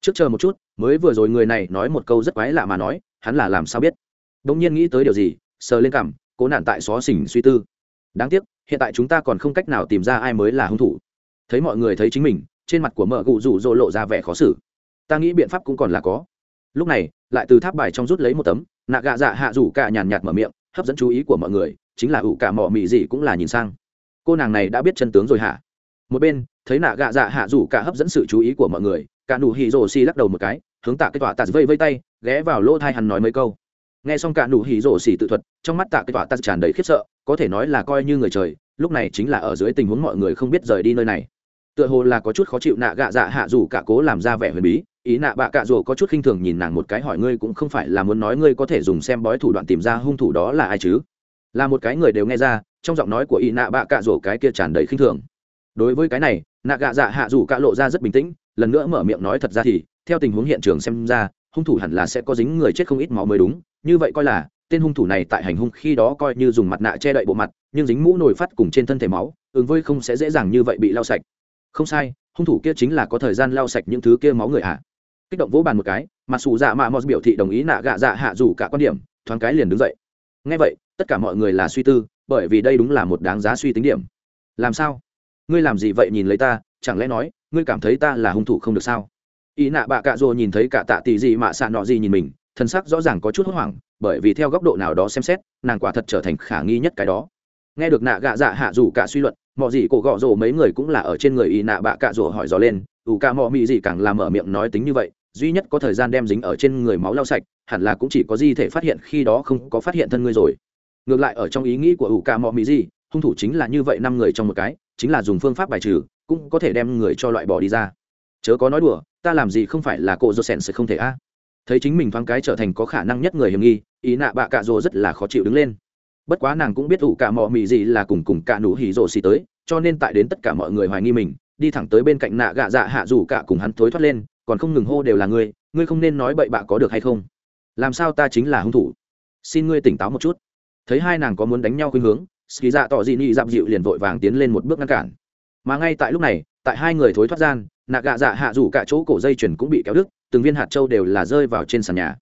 Trước chờ một chút, mới vừa rồi người này nói một câu rất quái lạ mà nói, hắn là làm sao biết? Bỗng nhiên nghĩ tới điều gì, sờ lên cảm cô nạn tại xó sỉnh suy tư. Đáng tiếc, hiện tại chúng ta còn không cách nào tìm ra ai mới là hung thủ. Thấy mọi người thấy chính mình, trên mặt của mợ cụ rủ rỗ lộ ra vẻ khó xử. Ta nghĩ biện pháp cũng còn là có. Lúc này, lại từ tháp bài trong rút lấy một tấm nạ gạ dạ hạ rủ cả nhàn nhạt mở miệng, hấp dẫn chú ý của mọi người, chính là ủ cả mỏ mị gì cũng là nhìn sang. Cô nàng này đã biết chân tướng rồi hả? Một bên, thấy nạ gạ dạ hạ rủ cả hấp dẫn sự chú ý của mọi người, cả nụ hỉ rồ xì lắc đầu một cái, hướng tạ cái tọa tạt vây vây tay, ghé vào lỗ thai hắn nói mấy câu. Nghe xong cả nụ hỉ rồ xì tự thuật, trong mắt tạ cái tọa tạt tràn đầy khiếp sợ, có thể nói là coi như người trời, lúc này chính là ở dưới tình huống mọi người không biết rời đi nơi này. Tựa hồ là có chút khó chịu nạ gạ dạ hạ rủ cả cố làm ra vẻ huyền bí ý nạ bạ cạ rồ có chút khinh thường nhìn nàng một cái hỏi ngươi cũng không phải là muốn nói ngươi có thể dùng xem bói thủ đoạn tìm ra hung thủ đó là ai chứ? Là một cái người đều nghe ra, trong giọng nói của ý nạ bạ cạ rồ cái kia tràn đầy khinh thường. Đối với cái này, nạ gạ dạ hạ dù cạ lộ ra rất bình tĩnh, lần nữa mở miệng nói thật ra thì, theo tình huống hiện trường xem ra, hung thủ hẳn là sẽ có dính người chết không ít máu mới đúng, như vậy coi là, tên hung thủ này tại hành hung khi đó coi như dùng mặt nạ che đậy bộ mặt, nhưng dính mũ nổi phát cùng trên thân thể máu, ứng với không sẽ dễ dàng như vậy bị lau sạch. Không sai, hung thủ kia chính là có thời gian lau sạch những thứ kia máu người ạ. à kích động vỗ bàn một cái, mà sủ dạ mạ mò biểu thị đồng ý nạ gạ dạ hạ dù cả quan điểm, thoáng cái liền đứng dậy. Ngay vậy, tất cả mọi người là suy tư, bởi vì đây đúng là một đáng giá suy tính điểm. Làm sao? Ngươi làm gì vậy nhìn lấy ta, chẳng lẽ nói, ngươi cảm thấy ta là hung thủ không được sao? Ý nạ bạ cạ rồ nhìn thấy cả tạ tỷ gì mạ xạ nọ gì nhìn mình, thân sắc rõ ràng có chút hốt hoảng, bởi vì theo góc độ nào đó xem xét, nàng quả thật trở thành khả nghi nhất cái đó. Nghe được nạ gạ dạ hạ dù cả suy luận, mọi gì cổ gọ rồ mấy người cũng là ở trên người ý nạ bạ cạ rồ hỏi dò lên ủ cả mò mị gì càng làm mở miệng nói tính như vậy, duy nhất có thời gian đem dính ở trên người máu lau sạch, hẳn là cũng chỉ có di thể phát hiện khi đó không có phát hiện thân ngươi rồi. Ngược lại ở trong ý nghĩ của ủ cả mò mị gì, hung thủ chính là như vậy năm người trong một cái, chính là dùng phương pháp bài trừ, cũng có thể đem người cho loại bỏ đi ra. Chớ có nói đùa, ta làm gì không phải là cô dô sen sẽ không thể a? Thấy chính mình thoáng cái trở thành có khả năng nhất người hiểm nghi, ý nạ bạ cạ rồ rất là khó chịu đứng lên. Bất quá nàng cũng biết ủ cả mò mị gì là cùng cùng cả nụ hỉ rồ xì tới, cho nên tại đến tất cả mọi người hoài nghi mình đi thẳng tới bên cạnh nạ gạ dạ hạ dù cả cùng hắn thối thoát lên, còn không ngừng hô đều là ngươi ngươi không nên nói bậy bạ có được hay không? Làm sao ta chính là hung thủ? Xin ngươi tỉnh táo một chút. Thấy hai nàng có muốn đánh nhau khuyên hướng, ski dạ tỏ dị nị dạm dịu liền vội vàng tiến lên một bước ngăn cản. Mà ngay tại lúc này, tại hai người thối thoát gian, nạ gạ dạ hạ rủ cả chỗ cổ dây chuyền cũng bị kéo đứt, từng viên hạt trâu đều là rơi vào trên sàn nhà.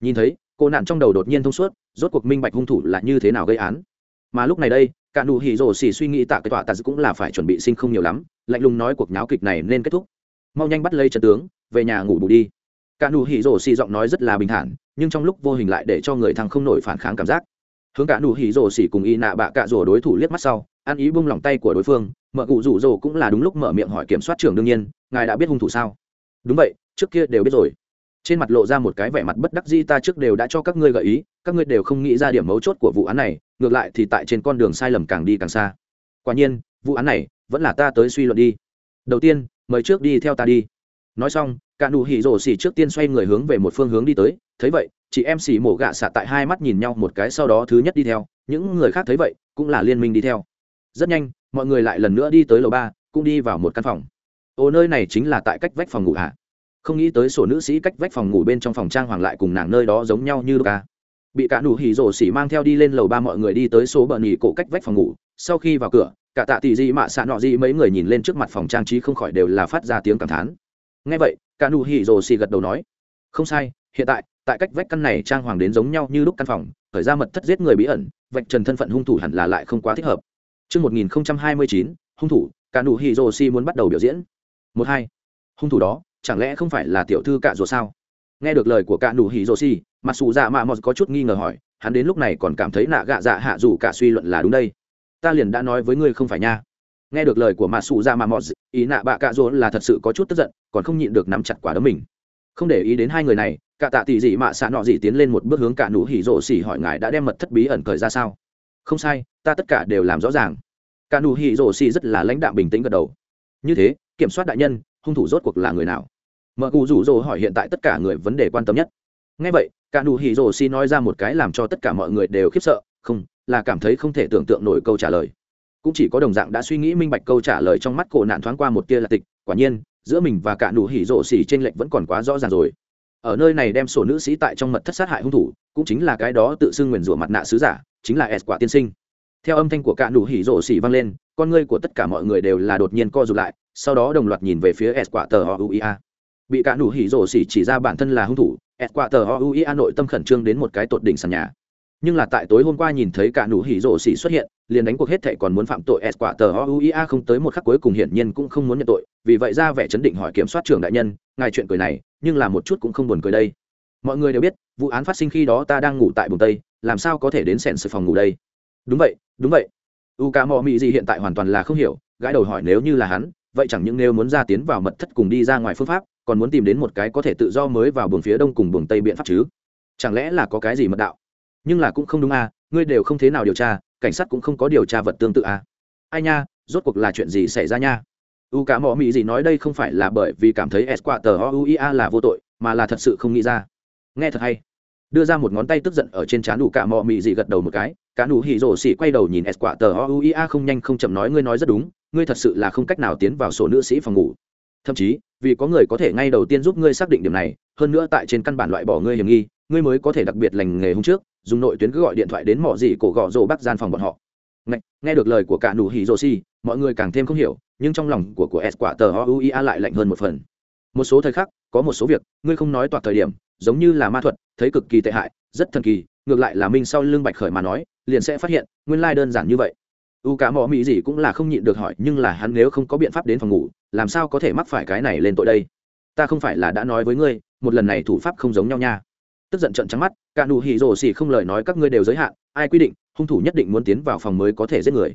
Nhìn thấy, cô nạn trong đầu đột nhiên thông suốt, rốt cuộc minh bạch hung thủ là như thế nào gây án. Mà lúc này đây cả nụ hỉ rồ xì suy nghĩ tạ cái tọa tạ cũng là phải chuẩn bị sinh không nhiều lắm, lạnh lùng nói cuộc nháo kịch này nên kết thúc. Mau nhanh bắt lấy trận tướng, về nhà ngủ bù đi. Cả nụ hỉ rồ xỉ giọng nói rất là bình thản, nhưng trong lúc vô hình lại để cho người thằng không nổi phản kháng cảm giác. Hướng cả nụ hỉ rồ xỉ cùng y nạ bạ cạ rồ đối thủ liếc mắt sau, ăn ý bung lòng tay của đối phương mở cụ rủ rồ cũng là đúng lúc mở miệng hỏi kiểm soát trưởng đương nhiên, ngài đã biết hung thủ sao? Đúng vậy, trước kia đều biết rồi trên mặt lộ ra một cái vẻ mặt bất đắc dĩ, ta trước đều đã cho các ngươi gợi ý, các ngươi đều không nghĩ ra điểm mấu chốt của vụ án này, ngược lại thì tại trên con đường sai lầm càng đi càng xa. Quả nhiên, vụ án này vẫn là ta tới suy luận đi. Đầu tiên, mời trước đi theo ta đi. Nói xong, cả nụ hỉ rổ xỉ trước tiên xoay người hướng về một phương hướng đi tới. Thấy vậy, chị em xỉ mổ gạ xạ tại hai mắt nhìn nhau một cái sau đó thứ nhất đi theo, những người khác thấy vậy cũng là liên minh đi theo. Rất nhanh, mọi người lại lần nữa đi tới lầu ba, cũng đi vào một căn phòng. Ồ nơi này chính là tại cách vách phòng ngủ hạ không nghĩ tới sổ nữ sĩ cách vách phòng ngủ bên trong phòng trang hoàng lại cùng nàng nơi đó giống nhau như ca. Bị cả nụ hỉ rổ xỉ mang theo đi lên lầu ba mọi người đi tới số bờ nỉ cổ cách vách phòng ngủ. Sau khi vào cửa cả tạ tỷ di mạ xạ nọ di mấy người nhìn lên trước mặt phòng trang trí không khỏi đều là phát ra tiếng cảm thán. Ngay vậy cả nụ hỉ rổ xỉ gật đầu nói không sai hiện tại tại cách vách căn này trang hoàng đến giống nhau như lúc căn phòng khởi ra mật thất giết người bí ẩn vạch trần thân phận hung thủ hẳn là lại không quá thích hợp. Trung một nghìn không trăm hai mươi chín hung thủ, cả nụ hỉ rổ xỉ muốn bắt đầu biểu diễn. Một hai, hung thủ đó, chẳng lẽ không phải là tiểu thư cạ rùa sao? Nghe được lời của cạ nụ hỉ rồ xì mặc dù dạ mạ mọt có chút nghi ngờ hỏi, hắn đến lúc này còn cảm thấy nạ gạ dạ hạ dù cả suy luận là đúng đây. Ta liền đã nói với ngươi không phải nha. Nghe được lời của mạ xù ra mạ mọt, ý nạ bạ cạ rỗ là thật sự có chút tức giận, còn không nhịn được nắm chặt quả đấm mình. Không để ý đến hai người này, cạ tạ tỷ dị mạ xạ nọ dị tiến lên một bước hướng cạ nụ hỉ rỗ xỉ hỏi ngài đã đem mật thất bí ẩn cởi ra sao? Không sai, ta tất cả đều làm rõ ràng. Cạ nụ hỉ rỗ xỉ rất là lãnh đạm bình tĩnh gật đầu. Như thế, kiểm soát đại nhân hung thủ rốt cuộc là người nào? Mợ cụ rủ rỗ hỏi hiện tại tất cả người vấn đề quan tâm nhất. Ngay vậy, cả nụ hỉ rồ xi nói ra một cái làm cho tất cả mọi người đều khiếp sợ, không, là cảm thấy không thể tưởng tượng nổi câu trả lời. Cũng chỉ có đồng dạng đã suy nghĩ minh bạch câu trả lời trong mắt cổ nạn thoáng qua một tia là tịch, quả nhiên, giữa mình và cả nụ hỉ rộ xỉ trên lệnh vẫn còn quá rõ ràng rồi. Ở nơi này đem sổ nữ sĩ tại trong mật thất sát hại hung thủ, cũng chính là cái đó tự xưng nguyền rủa mặt nạ sứ giả, chính là s quả tiên sinh theo âm thanh của cả đủ hỉ rổ xỉ vang lên, con ngươi của tất cả mọi người đều là đột nhiên co rụt lại, sau đó đồng loạt nhìn về phía s quả tờ o u i a bị cả đủ hỉ rổ xỉ chỉ ra bản thân là hung thủ s quả tờ o u i a nội tâm khẩn trương đến một cái tột đỉnh sàn nhà. Nhưng là tại tối hôm qua nhìn thấy cả đủ hỉ rổ xỉ xuất hiện, liền đánh cuộc hết thệ còn muốn phạm tội s quả tờ o u i a không tới một khắc cuối cùng hiển nhiên cũng không muốn nhận tội, vì vậy ra vẻ chấn định hỏi kiểm soát trưởng đại nhân, ngài chuyện cười này, nhưng là một chút cũng không buồn cười đây. Mọi người đều biết, vụ án phát sinh khi đó ta đang ngủ tại bùng tây, làm sao có thể đến sẻn sự phòng ngủ đây? Đúng vậy đúng vậy. U cá mò mị gì hiện tại hoàn toàn là không hiểu, gãi đầu hỏi nếu như là hắn, vậy chẳng những nếu muốn ra tiến vào mật thất cùng đi ra ngoài phương pháp, còn muốn tìm đến một cái có thể tự do mới vào buồng phía đông cùng buồng tây biện pháp chứ? Chẳng lẽ là có cái gì mật đạo? Nhưng là cũng không đúng à ngươi đều không thế nào điều tra, cảnh sát cũng không có điều tra vật tương tự à. Ai nha, rốt cuộc là chuyện gì xảy ra nha? U cá mỏ mỹ gì nói đây không phải là bởi vì cảm thấy s qua tờ oia là vô tội, mà là thật sự không nghĩ ra. Nghe thật hay. Đưa ra một ngón tay tức giận ở trên trán u cả mỏ mỹ gì gật đầu một cái cả nụ hỉ rổ xỉ quay đầu nhìn s quả tờ oia không nhanh không chậm nói ngươi nói rất đúng ngươi thật sự là không cách nào tiến vào sổ nữ sĩ phòng ngủ. Thậm chí vì có người có thể ngay đầu tiên giúp ngươi xác định điểm này hơn nữa tại trên căn bản loại bỏ ngươi hiểm nghi ngươi mới có thể đặc biệt lành nghề hôm trước dùng nội tuyến cứ gọi điện thoại đến mọi gì cổ gọ rổ bắc gian phòng bọn họ. Nghe, nghe được lời của cả nụ hỉ rổ xỉ mọi người càng thêm không hiểu nhưng trong lòng của của s quả tờ oia lại lạnh hơn một phần. Một số thời khắc có một số việc ngươi không nói toạc thời điểm giống như là ma thuật thấy cực kỳ tệ hại rất thần kỳ ngược lại là minh sau lưng bạch khởi mà nói liền sẽ phát hiện, nguyên lai đơn giản như vậy. U cá mỏ mỹ gì cũng là không nhịn được hỏi, nhưng là hắn nếu không có biện pháp đến phòng ngủ, làm sao có thể mắc phải cái này lên tội đây? Ta không phải là đã nói với ngươi, một lần này thủ pháp không giống nhau nha. Tức giận trận trắng mắt, cả nụ hỉ rồ xỉ không lời nói các ngươi đều giới hạn, ai quy định, hung thủ nhất định muốn tiến vào phòng mới có thể giết người.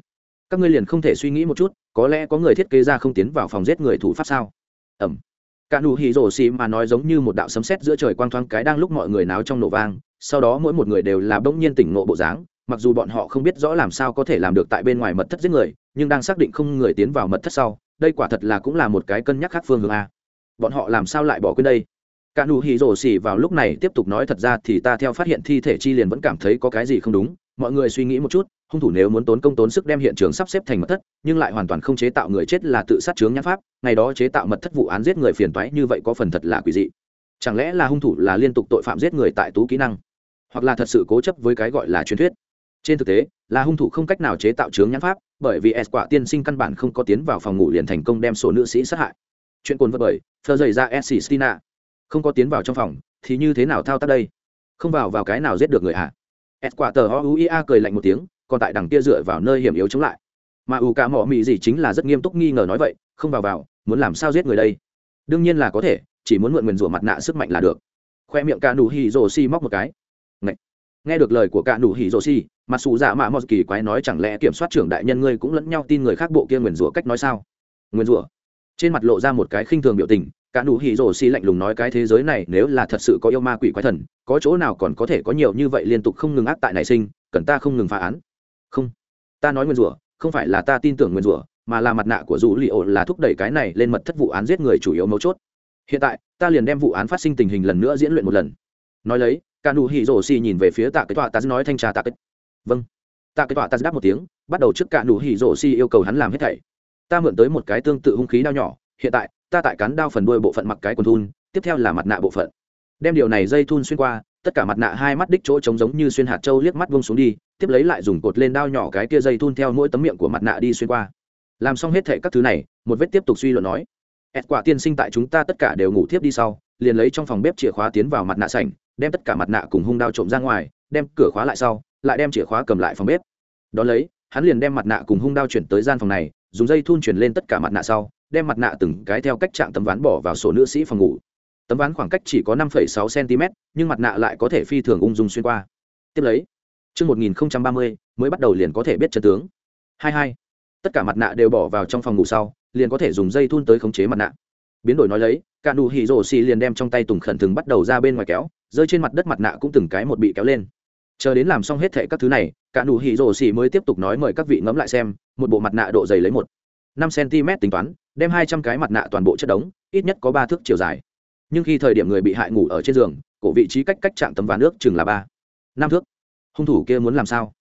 Các ngươi liền không thể suy nghĩ một chút, có lẽ có người thiết kế ra không tiến vào phòng giết người thủ pháp sao? Ẩm cả nụ hỉ rồ xỉ mà nói giống như một đạo sấm sét giữa trời quang thoáng cái đang lúc mọi người náo trong nổ vang, sau đó mỗi một người đều là bỗng nhiên tỉnh ngộ bộ dáng mặc dù bọn họ không biết rõ làm sao có thể làm được tại bên ngoài mật thất giết người, nhưng đang xác định không người tiến vào mật thất sau, đây quả thật là cũng là một cái cân nhắc khác phương hướng a. Bọn họ làm sao lại bỏ quên đây? Cả nụ hì rổ xỉ vào lúc này tiếp tục nói thật ra thì ta theo phát hiện thi thể chi liền vẫn cảm thấy có cái gì không đúng. Mọi người suy nghĩ một chút, hung thủ nếu muốn tốn công tốn sức đem hiện trường sắp xếp thành mật thất, nhưng lại hoàn toàn không chế tạo người chết là tự sát chướng nhãn pháp, ngày đó chế tạo mật thất vụ án giết người phiền toái như vậy có phần thật là quỷ dị. Chẳng lẽ là hung thủ là liên tục tội phạm giết người tại tú kỹ năng? Hoặc là thật sự cố chấp với cái gọi là truyền thuyết? trên thực tế, là hung thủ không cách nào chế tạo chướng nhãn pháp, bởi vì s quả tiên sinh căn bản không có tiến vào phòng ngủ liền thành công đem sổ nữ sĩ sát hại. Chuyện cồn vật bởi thơ dày ra s stina. Không có tiến vào trong phòng, thì như thế nào thao tác đây? Không vào vào cái nào giết được người hả? S quả tờ o u cười lạnh một tiếng, còn tại đằng kia dựa vào nơi hiểm yếu chống lại. Mà ủ cả mỏ mị gì chính là rất nghiêm túc nghi ngờ nói vậy, không vào vào, muốn làm sao giết người đây? Đương nhiên là có thể, chỉ muốn mượn nguyền rủa mặt nạ sức mạnh là được. Khoe miệng cả nụ hỉ rồ si móc một cái. Nghe được lời của cả nụ hỉ rồ si mặt xù dạ mạ mọt kỳ quái nói chẳng lẽ kiểm soát trưởng đại nhân ngươi cũng lẫn nhau tin người khác bộ kia nguyền rủa cách nói sao? Nguyền rủa? Trên mặt lộ ra một cái khinh thường biểu tình, cả nụ hỉ rổ xi lạnh lùng nói cái thế giới này nếu là thật sự có yêu ma quỷ quái thần, có chỗ nào còn có thể có nhiều như vậy liên tục không ngừng ác tại nảy sinh, cần ta không ngừng phá án? Không. Ta nói nguyên rủa, không phải là ta tin tưởng nguyên rủa, mà là mặt nạ của dù li ổ là thúc đẩy cái này lên mật thất vụ án giết người chủ yếu mấu chốt. Hiện tại, ta liền đem vụ án phát sinh tình hình lần nữa diễn luyện một lần. Nói lấy, cả nụ hỉ rổ xi nhìn về phía tạ cái tọa ta nói thanh tra tạ cái vâng. Ta kết quả ta đáp một tiếng, bắt đầu trước cả nụ hỉ rổ si yêu cầu hắn làm hết thảy. Ta mượn tới một cái tương tự hung khí đao nhỏ, hiện tại, ta tại cắn đao phần đuôi bộ phận mặc cái quần thun, tiếp theo là mặt nạ bộ phận. Đem điều này dây thun xuyên qua, tất cả mặt nạ hai mắt đích chỗ trống giống như xuyên hạt trâu liếc mắt vông xuống đi, tiếp lấy lại dùng cột lên đao nhỏ cái kia dây thun theo mỗi tấm miệng của mặt nạ đi xuyên qua. Làm xong hết thảy các thứ này, một vết tiếp tục suy luận nói, ẹt, quả tiên sinh tại chúng ta tất cả đều ngủ thiếp đi sau, liền lấy trong phòng bếp chìa khóa tiến vào mặt nạ sảnh đem tất cả mặt nạ cùng hung đao trộm ra ngoài đem cửa khóa lại sau lại đem chìa khóa cầm lại phòng bếp đ ó lấy hắn liền đem mặt nạ cùng hung đao chuyển tới gian phòng này dùng dây thun chuyển lên tất cả mặt nạ sau đem mặt nạ từng cái theo cách chạm tấm ván bỏ vào sổ nữ sĩ phòng ngủ tấm ván khoảng cách chỉ có năm sáu cm nhưng mặt nạ lại có thể phi thường ung dung xuyên qua tiếp lấy Trước 1030, mới bắt đầu liền có thể biết chân tướng. 22. Tất cả mặt nạ đều bỏ vào trong phòng ngủ sau, liền có thể dùng dây thun tới khống chế mặt nạ biến đổi nói lấy, cả nụ hỉ rổ xì liền đem trong tay tùng khẩn thường bắt đầu ra bên ngoài kéo, rơi trên mặt đất mặt nạ cũng từng cái một bị kéo lên. Chờ đến làm xong hết thệ các thứ này, cả nụ hỉ rổ xì mới tiếp tục nói mời các vị ngẫm lại xem, một bộ mặt nạ độ dày lấy một, năm cm tính toán, đem hai trăm cái mặt nạ toàn bộ chất đống, ít nhất có ba thước chiều dài. Nhưng khi thời điểm người bị hại ngủ ở trên giường, cổ vị trí cách cách chạm tấm ván nước chừng là ba, năm thước. Hung thủ kia muốn làm sao?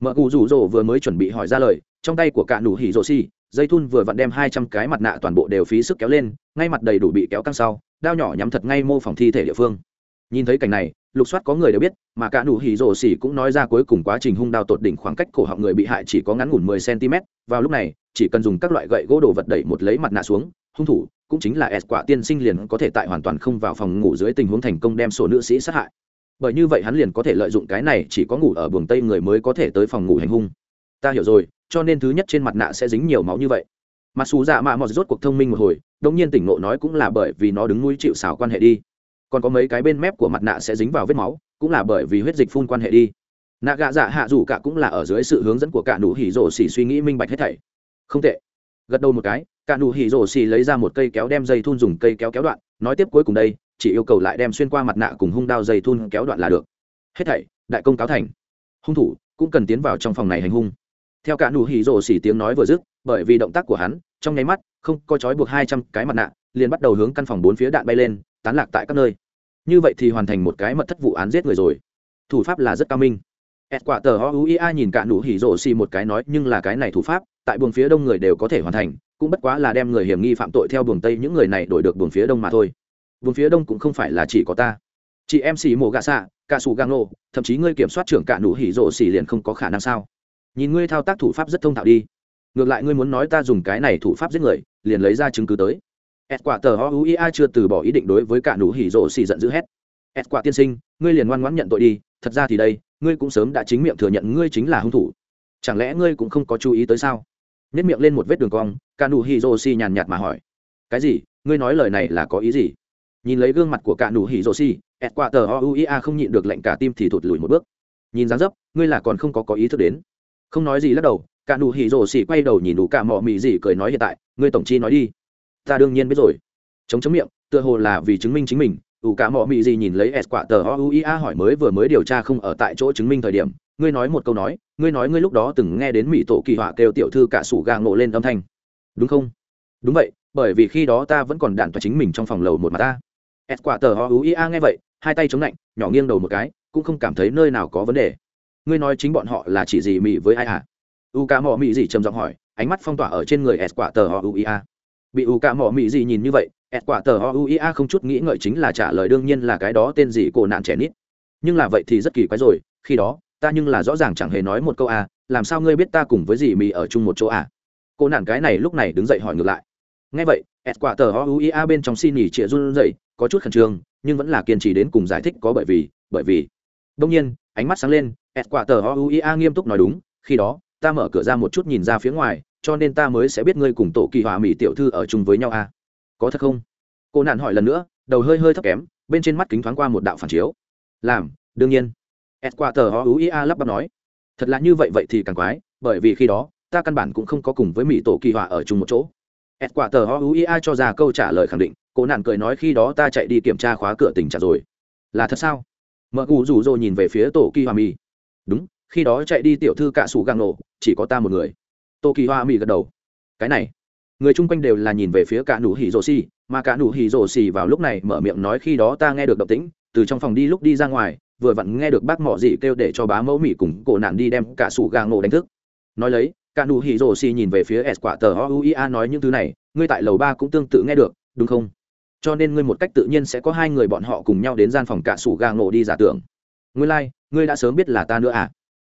Mợ cụ rủ rỗ vừa mới chuẩn bị hỏi ra lời, trong tay của cả nụ hỉ rổ xì dây thun vừa vặn đem hai trăm cái mặt nạ toàn bộ đều phí sức kéo lên, ngay mặt đầy đủ bị kéo căng sau, đao nhỏ nhắm thật ngay mô phòng thi thể địa phương. Nhìn thấy cảnh này, lục soát có người đều biết, mà cả nụ hỉ rồ xỉ cũng nói ra cuối cùng quá trình hung đao tột đỉnh khoảng cách cổ họng người bị hại chỉ có ngắn ngủn mười cm vào lúc này, chỉ cần dùng các loại gậy gỗ đồ vật đẩy một lấy mặt nạ xuống, hung thủ cũng chính là s quả tiên sinh liền có thể tại hoàn toàn không vào phòng ngủ dưới tình huống thành công đem sổ nữ sĩ sát hại. Bởi như vậy hắn liền có thể lợi dụng cái này chỉ có ngủ ở buồng tây người mới có thể tới phòng ngủ hành hung. Ta hiểu rồi cho nên thứ nhất trên mặt nạ sẽ dính nhiều máu như vậy. Mặc dù dạ mạ mọt rốt cuộc thông minh một hồi đông nhiên tỉnh ngộ nói cũng là bởi vì nó đứng nuôi chịu xảo quan hệ đi. Còn có mấy cái bên mép của mặt nạ sẽ dính vào vết máu, cũng là bởi vì huyết dịch phun quan hệ đi. Nạ gạ dạ hạ dù cả cũng là ở dưới sự hướng dẫn của cả nụ hỉ rổ xỉ suy nghĩ minh bạch hết thảy. Không tệ. Gật đầu một cái, cả nụ hỉ rổ xỉ lấy ra một cây kéo đem dây thun dùng cây kéo kéo đoạn, nói tiếp cuối cùng đây, chỉ yêu cầu lại đem xuyên qua mặt nạ cùng hung đao dây thun kéo đoạn là được. Hết thảy, đại công cáo thành. Hung thủ, cũng cần tiến vào trong phòng này hành hung theo cả nụ hỉ rổ xỉ tiếng nói vừa dứt bởi vì động tác của hắn trong nháy mắt không có trói buộc hai trăm cái mặt nạ liền bắt đầu hướng căn phòng bốn phía đạn bay lên tán lạc tại các nơi. Như vậy thì hoàn thành một cái mật thất vụ án giết người rồi. Thủ pháp là rất cao minh. Ẹt quả tờ o u a nhìn cả nụ hỉ rổ xì một cái nói nhưng là cái này thủ pháp tại buồng phía đông người đều có thể hoàn thành cũng bất quá là đem người hiểm nghi phạm tội theo buồng tây những người này đổi được buồng phía đông mà thôi. Buồng phía đông cũng không phải là chỉ có ta. Chị em xì mổ gà xạ cả xù gang lô, thậm chí ngươi kiểm soát trưởng cả nụ hỉ rổ xì liền không có khả năng sao? nhìn ngươi thao tác thủ pháp rất thông thạo đi. Ngược lại ngươi muốn nói ta dùng cái này thủ pháp giết người, liền lấy ra chứng cứ tới. Ẹt quả tờ ho uia chưa từ bỏ ý định đối với cả nụ hỉ rộ xì giận dữ hét. Ẹt quả tiên sinh, ngươi liền ngoan ngoãn nhận tội đi, thật ra thì đây, ngươi cũng sớm đã chính miệng thừa nhận ngươi chính là hung thủ. Chẳng lẽ ngươi cũng không có chú ý tới sao? Nếp miệng lên một vết đường cong, cả nụ hỉ rộ xì nhàn nhạt mà hỏi. Cái gì? Ngươi nói lời này là có ý gì? Nhìn lấy gương mặt của cả nụ hỉ rộ xì, ẹt quả tờ ho uia không nhịn được lạnh cả tim thì thụt lùi một bước. Nhìn dáng dấp, ngươi là còn không có có ý thức đến không nói gì lắc đầu, cả nụ hỉ rổ xỉ quay đầu nhìn đủ cả mỏ mị gì cười nói hiện tại, ngươi tổng chi nói đi. Ta đương nhiên biết rồi. Chống chống miệng, tựa hồ là vì chứng minh chính mình, ủ cả mỏ mị gì nhìn lấy s quả tờ o u i a hỏi mới vừa mới điều tra không ở tại chỗ chứng minh thời điểm, ngươi nói một câu nói, ngươi nói ngươi lúc đó từng nghe đến mỹ tổ kỳ họa kêu tiểu thư cả sủ gà ngộ lên âm thanh. Đúng không? Đúng vậy, bởi vì khi đó ta vẫn còn đạn tỏa chính mình trong phòng lầu một mà ta. S quả tờ o u i a nghe vậy, hai tay chống lạnh, nhỏ nghiêng đầu một cái, cũng không cảm thấy nơi nào có vấn đề ngươi nói chính bọn họ là chỉ gì mị với ai à? U ca mỏ mỹ gì trầm giọng hỏi, ánh mắt phong tỏa ở trên người s quả tờ họ uia bị u ca mỏ mỹ gì nhìn như vậy s quả tờ họ uia không chút nghĩ ngợi chính là trả lời đương nhiên là cái đó tên gì cổ nạn trẻ nít. Nhưng là vậy thì rất kỳ quái rồi, khi đó, ta nhưng là rõ ràng chẳng hề nói một câu à làm sao ngươi biết ta cùng với dì mị ở chung một chỗ à? Cô nạn cái này lúc này đứng dậy hỏi ngược lại. Ngay vậy s quả tờ o u ia bên trong xin nghỉ chịa run dậy có chút khẩn trương, nhưng vẫn là kiên trì đến cùng giải thích có bởi vì bởi vì. Đông nhiên, ánh mắt sáng lên s quả tờ oia nghiêm túc nói đúng, khi đó, ta mở cửa ra một chút nhìn ra phía ngoài, cho nên ta mới sẽ biết ngươi cùng tổ kỳ hòa mỹ tiểu thư ở chung với nhau à. có thật không? Cô nạn hỏi lần nữa, đầu hơi hơi thấp kém, bên trên mắt kính thoáng qua một đạo phản chiếu. Làm, đương nhiên. S qua tờ ho lắp bắp nói. Thật là như vậy vậy thì càng quái, bởi vì khi đó, ta căn bản cũng không có cùng với mỹ tổ kỳ họa ở chung một chỗ. S qua tờ ho cho ra câu trả lời khẳng định, cô nạn cười nói khi đó ta chạy đi kiểm tra khóa cửa tình trả rồi. Là thật sao? Mợ cụ rủ rồ nhìn về phía tổ kỳ hòa mỹ đúng, khi đó chạy đi tiểu thư cạ sủ găng nổ chỉ có ta một người. Tô kỳ hoa mỹ gật đầu. Cái này, người chung quanh đều là nhìn về phía cạ nụ hỉ rồ xì, mà cạ nụ hỉ rồ xì vào lúc này mở miệng nói khi đó ta nghe được động tĩnh, từ trong phòng đi lúc đi ra ngoài, vừa vặn nghe được bác mỏ dị kêu để cho bá mẫu mỹ cùng cổ nạn đi đem cạ sủ gà nổ đánh thức. Nói lấy, cạ nụ hỉ rồ xì nhìn về phía s quả tờ oia nói những thứ này, ngươi tại lầu ba cũng tương tự nghe được, đúng không? Cho nên ngươi một cách tự nhiên sẽ có hai người bọn họ cùng nhau đến gian phòng cạ sủ gà nổ đi giả tưởng ngươi lai、like, ngươi đã sớm biết là ta nữa à?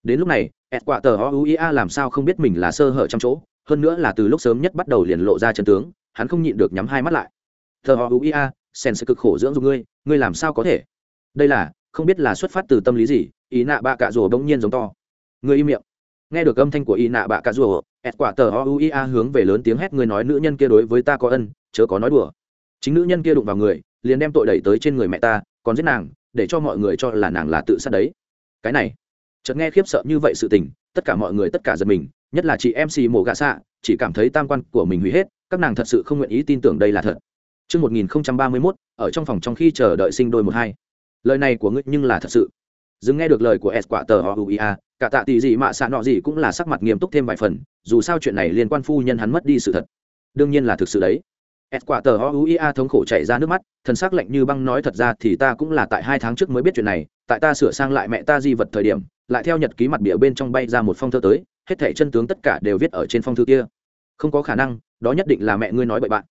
Đến lúc này ẹt quả tờ o u ia làm sao không biết mình là sơ hở trong chỗ hơn nữa là từ lúc sớm nhất bắt đầu liền lộ ra chân tướng hắn không nhịn được nhắm hai mắt lại. Thờ o u ia sen sẽ cực khổ dưỡng dục ngươi ngươi làm sao có thể? Đây là không biết là xuất phát từ tâm lý gì ý nạ bạ cạ rùa bỗng nhiên giống to. Ngươi im miệng. Nghe được âm thanh của y nạ bạ cạ rùa ẹt quả tờ o u i a hướng về lớn tiếng hét người nói nữ nhân kia đối với ta có ân chớ có nói đùa. Chính nữ nhân kia đụng vào người liền đem tội đẩy tới trên người mẹ ta còn giết nàng để cho mọi người cho là nàng là tự sát đấy cái này chợt nghe khiếp sợ như vậy sự tình tất cả mọi người tất cả giật mình nhất là chị mc mổ gà xạ chỉ cảm thấy tam quan của mình hủy hết các nàng thật sự không nguyện ý tin tưởng đây là thật chương một nghìn ba mươi 1031, ở trong phòng trong khi chờ đợi sinh đôi một hai. Lời này của ngươi nhưng là thật sự. Dừng nghe được lời của S quả tờ OUIA, cả tạ tỷ gì mạ xạ nọ gì cũng là sắc mặt nghiêm túc thêm vài phần, dù sao chuyện này liên quan phu nhân hắn mất đi sự thật. Đương nhiên là thực sự đấy ẹt quả tờ o uia thống khổ chảy ra nước mắt, thần s ắ c lạnh như băng nói thật ra thì ta cũng là tại hai tháng trước mới biết chuyện này, tại ta sửa sang lại mẹ ta di vật thời điểm, lại theo nhật ký mặt bìa bên trong bay ra một phong thơ tới, hết thẻ chân tướng tất cả đều viết ở trên phong thư kia. Không có khả năng, đó nhất định là mẹ ngươi nói bậy bạn.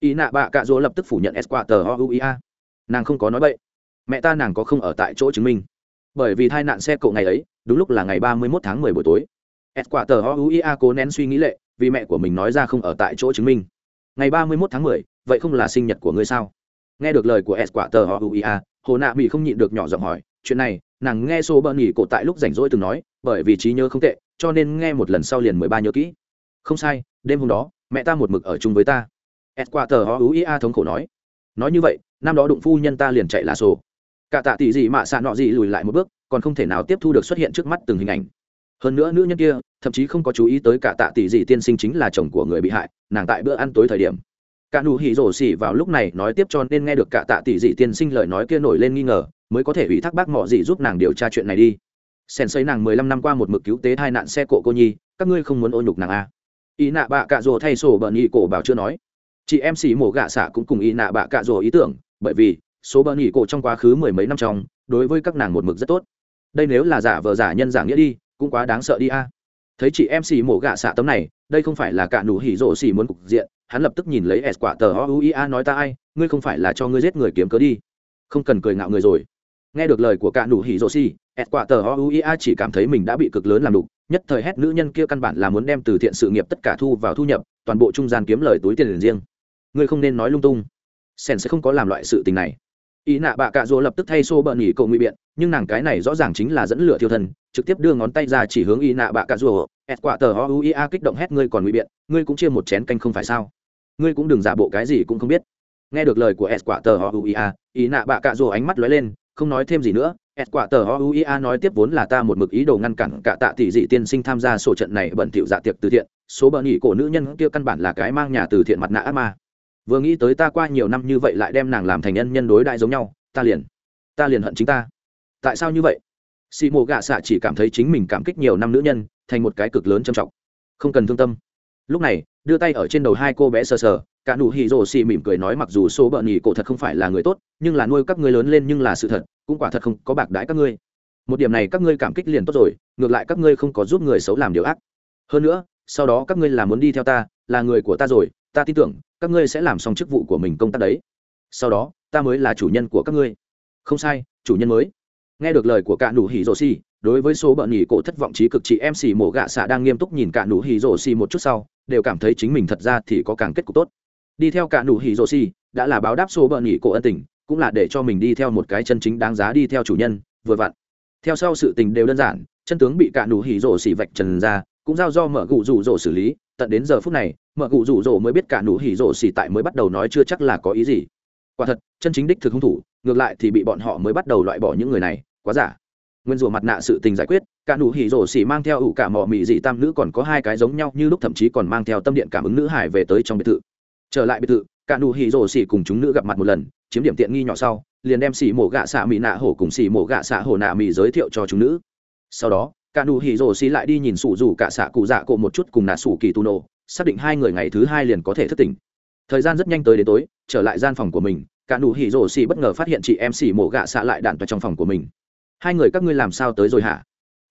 Ý nạ bạ cạ dỗ lập tức phủ nhận ẹt quả tờ o uia nàng không có nói bậy. Mẹ ta nàng có không ở tại chỗ chứng minh. Bởi vì tai nạn xe cộ ngày ấy, đúng lúc là ngày ba mươi mốt tháng mười buổi tối. Ẹt quả tờ o uia cố nén suy nghĩ lệ, vì mẹ của mình nói ra không ở tại chỗ chứng minh ngày ba mươi mốt tháng mười, vậy không là sinh nhật của ngươi sao? Nghe được lời của s quả uia hồ nạ mỹ không nhịn được nhỏ giọng hỏi, chuyện này, nàng nghe số bận nghỉ cổ tại lúc rảnh rỗi từng nói, bởi vì trí nhớ không tệ, cho nên nghe một lần sau liền mười ba nhớ kỹ. Không sai, đêm hôm đó, mẹ ta một mực ở chung với ta. S quả uia thống khổ nói nói như vậy, năm đó đụng phu nhân ta liền chạy là sổ cả tạ tỷ gì mà sạn nọ gì lùi lại một bước, còn không thể nào tiếp thu được xuất hiện trước mắt từng hình ảnh hơn nữa nữ nhân kia, thậm chí không có chú ý tới cả tạ tỷ dị tiên sinh chính là chồng của người bị hại, nàng tại bữa ăn tối thời điểm. Cả nụ hỉ rổ xỉ vào lúc này nói tiếp cho nên nghe được cả tạ tỷ dị tiên sinh lời nói kia nổi lên nghi ngờ, mới có thể ủy thác bác mọ dị giúp nàng điều tra chuyện này đi. Sen xây nàng mười lăm năm qua một mực cứu tế hai nạn xe cộ cô nhi, các ngươi không muốn ô nhục nàng a ý nạ bạ cạ rồ thay sổ bợn ý cổ bảo chưa nói. Chị em xỉ mổ gạ xả cũng cùng ý nạ bạ cạ rồ ý tưởng, bởi vì số bợn ý cổ trong quá khứ mười mấy năm trong, đối với các nàng một mực rất tốt. Đây nếu là giả vờ giả nhân giả nghĩa đi cũng quá đáng sợ đi a. Thấy chị em xì mổ gạ xạ tấm này, đây không phải là cả nụ hỉ rộ xì muốn cục diện, hắn lập tức nhìn lấy s quả tờ o u i a nói ta ai, ngươi không phải là cho ngươi giết người kiếm cớ đi. Không cần cười ngạo người rồi. Nghe được lời của cả nụ hỉ rộ xì, s quả tờ o u i a chỉ cảm thấy mình đã bị cực lớn làm đục, nhất thời hét nữ nhân kia căn bản là muốn đem từ thiện sự nghiệp tất cả thu vào thu nhập, toàn bộ trung gian kiếm lời túi tiền riêng. Ngươi không nên nói lung tung. Sen sẽ không có làm loại sự tình này. Ý nạ bạ cạ dỗ lập tức thay xô bợn nghỉ cậu ngụy biện, nhưng nàng cái này rõ ràng chính là dẫn lửa thiêu thân trực tiếp đưa ngón tay ra chỉ hướng y nạ bạ cà rùa. Ẹt quả tờ ho uia kích động hét, ngươi còn ngụy biện, ngươi cũng chia một chén canh không phải sao? Ngươi cũng đừng giả bộ cái gì cũng không biết. Nghe được lời của ẹt quả tờ ho uia y nạ bạ cà rùa ánh mắt lóe lên, không nói thêm gì nữa. Ẹt quả tờ ho uia nói tiếp vốn là ta một mực ý đồ ngăn cản cả tạ tỷ dị tiên sinh tham gia sổ trận này bẩn thỉu dạ tiệc từ thiện. Số bờ nghỉ cổ nữ nhân kia căn bản là cái mang nhà từ thiện mặt nạ ác ma. Vừa nghĩ tới ta qua nhiều năm như vậy lại đem nàng làm thành nhân nhân đối đại giống nhau, ta liền ta liền hận chính ta. Tại sao như vậy? xì mộ gạ xạ chỉ cảm thấy chính mình cảm kích nhiều năm nữ nhân, thành một cái cực lớn trầm trọng. Không cần thương tâm. Lúc này, đưa tay ở trên đầu hai cô bé sờ sờ, cả nụ hỉ rồ xì mỉm cười nói mặc dù số bợn nhì cổ thật không phải là người tốt, nhưng là nuôi các ngươi lớn lên nhưng là sự thật, cũng quả thật không có bạc đãi các ngươi. Một điểm này các ngươi cảm kích liền tốt rồi, ngược lại các ngươi không có giúp người xấu làm điều ác. Hơn nữa, sau đó các ngươi là muốn đi theo ta, là người của ta rồi, ta tin tưởng, các ngươi sẽ làm xong chức vụ của mình công tác đấy. Sau đó, ta mới là chủ nhân của các ngươi. Không sai, chủ nhân mới nghe được lời của cả nụ hỉ rồ xì, đối với số bợn nhỉ cổ thất vọng trí cực chị em xì mổ gạ xạ đang nghiêm túc nhìn cả nụ hỉ rồ xì một chút sau, đều cảm thấy chính mình thật ra thì có càng kết cục tốt. Đi theo cả nụ hỉ rồ xì, đã là báo đáp số bợn nhỉ cổ ân tình, cũng là để cho mình đi theo một cái chân chính đáng giá đi theo chủ nhân, vừa vặn. Theo sau sự tình đều đơn giản, chân tướng bị cả nụ hỉ rồ xì vạch trần ra, cũng giao do mở cụ rủ rồ xử lý, tận đến giờ phút này mở cụ rủ rồ mới biết cả nụ hỉ rồ xì tại mới bắt đầu nói chưa chắc là có ý gì quả thật, chân chính đích thực hung thủ, ngược lại thì bị bọn họ mới bắt đầu loại bỏ những người này, quá giả. Nguyên rủa mặt nạ sự tình giải quyết, cả nụ hỉ rổ xỉ mang theo ủ cả mỏ mị dị tam nữ còn có hai cái giống nhau như lúc thậm chí còn mang theo tâm điện cảm ứng nữ hải về tới trong biệt thự. Trở lại biệt thự, cả nụ hỉ rổ xỉ cùng chúng nữ gặp mặt một lần, chiếm điểm tiện nghi nhỏ sau, liền đem xỉ mổ gạ xạ mị nạ hổ cùng xỉ mổ gạ xạ hổ nạ mị giới thiệu cho chúng nữ. Sau đó, cả nụ hỉ rổ xỉ lại đi nhìn sủ rủ cả xạ cụ dạ cộ một chút cùng nạ sủ kỳ tu nổ, xác định hai người ngày thứ hai liền có thể thất tỉnh thời gian rất nhanh tới đến tối, trở lại gian phòng của mình, cả nụ hỉ rổ xì bất ngờ phát hiện chị em xì mổ gạ xạ lại đạn vào trong phòng của mình. Hai người các ngươi làm sao tới rồi hả?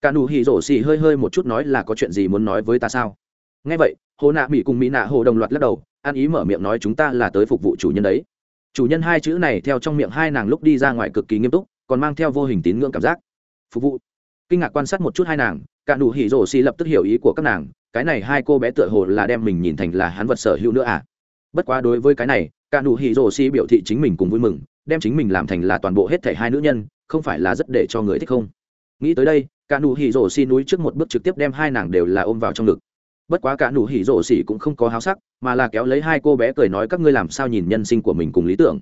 Cả nụ hỉ rổ xì hơi hơi một chút nói là có chuyện gì muốn nói với ta sao? Nghe vậy, hồ nạ mỹ cùng mỹ nạ hồ đồng loạt lắc đầu, ăn ý mở miệng nói chúng ta là tới phục vụ chủ nhân đấy. Chủ nhân hai chữ này theo trong miệng hai nàng lúc đi ra ngoài cực kỳ nghiêm túc, còn mang theo vô hình tín ngưỡng cảm giác. Phục vụ. Kinh ngạc quan sát một chút hai nàng, cả nụ hỉ rổ xì lập tức hiểu ý của các nàng, cái này hai cô bé tựa hồ là đem mình nhìn thành là hắn vật sở hữu nữa à? bất quá đối với cái này, cả nụ hỉ rổ xì biểu thị chính mình cùng vui mừng, đem chính mình làm thành là toàn bộ hết thể hai nữ nhân, không phải là rất để cho người thích không? Nghĩ tới đây, cả nụ hỉ rổ xì núi trước một bước trực tiếp đem hai nàng đều là ôm vào trong ngực. Bất quá cả nụ hỉ rổ xì cũng không có háo sắc, mà là kéo lấy hai cô bé cười nói các ngươi làm sao nhìn nhân sinh của mình cùng lý tưởng.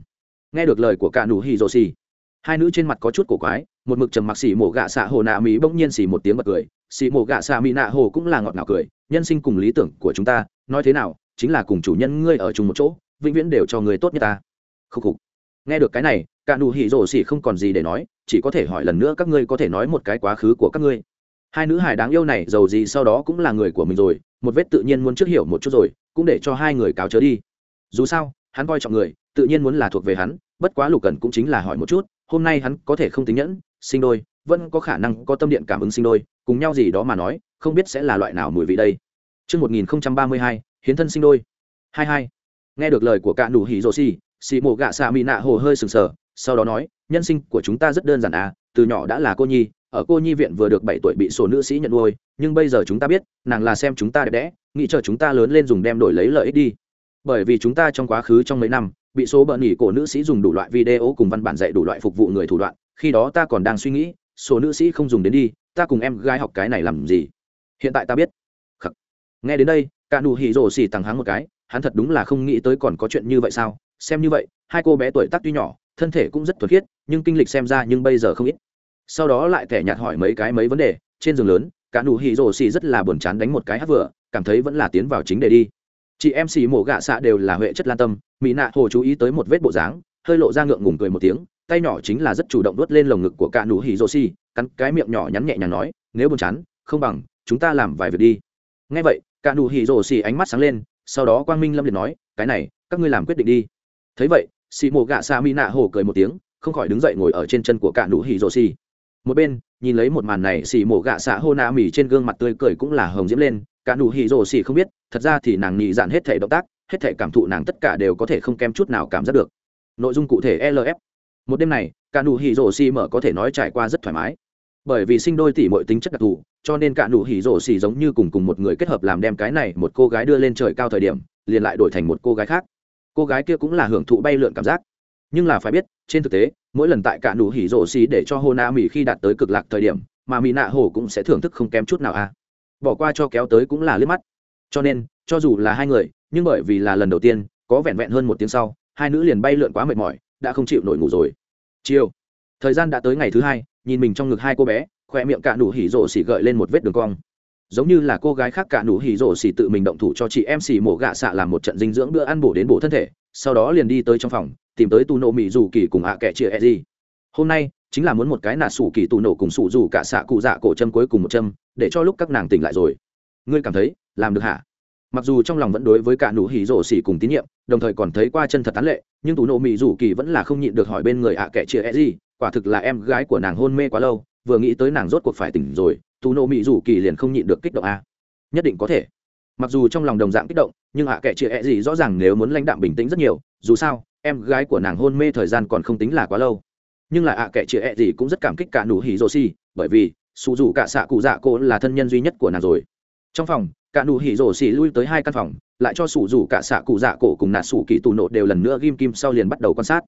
Nghe được lời của cả nụ hỉ rổ xì, hai nữ trên mặt có chút cổ quái, một mực trầm mặc xì mổ gạ xạ hồ nạ mỹ bỗng nhiên xì một tiếng bật cười, xì mổ gạ xạ mỹ nạ hồ cũng là ngọt ngào cười, nhân sinh cùng lý tưởng của chúng ta, nói thế nào chính là cùng chủ nhân ngươi ở chung một chỗ vĩnh viễn đều cho người tốt nhất ta. Khúc khục. Nghe được cái này cả nụ hỉ rồ xỉ không còn gì để nói chỉ có thể hỏi lần nữa các ngươi có thể nói một cái quá khứ của các ngươi. Hai nữ hài đáng yêu này giàu gì sau đó cũng là người của mình rồi một vết tự nhiên muốn trước hiểu một chút rồi cũng để cho hai người cáo chớ đi. Dù sao hắn coi trọng người tự nhiên muốn là thuộc về hắn bất quá lục cần cũng chính là hỏi một chút hôm nay hắn có thể không tính nhẫn sinh đôi vẫn có khả năng có tâm điện cảm ứng sinh đôi cùng nhau gì đó mà nói không biết sẽ là loại nào mùi vị đây. Trước 1032, hiến thân sinh đôi. Hai hai. Nghe được lời của cả nụ hỉ rồ xì xì mổ gạ xạ mỹ nạ hồ hơi sừng sờ, sau đó nói, nhân sinh của chúng ta rất đơn giản à từ nhỏ đã là cô nhi, ở cô nhi viện vừa được bảy tuổi bị sổ nữ sĩ nhận nuôi, nhưng bây giờ chúng ta biết, nàng là xem chúng ta đẹp đẽ, nghĩ chờ chúng ta lớn lên dùng đem đổi lấy lợi ích đi. Bởi vì chúng ta trong quá khứ trong mấy năm, bị số bợn nghỉ cổ nữ sĩ dùng đủ loại video cùng văn bản dạy đủ loại phục vụ người thủ đoạn, khi đó ta còn đang suy nghĩ số nữ sĩ không dùng đến đi, ta cùng em gái học cái này làm gì? Hiện tại ta biết. Nghe đến đây cả nụ hỉ rổ xì tằng háng một cái, hắn thật đúng là không nghĩ tới còn có chuyện như vậy sao? Xem như vậy, hai cô bé tuổi tác tuy nhỏ, thân thể cũng rất thuần khiết, nhưng kinh lịch xem ra nhưng bây giờ không ít. Sau đó lại thẻ nhạt hỏi mấy cái mấy vấn đề, trên giường lớn, cả nụ hỉ rổ xì rất là buồn chán đánh một cái hát vừa, cảm thấy vẫn là tiến vào chính đề đi. Chị em xì mổ gạ xạ đều là huệ chất lan tâm, mỹ nạ hồ chú ý tới một vết bộ dáng, hơi lộ ra ngượng ngùng cười một tiếng, tay nhỏ chính là rất chủ động đốt lên lồng ngực của cả nụ hỉ rô xì, cắn cái miệng nhỏ nhắn nhẹ nhàng nói, nếu buồn chán, không bằng, chúng ta làm vài việc đi. Ngay vậy cả nụ hỉ rồ xì ánh mắt sáng lên, sau đó quang minh lâm liệt nói, cái này, các ngươi làm quyết định đi. Thấy vậy xì mổ gạ xa mi nạ hồ cười một tiếng, không khỏi đứng dậy ngồi ở trên chân của cả nụ hỉ rồ xì. Một bên, nhìn lấy một màn này xì mổ gạ xạ hô nạ mỉ trên gương mặt tươi cười cũng là hồng diễm lên, cả nụ hỉ rồ xì không biết, thật ra thì nàng nhị dạn hết thể động tác, hết thể cảm thụ nàng tất cả đều có thể không kém chút nào cảm giác được. Nội dung cụ thể lf một đêm này, cả nụ hỉ rồ xì mở có thể nói trải qua rất thoải mái bởi vì sinh đôi tỷ mọi tính chất đặc thù, cho nên cả nụ hỉ rổ xì giống như cùng cùng một người kết hợp làm đem cái này một cô gái đưa lên trời cao thời điểm, liền lại đổi thành một cô gái khác. Cô gái kia cũng là hưởng thụ bay lượn cảm giác. Nhưng là phải biết, trên thực tế, mỗi lần tại cả nụ hỉ rổ xì để cho hồ na mỹ khi đạt tới cực lạc thời điểm, mà mỹ nạ hồ cũng sẽ thưởng thức không kém chút nào à. Bỏ qua cho kéo tới cũng là liếc mắt. Cho nên, cho dù là hai người, nhưng bởi vì là lần đầu tiên, có vẹn vẹn hơn một tiếng sau, hai nữ liền bay lượn quá mệt mỏi, đã không chịu nổi ngủ rồi. Chiều, thời gian đã tới ngày thứ hai nhìn mình trong ngực hai cô bé khoe miệng cả nụ hỉ rộ xỉ gợi lên một vết đường cong. Giống như là cô gái khác cả nụ hỉ rộ xỉ tự mình động thủ cho chị em xỉ mổ gạ xạ làm một trận dinh dưỡng bữa ăn bổ đến bổ thân thể, sau đó liền đi tới trong phòng, tìm tới tù nộ mỹ dù kỳ cùng ạ à kẻ chia e gì hôm nay, chính là muốn một cái nà sủ kỳ tù nổ cùng sủ dù cả xạ cụ dạ cổ châm cuối cùng một châm, để cho lúc các nàng tỉnh lại rồi. Ngươi cảm thấy, làm được hả? Mặc dù trong lòng vẫn đối với cả nụ hỉ rộ xỉ cùng tín nhiệm, đồng thời còn thấy qua chân thật tán lệ, nhưng tù nộ mỹ rủ kỳ vẫn là không nhịn được hỏi bên người ạ à kẻ chia e gì quả thực là em gái của nàng hôn mê quá lâu vừa nghĩ tới nàng rốt cuộc phải tỉnh rồi tù nộ mỹ dù kỳ liền không nhịn được kích động a. Nhất định có thể. Mặc dù trong lòng đồng dạng kích động nhưng hạ kệ chị ẹ gì rõ ràng nếu muốn lãnh đạm bình tĩnh rất nhiều dù sao em gái của nàng hôn mê thời gian còn không tính là quá lâu. Nhưng là hạ kệ chị ẹ gì cũng rất cảm kích cả nụ hỉ rô si, bởi vì sụ dù cả xạ cụ dạ cô là thân nhân duy nhất của nàng rồi. Trong phòng cả nụ hỉ rổ si lui tới hai căn phòng lại cho sủ rủ cả xạ cụ dạ cổ cùng nạ sủ kỳ tù nộ đều lần nữa ghim kim sau liền bắt đầu quan sát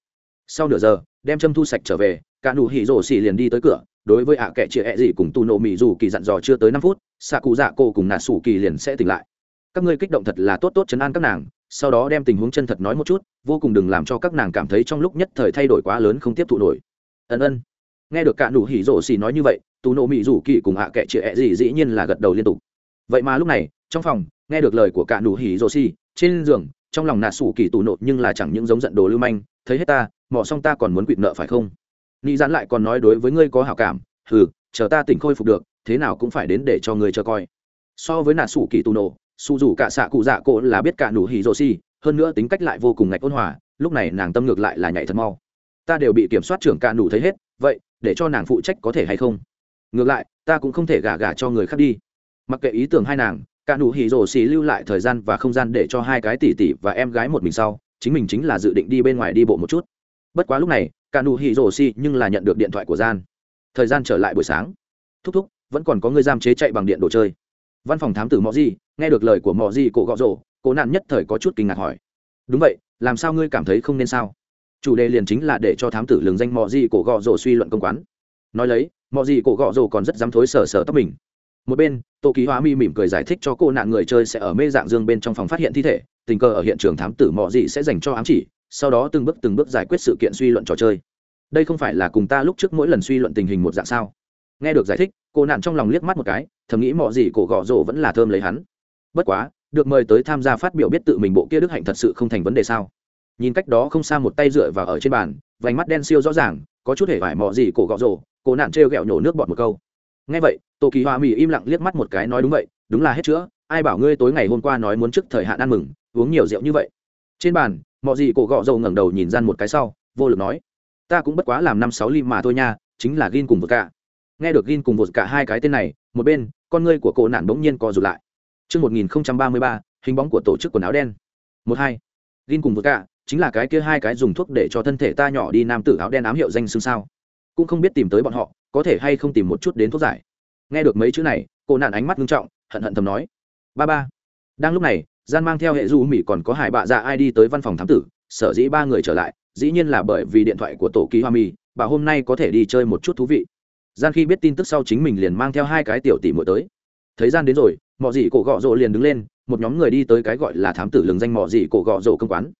sau nửa giờ, đem châm thu sạch trở về, cả nụ hỉ rổ xỉ liền đi tới cửa, đối với ạ kệ chị ẹ gì cùng tu nổ mỹ dù kỳ dặn dò chưa tới năm phút, xạ cụ dạ cô cùng nà sủ kỳ liền sẽ tỉnh lại. Các ngươi kích động thật là tốt tốt chấn an các nàng, sau đó đem tình huống chân thật nói một chút, vô cùng đừng làm cho các nàng cảm thấy trong lúc nhất thời thay đổi quá lớn không tiếp thụ nổi. Ân ân. Nghe được cả nụ hỉ rổ xỉ nói như vậy tu nổ mỹ dù kỳ cùng ạ kệ chị ẹ gì dĩ nhiên là gật đầu liên tục. Vậy mà lúc này, trong phòng, nghe được lời của cả nụ hỉ rổ xỉ, trên giường, trong lòng nà sủ kỳ tù nộ nhưng là chẳng những giống giận đồ lưu manh, thấy hết ta mỏ xong ta còn muốn quỵt nợ phải không? Nghĩ dán lại còn nói đối với ngươi có hảo cảm, hừ, chờ ta tỉnh khôi phục được, thế nào cũng phải đến để cho ngươi chờ coi. So với nà sủ kỳ tù nổ su dù cả xạ cụ dạ cổ là biết cả nụ hỉ rô si hơn nữa tính cách lại vô cùng ngạch ôn hòa, lúc này nàng tâm ngược lại là nhảy thật mau. Ta đều bị kiểm soát trưởng cả nụ thấy hết, vậy, để cho nàng phụ trách có thể hay không? Ngược lại, ta cũng không thể gả gả cho người khác đi. Mặc kệ ý tưởng hai nàng, cả nụ hỉ rồ xì lưu lại thời gian và không gian để cho hai cái tỷ tỷ và em gái một mình sau, chính mình chính là dự định đi bên ngoài đi bộ một chút bất quá lúc này, cả nụ hỉ rổ xì nhưng là nhận được điện thoại của gian. Thời gian trở lại buổi sáng. Thúc thúc, vẫn còn có người giam chế chạy bằng điện đồ chơi. Văn phòng thám tử mò gì nghe được lời của mò gì cổ gọ rổ cô nạn nhất thời có chút kinh ngạc hỏi. Đúng vậy, làm sao ngươi cảm thấy không nên sao? Chủ đề liền chính là để cho thám tử lường danh mò gì cổ gọ rổ suy luận công quán. Nói lấy mò gì cổ gọ rổ còn rất dám thối sở sở tóc mình. Một bên, tô ký hóa mi mỉm cười giải thích cho cô nạn người chơi sẽ ở mê dạng dương bên trong phòng phát hiện thi thể, tình cờ ở hiện trường thám tử mò gì sẽ dành cho ám chỉ sau đó từng bước từng bước giải quyết sự kiện suy luận trò chơi. Đây không phải là cùng ta lúc trước mỗi lần suy luận tình hình một dạng sao? Nghe được giải thích, cô nạn trong lòng liếc mắt một cái, thầm nghĩ mọi gì cổ gõ rổ vẫn là thơm lấy hắn. Bất quá, được mời tới tham gia phát biểu biết tự mình bộ kia đức hạnh thật sự không thành vấn đề sao? Nhìn cách đó không xa một tay dựa vào ở trên bàn, vành mắt đen siêu rõ ràng, có chút hề vải mò gì cổ gọ rồ cô nạn trêu ghẹo nhổ nước bọt một câu. Nghe vậy tổ kỳ hoa mỹ im lặng liếc mắt một cái nói đúng vậy, đúng là hết chữa, ai bảo ngươi tối ngày hôm qua nói muốn trước thời hạn ăn mừng, uống nhiều rượu như vậy. Trên bàn mọi gì cổ gọ dầu ngẩng đầu nhìn gian một cái sau vô lực nói ta cũng bất quá làm năm sáu lim mà thôi nha chính là gin cùng vượt cả nghe được gin cùng vượt cả hai cái tên này một bên con ngươi của cổ nạn bỗng nhiên co rụt lại Trước 1033, hình bóng của tổ chức quần áo đen. Một hai. Gin cùng vượt cả, chính là cái kia hai cái dùng thuốc để cho thân thể ta nhỏ đi nam tử áo đen ám hiệu danh xưng sao. Cũng không biết tìm tới bọn họ, có thể hay không tìm một chút đến thuốc giải. Nghe được mấy chữ này, cô nạn ánh mắt nghiêm trọng, hận hận thầm nói. Ba ba. Đang lúc này, gian mang theo hệ du mỹ còn có hải bạ dạ ai đi tới văn phòng thám tử, sở dĩ ba người trở lại, dĩ nhiên là bởi vì điện thoại của tổ ký hoa mi, bà hôm nay có thể đi chơi một chút thú vị. Gian khi biết tin tức sau chính mình liền mang theo hai cái tiểu tỷ muội tới. Thấy gian đến rồi mọi gì cổ gọ rộ liền đứng lên, một nhóm người đi tới cái gọi là thám tử lừng danh mọi gì cổ gọ rộ công quán.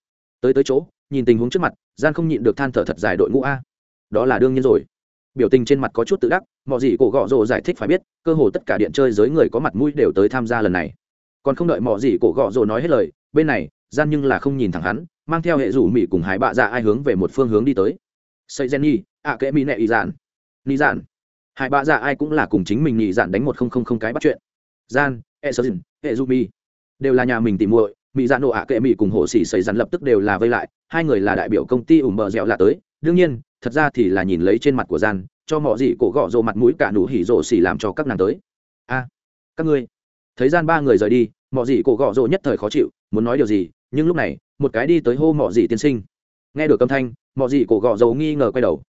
Tới tới chỗ, nhìn tình huống trước mặt, gian không nhịn được than thở thật dài đội ngũ a. Đó là đương nhiên rồi. Biểu tình trên mặt có chút tự đắc mọi gì cổ gọ rộ giải thích phải biết, cơ hồ tất cả điện chơi giới người có mặt mũi đều tới tham gia lần này còn không đợi mỏ gì cổ gọ rồ nói hết lời, bên này, gian nhưng là không nhìn thẳng hắn, mang theo hệ rủ mỹ cùng hải bạ dạ ai hướng về một phương hướng đi tới. Xây gen nhi, ạ kệ mỹ nệ ý giản. Ni giản. Hải bạ dạ ai cũng là cùng chính mình nhị giản đánh một không không không cái bắt chuyện. Gian e sơ hệ rủ mỹ đều là nhà mình tìm muội mỹ giản dạ nộ ạ kệ mỹ cùng hồ sĩ xây giản lập tức đều là vây lại, hai người là đại biểu công ty ủng bờ dẻo là tới. Đương nhiên, thật ra thì là nhìn lấy trên mặt của gian, cho mọi gì cổ gọ rồ mặt mũi cả nụ hỉ rồ xỉ làm cho các nàng tới. A, các ngươi thấy gian ba người rời đi, mọ dị cổ gọ rồ nhất thời khó chịu, muốn nói điều gì, nhưng lúc này, một cái đi tới hô mọ dị tiên sinh. Nghe được âm thanh, mọ dị cổ gọ rồ nghi ngờ quay đầu.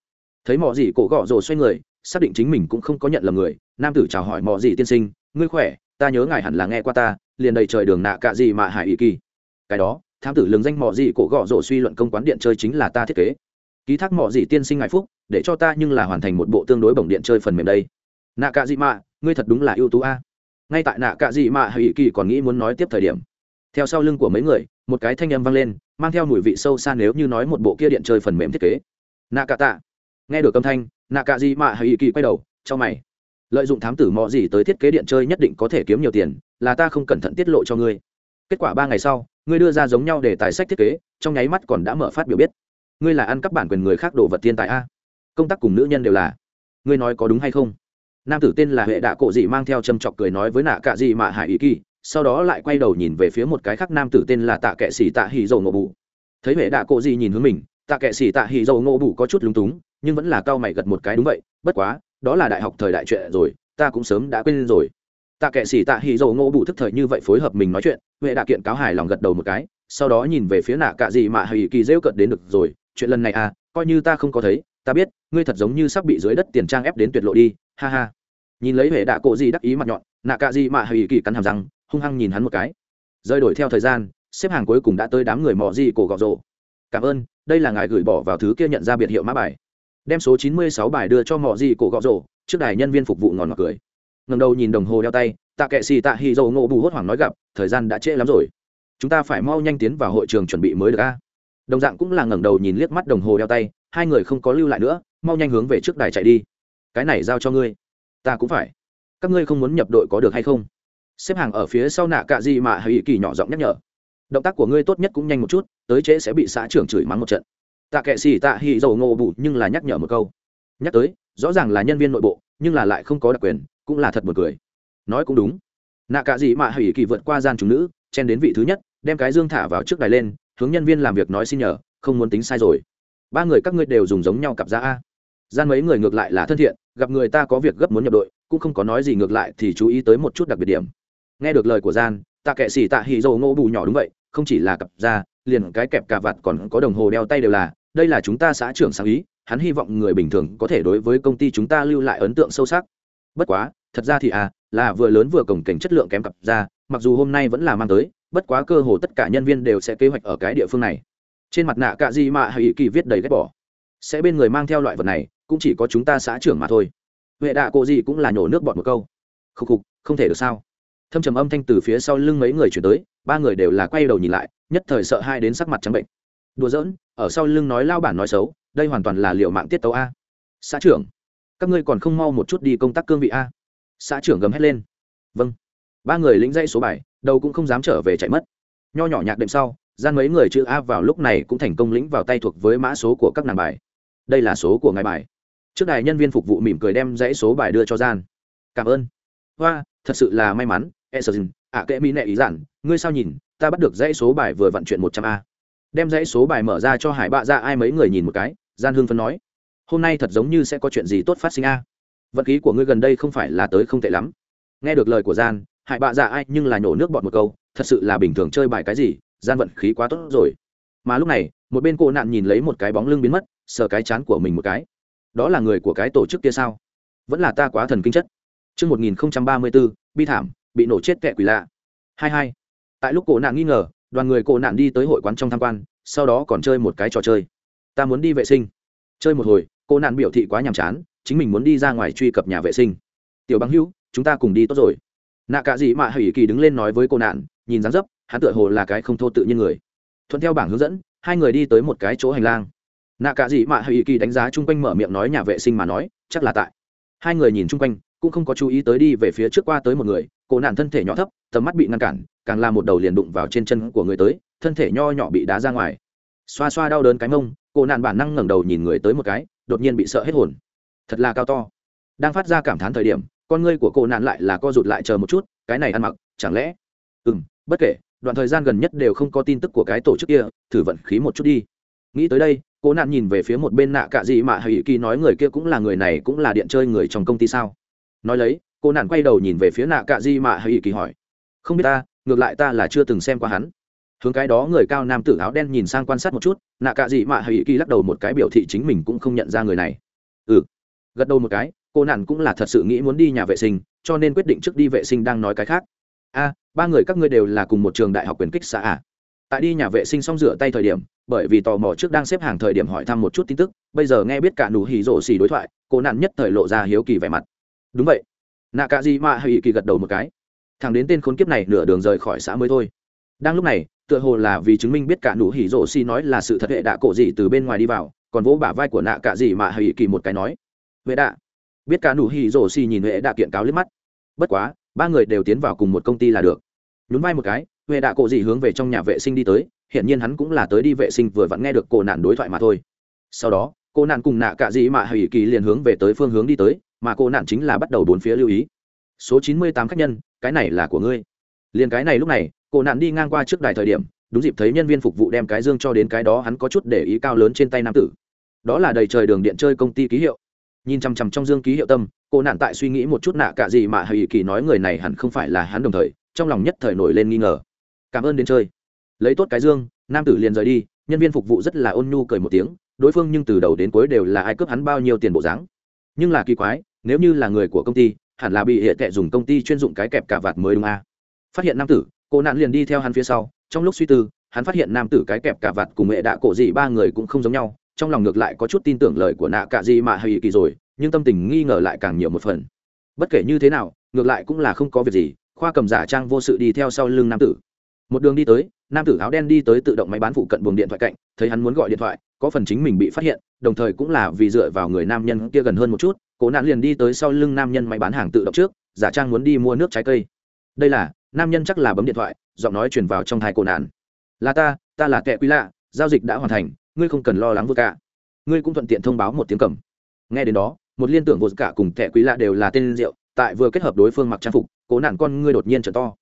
Thấy mọ dị cổ gọ rồ xoay người, xác định chính mình cũng không có nhận lầm người, nam tử chào hỏi mọ dị tiên sinh, ngươi khỏe? Ta nhớ ngài hẳn là nghe qua ta, liền đầy trời đường nạ cạ gì mà hải ý kỳ. Cái đó tham tử lường danh mọ dị cổ gọ rồ suy luận công quán điện chơi chính là ta thiết kế. Ký thác mọ dị tiên sinh ngài phúc, để cho ta nhưng là hoàn thành một bộ tương đối bổng điện chơi phần mềm đây. Nạ cạ dị mạ ngươi thật đúng là ưu tú a ngay tại nạ cạ dị mạ hay kỳ còn nghĩ muốn nói tiếp thời điểm. Theo sau lưng của mấy người, một cái thanh âm vang lên, mang theo mùi vị sâu xa nếu như nói một bộ kia điện chơi phần mềm thiết kế. Nạ cạ tạ. Nghe được âm thanh, nạ cạ dị mạ hay kỳ quay đầu cho mày. Lợi dụng thám tử mò gì tới thiết kế điện chơi nhất định có thể kiếm nhiều tiền, là ta không cẩn thận tiết lộ cho ngươi. Kết quả ba ngày sau, ngươi đưa ra giống nhau để tài sách thiết kế, trong nháy mắt còn đã mở phát biểu biết. Ngươi là ăn cắp bản quyền người khác đồ vật thiên tài a. Công tác cùng nữ nhân đều là. Ngươi nói có đúng hay không? nam tử tên là huệ đạ cổ dị mang theo châm chọc cười nói với nạ cạ dị mạ hải ý kỳ, sau đó lại quay đầu nhìn về phía một cái khác nam tử tên là tạ kệ xỉ tạ hì dầu ngộ bụ thấy huệ đạ cổ dị nhìn hướng mình, tạ kệ xỉ tạ hì dầu ngộ bụ có chút lúng túng, nhưng vẫn là cao mày gật một cái đúng vậy, bất quá, đó là đại học thời đại chuyện rồi, ta cũng sớm đã quên rồi. Tạ kệ xỉ tạ hì dầu ngộ bụ thức thời như vậy phối hợp mình nói chuyện, huệ đạ kiện cáo hài lòng gật đầu một cái, sau đó nhìn về phía nạ cạ dị mạ hải ý kỳ rêu cận đến được rồi, chuyện lần này à coi như ta không có thấy, ta biết, ngươi thật giống như sắp bị dưới đất tiền trang ép đến tuyệt lộ đi, ha ha nhìn lấy hệ đạ cổ gì đắc ý mặt nhọn, nạ cạ gì mạ hay kỳ cắn hàm răng, hung hăng nhìn hắn một cái. Rơi đổi theo thời gian, xếp hàng cuối cùng đã tới đám người mò gì cổ gọ rộ. Cảm ơn, đây là ngài gửi bỏ vào thứ kia nhận ra biệt hiệu mã bài. Đem số chín mươi sáu bài đưa cho mò gì cổ gọ rộ, trước đài nhân viên phục vụ ngòn ngọt cười. Ngầm đầu nhìn đồng hồ đeo tay, tạ kệ xì tạ hy dầu ngộ bù hốt hoảng nói gặp, thời gian đã trễ lắm rồi. Chúng ta phải mau nhanh tiến vào hội trường chuẩn bị mới được a. Đồng dạng cũng là ngẩng đầu nhìn liếc mắt đồng hồ đeo tay, hai người không có lưu lại nữa, mau nhanh hướng về trước đài chạy đi. Cái này giao cho ngươi ta cũng phải. Các ngươi không muốn nhập đội có được hay không? Xếp hàng ở phía sau nạ cạ gì mà hay kỳ nhỏ giọng nhắc nhở. Động tác của ngươi tốt nhất cũng nhanh một chút, tới trễ sẽ bị xã trưởng chửi mắng một trận. Tạ kệ xì tạ hy dầu ngộ bụ nhưng là nhắc nhở một câu. Nhắc tới, rõ ràng là nhân viên nội bộ, nhưng là lại không có đặc quyền, cũng là thật một cười. Nói cũng đúng. Nạ cạ gì mà hỉ kỳ vượt qua gian chúng nữ, chen đến vị thứ nhất, đem cái dương thả vào trước đài lên, hướng nhân viên làm việc nói xin nhờ, không muốn tính sai rồi. Ba người các ngươi đều dùng giống nhau cặp da a. Gian mấy người ngược lại là thân thiện gặp người ta có việc gấp muốn nhập đội, cũng không có nói gì ngược lại thì chú ý tới một chút đặc biệt điểm. Nghe được lời của gian, tạ kệ xỉ tạ hì dầu ngô bù nhỏ đúng vậy, không chỉ là cặp da, liền cái kẹp cà vạt còn có đồng hồ đeo tay đều là, đây là chúng ta xã trưởng sáng ý, hắn hy vọng người bình thường có thể đối với công ty chúng ta lưu lại ấn tượng sâu sắc. Bất quá, thật ra thì à là vừa lớn vừa cổng cảnh chất lượng kém cặp da, mặc dù hôm nay vẫn là mang tới, bất quá cơ hồ tất cả nhân viên đều sẽ kế hoạch ở cái địa phương này. Trên mặt nạ cạ gì mà hay kỳ viết đầy ghét bỏ. Sẽ bên người mang theo loại vật này cũng chỉ có chúng ta xã trưởng mà thôi. Huệ đạ cổ gì cũng là nhổ nước bọt một câu. Khục khục, không thể được sao? Thâm trầm âm thanh từ phía sau lưng mấy người chuyển tới, ba người đều là quay đầu nhìn lại, nhất thời sợ hai đến sắc mặt trắng bệnh. Đùa giỡn, ở sau lưng nói lao bản nói xấu, đây hoàn toàn là liệu mạng tiết tấu a. Xã trưởng, các ngươi còn không mau một chút đi công tác cương vị a. Xã trưởng gầm hét lên. Vâng. Ba người lính dây số bảy, đầu cũng không dám trở về chạy mất. Nho nhỏ nhạc đệm sau, gian mấy người chữ a vào lúc này cũng thành công lĩnh vào tay thuộc với mã số của các nàng bài. Đây là số của ngài bài trước đài nhân viên phục vụ mỉm cười đem dãy số bài đưa cho gian. Cảm ơn. Hoa, thật sự là may mắn e sờ dừng, ạ kệ mỹ nệ ý giản, ngươi sao nhìn, ta bắt được dãy số bài vừa vận chuyển một trăm a. Đem dãy số bài mở ra cho hải bạ ra ai mấy người nhìn một cái, gian hương phân nói, hôm nay thật giống như sẽ có chuyện gì tốt phát sinh a. Vận khí của ngươi gần đây không phải là tới không tệ lắm. Nghe được lời của gian, hải bạ ra ai nhưng là nhổ nước bọt một câu, thật sự là bình thường chơi bài cái gì, gian vận khí quá tốt rồi. Mà lúc này, một bên cô nạn nhìn lấy một cái bóng lưng biến mất, sờ cái chán của mình một cái đó là người của cái tổ chức kia sao vẫn là ta quá thần kinh chất chương một nghìn ba mươi bốn bi thảm, bị nổ chết kẻ quỷ lạ. 22. Tại lúc cổ nạn nghi ngờ, đoàn người cổ nạn đi tới hội quán trong tham quan, sau đó còn chơi một cái trò chơi. Ta muốn đi vệ sinh. Chơi một hồi, cô nạn biểu thị quá nhàm chán, chính mình muốn đi ra ngoài truy cập nhà vệ sinh. Tiểu Băng Hữu, chúng ta cùng đi tốt rồi. Nạ cả gì mà Hỉ Kỳ đứng lên nói với cô nạn, nhìn dáng dấp, hắn tựa hồ là cái không thô tự như người. Thuận theo bảng hướng dẫn, hai người đi tới một cái chỗ hành lang nạ cả dị mạ hay kỳ đánh giá chung quanh mở miệng nói nhà vệ sinh mà nói, chắc là tại. Hai người nhìn chung quanh, cũng không có chú ý tới đi về phía trước qua tới một người, cổ nạn thân thể nhỏ thấp, tầm mắt bị ngăn cản, càng là một đầu liền đụng vào trên chân của người tới, thân thể nho nhỏ bị đá ra ngoài. Xoa xoa đau đớn cái mông, cổ nạn bản năng ngẩng đầu nhìn người tới một cái, đột nhiên bị sợ hết hồn. Thật là cao to. Đang phát ra cảm thán thời điểm, con ngươi của cổ nạn lại là co rụt lại chờ một chút, cái này ăn mặc, chẳng lẽ? Ừ m bất kể, đoạn thời gian gần nhất đều không có tin tức của cái tổ chức kia, thử vận khí một chút đi. Nghĩ tới đây cố nạn nhìn về phía một bên nạ cạ gì mà hỷ kỳ nói người kia cũng là người này cũng là điện chơi người trong công ty sao? Nói lấy cô nạn quay đầu nhìn về phía nạ cạ di mạ hay kỳ hỏi. Không biết ta, ngược lại ta là chưa từng xem qua hắn. Hướng cái đó người cao nam tử áo đen nhìn sang quan sát một chút, nạ cạ di mạ hay kỳ lắc đầu một cái biểu thị chính mình cũng không nhận ra người này. Ừ. Gật đầu một cái cô nạn cũng là thật sự nghĩ muốn đi nhà vệ sinh, cho nên quyết định trước đi vệ sinh đang nói cái khác. A, ba người các ngươi đều là cùng một trường đại học quyền kích xã à? Tại đi nhà vệ sinh xong rửa tay thời điểm bởi vì tò mò trước đang xếp hàng thời điểm hỏi thăm một chút tin tức, bây giờ nghe biết cả nụ hỉ rổ xì đối thoại, cô nạn nhất thời lộ ra hiếu kỳ vẻ mặt. Đúng vậy. Nạ cả gì mạ hỉ kỳ gật đầu một cái. Thằng đến tên khốn kiếp này nửa đường rời khỏi xã mới thôi. Đang lúc này, tựa hồ là vì chứng minh biết cả nụ hỉ rổ xì nói là sự thật hệ đạ cổ gì từ bên ngoài đi vào, còn vỗ bả vai của nạ cả gì mạ hỉ kỳ một cái nói huệ đạ. Biết cả nụ hỉ rổ xì nhìn huệ đạ kiện cáo liếc mắt. Bất quá, ba người đều tiến vào cùng một công ty là được. Nhún vai một cái huệ đạ cổ gì hướng về trong nhà vệ sinh đi tới hiện nhiên hắn cũng là tới đi vệ sinh vừa vặn nghe được cô nạn đối thoại mà thôi. Sau đó, cô nạn cùng nạ cả dị mạ hỷ kỳ liền hướng về tới phương hướng đi tới, mà cô nạn chính là bắt đầu bốn phía lưu ý. Số chín mươi tám khách nhân, cái này là của ngươi. Liên cái này lúc này, cô nạn đi ngang qua trước đài thời điểm, đúng dịp thấy nhân viên phục vụ đem cái dương cho đến cái đó hắn có chút để ý cao lớn trên tay nam tử. Đó là đầy trời đường điện chơi công ty ký hiệu. Nhìn chằm chằm trong dương ký hiệu tâm, cô nạn tại suy nghĩ một chút nạ cả gì mà hầy kỳ nói người này hẳn không phải là hắn đồng thời, trong lòng nhất thời nổi lên nghi ngờ. Cảm ơn đến chơi lấy tốt cái dương, nam tử liền rời đi, nhân viên phục vụ rất là ôn nhu cười một tiếng, đối phương nhưng từ đầu đến cuối đều là ai cướp hắn bao nhiêu tiền bộ dáng. Nhưng là kỳ quái, nếu như là người của công ty, hẳn là bị hệ tệ dùng công ty chuyên dụng cái kẹp cả vạt mới đúng a. Phát hiện nam tử, cô nạn liền đi theo hắn phía sau, trong lúc suy tư, hắn phát hiện nam tử cái kẹp cả vạt cùng mẹ đạ cổ dị ba người cũng không giống nhau, trong lòng ngược lại có chút tin tưởng lời của nạ cả dị mà hay kỳ rồi, nhưng tâm tình nghi ngờ lại càng nhiều một phần. Bất kể như thế nào, ngược lại cũng là không có việc gì, khoa cầm giả trang vô sự đi theo sau lưng nam tử một đường đi tới, nam tử áo đen đi tới tự động máy bán phụ cận buồng điện thoại cạnh, thấy hắn muốn gọi điện thoại, có phần chính mình bị phát hiện, đồng thời cũng là vì dựa vào người nam nhân kia gần hơn một chút, cố nạn liền đi tới sau lưng nam nhân máy bán hàng tự động trước, giả trang muốn đi mua nước trái cây. Đây là, nam nhân chắc là bấm điện thoại, giọng nói truyền vào trong thai cổ nạn. Là ta ta là kẻ quý lạ, giao dịch đã hoàn thành, ngươi không cần lo lắng vượt cả. Ngươi cũng thuận tiện thông báo một tiếng cầm. Nghe đến đó, một liên tưởng vượt cả cùng kẻ quý lạ đều là tên rượu, tại vừa kết hợp đối phương mặc trang phục, cố nạn con ngươi đột nhiên trở to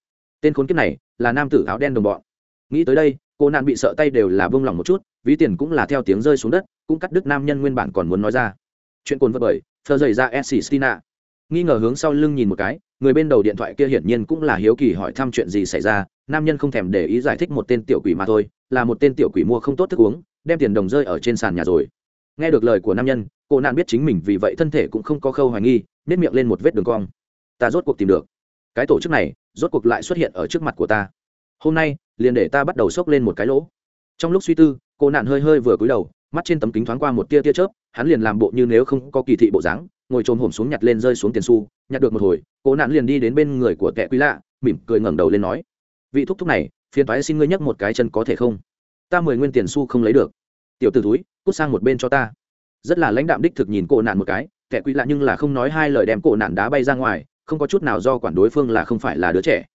tên khốn kiếp này là nam tử áo đen đồng bọn. Nghĩ tới đây, cô nạn bị sợ tay đều là bông lỏng một chút, ví tiền cũng là theo tiếng rơi xuống đất, cũng cắt đứt nam nhân nguyên bản còn muốn nói ra. Chuyện cồn vật bởi thơ dày ra s s tina nghi ngờ hướng sau lưng nhìn một cái, người bên đầu điện thoại kia hiển nhiên cũng là hiếu kỳ hỏi thăm chuyện gì xảy ra, nam nhân không thèm để ý giải thích một tên tiểu quỷ mà thôi, là một tên tiểu quỷ mua không tốt thức uống, đem tiền đồng rơi ở trên sàn nhà rồi. Nghe được lời của nam nhân, cô nạn biết chính mình vì vậy thân thể cũng không có khâu hoài nghi nếp miệng lên một vết đường cong. Ta rốt cuộc tìm được cái tổ chức này rốt cuộc lại xuất hiện ở trước mặt của ta. Hôm nay, liền để ta bắt đầu xốc lên một cái lỗ. Trong lúc suy tư, cô nạn hơi hơi vừa cúi đầu, mắt trên tấm kính thoáng qua một tia tia chớp, hắn liền làm bộ như nếu không có kỳ thị bộ dáng, ngồi trồm hổm xuống nhặt lên rơi xuống tiền xu, nhặt được một hồi, cô nạn liền đi đến bên người của kẻ quý lạ, mỉm cười ngẩng đầu lên nói, vị thúc thúc này, phiền thoái xin ngươi nhấc một cái chân có thể không? Ta mười nguyên tiền xu không lấy được. Tiểu t ử túi cút sang một bên cho ta. Rất là lãnh đạm đích thực nhìn cô nạn một cái, kẻ quý lạ nhưng là không nói hai lời đem cổ nạn đá bay ra ngoài không có chút nào do quản đối phương là không phải là đứa trẻ.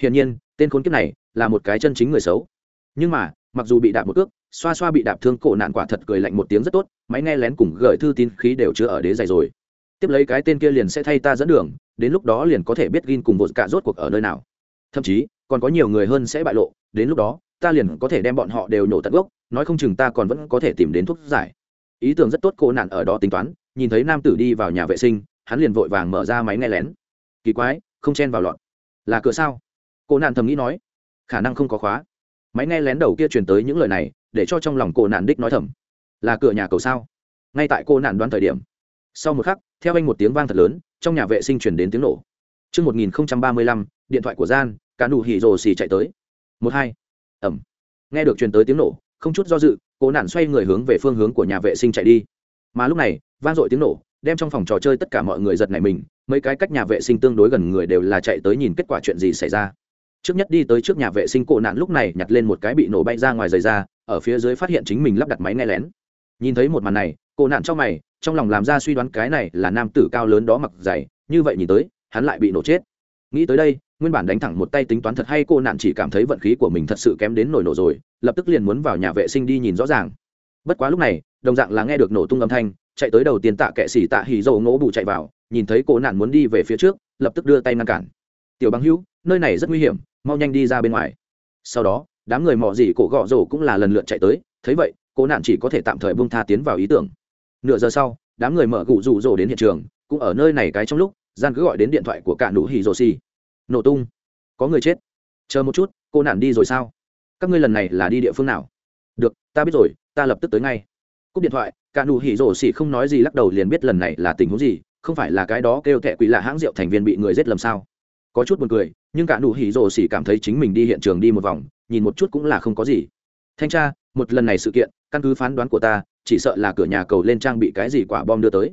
Hiển nhiên, tên khốn kiếp này là một cái chân chính người xấu. Nhưng mà, mặc dù bị đạp một cước, xoa xoa bị đạp thương cổ nạn quả thật cười lạnh một tiếng rất tốt, máy nghe lén cùng gửi thư tin khí đều chưa ở đế giày rồi. Tiếp lấy cái tên kia liền sẽ thay ta dẫn đường, đến lúc đó liền có thể biết gin cùng vội cả rốt cuộc ở nơi nào. Thậm chí, còn có nhiều người hơn sẽ bại lộ, đến lúc đó, ta liền có thể đem bọn họ đều nổ tận gốc, nói không chừng ta còn vẫn có thể tìm đến thuốc giải. Ý tưởng rất tốt cô nạn ở đó tính toán, nhìn thấy nam tử đi vào nhà vệ sinh, hắn liền vội vàng mở ra máy nghe lén kỳ quái không chen vào lọt. Là cửa sao? Cô nạn thầm nghĩ nói. Khả năng không có khóa. Máy nghe lén đầu kia truyền tới những lời này để cho trong lòng cô nạn đích nói thầm. Là cửa nhà cầu sao? Ngay tại cô nạn đoán thời điểm. Sau một khắc theo anh một tiếng vang thật lớn trong nhà vệ sinh chuyển đến tiếng nổ. Trước 1035, điện thoại của gian cả nụ hỉ rồ xì chạy tới. Một hai. Ẩm. Nghe được truyền tới tiếng nổ không chút do dự cô nạn xoay người hướng về phương hướng của nhà vệ sinh chạy đi. Mà lúc này vang dội tiếng nổ đem trong phòng trò chơi tất cả mọi người giật này mình, mấy cái cách nhà vệ sinh tương đối gần người đều là chạy tới nhìn kết quả chuyện gì xảy ra. Trước nhất đi tới trước nhà vệ sinh cổ nạn lúc này nhặt lên một cái bị nổ bay ra ngoài giày ra ở phía dưới phát hiện chính mình lắp đặt máy nghe lén. Nhìn thấy một màn này, cổ nạn trong mày, trong lòng làm ra suy đoán cái này là nam tử cao lớn đó mặc giày, như vậy nhìn tới, hắn lại bị nổ chết. Nghĩ tới đây, nguyên bản đánh thẳng một tay tính toán thật hay cô nạn chỉ cảm thấy vận khí của mình thật sự kém đến nổi nổ rồi, lập tức liền muốn vào nhà vệ sinh đi nhìn rõ ràng. Bất quá lúc này, đồng dạng là nghe được nổ tung âm thanh chạy tới đầu tiên tạ kệ xỉ tạ hỉ dầu ngỗ bù chạy vào, nhìn thấy cổ nạn muốn đi về phía trước, lập tức đưa tay ngăn cản. Tiểu băng hữu, nơi này rất nguy hiểm, mau nhanh đi ra bên ngoài. Sau đó, đám người mò gì cổ gõ rổ cũng là lần lượt chạy tới, thấy vậy cổ nạn chỉ có thể tạm thời bông tha tiến vào ý tưởng. Nửa giờ sau, đám người mở cụ rủ rổ đến hiện trường, cũng ở nơi này cái trong lúc, gian cứ gọi đến điện thoại của cả nụ hỉ rổ xì. Nổ tung, có người chết. Chờ một chút, cô nạn đi rồi sao? Các ngươi lần này là đi địa phương nào? Được, ta biết rồi, ta lập tức tới ngay cúp điện thoại, cả nụ hỉ rổ xỉ không nói gì lắc đầu liền biết lần này là tình huống gì, không phải là cái đó kêu thẹ quỷ là hãng rượu thành viên bị người giết lầm sao. Có chút buồn cười, nhưng cả nụ hỉ rổ xỉ cảm thấy chính mình đi hiện trường đi một vòng, nhìn một chút cũng là không có gì. Thanh tra, một lần này sự kiện, căn cứ phán đoán của ta, chỉ sợ là cửa nhà cầu lên trang bị cái gì quả bom đưa tới.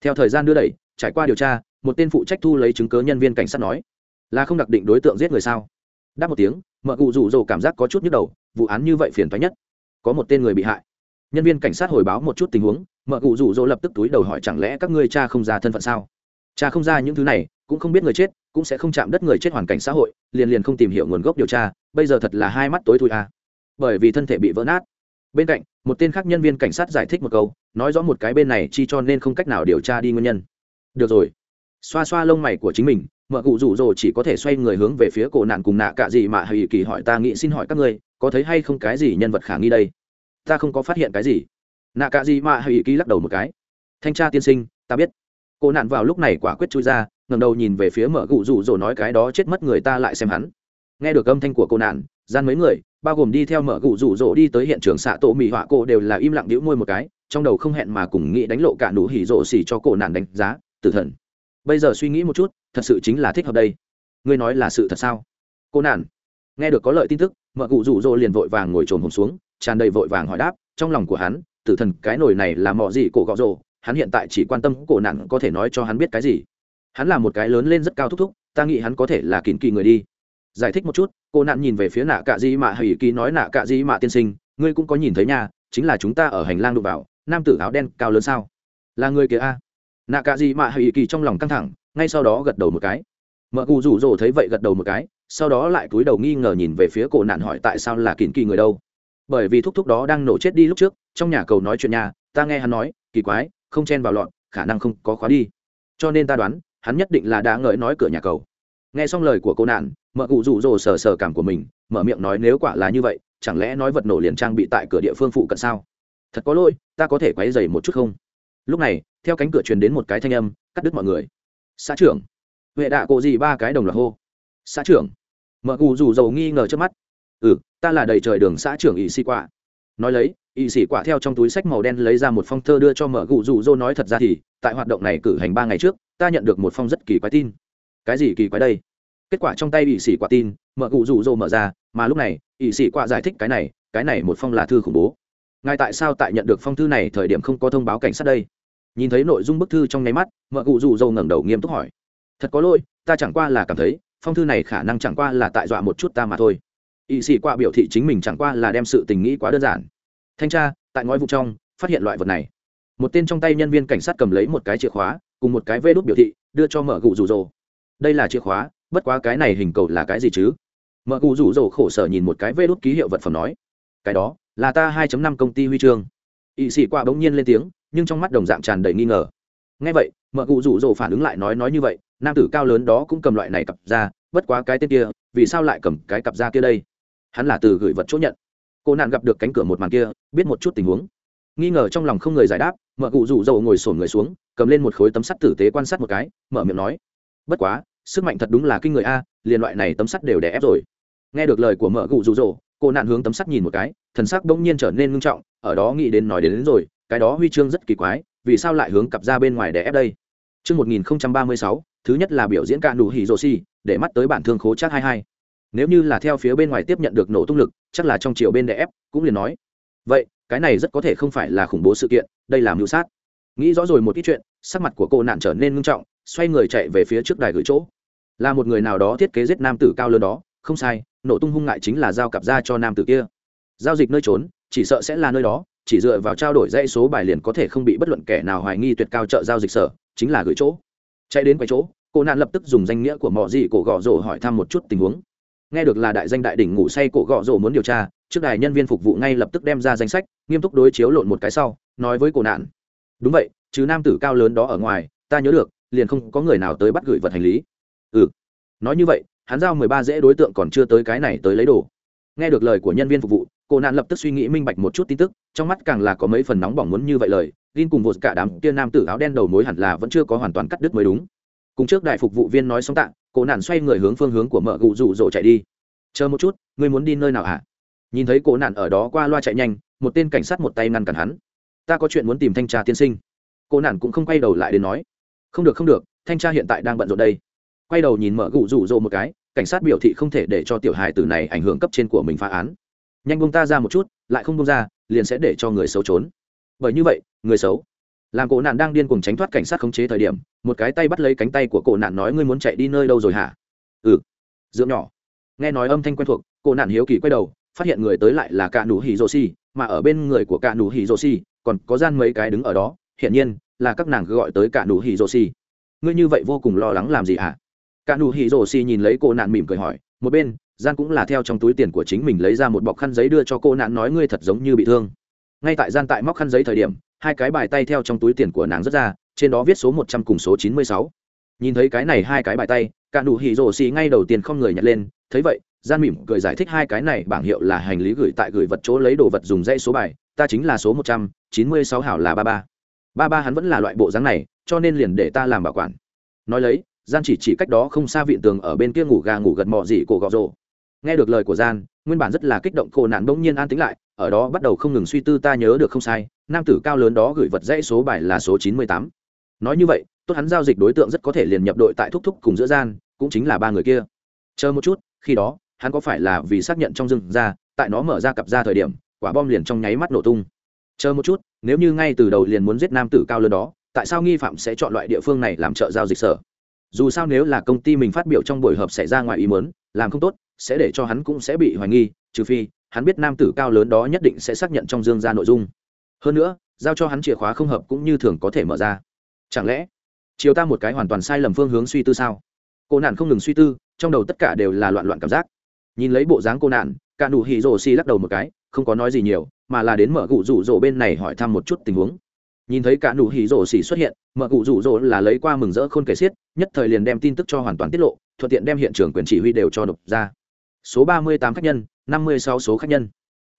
Theo thời gian đưa đẩy, trải qua điều tra, một tên phụ trách thu lấy chứng cớ nhân viên cảnh sát nói, là không đặc định đối tượng giết người sao? Đáp một tiếng, mợ cụ rủ rồ cảm giác có chút nhức đầu, vụ án như vậy phiền thoái nhất. Có một tên người bị hại nhân viên cảnh sát hồi báo một chút tình huống, mợ cụ rủ rỗ lập tức túi đầu hỏi chẳng lẽ các ngươi cha không ra thân phận sao? Cha không ra những thứ này, cũng không biết người chết, cũng sẽ không chạm đất người chết hoàn cảnh xã hội, liền liền không tìm hiểu nguồn gốc điều tra, bây giờ thật là hai mắt tối thui à. bởi vì thân thể bị vỡ nát. Bên cạnh, một tên khác nhân viên cảnh sát giải thích một câu, nói rõ một cái bên này chi cho nên không cách nào điều tra đi nguyên nhân. Được rồi. Xoa xoa lông mày của chính mình, mợ cụ rủ rỗ chỉ có thể xoay người hướng về phía cổ nạn cùng nạ cạ gì mà hay kỳ hỏi ta nghĩ xin hỏi các ngươi, có thấy hay không cái gì nhân vật khả nghi đây? ta không có phát hiện cái gì. Nạ cạ gì mà hay ý ký lắc đầu một cái. Thanh tra tiên sinh, ta biết. Cô nạn vào lúc này quả quyết chui ra ngầm đầu nhìn về phía mở gụ rủ rỗ nói cái đó chết mất người ta lại xem hắn. Nghe được âm thanh của cô nạn, gian mấy người, bao gồm đi theo mở gụ rủ rỗ đi tới hiện trường xạ tổ mỹ họa cô đều là im lặng đĩu môi một cái, trong đầu không hẹn mà cùng nghĩ đánh lộ cả nụ hỉ rỗ xỉ cho cô nạn đánh giá, tử thần. Bây giờ suy nghĩ một chút, thật sự chính là thích hợp đây. Ngươi nói là sự thật sao? Cô nạn, nghe được có lợi tin tức, mở cụ rủ rỗ liền vội vàng ngồi trồn hồn xuống tràn đầy vội vàng hỏi đáp, trong lòng của hắn, tử thần cái nồi này là mọ gì cổ gọ rồ, hắn hiện tại chỉ quan tâm cổ nạn có thể nói cho hắn biết cái gì. Hắn là một cái lớn lên rất cao thúc thúc, ta nghĩ hắn có thể là kín kỳ người đi. Giải thích một chút cô nạn nhìn về phía nạ cạ di mạ hỷ kỳ nói nạ cạ di mạ tiên sinh, ngươi cũng có nhìn thấy nhà chính là chúng ta ở hành lang đụng vào, nam tử áo đen cao lớn sao? Là người kia a. Nạ cạ di mạ hỷ kỳ trong lòng căng thẳng, ngay sau đó gật đầu một cái. Mợ cụ rủ rồ thấy vậy gật đầu một cái, sau đó lại cúi đầu nghi ngờ nhìn về phía cổ nạn hỏi tại sao là kín kỳ người đâu bởi vì thúc thúc đó đang nổ chết đi lúc trước, trong nhà cầu nói chuyện nhà, ta nghe hắn nói, kỳ quái, không chen vào lọn khả năng không có khóa đi. Cho nên ta đoán, hắn nhất định là đã ngợi nói cửa nhà cầu. Nghe xong lời của cô nạn, mợ cụ rụ rồ sờ sờ cảm của mình, mở miệng nói nếu quả là như vậy, chẳng lẽ nói vật nổ liền trang bị tại cửa địa phương phụ cận sao? Thật có lỗi, ta có thể quấy dày một chút không? Lúc này, theo cánh cửa truyền đến một cái thanh âm, cắt đứt mọi người. Xã trưởng. Huệ đạ cộ gì ba cái đồng là hô. Xã trưởng. Mợ cụ rủ dầu nghi ngờ trước mắt ừ ta là đầy trời đường xã trưởng ỵ sĩ quả. Nói lấy, ỵ sĩ quả theo trong túi sách màu đen lấy ra một phong thơ đưa cho mở gụ rủ rô nói thật ra thì, tại hoạt động này cử hành ba ngày trước, ta nhận được một phong rất kỳ quái tin. Cái gì kỳ quái đây? Kết quả trong tay ỵ sĩ quả tin, mở gụ rủ rô mở ra, mà lúc này, ỵ sĩ quả giải thích cái này cái này một phong là thư khủng bố. Ngay tại sao tại nhận được phong thư này thời điểm không có thông báo cảnh sát đây? Nhìn thấy nội dung bức thư trong nháy mắt mợ cụ rủ dâu ngẩng đầu nghiêm túc hỏi. Thật có lỗi, ta chẳng qua là cảm thấy, phong thư này khả năng chẳng qua là tại dọa một chút ta mà thôi. Y sĩ qua biểu thị chính mình chẳng qua là đem sự tình nghĩ quá đơn giản. Thanh tra, tại ngói vụ trong, phát hiện loại vật này. Một tên trong tay nhân viên cảnh sát cầm lấy một cái chìa khóa, cùng một cái vê đút biểu thị, đưa cho mở gù rủ rồ. Đây là chìa khóa, bất quá cái này hình cầu là cái gì chứ? Mở gù rủ rồ khổ sở nhìn một cái vê đút ký hiệu vật phẩm nói, cái đó là ta 2 năm công ty huy chương. Y sĩ qua bỗng nhiên lên tiếng, nhưng trong mắt đồng dạng tràn đầy nghi ngờ. Nghe vậy mở cụ rủ rỗ phản ứng lại nói nói như vậy, nam tử cao lớn đó cũng cầm loại này cặp ra, bất quá cái tên kia, vì sao lại cầm cái cặp ra kia đây? hắn là từ gửi vật chỗ nhận. Cô nạn gặp được cánh cửa một màn kia biết một chút tình huống. Nghi ngờ trong lòng không người giải đáp mợ cụ rủ dầu ngồi sổn người xuống cầm lên một khối tấm sắt tử tế quan sát một cái mở miệng nói bất quá sức mạnh thật đúng là kinh người a liền loại này tấm sắt đều đè ép rồi. Nghe được lời của mợ cụ rủ dầu cô nạn hướng tấm sắt nhìn một cái thần sắc bỗng nhiên trở nên ngưng trọng ở đó nghĩ đến nói đến, đến rồi cái đó huy chương rất kỳ quái vì sao lại hướng cặp ra bên ngoài đè ép đây? Trước 1036, thứ nhất là biểu diễn ca đủ hỉ rồ si, để mắt tới bản thương khố chát 22 nếu như là theo phía bên ngoài tiếp nhận được nổ tung lực, chắc là trong chiều bên đè ép, cũng liền nói. Vậy, cái này rất có thể không phải là khủng bố sự kiện, đây là mưu sát. Nghĩ rõ rồi một ít chuyện, sắc mặt của cô nạn trở nên nghiêm trọng, xoay người chạy về phía trước đài gửi chỗ. Là một người nào đó thiết kế giết nam tử cao lớn đó, không sai, nổ tung hung ngại chính là giao cặp ra cho nam tử kia. Giao dịch nơi trốn, chỉ sợ sẽ là nơi đó, chỉ dựa vào trao đổi dãy số bài liền có thể không bị bất luận kẻ nào hoài nghi tuyệt cao chợ giao dịch sở, chính là gửi chỗ. Chạy đến quầy chỗ, cô nạn lập tức dùng danh nghĩa của mọi gì cổ gõ rổ hỏi thăm một chút tình huống nghe được là đại danh đại đỉnh ngủ say cổ gọ rổ muốn điều tra, trước đài nhân viên phục vụ ngay lập tức đem ra danh sách, nghiêm túc đối chiếu lộn một cái sau, nói với cổ nạn. Đúng vậy, chứ nam tử cao lớn đó ở ngoài, ta nhớ được, liền không có người nào tới bắt gửi vật hành lý. Ừ. Nói như vậy, hắn giao mười ba dễ đối tượng còn chưa tới cái này tới lấy đồ. Nghe được lời của nhân viên phục vụ, cổ nạn lập tức suy nghĩ minh bạch một chút tin tức, trong mắt càng là có mấy phần nóng bỏng muốn như vậy lời, gin cùng vột cả đám kia nam tử áo đen đầu mối hẳn là vẫn chưa có hoàn toàn cắt đứt mới đúng. Cùng trước đại phục vụ viên nói xong tạ cổ nạn xoay người hướng phương hướng của mợ gụ rủ rỗ chạy đi. Chờ một chút, ngươi muốn đi nơi nào hả? À? nhìn thấy cổ nạn ở đó qua loa chạy nhanh, một tên cảnh sát một tay ngăn cản hắn. Ta có chuyện muốn tìm thanh tra tiên sinh. Cổ nạn cũng không quay đầu lại đến nói. Không được không được, thanh tra hiện tại đang bận rộn đây. Quay đầu nhìn mợ gụ rủ rỗ một cái, cảnh sát biểu thị không thể để cho tiểu hài tử này ảnh hưởng cấp trên của mình phá án. Nhanh bông ta ra một chút, lại không bông ra, liền sẽ để cho người xấu trốn. Bởi như vậy, người xấu làm cổ nạn đang điên cuồng tránh thoát cảnh sát khống chế thời điểm, một cái tay bắt lấy cánh tay của cổ nạn nói, ngươi muốn chạy đi nơi đâu rồi hả? Ừ. Dưỡng nhỏ. Nghe nói âm thanh quen thuộc, cổ nạn hiếu kỳ quay đầu, phát hiện người tới lại là cả nụ hỉ rô xi mà ở bên người của cả nụ hỉ rô xi còn có gian mấy cái đứng ở đó, hiển nhiên là các nàng gọi tới cả nụ hỉ rô xi ngươi như vậy vô cùng lo lắng làm gì hả? Cả nụ hỉ rô xi nhìn lấy cổ nạn mỉm cười hỏi, một bên gian cũng là theo trong túi tiền của chính mình lấy ra một bọc khăn giấy đưa cho cô nạn nói, ngươi thật giống như bị thương. Ngay tại gian tại móc khăn giấy thời điểm hai cái bài tay theo trong túi tiền của nàng rút ra, trên đó viết số một trăm cùng số chín mươi sáu. Nhìn thấy cái này hai cái bài tay, cả nụ hỉ rổ xì ngay đầu tiên không người nhặt lên, thấy vậy, gian mỉm cười giải thích hai cái này bảng hiệu là hành lý gửi tại gửi vật chỗ lấy đồ vật dùng dây số bài, ta chính là số một trăm, chín mươi sáu hảo là ba ba. Ba ba hắn vẫn là loại bộ dáng này, cho nên liền để ta làm bảo quản. Nói lấy, gian chỉ chỉ cách đó không xa vịn tường ở bên kia ngủ gà ngủ gật mò gì cổ gọ rồ. Nghe được lời của gian nguyên bản rất là kích động cô nạn bỗng nhiên an tĩnh lại ở đó bắt đầu không ngừng suy tư ta nhớ được không sai nam tử cao lớn đó gửi vật dãy số bài là số chín mươi tám. Nói như vậy tốt hắn giao dịch đối tượng rất có thể liền nhập đội tại thúc thúc cùng giữa gian cũng chính là ba người kia. Chờ một chút khi đó hắn có phải là vì xác nhận trong rừng ra tại nó mở ra cặp ra thời điểm quả bom liền trong nháy mắt nổ tung. Chờ một chút nếu như ngay từ đầu liền muốn giết nam tử cao lớn đó tại sao nghi phạm sẽ chọn loại địa phương này làm chợ giao dịch sở? Dù sao nếu là công ty mình phát biểu trong buổi họp xảy ra ngoài ý muốn, làm không tốt sẽ để cho hắn cũng sẽ bị hoài nghi, trừ phi, hắn biết nam tử cao lớn đó nhất định sẽ xác nhận trong dương ra nội dung. Hơn nữa, giao cho hắn chìa khóa không hợp cũng như thường có thể mở ra. Chẳng lẽ, chiều ta một cái hoàn toàn sai lầm phương hướng suy tư sao? Cô nạn không ngừng suy tư, trong đầu tất cả đều là loạn loạn cảm giác. Nhìn lấy bộ dáng cô nạn, cả nụ hỉ rồ xi lắc đầu một cái, không có nói gì nhiều, mà là đến mở cụ rủ rỗ bên này hỏi thăm một chút tình huống. Nhìn thấy cả nụ hỉ rổ xỉ xuất hiện, mở cụ rủ rỗ là lấy qua mừng rỡ khôn kể xiết, nhất thời liền đem tin tức cho hoàn toàn tiết lộ, thuận tiện đem hiện trường quyền chỉ huy đều cho đục ra số ba mươi tám khách nhân, năm mươi sáu số khách nhân.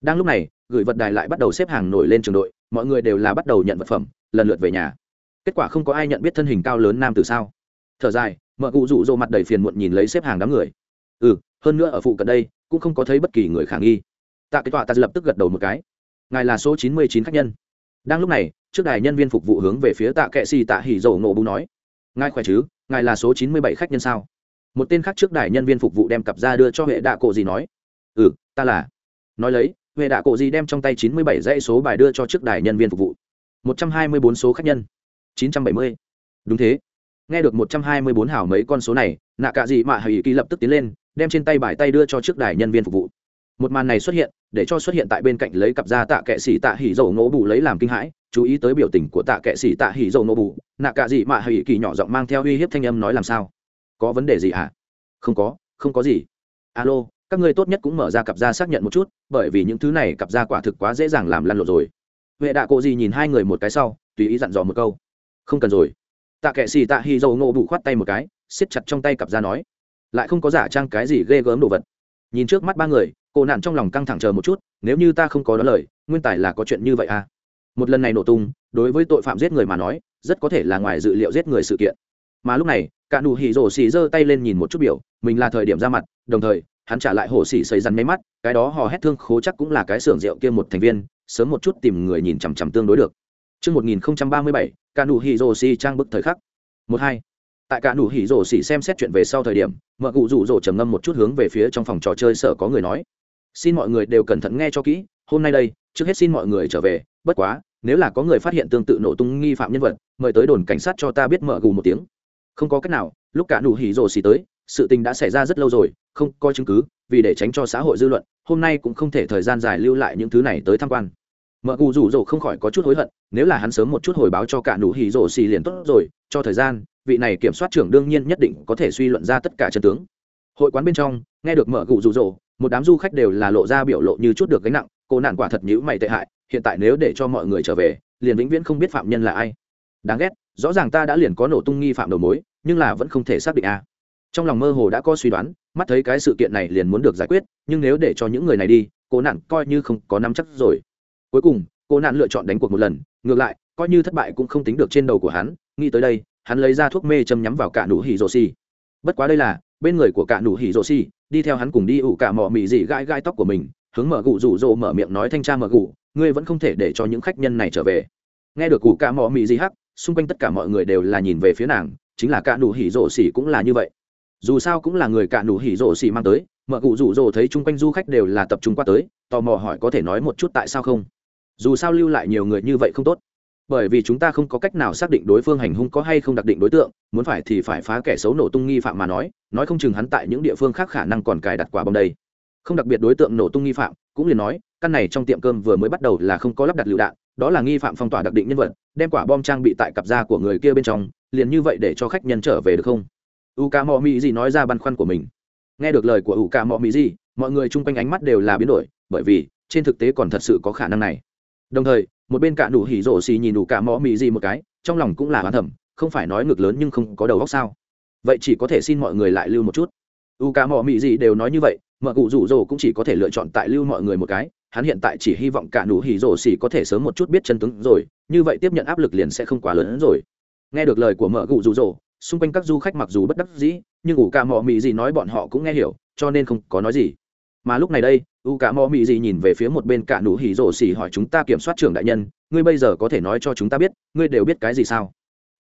Đang lúc này, gửi vật đài lại bắt đầu xếp hàng nổi lên trường đội, mọi người đều là bắt đầu nhận vật phẩm, lần lượt về nhà. Kết quả không có ai nhận biết thân hình cao lớn nam từ sao? Thở dài mợ cụ rụ rỗ mặt đầy phiền muộn nhìn lấy xếp hàng đám người. Ừ hơn nữa ở phụ cận đây, cũng không có thấy bất kỳ người khả nghi. Tạ kế tọa ta lập tức gật đầu một cái. Ngài là số chín mươi chín khách nhân. Đang lúc này, trước đài nhân viên phục vụ hướng về phía tạ kệ xì tạ hỉ dầu nổ bú nói. Ngài khỏe chứ? Ngài là số chín mươi bảy khách nhân sao? một tên khác trước đài nhân viên phục vụ đem cặp ra đưa cho huệ đạ cổ gì nói. Ừ ta là. Nói lấy, huệ đạ cổ gì đem trong tay chín mươi bảy dãy số bài đưa cho trước đài nhân viên phục vụ. một trăm hai mươi bốn số khách nhân. chín trăm bảy mươi. Đúng thế. Nghe được một trăm hai mươi bốn hảo mấy con số này, nạ cạ gì mà hầy kỳ lập tức tiến lên, đem trên tay bài tay đưa cho trước đài nhân viên phục vụ. Một màn này xuất hiện, để cho xuất hiện tại bên cạnh lấy cặp da tạ kệ xỉ tạ hỉ dầu ngỗ bù lấy làm kinh hãi, chú ý tới biểu tình của tạ kệ xỉ tạ hỉ dầu ngỗ bù, nạ cạ gì mà hầy kỳ nhỏ giọng mang theo uy hiếp thanh âm nói làm sao? có vấn đề gì à? Không có không có gì. Alo, các ngươi tốt nhất cũng mở ra cặp da xác nhận một chút, bởi vì những thứ này cặp da quả thực quá dễ dàng làm lăn lộn rồi. Huệ đạ cộ gì nhìn hai người một cái sau, tùy ý dặn dò một câu. Không cần rồi. Tạ kệ xì tạ hy dầu ngộ bụ khoát tay một cái, siết chặt trong tay cặp da nói. Lại không có giả trang cái gì ghê gớm đồ vật. Nhìn trước mắt ba người, cô nạn trong lòng căng thẳng chờ một chút, nếu như ta không có đó lời, nguyên tài là có chuyện như vậy à? Một lần này nổ tung, đối với tội phạm giết người mà nói, rất có thể là ngoài dự liệu giết người sự kiện. Mà lúc này cả nụ hỉ rổ xì giơ tay lên nhìn một chút biểu mình là thời điểm ra mặt đồng thời hắn trả lại hổ xì xây rắn máy mắt cái đó hò hét thương khố chắc cũng là cái xưởng rượu kia một thành viên sớm một chút tìm người nhìn chằm chằm tương đối được Trước 1037, cả nụ hỉ rổ xỉ trang bức thời khắc. 12. Tại cả nụ hỉ rổ xỉ xem xét chuyện về sau thời điểm, mở cụ rủ rổ trầm ngâm một chút hướng về phía trong phòng trò chơi sở có người nói. Xin mọi người đều cẩn thận nghe cho kỹ, hôm nay đây, trước hết xin mọi người trở về, bất quá, nếu là có người phát hiện tương tự nổ tung nghi phạm nhân vật, mời tới đồn cảnh sát cho ta biết mở gù một tiếng, không có cách nào, lúc cả nụ hỉ rồ xì tới, sự tình đã xảy ra rất lâu rồi, không có chứng cứ, vì để tránh cho xã hội dư luận, hôm nay cũng không thể thời gian dài lưu lại những thứ này tới tham quan. Mợ cù rủ rỗ không khỏi có chút hối hận, nếu là hắn sớm một chút hồi báo cho cả nụ hỉ rổ xì liền tốt rồi, cho thời gian, vị này kiểm soát trưởng đương nhiên nhất định có thể suy luận ra tất cả chân tướng. Hội quán bên trong, nghe được mợ cù rủ rỗ, một đám du khách đều là lộ ra biểu lộ như chút được gánh nặng, cô nạn quả thật nhữ mày tệ hại, hiện tại nếu để cho mọi người trở về, liền vĩnh viễn không biết phạm nhân là ai. Đáng ghét rõ ràng ta đã liền có nổ tung nghi phạm đầu mối, nhưng là vẫn không thể xác định a. Trong lòng mơ hồ đã có suy đoán, mắt thấy cái sự kiện này liền muốn được giải quyết, nhưng nếu để cho những người này đi cô nạn coi như không có nắm chắc rồi. Cuối cùng cô nạn lựa chọn đánh cuộc một lần, ngược lại, coi như thất bại cũng không tính được trên đầu của hắn, nghĩ tới đây, hắn lấy ra thuốc mê châm nhắm vào cả nụ hỉ rô xi. bất quá đây là, bên người của cả nụ hỉ rô xi đi theo hắn cùng đi ủ cả mỏ mị dị gai gai tóc của mình, hướng mở gụ rủ rỗ mở miệng nói thanh tra mở gụ, ngươi vẫn không thể để cho những khách nhân này trở về. Nghe được cụ cả mỏ mị dị hắc xung quanh tất cả mọi người đều là nhìn về phía nàng, chính là cả nụ hỉ rổ xỉ cũng là như vậy. Dù sao cũng là người cả nụ hỉ rổ xỉ mang tới mợ cụ rủ rồ thấy chung quanh du khách đều là tập trung qua tới, tò mò hỏi có thể nói một chút tại sao không? Dù sao lưu lại nhiều người như vậy không tốt. Bởi vì chúng ta không có cách nào xác định đối phương hành hung có hay không đặc định đối tượng, muốn phải thì phải phá kẻ xấu nổ tung nghi phạm mà nói nói không chừng hắn tại những địa phương khác khả năng còn cài đặt quả bom đây. Không đặc biệt đối tượng nổ tung nghi phạm, cũng liền nói, căn này trong tiệm cơm vừa mới bắt đầu là không có lắp đặt lựu đạn đó là nghi phạm phong tỏa đặc định nhân vật, đem quả bom trang bị tại cặp da của người kia bên trong, liền như vậy để cho khách nhân trở về được không? U ca mò mỹ gì nói ra băn khoăn của mình. Nghe được lời của u ca mò mỹ gì mọi người chung quanh ánh mắt đều là biến đổi, bởi vì, trên thực tế còn thật sự có khả năng này. Đồng thời, một bên cạn đủ hỉ rổ xì nhìn đủ cả mò mì gì một cái, trong lòng cũng là hoán thẩm không phải nói ngược lớn nhưng không có đầu góc sao? Vậy chỉ có thể xin mọi người lại lưu một chút. U cả mò mì gì đều nói như vậy mợ cụ rủ rồ cũng chỉ có thể lựa chọn tại lưu mọi người một cái, hắn hiện tại chỉ hy vọng cả nụ hỉ rồ xỉ có thể sớm một chút biết chân tướng rồi, như vậy tiếp nhận áp lực liền sẽ không quá lớn hơn rồi. Nghe được lời của mợ cụ rủ rồ, xung quanh các du khách mặc dù bất đắc dĩ, nhưng ủ cả mò mị gì nói bọn họ cũng nghe hiểu, cho nên không có nói gì. Mà lúc này đây u cả mò mị gì nhìn về phía một bên cả nụ hỉ rổ xỉ hỏi chúng ta kiểm soát trưởng đại nhân, ngươi bây giờ có thể nói cho chúng ta biết, ngươi đều biết cái gì sao?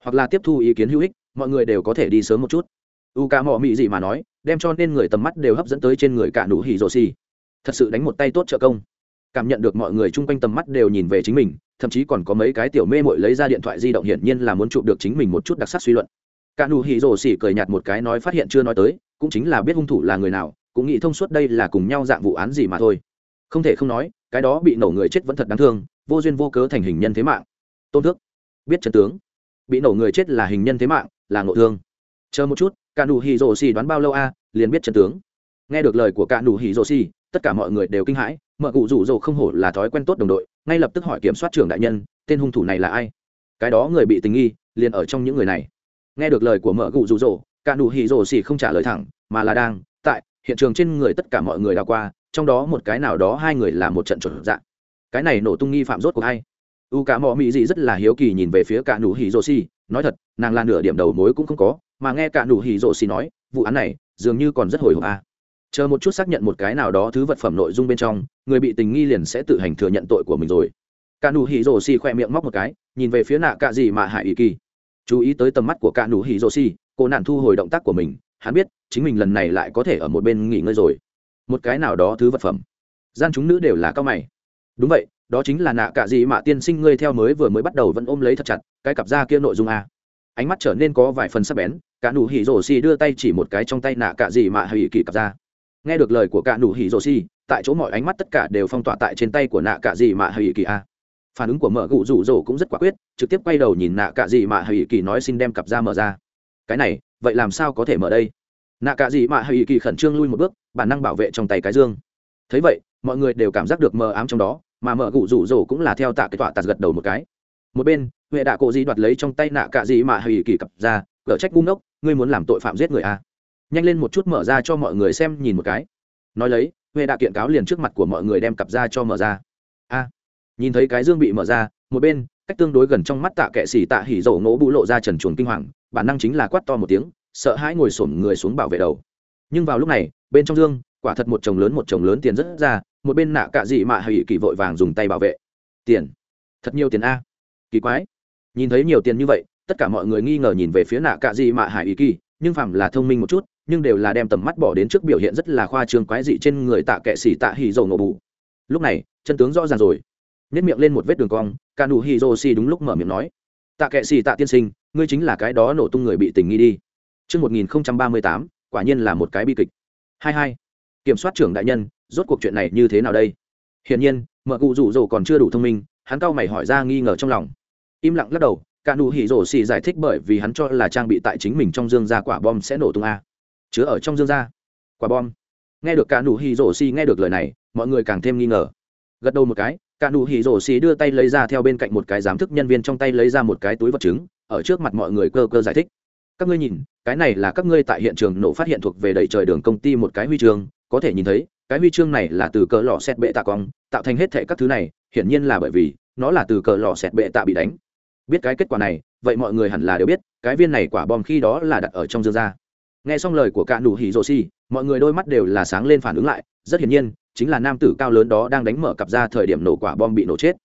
Hoặc là tiếp thu ý kiến hữu ích, mọi người đều có thể đi sớm một chút. U cả mò mị gì mà nói đem cho nên người tầm mắt đều hấp dẫn tới trên người cả nụ hỉ rồ xì. Thật sự đánh một tay tốt trợ công. Cảm nhận được mọi người chung quanh tầm mắt đều nhìn về chính mình, thậm chí còn có mấy cái tiểu mê mội lấy ra điện thoại di động hiển nhiên là muốn chụp được chính mình một chút đặc sắc suy luận. Cả nụ hỉ rồ xì cười nhạt một cái nói phát hiện chưa nói tới, cũng chính là biết hung thủ là người nào, cũng nghĩ thông suốt đây là cùng nhau dạng vụ án gì mà thôi. Không thể không nói, cái đó bị nổ người chết vẫn thật đáng thương, vô duyên vô cớ thành hình nhân thế mạng. Tôn thước, biết trần tướng. Bị nổ người chết là hình nhân thế mạng, là ngộ thương. Chờ một chút cả nụ hỉ rồ xì đoán bao lâu a à, liền biết chân tướng. Nghe được lời của cả nụ hỉ rồ xì tất cả mọi người đều kinh hãi mợ cụ rủ rồ không hổ là thói quen tốt đồng đội ngay lập tức hỏi kiểm soát trưởng đại nhân tên hung thủ này là ai? Cái đó người bị tình nghi liền ở trong những người này. Nghe được lời của mợ cụ rủ rồ cả nụ hỉ rồ xì không trả lời thẳng mà là đang tại hiện trường trên người tất cả mọi người đã qua trong đó một cái nào đó hai người là một trận chuẩn dạng. Cái này nổ tung nghi phạm rốt của hay u cả mò mỹ dị rất là hiếu kỳ nhìn về phía cả nụ hỉ rồ xì nói thật nàng là nửa điểm đầu mối cũng không có mà nghe cả nụ hỉ rộ xì nói, vụ án này dường như còn rất hồi hộp a à. chờ một chút xác nhận một cái nào đó thứ vật phẩm nội dung bên trong, người bị tình nghi liền sẽ tự hành thừa nhận tội của mình rồi. Cả nụ hỉ rộ xì khoe miệng móc một cái, nhìn về phía nạ cạ gì mà hại ý kỳ. Chú ý tới tầm mắt của cả nụ hỉ rộ xì, cô nạn thu hồi động tác của mình, hắn biết chính mình lần này lại có thể ở một bên nghỉ ngơi rồi. Một cái nào đó thứ vật phẩm. Gian chúng nữ đều là cao mày. Đúng vậy, đó chính là nạ cạ gì mà tiên sinh ngươi theo mới vừa mới bắt đầu vẫn ôm lấy thật chặt, cái cặp da kia nội dung a ánh mắt trở nên có vài phần sắc bén, cả nụ hỉ rổ xì đưa tay chỉ một cái trong tay nạ cạ gì mà hỉ kỳ cặp ra. Nghe được lời của cả nụ hỉ rổ xì, tại chỗ mọi ánh mắt tất cả đều phong tỏa tại trên tay của nạ cạ gì mà hỉ kỳ a. Phản ứng của mở gụ rủ rổ cũng rất quả quyết, trực tiếp quay đầu nhìn nạ cạ gì mà hỉ kỳ nói xin đem cặp ra mở ra. Cái này, vậy làm sao có thể mở đây? Nạ cạ gì mà hỉ kỳ khẩn trương lui một bước, bản năng bảo vệ trong tay cái dương. Thấy vậy, mọi người đều cảm giác được mờ ám trong đó, mà mở gụ rủ rổ cũng là theo tạ cái tọa tạt gật đầu một cái. Một bên huệ đạ cổ di đoạt lấy trong tay nạ cạ dị mạ hủy kỳ cặp ra gỡ trách bung nốc ngươi muốn làm tội phạm giết người à. nhanh lên một chút mở ra cho mọi người xem nhìn một cái. Nói lấy, huệ đạ kiện cáo liền trước mặt của mọi người đem cặp ra cho mở ra. A. Nhìn thấy cái dương bị mở ra, một bên, cách tương đối gần trong mắt tạ kệ xỉ tạ hỉ dầu ngỗ bụ lộ ra trần chuồn kinh hoàng, bản năng chính là quát to một tiếng, sợ hãi ngồi xổm người xuống bảo vệ đầu. Nhưng vào lúc này, bên trong dương, quả thật một chồng lớn một chồng lớn tiền rất ra, một bên nạ cạ dị mạ hỉ kỳ vội vàng dùng tay bảo vệ. Tiền, thật nhiều tiền a. Kỳ quái nhìn thấy nhiều tiền như vậy tất cả mọi người nghi ngờ nhìn về phía nạ cạ dị mạ hải ý kỳ nhưng phàm là thông minh một chút nhưng đều là đem tầm mắt bỏ đến trước biểu hiện rất là khoa trương quái dị trên người tạ kệ xỉ tạ hỉ dầu nổ bù. lúc này chân tướng rõ ràng rồi nhét miệng lên một vết đường cong ca nụ hỉ dô xi đúng lúc mở miệng nói tạ kệ xỉ tạ tiên sinh ngươi chính là cái đó nổ tung người bị tình nghi đi Trước 1038, quả nhiên là một cái bi kịch. 22. Kiểm soát trưởng đại nhân, rốt cuộc chuyện này như thế nào đây? Hiển nhiên, mở cụ rủ rồ còn chưa đủ thông minh, hắn cao mày hỏi ra nghi ngờ trong lòng im lặng lắc đầu, cả nụ hỉ rổ xì giải thích bởi vì hắn cho là trang bị tại chính mình trong dương ra quả bom sẽ nổ tung a. Chứa ở trong dương ra quả bom. Nghe được cả nụ hỉ rổ xì nghe được lời này, mọi người càng thêm nghi ngờ. Gật đầu một cái, cả nụ hỉ rổ xì đưa tay lấy ra theo bên cạnh một cái giám thức nhân viên trong tay lấy ra một cái túi vật chứng, ở trước mặt mọi người cơ cơ giải thích. Các ngươi nhìn, cái này là các ngươi tại hiện trường nổ phát hiện thuộc về đầy trời đường công ty một cái huy chương, có thể nhìn thấy, cái huy chương này là từ cờ lò xét bệ tạ cong, tạo thành hết thệ các thứ này, hiển nhiên là bởi vì, nó là từ cờ lò xét bệ tạ bị đánh biết cái kết quả này, vậy mọi người hẳn là đều biết, cái viên này quả bom khi đó là đặt ở trong dương ra nghe xong lời của cạn nụ hỉ rồ xì mọi người đôi mắt đều là sáng lên phản ứng lại, rất hiển nhiên, chính là nam tử cao lớn đó đang đánh mở cặp ra thời điểm nổ quả bom bị nổ chết.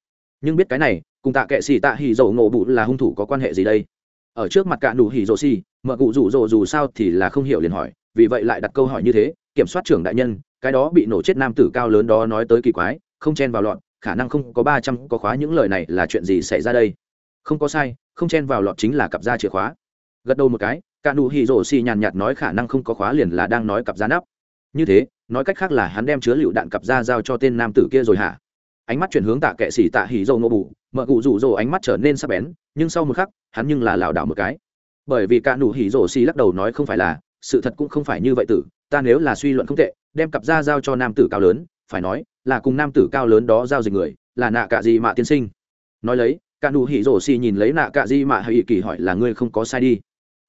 Nhưng biết cái này, cùng tạ kệ xì tạ hỉ rồ ngộ bụ là hung thủ có quan hệ gì đây? Ở trước mặt cạn nụ hỉ rồ xì mợ cụ rủ rồ dù sao thì là không hiểu liền hỏi, vì vậy lại đặt câu hỏi như thế, kiểm soát trưởng đại nhân, cái đó bị nổ chết nam tử cao lớn đó nói tới kỳ quái, không chen vào loạn khả năng không có ba trăm có khóa những lời này là chuyện gì xảy ra đây? không có sai, không chen vào lọt chính là cặp da chìa khóa. Gật đầu một cái, cả nụ hỉ rổ xì nhàn nhạt nói khả năng không có khóa liền là đang nói cặp da nắp. Như thế, nói cách khác là hắn đem chứa lựu đạn cặp da giao cho tên nam tử kia rồi hả? Ánh mắt chuyển hướng tạ kệ xỉ tạ hỉ dầu ngô bù mợ cụ rủ rồ ánh mắt trở nên sắc bén, nhưng sau một khắc, hắn nhưng là lảo đảo một cái. Bởi vì cả nụ hỉ rổ xì lắc đầu nói không phải là, sự thật cũng không phải như vậy tử, ta nếu là suy luận không tệ, đem cặp da giao cho nam tử cao lớn, phải nói là cùng nam tử cao lớn đó giao dịch người, là nạ cả gì mà tiên sinh. Nói lấy cả nụ hỉ rổ xì nhìn lấy nạ cạ di mạ hay kỳ hỏi là ngươi không có sai đi.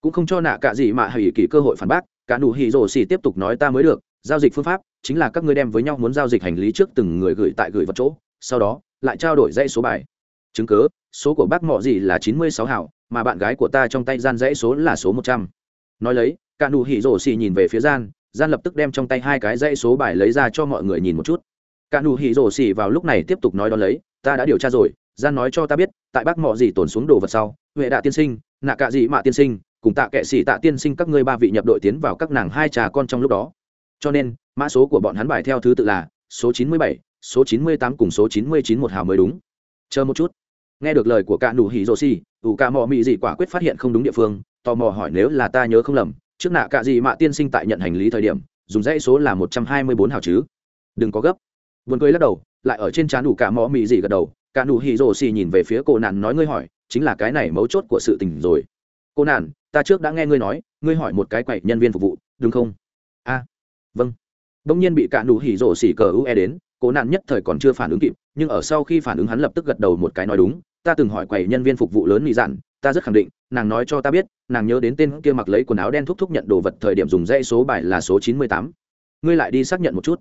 Cũng không cho nạ cạ di mạ hay kỳ cơ hội phản bác, cả nụ hỉ rổ xì tiếp tục nói ta mới được, giao dịch phương pháp chính là các ngươi đem với nhau muốn giao dịch hành lý trước từng người gửi tại gửi vật chỗ, sau đó lại trao đổi dãy số bài. Chứng cứ, số của bác mọ gì là chín mươi sáu hảo, mà bạn gái của ta trong tay gian dãy số là số một trăm. Nói lấy, cả nụ hỉ rổ xì nhìn về phía gian gian lập tức đem trong tay hai cái dãy số bài lấy ra cho mọi người nhìn một chút. Cả nụ hỉ rổ xì vào lúc này tiếp tục nói đó lấy, ta đã điều tra rồi gian nói cho ta biết tại bác mọ gì tổn xuống đồ vật sau huệ đạ tiên sinh nạ cạ dị mạ tiên sinh cùng tạ kệ sĩ tạ tiên sinh các ngươi ba vị nhập đội tiến vào các nàng hai trà con trong lúc đó. Cho nên mã số của bọn hắn bài theo thứ tự là số chín mươi bảy, số chín mươi tám cùng số chín mươi chín một hào mới đúng. Chờ một chút. Nghe được lời của cạ nụ hỉ rồ xì ủ cạ mọ mị dị quả quyết phát hiện không đúng địa phương tò mò hỏi nếu là ta nhớ không lầm trước nạ cạ dị mạ tiên sinh tại nhận hành lý thời điểm dùng dãy số là một trăm hai mươi bốn hào chứ. Đừng có gấp. Buồn cười lắc đầu lại ở trên trán đủ cả mọ mị dị gật đầu cả nụ hỉ rồ xì nhìn về phía cô nạn nói ngươi hỏi chính là cái này mấu chốt của sự tình rồi. Cô nạn ta trước đã nghe ngươi nói ngươi hỏi một cái quậy nhân viên phục vụ đúng không? A à, vâng. Đông nhiên bị cả nụ hỉ rồ xì cờ ue đến cô nạn nhất thời còn chưa phản ứng kịp nhưng ở sau khi phản ứng hắn lập tức gật đầu một cái nói đúng ta từng hỏi quầy nhân viên phục vụ lớn mỹ dặn ta rất khẳng định nàng nói cho ta biết nàng nhớ đến tên kia mặc lấy quần áo đen thúc thúc nhận đồ vật thời điểm dùng dây số bài là số chín mươi tám. Ngươi lại đi xác nhận một chút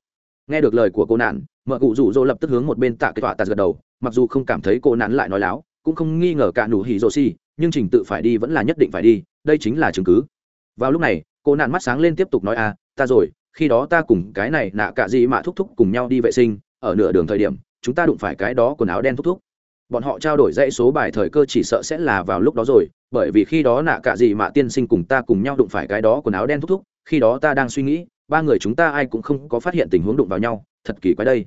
nghe được lời của cô nạn, mợ cụ rủ rỗ lập tức hướng một bên tạ kết tọa tạ gật đầu, mặc dù không cảm thấy cô nạn lại nói láo, cũng không nghi ngờ cả nụ hỉ rồ xì, nhưng trình tự phải đi vẫn là nhất định phải đi, đây chính là chứng cứ. Vào lúc này, cô nạn mắt sáng lên tiếp tục nói à ta rồi, khi đó ta cùng cái này nạ cả gì mà thúc thúc cùng nhau đi vệ sinh, ở nửa đường thời điểm, chúng ta đụng phải cái đó quần áo đen thúc thúc. Bọn họ trao đổi dãy số bài thời cơ chỉ sợ sẽ là vào lúc đó rồi, bởi vì khi đó nạ cả gì mà tiên sinh cùng ta cùng nhau đụng phải cái đó quần áo đen thúc thúc, khi đó ta đang suy nghĩ ba người chúng ta ai cũng không có phát hiện tình huống đụng vào nhau, thật kỳ quái đây.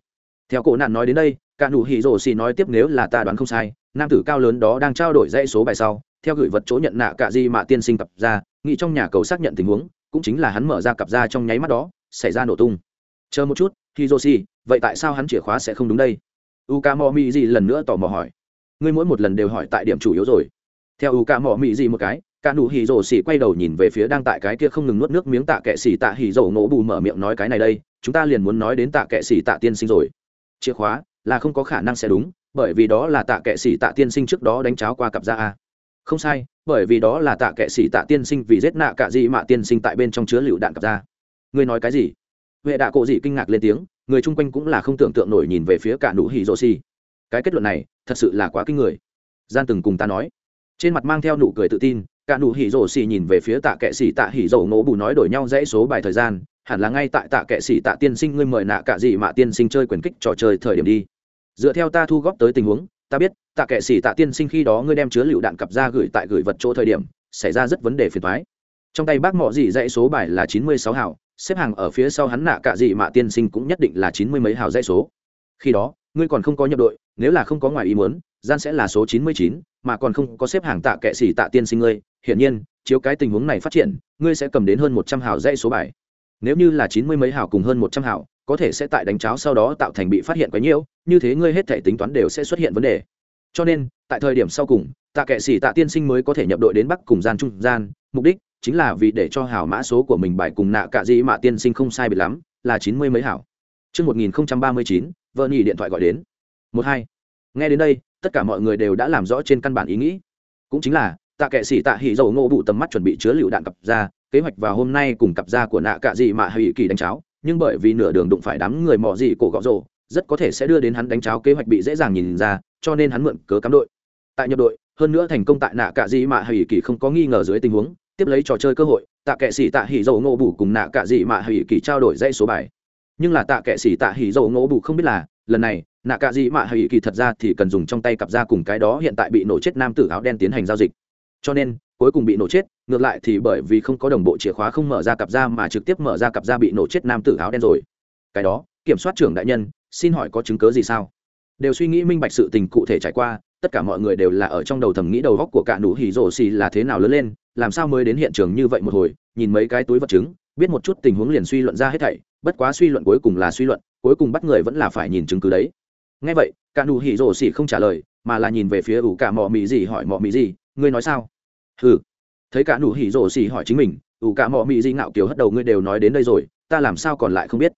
Theo cổ nạn nói đến đây, cả nụ hỉ rổ xì nói tiếp nếu là ta đoán không sai, nam tử cao lớn đó đang trao đổi dãy số bài sau, theo gửi vật chỗ nhận nạ cả di mà tiên sinh cặp ra, nghĩ trong nhà cầu xác nhận tình huống, cũng chính là hắn mở ra cặp ra trong nháy mắt đó, xảy ra nổ tung. Chờ một chút hiroshi vậy tại sao hắn chìa khóa sẽ không đúng đây? Uka mò mị gì lần nữa tò mò hỏi. Ngươi mỗi một lần đều hỏi tại điểm chủ yếu rồi. Theo uka mò mị gì một cái cả nụ hỉ rổ xỉ quay đầu nhìn về phía đang tại cái kia không ngừng nuốt nước miếng tạ kệ xỉ tạ hỉ rổ ngộ bù mở miệng nói cái này đây, chúng ta liền muốn nói đến tạ kệ xỉ tạ tiên sinh rồi. Chìa khóa, là không có khả năng sẽ đúng, bởi vì đó là tạ kệ xỉ tạ tiên sinh trước đó đánh cháo qua cặp da a. Không sai, bởi vì đó là tạ kệ xỉ tạ tiên sinh vì giết nạ cả gì mà tiên sinh tại bên trong chứa lựu đạn cặp da. Ngươi nói cái gì? Huệ đạ cộ dị kinh ngạc lên tiếng, người chung quanh cũng là không tưởng tượng nổi nhìn về phía cả nụ hỉ rổ xỉ. Cái kết luận này, thật sự là quá kinh người. Gian từng cùng ta nói. Trên mặt mang theo nụ cười tự tin cả nụ hỉ rổ xì nhìn về phía tạ kệ xì tạ hỉ rổ ngỗ bù nói đổi nhau dãy số bài thời gian, hẳn là ngay tại tạ kệ xì tạ tiên sinh ngươi mời nạ cả gì mà tiên sinh chơi quyền kích trò chơi thời điểm đi. Dựa theo ta thu góp tới tình huống, ta biết, tạ kệ xì tạ tiên sinh khi đó ngươi đem chứa lựu đạn cặp ra gửi tại gửi vật chỗ thời điểm, xảy ra rất vấn đề phiền thoái trong tay bác mọ gì dãy số bài là chín mươi sáu hào, xếp hàng ở phía sau hắn nạ cả gì mà tiên sinh cũng nhất định là chín mươi mấy hào dãy số. Khi đó, ngươi còn không có nhập đội, nếu là không có ngoài ý muốn, gian sẽ là số chín mươi chín, mà còn không có xếp hàng tạ kệ xì tạ tiên sinh ngươi hiển nhiên chiếu cái tình huống này phát triển ngươi sẽ cầm đến hơn một trăm hào dãy số bài nếu như là chín mươi mấy hào cùng hơn một trăm hào có thể sẽ tại đánh cháo sau đó tạo thành bị phát hiện quá nhiều, như thế ngươi hết thảy tính toán đều sẽ xuất hiện vấn đề cho nên tại thời điểm sau cùng tạ kệ sĩ tạ tiên sinh mới có thể nhập đội đến bắc cùng gian trung gian mục đích chính là vì để cho hào mã số của mình bài cùng nạ cả gì mà tiên sinh không sai biệt lắm là chín mươi mấy hảo Trước 1039, vợ nhỉ điện thoại gọi đến. 12. Nghe đến đây, tất cả mọi người đều đã làm rõ trên căn bản ý nghĩ. Cũng chính là, tạ kệ sĩ tạ hỉ dầu ngô bụ tầm mắt chuẩn bị chứa lựu đạn cặp ra kế hoạch vào hôm nay cùng cặp ra của nạ cạ dị mạ hỉ kỳ đánh cháo, nhưng bởi vì nửa đường đụng phải đám người mò dị cổ gọ rồ, rất có thể sẽ đưa đến hắn đánh cháo kế hoạch bị dễ dàng nhìn ra, cho nên hắn mượn cớ cắm đội. Tại nhập đội, hơn nữa thành công tại nạ cạ dị mạ hỉ kỳ không có nghi ngờ dưới tình huống, tiếp lấy trò chơi cơ hội, tạ kệ sĩ tạ hỉ dầu ngô bụ cùng nạ cạ dị mạ hỉ kỳ trao đổi dãy số bài. Nhưng là tạ kệ sĩ tạ hỉ dầu ngô bụ không biết là, lần này, nạ cạ dị mạ hỉ kỳ thật ra thì cần dùng trong tay cặp ra cùng cái đó hiện tại bị nổ chết nam tử áo đen tiến hành giao dịch cho nên, cuối cùng bị nổ chết, ngược lại thì bởi vì không có đồng bộ chìa khóa không mở ra cặp da mà trực tiếp mở ra cặp da bị nổ chết nam tử áo đen rồi. Cái đó, kiểm soát trưởng đại nhân, xin hỏi có chứng cớ gì sao? Đều suy nghĩ minh bạch sự tình cụ thể trải qua, tất cả mọi người đều là ở trong đầu thầm nghĩ đầu góc của cả nụ hỉ rổ xì là thế nào lớn lên, làm sao mới đến hiện trường như vậy một hồi, nhìn mấy cái túi vật chứng, biết một chút tình huống liền suy luận ra hết thảy, bất quá suy luận cuối cùng là suy luận, cuối cùng bắt người vẫn là phải nhìn chứng cứ đấy. Ngay vậy, cả nụ hỉ rổ xì không trả lời, mà là nhìn về phía ủ cả mọ mì gì hỏi mọ mì gì ngươi nói sao? Ừ thấy cả nụ hỉ rổ xỉ hỏi chính mình ủ cả mỏ mị dị ngạo kiểu hất đầu ngươi đều nói đến đây rồi ta làm sao còn lại không biết?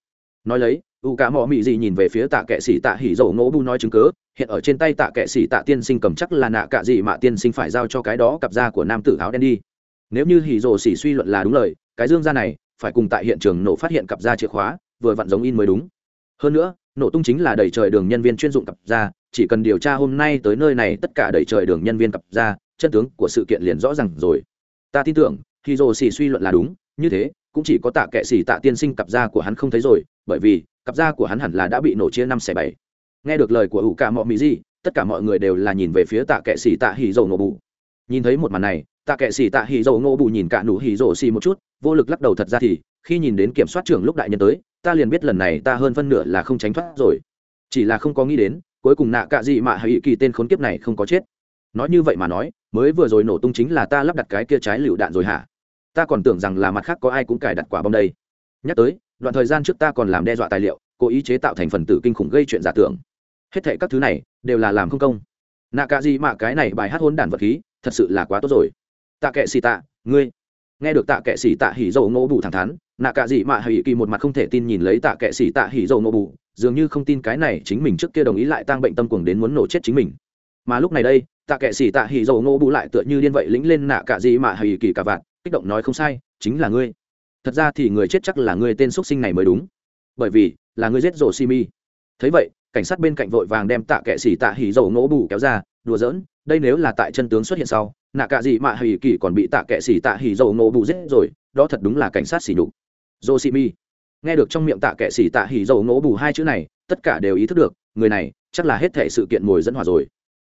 Nói lấy ủ cả mỏ mị dị nhìn về phía tạ kệ sĩ tạ hỉ rổ ngỗ bu nói chứng cứ, hiện ở trên tay tạ kệ sĩ tạ tiên sinh cầm chắc là nạ cả gì mà tiên sinh phải giao cho cái đó cặp da của nam tử áo đen đi. Nếu như hỉ rổ xỉ suy luận là đúng lời cái dương da này phải cùng tại hiện trường nổ phát hiện cặp da chìa khóa vừa vặn giống in mới đúng. Hơn nữa nổ tung chính là đẩy trời đường nhân viên chuyên dụng cặp da chỉ cần điều tra hôm nay tới nơi này tất cả đẩy trời đường nhân viên cặp da chân tướng của sự kiện liền rõ ràng rồi. Ta tin tưởng khi dồ xì suy luận là đúng như thế cũng chỉ có tạ kệ xì tạ tiên sinh cặp da của hắn không thấy rồi bởi vì cặp da của hắn hẳn là đã bị nổ chia năm xẻ bảy. Nghe được lời của ủ cả mọi mỹ dị, tất cả mọi người đều là nhìn về phía tạ kệ xì tạ Hỉ dầu nổ bù. Nhìn thấy một màn này tạ kệ xì tạ Hỉ dầu nổ bù nhìn cả nũ Hỉ dồ xì một chút vô lực lắc đầu thật ra thì khi nhìn đến kiểm soát trưởng lúc đại nhân tới ta liền biết lần này ta hơn phân nửa là không tránh thoát rồi. Chỉ là không có nghĩ đến cuối cùng nạ cạ dị mạ hay kỳ tên khốn kiếp này không có chết nói như vậy mà nói, mới vừa rồi nổ tung chính là ta lắp đặt cái kia trái lựu đạn rồi hả? Ta còn tưởng rằng là mặt khác có ai cũng cài đặt quả bom đây. Nhắc tới, đoạn thời gian trước ta còn làm đe dọa tài liệu, cố ý chế tạo thành phần tử kinh khủng gây chuyện giả tưởng. Hết thệ các thứ này, đều là làm không công. Nạ cả gì mà cái này bài hát hôn đản vật khí, thật sự là quá tốt rồi. Tạ kệ xì tạ ngươi. Nghe được tạ kệ xì tạ hỉ dầu ngỗ bù thẳng thắn nạ cả gì mà hỉ kỳ một mặt không thể tin nhìn lấy tạ kệ xì tạ hỉ dầu ngỗ bù dường như không tin cái này chính mình trước kia đồng ý lại tăng bệnh tâm cuồng đến muốn nổ chết chính mình. Mà lúc này đây tạ kệ xỉ tạ hỉ dầu ngô bù lại tựa như điên vậy lĩnh lên nạ cả gì mà hỉ kỳ cả vạn, kích động nói không sai, chính là ngươi. Thật ra thì người chết chắc là ngươi tên xuất sinh này mới đúng. Bởi vì, là ngươi giết rổ Simi thấy vậy, cảnh sát bên cạnh vội vàng đem tạ kệ xỉ tạ hỉ dầu ngô bù kéo ra, đùa giỡn, đây nếu là tại chân tướng xuất hiện sau, nạ cả gì mà hỉ kỳ còn bị tạ kệ xỉ tạ hỉ dầu ngô bù giết rồi, đó thật đúng là cảnh sát xỉ nhục. Rổ Simi nghe được trong miệng tạ kệ xỉ tạ hỉ dầu ngô bù hai chữ này, tất cả đều ý thức được, người này chắc là hết thể sự kiện ngồi dẫn hòa rồi.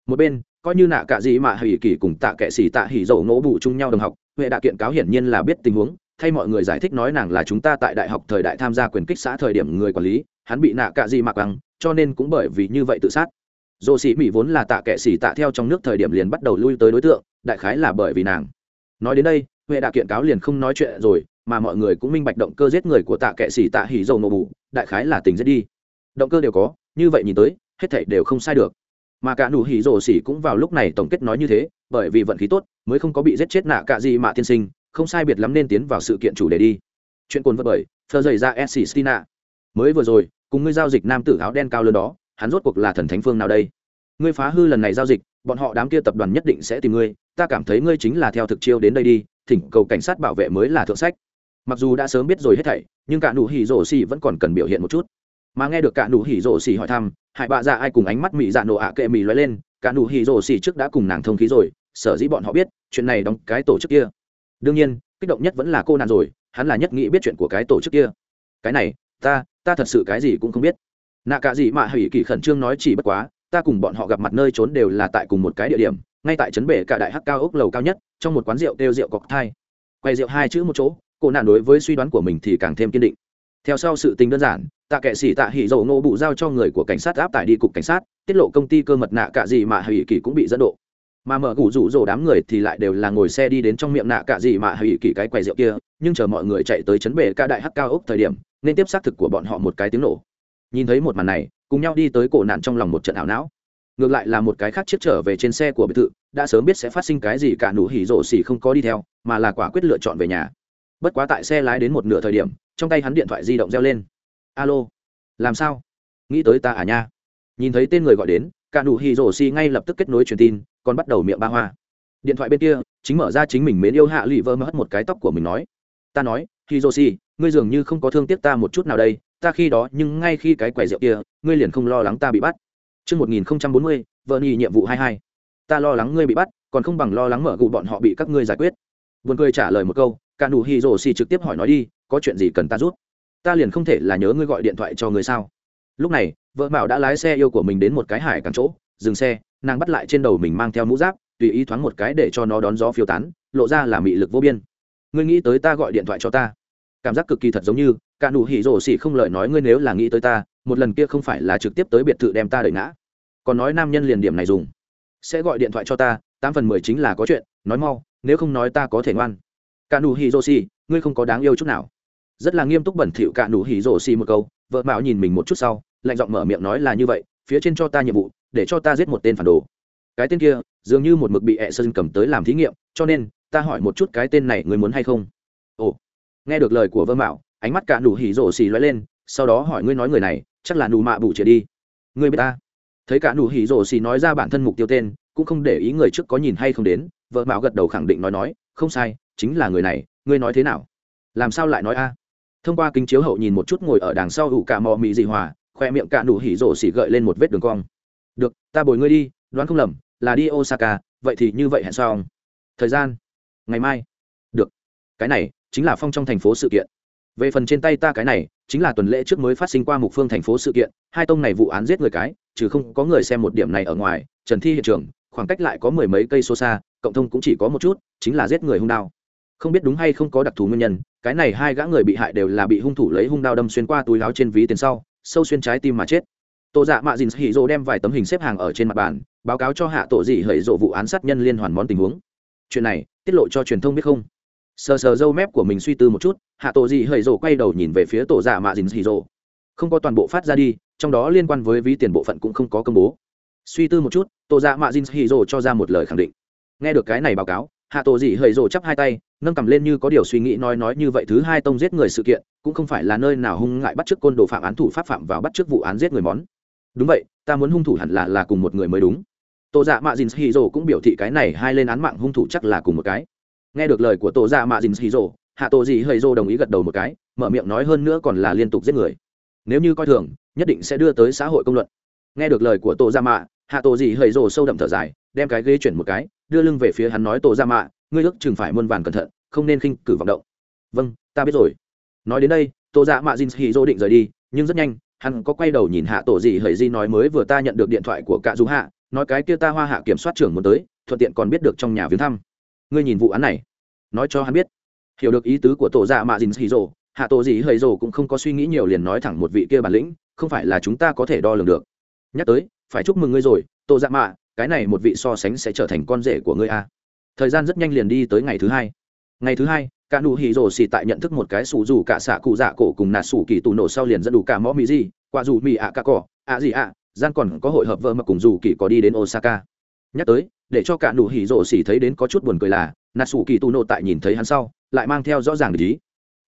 Một bên coi như nạ cả gì mà hỉ kỳ cùng tạ kệ sĩ tạ hỉ dầu ngỗ bù chung nhau đồng học, huệ đã kiện cáo hiển nhiên là biết tình huống, thay mọi người giải thích nói nàng là chúng ta tại đại học thời đại tham gia quyền kích xã thời điểm người quản lý, hắn bị nạ cả gì mặc bằng cho nên cũng bởi vì như vậy tự sát. Dồ sĩ mỹ vốn là tạ kệ sĩ tạ theo trong nước thời điểm liền bắt đầu lui tới đối tượng, đại khái là bởi vì nàng. Nói đến đây, huệ đã kiện cáo liền không nói chuyện rồi, mà mọi người cũng minh bạch động cơ giết người của tạ kệ sĩ tạ hỉ dầu ngỗ bù, đại khái là tình giết đi. Động cơ đều có, như vậy nhìn tới, hết thảy đều không sai được mà cả nụ hỉ rổ xỉ cũng vào lúc này tổng kết nói như thế, bởi vì vận khí tốt, mới không có bị giết chết nạ cả gì mà tiên sinh, không sai biệt lắm nên tiến vào sự kiện chủ đề đi. Chuyện cồn vật bởi thơ dày ra s s mới vừa rồi, cùng ngươi giao dịch nam tử áo đen cao lớn đó, hắn rốt cuộc là thần thánh phương nào đây? Ngươi phá hư lần này giao dịch, bọn họ đám kia tập đoàn nhất định sẽ tìm ngươi, ta cảm thấy ngươi chính là theo thực chiêu đến đây đi, thỉnh cầu cảnh sát bảo vệ mới là thượng sách. Mặc dù đã sớm biết rồi hết thảy, nhưng cả nụ hỉ rổ xỉ vẫn còn cần biểu hiện một chút mà nghe được cả nụ hỉ rổ xỉ hỏi thăm hại bạ dạ ai cùng ánh mắt mị dạ nổ ạ à kệ mị loay lên, cả nụ hỉ rổ xỉ trước đã cùng nàng thông khí rồi, sở dĩ bọn họ biết, chuyện này đóng cái tổ chức kia. Đương nhiên, kích động nhất vẫn là cô nàng rồi, hắn là nhất nghĩ biết chuyện của cái tổ chức kia. Cái này, ta ta thật sự cái gì cũng không biết. Nạ cả gì mà hỉ kỳ khẩn trương nói chỉ bất quá, ta cùng bọn họ gặp mặt nơi trốn đều là tại cùng một cái địa điểm, ngay tại trấn bể cả đại hắc cao ốc lầu cao nhất, trong một quán rượu kêu rượu cọc thai. Quay rượu hai chữ một chỗ, cô nàn đối với suy đoán của mình thì càng thêm kiên định. Theo sau sự tình đơn giản tạ kệ sĩ tạ hỉ dầu nô bụ giao cho người của cảnh sát áp tải đi cục cảnh sát, tiết lộ công ty cơ mật nạ cả gì mà hỉ kỳ cũng bị dẫn độ. Mà mở gủ rủ rồ đám người thì lại đều là ngồi xe đi đến trong miệng nạ cả gì mà hỉ kỳ cái quầy rượu kia, nhưng chờ mọi người chạy tới chấn bể ca đại hắc cao ốc thời điểm, nên tiếp xác thực của bọn họ một cái tiếng nổ. Nhìn thấy một màn này, cùng nhau đi tới cổ nạn trong lòng một trận ảo não. Ngược lại là một cái khác chiếc trở về trên xe của biệt thự, đã sớm biết sẽ phát sinh cái gì cả nụ hỉ rổ xỉ không có đi theo, mà là quả quyết lựa chọn về nhà. Bất quá tại xe lái đến một nửa thời điểm, trong tay hắn điện thoại di động reo lên alo làm sao nghĩ tới ta à nha nhìn thấy tên người gọi đến cả nụ hì rổ xì ngay lập tức kết nối truyền tin còn bắt đầu miệng ba hoa điện thoại bên kia chính mở ra chính mình mến yêu hạ lụy vơ mất một cái tóc của mình nói ta nói hì rổ xì ngươi dường như không có thương tiếc ta một chút nào đây ta khi đó nhưng ngay khi cái quẻ rượu kia ngươi liền không lo lắng ta bị bắt chương một nghìn bốn mươi vợ nhì nhiệm vụ 22. Ta lo lắng ngươi bị bắt, còn không bằng lo lắng mở gụ bọn họ bị các ngươi giải quyết. Buồn cười trả lời một câu, cả nụ hì rổ xì trực tiếp hỏi nói đi, có chuyện gì cần ta giúp? ta liền không thể là nhớ ngươi gọi điện thoại cho ngươi sao? Lúc này, vợ bảo đã lái xe yêu của mình đến một cái hải cảng chỗ, dừng xe, nàng bắt lại trên đầu mình mang theo mũ giáp, tùy ý thoáng một cái để cho nó đón gió phiêu tán, lộ ra là mị lực vô biên. Ngươi nghĩ tới ta gọi điện thoại cho ta? Cảm giác cực kỳ thật giống như, cả nụ hỉ rổ xỉ không lời nói ngươi nếu là nghĩ tới ta, một lần kia không phải là trực tiếp tới biệt thự đem ta đợi ngã. Còn nói nam nhân liền điểm này dùng. Sẽ gọi điện thoại cho ta, tám phần mười chính là có chuyện, nói mau, nếu không nói ta có thể ngoan. Cả nụ hỉ rổ xỉ, ngươi không có đáng yêu chút nào rất là nghiêm túc bẩn thỉu cả nụ hỉ rổ xì một câu, vợ mạo nhìn mình một chút sau, lạnh giọng mở miệng nói là như vậy, phía trên cho ta nhiệm vụ, để cho ta giết một tên phản đồ. Cái tên kia, dường như một mực bị ẹ sơn cầm tới làm thí nghiệm, cho nên, ta hỏi một chút cái tên này người muốn hay không? Ồ, nghe được lời của vợ mạo, ánh mắt cả nụ hỉ rổ xì lóe lên, sau đó hỏi ngươi nói người này, chắc là nụ mạ bù chia đi. Người biết ta? Thấy cả nụ hỉ rổ xì nói ra bản thân mục tiêu tên, cũng không để ý người trước có nhìn hay không đến, vợ mạo gật đầu khẳng định nói nói, không sai, chính là người này, ngươi nói thế nào? Làm sao lại nói a? thông qua kính chiếu hậu nhìn một chút ngồi ở đằng sau ủ cả mò mị dị hòa, khoe miệng cạn đủ hỉ rổ xỉ gợi lên một vết đường cong. Được, ta bồi ngươi đi, đoán không lầm, là đi osaka, vậy thì như vậy hẹn xong thời gian? Ngày mai. Được, cái này chính là phong trong thành phố sự kiện. Về phần trên tay ta cái này, chính là tuần lễ trước mới phát sinh qua mục phương thành phố sự kiện, hai tông này vụ án giết người cái chứ không có người xem một điểm này ở ngoài, trần thi hiện trường, khoảng cách lại có mười mấy cây xô xa, cộng thông cũng chỉ có một chút, chính là giết người hung đao. Không biết đúng hay không có đặc thù nguyên nhân cái này hai gã người bị hại đều là bị hung thủ lấy hung đao đâm xuyên qua túi láo trên ví tiền sau, sâu xuyên trái tim mà chết. Tổ dạ mạ dìn hỉ rộ đem vài tấm hình xếp hàng ở trên mặt bàn, báo cáo cho hạ tổ dị hẩy rộ vụ án sát nhân liên hoàn món tình huống. Chuyện này, tiết lộ cho truyền thông biết không? Sờ sờ râu mép của mình suy tư một chút, hạ tổ dị hẩy rộ quay đầu nhìn về phía tổ dạ mạ dìn hỉ rộ. Không có toàn bộ phát ra đi, trong đó liên quan với ví tiền bộ phận cũng không có công bố. Suy tư một chút, tổ dạ mạ dìn hỉ rộ cho ra một lời khẳng định. Nghe được cái này báo cáo hạ tổ dị hơi rồ chắp hai tay, nâng cầm lên như có điều suy nghĩ nói nói như vậy thứ hai tông giết người sự kiện, cũng không phải là nơi nào hung ngại bắt t côn đồ phạm án thủ pháp phạm vào bắt t vụ án giết người món. Đúng vậy, ta muốn hung thủ hẳn là là cùng một người mới đúng. Tổ dạ mạ dìn hì rồ cũng biểu thị cái này, hai lên án mạng hung thủ chắc là cùng một cái. Nghe được lời của tổ dạ mạ dìn hì rồ hạ tổ dị hơi rồ đồng ý gật đầu một cái, mở miệng nói hơn nữa còn là liên tục giết người. Nếu như coi thường, nhất định sẽ đưa tới xã hội công luận. Nghe được lời của tổ dạ mạ, hạ tổ dị hơi rồ sâu đậm thở dài, đem cái ghế chuyển một cái đưa lưng về phía hắn nói tổ ra mạ, ngươi ước chừng phải muôn vàn cẩn thận, không nên khinh cử vọng động. Vâng ta biết rồi. Nói đến đây tổ dạ mạ jin hì dô định rời đi, nhưng rất nhanh, hắn có quay đầu nhìn hạ tổ gì hầy di nói mới vừa ta nhận được điện thoại của cạ du hạ, nói cái kia ta hoa hạ kiểm soát trưởng muốn tới, thuận tiện còn biết được trong nhà viếng thăm. Ngươi nhìn vụ án này, nói cho hắn biết. Hiểu được ý tứ của tổ dạ mạ dìn hì rồ hạ tổ gì hầy rồ cũng không có suy nghĩ nhiều liền nói thẳng một vị kia bản lĩnh, không phải là chúng ta có thể đo lường được. Nhắc tới, phải chúc mừng ngươi rồi tổ dạ mạ cái này một vị so sánh sẽ trở thành con rể của ngươi a. Thời gian rất nhanh liền đi tới ngày thứ hai. Ngày thứ hai, cả nụ hỉ rồ xì tại nhận thức một cái sủ dù cả xạ cụ dạ cổ cùng nạt sủ kỳ tù nổ sau liền dẫn đủ cả mõ mỹ gì, qua dù mỹ ạ cả cỏ, ạ gì ạ, gian còn có hội hợp vợ mà cùng dù kỳ có đi đến osaka. Nhắc tới, để cho cả nụ hỉ rồ xì thấy đến có chút buồn cười là nạt sủ kỳ tù nổ tại nhìn thấy hắn sau, lại mang theo rõ ràng lý.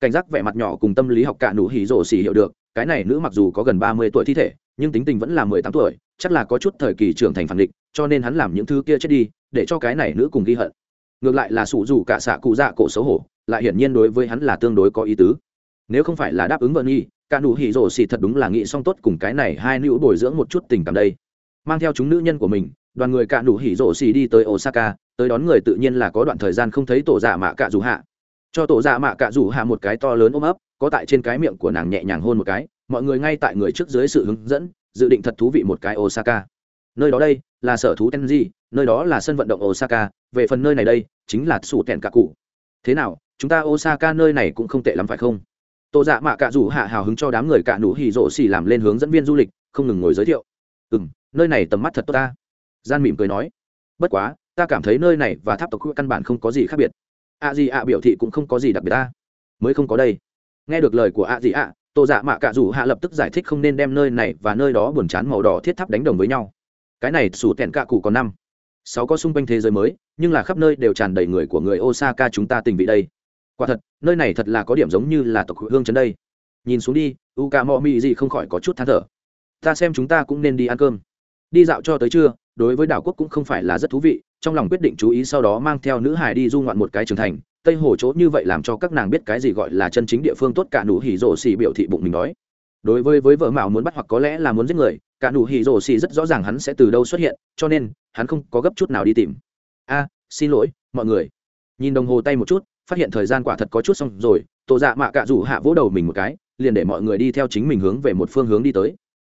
Cảnh giác vẻ mặt nhỏ cùng tâm lý học cả nụ hỉ rồ xì hiểu được, cái này nữ mặc dù có gần ba mươi tuổi thi thể, nhưng tính tình vẫn là mười tám tuổi, chắc là có chút thời kỳ trưởng thành phản định cho nên hắn làm những thứ kia chết đi, để cho cái này nữ cùng ghi hận. Ngược lại là sủ dù cả xạ cụ dạ cổ xấu hổ, lại hiển nhiên đối với hắn là tương đối có ý tứ. Nếu không phải là đáp ứng vợ nghi cả nụ hỉ rổ xì thật đúng là nghĩ xong tốt cùng cái này hai nữ bồi dưỡng một chút tình cảm đây. Mang theo chúng nữ nhân của mình, đoàn người cả nụ hỉ rổ xì đi tới osaka, tới đón người tự nhiên là có đoạn thời gian không thấy tổ giả mạ cả dù hạ. Cho tổ giả mạ cả dù hạ một cái to lớn ôm ấp, có tại trên cái miệng của nàng nhẹ nhàng hôn một cái, mọi người ngay tại người trước dưới sự hướng dẫn, dự định thật thú vị một cái osaka nơi đó đây là sở thú tenji, nơi đó là sân vận động osaka, về phần nơi này đây chính là sủ tèn cả cụ. Thế nào, chúng ta osaka nơi này cũng không tệ lắm phải không? Tô dạ mạ cạ rủ hạ hào hứng cho đám người cạ nụ hì rộ xì làm lên hướng dẫn viên du lịch, không ngừng ngồi giới thiệu. Ừ m nơi này tầm mắt thật tốt ta. Gian mỉm cười nói. Bất quá, ta cảm thấy nơi này và tháp tộc khu căn bản không có gì khác biệt. A gì ạ biểu thị cũng không có gì đặc biệt ta. Mới không có đây. Nghe được lời của a gì ạ, tô dạ mạ cạ rủ hạ lập tức giải thích không nên đem nơi này và nơi đó buồn chán màu đỏ thiết tháp đánh đồng với nhau cái này sủ tẹn cạ cụ còn năm. Sáu có xung quanh thế giới mới, nhưng là khắp nơi đều tràn đầy người của người osaka chúng ta tình vị đây. Quả thật, nơi này thật là có điểm giống như là tộc hương trấn đây. Nhìn xuống đi u ca mò mị gì không khỏi có chút than thở. Ta xem chúng ta cũng nên đi ăn cơm. Đi dạo cho tới trưa, đối với đảo quốc cũng không phải là rất thú vị, trong lòng quyết định chú ý sau đó mang theo nữ hải đi du ngoạn một cái trưởng thành. Tây hồ chỗ như vậy làm cho các nàng biết cái gì gọi là chân chính địa phương tốt cả nụ hỉ rổ xì biểu thị bụng mình đói đối với với vợ mạo muốn bắt hoặc có lẽ là muốn giết người cả nụ hỉ rổ xì rất rõ ràng hắn sẽ từ đâu xuất hiện, cho nên, hắn không có gấp chút nào đi tìm. A, xin lỗi, mọi người. Nhìn đồng hồ tay một chút, phát hiện thời gian quả thật có chút xong rồi tổ dạ mạ cạ rủ hạ vỗ đầu mình một cái, liền để mọi người đi theo chính mình hướng về một phương hướng đi tới.